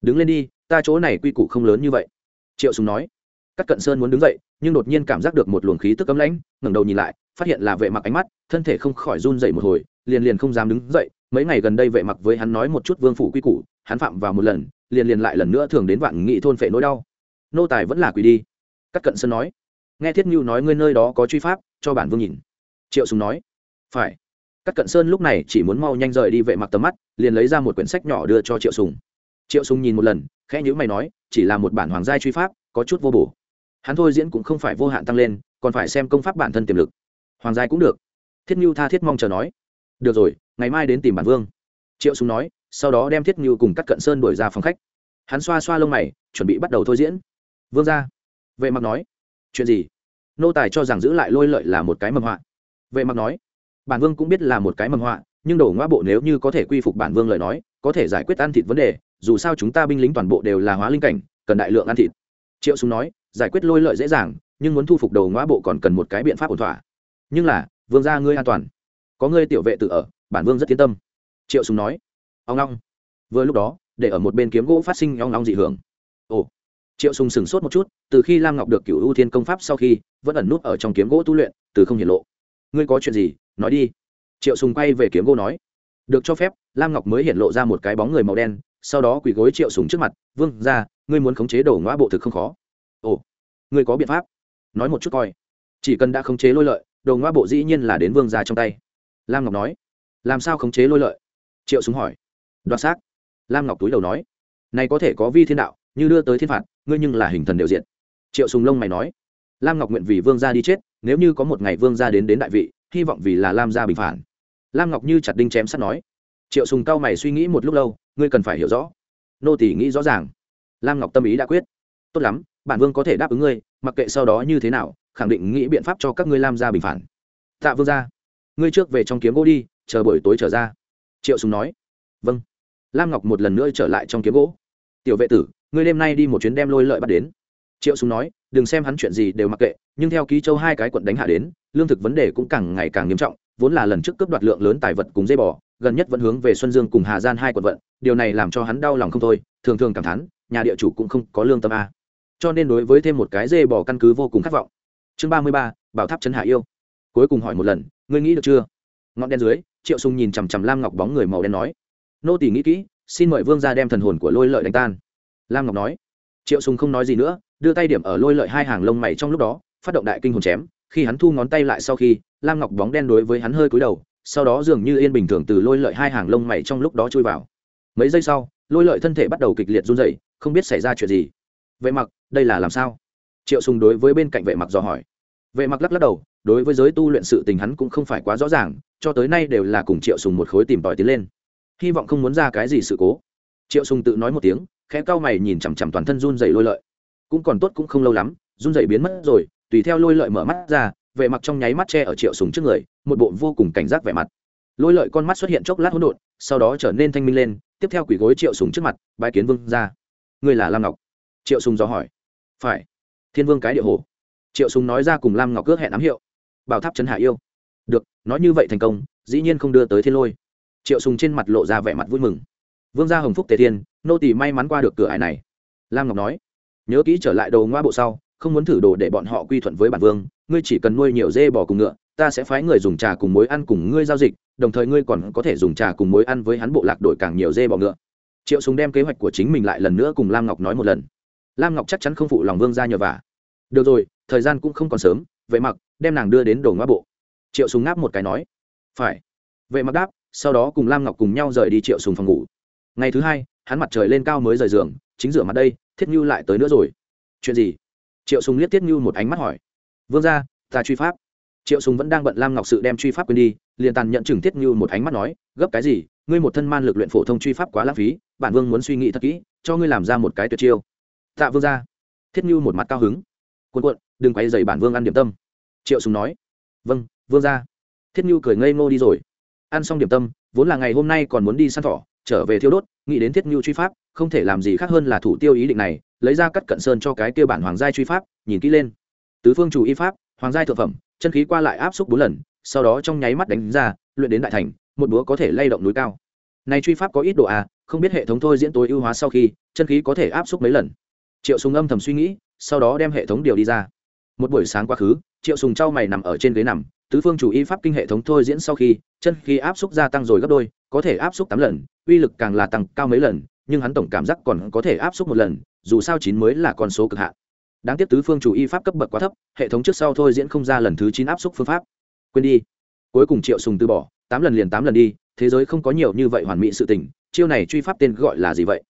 Đứng lên đi, ta chỗ này quy củ không lớn như vậy. Triệu sùng nói. Cắt cận sơn muốn đứng dậy, nhưng đột nhiên cảm giác được một luồng khí tức cấm lãnh, ngẩng đầu nhìn lại, phát hiện là vệ mặc ánh mắt, thân thể không khỏi run dậy một hồi, liền liền không dám đứng dậy, mấy ngày gần đây vệ mặc với hắn nói một chút vương phủ quy củ hắn phạm vào một lần, liền liền lại lần nữa thường đến vạn nghị thôn phệ nỗi đau. Nô tài vẫn là quỷ đi. Cắt cận sơn nói, nghe thiết nhu nói ngươi nơi đó có truy pháp, cho bản vương nhìn. Triệu sùng nói, phải. Cắt cận sơn lúc này chỉ muốn mau nhanh rời đi vệ mặc tầm mắt, liền lấy ra một quyển sách nhỏ đưa cho triệu sùng. Triệu sùng nhìn một lần, khẽ nhíu mày nói, chỉ là một bản hoàng gia truy pháp, có chút vô bổ. Hắn thôi diễn cũng không phải vô hạn tăng lên, còn phải xem công pháp bản thân tiềm lực. Hoàng gia cũng được. Thiết nhu tha thiết mong chờ nói, được rồi, ngày mai đến tìm bản vương. Triệu sùng nói sau đó đem thiết như cùng cắt cận sơn đuổi ra phòng khách. Hắn xoa xoa lông mày, chuẩn bị bắt đầu thôi diễn. Vương ra vệ mặc nói. Chuyện gì? Nô tài cho rằng giữ lại lôi lợi là một cái mầm họa. Vệ mặc nói. Bản vương cũng biết là một cái mầm họa, nhưng đổ ngoa bộ nếu như có thể quy phục bản vương lời nói, có thể giải quyết ăn thịt vấn đề, dù sao chúng ta binh lính toàn bộ đều là hóa linh cảnh, cần đại lượng ăn thịt. Triệu súng nói, giải quyết lôi lợi dễ dàng, nhưng muốn thu phục đầu ngoa bộ còn cần một cái biện pháp ổn thỏa. Nhưng là, vương gia ngươi an toàn. Có ngươi tiểu vệ tự ở, bản vương rất yên tâm. Triệu súng nói ông long vừa lúc đó, để ở một bên kiếm gỗ phát sinh ong long dị hưởng. Ồ. Triệu sùng sửng sốt một chút, từ khi lam ngọc được cửu ưu thiên công pháp sau khi, vẫn ẩn nút ở trong kiếm gỗ tu luyện, từ không hiển lộ. Ngươi có chuyện gì? Nói đi. Triệu sùng quay về kiếm gỗ nói. Được cho phép, lam ngọc mới hiện lộ ra một cái bóng người màu đen, sau đó quỳ gối triệu sùng trước mặt, vương ra ngươi muốn khống chế đổ ngõ bộ thực không khó. Ồ, ngươi có biện pháp. Nói một chút coi. Chỉ cần đã khống chế lôi lợi, đồ ngõ bộ dĩ nhiên là đến vương gia trong tay. Lam ngọc nói. Làm sao khống chế lôi lợi? Triệu sùng hỏi đoạt xác. Lam ngọc túi đầu nói, này có thể có vi thiên đạo, như đưa tới thiên phạt, ngươi nhưng là hình thần đều diện triệu sùng lông mày nói, lam ngọc nguyện vì vương gia đi chết, nếu như có một ngày vương gia đến đến đại vị, hy vọng vì là lam gia bình phản. Lam ngọc như chặt đinh chém sắt nói. Triệu sùng cao mày suy nghĩ một lúc lâu, ngươi cần phải hiểu rõ. Nô tỷ nghĩ rõ ràng. Lam ngọc tâm ý đã quyết. Tốt lắm, bản vương có thể đáp ứng ngươi, mặc kệ sau đó như thế nào, khẳng định nghĩ biện pháp cho các ngươi lam gia bình phản. Tạ vương gia, ngươi trước về trong kiếm gỗ đi, chờ buổi tối trở ra. Triệu sùng nói. Vâng lam ngọc một lần nữa trở lại trong kiếm gỗ. Tiểu vệ tử, ngươi đêm nay đi một chuyến đem lôi lợi bắt đến. Triệu sùng nói, đừng xem hắn chuyện gì đều mặc kệ, nhưng theo ký châu hai cái quận đánh hạ đến, lương thực vấn đề cũng càng ngày càng nghiêm trọng, vốn là lần trước cướp đoạt lượng lớn tài vật cùng dây bò, gần nhất vẫn hướng về xuân dương cùng hà gian hai quận vận, điều này làm cho hắn đau lòng không thôi, thường thường cảm thán, nhà địa chủ cũng không có lương tâm a. Cho nên đối với thêm một cái dê bò căn cứ vô cùng khát vọng. Chương ba mươi ba, bảo tháp trấn hạ yêu. Cuối cùng hỏi một lần, ngươi nghĩ được chưa? Ngọn đen dưới, triệu sùng nhìn chằm chằm lam ngọc bóng người màu đen nói nô tỳ nghĩ kỹ, xin mời vương gia đem thần hồn của lôi lợi đánh tan. Lam ngọc nói. Triệu sùng không nói gì nữa, đưa tay điểm ở lôi lợi hai hàng lông mày trong lúc đó, phát động đại kinh hồn chém. Khi hắn thu ngón tay lại sau khi, lam ngọc bóng đen đối với hắn hơi cúi đầu, sau đó dường như yên bình thường từ lôi lợi hai hàng lông mày trong lúc đó chui vào. Mấy giây sau, lôi lợi thân thể bắt đầu kịch liệt run rẩy, không biết xảy ra chuyện gì. Vệ mặc, đây là làm sao? Triệu sùng đối với bên cạnh vệ mặc dò hỏi. Vệ mặc lắc lắc đầu, đối với giới tu luyện sự tình hắn cũng không phải quá rõ ràng, cho tới nay đều là cùng triệu sùng một khối tìm tòi tiến lên hy vọng không muốn ra cái gì sự cố. Triệu sùng tự nói một tiếng, khẽ cau mày nhìn chằm chằm toàn thân run rẩy lôi lợi. Cũng còn tốt cũng không lâu lắm, run rẩy biến mất rồi, tùy theo lôi lợi mở mắt ra vệ mặc trong nháy mắt che ở triệu sùng trước người, một bộ vô cùng cảnh giác vẻ mặt. Lôi lợi con mắt xuất hiện chốc lát hỗn độn, sau đó trở nên thanh minh lên, tiếp theo quỳ gối triệu sùng trước mặt, bái kiến vương ra người là lam ngọc? Triệu sùng dò hỏi. Phải. Thiên vương cái địa hồ. Triệu sùng nói ra cùng lam ngọc cước hẹn ám hiệu. Bảo tháp trấn hạ yêu. Được, nói như vậy thành công, dĩ nhiên không đưa tới thiên lôi triệu sùng trên mặt lộ ra vẻ mặt vui mừng vương gia hồng phúc tề thiên nô tỳ may mắn qua được cửa ải này lam ngọc nói nhớ kỹ trở lại đầu ngoa bộ sau không muốn thử đồ để bọn họ quy thuận với bản vương ngươi chỉ cần nuôi nhiều dê bò cùng ngựa ta sẽ phái người dùng trà cùng muối ăn cùng ngươi giao dịch đồng thời ngươi còn có thể dùng trà cùng muối ăn với hắn bộ lạc đổi càng nhiều dê bò ngựa triệu sùng đem kế hoạch của chính mình lại lần nữa cùng lam ngọc nói một lần lam ngọc chắc chắn không phụ lòng vương gia nhờ vả được rồi thời gian cũng không còn sớm vậy mặc đem nàng đưa đến đồ ngoa bộ triệu sùng ngáp một cái nói phải vậy mặc đáp sau đó cùng lam ngọc cùng nhau rời đi triệu sùng phòng ngủ. Ngày thứ hai, hắn mặt trời lên cao mới rời giường, chính rửa mặt đây, thiết như lại tới nữa rồi. Chuyện gì? Triệu sùng liếc thiết như một ánh mắt hỏi. Vương gia, ta truy pháp. Triệu sùng vẫn đang bận lam ngọc sự đem truy pháp quên đi, liền tàn nhận chừng thiết như một ánh mắt nói, gấp cái gì? Ngươi một thân man lực luyện phổ thông truy pháp quá lãng phí, bản vương muốn suy nghĩ thật kỹ, cho ngươi làm ra một cái tuyệt chiêu. Tạ vương gia. Thiết như một mặt cao hứng. Cuộn cuộn, đừng quay dày bản vương ăn điểm tâm. Triệu sùng nói. Vâng vương gia. Thiết như cười ngây ngô đi rồi ăn xong điểm tâm, vốn là ngày hôm nay còn muốn đi săn thỏ, trở về thiêu đốt, nghĩ đến thiết Ngưu truy pháp, không thể làm gì khác hơn là thủ tiêu ý định này, lấy ra cắt cận sơn cho cái kia bản hoàng giai truy pháp, nhìn kỹ lên. Tứ phương chủ y pháp, hoàng giai thượng phẩm, chân khí qua lại áp xúc bốn lần, sau đó trong nháy mắt đánh ra, luyện đến đại thành, một búa có thể lay động núi cao. Này truy pháp có ít độ à không biết hệ thống thôi diễn tối ưu hóa sau khi, chân khí có thể áp xúc mấy lần. Triệu sùng âm thầm suy nghĩ, sau đó đem hệ thống điều đi ra. Một buổi sáng quá khứ, triệu sùng trao mày nằm ở trên ghế nằm tứ phương chủ y pháp kinh hệ thống thôi diễn sau khi, chân khí áp xúc gia tăng rồi gấp đôi, có thể áp xúc tám lần, uy lực càng là tăng cao mấy lần, nhưng hắn tổng cảm giác còn có thể áp xúc một lần, dù sao chín mới là con số cực hạn. Đáng tiếc tứ phương chủ y pháp cấp bậc quá thấp, hệ thống trước sau thôi diễn không ra lần thứ chín áp xúc phương pháp. Quên đi. Cuối cùng triệu sùng từ bỏ, tám lần liền tám lần đi, thế giới không có nhiều như vậy hoàn mỹ sự tình, chiêu này truy pháp tên gọi là gì vậy?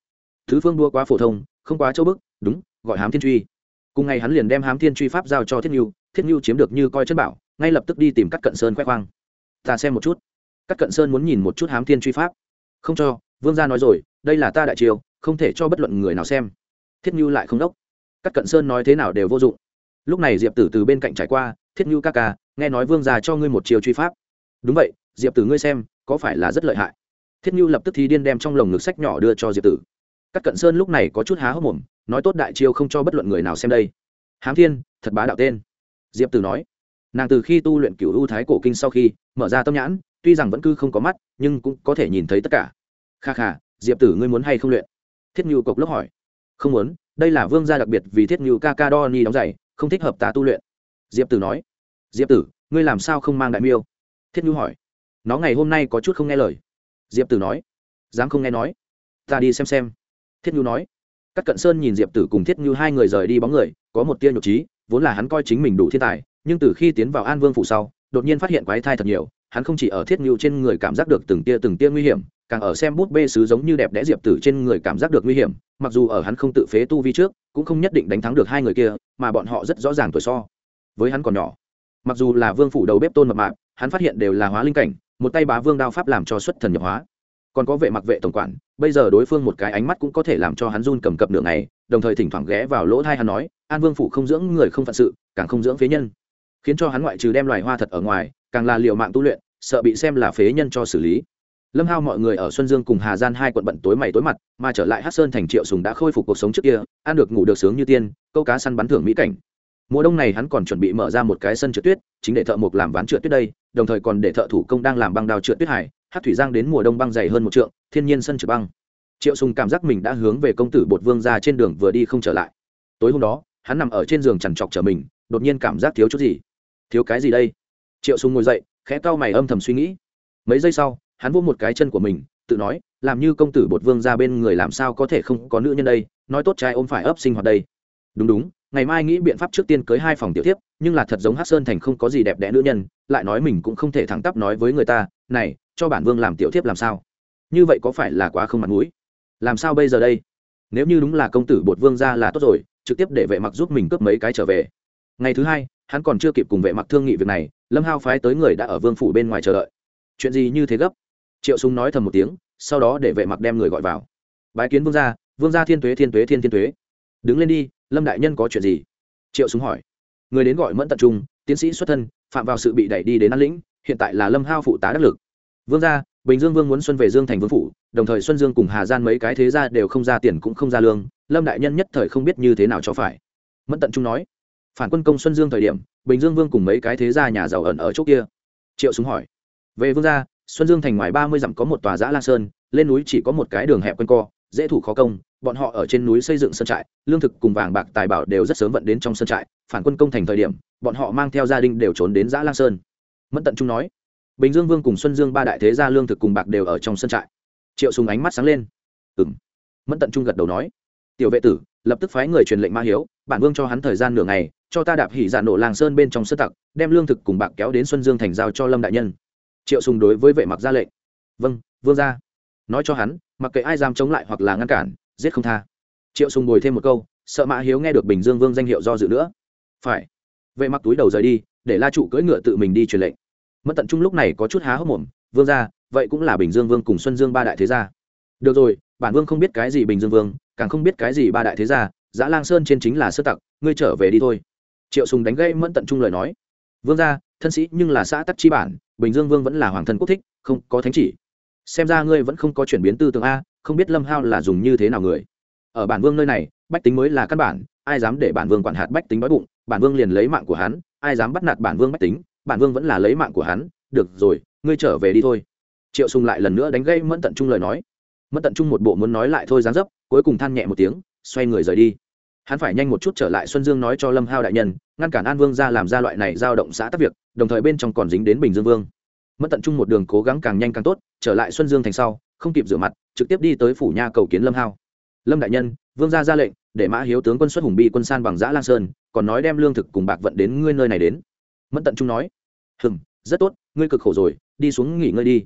Tứ phương đua quá phổ thông, không quá châu bức, đúng, gọi hám thiên truy. Cùng ngày hắn liền đem hám thiên truy pháp giao cho thiết nhu thiết nhu chiếm được như coi chân bảo ngay lập tức đi tìm các cận sơn khoe khoang. Ta xem một chút. Các cận sơn muốn nhìn một chút hám thiên truy pháp. Không cho, vương gia nói rồi, đây là ta đại triều không thể cho bất luận người nào xem. Thiết như lại không đốc. Các cận sơn nói thế nào đều vô dụng. Lúc này diệp tử từ bên cạnh trải qua, thiết như ca ca, nghe nói vương Gia cho ngươi một chiều truy pháp. Đúng vậy, diệp tử ngươi xem, có phải là rất lợi hại? Thiết như lập tức thi điên đem trong lồng ngực sách nhỏ đưa cho diệp tử. Các cận sơn lúc này có chút há hốc mồm, nói tốt đại chiêu không cho bất luận người nào xem đây. Hám thiên, thật bá đạo tên. Diệp tử nói nàng từ khi tu luyện cựu ưu thái cổ kinh sau khi mở ra tâm nhãn, tuy rằng vẫn cứ không có mắt, nhưng cũng có thể nhìn thấy tất cả. Kha kha, diệp tử ngươi muốn hay không luyện? Thiết Ngưu cộc lốc hỏi. Không muốn, đây là vương gia đặc biệt vì thiết Ngưu ca ca đo ni đóng giày, không thích hợp tá tu luyện. Diệp tử nói. Diệp tử, ngươi làm sao không mang đại miêu? Thiết Ngưu hỏi. Nó ngày hôm nay có chút không nghe lời. Diệp tử nói. Dám không nghe nói. Ta đi xem xem. Thiết Ngưu nói. Các cận sơn nhìn diệp tử cùng thiết Ngưu hai người rời đi bóng người, có một tia nhục trí, vốn là hắn coi chính mình đủ thiên tài nhưng từ khi tiến vào an vương phủ sau, đột nhiên phát hiện quái thai thật nhiều, hắn không chỉ ở thiết nhu trên người cảm giác được từng tia từng tia nguy hiểm, càng ở xem bút bê sứ giống như đẹp đẽ diệp tử trên người cảm giác được nguy hiểm, mặc dù ở hắn không tự phế tu vi trước, cũng không nhất định đánh thắng được hai người kia, mà bọn họ rất rõ ràng tuổi so với hắn còn nhỏ. Mặc dù là vương phủ đầu bếp tôn mập mạp, hắn phát hiện đều là hóa linh cảnh, một tay bá vương đao pháp làm cho xuất thần nhập hóa. Còn có vệ mặc vệ tổng quản, bây giờ đối phương một cái ánh mắt cũng có thể làm cho hắn run cầm cập nửa ngày, đồng thời thỉnh thoảng ghé vào lỗ thai hắn nói, an vương phủ không dưỡng người không phận sự, càng không dưỡng phế nhân khiến cho hắn ngoại trừ đem loài hoa thật ở ngoài, càng là liệu mạng tu luyện, sợ bị xem là phế nhân cho xử lý. Lâm hao mọi người ở xuân dương cùng hà gian hai quận bận tối mày tối mặt, mà trở lại hát sơn thành triệu sùng đã khôi phục cuộc sống trước kia, ăn được ngủ được sướng như tiên, câu cá săn bắn thưởng mỹ cảnh. Mùa đông này hắn còn chuẩn bị mở ra một cái sân trượt tuyết, chính để thợ mộc làm ván trượt tuyết đây, đồng thời còn để thợ thủ công đang làm băng đào trượt tuyết hải, hát thủy giang đến mùa đông băng dày hơn một trượng, thiên nhiên sân trượt băng. Triệu sùng cảm giác mình đã hướng về công tử bột vương ra trên đường vừa đi không trở lại. Tối hôm đó, hắn nằm ở trên giường chằn trọc chờ mình, đột nhiên cảm giác thiếu chút gì thiếu cái gì đây? Triệu sùng ngồi dậy, khẽ cau mày âm thầm suy nghĩ. Mấy giây sau, hắn vô một cái chân của mình, tự nói, làm như công tử bột vương ra bên người làm sao có thể không có nữ nhân đây? Nói tốt trai ôm phải ấp sinh hoạt đây. Đúng đúng, ngày mai nghĩ biện pháp trước tiên cưới hai phòng tiểu tiếp nhưng là thật giống hát sơn thành không có gì đẹp đẽ nữ nhân, lại nói mình cũng không thể thẳng tắp nói với người ta, này, cho bản vương làm tiểu tiếp làm sao? Như vậy có phải là quá không mặt mũi? Làm sao bây giờ đây? Nếu như đúng là công tử bột vương ra là tốt rồi, trực tiếp để vệ mặc giúp mình cướp mấy cái trở về. Ngày thứ hai hắn còn chưa kịp cùng vệ mặc thương nghị việc này, lâm hao phái tới người đã ở vương phủ bên ngoài chờ đợi. Chuyện gì như thế gấp? Triệu súng nói thầm một tiếng, sau đó để vệ mặc đem người gọi vào. Bái kiến vương gia vương gia thiên tuế thiên tuế, thiên thiên tuế. Đứng lên đi, lâm đại nhân có chuyện gì? Triệu súng hỏi. Người đến gọi mẫn tận trung, tiến sĩ xuất thân, phạm vào sự bị đẩy đi đến an lĩnh, hiện tại là lâm hao phụ tá đắc lực. Vương gia, bình dương vương muốn xuân về dương thành vương phủ, đồng thời xuân dương cùng hà gian mấy cái thế gia đều không ra tiền cũng không ra lương, lâm đại nhân nhất thời không biết như thế nào cho phải. Mẫn tận trung nói phản quân công xuân dương thời điểm, bình dương vương cùng mấy cái thế gia nhà giàu ẩn ở chỗ kia. Triệu súng hỏi, về vương gia, xuân dương thành ngoài ba mươi dặm có một tòa giã la sơn, lên núi chỉ có một cái đường hẹp quanh co, dễ thủ khó công, bọn họ ở trên núi xây dựng sân trại, lương thực cùng vàng bạc tài bảo đều rất sớm vận đến trong sân trại, phản quân công thành thời điểm, bọn họ mang theo gia đình đều trốn đến giã lang sơn. Mẫn tận trung nói, bình dương vương cùng xuân dương ba đại thế gia lương thực cùng bạc đều ở trong sân trại. Triệu sùng ánh mắt sáng lên ừ m mẫn tận trung gật đầu nói, tiểu vệ tử lập tức phái người truyền lệnh ma hiếu, bản vương cho hắn thời gian nửa ngày, cho ta đạp hỉ dạ nổ làng sơn bên trong sơ tặc, đem lương thực cùng bạc kéo đến xuân dương thành giao cho lâm đại nhân. Triệu sùng đối với vệ mặc ra lệnh. Vâng vương ra nói cho hắn, mặc kệ ai dám chống lại hoặc là ngăn cản, giết không tha. Triệu sùng bồi thêm một câu, sợ mã hiếu nghe được bình dương vương danh hiệu do dự nữa. Phải. Vệ mặc túi đầu rời đi, để la trụ cưỡi ngựa tự mình đi truyền lệnh. Mất tận trung lúc này có chút há hốc mồm, vương ra vậy cũng là bình dương vương cùng xuân dương ba đại thế gia. Được rồi bản vương không biết cái gì bình dương vương, càng không biết cái gì ba đại thế gia, giã lang sơn trên chính là sơ tặc, ngươi trở về đi thôi. Triệu sùng đánh gây mẫn tận trung lời nói. Vương gia, thân sĩ nhưng là xã tắc chi bản, bình dương vương vẫn là hoàng thân quốc thích, không có thánh chỉ. Xem ra ngươi vẫn không có chuyển biến tư tưởng a, không biết lâm hao là dùng như thế nào người. Ở bản vương nơi này, bách tính mới là căn bản, ai dám để bản vương quản hạt bách tính đói bụng, bản vương liền lấy mạng của hắn, ai dám bắt nạt bản vương bách tính, bản vương vẫn là lấy mạng của hắn. Được rồi, ngươi trở về đi thôi. Triệu sùng lại lần nữa đánh gây mẫn tận trung lời nói mẫn tận trung một bộ muốn nói lại thôi dáng dấp, cuối cùng than nhẹ một tiếng, xoay người rời đi. Hắn phải nhanh một chút trở lại xuân dương nói cho lâm hao đại nhân, ngăn cản an vương ra làm ra loại này giao động xã tắc việc, đồng thời bên trong còn dính đến bình dương vương. Mất tận trung một đường cố gắng càng nhanh càng tốt, trở lại xuân dương thành sau, không kịp rửa mặt, trực tiếp đi tới phủ nha cầu kiến lâm hao. Lâm đại nhân, vương gia ra lệnh, để mã hiếu tướng quân xuất hùng bi quân san bằng giã lang sơn, còn nói đem lương thực cùng bạc vận đến ngươi nơi này đến. Mất tận trung nói hừng rất tốt, ngươi cực khổ rồi, đi xuống nghỉ ngơi đi.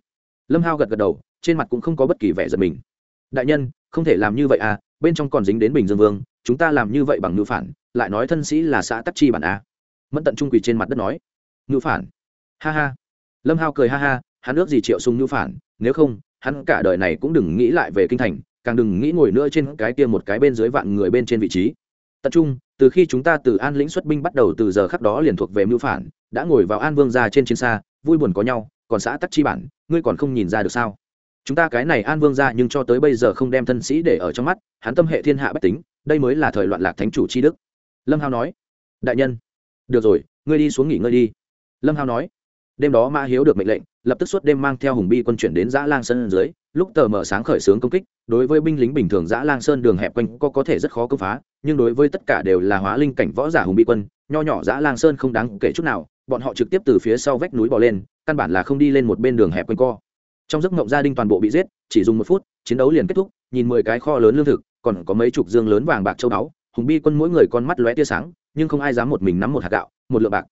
Lâm hao gật gật đầu trên mặt cũng không có bất kỳ vẻ giật mình. Đại nhân, không thể làm như vậy à bên trong còn dính đến bình dương vương, chúng ta làm như vậy bằng ngữ phản, lại nói thân sĩ là xã tắc chi bản à. Mẫn tận trung quỳ trên mặt đất nói. Ngữ phản. Ha ha. Lâm hao cười ha ha, hắn ước gì triệu sung ngữ phản, nếu không, hắn cả đời này cũng đừng nghĩ lại về kinh thành, càng đừng nghĩ ngồi nữa trên cái kia một cái bên dưới vạn người bên trên vị trí. Tập trung, từ khi chúng ta từ an lĩnh xuất binh bắt đầu từ giờ khắc đó liền thuộc về mưu phản, đã ngồi vào an vương ra trên chiến xa, vui buồn có nhau, còn xã tắc chi bản, ngươi còn không nhìn ra được sao? Chúng ta cái này an vương ra nhưng cho tới bây giờ không đem thân sĩ để ở trong mắt, hắn tâm hệ thiên hạ bách tính, đây mới là thời loạn lạc thánh chủ c h i đức. Lâm hao nói. Đại nhân. Được rồi, ngươi đi xuống nghỉ ngơi đi. Lâm hao nói. Đêm đó mã hiếu được mệnh lệnh, lập tức suốt đêm mang theo hùng bi quân chuyển đến giã lang sơn dưới, lúc tờ mở sáng khởi xướng công kích, đối với binh lính bình thường giã lang sơn đường hẹp quanh có có thể rất khó công phá, nhưng đối với tất cả đều là hóa linh cảnh võ giả hùng bi quân, nho nhỏ giã lang sơn không đáng kể chút nào, bọn họ trực tiếp từ phía sau vách núi bỏ lên, căn bản là không đi lên một bên đường hẹp quanh co trong giấc mộng gia đình toàn bộ bị giết, chỉ dùng một phút, chiến đấu liền kết thúc, nhìn mười cái kho lớn lương thực, còn có mấy chục dương lớn vàng bạc châu báu, hùng bi quân mỗi người con mắt lóe tia sáng, nhưng không ai dám một mình nắm một hạt gạo, một lượng bạc.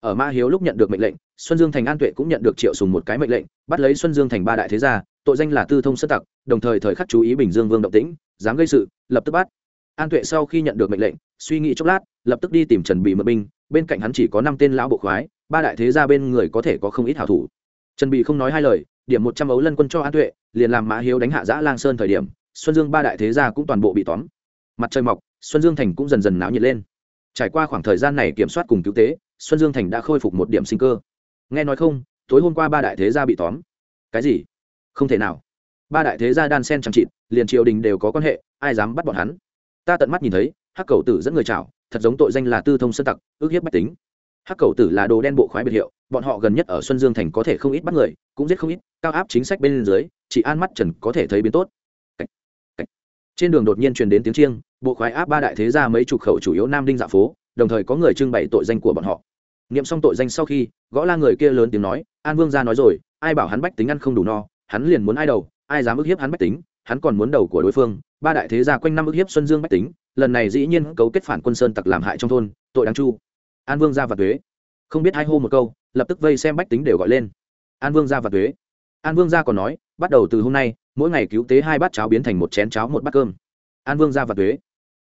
Ở ma hiếu lúc nhận được mệnh lệnh, xuân dương thành an tuệ cũng nhận được triệu sùng một cái mệnh lệnh, bắt lấy xuân dương thành ba đại thế gia, tội danh là tư thông sơ tặc, đồng thời thời khắc chú ý bình dương vương động tĩnh, dám gây sự, lập tức bắt. An tuệ sau khi nhận được mệnh lệnh, suy nghĩ chốc lát, lập tức đi tìm trần bị mượn binh, bên cạnh hắn chỉ có năm tên lão bộ khoái, ba đại thế gia bên người có thể có không ít hảo thủ trần bị không nói hai lời, điểm một trăm ấu lân quân cho an tuệ, liền làm mã hiếu đánh hạ giã lang sơn thời điểm, xuân dương ba đại thế gia cũng toàn bộ bị tóm. Mặt trời mọc, xuân dương thành cũng dần dần náo nhiệt lên. Trải qua khoảng thời gian này kiểm soát cùng cứu tế, xuân dương thành đã khôi phục một điểm sinh cơ. Nghe nói không, tối hôm qua ba đại thế gia bị tóm. Cái gì? Không thể nào. Ba đại thế gia đan sen chẳng chịt, liền triều đình đều có quan hệ, ai dám bắt bọn hắn? Ta tận mắt nhìn thấy, hắc cầu tử dẫn người chảo, thật giống tội danh là tư thông sân tặc, ước hiếp bách tính hắc cầu tử là đồ đen bộ khoái biệt hiệu, bọn họ gần nhất ở xuân dương thành có thể không ít bắt người, cũng giết không ít, cao áp chính sách bên dưới, chỉ an mắt trần có thể thấy biến tốt Cách. Cách. trên đường đột nhiên truyền đến tiếng chiêng, bộ khoái áp ba đại thế gia mấy chục khẩu chủ yếu nam đinh dạ phố, đồng thời có người trưng bày tội danh của bọn họ nghiệm xong tội danh sau khi, gõ la người kia lớn tiếng nói, an vương gia nói rồi, ai bảo hắn bách tính ăn không đủ no, hắn liền muốn ai đầu, ai dám ức hiếp hắn bách tính, hắn còn muốn đầu của đối phương ba đại thế gia quanh năm ức hiếp xuân dương bách tính, lần này dĩ nhiên cấu kết phản quân sơn tặc làm hại trong thôn, tội đáng chu an vương gia và thuế không biết hai hô một câu, lập tức vây xem bách tính đều gọi lên. An vương gia và thuế an vương gia còn nói, bắt đầu từ hôm nay, mỗi ngày cứu tế hai bát cháo biến thành một chén cháo một bát cơm. An vương gia và thuế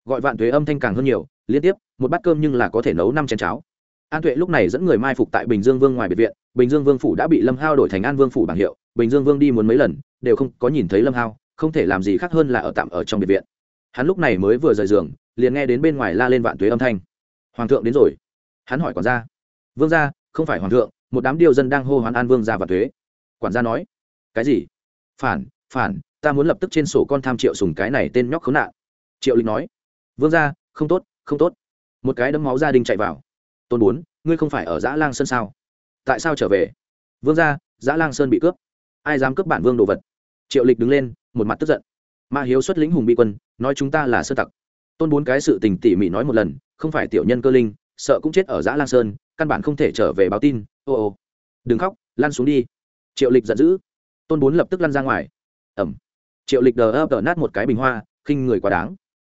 gọi vạn thuế âm thanh càng hơn nhiều, liên tiếp, một bát cơm nhưng là có thể nấu năm chén cháo. An tuệ lúc này dẫn người mai phục tại bình dương vương ngoài biệt viện, bình dương vương phủ đã bị lâm hao đổi thành an vương phủ bảng hiệu, bình dương vương đi muốn mấy lần, đều không có nhìn thấy lâm hao, không thể làm gì khác hơn là ở tạm ở trong biệt viện. Hắn lúc này mới vừa rời giường, liền nghe đến bên ngoài la lên vạn tuế âm thanh. Hoàng thượng đến rồi hắn hỏi quản gia. Vương gia, không phải hoàng thượng, một đám điều dân đang hô hoán an vương gia và thuế. Quản gia nói, cái gì? Phản phản, ta muốn lập tức trên sổ con tham triệu sùng cái này tên nhóc khốn nạn. Triệu lịch nói, vương gia, không tốt không tốt. Một cái đấm máu gia đình chạy vào. Tôn bốn, ngươi không phải ở dã lang sơn sao? Tại sao trở về? Vương gia dã lang sơn bị cướp. Ai dám cướp bản vương đồ vật? Triệu lịch đứng lên, một mặt tức giận. Ma hiếu xuất lĩnh hùng bị quân, nói chúng ta là sơ tặc. Tôn bốn cái sự tình tỉ mỉ nói một lần, không phải tiểu nhân cơ linh sợ cũng chết ở giã lang sơn, căn bản không thể trở về báo tin. Ô ô, đừng khóc, lăn xuống đi. Triệu lịch giận dữ. Tôn bốn lập tức lăn ra ngoài. Ẩm. Triệu lịch đờ ấp đờ nát một cái bình hoa, khinh người quá đáng.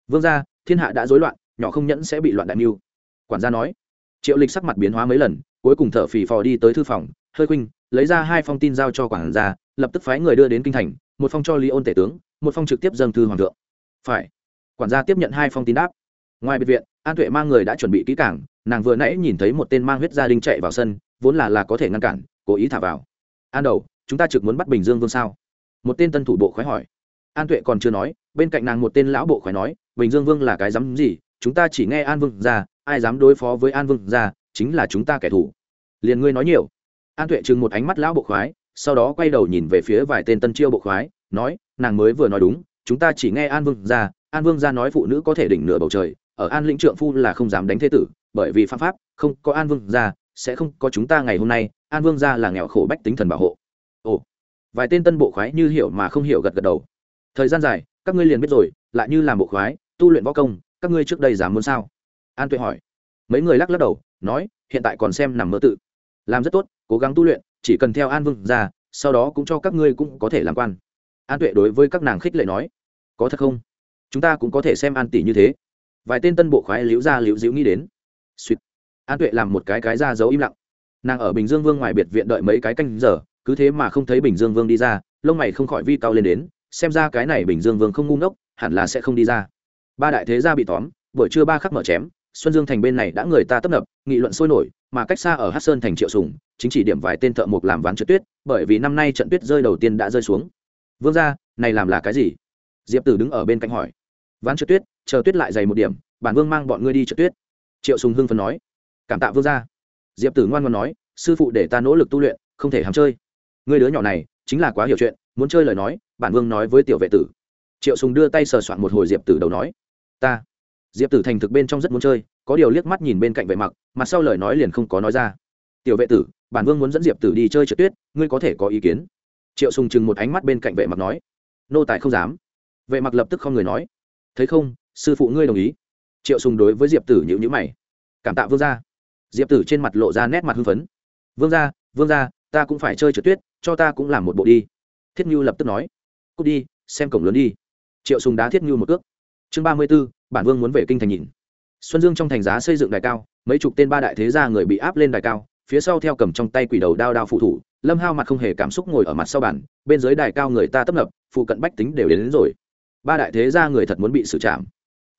Vương gia, thiên hạ đã rối loạn, nhỏ không nhẫn sẽ bị loạn đại mưu. Quản gia nói. Triệu lịch sắc mặt biến hóa mấy lần, cuối cùng thở phì phò đi tới thư phòng. Hơi khuynh, lấy ra hai phong tin giao cho quản gia, lập tức phái người đưa đến kinh thành, một phong cho lý ôn tể tướng, một phong trực tiếp dâng thư hoàng thượng. Phải. Quản gia tiếp nhận hai phong tin đáp ngoài biệt viện, an tuệ mang người đã chuẩn bị kỹ cảng nàng vừa nãy nhìn thấy một tên mang huyết gia đình chạy vào sân, vốn là là có thể ngăn cản, cố ý thả vào. An đầu, chúng ta trực muốn bắt bình dương vương sao? Một tên tân thủ bộ khoái hỏi. An tuệ còn chưa nói, bên cạnh nàng một tên lão bộ khoái nói, bình dương vương là cái dám gì? Chúng ta chỉ nghe an vương ra, ai dám đối phó với an vương ra, chính là chúng ta kẻ thù. Liền ngươi nói nhiều. An tuệ chừng một ánh mắt lão bộ khoái, sau đó quay đầu nhìn về phía vài tên tân chiêu bộ khoái, nói, nàng mới vừa nói đúng, chúng ta chỉ nghe an vương ra, an vương ra nói phụ nữ có thể đỉnh nửa bầu trời ở an lĩnh trượng phu là không dám đánh thế tử, bởi vì phạm pháp không có an vương gia, sẽ không có chúng ta ngày hôm nay, an vương gia là nghèo khổ bách tính thần bảo hộ. Ồ, vài tên tân bộ khoái như hiểu mà không hiểu gật gật đầu. Thời gian dài, các ngươi liền biết rồi, lại như làm bộ khoái, tu luyện võ công, các ngươi trước đây dám muốn sao? An tuệ hỏi. Mấy người lắc lắc đầu, nói, hiện tại còn xem nằm mơ tự. Làm rất tốt, cố gắng tu luyện, chỉ cần theo an vương ra sau đó cũng cho các ngươi cũng có thể làm quan. An tuệ đối với các nàng khích lệ nói. Có thật không? Chúng ta cũng có thể xem an tỷ như thế vài tên tân bộ khoái liễu ra liễu diễu nghĩ đến. Suýt. An tuệ làm một cái cái ra giấu im lặng. Nàng ở bình dương vương ngoài biệt viện đợi mấy cái canh giờ, cứ thế mà không thấy bình dương vương đi ra, lông mày không khỏi vi cao lên đến, xem ra cái này bình dương vương không ngu ngốc, hẳn là sẽ không đi ra. Ba đại thế gia bị tóm, buổi trưa ba khắc mở chém, xuân dương thành bên này đã người ta tấp nập, nghị luận sôi nổi, mà cách xa ở hát sơn thành triệu sùng, chính chỉ điểm vài tên thợ mộc làm ván trượt tuyết, bởi vì năm nay trận tuyết rơi đầu tiên đã rơi xuống. Vương gia, này làm là cái gì? Diệp tử đứng ở bên cạnh hỏi. Ván trượt tuyết chờ tuyết lại dày một điểm, bản vương mang bọn ngươi đi trượt tuyết. Triệu sùng hưng phấn nói. Cảm tạ vương gia. Diệp tử ngoan ngoãn nói, sư phụ để ta nỗ lực tu luyện, không thể ham chơi. Ngươi đứa nhỏ này, chính là quá hiểu chuyện, muốn chơi lời nói, bản vương nói với tiểu vệ tử. Triệu sùng đưa tay sờ soạn một hồi diệp tử đầu nói, ta. Diệp tử thành thực bên trong rất muốn chơi, có điều liếc mắt nhìn bên cạnh vệ mặc mặt sau lời nói liền không có nói ra. Tiểu vệ tử, bản vương muốn dẫn diệp tử đi chơi trượt tuyết, ngươi có thể có ý kiến. Triệu sùng chừng một ánh mắt bên cạnh vệ mặc nói, nô tài không dám. Vệ mặc lập tức không người nói, thấy không sư phụ ngươi đồng ý. Triệu sùng đối với diệp tử nhữ nhữ mày. Cảm tạ vương gia. Diệp tử trên mặt lộ ra nét mặt hưng phấn. Vương gia vương gia ta cũng phải chơi trượt tuyết cho ta cũng làm một bộ đi. Thiết như lập tức nói. Cút đi xem cổng lớn đi. Triệu sùng đá thiết như một cước. Chương ba mươi 34, bản vương muốn về kinh thành nhìn. Xuân dương trong thành giá xây dựng đài cao mấy chục tên ba đại thế gia người bị áp lên đài cao phía sau theo cầm trong tay quỷ đầu đao đao phụ thủ lâm hao mặt không hề cảm xúc ngồi ở mặt sau bàn bên dưới đài cao người ta tấp nập phụ cận bách tính đều đến, đến rồi. Ba đại thế gia người thật muốn bị xử trảm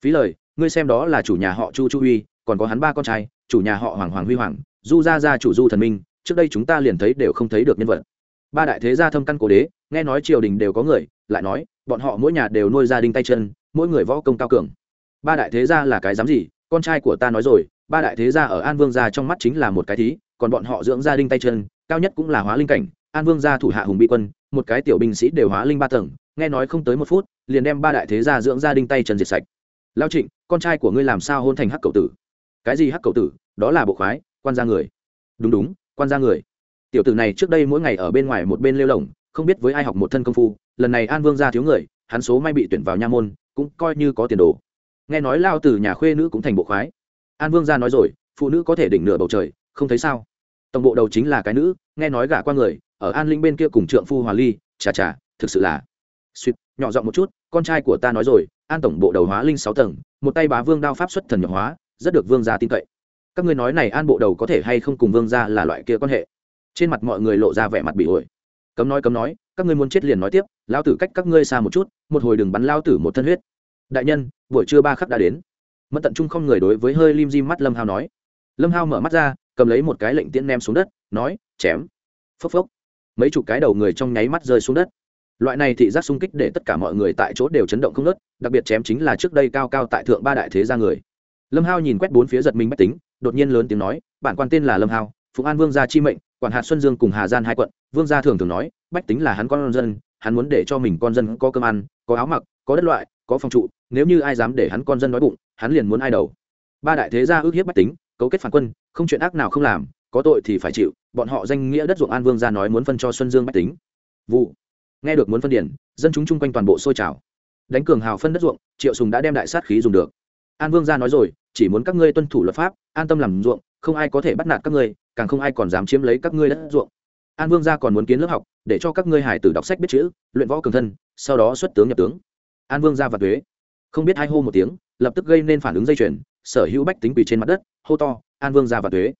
phí lời ngươi xem đó là chủ nhà họ chu chu Huy, còn có hắn ba con trai chủ nhà họ hoàng hoàng huy hoàng du gia gia chủ du thần minh trước đây chúng ta liền thấy đều không thấy được nhân vật. Ba đại thế gia thâm căn cố đế nghe nói triều đình đều có người lại nói bọn họ mỗi nhà đều nuôi gia đình tay chân mỗi người võ công cao cường. Ba đại thế gia là cái dám gì? Con trai của ta nói rồi ba đại thế gia ở an vương gia trong mắt chính là một cái thí còn bọn họ dưỡng gia đình tay chân cao nhất cũng là hóa linh cảnh an vương gia thủ hạ hùng bị quân một cái tiểu binh sĩ đều hóa linh ba tầng nghe nói không tới một phút liền đem ba đại thế gia dưỡng gia đình tay chân diệt sạch lao trịnh, con trai của ngươi làm sao hôn thành hắc cầu tử? Cái gì hắc cầu tử? Đó là bộ khoái, quan gia người. Đúng đúng, quan gia người. Tiểu tử này trước đây mỗi ngày ở bên ngoài một bên lêu lồng không biết với ai học một thân công phu, lần này an vương gia thiếu người, hắn số may bị tuyển vào nha môn, cũng coi như có tiền đồ. Nghe nói lao từ nhà khuê nữ cũng thành bộ khoái. An vương gia nói rồi, phụ nữ có thể đỉnh nửa bầu trời, không thấy sao? Tổng bộ đầu chính là cái nữ, nghe nói gả qua người, ở an linh bên kia cùng trượng phu hòa ly, chà chà, thực sự là suýt, nhỏ giọng một chút con trai của ta nói rồi, an tổng bộ đầu hóa linh sáu tầng, một tay bá vương đao pháp xuất thần nhập hóa, rất được vương gia tin cậy. Các ngươi nói này an bộ đầu có thể hay không cùng vương gia là loại kia quan hệ? Trên mặt mọi người lộ ra vẻ mặt bị ổi. Cấm nói cấm nói, các ngươi muốn chết liền nói tiếp lao tử cách các ngươi xa một chút, một hồi đừng bắn lao tử một thân huyết. Đại nhân, buổi trưa ba khắc đã đến. Mẫn tận trung không người đối với hơi lim di mắt lâm hao nói. Lâm hao mở mắt ra, cầm lấy một cái lệnh tiễn ném xuống đất, nói, chém. Phốc phốc. Mấy chục cái đầu người trong nháy mắt rơi xuống đất loại này thị giác sung kích để tất cả mọi người tại chỗ đều chấn động không nớt đặc biệt chém chính là trước đây cao cao tại thượng ba đại thế gia người. Lâm hao nhìn quét bốn phía giật mình bách tính, đột nhiên lớn tiếng nói, bản quan tên là lâm hao, phụng an vương gia chi mệnh, quản hạt xuân dương cùng hà gian hai quận, vương gia thường thường nói, bách tính là hắn con dân, hắn muốn để cho mình con dân có cơm ăn, có áo mặc, có đất loại, có phòng trụ, nếu như ai dám để hắn con dân nói bụng, hắn liền muốn ai đầu. Ba đại thế gia ước hiếp bách tính, cấu kết phản quân, không chuyện ác nào không làm, có tội thì phải chịu, bọn họ danh nghĩa đất ruộng an vương gia nói muốn phân cho xuân dương bách tính. Vụ nghe được muốn phân điển dân chúng chung quanh toàn bộ sôi trào. Đánh cường hào phân đất ruộng, triệu sùng đã đem đại sát khí dùng được. An vương gia nói rồi, chỉ muốn các ngươi tuân thủ luật pháp, an tâm làm ruộng, không ai có thể bắt nạt các ngươi, càng không ai còn dám chiếm lấy các ngươi đất ruộng. An vương gia còn muốn kiến lớp học, để cho các ngươi hải tử đọc sách biết chữ, luyện võ cường thân, sau đó xuất tướng nhập tướng. An vương gia và thuế. Không biết hai hô một tiếng, lập tức gây nên phản ứng dây chuyền, sở hữu bách tính quỳ trên mặt đất, hô to, an vương gia và thuế.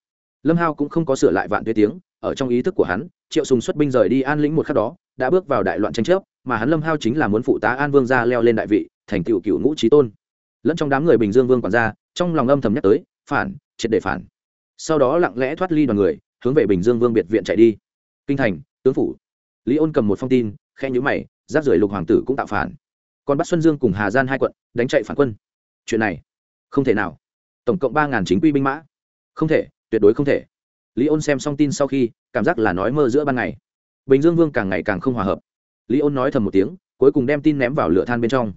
Lâm hao cũng không có sửa lại vạn thuế tiếng, ở trong ý thức của hắn, triệu sùng xuất binh rời đi an lĩnh một khắc đó đã bước vào đại loạn tranh chấp, mà hắn lâm hao chính là muốn phụ tá an vương gia leo lên đại vị, thành tựu cựu ngũ trí tôn. Lẫn trong đám người bình dương vương quản gia, trong lòng âm thầm nhắc tới, phản, triệt để phản. Sau đó lặng lẽ thoát ly đoàn người, hướng về bình dương vương biệt viện chạy đi. Kinh thành, tướng phủ. Lý ôn cầm một phong tin khen nhữ mày giáp rưởi lục hoàng tử cũng tạo phản. Còn bắt xuân dương cùng hà gian hai quận, đánh chạy phản quân. Chuyện này, không thể nào. Tổng cộng ba ngàn chính quy binh mã. Không thể, tuyệt đối không thể. Lý ôn xem xong tin sau khi, cảm giác là nói mơ giữa ban ngày bình dương vương càng ngày càng không hòa hợp. Lý ôn nói thầm một tiếng, cuối cùng đem tin ném vào lửa than bên trong.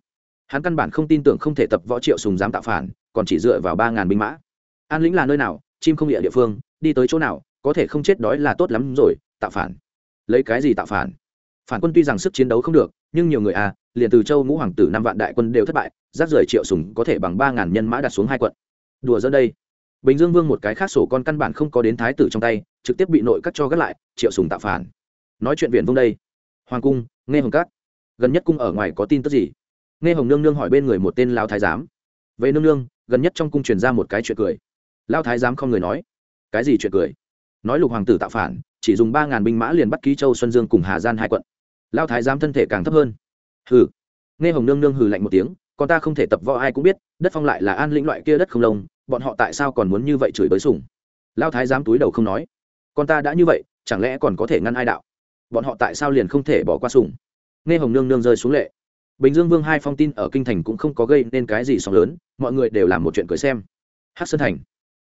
Hắn căn bản không tin tưởng không thể tập võ triệu sùng dám tạo phản, còn chỉ dựa vào ba ngàn binh mã. An lĩnh là nơi nào, chim không địa địa phương, đi tới chỗ nào, có thể không chết đói là tốt lắm rồi, tạo phản. Lấy cái gì tạo phản? Phản quân tuy rằng sức chiến đấu không được, nhưng nhiều người à liền từ châu ngũ hoàng tử năm vạn đại quân đều thất bại, rác rời triệu sùng có thể bằng ba ngàn nhân mã đặt xuống hai quận. Đùa giữa đây. Bình dương vương một cái khác sổ con căn bản không có đến thái tử trong tay, trực tiếp bị nội cắt cho gắt lại, triệu sùng tạo phản nói chuyện viện vương đây. Hoàng cung nghe hồng cát gần nhất cung ở ngoài có tin tức gì? Nghe hồng nương nương hỏi bên người một tên lao thái giám. Về nương nương, gần nhất trong cung truyền ra một cái chuyện cười. Lao thái giám không người nói. Cái gì chuyện cười? Nói lục hoàng tử tạo phản, chỉ dùng ba ngàn binh mã liền bắt ký châu xuân dương cùng hà gian hai quận. Lao thái giám thân thể càng thấp hơn. Hừ. Nghe hồng nương nương hừ lạnh một tiếng còn ta không thể tập võ ai cũng biết, đất phong lại là an lĩnh loại kia đất không lông, bọn họ tại sao còn muốn như vậy chửi bới sủng? Lao thái giám túi đầu không nói. Con ta đã như vậy, chẳng lẽ còn có thể ngăn ai đạo? Bọn họ tại sao liền không thể bỏ qua sủng nghe hồng nương nương rơi xuống lệ. Bình dương vương hai phong tin ở kinh thành cũng không có gây nên cái gì sóng lớn, mọi người đều làm một chuyện cười xem. Hát sơn thành.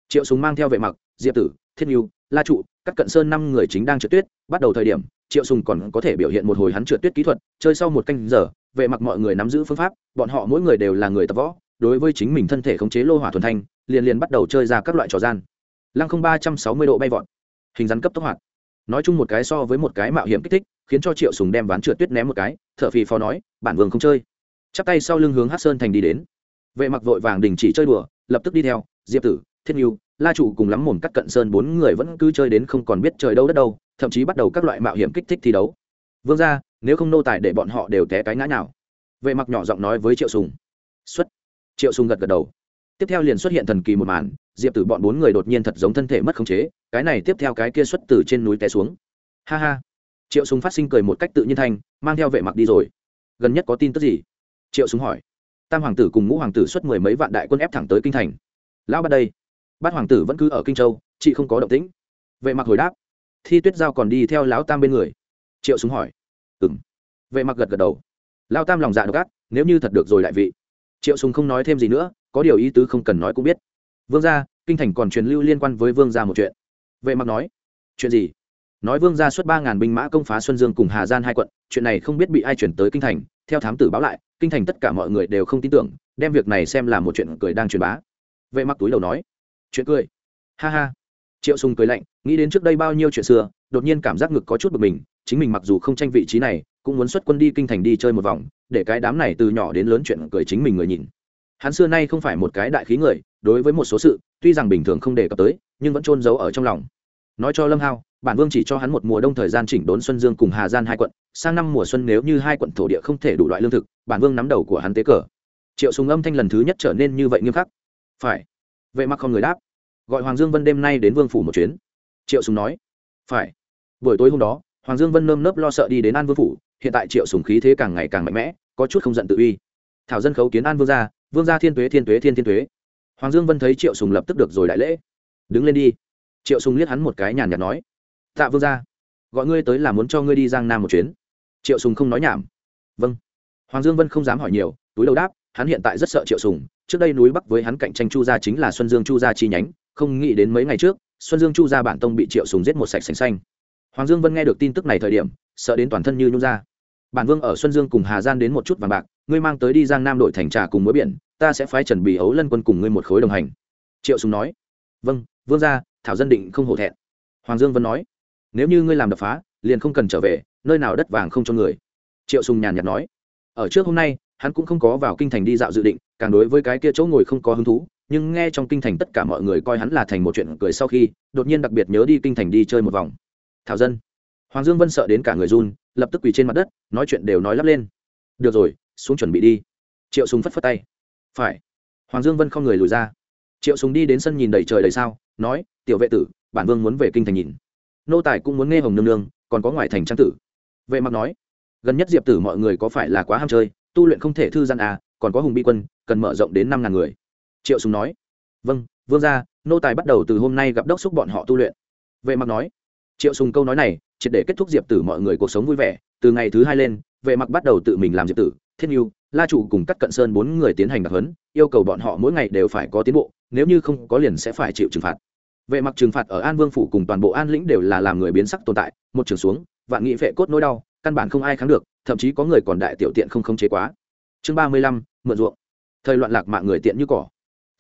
Triệu súng mang theo vệ mặc, diệp tử, thiết n la trụ, các cận sơn năm người chính đang trượt tuyết, bắt đầu thời điểm, triệu sùng còn có thể biểu hiện một hồi hắn trượt tuyết kỹ thuật, chơi sau một canh giờ, vệ mặc mọi người nắm giữ phương pháp, bọn họ mỗi người đều là người tập võ, đối với chính mình thân thể khống chế lô hỏa thuần thanh, liền liền bắt đầu chơi ra các loại trò gian. Lăng không ba trăm sáu mươi độ bay vọt. Hình rắn cấp tốc hoạt nói chung một cái so với một cái mạo hiểm kích thích khiến cho triệu sùng đem ván trượt tuyết ném một cái thợ phì phò nói bản vương không chơi. Chắp tay sau lưng hướng hát sơn thành đi đến. Vệ mặc vội vàng đình chỉ chơi đùa lập tức đi theo diệp tử thiên yêu, la chủ cùng lắm mồm cắt cận sơn bốn người vẫn cứ chơi đến không còn biết trời đâu đất đâu thậm chí bắt đầu các loại mạo hiểm kích thích thi đấu. Vương ra nếu không nô tài để bọn họ đều té cái ngã nào vệ mặc nhỏ giọng nói với triệu sùng. Xuất. Triệu sùng gật gật đầu. Tiếp theo liền xuất hiện thần kỳ một màn diệp tử bọn bốn người đột nhiên thật giống thân thể mất khống chế, cái này tiếp theo cái kia xuất từ trên núi té xuống. Ha ha. Triệu Súng phát sinh cười một cách tự nhiên thanh mang theo vệ mặc đi rồi. Gần nhất có tin tức gì? Triệu Súng hỏi. Tam hoàng tử cùng ngũ hoàng tử xuất mười mấy vạn đại quân ép thẳng tới kinh thành. Lão bắt đây. Bát hoàng tử vẫn cứ ở kinh châu, chị không có động tĩnh. Vệ mặc hồi đáp. Thi tuyết giao còn đi theo lão tam bên người. Triệu súng hỏi. Ừng vệ mặc gật gật đầu. Lao tam lòng dạ độc ác, nếu như thật được rồi lại vị. Triệu súng không nói thêm gì nữa, có điều ý tứ không cần nói cũng biết vương gia, kinh thành còn truyền lưu liên quan với vương gia một chuyện. Vệ mặc nói, chuyện gì? Nói vương gia xuất ba ngàn binh mã công phá xuân dương cùng hà gian hai quận, chuyện này không biết bị ai chuyển tới kinh thành. Theo thám tử báo lại, kinh thành tất cả mọi người đều không tin tưởng, đem việc này xem là một chuyện cười đang truyền bá. Vệ mặc túi đầu nói, chuyện cười? Ha ha. Triệu sùng cười lạnh, nghĩ đến trước đây bao nhiêu chuyện xưa, đột nhiên cảm giác ngực có chút bực mình, chính mình mặc dù không tranh vị trí này, cũng muốn xuất quân đi kinh thành đi chơi một vòng, để cái đám này từ nhỏ đến lớn chuyện cười chính mình người nhìn hắn xưa nay không phải một cái đại khí người, đối với một số sự, tuy rằng bình thường không đề cập tới, nhưng vẫn trôn giấu ở trong lòng. Nói cho lâm hao, bản vương chỉ cho hắn một mùa đông thời gian chỉnh đốn xuân dương cùng hà gian hai quận, sang năm mùa xuân nếu như hai quận thổ địa không thể đủ loại lương thực, bản vương nắm đầu của hắn tế cờ. Triệu sùng âm thanh lần thứ nhất trở nên như vậy nghiêm khắc. Phải. Vậy mặc không người đáp. Gọi hoàng dương vân đêm nay đến vương phủ một chuyến. Triệu sùng nói. Phải. Buổi tối hôm đó, hoàng dương vân nơm nớp lo sợ đi đến an vương phủ, hiện tại triệu sùng khí thế càng ngày càng mạnh mẽ, có chút không giận tự uy. Thảo dân khấu kiến an vương gia vương gia thiên tuế thiên tuế, thiên thiên tuế. Hoàng dương vân thấy triệu sùng lập tức được rồi đại lễ. Đứng lên đi. Triệu sùng liếc hắn một cái nhàn nhạt nói. Tạ vương gia, gọi ngươi tới là muốn cho ngươi đi giang nam một chuyến. Triệu sùng không nói nhảm. Vâng. Hoàng dương vân không dám hỏi nhiều, túi đầu đáp, hắn hiện tại rất sợ triệu sùng. Trước đây núi bắc với hắn cạnh tranh chu gia chính là xuân dương chu gia chi nhánh, không nghĩ đến mấy ngày trước, xuân dương chu gia bản tông bị triệu sùng giết một sạch sành xanh. Hoàng dương vân nghe được tin tức này thời điểm, sợ đến toàn thân như nhung ra bản vương ở xuân dương cùng hà gian đến một chút vàng bạc, ngươi mang tới đi giang nam đội thành trà cùng mối biển, ta sẽ phái trần bì ấu lân quân cùng ngươi một khối đồng hành. Triệu sùng nói. Vâng vương gia, thảo dân định không hổ thẹn. Hoàng dương vân nói. Nếu như ngươi làm đập phá, liền không cần trở về, nơi nào đất vàng không cho người. Triệu sùng nhàn nhạt nói. Ở trước hôm nay, hắn cũng không có vào kinh thành đi dạo dự định, càng đối với cái kia chỗ ngồi không có hứng thú, nhưng nghe trong kinh thành tất cả mọi người coi hắn là thành một chuyện cười sau khi, đột nhiên đặc biệt nhớ đi kinh thành đi chơi một vòng. Thảo dân hoàng dương vân sợ đến cả người run, lập tức quỳ trên mặt đất, nói chuyện đều nói lắp lên. Được rồi, xuống chuẩn bị đi. Triệu súng phất phất tay. Phải. Hoàng dương vân không người lùi ra. Triệu súng đi đến sân nhìn đầy trời đầy sao, nói, tiểu vệ tử, bản vương muốn về kinh thành nhìn. Nô tài cũng muốn nghe hồng nương nương, còn có ngoại thành trang tử. Vệ mặc nói, gần nhất diệp tử mọi người có phải là quá ham chơi, tu luyện không thể thư gian à còn có hùng bi quân, cần mở rộng đến năm ngàn người. Triệu súng nói vâng vương ra nô tài bắt đầu từ hôm nay gặp đốc xúc bọn họ tu luyện. Vệ mặc nói, triệu sùng câu nói này triệt để kết thúc diệp tử mọi người cuộc sống vui vẻ, từ ngày thứ hai lên, vệ mặc bắt đầu tự mình làm diệp tử, thiết n la chủ cùng các cận sơn bốn người tiến hành đặc huấn, yêu cầu bọn họ mỗi ngày đều phải có tiến bộ, nếu như không có liền sẽ phải chịu trừng phạt. Vệ mặc trừng phạt ở an vương phủ cùng toàn bộ an lĩnh đều là làm người biến sắc tồn tại, một trường xuống, vạn nghị vệ cốt nỗi đau, căn bản không ai kháng được, thậm chí có người còn đại tiểu tiện không khống chế quá. Chương ba mươi lăm, mượn ruộng. Thời loạn lạc mạng người tiện như cỏ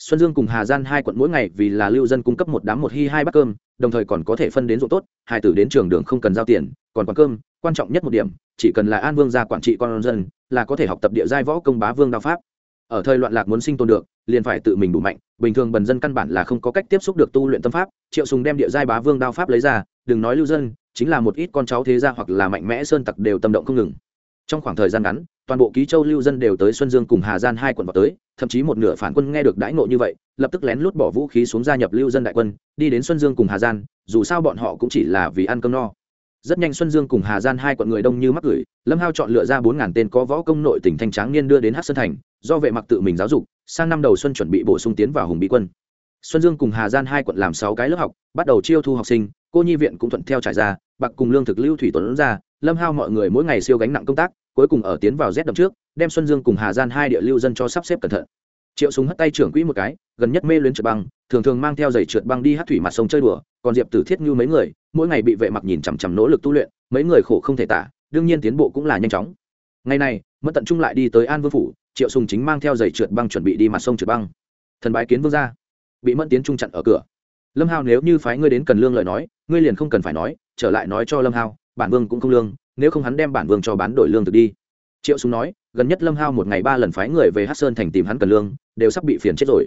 xuân dương cùng hà gian hai quận mỗi ngày vì là lưu dân cung cấp một đám một hy hai bát cơm, đồng thời còn có thể phân đến ruộng tốt, hai tử đến trường đường không cần giao tiền, còn quán cơm, quan trọng nhất một điểm, chỉ cần là an vương gia quản trị con dân, là có thể học tập địa giai võ công bá vương đao pháp. Ở thời loạn lạc muốn sinh tồn được, liền phải tự mình đủ mạnh, bình thường bần dân căn bản là không có cách tiếp xúc được tu luyện tâm pháp, triệu sùng đem địa giai bá vương đao pháp lấy ra, đừng nói lưu dân, chính là một ít con cháu thế gia hoặc là mạnh mẽ sơn tặc đều tâm động không ngừng. Trong khoảng thời gian ngắn, toàn bộ ký châu lưu dân đều tới xuân dương cùng hà gian hai quận vào tới thậm chí một nửa phản quân nghe được đãi ngộ như vậy, lập tức lén lút bỏ vũ khí xuống gia nhập lưu dân đại quân, đi đến xuân dương cùng hà gian, dù sao bọn họ cũng chỉ là vì ăn cơm no. Rất nhanh xuân dương cùng hà gian hai quận người đông như mắc gửi lâm hao chọn lựa ra bốn ngàn tên có võ công nội tỉnh thanh tráng niên đưa đến hát sơn thành, do vệ mặc tự mình giáo dục, sang năm đầu xuân chuẩn bị bổ sung tiến vào hùng bí quân. Xuân dương cùng hà gian hai quận làm sáu cái lớp học, bắt đầu chiêu thu học sinh, cô nhi viện cũng thuận theo trải ra, bạc cùng lương thực lưu thủy tuấn ra, lâm hao mọi người mỗi ngày siêu gánh nặng công tác, cuối cùng ở tiến vào rét đậm trước đem xuân dương cùng hà gian hai địa lưu dân cho sắp xếp cẩn thận. Triệu súng hất tay trưởng quỹ một cái, gần nhất mê luyến trượt băng, thường thường mang theo giày trượt băng đi hát thủy mặt sông chơi đùa, còn diệp tử thiết như mấy người, mỗi ngày bị vệ mặc nhìn chằm chằm nỗ lực tu luyện, mấy người khổ không thể tả, đương nhiên tiến bộ cũng là nhanh chóng. Ngày này mất tận trung lại đi tới an vương phủ, triệu sùng chính mang theo giày trượt băng chuẩn bị đi mặt sông trượt băng. Thần bái kiến vương gia. Bị mẫn tiến trung chặn ở cửa. Lâm hao nếu như phái ngươi đến cần lương lời nói, ngươi liền không cần phải nói, trở lại nói cho lâm hao bản vương cũng không lương, nếu không hắn đem bản vương cho bán đổi lương thực đi. Triệu Sùng nói gần nhất lâm hao một ngày ba lần phái người về hát sơn thành tìm hắn cần lương, đều sắp bị phiền chết rồi.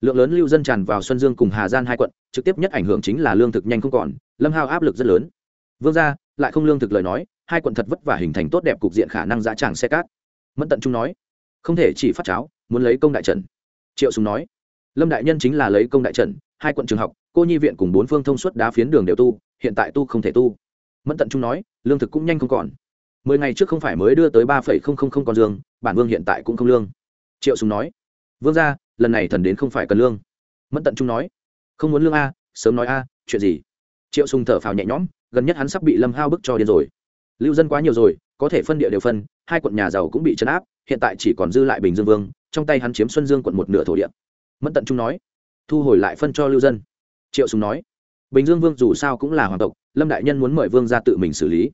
Lượng lớn lưu dân tràn vào xuân dương cùng hà gian hai quận, trực tiếp nhất ảnh hưởng chính là lương thực nhanh không còn, lâm hao áp lực rất lớn. Vương ra lại không lương thực lời nói, hai quận thật vất vả hình thành tốt đẹp cục diện khả năng dã tràng xe cát. Mẫn tận trung nói, không thể chỉ phát cháo, muốn lấy công đại trận. Triệu sùng nói, lâm đại nhân chính là lấy công đại trận, hai quận trường học, cô nhi viện cùng bốn phương thông suốt đá phiến đường đều tu, hiện tại tu không thể tu. Mẫn tận trung nói, lương thực cũng nhanh không còn mười ngày trước không phải mới đưa tới ba phẩy không không không con dương, bản vương hiện tại cũng không lương. Triệu sùng nói, vương ra lần này thần đến không phải cần lương. Mẫn tận trung nói, không muốn lương a, sớm nói a, chuyện gì? Triệu sùng thở phào nhẹ nhõm, gần nhất hắn sắp bị lâm hao bức cho điên rồi. Lưu dân quá nhiều rồi, có thể phân địa đều phân, hai quận nhà giàu cũng bị chấn áp, hiện tại chỉ còn dư lại bình dương vương, trong tay hắn chiếm xuân dương quận một nửa thổ địa. Mẫn tận trung nói, thu hồi lại phân cho lưu dân. Triệu sùng nói, bình dương vương dù sao cũng là hoàng tộc, lâm đại nhân muốn mời vương ra tự mình xử lý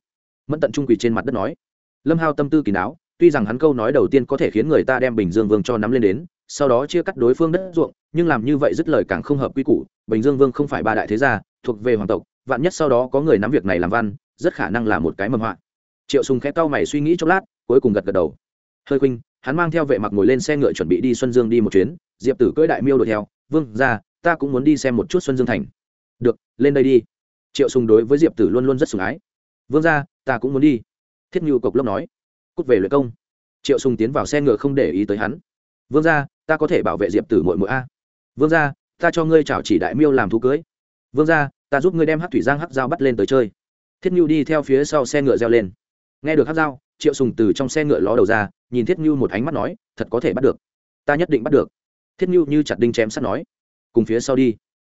mẫn tận trung quỳ trên mặt đất nói, lâm hao tâm tư kỳ não tuy rằng hắn câu nói đầu tiên có thể khiến người ta đem bình dương vương cho nắm lên đến, sau đó chia cắt đối phương đất ruộng, nhưng làm như vậy dứt lời càng không hợp quy củ, bình dương vương không phải ba đại thế gia, thuộc về hoàng tộc, vạn nhất sau đó có người nắm việc này làm văn, rất khả năng là một cái mầm họa. Triệu sùng khẽ cau mày suy nghĩ chốc lát, cuối cùng gật gật đầu. Hơi khuynh, hắn mang theo vệ mặc ngồi lên xe ngựa chuẩn bị đi xuân dương đi một chuyến, diệp tử cưỡi đại miêu đuổi theo, vương ra ta cũng muốn đi xem một chút xuân dương thành. Được, lên đây đi. Triệu sùng đối với diệp tử luôn luôn rất sủng ái. Vương ra ta cũng muốn đi. Thiết như cộc lốc nói. Cút về luyện công. Triệu sùng tiến vào xe ngựa không để ý tới hắn. Vương gia, ta có thể bảo vệ diệp tử muội muội a. Vương gia, ta cho ngươi chào chỉ đại miêu làm thú cưới. Vương gia, ta giúp ngươi đem hát thủy giang hát dao bắt lên tới chơi. Thiết như đi theo phía sau xe ngựa reo lên. Nghe được hát dao triệu sùng từ trong xe ngựa ló đầu ra nhìn thiết như một ánh mắt nói thật có thể bắt được. Ta nhất định bắt được. Thiết như như chặt đinh chém sắt nói. Cùng phía sau đi.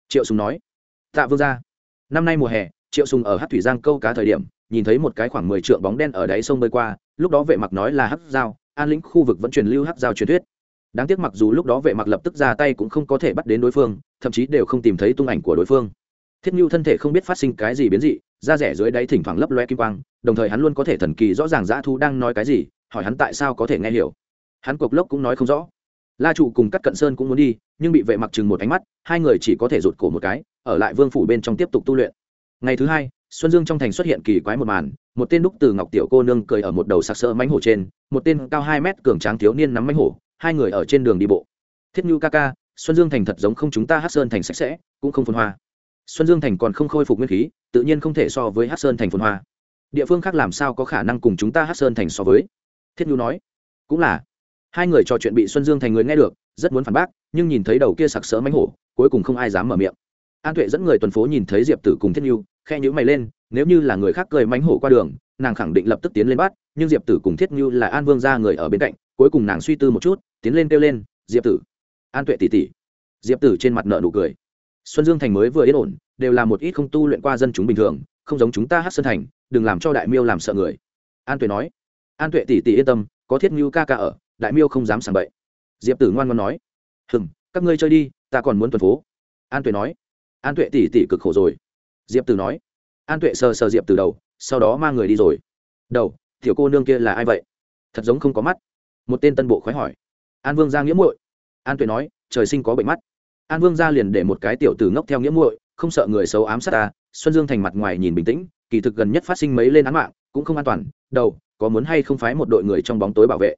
Triệu sùng nói. Tạ vương gia. năm nay mùa hè triệu sùng ở hát thủy giang câu cá thời điểm nhìn thấy một cái khoảng mười trượng bóng đen ở đáy sông bơi qua, lúc đó vệ mặc nói là hắc dao an lĩnh khu vực vẫn truyền lưu hắc dao truyền thuyết. Đáng tiếc mặc dù lúc đó vệ mặc lập tức ra tay cũng không có thể bắt đến đối phương, thậm chí đều không tìm thấy tung ảnh của đối phương. Thiết Nưu thân thể không biết phát sinh cái gì biến dị, da rẻ dưới đáy thỉnh thoảng lấp loe kim quang, đồng thời hắn luôn có thể thần kỳ rõ ràng dã thu đang nói cái gì, hỏi hắn tại sao có thể nghe hiểu. Hắn cục lốc cũng nói không rõ. La trụ cùng cắt cận sơn cũng muốn đi, nhưng bị vệ mặc chừng một ánh mắt, hai người chỉ có thể rụt cổ một cái, ở lại vương phủ bên trong tiếp tục tu luyện. Ngày thứ hai xuân dương trong thành xuất hiện kỳ quái một màn, một tên đúc từ ngọc tiểu cô nương cười ở một đầu sặc sỡ mánh hổ trên, một tên cao hai mét cường tráng thiếu niên nắm mánh hổ, hai người ở trên đường đi bộ. Thiết nhu ca ca, xuân dương thành thật giống không chúng ta hát sơn thành sạch sẽ, cũng không phun hoa. Xuân dương thành còn không khôi phục nguyên khí, tự nhiên không thể so với hát sơn thành phun hoa. Địa phương khác làm sao có khả năng cùng chúng ta hát sơn thành so với? Thiết nhu nói. Cũng là. Hai người trò chuyện bị xuân dương thành người nghe được, rất muốn phản bác, nhưng nhìn thấy đầu kia sặc sỡ mánh hổ, cuối cùng không ai dám mở miệng. An tuệ dẫn người tuần phố nhìn thấy diệp tử cùng thiết nhu khe nhữ mày lên, nếu như là người khác cười mánh hổ qua đường, nàng khẳng định lập tức tiến lên bắt, nhưng diệp tử cùng thiết như là an vương ra người ở bên cạnh, cuối cùng nàng suy tư một chút, tiến lên kêu lên, diệp tử. An tuệ tỷ tỷ. Diệp tử trên mặt nợ nụ cười. Xuân dương thành mới vừa yên ổn, đều là một ít không tu luyện qua dân chúng bình thường, không giống chúng ta hát sơn thành, đừng làm cho đại miêu làm sợ người. An tuệ nói. An tuệ tỷ tỷ yên tâm, có thiết như ca ca ở, đại miêu không dám sảng bậy. Diệp tử ngoan ngoan nói. Hừng các ngươi chơi đi, ta còn muốn tuần phố. An tuệ nói. An tuệ tỷ tỷ cực khổ rồi diệp tử nói. An tuệ sờ sờ diệp từ đầu, sau đó mang người đi rồi. Đầu, tiểu cô nương kia là ai vậy? Thật giống không có mắt. Một tên tân bộ khoái hỏi. An vương ra nghĩa muội. An tuệ nói, trời sinh có bệnh mắt. An vương ra liền để một cái tiểu tử ngốc theo nghĩa muội, không sợ người xấu ám sát ta. Xuân dương thành mặt ngoài nhìn bình tĩnh, kỳ thực gần nhất phát sinh mấy lên án mạng, cũng không an toàn. Đầu, có muốn hay không phái một đội người trong bóng tối bảo vệ?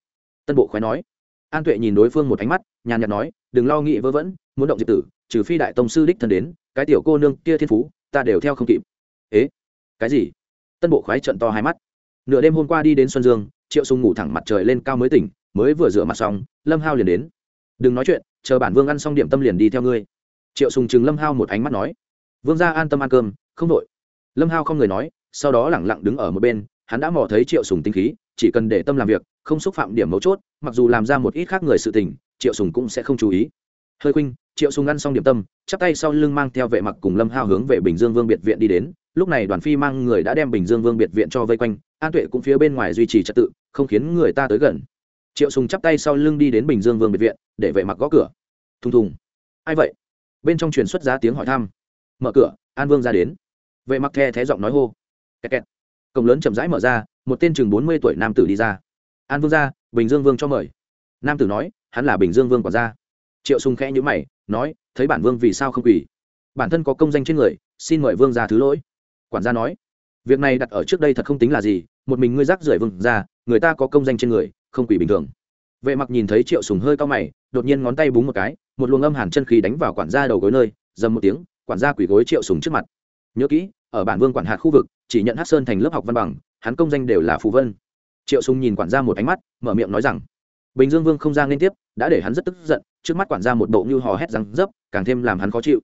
Tân bộ khoái nói. An tuệ nhìn đối phương một ánh mắt, nhàn nhạt nói, đừng lo nghĩ vớ vẩn, muốn động diệp tử, trừ phi đại tông sư đích thân đến, cái tiểu cô nương kia thiên phú ta đều theo không kịp. Ế? Cái gì? Tân bộ khoái trận to hai mắt. Nửa đêm hôm qua đi đến xuân dương, triệu sùng ngủ thẳng mặt trời lên cao mới tỉnh, mới vừa rửa mặt xong, lâm hao liền đến. Đừng nói chuyện, chờ bản vương ăn xong điểm tâm liền đi theo ngươi. Triệu sùng chừng lâm hao một ánh mắt nói. Vương gia an tâm ăn cơm, không đội lâm hao không người nói, sau đó lẳng lặng đứng ở một bên, hắn đã mò thấy triệu sùng tinh khí, chỉ cần để tâm làm việc, không xúc phạm điểm mấu chốt, mặc dù làm ra một ít khác người sự tình, triệu sùng cũng sẽ không chú ý hơi khuynh, triệu sùng ăn xong điểm tâm, chắp tay sau lưng mang theo vệ mặc cùng lâm hao hướng về bình dương vương biệt viện đi đến. Lúc này đoàn phi mang người đã đem bình dương vương biệt viện cho vây quanh, an tuệ cũng phía bên ngoài duy trì trật tự, không khiến người ta tới gần. Triệu sùng chắp tay sau lưng đi đến bình dương vương biệt viện, để vệ mặc gõ cửa. Thùng thùng. Ai vậy? Bên trong truyền xuất giá tiếng hỏi thăm. Mở cửa, an vương ra đến. Vệ mặc the thế giọng nói hô. Kẹt kẹt. Cổng lớn chậm rãi mở ra, một tên chừng bốn mươi tuổi nam tử đi ra. An vương ra, bình dương vương cho mời. Nam tử nói, hắn là bình dương vương quản gia triệu sùng khẽ nhíu mày, nói, thấy bản vương vì sao không quỳ? Bản thân có công danh trên người, xin mời vương ra thứ lỗi. Quản gia nói, việc này đặt ở trước đây thật không tính là gì, một mình ngươi rác rưởi vương ra người ta có công danh trên người, không quỳ bình thường. Vệ mặc nhìn thấy triệu sùng hơi cao mày, đột nhiên ngón tay búng một cái, một luồng âm hàn chân khí đánh vào quản gia đầu gối nơi, dầm một tiếng, quản gia quỳ gối triệu sùng trước mặt. Nhớ kỹ, ở bản vương quản hạt khu vực, chỉ nhận hát sơn thành lớp học văn bằng, hắn công danh đều là phù vân. Triệu sùng nhìn quản gia một ánh mắt, mở miệng nói rằng, bình dương vương không ra liên tiếp đã để hắn rất tức giận, trước mắt quản ra một bộ như hò hét răng dấp, càng thêm làm hắn khó chịu.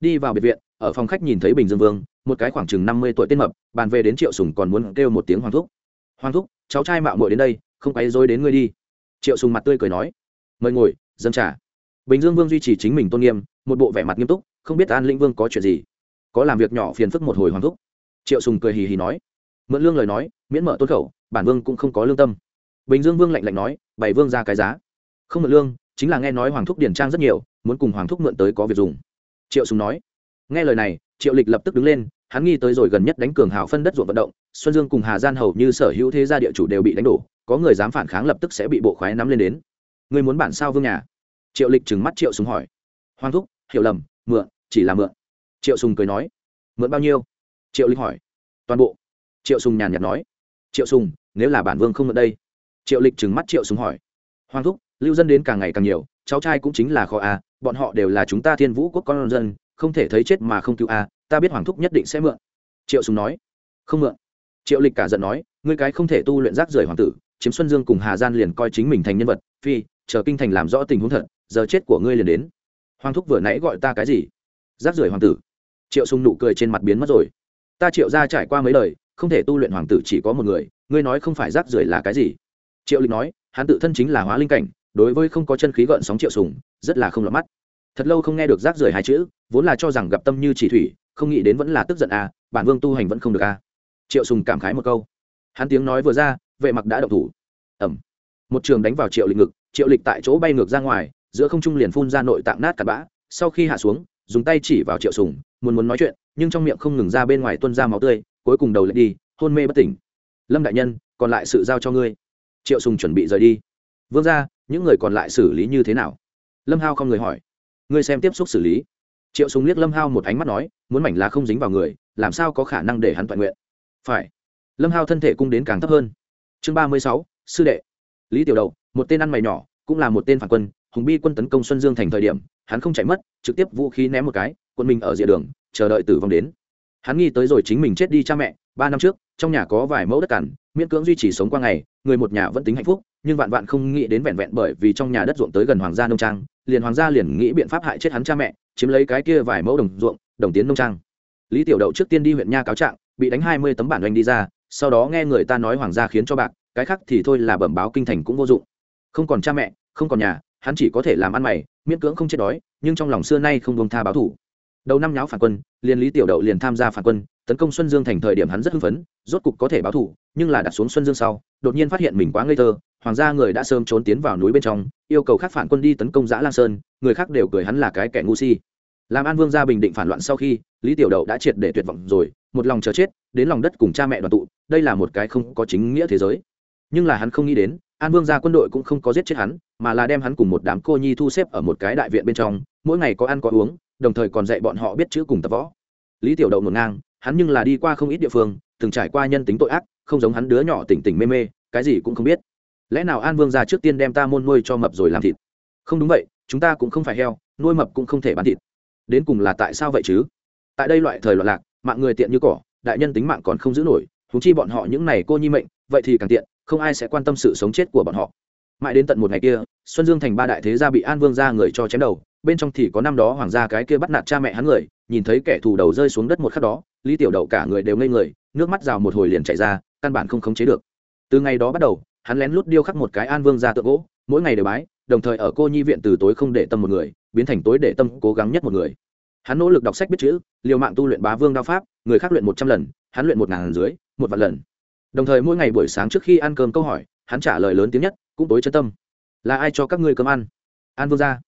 Đi vào biệt viện, ở phòng khách nhìn thấy bình dương vương, một cái khoảng chừng năm mươi tuổi tên mập, bàn về đến triệu sùng còn muốn kêu một tiếng hoàng thúc. Hoàng thúc, cháu trai mạo muội đến đây, không quấy rối đến ngươi đi. Triệu sùng mặt tươi cười nói. Mời ngồi, dâng trà. Bình dương vương duy trì chính mình tôn nghiêm, một bộ vẻ mặt nghiêm túc, không biết an lĩnh vương có chuyện gì. Có làm việc nhỏ phiền phức một hồi hoàng thúc. Triệu sùng cười hì hì nói. Mượn lương lời nói, miễn mở tôn khẩu, bản vương cũng không có lương tâm. Bình dương vương lạnh lạnh nói, bảy vương ra cái giá không mượn lương, chính là nghe nói hoàng thúc điển trang rất nhiều, muốn cùng hoàng thúc mượn tới có việc dùng. Triệu sùng nói. Nghe lời này, triệu lịch lập tức đứng lên, hắn nghi tới rồi gần nhất đánh cường hào phân đất ruộng vận động, xuân dương cùng hà gian hầu như sở hữu thế gia địa chủ đều bị đánh đổ, có người dám phản kháng lập tức sẽ bị bộ khoái nắm lên đến. Người muốn bản sao vương nhà? Triệu lịch trừng mắt triệu sùng hỏi. Hoàng thúc, hiểu lầm, mượn, chỉ là mượn. Triệu sùng cười nói. Mượn bao nhiêu? Triệu lịch hỏi. Toàn bộ. Triệu sùng nhàn nhạt nói. Triệu sùng, nếu là bản vương không mượn đây. Triệu lịch trừng mắt triệu sùng hỏi. Hoàng thúc lưu dân đến càng ngày càng nhiều, cháu trai cũng chính là kho a à, bọn họ đều là chúng ta thiên vũ quốc con dân, không thể thấy chết mà không cứu a ta biết hoàng thúc nhất định sẽ mượn. Triệu sùng nói. Không mượn. Triệu lịch cả giận nói, ngươi cái không thể tu luyện rác rưởi hoàng tử, chiếm xuân dương cùng hà gian liền coi chính mình thành nhân vật, phi, chờ kinh thành làm rõ tình huống thật, giờ chết của ngươi liền đến. Hoàng thúc vừa nãy gọi ta cái gì? Rác rưởi hoàng tử. Triệu sùng nụ cười trên mặt biến mất rồi. Ta triệu ra trải qua mấy lời không thể tu luyện hoàng tử chỉ có một người, ngươi nói không phải rác rưởi là cái gì? Triệu lịch nói, hắn tự thân chính là hóa linh cảnh đối với không có chân khí gợn sóng triệu sùng, rất là không lọt mắt. Thật lâu không nghe được rác rưởi hai chữ, vốn là cho rằng gặp tâm như chỉ thủy, không nghĩ đến vẫn là tức giận à bản vương tu hành vẫn không được à. Triệu sùng cảm khái một câu. Hắn tiếng nói vừa ra, vệ mặc đã động thủ. Ẩm một trường đánh vào triệu lịch ngực, triệu lịch tại chỗ bay ngược ra ngoài, giữa không trung liền phun ra nội tạng nát cặn bã, sau khi hạ xuống, dùng tay chỉ vào triệu sùng, muốn muốn nói chuyện, nhưng trong miệng không ngừng ra bên ngoài tuôn ra máu tươi, cuối cùng đầu lại đi, hôn mê bất tỉnh. Lâm đại nhân, còn lại sự giao cho ngươi. Triệu sùng chuẩn bị rời đi vương ra những người còn lại xử lý như thế nào? Lâm hao không người hỏi. Ngươi xem tiếp xúc xử lý. Triệu Súng liếc lâm hao một ánh mắt nói, muốn mảnh lá không dính vào người, làm sao có khả năng để hắn toàn nguyện? Phải. Lâm hao thân thể cung đến càng thấp hơn. Chương ba mươi sáu, sư đệ. Lý tiểu đậu, một tên ăn mày nhỏ, cũng là một tên phản quân, hùng bi quân tấn công xuân dương thành thời điểm, hắn không chạy mất, trực tiếp vũ khí ném một cái, quân mình ở rìa đường, chờ đợi tử vong đến. Hắn nghi tới rồi chính mình chết đi cha mẹ, ba năm trước, trong nhà có vài mẫu đất cằn, miễn cưỡng duy trì sống qua ngày, người một nhà vẫn tính hạnh phúc nhưng vạn vạn không nghĩ đến vẹn vẹn bởi vì trong nhà đất ruộng tới gần hoàng gia nông trang, liền hoàng gia liền nghĩ biện pháp hại chết hắn cha mẹ, chiếm lấy cái kia vài mẫu đồng ruộng, đồng tiến nông trang. Lý tiểu đậu trước tiên đi huyện nha cáo trạng, bị đánh hai mươi tấm bản oanh đi ra, sau đó nghe người ta nói hoàng gia khiến cho bạc, cái khác thì thôi là bẩm báo kinh thành cũng vô dụng. Không còn cha mẹ, không còn nhà, hắn chỉ có thể làm ăn mày, miễn cưỡng không chết đói, nhưng trong lòng xưa nay không bông tha báo thủ. Đầu năm nháo phản quân, liền lý tiểu đậu liền tham gia phản quân, tấn công xuân dương thành thời điểm hắn rất hưng phấn, rốt cục có thể báo thủ, nhưng là đặt xuống xuân dương sau đột nhiên phát hiện mình quá ngây thơ, hoàng gia người đã sớm trốn tiến vào núi bên trong, yêu cầu khác phản quân đi tấn công giã lang sơn, người khác đều cười hắn là cái kẻ ngu si. Làm an vương gia bình định phản loạn sau khi, lý tiểu đậu đã triệt để tuyệt vọng rồi, một lòng chờ chết, đến lòng đất cùng cha mẹ đoàn tụ, đây là một cái không có chính nghĩa thế giới. Nhưng là hắn không nghĩ đến, an vương gia quân đội cũng không có giết chết hắn, mà là đem hắn cùng một đám cô nhi thu xếp ở một cái đại viện bên trong, mỗi ngày có ăn có uống, đồng thời còn dạy bọn họ biết chữ cùng tập võ. Lý tiểu đậu ngổn ngang, hắn nhưng là đi qua không ít địa phương, từng trải qua nhân tính tội ác không giống hắn đứa nhỏ tỉnh tỉnh mê mê, cái gì cũng không biết. Lẽ nào an vương gia trước tiên đem ta môn nuôi cho mập rồi làm thịt? Không đúng vậy, chúng ta cũng không phải heo, nuôi mập cũng không thể bán thịt. Đến cùng là tại sao vậy chứ? Tại đây loại thời loạn lạc, mạng người tiện như cỏ, đại nhân tính mạng còn không giữ nổi thú chi bọn họ những này cô nhi mệnh, vậy thì càng tiện, không ai sẽ quan tâm sự sống chết của bọn họ. Mãi đến tận một ngày kia, xuân dương thành ba đại thế gia bị an vương ra người cho chém đầu, bên trong thì có năm đó hoàng gia cái kia bắt nạt cha mẹ hắn người, nhìn thấy kẻ thù đầu rơi xuống đất một khắc đó, lý tiểu đậu cả người đều ngây người, nước mắt rào một hồi liền chạy ra căn bản không khống chế được. Từ ngày đó bắt đầu, hắn lén lút điêu khắc một cái an vương ra tượng gỗ, mỗi ngày đều bái, đồng thời ở cô nhi viện từ tối không để tâm một người, biến thành tối để tâm cố gắng nhất một người. Hắn nỗ lực đọc sách biết chữ, liều mạng tu luyện bá vương đao pháp, người khác luyện một trăm lần, hắn luyện một ngàn dưới, một vạn lần. Đồng thời mỗi ngày buổi sáng trước khi ăn cơm câu hỏi, hắn trả lời lớn tiếng nhất, cũng tối chân tâm. Là ai cho các ngươi cơm ăn? An vương gia.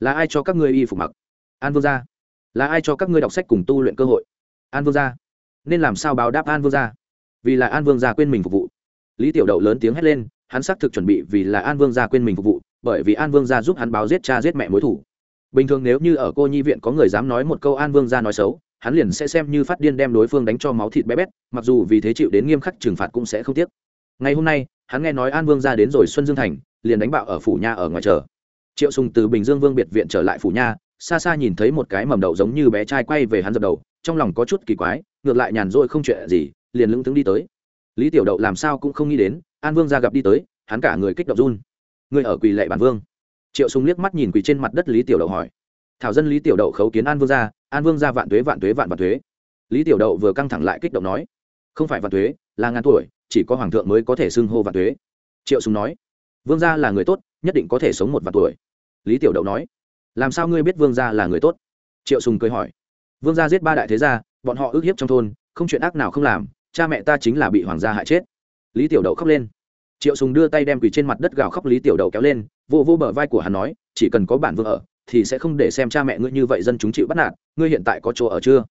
Là ai cho các ngươi y phục mặc? An vương gia. Là ai cho các ngươi đọc sách cùng tu luyện cơ hội? An vương gia. Nên làm sao báo đáp an vương gia? Vì là an vương gia quên mình phục vụ. Lý tiểu đậu lớn tiếng hét lên, hắn xác thực chuẩn bị vì là an vương gia quên mình phục vụ, bởi vì an vương gia giúp hắn báo giết cha giết mẹ mối thủ. Bình thường nếu như ở cô nhi viện có người dám nói một câu an vương gia nói xấu, hắn liền sẽ xem như phát điên đem đối phương đánh cho máu thịt bé bét, mặc dù vì thế chịu đến nghiêm khắc trừng phạt cũng sẽ không tiếc. Ngày hôm nay, hắn nghe nói an vương gia đến rồi xuân dương thành, liền đánh bạo ở phủ nha ở ngoài chờ triệu sùng từ bình dương vương biệt viện trở lại phủ nha, xa xa nhìn thấy một cái mầm đậu giống như bé trai quay về hắn dập đầu, trong lòng có chút kỳ quái, ngược lại nhàn rỗi không chuyện gì liền lững thững đi tới. Lý tiểu đậu làm sao cũng không nghĩ đến, an vương gia gặp đi tới, hắn cả người kích động run. Người ở quỳ lệ bản vương. Triệu sùng liếc mắt nhìn quỳ trên mặt đất lý tiểu đậu hỏi. Thảo dân lý tiểu đậu khấu kiến an vương gia, an vương gia vạn tuế vạn tuế, vạn vạn tuế. Lý tiểu đậu vừa căng thẳng lại kích động nói. Không phải vạn tuế, là ngàn tuổi, chỉ có hoàng thượng mới có thể xưng hô vạn tuế. Triệu sùng nói. Vương gia là người tốt, nhất định có thể sống một vạn tuổi. Lý tiểu đậu nói. Làm sao ngươi biết vương gia là người tốt? Triệu sùng cười hỏi. Vương gia giết ba đại thế gia, bọn họ ước hiếp trong thôn, không chuyện ác nào không làm cha mẹ ta chính là bị hoàng gia hại chết. Lý tiểu đậu khóc lên. Triệu sùng đưa tay đem quỳ trên mặt đất gào khóc lý tiểu đậu kéo lên vô vô bờ vai của hắn nói, chỉ cần có bản vương ở, thì sẽ không để xem cha mẹ ngươi như vậy dân chúng chịu bắt nạt, ngươi hiện tại có chỗ ở chưa?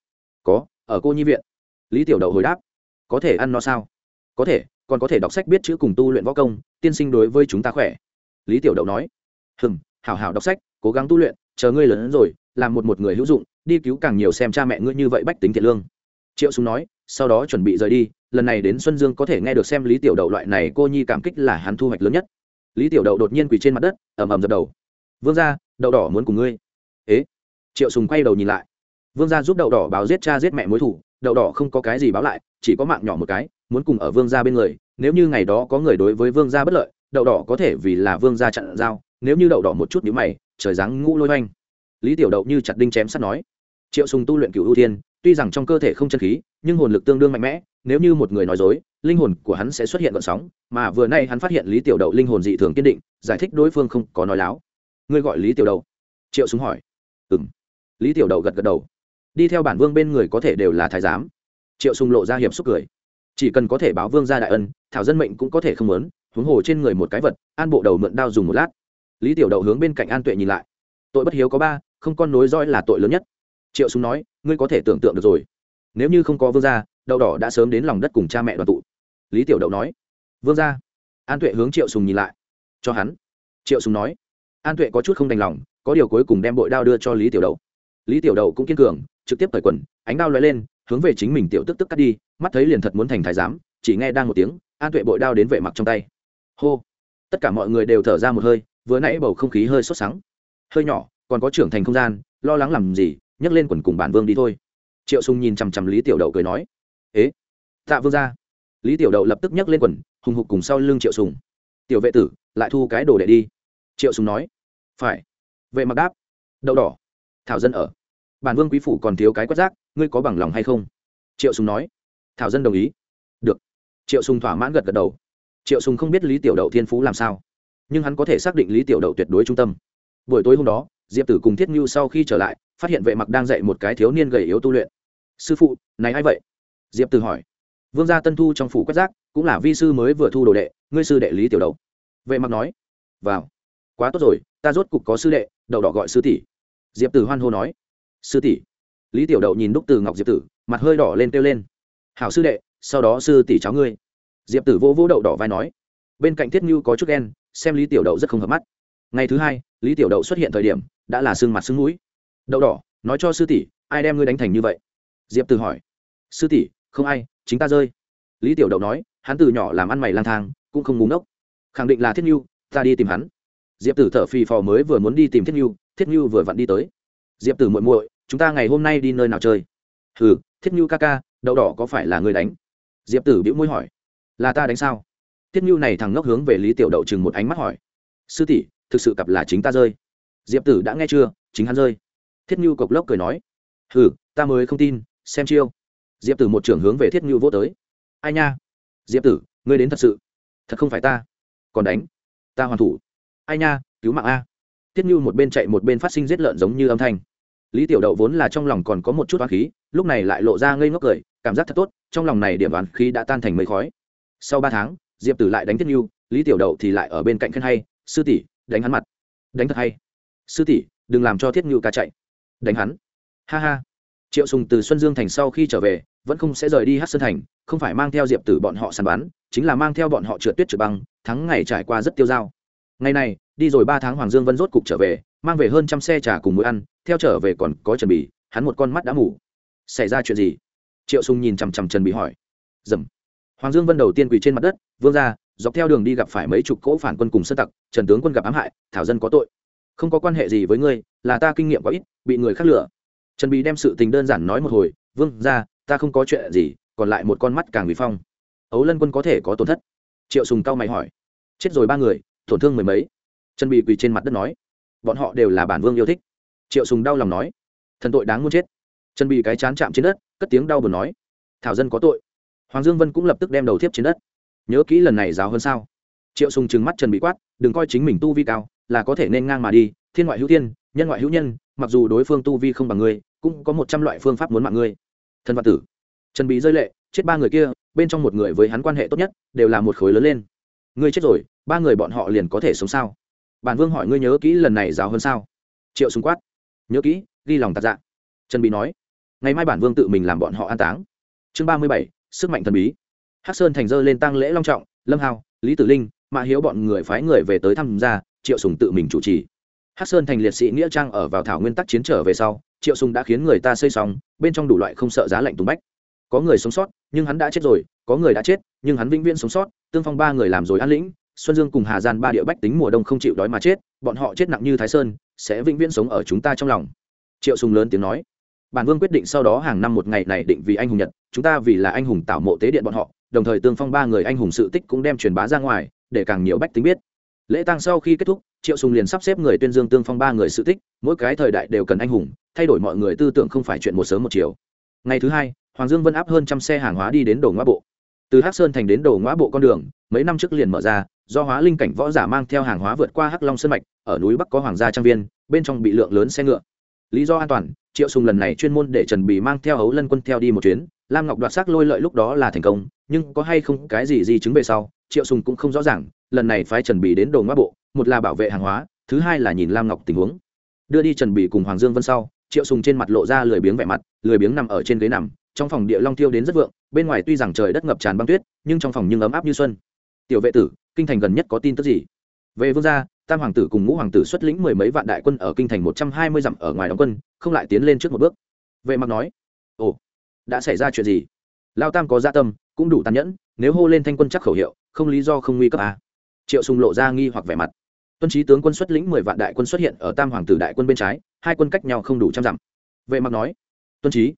Có, ở cô nhi viện. Lý tiểu đậu hồi đáp, có thể ăn no sao? Có thể, còn có thể đọc sách biết chữ cùng tu luyện võ công, tiên sinh đối với chúng ta khỏe. Lý tiểu đậu nói, hừm, hảo hảo đọc sách, cố gắng tu luyện, chờ ngươi lớn hơn rồi, làm một một người hữu dụng, đi cứu càng nhiều xem cha mẹ ngươi như vậy bách tính thiện lương. Triệu Sùng nói sau đó chuẩn bị rời đi, lần này đến xuân dương có thể nghe được xem lý tiểu đậu loại này cô nhi cảm kích là hắn thu hoạch lớn nhất. Lý tiểu đậu đột nhiên quỳ trên mặt đất, ầm ầm dập đầu. Vương gia, đậu đỏ muốn cùng ngươi. Ế? Triệu sùng quay đầu nhìn lại. Vương gia giúp đậu đỏ báo giết cha giết mẹ mối thủ, đậu đỏ không có cái gì báo lại, chỉ có mạng nhỏ một cái, muốn cùng ở vương gia bên người, nếu như ngày đó có người đối với vương gia bất lợi, đậu đỏ có thể vì là vương gia chặn dao nếu như đậu đỏ một chút nhíu mày, trời dáng ngũ lôi hoành. lý tiểu đậu như chặt đinh chém sắt nói. Triệu sùng tu luyện cửu ưu thiên tuy rằng trong cơ thể không chân khí, nhưng hồn lực tương đương mạnh mẽ, nếu như một người nói dối, linh hồn của hắn sẽ xuất hiện gợn sóng, mà vừa nay hắn phát hiện lý tiểu đậu linh hồn dị thường kiên định, giải thích đối phương không có nói láo. Ngươi gọi lý tiểu đậu? Triệu súng hỏi. Ừ m lý tiểu đậu gật gật đầu. Đi theo bản vương bên người có thể đều là thái giám. Triệu sùng lộ ra hiệp xúc cười. Chỉ cần có thể báo vương ra đại ân, thảo dân mệnh cũng có thể không lớn huống hồ trên người một cái vật, an bộ đầu mượn đao dùng một lát. Lý tiểu đậu hướng bên cạnh an tuệ nhìn lại. Tội bất hiếu có ba, không con nối roi là tội lớn nhất triệu súng nói, ngươi có thể tưởng tượng được rồi. Nếu như không có vương gia, đậu đỏ đã sớm đến lòng đất cùng cha mẹ đoàn tụ. Lý tiểu đậu nói, vương gia. An tuệ hướng triệu sùng nhìn lại, cho hắn. Triệu sùng nói, an tuệ có chút không đành lòng, có điều cuối cùng đem bội đao đưa cho lý tiểu đậu. Lý tiểu đậu cũng kiên cường, trực tiếp cởi quần, ánh đao lóe lên, hướng về chính mình tiểu tức tức cắt đi, mắt thấy liền thật muốn thành thái giám, chỉ nghe đang một tiếng, an tuệ bội đao đến vệ mặc trong tay. Hô! Tất cả mọi người đều thở ra một hơi, vừa nãy bầu không khí hơi sốt sắng. Hơi nhỏ, còn có trưởng thành không gian, lo lắng làm gì nhấc lên quần cùng bản vương đi thôi. Triệu sùng nhìn chằm chằm lý tiểu đậu cười nói, ế, tạ vương ra lý tiểu đậu lập tức nhấc lên quần, hùng hục cùng sau lưng triệu sùng. Tiểu vệ tử, lại thu cái đồ đệ đi. Triệu sùng nói, phải. Vệ mặc đáp, đậu đỏ, thảo dân ở. Bản vương quý phủ còn thiếu cái quét rác, ngươi có bằng lòng hay không? Triệu sùng nói, thảo dân đồng ý. Được. Triệu sùng thỏa mãn gật gật đầu. Triệu sùng không biết lý tiểu đậu thiên phú làm sao, nhưng hắn có thể xác định lý tiểu đậu tuyệt đối trung tâm. Buổi tối hôm đó, diệp tử cùng thiết ngưu sau khi trở lại phát hiện vệ mặc đang dạy một cái thiếu niên gầy yếu tu luyện. Sư phụ, này a i vậy? Diệp tử hỏi. Vương gia tân thu trong phủ quét rác, cũng là vi sư mới vừa thu đồ đệ, ngươi sư đệ lý tiểu đậu vệ mặc nói. Vào. Quá tốt rồi, ta rốt cục có sư đệ đậu đỏ gọi sư tỷ. Diệp tử hoan hô nói. Sư tỷ? Lý tiểu đậu nhìn đúc từ ngọc diệp tử, mặt hơi đỏ lên kêu lên. Hảo sư đệ, sau đó sư tỷ cháu ngươi. Diệp tử vô vô đậu đỏ vai nói. Bên cạnh thiết như có chút đen xem lý tiểu đậu rất không hợp mắt. Ngày thứ hai, lý tiểu đậu xuất hiện thời điểm, đã là sưng mặt sưng mũi đậu đỏ, nói cho sư tỷ, ai đem ngươi đánh thành như vậy? Diệp tử hỏi. Sư tỷ, không ai, chính ta rơi. Lý tiểu đậu nói, hắn từ nhỏ làm ăn mày lang thang, cũng không ngúng ốc khẳng định là thiết nhu, ta đi tìm hắn. Diệp tử thở phì phò mới vừa muốn đi tìm thiết nhu thiết nhu vừa vặn đi tới. Diệp tử muội muội, chúng ta ngày hôm nay đi nơi nào chơi? Hừ, thiết nhu ca ca, đậu đỏ có phải là người đánh? Diệp tử bĩu môi hỏi. Là ta đánh sao? Thiết nhu này thằng ngốc hướng về lý tiểu đậu chừng một ánh mắt hỏi. Sư tỷ, thực sự cặp là chính ta rơi. Diệp tử đã nghe chưa? Chính hắn rơi thiết như cộc lốc cười nói, hừ, ta mới không tin, xem chiêu. Diệp tử một trưởng hướng về thiết như vô tới. Ai nha? Diệp tử, ngươi đến thật sự. Thật không phải ta. Còn đánh. Ta hoàn thủ. Ai nha, cứu mạng a. Thiết như một bên chạy một bên phát sinh giết lợn giống như âm thanh. Lý tiểu đậu vốn là trong lòng còn có một chút oán khí, lúc này lại lộ ra ngây ngốc cười, cảm giác thật tốt, trong lòng này điểm oán khí đã tan thành mây khói. Sau ba tháng, diệp tử lại đánh thiết như lý tiểu đậu thì lại ở bên cạnh khen hay, sư tỷ, đánh hắn mặt. Đánh thật hay. Sư tỷ, đừng làm cho thiết như ca chạy đánh hắn. Ha ha. Triệu sùng từ xuân dương thành sau khi trở về, vẫn không sẽ rời đi hát sơn thành, không phải mang theo diệp tử bọn họ săn bắn, chính là mang theo bọn họ trượt tuyết trượt băng, thắng ngày trải qua rất tiêu dao. Ngày này, đi rồi ba tháng hoàng dương vân rốt cục trở về, mang về hơn trăm xe trà cùng mũi ăn, theo trở về còn có trần bì hắn một con mắt đã mù. Xảy ra chuyện gì? Triệu sùng nhìn chằm chằm trần bì hỏi. Dầm. Hoàng dương vân đầu tiên quỳ trên mặt đất, vương ra, dọc theo đường đi gặp phải mấy chục cỗ phản quân cùng sơ tặc, trần tướng quân gặp ám hại, thảo dân có tội. Không có quan hệ gì với ngươi, là ta kinh nghiệm quá ít bị người khác lừa. Trần bì đem sự tình đơn giản nói một hồi, vương ra ta không có chuyện gì, còn lại một con mắt càng bị phong. Ấu lân quân có thể có tổn thất. Triệu sùng cao mày hỏi. Chết rồi ba người, tổn thương mười mấy. Trần bì quỳ trên mặt đất nói. Bọn họ đều là bản vương yêu thích. Triệu sùng đau lòng nói. Thần tội đáng muốn chết. Trần bì cái chán chạm trên đất, cất tiếng đau buồn nói. Thảo dân có tội. Hoàng dương vân cũng lập tức đem đầu thiếp trên đất. Nhớ kỹ lần này giáo hơn sao. Triệu sùng trừng mắt trần bị quát, đừng coi chính mình tu vi cao, là có thể nên ngang mà đi, thiên ngoại hữu thiên nhân ngoại hữu nhân, mặc dù đối phương tu vi không bằng ngươi, cũng có một trăm loại phương pháp muốn mạng ngươi. Thân vạn tử. Trần bí rơi lệ, chết ba người kia, bên trong một người với hắn quan hệ tốt nhất, đều là một khối lớn lên. Ngươi chết rồi, ba người bọn họ liền có thể sống sao? Bản vương hỏi ngươi nhớ kỹ lần này giáo hơn sao? Triệu súng quát. Nhớ kỹ, ghi lòng tạc dạ. Trần bí nói. Ngày mai bản vương tự mình làm bọn họ an táng. Chương ba mươi bảy, sức mạnh thần bí. Hắc sơn thành dơ lên tăng lễ long trọng, lâm hào, lý tử linh, mã hiếu bọn người phái người về tới tham gia, triệu sùng tự mình chủ trì. Hát sơn thành liệt sĩ nghĩa trang ở vào thảo nguyên tắc chiến trở về sau, triệu sùng đã khiến người ta xây xong, bên trong đủ loại không sợ giá lạnh tùng bách. Có người sống sót, nhưng hắn đã chết rồi, có người đã chết, nhưng hắn vĩnh viễn sống sót, tương phong ba người làm rồi an lĩnh, xuân dương cùng hà gian ba địa bách tính mùa đông không chịu đói mà chết, bọn họ chết nặng như thái sơn, sẽ vĩnh viễn sống ở chúng ta trong lòng. Triệu sùng lớn tiếng nói. Bản vương quyết định sau đó hàng năm một ngày này định vì anh hùng nhật, chúng ta vì là anh hùng tạo mộ tế điện bọn họ, đồng thời tương phong ba người anh hùng sự tích cũng đem truyền bá ra ngoài, để càng nhiều bách tính biết lễ tang sau khi kết thúc, triệu sùng liền sắp xếp người tuyên dương tương phong ba người sự tích, mỗi cái thời đại đều cần anh hùng, thay đổi mọi người tư tưởng không phải chuyện một sớm một chiều. Ngày thứ hai, hoàng dương vân áp hơn trăm xe hàng hóa đi đến đồ ngoã bộ. Từ hắc sơn thành đến đồ ngoã bộ con đường, mấy năm trước liền mở ra, do hóa linh cảnh võ giả mang theo hàng hóa vượt qua hắc long sơn mạch, ở núi bắc có hoàng gia trang viên, bên trong bị lượng lớn xe ngựa. Lý do an toàn, triệu sùng lần này chuyên môn để trần bì mang theo hấu lân quân theo đi một chuyến, lam ngọc đoạt xác lôi lợi lúc đó là thành công, nhưng có hay không cái gì di chứng về sau, triệu sùng cũng không rõ ràng lần này phái trần bì đến đồ ngoa bộ, một là bảo vệ hàng hóa, thứ hai là nhìn lam ngọc tình huống. Đưa đi trần bì cùng hoàng dương vân sau, triệu sùng trên mặt lộ ra lười biếng vẻ mặt, lười biếng nằm ở trên ghế nằm, trong phòng địa long tiêu đến rất vượng, bên ngoài tuy rằng trời đất ngập tràn băng tuyết, nhưng trong phòng nhưng ấm áp như xuân. Tiểu vệ tử, kinh thành gần nhất có tin tức gì? Về vương gia, tam hoàng tử cùng ngũ hoàng tử xuất lĩnh mười mấy vạn đại quân ở kinh thành một trăm hai mươi dặm ở ngoài đóng quân, không lại tiến lên trước một bước. Vệ mặc nói, ồ, đã xảy ra chuyện gì? Lao tam có gia dạ tâm, cũng đủ tàn nhẫn, nếu hô lên thanh quân chắc khẩu hiệu, không lý do không nguy cấp à triệu sùng lộ ra nghi hoặc vẻ mặt. Tuân trí tướng quân xuất lĩnh mười vạn đại quân xuất hiện ở tam hoàng tử đại quân bên trái, hai quân cách nhau không đủ trăm dặm. Vệ mặc nói, tuân trí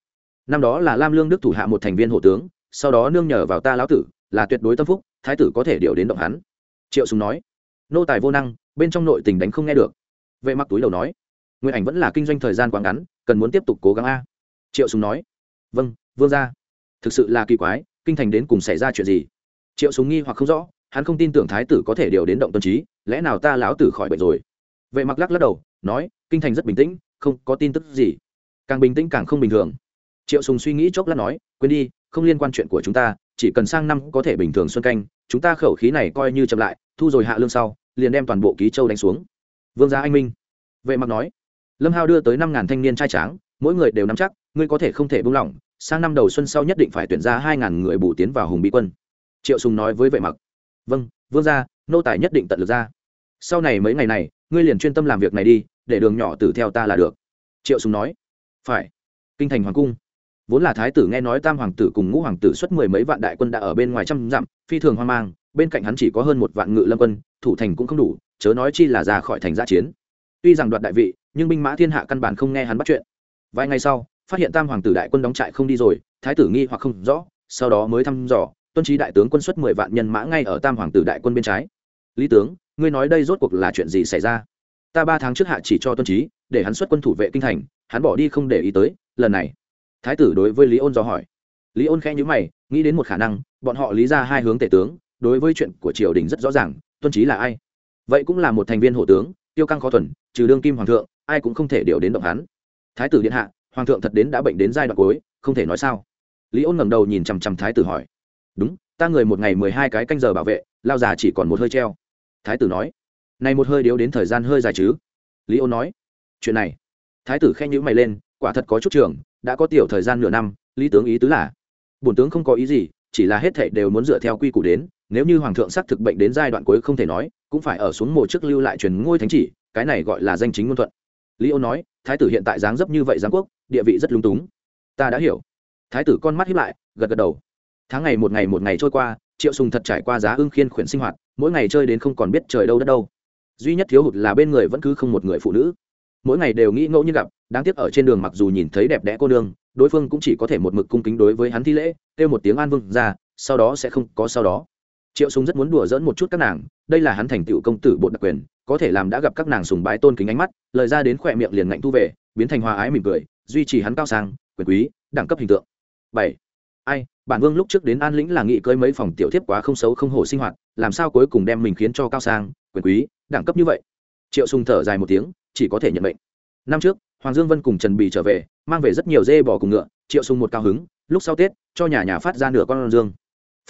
năm đó là lam lương đức thủ hạ một thành viên hộ tướng, sau đó nương nhờ vào ta lão tử, là tuyệt đối tâm phúc, thái tử có thể điều đến động hắn. Triệu sùng nói, nô tài vô năng, bên trong nội tình đánh không nghe được. Vệ mặc túi đầu nói nguyện ảnh vẫn là kinh doanh thời gian quá ngắn, cần muốn tiếp tục cố gắng a. Triệu sùng nói vâng vương gia. Thực sự là kỳ quái, kinh thành đến cùng xảy ra chuyện gì? Triệu súng nghi hoặc không rõ hắn không tin tưởng thái tử có thể điều đến động tâm trí, lẽ nào ta lão tử khỏi bệnh rồi? Vệ mặc lắc lắc đầu, nói, kinh thành rất bình tĩnh, không có tin tức gì. Càng bình tĩnh càng không bình thường. Triệu sùng suy nghĩ chốc lát nói, quên đi, không liên quan chuyện của chúng ta, chỉ cần sang năm có thể bình thường xuân canh, chúng ta khẩu khí này coi như chậm lại, thu rồi hạ lương sau, liền đem toàn bộ ký châu đánh xuống. Vương gia anh minh. Vệ mặc nói, lâm hao đưa tới năm ngàn thanh niên trai tráng, mỗi người đều nắm chắc, ngươi có thể không thể buông lỏng, sang năm đầu xuân sau nhất định phải tuyển ra hai ngàn người bù tiến vào hùng bị quân. Triệu sùng nói với vệ mặc vâng vương gia, nô tài nhất định tận lực ra. Sau này mấy ngày này, ngươi liền chuyên tâm làm việc này đi, để đường nhỏ tử theo ta là được. Triệu sùng nói. Phải. Kinh thành hoàng cung. Vốn là thái tử nghe nói tam hoàng tử cùng ngũ hoàng tử xuất mười mấy vạn đại quân đã ở bên ngoài trăm dặm, phi thường hoang mang, bên cạnh hắn chỉ có hơn một vạn ngự lâm quân, thủ thành cũng không đủ, chớ nói chi là ra khỏi thành giã chiến. Tuy rằng đoạt đại vị, nhưng binh mã thiên hạ căn bản không nghe hắn bắt chuyện. Vài ngày sau, phát hiện tam hoàng tử đại quân đóng trại không đi rồi, thái tử nghi hoặc không rõ, sau đó mới thăm dò tuân trí đại tướng quân xuất mười vạn nhân mã ngay ở tam hoàng tử đại quân bên trái. Lý tướng, ngươi nói đây rốt cuộc là chuyện gì xảy ra? Ta ba tháng trước hạ chỉ cho tuân trí, để hắn xuất quân thủ vệ kinh thành, hắn bỏ đi không để ý tới, lần này. Thái tử đối với lý ôn do hỏi. Lý ôn khẽ nhữ mày, nghĩ đến một khả năng, bọn họ lý ra hai hướng tể tướng, đối với chuyện của triều đình rất rõ ràng, tuân trí là ai? Vậy cũng là một thành viên hộ tướng, tiêu căng khó thuần, trừ đương kim hoàng thượng, ai cũng không thể điều đến động hắn. Thái tử điện hạ, hoàng thượng thật đến đã bệnh đến giai đoạn cuối, không thể nói sao? Lý ôn ngẩng đầu nhìn chằm chằm thái tử hỏi đúng, ta người một ngày mười hai cái canh giờ bảo vệ, lao già chỉ còn một hơi treo. Thái tử nói. Này một hơi điếu đến thời gian hơi dài chứ? Lý ô nói. Chuyện này. Thái tử khen nhữ mày lên, quả thật có chút trường, đã có tiểu thời gian nửa năm, lý tướng ý tứ là, bổn tướng không có ý gì, chỉ là hết thệ đều muốn dựa theo quy củ đến, nếu như hoàng thượng xác thực bệnh đến giai đoạn cuối không thể nói, cũng phải ở xuống mộ trước lưu lại truyền ngôi thánh chỉ, cái này gọi là danh chính ngôn thuận. Lý ô nói. Thái tử hiện tại dáng dấp như vậy giáng quốc, địa vị rất lung túng. Ta đã hiểu. Thái tử con mắt hiếp lại, gật gật đầu tháng ngày một ngày một ngày trôi qua, triệu sùng thật trải qua giá ưng khiên khuyển sinh hoạt, mỗi ngày chơi đến không còn biết trời đâu đất đâu. Duy nhất thiếu hụt là bên người vẫn cứ không một người phụ nữ. Mỗi ngày đều nghĩ ngẫu nhiên gặp, đáng tiếc ở trên đường mặc dù nhìn thấy đẹp đẽ cô nương, đối phương cũng chỉ có thể một mực cung kính đối với hắn thi lễ, kêu một tiếng an vương ra, sau đó sẽ không có sau đó. Triệu sùng rất muốn đùa giỡn một chút các nàng, đây là hắn thành tựu công tử bột đặc quyền, có thể làm đã gặp các nàng sùng bái tôn kính ánh mắt, lời ra đến khỏe miệng liền ngạnh thu về, biến thành hòa ái mỉm cười, duy trì hắn cao sang, quyền quý, đẳng cấp hình tượng. Bảy. Ai bản vương lúc trước đến an lĩnh là nghị cưới mấy phòng tiểu thiếp quá không xấu không hổ sinh hoạt, làm sao cuối cùng đem mình khiến cho cao sang, quyền quý, đẳng cấp như vậy? Triệu sùng thở dài một tiếng, chỉ có thể nhận mệnh. Năm trước, hoàng dương vân cùng trần bì trở về, mang về rất nhiều dê bò cùng ngựa, triệu sùng một cao hứng, lúc sau tết, cho nhà nhà phát ra nửa con dương.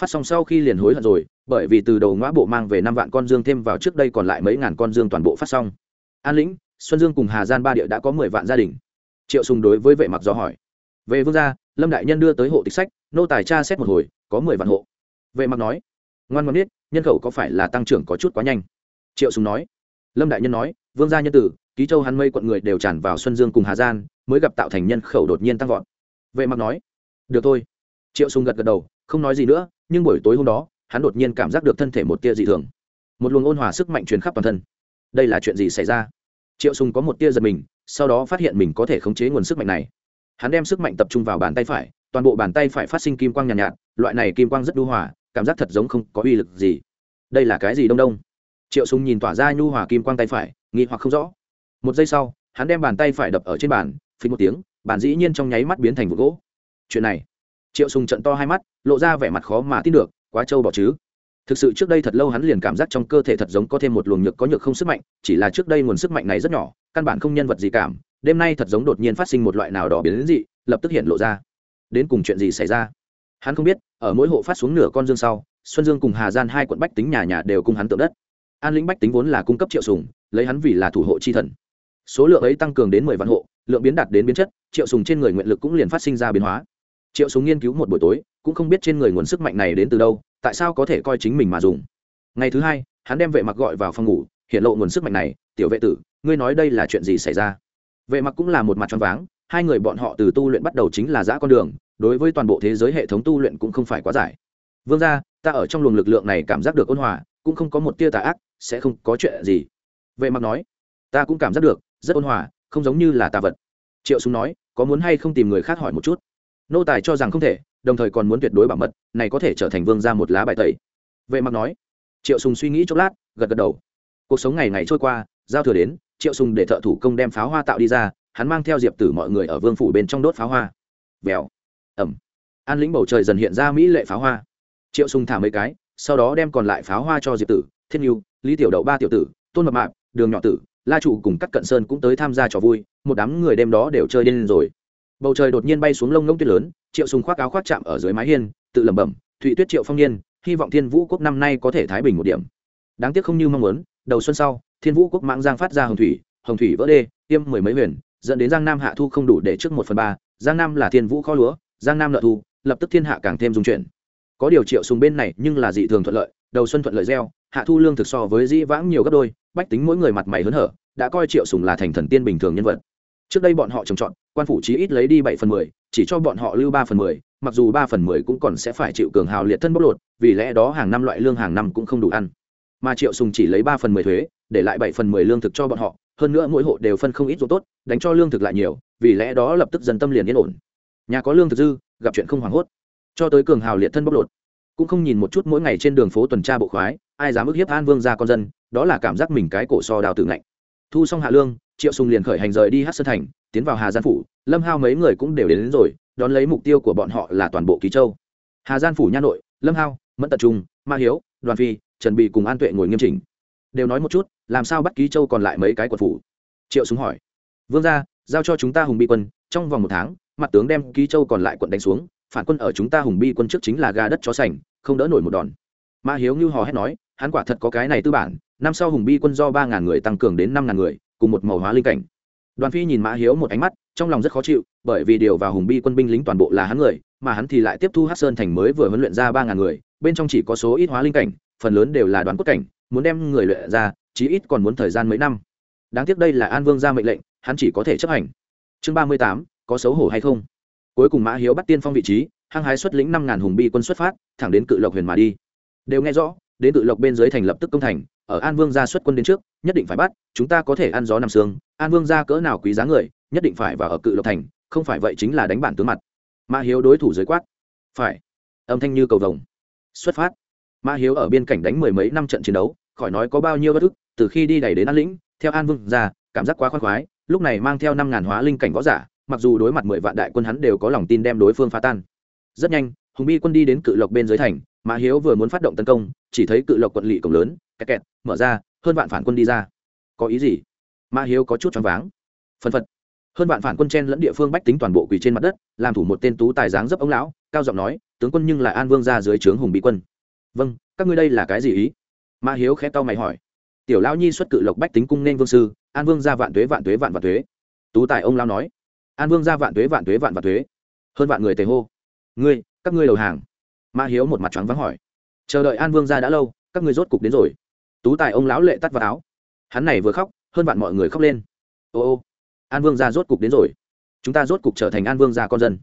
Phát xong sau khi liền hối hận rồi, bởi vì từ đầu ngõ bộ mang về năm vạn con dương thêm vào trước đây còn lại mấy ngàn con dương toàn bộ phát xong. An lĩnh, xuân dương cùng hà gian ba địa đã có mười vạn gia đình. Triệu sùng đối với vệ mặc do hỏi. Về vương gia lâm đại nhân đưa tới hộ tịch sách, nô tài tra xét một hồi, có mười vạn hộ. Vệ mặc nói, ngoan ngoãn biết, nhân khẩu có phải là tăng trưởng có chút quá nhanh? Triệu sùng nói, lâm đại nhân nói, vương gia nhân tử, ký châu hắn mây quận người đều tràn vào xuân dương cùng hà gian mới gặp tạo thành nhân khẩu đột nhiên tăng vọt. Vệ mặc nói, được thôi. Triệu sùng gật gật đầu, không nói gì nữa, nhưng buổi tối hôm đó, hắn đột nhiên cảm giác được thân thể một tia dị thường. Một luồng ôn hòa sức mạnh truyền khắp toàn thân. Đây là chuyện gì xảy ra? Triệu sùng có một tia giật mình, sau đó phát hiện mình có thể khống chế nguồn sức mạnh này hắn đem sức mạnh tập trung vào bàn tay phải toàn bộ bàn tay phải phát sinh kim quang nhàn nhạt, nhạt loại này kim quang rất đu hòa cảm giác thật giống không có uy lực gì. Đây là cái gì đông đông? Triệu sùng nhìn tỏa ra nhu hòa kim quang tay phải nghi hoặc không rõ. Một giây sau hắn đem bàn tay phải đập ở trên bàn phình một tiếng bàn dĩ nhiên trong nháy mắt biến thành vụ gỗ. Chuyện này triệu sùng trận to hai mắt lộ ra vẻ mặt khó mà tin được quá trâu bỏ chứ. Thực sự trước đây thật lâu hắn liền cảm giác trong cơ thể thật giống có thêm một luồng nhược có nhược không sức mạnh chỉ là trước đây nguồn sức mạnh này rất nhỏ căn bản không nhân vật gì cảm đêm nay thật giống đột nhiên phát sinh một loại nào đó biến đến dị, lập tức hiện lộ ra. Đến cùng chuyện gì xảy ra? Hắn không biết, ở mỗi hộ phát xuống nửa con dương sau, xuân dương cùng hà gian hai quận bách tính nhà nhà đều cung hắn tượng đất. An lĩnh bách tính vốn là cung cấp triệu sùng, lấy hắn vì là thủ hộ chi thần. Số lượng ấy tăng cường đến mười vạn hộ, lượng biến đạt đến biến chất, triệu sùng trên người nguyện lực cũng liền phát sinh ra biến hóa. Triệu sùng nghiên cứu một buổi tối, cũng không biết trên người nguồn sức mạnh này đến từ đâu, tại sao có thể coi chính mình mà dùng. Ngày thứ hai, hắn đem vệ mặc gọi vào phòng ngủ, hiện lộ nguồn sức mạnh này, tiểu vệ tử, ngươi nói đây là chuyện gì xảy ra? Vệ mặc cũng là một mặt tròn váng, hai người bọn họ từ tu luyện bắt đầu chính là giã con đường, đối với toàn bộ thế giới hệ thống tu luyện cũng không phải quá giải. Vương gia, ta ở trong luồng lực lượng này cảm giác được ôn hòa, cũng không có một tia tà ác, sẽ không có chuyện gì. Vệ mặc nói, ta cũng cảm giác được, rất ôn hòa, không giống như là tà vật. Triệu súng nói, có muốn hay không tìm người khác hỏi một chút? Nô tài cho rằng không thể, đồng thời còn muốn tuyệt đối bảo mật, này có thể trở thành vương ra một lá bài tẩy. Vệ mặc nói, triệu sùng suy nghĩ chốc lát, gật gật đầu. Cuộc sống ngày ngày trôi qua, giao thừa đến triệu sùng để thợ thủ công đem pháo hoa tạo đi ra, hắn mang theo diệp tử mọi người ở vương phủ bên trong đốt pháo hoa. Vèo. Ẩm. An lĩnh bầu trời dần hiện ra mỹ lệ pháo hoa. Triệu sùng thả mấy cái, sau đó đem còn lại pháo hoa cho diệp tử, thiên nhu, lý tiểu đậu ba tiểu tử, tôn mập mạp, đường nhỏ tử, la trụ cùng các cận sơn cũng tới tham gia trò vui, một đám người đêm đó đều chơi điên rồi. Bầu trời đột nhiên bay xuống lông ngông tuyết lớn, triệu sùng khoác áo khoác chạm ở dưới mái hiên, tự lẩm bẩm, thụy tuyết triệu phong niên, hy vọng thiên vũ quốc năm nay có thể thái bình một điểm. Đáng tiếc không như mong muốn, đầu xuân sau thiên vũ quốc mạng giang phát ra hồng thủy hồng thủy vỡ đê, tiêm mười mấy huyền, dẫn đến giang nam hạ thu không đủ để trước một phần ba. Giang nam là thiên vũ kho lúa, giang nam nợ thu, lập tức thiên hạ càng thêm dung chuyển. Có điều triệu sùng bên này nhưng là dị thường thuận lợi, đầu xuân thuận lợi gieo, hạ thu lương thực so với dĩ vãng nhiều gấp đôi, bách tính mỗi người mặt mày hớn hở, đã coi triệu sùng là thành thần tiên bình thường nhân vật. Trước đây bọn họ trồng trọt, quan phủ chí ít lấy đi bảy phần mười, chỉ cho bọn họ lưu ba phần mười, mặc dù ba phần mười cũng còn sẽ phải chịu cường hào liệt thân bóc lột, vì lẽ đó hàng năm loại lương hàng năm cũng không đủ ăn. Mà triệu sùng chỉ lấy ba phần mười thuế để lại bảy phần mười lương thực cho bọn họ hơn nữa mỗi hộ đều phân không ít ruộng tốt đánh cho lương thực lại nhiều vì lẽ đó lập tức dần tâm liền yên ổn. Nhà có lương thực dư gặp chuyện không hoảng hốt. Cho tới cường hào liệt thân bóc lột. Cũng không nhìn một chút mỗi ngày trên đường phố tuần tra bộ khoái ai dám ức hiếp an vương gia con dân đó là cảm giác mình cái cổ so đào tử ngạnh. Thu xong hạ lương triệu sùng liền khởi hành rời đi hát sơn thành tiến vào hà gian phủ lâm hao mấy người cũng đều đến, đến rồi đón lấy mục tiêu của bọn họ là toàn bộ ký châu. Hà gian phủ nha nội lâm hao mẫn tập trung ma hiếu đoàn phi trần bị cùng an tuệ ngồi nghiêm chỉnh đều nói một chút, làm sao bắt ký châu còn lại mấy cái quận phủ? Triệu súng hỏi. Vương gia, giao cho chúng ta hùng bi quân, trong vòng một tháng, mặt tướng đem ký châu còn lại quận đánh xuống, phản quân ở chúng ta hùng bi quân trước chính là gà đất chó sành, không đỡ nổi một đòn. Ma hiếu như hò hét nói, hắn quả thật có cái này tư bản, năm sau hùng bi quân do ba ngàn người tăng cường đến năm ngàn người, cùng một màu hóa linh cảnh. Đoàn phi nhìn mã hiếu một ánh mắt, trong lòng rất khó chịu, bởi vì điều vào hùng bi quân binh lính toàn bộ là hắn người, mà hắn thì lại tiếp thu hát sơn thành mới vừa huấn luyện ra ba ngàn người, bên trong chỉ có số ít hóa linh cảnh, phần lớn đều là đoàn quốc cảnh muốn đem người luyện ra, chí ít còn muốn thời gian mấy năm. Đáng tiếc đây là an vương ra mệnh lệnh, hắn chỉ có thể chấp hành. Chương ba mươi tám, có xấu hổ hay không? Cuối cùng mã hiếu bắt tiên phong vị trí, hăng hái xuất lĩnh năm ngàn hùng bi quân xuất phát, thẳng đến cự lộc huyền mà đi. Đều nghe rõ, đến cự lộc bên dưới thành lập tức công thành, ở an vương gia xuất quân đến trước, nhất định phải bắt, chúng ta có thể ăn gió nằm sương, an vương gia cỡ nào quý giá người, nhất định phải vào ở cự lộc thành, không phải vậy chính là đánh bản tướng mặt. Mã hiếu đối thủ dưới quát. Phải. Âm thanh như cầu vồng. Xuất phát mã hiếu ở biên cảnh đánh mười mấy năm trận chiến đấu, khỏi nói có bao nhiêu bất ức, từ khi đi đẩy đến an lĩnh, theo an vương gia cảm giác quá khoan khoái, lúc này mang theo năm ngàn hóa linh cảnh võ giả, mặc dù đối mặt mười vạn đại quân hắn đều có lòng tin đem đối phương phá tan. Rất nhanh, hùng bi quân đi đến cự lộc bên dưới thành mã hiếu vừa muốn phát động tấn công, chỉ thấy cự lộc quận lỵ cổng lớn, kẹt kẹt, mở ra, hơn vạn phản quân đi ra. Có ý gì? Mã hiếu có chút choáng váng. Phân phật. Hơn vạn phản quân chen lẫn địa phương bách tính toàn bộ quỳ trên mặt đất, làm thủ một tên tú tài dáng dấp ông lão, cao giọng nói, tướng quân nhưng lại an vương ra dưới trướng hùng bị quân vâng các ngươi đây là cái gì ý? Ma hiếu khẽ tao mày hỏi. Tiểu lão nhi xuất cự lộc bách tính cung nên vương sư, an vương ra vạn tuế vạn tuế vạn vạn tuế. Tú tài ông lao nói. An vương ra vạn tuế vạn tuế vạn vạn tuế. Hơn vạn người tề hô. Ngươi, các ngươi đầu hàng. Ma hiếu một mặt trắng vắng hỏi. Chờ đợi an vương ra đã lâu, các ngươi rốt cục đến rồi. Tú tài ông lão lệ tắt vào áo. Hắn này vừa khóc, hơn vạn mọi người khóc lên. Ô ô, an vương gia rốt cục đến rồi. Chúng ta rốt cục trở thành an vương gia con dân.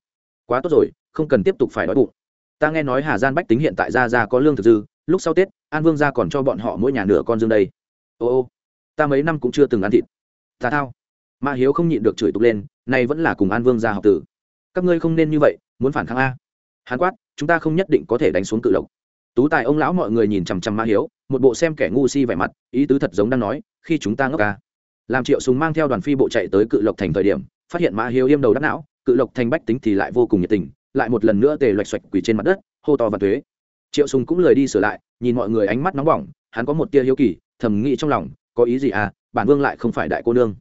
Quá tốt rồi, không cần tiếp tục phải đói bụng ta nghe nói hà gian bách tính hiện tại gia gia có lương thực dư, lúc sau tết, an vương gia còn cho bọn họ mỗi nhà nửa con dương đây. Ô ô, ta mấy năm cũng chưa từng ăn thịt. Ta thao. Ma hiếu không nhịn được chửi tục lên, nay vẫn là cùng an vương gia học tử. Các ngươi không nên như vậy, muốn phản kháng a. Hán quát, chúng ta không nhất định có thể đánh xuống cự lộc. Tú tài ông lão mọi người nhìn chằm chằm ma hiếu, một bộ xem kẻ ngu si vẻ mặt, ý tứ thật giống đang nói, khi chúng ta ngốc ca làm triệu súng mang theo đoàn phi bộ chạy tới cự lộc thành thời điểm, phát hiện ma hiếu yêm đầu đắc não, cự lộc thành bách tính thì lại vô cùng nhiệt tình lại một lần nữa tề loạch xoạch quỳ trên mặt đất, hô to và thuế. Triệu sùng cũng lời đi sửa lại, nhìn mọi người ánh mắt nóng bỏng, hắn có một tia hiếu kỳ, thầm nghĩ trong lòng, có ý gì à bản vương lại không phải đại cô nương.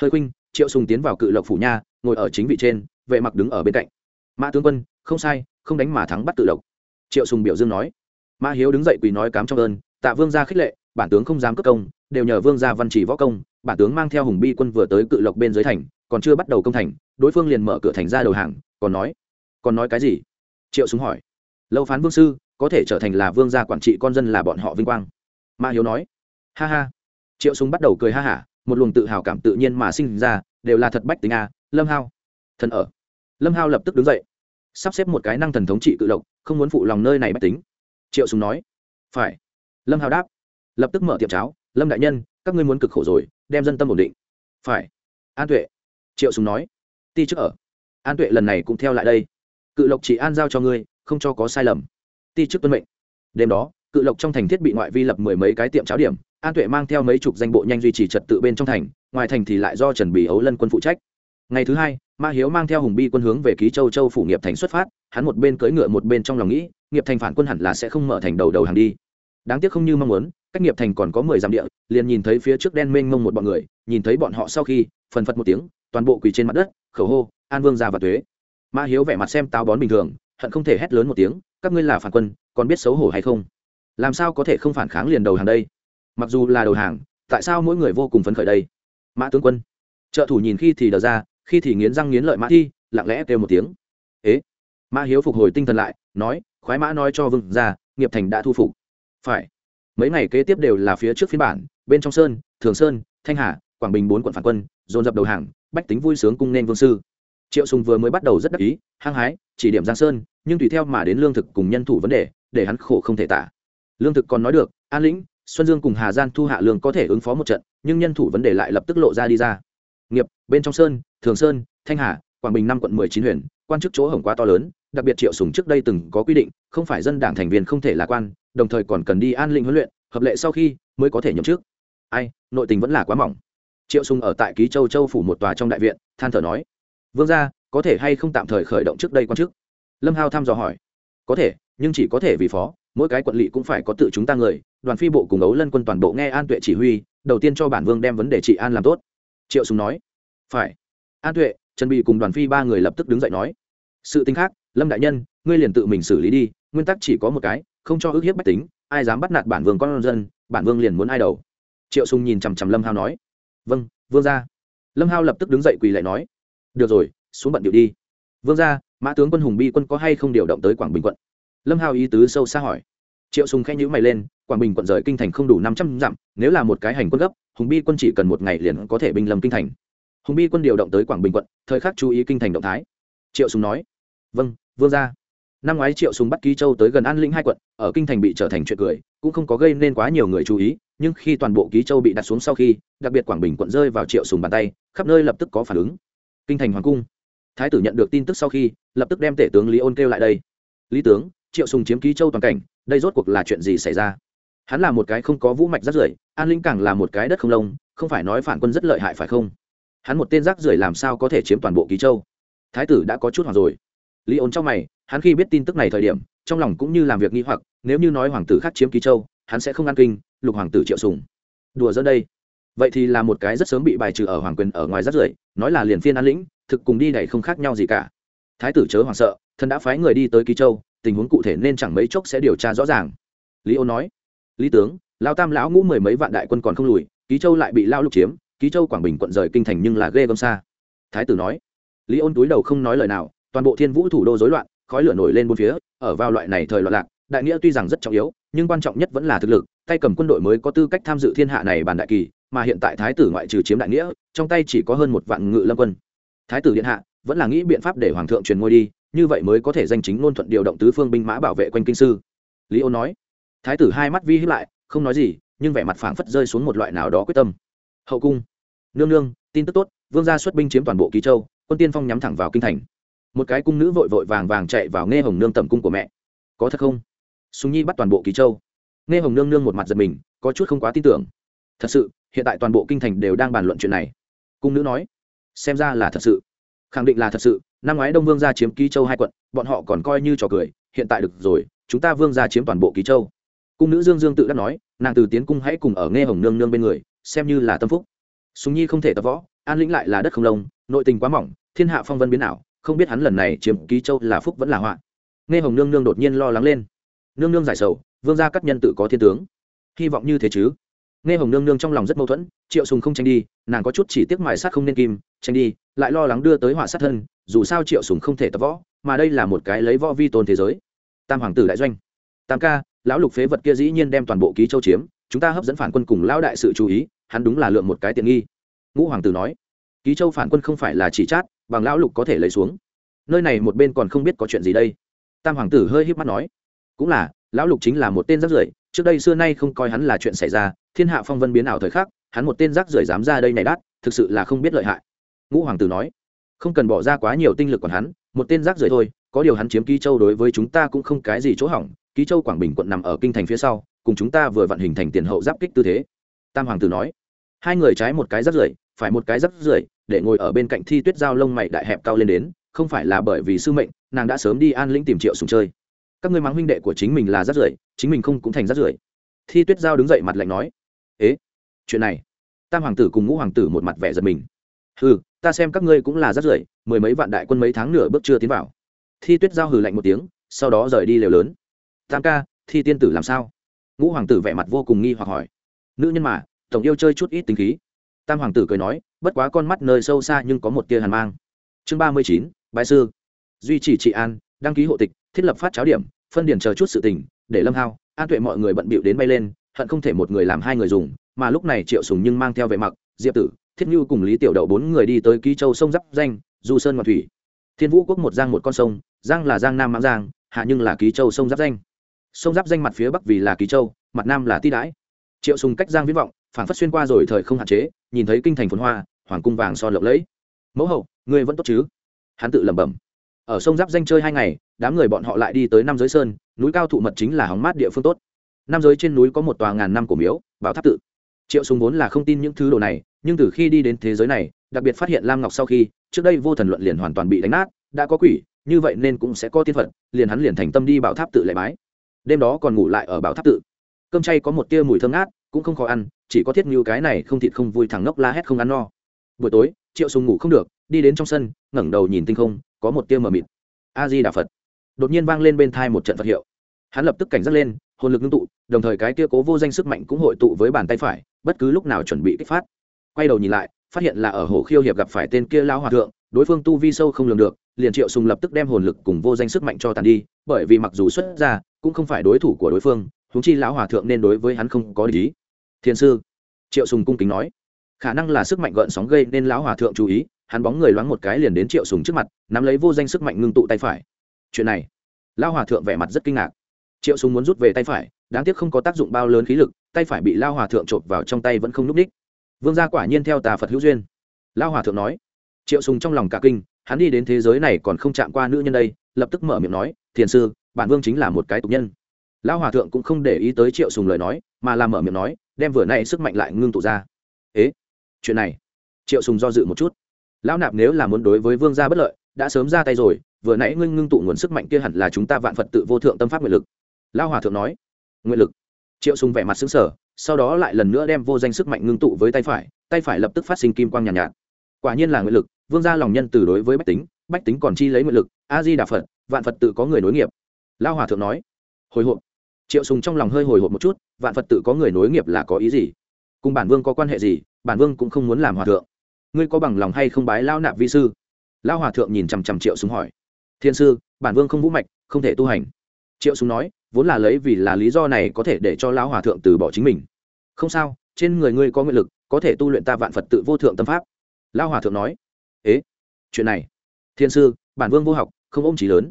Hơi khuynh, triệu sùng tiến vào cự lộc phủ nha, ngồi ở chính vị trên, vệ mặc đứng ở bên cạnh. Mã tướng quân, không sai, không đánh mà thắng bắt tự lộc. Triệu sùng biểu dương nói. Mã hiếu đứng dậy quỳ nói cám trong ơn, tạ vương gia khích lệ, bản tướng không dám cất công, đều nhờ vương gia văn chỉ võ công, bản tướng mang theo hùng bi quân vừa tới cự lộc bên dưới thành, còn chưa bắt đầu công thành, đối phương liền mở cửa thành ra đầu hàng, còn nói còn nói cái gì? Triệu súng hỏi. Lâu phán vương sư, có thể trở thành là vương gia quản trị con dân là bọn họ vinh quang. Ma hiếu nói. Ha ha. Triệu súng bắt đầu cười ha hả, một luồng tự hào cảm tự nhiên mà sinh ra, đều là thật bách tính a, lâm hao. Thần ở. Lâm hao lập tức đứng dậy. Sắp xếp một cái năng thần thống trị cự lộc, không muốn phụ lòng nơi này bách tính. Triệu súng nói. Phải. Lâm hao đáp. Lập tức mở tiệm cháo. Lâm đại nhân, các ngươi muốn cực khổ rồi, đem dân tâm ổn định. Phải. An tuệ. Triệu súng nói. Ti trước ở. An tuệ lần này cũng theo lại đây cự lộc chỉ an giao cho ngươi, không cho có sai lầm. Ti chức tuân mệnh. Đêm đó, cự lộc trong thành thiết bị ngoại vi lập mười mấy cái tiệm cháo điểm, an tuệ mang theo mấy chục danh bộ nhanh duy trì trật tự bên trong thành, ngoài thành thì lại do trần bì ấu lân quân phụ trách. Ngày thứ hai, ma hiếu mang theo hùng bi quân hướng về ký châu châu phủ nghiệp thành xuất phát, hắn một bên cưỡi ngựa một bên trong lòng nghĩ, nghiệp thành phản quân hẳn là sẽ không mở thành đầu đầu hàng đi. Đáng tiếc không như mong muốn, cách nghiệp thành còn có mười dặm địa, liền nhìn thấy phía trước đen mênh mông một bọn người, nhìn thấy bọn họ sau khi, phần phật một tiếng, toàn bộ quỳ trên mặt đất, khẩu hô, an vương ra và tuế ma hiếu vẻ mặt xem táo bón bình thường, hận không thể hét lớn một tiếng, các ngươi là phản quân, còn biết xấu hổ hay không? Làm sao có thể không phản kháng liền đầu hàng đây? Mặc dù là đầu hàng, tại sao mỗi người vô cùng phấn khởi đây? Mã tướng quân. Trợ thủ nhìn khi thì đờ ra, khi thì nghiến răng nghiến lợi mã thi, lặng lẽ kêu một tiếng. Ế? Mã hiếu phục hồi tinh thần lại, nói, khoái mã nói cho vừng ra nghiệp thành đã thu phục. Phải. Mấy ngày kế tiếp đều là phía trước phiên bản, bên trong sơn, thường sơn, thanh hà, quảng bình bốn quận phản quân, dồn dập đầu hàng, bách tính vui sướng cung nên vương sư triệu sùng vừa mới bắt đầu rất đắc ý, hăng hái, chỉ điểm giang sơn, nhưng tùy theo mà đến lương thực cùng nhân thủ vấn đề, để hắn khổ không thể tả. Lương thực còn nói được, an lĩnh, xuân dương cùng hà gian thu hạ lương có thể ứng phó một trận, nhưng nhân thủ vấn đề lại lập tức lộ ra đi ra. Nghiệp, bên trong sơn, thường sơn, thanh hà, quảng bình năm quận mười chín huyện, quan chức chỗ hổng quá to lớn, đặc biệt triệu sùng trước đây từng có quy định, không phải dân đảng thành viên không thể là quan, đồng thời còn cần đi an lĩnh huấn luyện, hợp lệ sau khi mới có thể nhậm chức. Ai, nội tình vẫn là quá mỏng. Triệu sùng ở tại ký châu châu phủ một tòa trong đại viện, than thở nói vương gia, có thể hay không tạm thời khởi động trước đây quan chức? Lâm hao thăm dò hỏi. Có thể, nhưng chỉ có thể vì phó, mỗi cái quận lỵ cũng phải có tự chúng ta người, đoàn phi bộ cùng ấu lân quân toàn bộ nghe an tuệ chỉ huy, đầu tiên cho bản vương đem vấn đề trị an làm tốt. Triệu sùng nói. Phải. An tuệ, trần bị cùng đoàn phi ba người lập tức đứng dậy nói. Sự tính khác, lâm đại nhân, ngươi liền tự mình xử lý đi, nguyên tắc chỉ có một cái, không cho ước hiếp bách tính, ai dám bắt nạt bản vương con dân, bản vương liền muốn ai đầu. Triệu sùng nhìn chằm chằm lâm hao nói. Vâng vương gia. Lâm hao lập tức đứng dậy quỳ lại nói được rồi, xuống bận điệu đi. Vương gia, mã tướng quân hùng bi quân có hay không điều động tới quảng bình quận? Lâm hao ý tứ sâu xa hỏi. Triệu sùng khẽ nhíu mày lên, quảng bình quận rời kinh thành không đủ năm trăm dặm, nếu là một cái hành quân gấp, hùng bi quân chỉ cần một ngày liền có thể binh lâm kinh thành. Hùng bi quân điều động tới quảng bình quận, thời khắc chú ý kinh thành động thái. Triệu sùng nói. Vâng vương gia. Năm ngoái triệu sùng bắt ký châu tới gần an lĩnh hai quận, ở kinh thành bị trở thành chuyện cười, cũng không có gây nên quá nhiều người chú ý, nhưng khi toàn bộ ký châu bị đặt xuống sau khi, đặc biệt quảng bình quận rơi vào triệu sùng bàn tay, khắp nơi lập tức có phản ứng kinh thành hoàng cung. Thái tử nhận được tin tức sau khi, lập tức đem tể tướng lý ôn kêu lại đây. Lý tướng, triệu sùng chiếm ký châu toàn cảnh, đây rốt cuộc là chuyện gì xảy ra? Hắn là một cái không có vũ mạch rác rưởi, an linh càng là một cái đất không lông, không phải nói phản quân rất lợi hại phải không? Hắn một tên rác rưởi làm sao có thể chiếm toàn bộ ký châu? Thái tử đã có chút hoảng rồi. Lý ôn trong mày, hắn khi biết tin tức này thời điểm, trong lòng cũng như làm việc nghi hoặc, nếu như nói hoàng tử khác chiếm ký châu, hắn sẽ không ăn kinh, lục hoàng tử triệu sùng. Đùa dẫn đây vậy thì là một cái rất sớm bị bài trừ ở hoàng quyền ở ngoài rất rưởi, nói là liền phiên an lĩnh, thực cùng đi này không khác nhau gì cả. Thái tử chớ hoảng sợ thần đã phái người đi tới ký châu, tình huống cụ thể nên chẳng mấy chốc sẽ điều tra rõ ràng. Lý ô nói, lý tướng, lao tam lão ngũ mười mấy vạn đại quân còn không lùi, ký châu lại bị lao lục chiếm, ký châu quảng bình quận rời kinh thành nhưng là ghê gớm xa. Thái tử nói, lý ôn túi đầu không nói lời nào, toàn bộ thiên vũ thủ đô rối loạn, khói lửa nổi lên bốn phía, ở vào loại này thời loạn lạc, đại nghĩa tuy rằng rất trọng yếu, nhưng quan trọng nhất vẫn là thực lực, tay cầm quân đội mới có tư cách tham dự thiên hạ này bàn đại kỳ mà hiện tại thái tử ngoại trừ chiếm đại nghĩa, trong tay chỉ có hơn một vạn ngự lâm quân. Thái tử điện hạ, vẫn là nghĩ biện pháp để hoàng thượng truyền ngôi đi, như vậy mới có thể danh chính ngôn thuận điều động tứ phương binh mã bảo vệ quanh kinh sư. Lý ô nói. Thái tử hai mắt vi hiếp lại, không nói gì, nhưng vẻ mặt phảng phất rơi xuống một loại nào đó quyết tâm. Hậu cung. Nương nương, tin tức tốt, vương gia xuất binh chiếm toàn bộ ký châu, quân tiên phong nhắm thẳng vào kinh thành. Một cái cung nữ vội vội vàng vàng chạy vào nghe hồng nương tầm cung của mẹ. Có thật không? Súng nhi bắt toàn bộ ký châu. Nghe hồng nương nương một mặt giật mình, có chút không quá tin tưởng. Thật sự hiện tại toàn bộ kinh thành đều đang bàn luận chuyện này. Cung nữ nói, xem ra là thật sự. Khẳng định là thật sự, năm ngoái đông vương gia chiếm ký châu hai quận, bọn họ còn coi như trò cười, hiện tại được rồi, chúng ta vương gia chiếm toàn bộ ký châu. Cung nữ dương dương tự đắc nói, nàng từ tiến cung hãy cùng ở nghe hồng nương nương bên người, xem như là tâm phúc. Súng nhi không thể tập võ, an lĩnh lại là đất không lông, nội tình quá mỏng, thiên hạ phong vân biến ảo, không biết hắn lần này chiếm ký châu là phúc vẫn là họa. Nghe hồng nương nương đột nhiên lo lắng lên. Nương nương giải sầu, vương gia các nhân tự có thiên tướng. Hy vọng như thế chứ? Nghe hồng nương nương trong lòng rất mâu thuẫn, triệu sùng không tranh đi, nàng có chút chỉ tiếc ngoài sát không nên kim, tranh đi, lại lo lắng đưa tới họa sát thân, dù sao triệu sùng không thể tập võ, mà đây là một cái lấy võ vi tôn thế giới. Tam hoàng tử đại doanh. Tam ca, lão lục phế vật kia dĩ nhiên đem toàn bộ ký châu chiếm, chúng ta hấp dẫn phản quân cùng lão đại sự chú ý, hắn đúng là lượng một cái tiện nghi. Ngũ hoàng tử nói, ký châu phản quân không phải là chỉ chát, bằng lão lục có thể lấy xuống. Nơi này một bên còn không biết có chuyện gì đây. Tam hoàng tử hơi híp mắt nói, cũng là, lão lục chính là một tên rất rưởi, trước đây xưa nay không coi hắn là chuyện xảy ra thiên hạ phong vân biến ảo thời khắc, hắn một tên rác rưởi dám ra đây này đắt thực sự là không biết lợi hại. Ngũ hoàng tử nói, không cần bỏ ra quá nhiều tinh lực còn hắn, một tên rác rưởi thôi, có điều hắn chiếm ký châu đối với chúng ta cũng không cái gì chỗ hỏng, ký châu quảng bình quận nằm ở kinh thành phía sau, cùng chúng ta vừa vận hình thành tiền hậu giáp kích tư thế. Tam hoàng tử nói, hai người trái một cái rác rưởi, phải một cái rác rưởi, để ngồi ở bên cạnh thi tuyết giao lông mày đại hẹp cao lên đến, không phải là bởi vì sư mệnh, nàng đã sớm đi an lĩnh tìm triệu sùng chơi. Các ngươi mắng huynh đệ của chính mình là rác rưởi, chính mình không cũng thành rác rưởi. Thi tuyết giao đứng dậy mặt lạnh nói ế, chuyện này? Tam hoàng tử cùng ngũ hoàng tử một mặt vẻ giật mình. Hừ, ta xem các ngươi cũng là rất rưởi mười mấy vạn đại quân mấy tháng nửa bước chưa tiến vào. Thi tuyết giao hừ lạnh một tiếng, sau đó rời đi lều lớn. Tam ca, thi tiên tử làm sao? Ngũ hoàng tử vẻ mặt vô cùng nghi hoặc hỏi. Nữ nhân mà, tổng yêu chơi chút ít tính khí. Tam hoàng tử cười nói, bất quá con mắt nơi sâu xa nhưng có một tia hàn mang. Chương ba mươi chín bài sư. Duy trì trị an, đăng ký hộ tịch, thiết lập phát cháo điểm, phân điển chờ chút sự tình, để lâm hao, an tuệ mọi người bận bịu đến bay lên hận không thể một người làm hai người dùng, mà lúc này triệu sùng nhưng mang theo vệ mặc, diệp tử, thiết như cùng lý tiểu đậu bốn người đi tới ký châu sông giáp danh, du sơn ngoạn thủy. Thiên vũ quốc một giang một con sông, giang là giang nam mãng giang, hạ nhưng là ký châu sông giáp danh. Sông giáp danh mặt phía bắc vì là ký châu, mặt nam là ti đãi. Triệu sùng cách giang viễn vọng phản phất xuyên qua rồi thời không hạn chế, nhìn thấy kinh thành phồn hoa, hoàng cung vàng son lộng lẫy. Mẫu hậu, ngươi vẫn tốt chứ? Hắn tự lẩm bẩm. Ở sông giáp danh chơi hai ngày, đám người bọn họ lại đi tới năm giới sơn, núi cao thụ mật chính là hóng mát địa phương tốt nam giới trên núi có một tòa ngàn năm cổ miếu, bảo tháp tự. Triệu sùng vốn là không tin những thứ đồ này, nhưng từ khi đi đến thế giới này, đặc biệt phát hiện lam ngọc sau khi, trước đây vô thần luận liền hoàn toàn bị đánh nát, đã có quỷ, như vậy nên cũng sẽ có tiên phật, liền hắn liền thành tâm đi bảo tháp tự lệ bái. Đêm đó còn ngủ lại ở bảo tháp tự. Cơm chay có một tia mùi thơm ngát, cũng không khó ăn, chỉ có thiết như cái này không thịt không vui thằng ngốc la hét không ăn no. Buổi tối, triệu sùng ngủ không được, đi đến trong sân, ngẩng đầu nhìn tinh không, có một tia mờ mịt. A di đà phật. Đột nhiên vang lên bên thai một trận phật hiệu. Hắn lập tức cảnh giác lên hồn lực ngưng tụ, đồng thời cái kia cố vô danh sức mạnh cũng hội tụ với bàn tay phải, bất cứ lúc nào chuẩn bị kích phát. Quay đầu nhìn lại, phát hiện là ở hồ khiêu hiệp gặp phải tên kia lao hòa thượng, đối phương tu vi sâu không lường được, liền triệu sùng lập tức đem hồn lực cùng vô danh sức mạnh cho tàn đi, bởi vì mặc dù xuất ra, cũng không phải đối thủ của đối phương chúng chi lão hòa thượng nên đối với hắn không có lý. Thiên sư, triệu sùng cung kính nói. Khả năng là sức mạnh gợn sóng gây nên lão hòa thượng chú ý, hắn bóng người loáng một cái liền đến triệu sùng trước mặt, nắm lấy vô danh sức mạnh ngưng tụ tay phải. Chuyện này, lão hòa thượng vẻ mặt rất kinh ngạc triệu sùng muốn rút về tay phải, đáng tiếc không có tác dụng bao lớn khí lực, tay phải bị lão hòa thượng trộn vào trong tay vẫn không núp đích vương gia quả nhiên theo tà phật hữu duyên. Lão hòa thượng nói, triệu sùng trong lòng cả kinh, hắn đi đến thế giới này còn không chạm qua nữ nhân đây, lập tức mở miệng nói, thiền sư, bản vương chính là một cái tục nhân. Lão hòa thượng cũng không để ý tới triệu sùng lời nói, mà làm mở miệng nói, đem vừa nay sức mạnh lại ngưng tụ ra. Ế, chuyện này? Triệu sùng do dự một chút. Lão nạp nếu là muốn đối với vương gia bất lợi, đã sớm ra tay rồi, vừa nãy ngưng ngưng tụ nguồn sức mạnh kia hẳn là chúng ta vạn phật tự vô thượng tâm pháp nguyện lực lão hòa thượng nói nguyện lực. Triệu sùng vẻ mặt sững sờ sau đó lại lần nữa đem vô danh sức mạnh ngưng tụ với tay phải tay phải lập tức phát sinh kim quang nhàn nhạt, nhạt. Quả nhiên là nguyện lực vương gia lòng nhân từ đối với bách tính bách tính còn chi lấy nguyện lực a di đà phật vạn phật tự có người nối nghiệp. Lao hòa thượng nói hồi hộp. Triệu sùng trong lòng hơi hồi hộp một chút vạn phật tự có người nối nghiệp là có ý gì? Cùng bản vương có quan hệ gì? Bản vương cũng không muốn làm hòa thượng. Ngươi có bằng lòng hay không bái lao nạp vi sư? Lao hòa thượng nhìn chằm chằm triệu sùng hỏi thiên sư bản vương không vũ mạch không thể tu hành triệu sùng nói, vốn là lấy vì là lý do này có thể để cho lão hòa thượng từ bỏ chính mình. Không sao, trên người ngươi có nguyện lực, có thể tu luyện ta vạn phật tự vô thượng tâm pháp. Lão hòa thượng nói, ế, chuyện này, thiên sư, bản vương vô học, không ôm trí lớn.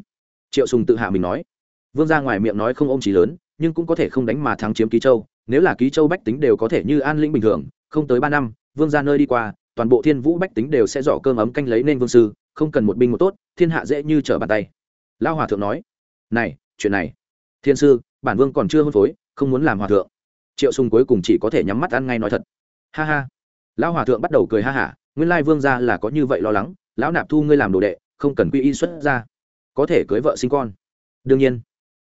Triệu sùng tự hạ mình nói, vương ra ngoài miệng nói không ôm trí lớn, nhưng cũng có thể không đánh mà thắng chiếm ký châu, nếu là ký châu bách tính đều có thể như an lĩnh bình thường, không tới ba năm, vương ra nơi đi qua, toàn bộ thiên vũ bách tính đều sẽ dò cơm ấm canh lấy nên vương sư, không cần một binh một tốt, thiên hạ dễ như trở bàn tay. Lao hòa thượng nói, này chuyện này. Thiên sư, bản vương còn chưa hôn phối, không muốn làm hòa thượng. Triệu sùng cuối cùng chỉ có thể nhắm mắt ăn ngay nói thật. Ha ha. Lão hòa thượng bắt đầu cười ha hả, nguyên lai vương gia là có như vậy lo lắng, lão nạp thu ngươi làm đồ đệ, không cần quy y xuất ra có thể cưới vợ sinh con. Đương nhiên.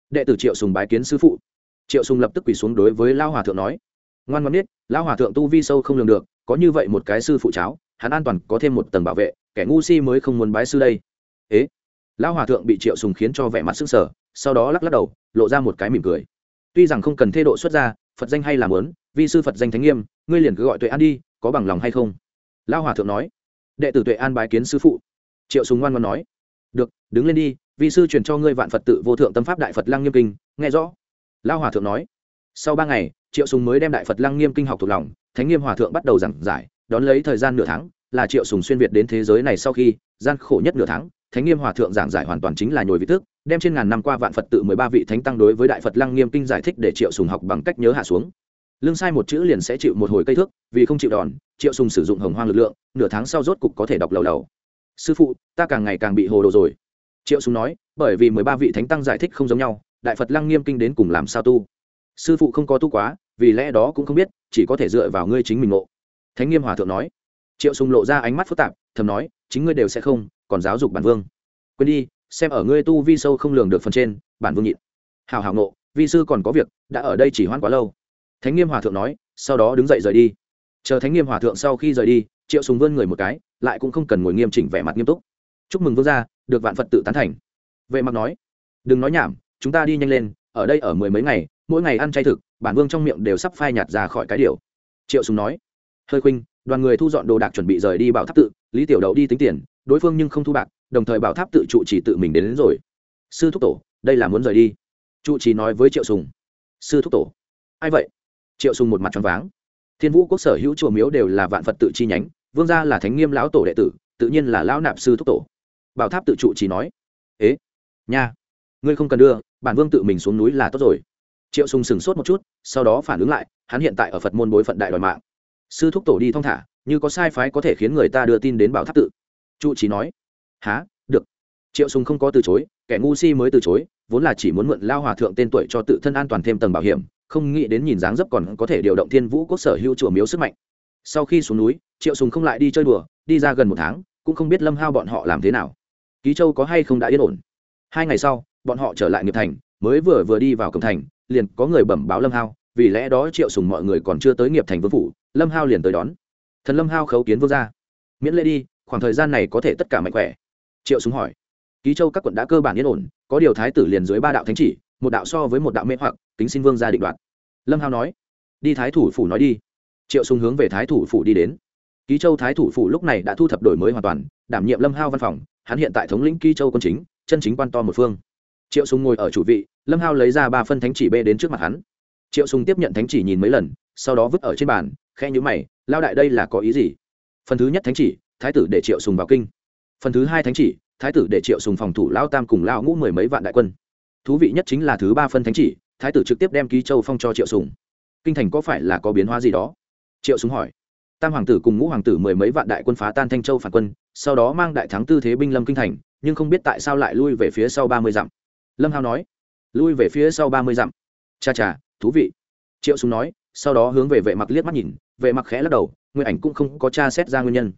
Đệ tử triệu sùng bái kiến sư phụ. Triệu sùng lập tức quỳ xuống đối với lão hòa thượng nói. Ngoan ngoãn biết, lão hòa thượng tu vi sâu không lường được, có như vậy một cái sư phụ cháo hắn an toàn có thêm một tầng bảo vệ, kẻ ngu si mới không muốn bái sư đây. Ế? Lão hòa thượng bị triệu sùng khiến cho vẻ mặt sưng sờ sau đó lắc lắc đầu, lộ ra một cái mỉm cười. Tuy rằng không cần thê độ xuất ra phật danh hay làm muốn, vi sư phật danh thánh nghiêm, ngươi liền cứ gọi tuệ an đi, có bằng lòng hay không? Lao hòa thượng nói. Đệ tử tuệ an bái kiến sư phụ. Triệu sùng ngoan ngoan nói. Được, đứng lên đi, vi sư truyền cho ngươi vạn phật tự vô thượng tâm pháp đại phật lăng nghiêm kinh, nghe rõ. Lao hòa thượng nói. Sau ba ngày, triệu sùng mới đem đại phật lăng nghiêm kinh học thuộc lòng, thánh nghiêm hòa thượng bắt đầu giảng giải, đón lấy thời gian nửa tháng, là triệu sùng xuyên việt đến thế giới này sau khi, gian khổ nhất nửa tháng thánh nghiêm hòa thượng giảng giải hoàn toàn chính là nhồi vị thức, đem trên ngàn năm qua vạn phật tự mười ba vị thánh tăng đối với đại phật lăng nghiêm kinh giải thích để triệu sùng học bằng cách nhớ hạ xuống. Lương sai một chữ liền sẽ chịu một hồi cây thước, vì không chịu đòn, triệu sùng sử dụng hồng hoang lực lượng, nửa tháng sau rốt cục có thể đọc lầu đầu. sư phụ, ta càng ngày càng bị hồ đồ rồi. Triệu sùng nói, bởi vì mười ba vị thánh tăng giải thích không giống nhau, đại phật lăng nghiêm kinh đến cùng làm sao tu? Sư phụ không có tu quá, vì lẽ đó cũng không biết, chỉ có thể dựa vào ngươi chính mình ngộ. Thánh nghiêm hòa thượng nói. Triệu sùng lộ ra ánh mắt phức tạp thầm nói, chính ngươi đều sẽ không, còn giáo dục bản vương. Quên đi, xem ở ngươi tu vi sâu không lường được phần trên, bản vương nhịn. Hào hào nộ vi sư còn có việc, đã ở đây chỉ hoãn quá lâu. Thánh nghiêm hòa thượng nói, sau đó đứng dậy rời đi. Chờ thánh nghiêm hòa thượng sau khi rời đi, triệu sùng vươn người một cái, lại cũng không cần ngồi nghiêm chỉnh vẻ mặt nghiêm túc. Chúc mừng vương gia, được vạn phật tự tán thành. Vệ mặc nói, đừng nói nhảm, chúng ta đi nhanh lên, ở đây ở mười mấy ngày, mỗi ngày ăn chay thực, bản vương trong miệng đều sắp phai nhạt ra khỏi cái điều. Triệu sùng nói, hơi khuynh, đoàn người thu dọn đồ đạc chuẩn bị rời đi bảo tháp tự lý tiểu đậu đi tính tiền đối phương nhưng không thu bạc đồng thời bảo tháp tự trụ chỉ tự mình đến, đến rồi. Sư thúc tổ đây là muốn rời đi. Trụ trì nói với triệu sùng. Sư thúc tổ. Ai vậy? Triệu sùng một mặt tròn váng. Thiên vũ quốc sở hữu chùa miếu đều là vạn phật tự chi nhánh vương gia là thánh nghiêm lão tổ đệ tử tự nhiên là lão nạp sư thúc tổ. Bảo tháp tự trụ chỉ nói. Ế nha ngươi không cần đưa bản vương tự mình xuống núi là tốt rồi. Triệu sùng sừng sốt một chút sau đó phản ứng lại hắn hiện tại ở phật môn bối phận đại đòi mạng. Sư thúc tổ đi thong thả như có sai phái có thể khiến người ta đưa tin đến bảo tháp tự. Trụ chỉ nói há được. Triệu sùng không có từ chối, kẻ ngu si mới từ chối, vốn là chỉ muốn mượn lao hòa thượng tên tuổi cho tự thân an toàn thêm tầng bảo hiểm, không nghĩ đến nhìn dáng dấp còn có thể điều động thiên vũ quốc sở hữu chùa miếu sức mạnh. Sau khi xuống núi, triệu sùng không lại đi chơi đùa, đi ra gần một tháng, cũng không biết lâm hao bọn họ làm thế nào. Ký châu có hay không đã yên ổn? Hai ngày sau, bọn họ trở lại nghiệp thành, mới vừa vừa đi vào cổng thành, liền có người bẩm báo lâm hao, vì lẽ đó triệu sùng mọi người còn chưa tới nghiệp thành vương phủ, lâm hao liền tới đón thần lâm hao khấu kiến vương gia. Miễn lễ đi, khoảng thời gian này có thể tất cả mạnh khỏe. Triệu súng hỏi. Ký châu các quận đã cơ bản yên ổn, có điều thái tử liền dưới ba đạo thánh chỉ, một đạo so với một đạo mê hoặc, kính xin vương gia định đoạt. Lâm hao nói. Đi thái thủ phủ nói đi. Triệu súng hướng về thái thủ phủ đi đến. Ký châu thái thủ phủ lúc này đã thu thập đổi mới hoàn toàn, đảm nhiệm lâm hao văn phòng, hắn hiện tại thống lĩnh ký châu quân chính, chân chính quan to một phương. Triệu súng ngồi ở chủ vị, lâm hao lấy ra ba phân thánh chỉ bê đến trước mặt hắn. Triệu sùng tiếp nhận thánh chỉ nhìn mấy lần, sau đó vứt ở trên bàn, khẽ nhũ mày lao đại đây là có ý gì? Phần thứ nhất thánh chỉ, thái tử để triệu sùng vào kinh. Phần thứ hai thánh chỉ, thái tử để triệu sùng phòng thủ lao tam cùng lao ngũ mười mấy vạn đại quân. Thú vị nhất chính là thứ ba phân thánh chỉ, thái tử trực tiếp đem ký châu phong cho triệu sùng. Kinh thành có phải là có biến hóa gì đó? Triệu sùng hỏi. Tam hoàng tử cùng ngũ hoàng tử mười mấy vạn đại quân phá tan thanh châu phản quân, sau đó mang đại thắng tư thế binh lâm kinh thành, nhưng không biết tại sao lại lui về phía sau ba mươi dặm. Lâm hao nói. Lui về phía sau ba mươi dặm. Cha cha, thú vị. Triệu sùng nói, sau đó hướng về vệ mặc liếc mắt nhìn vệ mặc khẽ lắc đầu nguyên ảnh cũng không có tra xét ra nguyên nhân.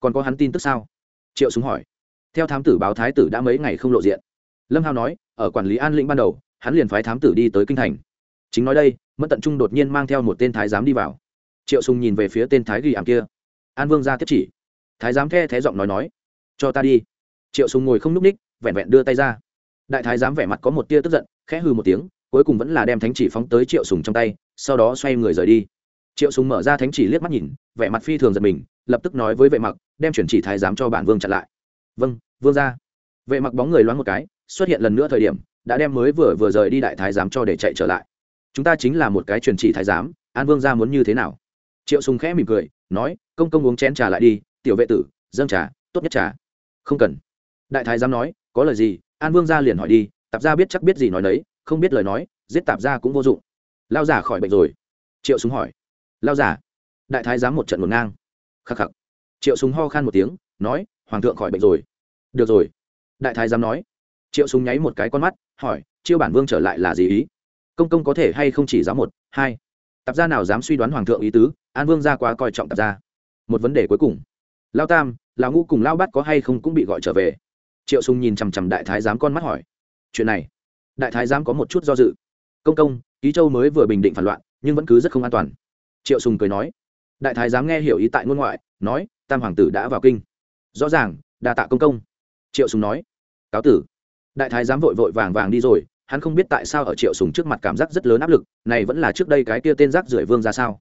Còn có hắn tin tức sao? Triệu sùng hỏi. Theo thám tử báo thái tử đã mấy ngày không lộ diện. Lâm hao nói, ở quản lý an lĩnh ban đầu, hắn liền phái thám tử đi tới kinh thành. Chính nói đây, mẫn tận trung đột nhiên mang theo một tên thái giám đi vào. Triệu sùng nhìn về phía tên thái ghi ảm kia. An vương ra tiếp chỉ. Thái giám the thế giọng nói nói. Cho ta đi. Triệu sùng ngồi không núp ních, vẹn vẹn đưa tay ra. Đại thái giám vẻ mặt có một tia tức giận, khẽ hừ một tiếng, cuối cùng vẫn là đem thánh chỉ phóng tới triệu sùng trong tay, sau đó xoay người rời đi triệu sùng mở ra thánh chỉ liếc mắt nhìn, vẻ mặt phi thường giật mình, lập tức nói với vệ mặc, đem chuyển chỉ thái giám cho bản vương chặn lại. Vâng vương ra vệ mặc bóng người loáng một cái, xuất hiện lần nữa thời điểm, đã đem mới vừa vừa rời đi đại thái giám cho để chạy trở lại. Chúng ta chính là một cái truyền chỉ thái giám, an vương ra muốn như thế nào? Triệu sùng khẽ mỉm cười, nói, công công uống chén trà lại đi, tiểu vệ tử, dâng trà, tốt nhất trà. Không cần. Đại thái giám nói, có lời gì, an vương ra liền hỏi đi, tạp gia biết chắc biết gì nói đấy không biết lời nói, giết tạp gia cũng vô dụng. Lao giả khỏi bệnh rồi. Triệu súng hỏi lao giả đại thái giám một trận một ngang. Khắc khắc. Triệu súng ho khan một tiếng, nói, hoàng thượng khỏi bệnh rồi. Được rồi. Đại thái giám nói. Triệu súng nháy một cái con mắt, hỏi, chiêu bản vương trở lại là gì ý? Công công có thể hay không chỉ giáo một, hai? Tạp gia nào dám suy đoán hoàng thượng ý tứ, an vương ra quá coi trọng tạp gia. Một vấn đề cuối cùng. Lao tam, lão ngũ cùng lao bắt có hay không cũng bị gọi trở về? Triệu sùng nhìn chằm chằm đại thái giám con mắt hỏi. Chuyện này? Đại thái giám có một chút do dự. Công công, ký châu mới vừa bình định phản loạn, nhưng vẫn cứ rất không an toàn triệu sùng cười nói, đại thái giám nghe hiểu ý tại ngôn ngoại, nói, tam hoàng tử đã vào kinh. Rõ ràng, đa tạ công công. Triệu sùng nói, cáo tử. Đại thái giám vội vội vàng vàng đi rồi, hắn không biết tại sao ở triệu sùng trước mặt cảm giác rất lớn áp lực, này vẫn là trước đây cái kia tên rác rưởi vương ra sao.